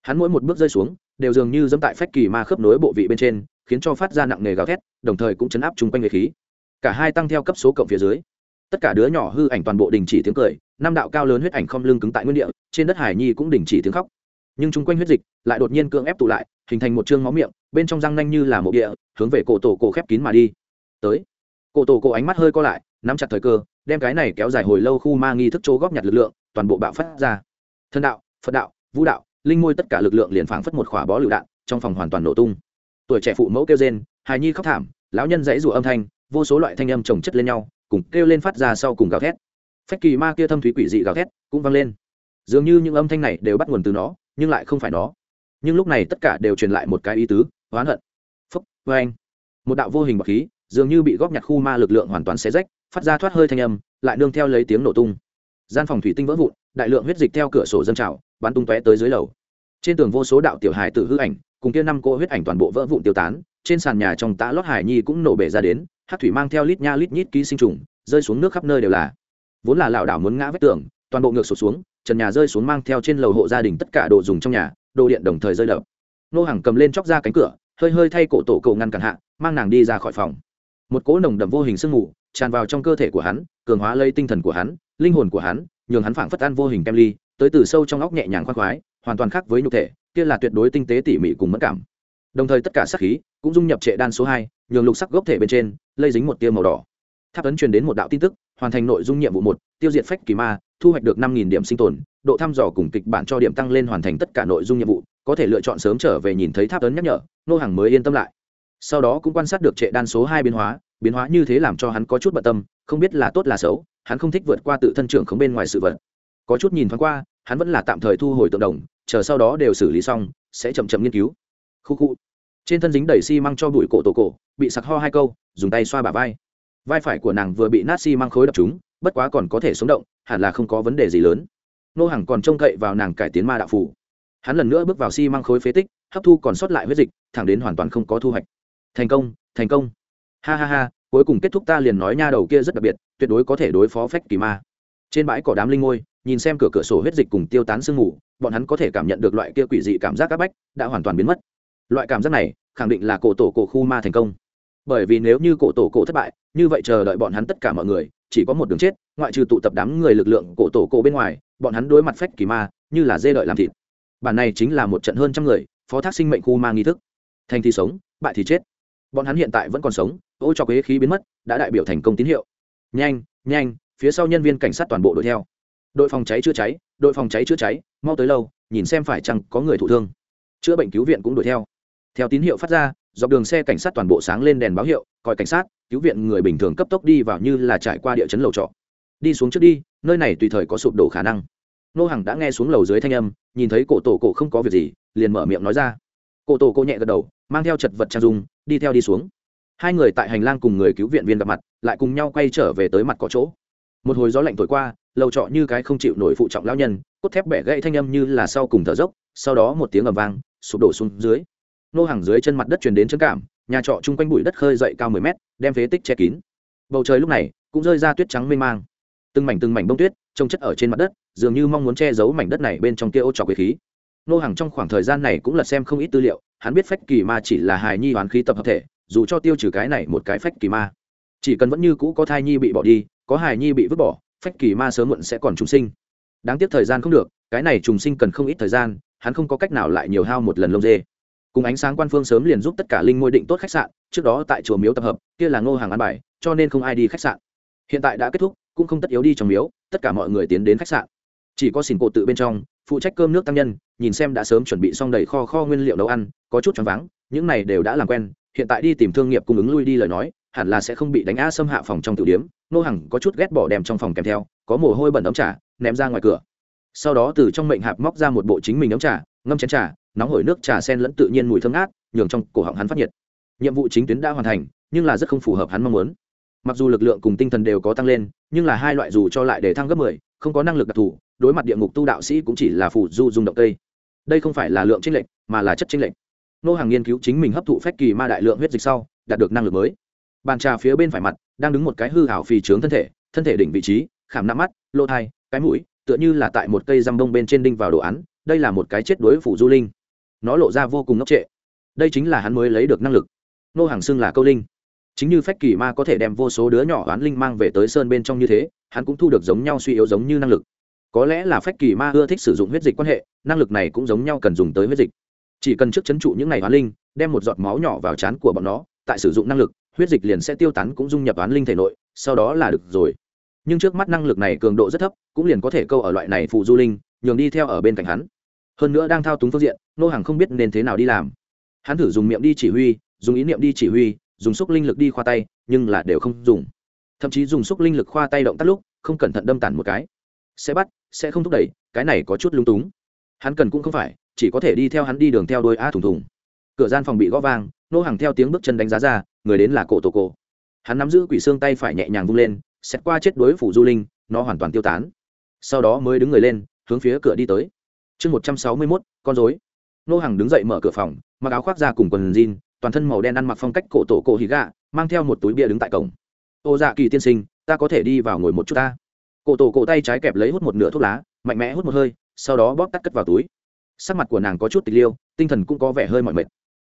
Hắn mỗi một bước rơi xuống, đều dường như dẫm tại phách kỳ ma khớp nối bộ vị bên trên, khiến cho phát ra nặng nề gào thét, đồng thời cũng chấn áp chung quanh người khí. Cả hai tăng theo cấp số cộng phía dưới. Tất cả đứa nhỏ hư ảnh toàn bộ đình chỉ tiếng cười, năm đạo cao lớn huyết ảnh không lưng cứng tại nguyên địa, trên đất hải nhi cũng đình chỉ tiếng khóc. Nhưng chung quanh huyết dịch lại đột nhiên cưỡng ép tụ lại hình thành một chương máu miệng, bên trong răng nanh như là một địa, hướng về cổ tổ cổ khép kín mà đi. Tới, cổ tổ cổ ánh mắt hơi co lại, nắm chặt thời cơ, đem cái này kéo dài hồi lâu khu ma nghi thức chỗ góp nhặt lực lượng, toàn bộ bạo phát ra. Thân đạo, phật đạo, vũ đạo, linh môi tất cả lực lượng liền phảng phất một khỏa bó lựu đạn, trong phòng hoàn toàn nổ tung. Tuổi trẻ phụ mẫu kêu rên, hài nhi khóc thảm, lão nhân dãy rủa âm thanh, vô số loại thanh âm chồng chất lên nhau, cùng kêu lên phát ra sau cùng gào thét. Phách kỳ ma kia thâm thúy quỷ dị gào thét cũng vang lên. Dường như những âm thanh này đều bắt nguồn từ nó, nhưng lại không phải nó nhưng lúc này tất cả đều truyền lại một cái ý tứ, oán hận. Phúc vê anh. Một đạo vô hình bọc khí, dường như bị góp nhặt khu ma lực lượng hoàn toàn xé rách, phát ra thoát hơi thanh âm, lại nương theo lấy tiếng nổ tung. Gian phòng thủy tinh vỡ vụn, đại lượng huyết dịch theo cửa sổ dân trào, bắn tung tóe tới dưới lầu. Trên tường vô số đạo tiểu hài tự hư ảnh, cùng kia năm cô huyết ảnh toàn bộ vỡ vụn tiêu tán, trên sàn nhà trong tã lót hải nhi cũng nổ bể ra đến, hát thủy mang theo lít nha lít nhít ký sinh trùng, rơi xuống nước khắp nơi đều là. Vốn là lảo đảo muốn ngã vách tường, toàn bộ ngược sụt xuống, trần nhà rơi xuống mang theo trên lầu hộ gia đình tất cả đồ dùng trong nhà đồ điện đồng thời rơi đập. Nô hàng cầm lên chóc ra cánh cửa, hơi hơi thay cổ tổ cầu ngăn cản hạ, mang nàng đi ra khỏi phòng. Một cỗ nồng đậm vô hình sương mù tràn vào trong cơ thể của hắn, cường hóa lấy tinh thần của hắn, linh hồn của hắn, nhường hắn phảng phất ăn vô hình kem ly, tới từ sâu trong óc nhẹ nhàng khoan khoái, hoàn toàn khác với nhục thể, kia là tuyệt đối tinh tế tỉ mỉ cùng mất cảm. Đồng thời tất cả sắc khí cũng dung nhập trệ đan số hai, nhường lục sắc gốc thể bên trên, lây dính một tia màu đỏ. Tháp ấn truyền đến một đạo tin tức, hoàn thành nội dung nhiệm vụ một, tiêu diệt phách kỳ ma thu hoạch được năm nghìn điểm sinh tồn, độ thăm dò cùng kịch bản cho điểm tăng lên hoàn thành tất cả nội dung nhiệm vụ, có thể lựa chọn sớm trở về nhìn thấy tháp ấn nhắc nhở, nô hàng mới yên tâm lại. Sau đó cũng quan sát được trệ đan số hai biến hóa biến hóa như thế làm cho hắn có chút bận tâm, không biết là tốt là xấu, hắn không thích vượt qua tự thân trưởng không bên ngoài sự vật. Có chút nhìn thoáng qua, hắn vẫn là tạm thời thu hồi tượng đồng, chờ sau đó đều xử lý xong, sẽ chậm chậm nghiên cứu. Khu khu. Trên thân dính đầy xi、si、măng cho bụi cổ tổ cổ, bị sặc ho hai câu, dùng tay xoa bả vai. Vai phải của nàng vừa bị nát xi、si、măng khối đập chúng bất quá còn có thể sống động, hẳn là không có vấn đề gì lớn. Nô hàng còn trông cậy vào nàng cải tiến ma đạo phủ hắn lần nữa bước vào xi、si、măng khối phế tích, hấp thu còn sót lại huyết dịch, thẳng đến hoàn toàn không có thu hoạch. Thành công thành công. Ha ha ha, cuối cùng kết thúc ta liền nói nha đầu kia rất đặc biệt, tuyệt đối có thể đối phó phách kỳ ma. Trên bãi cỏ đám linh ngôi, nhìn xem cửa cửa sổ huyết dịch cùng tiêu tán sương mù, bọn hắn có thể cảm nhận được loại kia quỷ dị cảm giác áp bách, đã hoàn toàn biến mất. Loại cảm giác này, khẳng định là cổ tổ cổ khu ma thành công. Bởi vì nếu như cổ tổ cổ thất bại, như vậy chờ đợi bọn hắn tất cả mọi người chỉ có một đường chết, ngoại trừ tụ tập đám người lực lượng cổ tổ cổ bên ngoài, bọn hắn đối mặt phách kỳ ma, như là dê đợi làm thịt. Bản này chính là một trận hơn trăm người, phó thác sinh mệnh khu ma nghi thức. Thành thì sống, bại thì chết. Bọn hắn hiện tại vẫn còn sống, ô cho quế khí biến mất, đã đại biểu thành công tín hiệu. Nhanh nhanh, phía sau nhân viên cảnh sát toàn bộ đuổi theo. Đội phòng cháy chữa cháy, đội phòng cháy chữa cháy, mau tới lâu, nhìn xem phải chăng có người thụ thương. Chữa bệnh cứu viện cũng đuổi theo. Theo tín hiệu phát ra dọc đường xe cảnh sát toàn bộ sáng lên đèn báo hiệu coi cảnh sát, cứu viện người bình thường cấp tốc đi vào như là trải qua địa chấn lầu trọ. Đi xuống trước đi, nơi này tùy thời có sụp đổ khả năng. Nô hằng đã nghe xuống lầu dưới thanh âm, nhìn thấy cổ tổ cổ không có việc gì, liền mở miệng nói ra. Cổ tổ cổ nhẹ gật đầu, mang theo chật vật trang dung, đi theo đi xuống. Hai người tại hành lang cùng người cứu viện viên gặp mặt, lại cùng nhau quay trở về tới mặt có chỗ. Một hồi gió lạnh thổi qua, lầu trọ như cái không chịu nổi phụ trọng lao nhân, cốt thép bẻ gãy thanh âm như là sau cùng thở dốc, sau đó một tiếng ầm vang, sụp đổ xuống dưới nô hàng dưới chân mặt đất truyền đến chân cảm, nhà trọ chung quanh bụi đất khơi dậy cao mười mét, đem phế tích che kín. Bầu trời lúc này cũng rơi ra tuyết trắng mênh mang. Từng mảnh từng mảnh bông tuyết trông chất ở trên mặt đất, dường như mong muốn che giấu mảnh đất này bên trong kia ô trọc về khí. Nô hàng trong khoảng thời gian này cũng lật xem không ít tư liệu, hắn biết phách kỳ ma chỉ là hài nhi hoàn khí tập hợp thể, dù cho tiêu trừ cái này một cái phách kỳ ma. Chỉ cần vẫn như cũ có thai nhi bị bỏ đi, có hài nhi bị vứt bỏ, phách kỳ ma sớm muộn sẽ còn trùng sinh. Đáng tiếc thời gian không được, cái này trùng sinh cần không ít thời gian, hắn không có cách nào lại nhiều hao một lần lông dê cùng ánh sáng quan phương sớm liền giúp tất cả linh ngôi định tốt khách sạn, trước đó tại chùa miếu tập hợp, kia là ngô hàng ăn bài, cho nên không ai đi khách sạn. Hiện tại đã kết thúc, cũng không tất yếu đi trong miếu, tất cả mọi người tiến đến khách sạn. Chỉ có xỉn cổ tự bên trong, phụ trách cơm nước tăng nhân, nhìn xem đã sớm chuẩn bị xong đầy kho kho nguyên liệu nấu ăn, có chút choáng váng, những này đều đã làm quen, hiện tại đi tìm thương nghiệp cung ứng lui đi lời nói, hẳn là sẽ không bị đánh á xâm hạ phòng trong tiểu điếm nô hằng có chút ghét bỏ đem trong phòng kèm theo, có mồ hôi bẩn ấm trà, ném ra ngoài cửa. Sau đó từ trong mệnh hạp móc ra một bộ chính mình ấm trà, ngâm chén trà nóng hổi nước trà sen lẫn tự nhiên mùi thơm ngát, nhường trong cổ họng hắn phát nhiệt. Nhiệm vụ chính tuyến đã hoàn thành, nhưng là rất không phù hợp hắn mong muốn. Mặc dù lực lượng cùng tinh thần đều có tăng lên, nhưng là hai loại dù cho lại để thăng gấp mười, không có năng lực đặc thù, đối mặt địa ngục tu đạo sĩ cũng chỉ là phủ du dùng động tây đây không phải là lượng tranh lệch, mà là chất tranh lệch. Nô hàng nghiên cứu chính mình hấp thụ phép kỳ ma đại lượng huyết dịch sau, đạt được năng lực mới. Bàn trà phía bên phải mặt, đang đứng một cái hư hảo phì trướng thân thể thân thể đỉnh vị trí, khảm nắm mắt, lỗ thai, cái mũi, tựa như là tại một cây răm bông bên trên đinh vào đồ án, đây là một cái chết đối phủ du linh nó lộ ra vô cùng ngốc trệ. Đây chính là hắn mới lấy được năng lực. Nô hàng xưng là câu linh. Chính như phách kỳ ma có thể đem vô số đứa nhỏ oán linh mang về tới sơn bên trong như thế, hắn cũng thu được giống nhau suy yếu giống như năng lực. Có lẽ là phách kỳ ma ưa thích sử dụng huyết dịch quan hệ, năng lực này cũng giống nhau cần dùng tới huyết dịch. Chỉ cần trước chấn trụ những ngày oán linh, đem một giọt máu nhỏ vào chán của bọn nó, tại sử dụng năng lực, huyết dịch liền sẽ tiêu tán cũng dung nhập oán linh thể nội, sau đó là được rồi. Nhưng trước mắt năng lực này cường độ rất thấp, cũng liền có thể câu ở loại này phụ du linh, nhường đi theo ở bên cạnh hắn hơn nữa đang thao túng phương diện nô hàng không biết nên thế nào đi làm. Hắn thử dùng miệng đi chỉ huy, dùng ý niệm đi chỉ huy, dùng xúc linh lực đi khoa tay, nhưng là đều không dùng. Thậm chí dùng xúc linh lực khoa tay động tác lúc, không cẩn thận đâm tản một cái. Sẽ bắt, sẽ không thúc đẩy, cái này có chút lung túng. Hắn cần cũng không phải, chỉ có thể đi theo hắn đi đường theo đôi a thùng thùng. Cửa gian phòng bị gõ vang nô hàng theo tiếng bước chân đánh giá ra, người đến là cổ tổ cổ. Hắn nắm giữ quỷ xương tay phải nhẹ nhàng vung lên xét qua chết đối phủ du linh, nó hoàn toàn tiêu tán. Sau đó mới đứng người lên, hướng phía cửa đi tới chương một trăm sáu mươi mốt, con dối nô hàng đứng dậy mở cửa phòng, mặc áo khoác ra cùng quần jean, toàn thân màu đen ăn mặc phong cách cổ tổ cổ hì gạ, mang theo một túi bia đứng tại cổng. Ô dạ kỳ tiên sinh, ta có thể đi vào ngồi một chút ta. Cổ tổ cổ tay trái kẹp lấy hút một nửa thuốc lá, mạnh mẽ hút một hơi, sau đó bóp tắt cất vào túi. Sắc mặt của nàng có chút tịch liêu, tinh thần cũng có vẻ hơi mỏi mệt.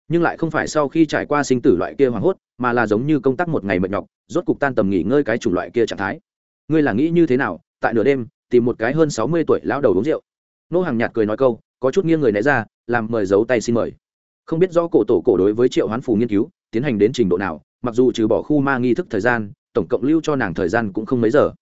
Nhưng lại không phải sau khi trải qua sinh tử loại kia hoảng hốt, mà là giống như công tác một ngày mệt nhọc, rốt cục tan tầm nghỉ ngơi cái chủng loại kia trạng thái. Ngươi là nghĩ như thế nào? Tại nửa đêm, tìm một cái hơn sáu mươi tuổi lão đầu uống rượu nô hàng nhạt cười nói câu, có chút nghiêng người né ra, làm mời giấu tay xin mời. Không biết do cổ tổ cổ đối với triệu hoán phù nghiên cứu, tiến hành đến trình độ nào, mặc dù trừ bỏ khu ma nghi thức thời gian, tổng cộng lưu cho nàng thời gian cũng không mấy giờ.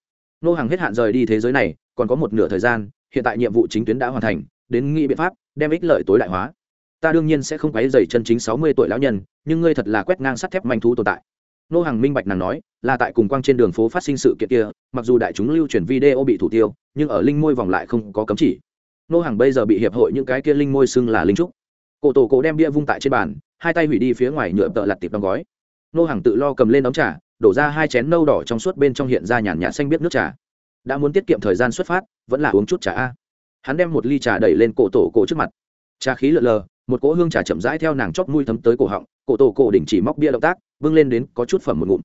Nô hàng hết hạn rời đi thế giới này, còn có một nửa thời gian, hiện tại nhiệm vụ chính tuyến đã hoàn thành, đến nghĩ biện pháp, đem ích lợi tối đại hóa. Ta đương nhiên sẽ không quấy dày chân chính sáu mươi tuổi lão nhân, nhưng ngươi thật là quét ngang sắt thép manh thú tồn tại. Nô hàng minh bạch nàng nói, là tại cùng quang trên đường phố phát sinh sự kiện kia, mặc dù đại chúng lưu truyền video bị thủ tiêu, nhưng ở linh môi vòng lại không có cấm chỉ nô hàng bây giờ bị hiệp hội những cái kia linh môi xưng là linh trúc. Cổ tổ cổ đem bia vung tại trên bàn, hai tay hủy đi phía ngoài nhựa tợ lặt tiệp đóng gói. Nô hàng tự lo cầm lên đóng trà, đổ ra hai chén nâu đỏ trong suốt bên trong hiện ra nhàn nhạt xanh biết nước trà. Đã muốn tiết kiệm thời gian xuất phát, vẫn là uống chút trà a. Hắn đem một ly trà đẩy lên cổ tổ cổ trước mặt. Trà khí lợn lờ, một cỗ hương trà chậm rãi theo nàng chóp mũi thấm tới cổ họng, cổ tổ cổ đỉnh chỉ móc bia động tác vâng lên đến có chút phẩm một ngụm.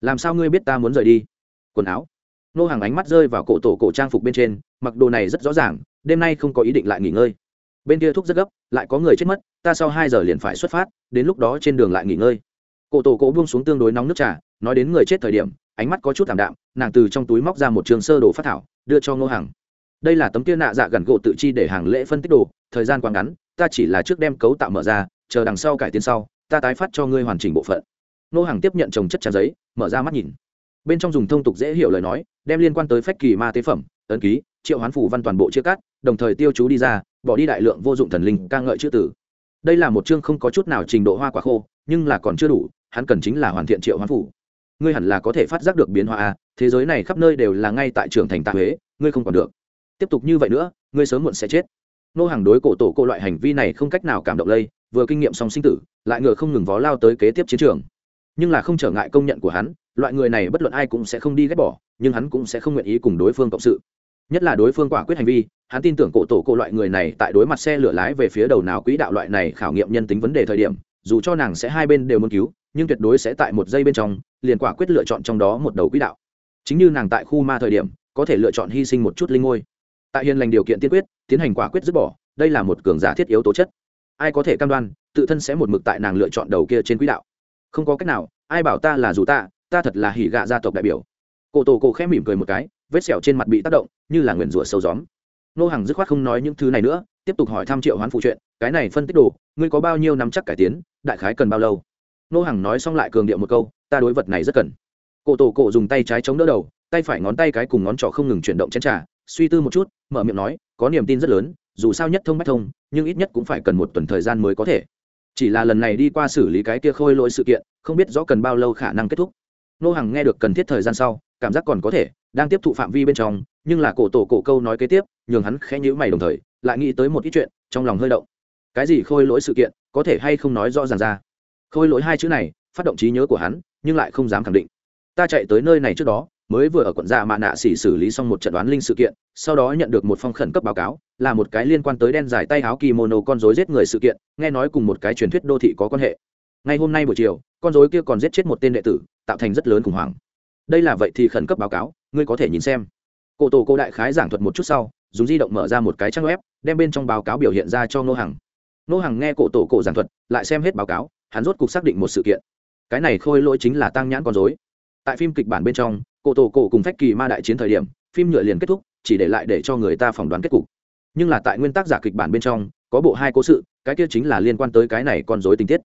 Làm sao ngươi biết ta muốn rời đi? Quần áo. Nô hàng ánh mắt rơi vào cổ tổ cổ trang phục bên trên, mặc đồ này rất rõ ràng đêm nay không có ý định lại nghỉ ngơi. Bên kia thuốc rất gấp, lại có người chết mất, ta sau hai giờ liền phải xuất phát, đến lúc đó trên đường lại nghỉ ngơi. Cổ tổ cổ buông xuống tương đối nóng nước trà, nói đến người chết thời điểm, ánh mắt có chút thảm đạm, nàng từ trong túi móc ra một trường sơ đồ phát thảo, đưa cho ngô hàng đây là tấm kia nạ dạ gần gỗ tự chi để hàng lễ phân tích đồ, thời gian quá ngắn, ta chỉ là trước đem cấu tạo mở ra, chờ đằng sau cải tiến sau, ta tái phát cho ngươi hoàn chỉnh bộ phận. Ngô hàng tiếp nhận trồng chất trà giấy, mở ra mắt nhìn. Bên trong dùng thông tục dễ hiểu lời nói, đem liên quan tới phách kỳ ma tế phẩm, ấn ký triệu hoán phủ văn toàn bộ chia cắt, đồng thời tiêu chú đi ra, bỏ đi đại lượng vô dụng thần linh ca ngợi chữ tử đây là một chương không có chút nào trình độ hoa quả khô, nhưng là còn chưa đủ, hắn cần chính là hoàn thiện triệu hoán phủ. Ngươi hẳn là có thể phát giác được biến hóa a thế giới này khắp nơi đều là ngay tại trường thành tạ huế, ngươi không còn được. Tiếp tục như vậy nữa, ngươi sớm muộn sẽ chết. Nô hàng đối cổ tổ cô loại hành vi này không cách nào cảm động lây, vừa kinh nghiệm song sinh tử, lại ngựa không ngừng vó lao tới kế tiếp chiến trường. Nhưng là không trở ngại công nhận của hắn, loại người này bất luận ai cũng sẽ không đi ghét bỏ, nhưng hắn cũng sẽ không nguyện ý cùng đối phương cộng sự nhất là đối phương quả quyết hành vi, hắn tin tưởng cổ tổ cổ loại người này tại đối mặt xe lửa lái về phía đầu nào quỹ đạo loại này khảo nghiệm nhân tính vấn đề thời điểm, dù cho nàng sẽ hai bên đều muốn cứu, nhưng tuyệt đối sẽ tại một giây bên trong, liền quả quyết lựa chọn trong đó một đầu quỹ đạo. Chính như nàng tại khu ma thời điểm, có thể lựa chọn hy sinh một chút linh ngôi. Tại hiền lành điều kiện tiên quyết, tiến hành quả quyết dứt bỏ, đây là một cường giả thiết yếu tố chất. Ai có thể cam đoan, tự thân sẽ một mực tại nàng lựa chọn đầu kia trên quỹ đạo? Không có cách nào, ai bảo ta là dù ta ta thật là hỉ gạ gia tộc đại biểu. Cổ tổ cổ khẽ mỉm cười một cái vết sẹo trên mặt bị tác động, như là nguyền rủa sâu gióm. Nô hàng dứt khoát không nói những thứ này nữa, tiếp tục hỏi thăm triệu hoán phụ chuyện, cái này phân tích đồ, ngươi có bao nhiêu năm chắc cải tiến, đại khái cần bao lâu? Nô hàng nói xong lại cường điệu một câu, ta đối vật này rất cần. Cổ tổ cổ dùng tay trái chống đỡ đầu, tay phải ngón tay cái cùng ngón trỏ không ngừng chuyển động chén trà, suy tư một chút, mở miệng nói, có niềm tin rất lớn, dù sao nhất thông bách thông, nhưng ít nhất cũng phải cần một tuần thời gian mới có thể. Chỉ là lần này đi qua xử lý cái kia khôi lỗi sự kiện, không biết rõ cần bao lâu khả năng kết thúc. Nô hàng nghe được cần thiết thời gian sau, cảm giác còn có thể đang tiếp thụ phạm vi bên trong, nhưng là cổ tổ cổ câu nói kế tiếp, nhường hắn khẽ nhữ mày đồng thời, lại nghĩ tới một ít chuyện, trong lòng hơi động. Cái gì khôi lỗi sự kiện, có thể hay không nói rõ ràng ra? Khôi lỗi hai chữ này, phát động trí nhớ của hắn, nhưng lại không dám khẳng định. Ta chạy tới nơi này trước đó, mới vừa ở quận gia mạ nạ xỉ xử lý xong một trận đoán linh sự kiện, sau đó nhận được một phong khẩn cấp báo cáo, là một cái liên quan tới đen dài tay áo kimono con rối giết người sự kiện, nghe nói cùng một cái truyền thuyết đô thị có quan hệ. Ngay hôm nay buổi chiều, con rối kia còn giết chết một tên đệ tử, tạo thành rất lớn khủng hoảng. Đây là vậy thì khẩn cấp báo cáo ngươi có thể nhìn xem. Cổ tổ cô đại khái giảng thuật một chút sau, dùng di động mở ra một cái trang web, đem bên trong báo cáo biểu hiện ra cho nô Hằng. nô Hằng nghe cổ tổ cổ giảng thuật, lại xem hết báo cáo, hắn rốt cuộc xác định một sự kiện. Cái này khôi lỗi chính là tăng nhãn con dối tại phim kịch bản bên trong, cổ tổ cổ cùng phách kỳ ma đại chiến thời điểm, phim nhựa liền kết thúc, chỉ để lại để cho người ta phỏng đoán kết cục. Nhưng là tại nguyên tác giả kịch bản bên trong, có bộ hai cố sự, cái kia chính là liên quan tới cái này con dối tình tiết.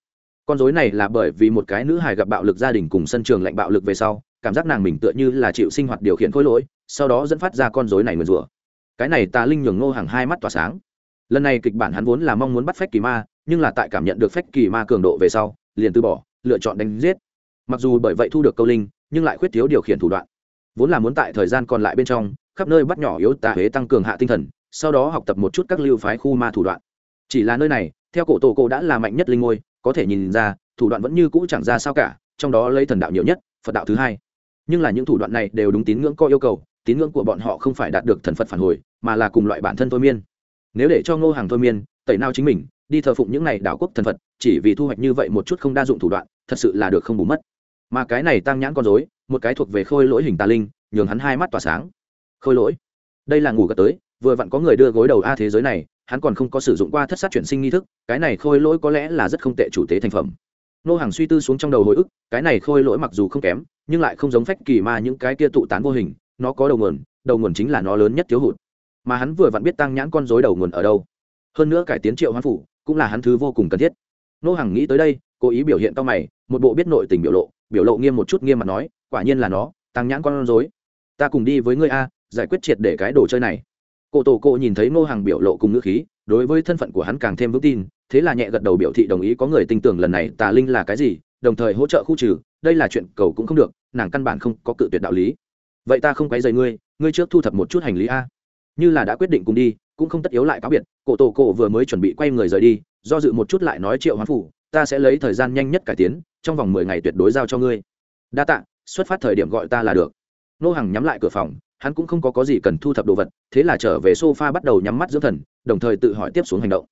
Con dối này là bởi vì một cái nữ hài gặp bạo lực gia đình cùng sân trường lạnh bạo lực về sau cảm giác nàng mình tựa như là chịu sinh hoạt điều khiển khối lỗi, sau đó dẫn phát ra con dối này mượn rủa. Cái này tà linh nhường ngô hàng hai mắt tỏa sáng. Lần này kịch bản hắn vốn là mong muốn bắt phách kỳ ma, nhưng là tại cảm nhận được phách kỳ ma cường độ về sau, liền từ bỏ, lựa chọn đánh giết. Mặc dù bởi vậy thu được câu linh, nhưng lại khuyết thiếu điều khiển thủ đoạn. Vốn là muốn tại thời gian còn lại bên trong, khắp nơi bắt nhỏ yếu tà huế tăng cường hạ tinh thần, sau đó học tập một chút các lưu phái khu ma thủ đoạn. Chỉ là nơi này, theo cổ tổ cổ đã là mạnh nhất linh ngôi, có thể nhìn ra, thủ đoạn vẫn như cũ chẳng ra sao cả, trong đó lấy thần đạo nhiều nhất, phật đạo thứ hai nhưng là những thủ đoạn này đều đúng tín ngưỡng có yêu cầu, tín ngưỡng của bọn họ không phải đạt được thần phật phản hồi, mà là cùng loại bản thân thôi miên. Nếu để cho ngô hàng thôi miên, tẩy nao chính mình, đi thờ phụng những này đảo quốc thần phật, chỉ vì thu hoạch như vậy một chút không đa dụng thủ đoạn, thật sự là được không bù mất. Mà cái này tăng nhãn con dối một cái thuộc về khôi lỗi hình tà linh, nhường hắn hai mắt tỏa sáng. Khôi lỗi? Đây là ngủ gật tới, vừa vặn có người đưa gối đầu a thế giới này, hắn còn không có sử dụng qua thất sát chuyển sinh nghi thức, cái này khôi lỗi có lẽ là rất không tệ chủ tế thành phẩm nô hàng suy tư xuống trong đầu hồi ức, cái này khôi lỗi mặc dù không kém, nhưng lại không giống phách kỳ ma những cái kia tụ tán vô hình, nó có đầu nguồn đầu nguồn chính là nó lớn nhất thiếu hụt. Mà hắn vừa vặn biết tăng nhãn con dối đầu nguồn ở đâu. Hơn nữa cải tiến triệu hoán phủ, cũng là hắn thứ vô cùng cần thiết. Nô hàng nghĩ tới đây, cố ý biểu hiện to mày, một bộ biết nội tình biểu lộ biểu lộ nghiêm một chút nghiêm mặt nói, quả nhiên là nó, tăng nhãn con dối ta cùng đi với ngươi a, giải quyết triệt để cái đồ chơi này. Cổ tổ cô nhìn thấy nô hàng biểu lộ cùng ngữ khí đối với thân phận của hắn càng thêm vững tin, thế là nhẹ gật đầu biểu thị đồng ý có người tin tưởng lần này tà linh là cái gì, đồng thời hỗ trợ khu trừ, đây là chuyện cầu cũng không được, nàng căn bản không có cự tuyệt đạo lý. Vậy ta không quấy rầy ngươi ngươi trước thu thập một chút hành lý a. Như là đã quyết định cùng đi, cũng không tất yếu lại cáo biệt, cổ tổ cổ vừa mới chuẩn bị quay người rời đi, do dự một chút lại nói triệu hoán phủ, ta sẽ lấy thời gian nhanh nhất cải tiến, trong vòng mười ngày tuyệt đối giao cho ngươi. Đa tạ, xuất phát thời điểm gọi ta là được. Nô hàng nhắm lại cửa phòng hắn cũng không có có gì cần thu thập đồ vật, thế là trở về sofa bắt đầu nhắm mắt dưỡng thần, đồng thời tự hỏi tiếp xuống hành động.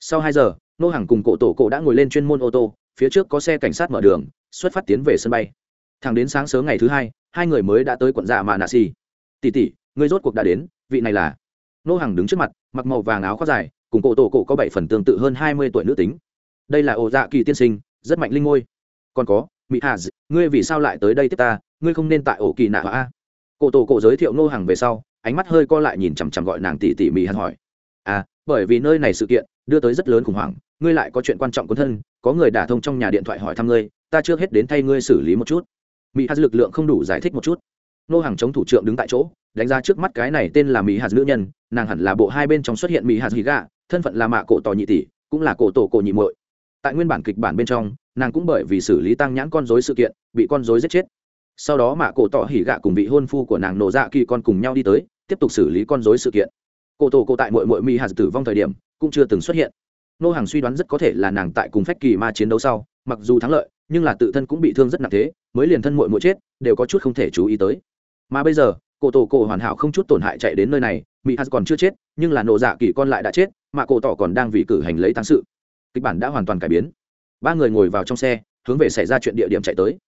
Sau hai giờ, nô hàng cùng cổ tổ cổ đã ngồi lên chuyên môn ô tô, phía trước có xe cảnh sát mở đường, xuất phát tiến về sân bay. Thẳng đến sáng sớm ngày thứ hai hai người mới đã tới quận dạ mà nạ xì tỉ tỉ người rốt cuộc đã đến, vị này là? Nô hàng đứng trước mặt, mặc màu vàng áo khoác dài, cùng cổ tổ cổ có bảy phần tương tự hơn hai mươi tuổi nữ tính. Đây là ổ dạ kỳ tiên sinh, rất mạnh linh ngôi. Còn có mỹ hà ngươi vì sao lại tới đây tiếp ta? Ngươi không nên tại ổ kỳ nạ a cổ tổ cổ giới thiệu nô hàng về sau, ánh mắt hơi co lại nhìn chằm chằm gọi nàng tỷ tỷ mỹ hàn hỏi. À bởi vì nơi này sự kiện, đưa tới rất lớn khủng hoảng, ngươi lại có chuyện quan trọng quân thân, có người đả thông trong nhà điện thoại hỏi thăm ngươi, ta chưa hết đến thay ngươi xử lý một chút. Mỹ hạt lực lượng không đủ giải thích một chút. Nô hàng chống thủ trưởng đứng tại chỗ, đánh ra trước mắt cái này tên là mỹ hạt nữ nhân, nàng hẳn là bộ hai bên trong xuất hiện mỹ hạt hì gà, thân phận là mạ cổ tỏ nhị tỷ, cũng là cổ tổ cổ nhị muội. Tại nguyên bản kịch bản bên trong, nàng cũng bởi vì xử lý tăng nhãn con dối sự kiện, bị con dối giết chết sau đó mạ cổ tỏ hỉ gạ cùng vị hôn phu của nàng nổ dạ kỳ con cùng nhau đi tới, tiếp tục xử lý con dối sự kiện. Cổ tổ cổ tại mội mội mi hạt tử vong thời điểm, cũng chưa từng xuất hiện. Nô hàng suy đoán rất có thể là nàng tại cùng phách kỳ ma chiến đấu sau, mặc dù thắng lợi, nhưng là tự thân cũng bị thương rất nặng thế, mới liền thân mội mội chết, đều có chút không thể chú ý tới. Mà bây giờ, cổ tổ cổ hoàn hảo không chút tổn hại chạy đến nơi này mỹ hạt còn chưa chết, nhưng là nộ dạ kỳ con lại đã chết mà cổ tỏ còn đang vì cử hành lấy tăng sự. Kịch bản đã hoàn toàn cải biến. Ba người ngồi vào trong xe, hướng về xảy ra chuyện địa điểm chạy tới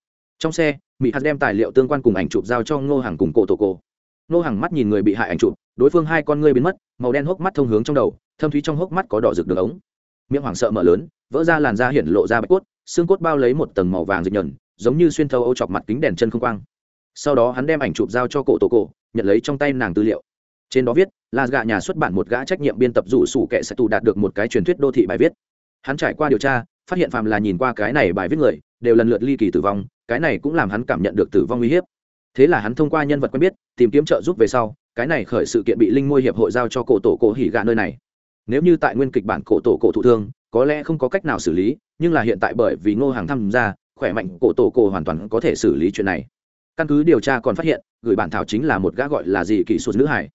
trong xe mỹ hạt đem tài liệu tương quan cùng ảnh chụp giao cho ngô hàng cùng cổ tổ cổ. Ngô hàng mắt nhìn người bị hại ảnh chụp, đối phương hai con ngươi biến mất, màu đen hốc mắt thông hướng trong đầu, thâm thúy trong hốc mắt có đỏ rực đường ống. Miệng hoảng sợ mở lớn, vỡ ra làn da hiện lộ ra bạch cốt, xương cốt bao lấy một tầng màu vàng dịch nhờn, giống như xuyên thấu âu chọc mặt kính đèn chân không quang. Sau đó hắn đem ảnh chụp giao cho cổ tổ cổ, nhận lấy trong tay nàng tư liệu. Trên đó viết là gạ nhà xuất bản một gã trách nhiệm biên tập rủ sủ kệ sẽ tù đạt được một cái truyền thuyết đô thị bài viết. Hắn trải qua điều tra, phát hiện phàm là nhìn qua cái này bài viết người đều lần lượt ly kỳ tử vong, cái này cũng làm hắn cảm nhận được tử vong uy hiếp. Thế là hắn thông qua nhân vật quen biết, tìm kiếm trợ giúp về sau, cái này khởi sự kiện bị linh môi hiệp hội giao cho cổ tổ cổ hỉ gạ nơi này. Nếu như tại nguyên kịch bản cổ tổ cổ thụ thương, có lẽ không có cách nào xử lý, nhưng là hiện tại bởi vì ngô hàng tham gia, khỏe mạnh cổ tổ cổ hoàn toàn có thể xử lý chuyện này. Căn cứ điều tra còn phát hiện, gửi bản thảo chính là một gã gọi là gì kỹ sụt nữ hải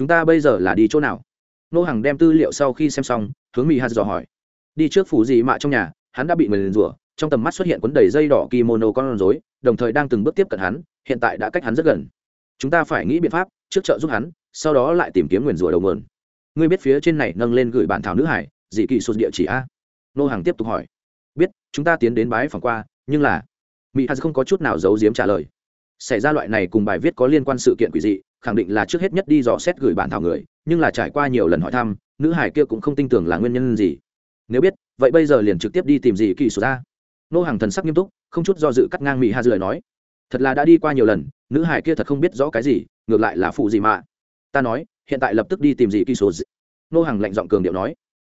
chúng ta bây giờ là đi chỗ nào? Ngô hàng đem tư liệu sau khi xem xong, hướng mỹ hạt dò hỏi. Đi trước phủ gì mạ trong nhà, hắn đã bị người liền rủa trong tầm mắt xuất hiện cuốn đầy dây đỏ kimono con rối, đồng thời đang từng bước tiếp cận hắn, hiện tại đã cách hắn rất gần. Chúng ta phải nghĩ biện pháp, trước trợ giúp hắn, sau đó lại tìm kiếm nguyền rủa đầu nguồn ngươi biết phía trên này nâng lên gửi bản thảo nữ hải, dị kỳ sụt địa chỉ a? Nô hàng tiếp tục hỏi. Biết, chúng ta tiến đến bái phỏng qua, nhưng là mỹ hà không có chút nào giấu giếm trả lời. Xảy ra loại này cùng bài viết có liên quan sự kiện quỷ dị, khẳng định là trước hết nhất đi dò xét gửi bản thảo người, nhưng là trải qua nhiều lần hỏi thăm, nữ hải kia cũng không tin tưởng là nguyên nhân gì. Nếu biết, vậy bây giờ liền trực tiếp đi tìm gì kỳ sụt ra nô hàng thần sắc nghiêm túc, không chút do dự cắt ngang mỹ hà lời nói, thật là đã đi qua nhiều lần, nữ hải kia thật không biết rõ cái gì, ngược lại là phụ gì mà. Ta nói, hiện tại lập tức đi tìm gì kỳ sụt nô hàng lạnh giọng cường điệu nói,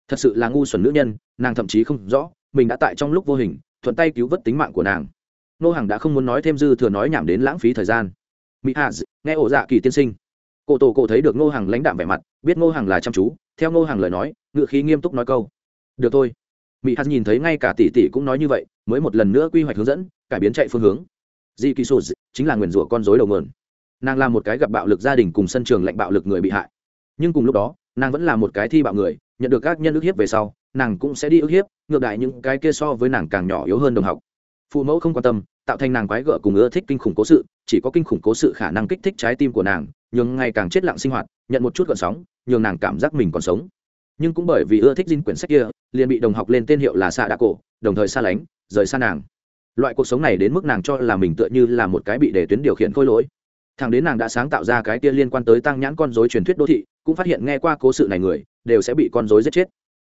thật sự là ngu xuẩn nữ nhân, nàng thậm chí không rõ, mình đã tại trong lúc vô hình, thuận tay cứu vớt tính mạng của nàng. Nô hàng đã không muốn nói thêm dư thừa nói nhảm đến lãng phí thời gian. Mỹ hạ nghe ổ dạ kỳ tiên sinh. Cổ tổ cổ thấy được Nô hàng lãnh đạm vẻ mặt, biết Nô hàng là chăm chú, theo Nô hàng lời nói ngự khí nghiêm túc nói câu, được thôi mỹ hạt nhìn thấy ngay cả tỷ tỷ cũng nói như vậy, mới một lần nữa quy hoạch hướng dẫn, cải biến chạy phương hướng. Di kỳ sô chính là nguyền rủa con dối đầu mượn nàng là một cái gặp bạo lực gia đình cùng sân trường lệnh bạo lực người bị hại. Nhưng cùng lúc đó, nàng vẫn là một cái thi bạo người, nhận được các nhân ức hiếp về sau, nàng cũng sẽ đi ức hiếp, ngược lại những cái kia so với nàng càng nhỏ yếu hơn đồng học. Phụ mẫu không quan tâm, tạo thành nàng quái gợ cùng ưa thích kinh khủng cố sự, chỉ có kinh khủng cố sự khả năng kích thích trái tim của nàng, nhường ngày càng chết lặng sinh hoạt, nhận một chút gợn sóng, nhường nàng cảm giác mình còn sống nhưng cũng bởi vì ưa thích dinh quyển sách kia, liền bị đồng học lên tên hiệu là xạ đạ cổ, đồng thời xa lánh, rời xa nàng. Loại cuộc sống này đến mức nàng cho là mình tựa như là một cái bị để tuyến điều khiển khôi lỗi. Thằng đến nàng đã sáng tạo ra cái kia liên quan tới tăng nhãn con dối truyền thuyết đô thị, cũng phát hiện nghe qua cố sự này người, đều sẽ bị con dối giết chết.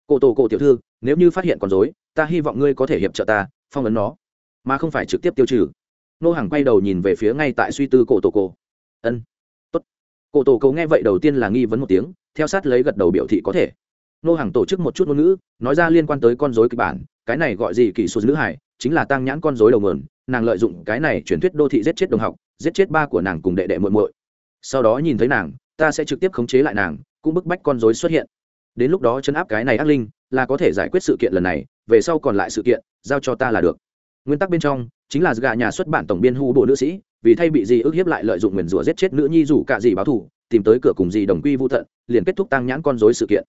Cổ tổ cổ tiểu thư, nếu như phát hiện con dối ta hy vọng ngươi có thể hiệp trợ ta, phong ấn nó, mà không phải trực tiếp tiêu trừ. Nô hàng quay đầu nhìn về phía ngay tại suy tư cổ tổ cổ. Ân, tốt. Cổ tổ cổ nghe vậy đầu tiên là nghi vấn một tiếng, theo sát lấy gật đầu biểu thị có thể nô hàng tổ chức một chút ngôn ngữ, nói ra liên quan tới con dối kịch bản, cái này gọi gì kỳ số nữ hải chính là tăng nhãn con dối đầu mườn nàng lợi dụng cái này truyền thuyết đô thị giết chết đồng học, giết chết ba của nàng cùng đệ đệ muội muội. Sau đó nhìn thấy nàng, ta sẽ trực tiếp khống chế lại nàng, cũng bức bách con dối xuất hiện. Đến lúc đó chấn áp cái này ác linh, là có thể giải quyết sự kiện lần này, về sau còn lại sự kiện, giao cho ta là được. Nguyên tắc bên trong, chính là gà nhà xuất bản tổng biên hu bộ nữ sĩ, vì thay bị gì ức hiếp lại lợi dụng nguyền rủa giết chết nữ nhi rủ cả gì báo thù, tìm tới cửa cùng gì đồng quy vô thận liền kết thúc tăng nhãn con dối sự kiện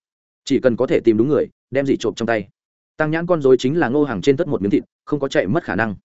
chỉ cần có thể tìm đúng người, đem gì trộm trong tay. Tăng nhãn con dối chính là ngô hàng trên tất một miếng thịt, không có chạy mất khả năng.